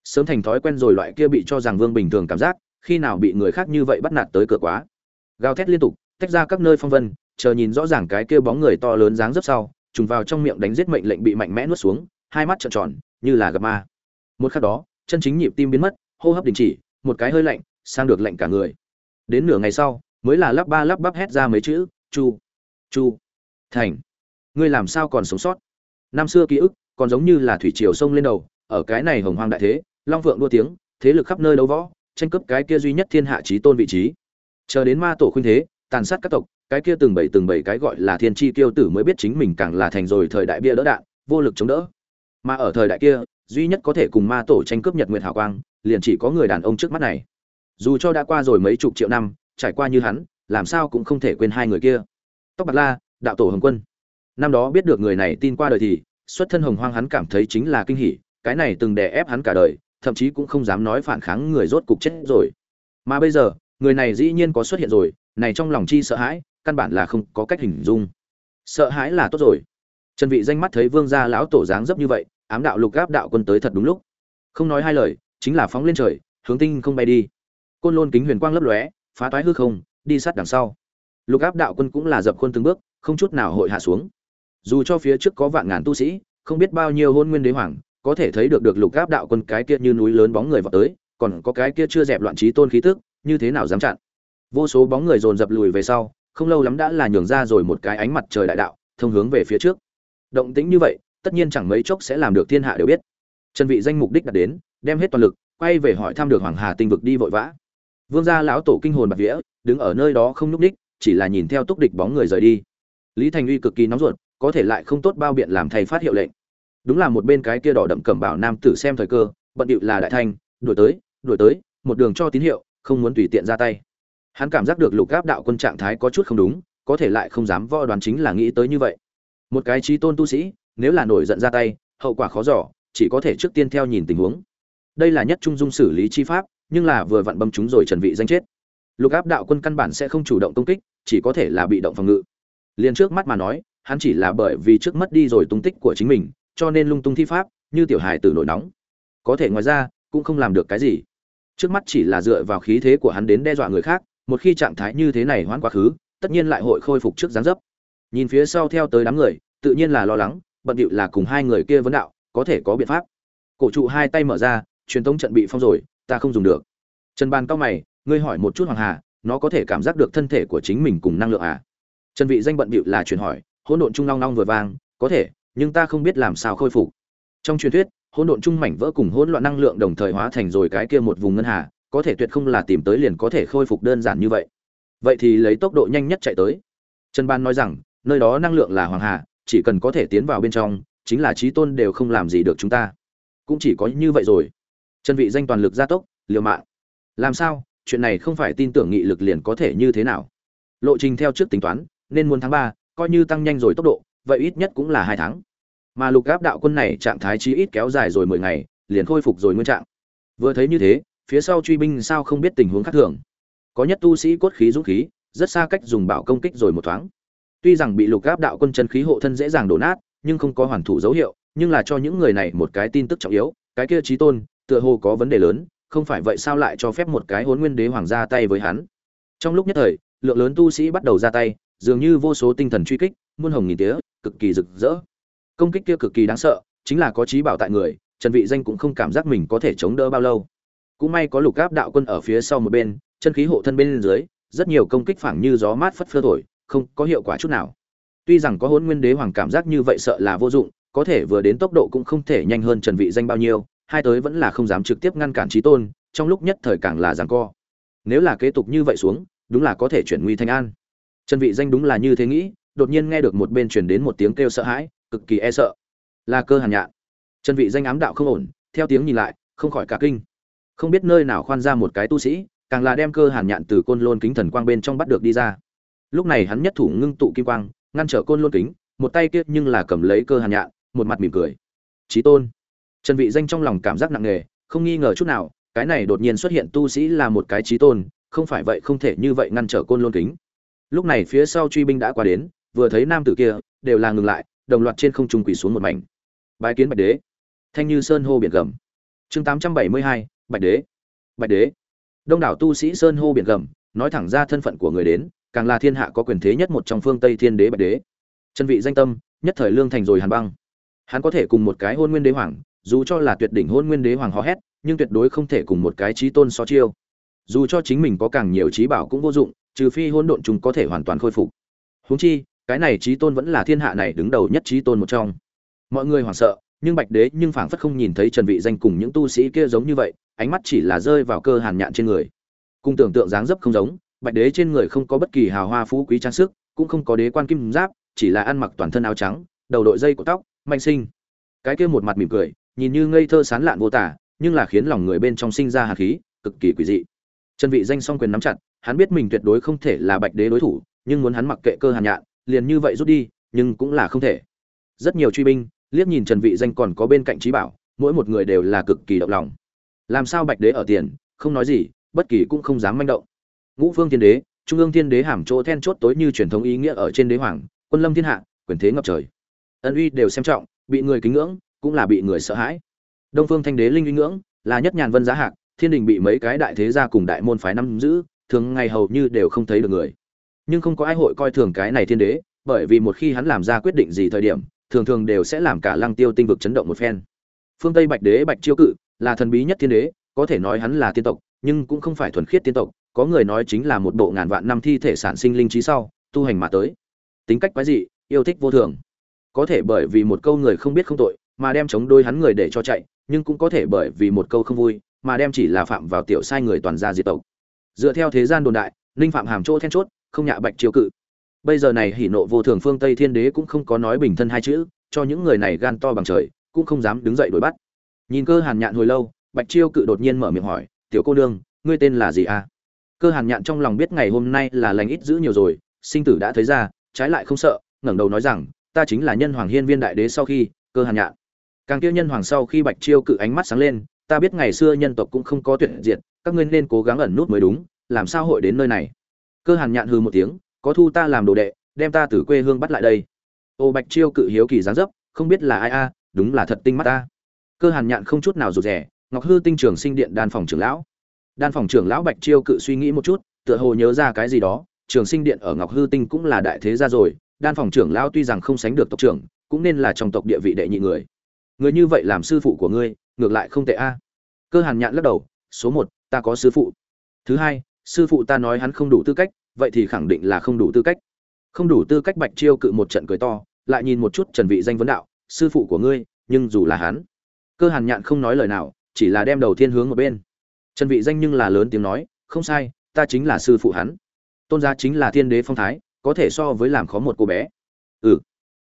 Sớm thành thói quen rồi loại kia bị cho rằng vương bình thường cảm giác, khi nào bị người khác như vậy bắt nạt tới cửa quá. Gào thét liên tục, tách ra các nơi phong vân, chờ nhìn rõ ràng cái kia bóng người to lớn dáng dấp sau, trùng vào trong miệng đánh giết mệnh lệnh bị mạnh mẽ nuốt xuống, hai mắt trợn tròn, như là gặp ma. Một khắc đó, chân chính nhịp tim biến mất, hô hấp đình chỉ, một cái hơi lạnh, sang được lạnh cả người. Đến nửa ngày sau mới là lắp ba lắp bắp hét ra mấy chữ, chu chu, thành, ngươi làm sao còn sống sót? Năm xưa ký ức còn giống như là thủy triều sông lên đầu, ở cái này hồng hoang đại thế, long vượng đua tiếng, thế lực khắp nơi đấu võ, tranh cướp cái kia duy nhất thiên hạ trí tôn vị trí. Chờ đến ma tổ khuynh thế, tàn sát các tộc, cái kia từng bảy từng bảy cái gọi là thiên chi tiêu tử mới biết chính mình càng là thành rồi thời đại bia đỡ đạn, vô lực chống đỡ. Mà ở thời đại kia, duy nhất có thể cùng ma tổ tranh cướp nhật nguyệt hào quang, liền chỉ có người đàn ông trước mắt này. Dù cho đã qua rồi mấy chục triệu năm trải qua như hắn, làm sao cũng không thể quên hai người kia. Tóc bạc la, đạo tổ hồng quân. Năm đó biết được người này tin qua đời thì, xuất thân hồng hoang hắn cảm thấy chính là kinh hỉ, cái này từng đè ép hắn cả đời, thậm chí cũng không dám nói phản kháng người rốt cục chết rồi. Mà bây giờ, người này dĩ nhiên có xuất hiện rồi, này trong lòng chi sợ hãi, căn bản là không có cách hình dung. Sợ hãi là tốt rồi. Trần vị danh mắt thấy vương gia lão tổ dáng dấp như vậy, ám đạo lục gáp đạo quân tới thật đúng lúc. Không nói hai lời, chính là phóng lên trời, hướng tinh không bay đi. Côn lôn kính huyền quang lấp lóe phá toái hư không, đi sát đằng sau. Lục áp đạo quân cũng là dập khuôn từng bước, không chút nào hội hạ xuống. Dù cho phía trước có vạn ngàn tu sĩ, không biết bao nhiêu hôn nguyên đế hoàng, có thể thấy được được lục áp đạo quân cái kia như núi lớn bóng người vào tới, còn có cái kia chưa dẹp loạn trí tôn khí tức, như thế nào dám chặn? Vô số bóng người dồn dập lùi về sau, không lâu lắm đã là nhường ra rồi một cái ánh mặt trời đại đạo, thông hướng về phía trước. Động tĩnh như vậy, tất nhiên chẳng mấy chốc sẽ làm được thiên hạ đều biết. Trần vị danh mục đích đạt đến, đem hết toàn lực, quay về hỏi thăm được hoàng hà tinh vực đi vội vã vương gia lão tổ kinh hồn bạc vía, đứng ở nơi đó không nhúc đích chỉ là nhìn theo túc địch bóng người rời đi. Lý thành uy cực kỳ nóng ruột, có thể lại không tốt bao biện làm thầy phát hiệu lệnh. Đúng là một bên cái kia đỏ đậm cẩm bảo nam tử xem thời cơ, bận điệu là đại thanh, đuổi tới đuổi tới, một đường cho tín hiệu, không muốn tùy tiện ra tay. Hắn cảm giác được lục áp đạo quân trạng thái có chút không đúng, có thể lại không dám võ đoán chính là nghĩ tới như vậy. Một cái trí tôn tu sĩ, nếu là nổi giận ra tay, hậu quả khó giỏ chỉ có thể trước tiên theo nhìn tình huống. Đây là nhất trung dung xử lý chi pháp nhưng là vừa vặn bấm chúng rồi trần vị danh chết. Lục áp đạo quân căn bản sẽ không chủ động công kích, chỉ có thể là bị động phòng ngự. Liền trước mắt mà nói, hắn chỉ là bởi vì trước mất đi rồi tung tích của chính mình, cho nên lung tung thi pháp, như tiểu hài tử nổi nóng. Có thể ngoài ra, cũng không làm được cái gì. Trước mắt chỉ là dựa vào khí thế của hắn đến đe dọa người khác, một khi trạng thái như thế này hoãn quá khứ, tất nhiên lại hội khôi phục trước dáng dấp. Nhìn phía sau theo tới đám người, tự nhiên là lo lắng, bận điệu là cùng hai người kia vấn đạo, có thể có biện pháp. Cổ trụ hai tay mở ra, truyền tống trận bị phong rồi ta không dùng được. Trần bàn cao mày, ngươi hỏi một chút hoàng hà, nó có thể cảm giác được thân thể của chính mình cùng năng lượng à? Trần vị danh bận bịu là truyền hỏi, hỗn độn trung long long vừa vang, có thể, nhưng ta không biết làm sao khôi phục. Trong truyền thuyết, hỗn độn trung mảnh vỡ cùng hỗn loạn năng lượng đồng thời hóa thành rồi cái kia một vùng ngân hà, có thể tuyệt không là tìm tới liền có thể khôi phục đơn giản như vậy. Vậy thì lấy tốc độ nhanh nhất chạy tới. Trần ban nói rằng, nơi đó năng lượng là hoàng hà, chỉ cần có thể tiến vào bên trong, chính là trí tôn đều không làm gì được chúng ta. Cũng chỉ có như vậy rồi trần vị danh toàn lực gia tốc, liều mạng. Làm sao? Chuyện này không phải tin tưởng nghị lực liền có thể như thế nào? Lộ trình theo trước tính toán, nên muốn tháng ba, coi như tăng nhanh rồi tốc độ, vậy ít nhất cũng là hai tháng. Mà lục áp đạo quân này trạng thái chí ít kéo dài rồi mười ngày, liền khôi phục rồi nguyên trạng. Vừa thấy như thế, phía sau truy binh sao không biết tình huống khác thường. Có nhất tu sĩ cốt khí dũng khí, rất xa cách dùng bảo công kích rồi một thoáng. Tuy rằng bị lục áp đạo quân chân khí hộ thân dễ dàng đổ nát, nhưng không có hoàn thủ dấu hiệu, nhưng là cho những người này một cái tin tức trọng yếu, cái kia trí tôn tựa hồ có vấn đề lớn, không phải vậy sao lại cho phép một cái hôn nguyên đế hoàng ra tay với hắn? Trong lúc nhất thời, lượng lớn tu sĩ bắt đầu ra tay, dường như vô số tinh thần truy kích, muôn hồng nghìn tía, cực kỳ rực rỡ. Công kích kia cực kỳ đáng sợ, chính là có trí bảo tại người, trần vị danh cũng không cảm giác mình có thể chống đỡ bao lâu. Cũng may có lục áp đạo quân ở phía sau một bên, chân khí hộ thân bên dưới, rất nhiều công kích phảng như gió mát phất phơ thổi, không có hiệu quả chút nào. Tuy rằng có hôn nguyên đế hoàng cảm giác như vậy sợ là vô dụng, có thể vừa đến tốc độ cũng không thể nhanh hơn trần vị danh bao nhiêu hai tới vẫn là không dám trực tiếp ngăn cản trí tôn, trong lúc nhất thời càng là giằng co. Nếu là kế tục như vậy xuống, đúng là có thể chuyển nguy thành an. Trần vị danh đúng là như thế nghĩ, đột nhiên nghe được một bên truyền đến một tiếng kêu sợ hãi, cực kỳ e sợ. Là cơ hàn nhạn. Trần vị danh ám đạo không ổn, theo tiếng nhìn lại, không khỏi cả kinh. Không biết nơi nào khoan ra một cái tu sĩ, càng là đem cơ hàn nhạn từ côn lôn kính thần quang bên trong bắt được đi ra. Lúc này hắn nhất thủ ngưng tụ kim quang, ngăn trở côn lôn kính, một tay kia nhưng là cầm lấy cơ hàn nhạn, một mặt mỉm cười. Trí tôn trần vị danh trong lòng cảm giác nặng nề không nghi ngờ chút nào cái này đột nhiên xuất hiện tu sĩ là một cái trí tôn không phải vậy không thể như vậy ngăn trở côn lôn kính. Lúc này phía sau truy binh đã qua đến vừa thấy nam tử kia đều là ngừng lại đồng loạt trên không trung quỳ xuống một mảnh. Bái kiến bạch đế. Thanh như sơn hô biển gầm. Chương 872, bạch đế. Bạch đế. Đông đảo tu sĩ sơn hô biển gầm nói thẳng ra thân phận của người đến càng là thiên hạ có quyền thế nhất một trong phương tây thiên đế bạch đế. Chân vị danh tâm nhất thời lương thành rồi hàn băng. Hắn có thể cùng một cái hôn nguyên đế hoàng dù cho là tuyệt đỉnh hôn nguyên đế hoàng hò hét, nhưng tuyệt đối không thể cùng một cái trí tôn so chiêu. Dù cho chính mình có càng nhiều trí bảo cũng vô dụng, trừ phi hôn độn chúng có thể hoàn toàn khôi phục. Huống chi, cái này trí tôn vẫn là thiên hạ này đứng đầu nhất trí tôn một trong. Mọi người hoảng sợ, nhưng bạch đế nhưng phảng phất không nhìn thấy trần vị danh cùng những tu sĩ kia giống như vậy, ánh mắt chỉ là rơi vào cơ hàn nhạn trên người. Cùng tưởng tượng dáng dấp không giống, bạch đế trên người không có bất kỳ hào hoa phú quý trang sức, cũng không có đế quan kim giáp, chỉ là ăn mặc toàn thân áo trắng, đầu đội dây của tóc, manh sinh. Cái kia một mặt mỉm cười nhìn như ngây thơ sán lạn vô tả, nhưng là khiến lòng người bên trong sinh ra hạt khí, cực kỳ quỷ dị. Trần vị danh song quyền nắm chặt, hắn biết mình tuyệt đối không thể là bạch đế đối thủ, nhưng muốn hắn mặc kệ cơ hàn nhạn, liền như vậy rút đi, nhưng cũng là không thể. Rất nhiều truy binh, liếc nhìn trần vị danh còn có bên cạnh trí bảo, mỗi một người đều là cực kỳ động lòng. Làm sao bạch đế ở tiền, không nói gì, bất kỳ cũng không dám manh động. Ngũ phương thiên đế, trung ương thiên đế hàm chỗ then chốt tối như truyền thống ý nghĩa ở trên đế hoàng, quân lâm thiên hạ, quyền thế ngập trời. Ân uy đều xem trọng, bị người kính ngưỡng cũng là bị người sợ hãi. Đông phương thanh đế linh uy ngưỡng, là nhất nhàn vân giá hạc, thiên đình bị mấy cái đại thế gia cùng đại môn phái năm giữ, thường ngày hầu như đều không thấy được người. Nhưng không có ai hội coi thường cái này thiên đế, bởi vì một khi hắn làm ra quyết định gì thời điểm, thường thường đều sẽ làm cả lăng tiêu tinh vực chấn động một phen. Phương tây bạch đế bạch chiêu cự, là thần bí nhất thiên đế, có thể nói hắn là tiên tộc, nhưng cũng không phải thuần khiết tiên tộc, có người nói chính là một bộ ngàn vạn năm thi thể sản sinh linh trí sau, tu hành mà tới. Tính cách quái dị, yêu thích vô thường. Có thể bởi vì một câu người không biết không tội mà đem chống đôi hắn người để cho chạy, nhưng cũng có thể bởi vì một câu không vui, mà đem chỉ là phạm vào tiểu sai người toàn gia diệt tộc. Dựa theo thế gian đồn đại, ninh phạm hàm chỗ then chốt, không nhạ bạch chiêu cự. Bây giờ này hỉ nộ vô thường phương tây thiên đế cũng không có nói bình thân hai chữ, cho những người này gan to bằng trời, cũng không dám đứng dậy đuổi bắt. Nhìn cơ hàn nhạn hồi lâu, bạch chiêu cự đột nhiên mở miệng hỏi, tiểu cô nương, ngươi tên là gì à? Cơ hàn nhạn trong lòng biết ngày hôm nay là lành ít giữ nhiều rồi, sinh tử đã thấy ra, trái lại không sợ, ngẩng đầu nói rằng, ta chính là nhân hoàng hiên viên đại đế sau khi, cơ hàn nhạn càng kia nhân hoàng sau khi bạch chiêu cự ánh mắt sáng lên, ta biết ngày xưa nhân tộc cũng không có tuyệt diệt, các ngươi nên cố gắng ẩn nút mới đúng, làm sao hội đến nơi này? Cơ hàn nhạn hư một tiếng, có thu ta làm đồ đệ, đem ta từ quê hương bắt lại đây. Ô bạch chiêu cự hiếu kỳ dáng dấp, không biết là ai a, đúng là thật tinh mắt ta. Cơ hàn nhạn không chút nào rụt rẻ ngọc hư tinh trường sinh điện đan phòng trưởng lão. Đan phòng trưởng lão bạch chiêu cự suy nghĩ một chút, tựa hồ nhớ ra cái gì đó, trường sinh điện ở ngọc hư tinh cũng là đại thế gia rồi, đan phòng trưởng lão tuy rằng không sánh được tộc trưởng, cũng nên là trong tộc địa vị đệ nhị người người như vậy làm sư phụ của ngươi, ngược lại không tệ a. Cơ hàn nhạn lắc đầu, số một, ta có sư phụ. Thứ hai, sư phụ ta nói hắn không đủ tư cách, vậy thì khẳng định là không đủ tư cách. Không đủ tư cách bạch chiêu cự một trận cười to, lại nhìn một chút trần vị danh vấn đạo, sư phụ của ngươi, nhưng dù là hắn. Cơ hàn nhạn không nói lời nào, chỉ là đem đầu thiên hướng một bên. Trần vị danh nhưng là lớn tiếng nói, không sai, ta chính là sư phụ hắn. Tôn gia chính là thiên đế phong thái, có thể so với làm khó một cô bé. Ừ.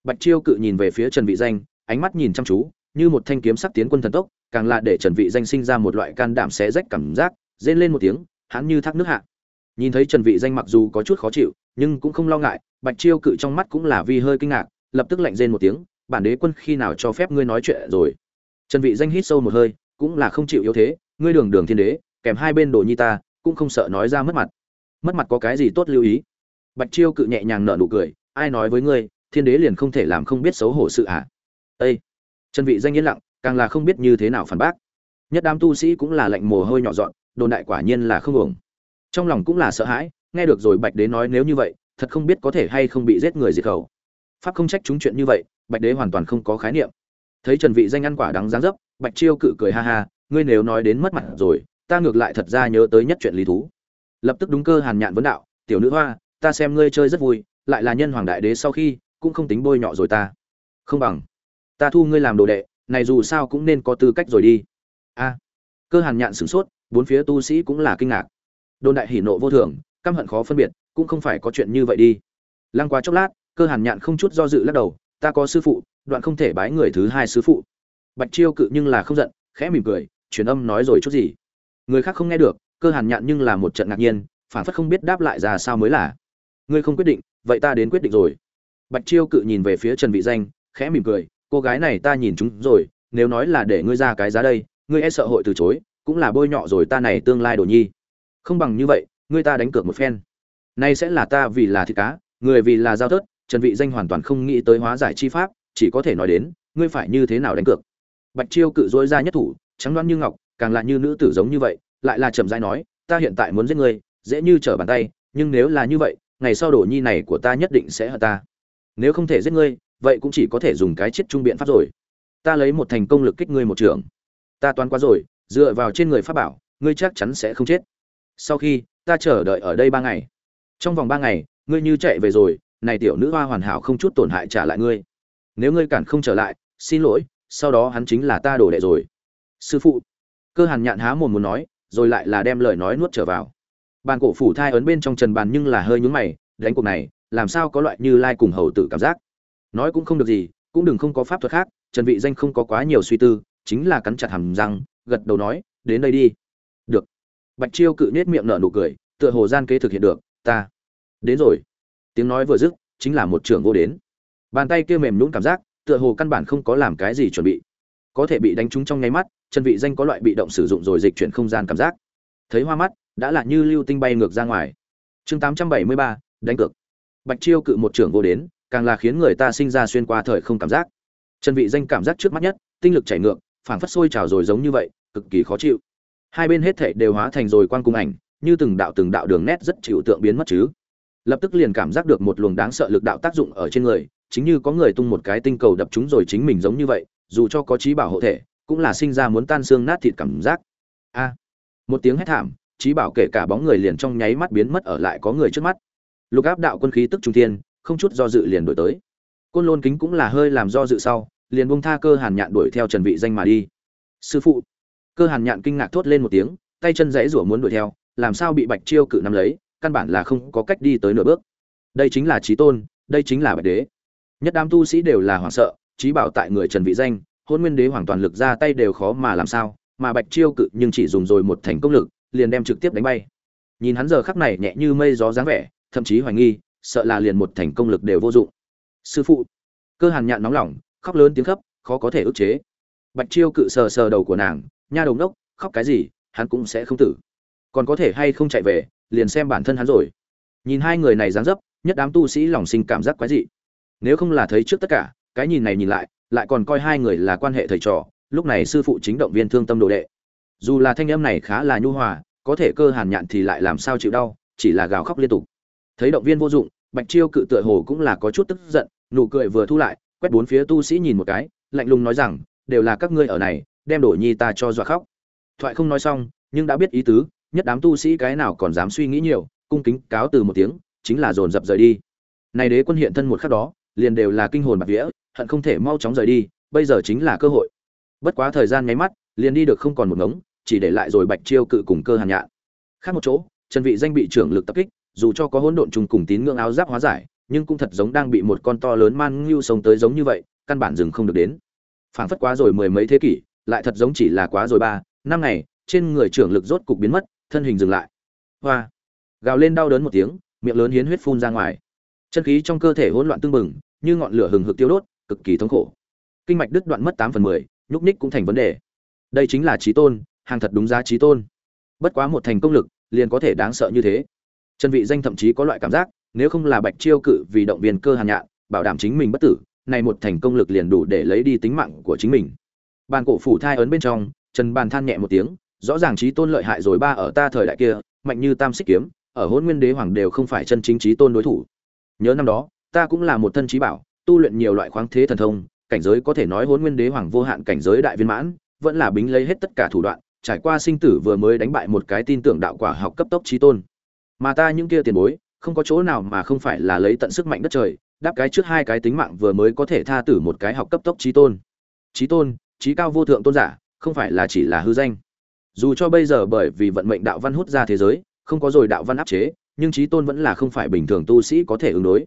Bạch chiêu cự nhìn về phía trần vị danh, ánh mắt nhìn chăm chú như một thanh kiếm sắc tiến quân thần tốc, càng là để trần vị danh sinh ra một loại can đảm xé rách cảm giác, rên lên một tiếng, hắn như thác nước hạ. Nhìn thấy trần vị danh mặc dù có chút khó chịu, nhưng cũng không lo ngại, bạch chiêu cự trong mắt cũng là vi hơi kinh ngạc, lập tức lạnh rên một tiếng, bản đế quân khi nào cho phép ngươi nói chuyện rồi? Trần vị danh hít sâu một hơi, cũng là không chịu yếu thế, ngươi đường đường thiên đế, kèm hai bên đồ nhi ta, cũng không sợ nói ra mất mặt. Mất mặt có cái gì tốt lưu ý? Bạch chiêu cự nhẹ nhàng nở nụ cười, ai nói với ngươi, thiên đế liền không thể làm không biết xấu hổ sự à? Ê! Trần vị danh yên lặng, càng là không biết như thế nào phản bác. Nhất đám tu sĩ cũng là lạnh mồ hôi nhỏ dọn, đồn đại quả nhiên là không ổng trong lòng cũng là sợ hãi, nghe được rồi bạch đế nói nếu như vậy, thật không biết có thể hay không bị giết người diệt khẩu. Pháp không trách chúng chuyện như vậy, bạch đế hoàn toàn không có khái niệm. Thấy trần vị danh ăn quả đắng dáng dấp, bạch chiêu cự cười ha ha, ngươi nếu nói đến mất mặt rồi, ta ngược lại thật ra nhớ tới nhất chuyện lý thú. Lập tức đúng cơ hàn nhạn vấn đạo, tiểu nữ hoa, ta xem ngươi chơi rất vui, lại là nhân hoàng đại đế sau khi, cũng không tính bôi nhọ rồi ta. Không bằng ta thu ngươi làm đồ đệ, này dù sao cũng nên có tư cách rồi đi. A. Cơ hàn nhạn sửng sốt, bốn phía tu sĩ cũng là kinh ngạc. Đồn đại hỉ nộ vô thường, căm hận khó phân biệt, cũng không phải có chuyện như vậy đi. Lăng qua chốc lát, cơ hàn nhạn không chút do dự lắc đầu, ta có sư phụ, đoạn không thể bái người thứ hai sư phụ. Bạch chiêu cự nhưng là không giận, khẽ mỉm cười, truyền âm nói rồi chút gì. Người khác không nghe được, cơ hàn nhạn nhưng là một trận ngạc nhiên phản phất không biết đáp lại ra sao mới là. Ngươi không quyết định, vậy ta đến quyết định rồi. Bạch chiêu cự nhìn về phía trần vị danh, khẽ mỉm cười cô gái này ta nhìn chúng rồi, nếu nói là để ngươi ra cái giá đây, ngươi e sợ hội từ chối, cũng là bôi nhọ rồi ta này tương lai đồ nhi. Không bằng như vậy, ngươi ta đánh cược một phen. Nay sẽ là ta vì là thịt cá, người vì là giao thớt, trần vị danh hoàn toàn không nghĩ tới hóa giải chi pháp, chỉ có thể nói đến, ngươi phải như thế nào đánh cược? Bạch chiêu cự dối ra nhất thủ, trắng đoan như ngọc, càng là như nữ tử giống như vậy, lại là chậm rãi nói, ta hiện tại muốn giết ngươi, dễ như trở bàn tay, nhưng nếu là như vậy, ngày sau đồ nhi này của ta nhất định sẽ hận ta. Nếu không thể giết ngươi vậy cũng chỉ có thể dùng cái chết trung biện pháp rồi. Ta lấy một thành công lực kích ngươi một trường. Ta toán quá rồi, dựa vào trên người pháp bảo, ngươi chắc chắn sẽ không chết. Sau khi, ta chờ đợi ở đây ba ngày. Trong vòng ba ngày, ngươi như chạy về rồi, này tiểu nữ hoa hoàn hảo không chút tổn hại trả lại ngươi. Nếu ngươi cản không trở lại, xin lỗi, sau đó hắn chính là ta đổ đệ rồi. Sư phụ, cơ hàn nhạn há mồm muốn nói, rồi lại là đem lời nói nuốt trở vào. Bàn cổ phủ thai ấn bên trong trần bàn nhưng là hơi nhúng mày, đánh cuộc này, làm sao có loại như lai cùng hầu tử cảm giác? Nói cũng không được gì cũng đừng không có pháp thuật khác trần vị danh không có quá nhiều suy tư chính là cắn chặt hàm răng gật đầu nói đến đây đi. Được. Bạch chiêu cự nết miệng nở nụ cười tựa hồ gian kế thực hiện được ta. Đến rồi. Tiếng nói vừa dứt chính là một trưởng vô đến. Bàn tay kia mềm nhũn cảm giác tựa hồ căn bản không có làm cái gì chuẩn bị. Có thể bị đánh trúng trong nháy mắt trần vị danh có loại bị động sử dụng rồi dịch chuyển không gian cảm giác. Thấy hoa mắt đã là như lưu tinh bay ngược ra ngoài. Chương 873, đánh cược. Bạch chiêu cự một trưởng vô đến càng là khiến người ta sinh ra xuyên qua thời không cảm giác. Trần vị danh cảm giác trước mắt nhất, tinh lực chảy ngược, phảng phất sôi trào rồi giống như vậy, cực kỳ khó chịu. Hai bên hết thảy đều hóa thành rồi quan cung ảnh, như từng đạo từng đạo đường nét rất chịu tượng biến mất chứ. Lập tức liền cảm giác được một luồng đáng sợ lực đạo tác dụng ở trên người, chính như có người tung một cái tinh cầu đập chúng rồi chính mình giống như vậy, dù cho có trí bảo hộ thể, cũng là sinh ra muốn tan xương nát thịt cảm giác. A! Một tiếng hét thảm, trí bảo kể cả bóng người liền trong nháy mắt biến mất ở lại có người trước mắt. Lục áp đạo quân khí tức trung thiên không chút do dự liền đổi tới. Côn lôn kính cũng là hơi làm do dự sau, liền bông tha cơ hàn nhạn đuổi theo trần vị danh mà đi. Sư phụ. Cơ hàn nhạn kinh ngạc thốt lên một tiếng, tay chân rẽ rủa muốn đuổi theo, làm sao bị bạch chiêu cự nắm lấy, căn bản là không có cách đi tới nửa bước. Đây chính là trí tôn, đây chính là bạch đế. Nhất đám tu sĩ đều là hoảng sợ, trí bảo tại người trần vị danh, hôn nguyên đế hoàn toàn lực ra tay đều khó mà làm sao, mà bạch chiêu cự nhưng chỉ dùng rồi một thành công lực, liền đem trực tiếp đánh bay. Nhìn hắn giờ khắc này nhẹ như mây gió dáng vẻ, thậm chí hoài nghi sợ là liền một thành công lực đều vô dụng. Sư phụ, cơ hàn nhạn nóng lòng, khóc lớn tiếng khóc khó có thể ức chế. Bạch chiêu cự sờ sờ đầu của nàng, nha đồng đốc khóc cái gì, hắn cũng sẽ không tử. Còn có thể hay không chạy về, liền xem bản thân hắn rồi. Nhìn hai người này dáng dấp, nhất đám tu sĩ lòng sinh cảm giác quái dị. Nếu không là thấy trước tất cả, cái nhìn này nhìn lại lại còn coi hai người là quan hệ thầy trò, lúc này sư phụ chính động viên thương tâm đồ đệ. Dù là thanh âm này khá là nhu hòa, có thể cơ hàn nhạn thì lại làm sao chịu đau, chỉ là gào khóc liên tục thấy động viên vô dụng, bạch chiêu cự tựa hồ cũng là có chút tức giận, nụ cười vừa thu lại, quét bốn phía tu sĩ nhìn một cái, lạnh lùng nói rằng, đều là các ngươi ở này, đem đổi nhi ta cho dọa khóc. Thoại không nói xong, nhưng đã biết ý tứ, nhất đám tu sĩ cái nào còn dám suy nghĩ nhiều, cung kính cáo từ một tiếng, chính là dồn dập rời đi. Này đế quân hiện thân một khắc đó, liền đều là kinh hồn bạc vía, hận không thể mau chóng rời đi, bây giờ chính là cơ hội. Bất quá thời gian nháy mắt, liền đi được không còn một ngống, chỉ để lại rồi bạch chiêu cự cùng cơ hàn nhạn. Khác một chỗ, trần vị danh bị trưởng lực tập kích dù cho có hỗn độn trùng cùng tín ngưỡng áo giáp hóa giải, nhưng cũng thật giống đang bị một con to lớn man ngưu sống tới giống như vậy, căn bản dừng không được đến. Phảng phất quá rồi mười mấy thế kỷ, lại thật giống chỉ là quá rồi ba, năm ngày, trên người trưởng lực rốt cục biến mất, thân hình dừng lại. Hoa! Gào lên đau đớn một tiếng, miệng lớn hiến huyết phun ra ngoài. Chân khí trong cơ thể hỗn loạn tương bừng, như ngọn lửa hừng hực tiêu đốt, cực kỳ thống khổ. Kinh mạch đứt đoạn mất tám phần mười, nhúc ních cũng thành vấn đề. Đây chính là trí tôn, hàng thật đúng giá trí tôn. Bất quá một thành công lực, liền có thể đáng sợ như thế. Trần vị danh thậm chí có loại cảm giác, nếu không là bạch chiêu cự vì động viên cơ hàn nhạn, bảo đảm chính mình bất tử, này một thành công lực liền đủ để lấy đi tính mạng của chính mình. Bàn cổ phủ thai ấn bên trong, trần bàn than nhẹ một tiếng, rõ ràng trí tôn lợi hại rồi ba ở ta thời đại kia, mạnh như tam xích kiếm, ở Hỗn nguyên đế hoàng đều không phải chân chính trí tôn đối thủ. Nhớ năm đó, ta cũng là một thân trí bảo, tu luyện nhiều loại khoáng thế thần thông, cảnh giới có thể nói Hỗn nguyên đế hoàng vô hạn cảnh giới đại viên mãn, vẫn là bính lấy hết tất cả thủ đoạn, trải qua sinh tử vừa mới đánh bại một cái tin tưởng đạo quả học cấp tốc trí tôn mà ta những kia tiền bối, không có chỗ nào mà không phải là lấy tận sức mạnh đất trời, đáp cái trước hai cái tính mạng vừa mới có thể tha tử một cái học cấp tốc trí tôn. Trí tôn, trí cao vô thượng tôn giả, không phải là chỉ là hư danh. Dù cho bây giờ bởi vì vận mệnh đạo văn hút ra thế giới, không có rồi đạo văn áp chế, nhưng trí tôn vẫn là không phải bình thường tu sĩ có thể ứng đối.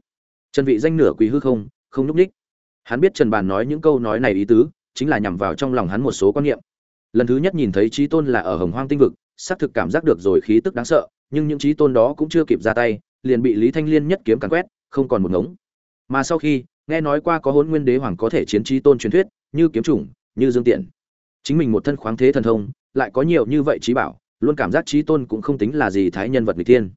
Trần vị danh nửa quý hư không không núp đích hắn biết trần bàn nói những câu nói này ý tứ, chính là nhằm vào trong lòng hắn một số quan niệm. Lần thứ nhất nhìn thấy trí tôn là ở hồng hoang tinh vực, xác thực cảm giác được rồi khí tức đáng sợ nhưng những trí tôn đó cũng chưa kịp ra tay, liền bị lý thanh liên nhất kiếm càn quét, không còn một ngống. Mà sau khi, nghe nói qua có hôn nguyên đế hoàng có thể chiến trí tôn truyền thuyết, như kiếm chủng, như dương tiện. Chính mình một thân khoáng thế thần thông, lại có nhiều như vậy trí bảo, luôn cảm giác trí tôn cũng không tính là gì thái nhân vật người tiên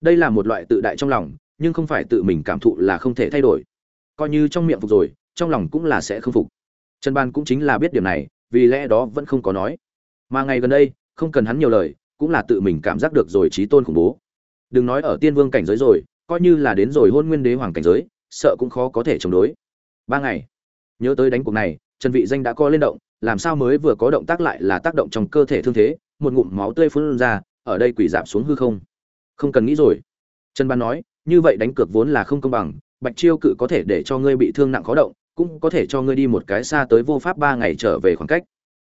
đây là một loại tự đại trong lòng, nhưng không phải tự mình cảm thụ là không thể thay đổi. Coi như trong miệng phục rồi, trong lòng cũng là sẽ không phục. Trần ban cũng chính là biết điểm này, vì lẽ đó vẫn không có nói. Mà ngày gần đây, không cần hắn nhiều lời cũng là tự mình cảm giác được rồi trí tôn khủng bố. Đừng nói ở tiên vương cảnh giới rồi, coi như là đến rồi hôn nguyên đế hoàng cảnh giới, sợ cũng khó có thể chống đối. Ba ngày, nhớ tới đánh cuộc này, trần vị danh đã co lên động, làm sao mới vừa có động tác lại là tác động trong cơ thể thương thế, một ngụm máu tươi phun ra, ở đây quỷ giảm xuống hư không. Không cần nghĩ rồi. Trần ban nói, như vậy đánh cược vốn là không công bằng, bạch chiêu cự có thể để cho ngươi bị thương nặng khó động, cũng có thể cho ngươi đi một cái xa tới vô pháp ba ngày trở về khoảng cách.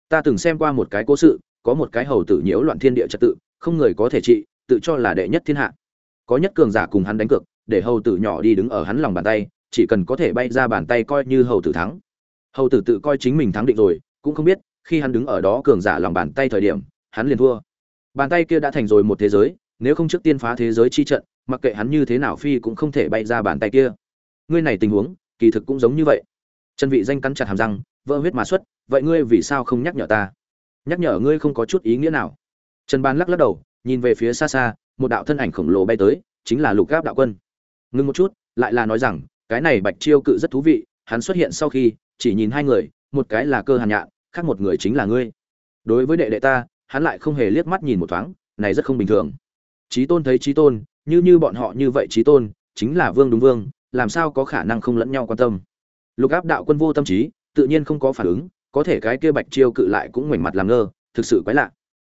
Ta từng xem qua một cái cố sự có một cái hầu tử nhiễu loạn thiên địa trật tự, không người có thể trị, tự cho là đệ nhất thiên hạ. Có nhất cường giả cùng hắn đánh cược, để hầu tử nhỏ đi đứng ở hắn lòng bàn tay, chỉ cần có thể bay ra bàn tay coi như hầu tử thắng. Hầu tử tự coi chính mình thắng định rồi, cũng không biết, khi hắn đứng ở đó cường giả lòng bàn tay thời điểm, hắn liền thua. Bàn tay kia đã thành rồi một thế giới, nếu không trước tiên phá thế giới chi trận, mặc kệ hắn như thế nào phi cũng không thể bay ra bàn tay kia. Ngươi này tình huống, kỳ thực cũng giống như vậy. Chân vị danh cắn chặt hàm răng, vỡ huyết mà xuất, vậy ngươi vì sao không nhắc nhở ta? Nhắc nhở ngươi không có chút ý nghĩa nào. Trần ban lắc lắc đầu, nhìn về phía xa xa, một đạo thân ảnh khổng lồ bay tới, chính là lục gáp đạo quân. Ngưng một chút, lại là nói rằng, cái này bạch chiêu cự rất thú vị, hắn xuất hiện sau khi, chỉ nhìn hai người, một cái là cơ hàn nhạn, khác một người chính là ngươi. Đối với đệ đệ ta, hắn lại không hề liếc mắt nhìn một thoáng, này rất không bình thường. Trí tôn thấy trí tôn, như như bọn họ như vậy trí tôn, chính là vương đúng vương, làm sao có khả năng không lẫn nhau quan tâm? Lục áp đạo quân vô tâm trí, tự nhiên không có phản ứng có thể cái kia bạch chiêu cự lại cũng ngoảnh mặt làm ngơ, thực sự quái lạ.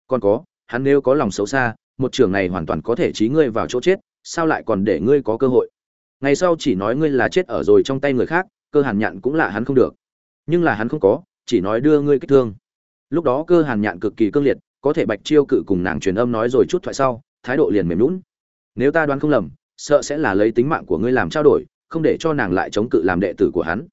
Còn có, hắn nếu có lòng xấu xa, một trường này hoàn toàn có thể trí ngươi vào chỗ chết, sao lại còn để ngươi có cơ hội? Ngày sau chỉ nói ngươi là chết ở rồi trong tay người khác, cơ hàn nhạn cũng là hắn không được. Nhưng là hắn không có, chỉ nói đưa ngươi kích thương. Lúc đó cơ hàn nhạn cực kỳ cương liệt, có thể bạch chiêu cự cùng nàng truyền âm nói rồi chút thoại sau, thái độ liền mềm lún nếu ta đoán không lầm, sợ sẽ là lấy tính mạng của ngươi làm trao đổi, không để cho nàng lại chống cự làm đệ tử của hắn.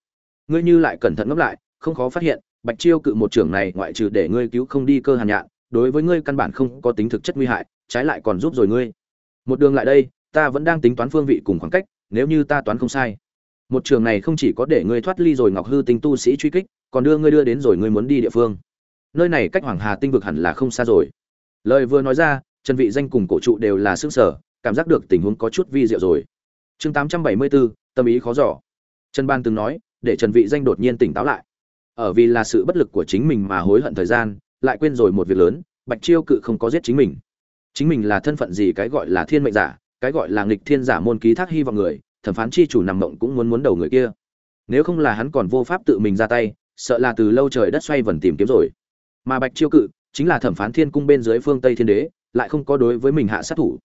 Ngươi như lại cẩn thận ngẫm lại, không khó phát hiện bạch chiêu cự một trưởng này ngoại trừ để ngươi cứu không đi cơ hàn nhạn đối với ngươi căn bản không có tính thực chất nguy hại trái lại còn giúp rồi ngươi. Một đường lại đây ta vẫn đang tính toán phương vị cùng khoảng cách nếu như ta toán không sai. Một trường này không chỉ có để ngươi thoát ly rồi ngọc hư tinh tu sĩ truy kích còn đưa ngươi đưa đến rồi ngươi muốn đi địa phương. Nơi này cách hoàng hà tinh vực hẳn là không xa rồi. Lời vừa nói ra trần vị danh cùng cổ trụ đều là sức sở cảm giác được tình huống có chút vi diệu rồi. Chương 874, tâm ý khó dò. Trần ban từng nói để trần vị danh đột nhiên tỉnh táo lại ở vì là sự bất lực của chính mình mà hối hận thời gian, lại quên rồi một việc lớn, bạch chiêu cự không có giết chính mình. Chính mình là thân phận gì cái gọi là thiên mệnh giả, cái gọi là nghịch thiên giả môn ký thác hy vọng người, thẩm phán chi chủ nằm mộng cũng muốn muốn đầu người kia. Nếu không là hắn còn vô pháp tự mình ra tay, sợ là từ lâu trời đất xoay vần tìm kiếm rồi. Mà bạch chiêu cự chính là thẩm phán thiên cung bên dưới phương tây thiên đế, lại không có đối với mình hạ sát thủ.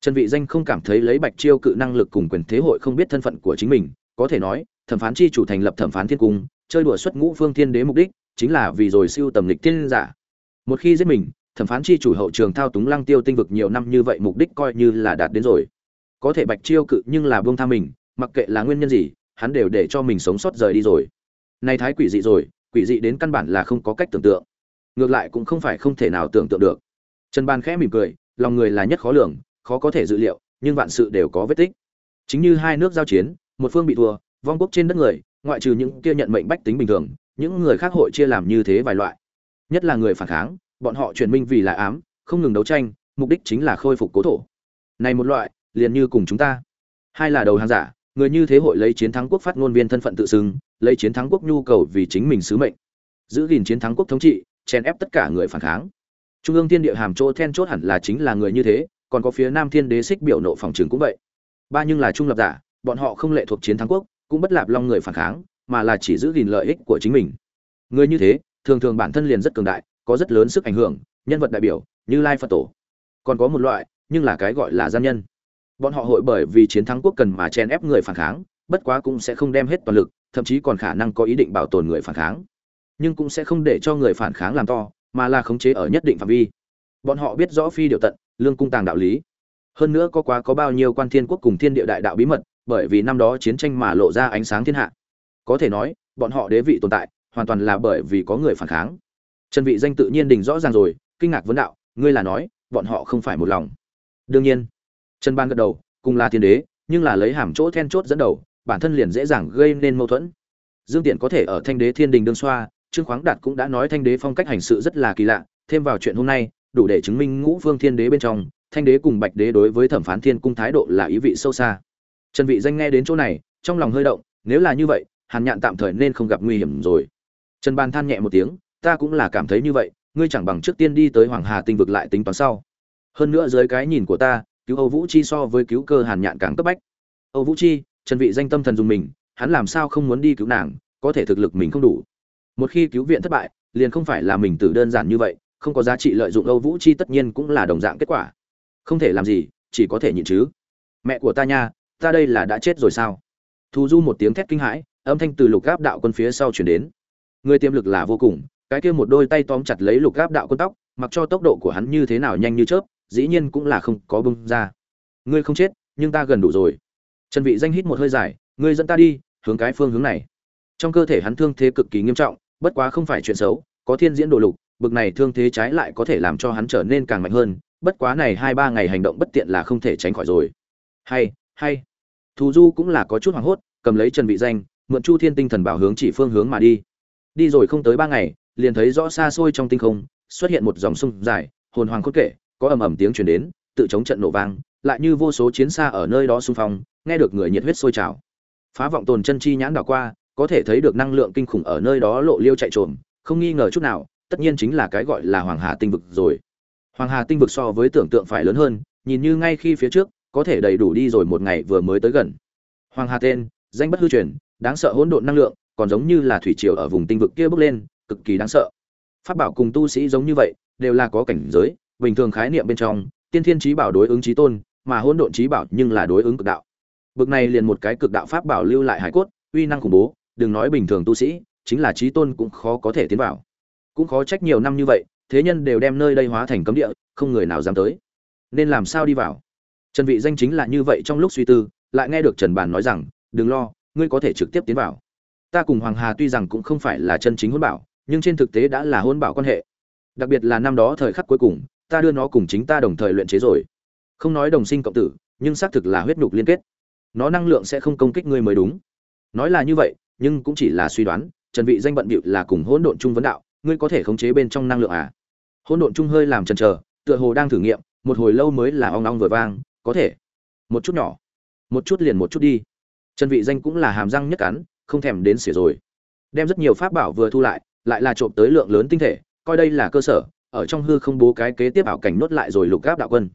Trần vị danh không cảm thấy lấy bạch chiêu cự năng lực cùng quyền thế hội không biết thân phận của chính mình, có thể nói, thẩm phán chi chủ thành lập thẩm phán thiên cung chơi đùa xuất ngũ phương thiên đế mục đích chính là vì rồi siêu tầm lịch thiên giả. Một khi giết mình, thẩm phán chi chủ hậu trường thao túng lăng tiêu tinh vực nhiều năm như vậy mục đích coi như là đạt đến rồi. Có thể bạch chiêu cự nhưng là buông tha mình, mặc kệ là nguyên nhân gì, hắn đều để cho mình sống sót rời đi rồi. Nay thái quỷ dị rồi, quỷ dị đến căn bản là không có cách tưởng tượng. Ngược lại cũng không phải không thể nào tưởng tượng được. Trần ban khẽ mỉm cười, lòng người là nhất khó lường, khó có thể dự liệu, nhưng vạn sự đều có vết tích. Chính như hai nước giao chiến, một phương bị thua, vong quốc trên đất người ngoại trừ những kia nhận mệnh bách tính bình thường, những người khác hội chia làm như thế vài loại. Nhất là người phản kháng, bọn họ truyền minh vì là ám, không ngừng đấu tranh, mục đích chính là khôi phục cố thổ. Này một loại, liền như cùng chúng ta. Hai là đầu hàng giả, người như thế hội lấy chiến thắng quốc phát ngôn viên thân phận tự xưng, lấy chiến thắng quốc nhu cầu vì chính mình sứ mệnh. Giữ gìn chiến thắng quốc thống trị, chèn ép tất cả người phản kháng. Trung ương thiên địa hàm chỗ then chốt hẳn là chính là người như thế, còn có phía nam thiên đế xích biểu nộ phòng trường cũng vậy. Ba nhưng là trung lập giả, bọn họ không lệ thuộc chiến thắng quốc cũng bất lạp long người phản kháng, mà là chỉ giữ gìn lợi ích của chính mình. Người như thế, thường thường bản thân liền rất cường đại, có rất lớn sức ảnh hưởng, nhân vật đại biểu, như lai phật tổ. Còn có một loại, nhưng là cái gọi là gian nhân. Bọn họ hội bởi vì chiến thắng quốc cần mà chen ép người phản kháng, bất quá cũng sẽ không đem hết toàn lực, thậm chí còn khả năng có ý định bảo tồn người phản kháng. Nhưng cũng sẽ không để cho người phản kháng làm to, mà là khống chế ở nhất định phạm vi. Bọn họ biết rõ phi điều tận, lương cung tàng đạo lý. Hơn nữa có quá có bao nhiêu quan thiên quốc cùng thiên địa đại đạo bí mật bởi vì năm đó chiến tranh mà lộ ra ánh sáng thiên hạ. Có thể nói, bọn họ đế vị tồn tại, hoàn toàn là bởi vì có người phản kháng. Trần vị danh tự nhiên đình rõ ràng rồi, kinh ngạc vấn đạo, ngươi là nói, bọn họ không phải một lòng? Đương nhiên. Trần ban gật đầu, cùng là thiên đế, nhưng là lấy hàm chỗ then chốt dẫn đầu, bản thân liền dễ dàng gây nên mâu thuẫn. Dương tiện có thể ở thanh đế thiên đình đương xoa, trương khoáng đạt cũng đã nói thanh đế phong cách hành sự rất là kỳ lạ, thêm vào chuyện hôm nay, đủ để chứng minh ngũ phương thiên đế bên trong, thanh đế cùng bạch đế đối với thẩm phán thiên cung thái độ là ý vị sâu xa trần vị danh nghe đến chỗ này, trong lòng hơi động, nếu là như vậy, hàn nhạn tạm thời nên không gặp nguy hiểm rồi. Trần ban than nhẹ một tiếng, ta cũng là cảm thấy như vậy, ngươi chẳng bằng trước tiên đi tới hoàng hà tinh vực lại tính toán sau. Hơn nữa dưới cái nhìn của ta, cứu âu vũ chi so với cứu cơ hàn nhạn càng cấp bách. Âu vũ chi, trần vị danh tâm thần dùng mình, hắn làm sao không muốn đi cứu nàng, có thể thực lực mình không đủ. Một khi cứu viện thất bại, liền không phải là mình tử đơn giản như vậy, không có giá trị lợi dụng âu vũ chi tất nhiên cũng là đồng dạng kết quả. Không thể làm gì, chỉ có thể nhịn chứ. Mẹ của ta nha ta đây là đã chết rồi sao? Thù du một tiếng thét kinh hãi, âm thanh từ lục gáp đạo quân phía sau chuyển đến. Người tiềm lực là vô cùng, cái kia một đôi tay tóm chặt lấy lục gáp đạo quân tóc, mặc cho tốc độ của hắn như thế nào nhanh như chớp, dĩ nhiên cũng là không có bưng ra. Ngươi không chết, nhưng ta gần đủ rồi. Trần vị danh hít một hơi dài, ngươi dẫn ta đi, hướng cái phương hướng này. Trong cơ thể hắn thương thế cực kỳ nghiêm trọng, bất quá không phải chuyện xấu, có thiên diễn đồ lục, bực này thương thế trái lại có thể làm cho hắn trở nên càng mạnh hơn, bất quá này hai ba ngày hành động bất tiện là không thể tránh khỏi rồi. Hay hay thù du cũng là có chút hoảng hốt, cầm lấy trần vị danh, mượn chu thiên tinh thần bảo hướng chỉ phương hướng mà đi. Đi rồi không tới ba ngày, liền thấy rõ xa xôi trong tinh không, xuất hiện một dòng sông dài, hồn hoàng khốn kệ có ầm ầm tiếng truyền đến, tự chống trận nổ vang, lại như vô số chiến xa ở nơi đó xung phong, nghe được người nhiệt huyết sôi trào. Phá vọng tồn chân chi nhãn đảo qua, có thể thấy được năng lượng kinh khủng ở nơi đó lộ liêu chạy trộm không nghi ngờ chút nào, tất nhiên chính là cái gọi là hoàng hà tinh vực rồi. Hoàng hà tinh vực so với tưởng tượng phải lớn hơn, nhìn như ngay khi phía trước có thể đầy đủ đi rồi một ngày vừa mới tới gần. Hoàng hà tên, danh bất hư truyền, đáng sợ hỗn độn năng lượng, còn giống như là thủy triều ở vùng tinh vực kia bước lên, cực kỳ đáng sợ. Pháp bảo cùng tu sĩ giống như vậy, đều là có cảnh giới, bình thường khái niệm bên trong, tiên thiên trí bảo đối ứng trí tôn, mà hỗn độn trí bảo nhưng là đối ứng cực đạo. Bực này liền một cái cực đạo pháp bảo lưu lại hải cốt, uy năng khủng bố, đừng nói bình thường tu sĩ, chính là trí tôn cũng khó có thể tiến vào. Cũng khó trách nhiều năm như vậy, thế nhân đều đem nơi đây hóa thành cấm địa, không người nào dám tới. Nên làm sao đi vào? Trần vị danh chính là như vậy trong lúc suy tư, lại nghe được trần bàn nói rằng, đừng lo, ngươi có thể trực tiếp tiến vào. Ta cùng hoàng hà tuy rằng cũng không phải là chân chính hôn bảo, nhưng trên thực tế đã là hôn bảo quan hệ. Đặc biệt là năm đó thời khắc cuối cùng, ta đưa nó cùng chính ta đồng thời luyện chế rồi. Không nói đồng sinh cộng tử, nhưng xác thực là huyết nhục liên kết. Nó năng lượng sẽ không công kích ngươi mới đúng. Nói là như vậy, nhưng cũng chỉ là suy đoán, trần vị danh bận bịu là cùng hỗn độn chung vấn đạo, ngươi có thể khống chế bên trong năng lượng à? Hỗn độn chung hơi làm chần chờ, tựa hồ đang thử nghiệm, một hồi lâu mới là ong ong vừa vang có thể. Một chút nhỏ. Một chút liền một chút đi. Trần vị danh cũng là hàm răng nhất cắn, không thèm đến xỉa rồi. Đem rất nhiều pháp bảo vừa thu lại lại là trộm tới lượng lớn tinh thể, coi đây là cơ sở, ở trong hư không bố cái kế tiếp ảo cảnh nốt lại rồi lục gáp đạo quân.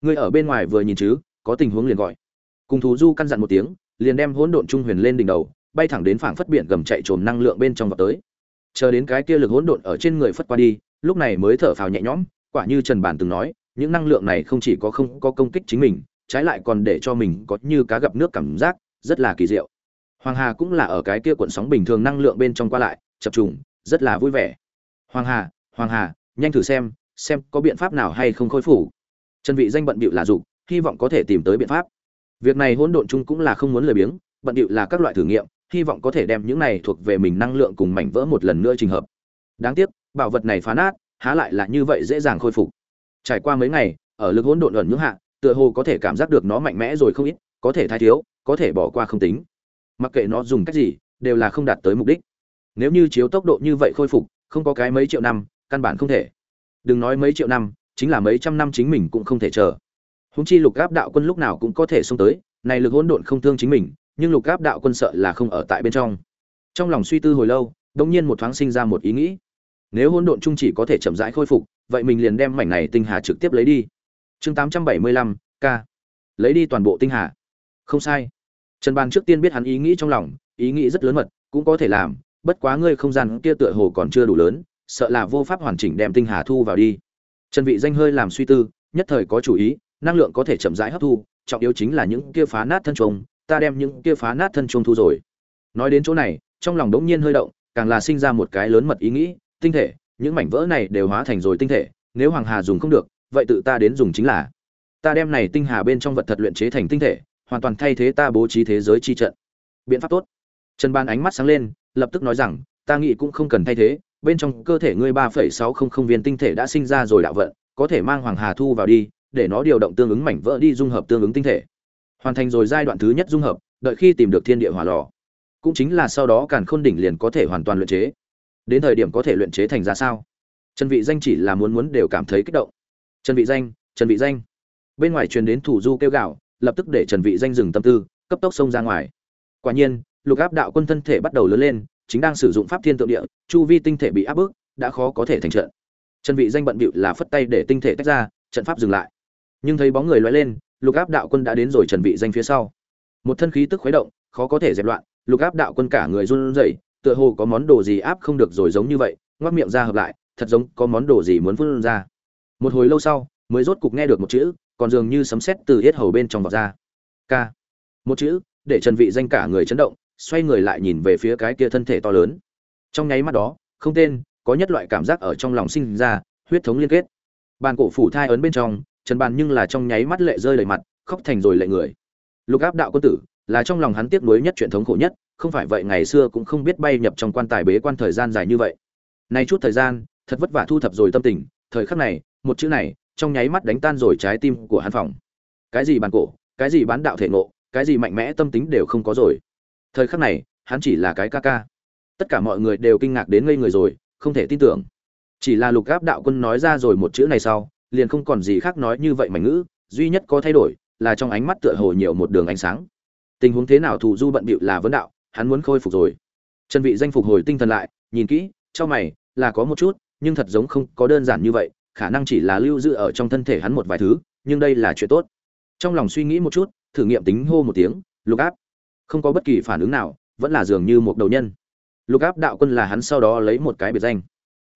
Ngươi ở bên ngoài vừa nhìn chứ, có tình huống liền gọi. Cùng thú du căn dặn một tiếng, liền đem hỗn độn trung huyền lên đỉnh đầu, bay thẳng đến phảng phất biển gầm chạy trồm năng lượng bên trong vào tới. Chờ đến cái kia lực hỗn độn ở trên người phất qua đi, lúc này mới thở phào nhẹ nhõm, quả như trần bản từng nói những năng lượng này không chỉ có không có công kích chính mình, trái lại còn để cho mình có như cá gặp nước cảm giác, rất là kỳ diệu. Hoàng hà cũng là ở cái kia cuộn sóng bình thường năng lượng bên trong qua lại, chập trùng, rất là vui vẻ. Hoàng hà hoàng hà, nhanh thử xem xem có biện pháp nào hay không khôi phủ trần vị danh bận bịu là dục, hy vọng có thể tìm tới biện pháp. Việc này hỗn độn chung cũng là không muốn lười biếng, bận bịu là các loại thử nghiệm, hy vọng có thể đem những này thuộc về mình năng lượng cùng mảnh vỡ một lần nữa trình hợp. Đáng tiếc, bảo vật này phá nát, há lại là như vậy dễ dàng khôi phục trải qua mấy ngày, ở lực hỗn độn ẩn ngưỡng hạ, tựa hồ có thể cảm giác được nó mạnh mẽ rồi không ít, có thể thay thiếu, có thể bỏ qua không tính. Mặc kệ nó dùng cách gì, đều là không đạt tới mục đích. Nếu như chiếu tốc độ như vậy khôi phục, không có cái mấy triệu năm, căn bản không thể. Đừng nói mấy triệu năm, chính là mấy trăm năm chính mình cũng không thể chờ. Húng chi lục gáp đạo quân lúc nào cũng có thể xông tới, này lực hỗn độn không thương chính mình, nhưng lục gáp đạo quân sợ là không ở tại bên trong. Trong lòng suy tư hồi lâu, đột nhiên một thoáng sinh ra một ý nghĩ. Nếu hỗn độn chung chỉ có thể chậm rãi khôi phục vậy mình liền đem mảnh này tinh hà trực tiếp lấy đi. Chương 875, k lấy đi toàn bộ tinh hà. Không sai. Trần ban trước tiên biết hắn ý nghĩ trong lòng ý nghĩ rất lớn mật cũng có thể làm bất quá ngươi không gian kia tựa hồ còn chưa đủ lớn sợ là vô pháp hoàn chỉnh đem tinh hà thu vào đi. Trần vị danh hơi làm suy tư nhất thời có chủ ý năng lượng có thể chậm rãi hấp thu trọng yếu chính là những kia phá nát thân trùng ta đem những kia phá nát thân trùng thu rồi. Nói đến chỗ này trong lòng đống nhiên hơi động càng là sinh ra một cái lớn mật ý nghĩ tinh thể những mảnh vỡ này đều hóa thành rồi tinh thể, nếu hoàng hà dùng không được, vậy tự ta đến dùng chính là. Ta đem này tinh hà bên trong vật thật luyện chế thành tinh thể, hoàn toàn thay thế ta bố trí thế giới chi trận. Biện pháp tốt. Trần ban ánh mắt sáng lên, lập tức nói rằng, ta nghĩ cũng không cần thay thế, bên trong cơ thể ngươi ba phẩy sáu không không viên tinh thể đã sinh ra rồi đạo vận, có thể mang hoàng hà thu vào đi, để nó điều động tương ứng mảnh vỡ đi dung hợp tương ứng tinh thể. Hoàn thành rồi giai đoạn thứ nhất dung hợp, đợi khi tìm được thiên địa hỏa lò. Cũng chính là sau đó càn khôn đỉnh liền có thể hoàn toàn luyện chế đến thời điểm có thể luyện chế thành ra sao? Trần vị danh chỉ là muốn muốn đều cảm thấy kích động. Trần vị danh, trần vị danh. Bên ngoài truyền đến thủ du kêu gào, lập tức để trần vị danh dừng tâm tư, cấp tốc xông ra ngoài. Quả nhiên, lục áp đạo quân thân thể bắt đầu lớn lên, chính đang sử dụng pháp thiên tượng địa, chu vi tinh thể bị áp bức, đã khó có thể thành trận. Trần vị danh bận bịu là phất tay để tinh thể tách ra, trận pháp dừng lại. Nhưng thấy bóng người lóe lên, lục áp đạo quân đã đến rồi trần vị danh phía sau. Một thân khí tức khuấy động, khó có thể dẹp loạn, lục áp đạo quân cả người run rẩy tựa hồ có món đồ gì áp không được rồi giống như vậy, ngoác miệng ra hợp lại, thật giống có món đồ gì muốn vươn ra. Một hồi lâu sau, mới rốt cục nghe được một chữ, còn dường như sấm sét từ yết hầu bên trong vọt ra. K. Một chữ, để trần vị danh cả người chấn động, xoay người lại nhìn về phía cái kia thân thể to lớn. Trong nháy mắt đó, không tên, có nhất loại cảm giác ở trong lòng sinh ra, huyết thống liên kết. Bàn cổ phủ thai ấn bên trong, trần bàn nhưng là trong nháy mắt lệ rơi đầy mặt, khóc thành rồi lệ người. Lục áp đạo quân tử, là trong lòng hắn tiếc nuối nhất chuyện thống khổ nhất không phải vậy ngày xưa cũng không biết bay nhập trong quan tài bế quan thời gian dài như vậy. Nay chút thời gian, thật vất vả thu thập rồi tâm tình, thời khắc này, một chữ này, trong nháy mắt đánh tan rồi trái tim của hắn phòng. Cái gì bàn cổ, cái gì bán đạo thể ngộ, cái gì mạnh mẽ tâm tính đều không có rồi. Thời khắc này, hắn chỉ là cái ca ca. Tất cả mọi người đều kinh ngạc đến ngây người rồi, không thể tin tưởng. Chỉ là lục gáp đạo quân nói ra rồi một chữ này sau, liền không còn gì khác nói như vậy mảnh ngữ, duy nhất có thay đổi là trong ánh mắt tựa hồ nhiều một đường ánh sáng. Tình huống thế nào thù du bận bịu là vấn đạo hắn muốn khôi phục rồi. Trần vị danh phục hồi tinh thần lại, nhìn kỹ, cho mày, là có một chút, nhưng thật giống không có đơn giản như vậy, khả năng chỉ là lưu giữ ở trong thân thể hắn một vài thứ, nhưng đây là chuyện tốt. Trong lòng suy nghĩ một chút, thử nghiệm tính hô một tiếng, lục áp. Không có bất kỳ phản ứng nào, vẫn là dường như một đầu nhân. Lục áp đạo quân là hắn sau đó lấy một cái biệt danh.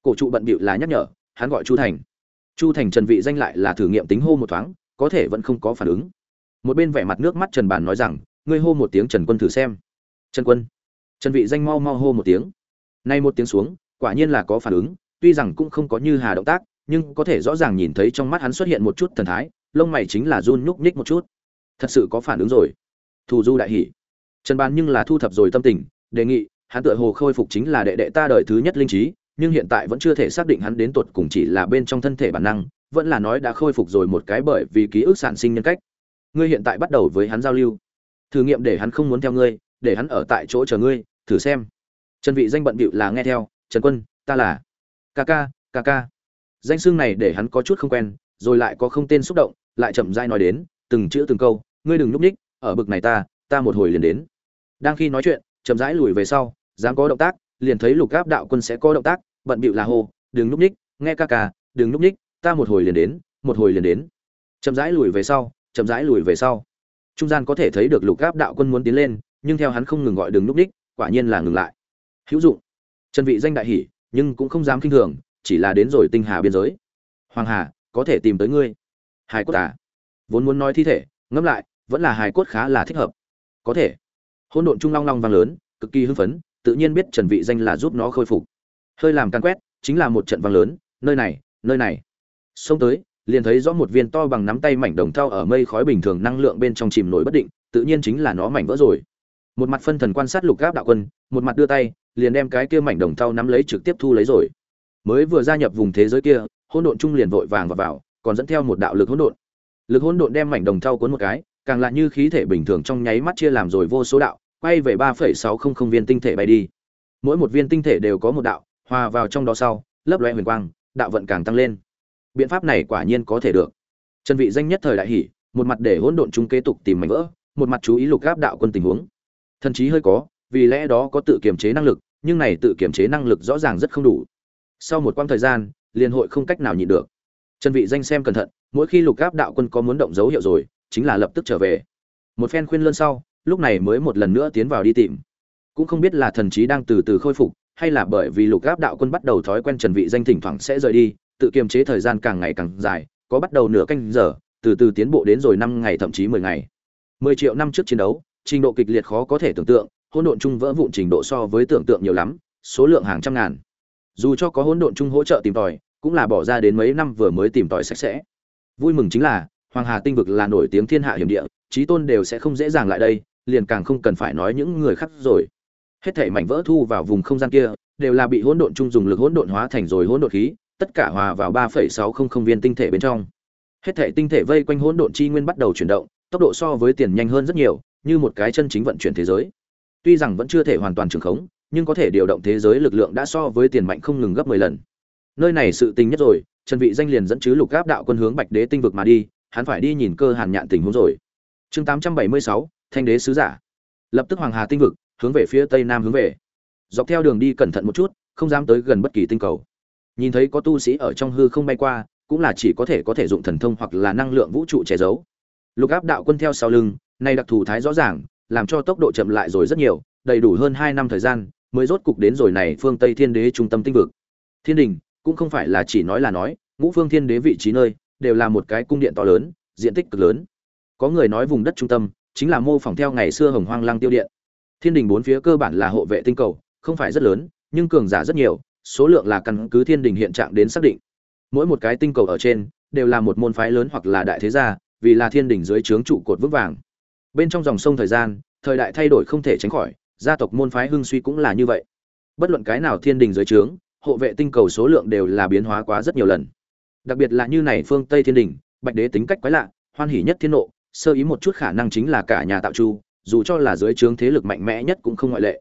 Cổ trụ bận bịu là nhắc nhở, hắn gọi chu thành. Chu thành trần vị danh lại là thử nghiệm tính hô một thoáng, có thể vẫn không có phản ứng. Một bên vẻ mặt nước mắt trần bản nói rằng, ngươi hô một tiếng trần quân thử xem trần quân. Trần vị danh mau mau hô một tiếng. Nay một tiếng xuống, quả nhiên là có phản ứng, tuy rằng cũng không có như hà động tác, nhưng có thể rõ ràng nhìn thấy trong mắt hắn xuất hiện một chút thần thái, lông mày chính là run nhúc nhích một chút. Thật sự có phản ứng rồi. Thù du đại hỉ. Trần bán nhưng là thu thập rồi tâm tình, đề nghị, hắn tựa hồ khôi phục chính là đệ đệ ta đời thứ nhất linh trí, nhưng hiện tại vẫn chưa thể xác định hắn đến tột cùng chỉ là bên trong thân thể bản năng, vẫn là nói đã khôi phục rồi một cái bởi vì ký ức sản sinh nhân cách. Ngươi hiện tại bắt đầu với hắn giao lưu. Thử nghiệm để hắn không muốn theo ngươi để hắn ở tại chỗ chờ ngươi, thử xem. Trần vị danh bận bịu là nghe theo, trần quân, ta là ca ca ca ca. Danh xưng này để hắn có chút không quen, rồi lại có không tên xúc động, lại chậm rãi nói đến, từng chữ từng câu, ngươi đừng nhúc nhích ở bực này ta ta một hồi liền đến. Đang khi nói chuyện, chậm rãi lùi về sau, dám có động tác, liền thấy lục gáp đạo quân sẽ có động tác, bận bịu là hô, đừng nhúc nhích nghe ca ca, đừng nhúc nhích ta một hồi liền đến, một hồi liền đến. Chậm rãi lùi về sau, chậm rãi lùi về sau. Trung gian có thể thấy được lục gáp đạo quân muốn tiến lên nhưng theo hắn không ngừng gọi đường núp đích, quả nhiên là ngừng lại. Hữu dụng. Trần vị danh đại hỉ nhưng cũng không dám kinh thường chỉ là đến rồi tinh hà biên giới. Hoàng hà có thể tìm tới ngươi. Hải cốt à? Vốn muốn nói thi thể ngẫm lại vẫn là Hải cốt khá là thích hợp. Có thể. Hỗn độn trung long long vang lớn cực kỳ hưng phấn tự nhiên biết trần vị danh là giúp nó khôi phục. Hơi làm căn quét chính là một trận vang lớn nơi này nơi này. Xông tới liền thấy rõ một viên to bằng nắm tay mảnh đồng thau ở mây khói bình thường năng lượng bên trong chìm nổi bất định tự nhiên chính là nó mảnh vỡ rồi một mặt phân thần quan sát lục gáp đạo quân, một mặt đưa tay, liền đem cái kia mảnh đồng thau nắm lấy trực tiếp thu lấy rồi. Mới vừa gia nhập vùng thế giới kia, hỗn độn trung liền vội vàng và vào, còn dẫn theo một đạo lực hỗn độn. Lực hỗn độn đem mảnh đồng thau cuốn một cái, càng lại như khí thể bình thường trong nháy mắt chia làm rồi vô số đạo, quay về ba phẩy sáu không không viên tinh thể bay đi. Mỗi một viên tinh thể đều có một đạo, hòa vào trong đó sau, lấp loe huyền quang, đạo vận càng tăng lên. Biện pháp này quả nhiên có thể được. Trần vị danh nhất thời đại hỉ, một mặt để hỗn độn trung kế tục tìm mảnh vỡ, một mặt chú ý lục áp đạo quân tình huống thần chí hơi có, vì lẽ đó có tự kiềm chế năng lực, nhưng này tự kiềm chế năng lực rõ ràng rất không đủ. Sau một quãng thời gian, liên hội không cách nào nhịn được. Trần vị danh xem cẩn thận, mỗi khi lục áp đạo quân có muốn động dấu hiệu rồi, chính là lập tức trở về. Một phen khuyên lơn sau, lúc này mới một lần nữa tiến vào đi tìm. Cũng không biết là thần trí đang từ từ khôi phục, hay là bởi vì lục áp đạo quân bắt đầu thói quen trần vị danh thỉnh thoảng sẽ rời đi, tự kiềm chế thời gian càng ngày càng dài, có bắt đầu nửa canh giờ, từ từ tiến bộ đến rồi năm ngày thậm chí 10 ngày. 10 triệu năm trước chiến đấu trình độ kịch liệt khó có thể tưởng tượng hỗn độn chung vỡ vụn trình độ so với tưởng tượng nhiều lắm số lượng hàng trăm ngàn. Dù cho có hỗn độn chung hỗ trợ tìm tòi cũng là bỏ ra đến mấy năm vừa mới tìm tòi sạch sẽ. Vui mừng chính là hoàng hà tinh vực là nổi tiếng thiên hạ hiểm địa trí tôn đều sẽ không dễ dàng lại đây liền càng không cần phải nói những người khác rồi. Hết thảy mảnh vỡ thu vào vùng không gian kia đều là bị hỗn độn chung dùng lực hỗn độn hóa thành rồi hỗn độn khí tất cả hòa vào 3.600 viên tinh thể bên trong. Hết thảy tinh thể vây quanh hỗn độn chi nguyên bắt đầu chuyển động, tốc độ so với tiền nhanh hơn rất nhiều, như một cái chân chính vận chuyển thế giới. Tuy rằng vẫn chưa thể hoàn toàn trường khống, nhưng có thể điều động thế giới lực lượng đã so với tiền mạnh không ngừng gấp 10 lần. Nơi này sự tình nhất rồi, Trần Vị danh liền dẫn chứ Lục Áp đạo quân hướng Bạch Đế tinh vực mà đi, hắn phải đi nhìn cơ Hàn Nhạn tình huống rồi. Chương 876, Thanh đế sứ giả. Lập tức Hoàng Hà tinh vực, hướng về phía tây nam hướng về. Dọc theo đường đi cẩn thận một chút, không dám tới gần bất kỳ tinh cầu. Nhìn thấy có tu sĩ ở trong hư không bay qua, cũng là chỉ có thể có thể dụng thần thông hoặc là năng lượng vũ trụ che giấu. Lục Áp đạo quân theo sau lưng, này đặc thù thái rõ ràng, làm cho tốc độ chậm lại rồi rất nhiều, đầy đủ hơn 2 năm thời gian, mới rốt cục đến rồi này phương Tây Thiên Đế trung tâm tinh vực. Thiên đình cũng không phải là chỉ nói là nói, ngũ phương Thiên Đế vị trí nơi, đều là một cái cung điện to lớn, diện tích cực lớn. Có người nói vùng đất trung tâm chính là mô phỏng theo ngày xưa Hồng Hoang Lăng Tiêu Điện. Thiên đình bốn phía cơ bản là hộ vệ tinh cầu, không phải rất lớn, nhưng cường giả rất nhiều, số lượng là căn cứ Thiên đình hiện trạng đến xác định. Mỗi một cái tinh cầu ở trên đều là một môn phái lớn hoặc là đại thế gia, vì là Thiên đình dưới trướng trụ cột vững vàng. Bên trong dòng sông thời gian, thời đại thay đổi không thể tránh khỏi, gia tộc môn phái hưng suy cũng là như vậy. Bất luận cái nào Thiên đình dưới trướng, hộ vệ tinh cầu số lượng đều là biến hóa quá rất nhiều lần. Đặc biệt là như này phương Tây Thiên đình, Bạch Đế tính cách quái lạ, hoan hỉ nhất thiên nộ, sơ ý một chút khả năng chính là cả nhà tạo chu, dù cho là dưới trướng thế lực mạnh mẽ nhất cũng không ngoại lệ.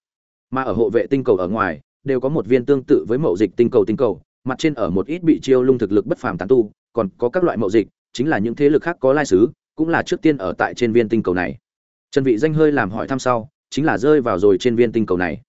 Mà ở hộ vệ tinh cầu ở ngoài, đều có một viên tương tự với mậu dịch tinh cầu tinh cầu, mặt trên ở một ít bị chiêu lung thực lực bất phàm tán tu, còn có các loại mậu dịch, chính là những thế lực khác có lai sứ, cũng là trước tiên ở tại trên viên tinh cầu này. Trần Vị danh hơi làm hỏi thăm sau, chính là rơi vào rồi trên viên tinh cầu này.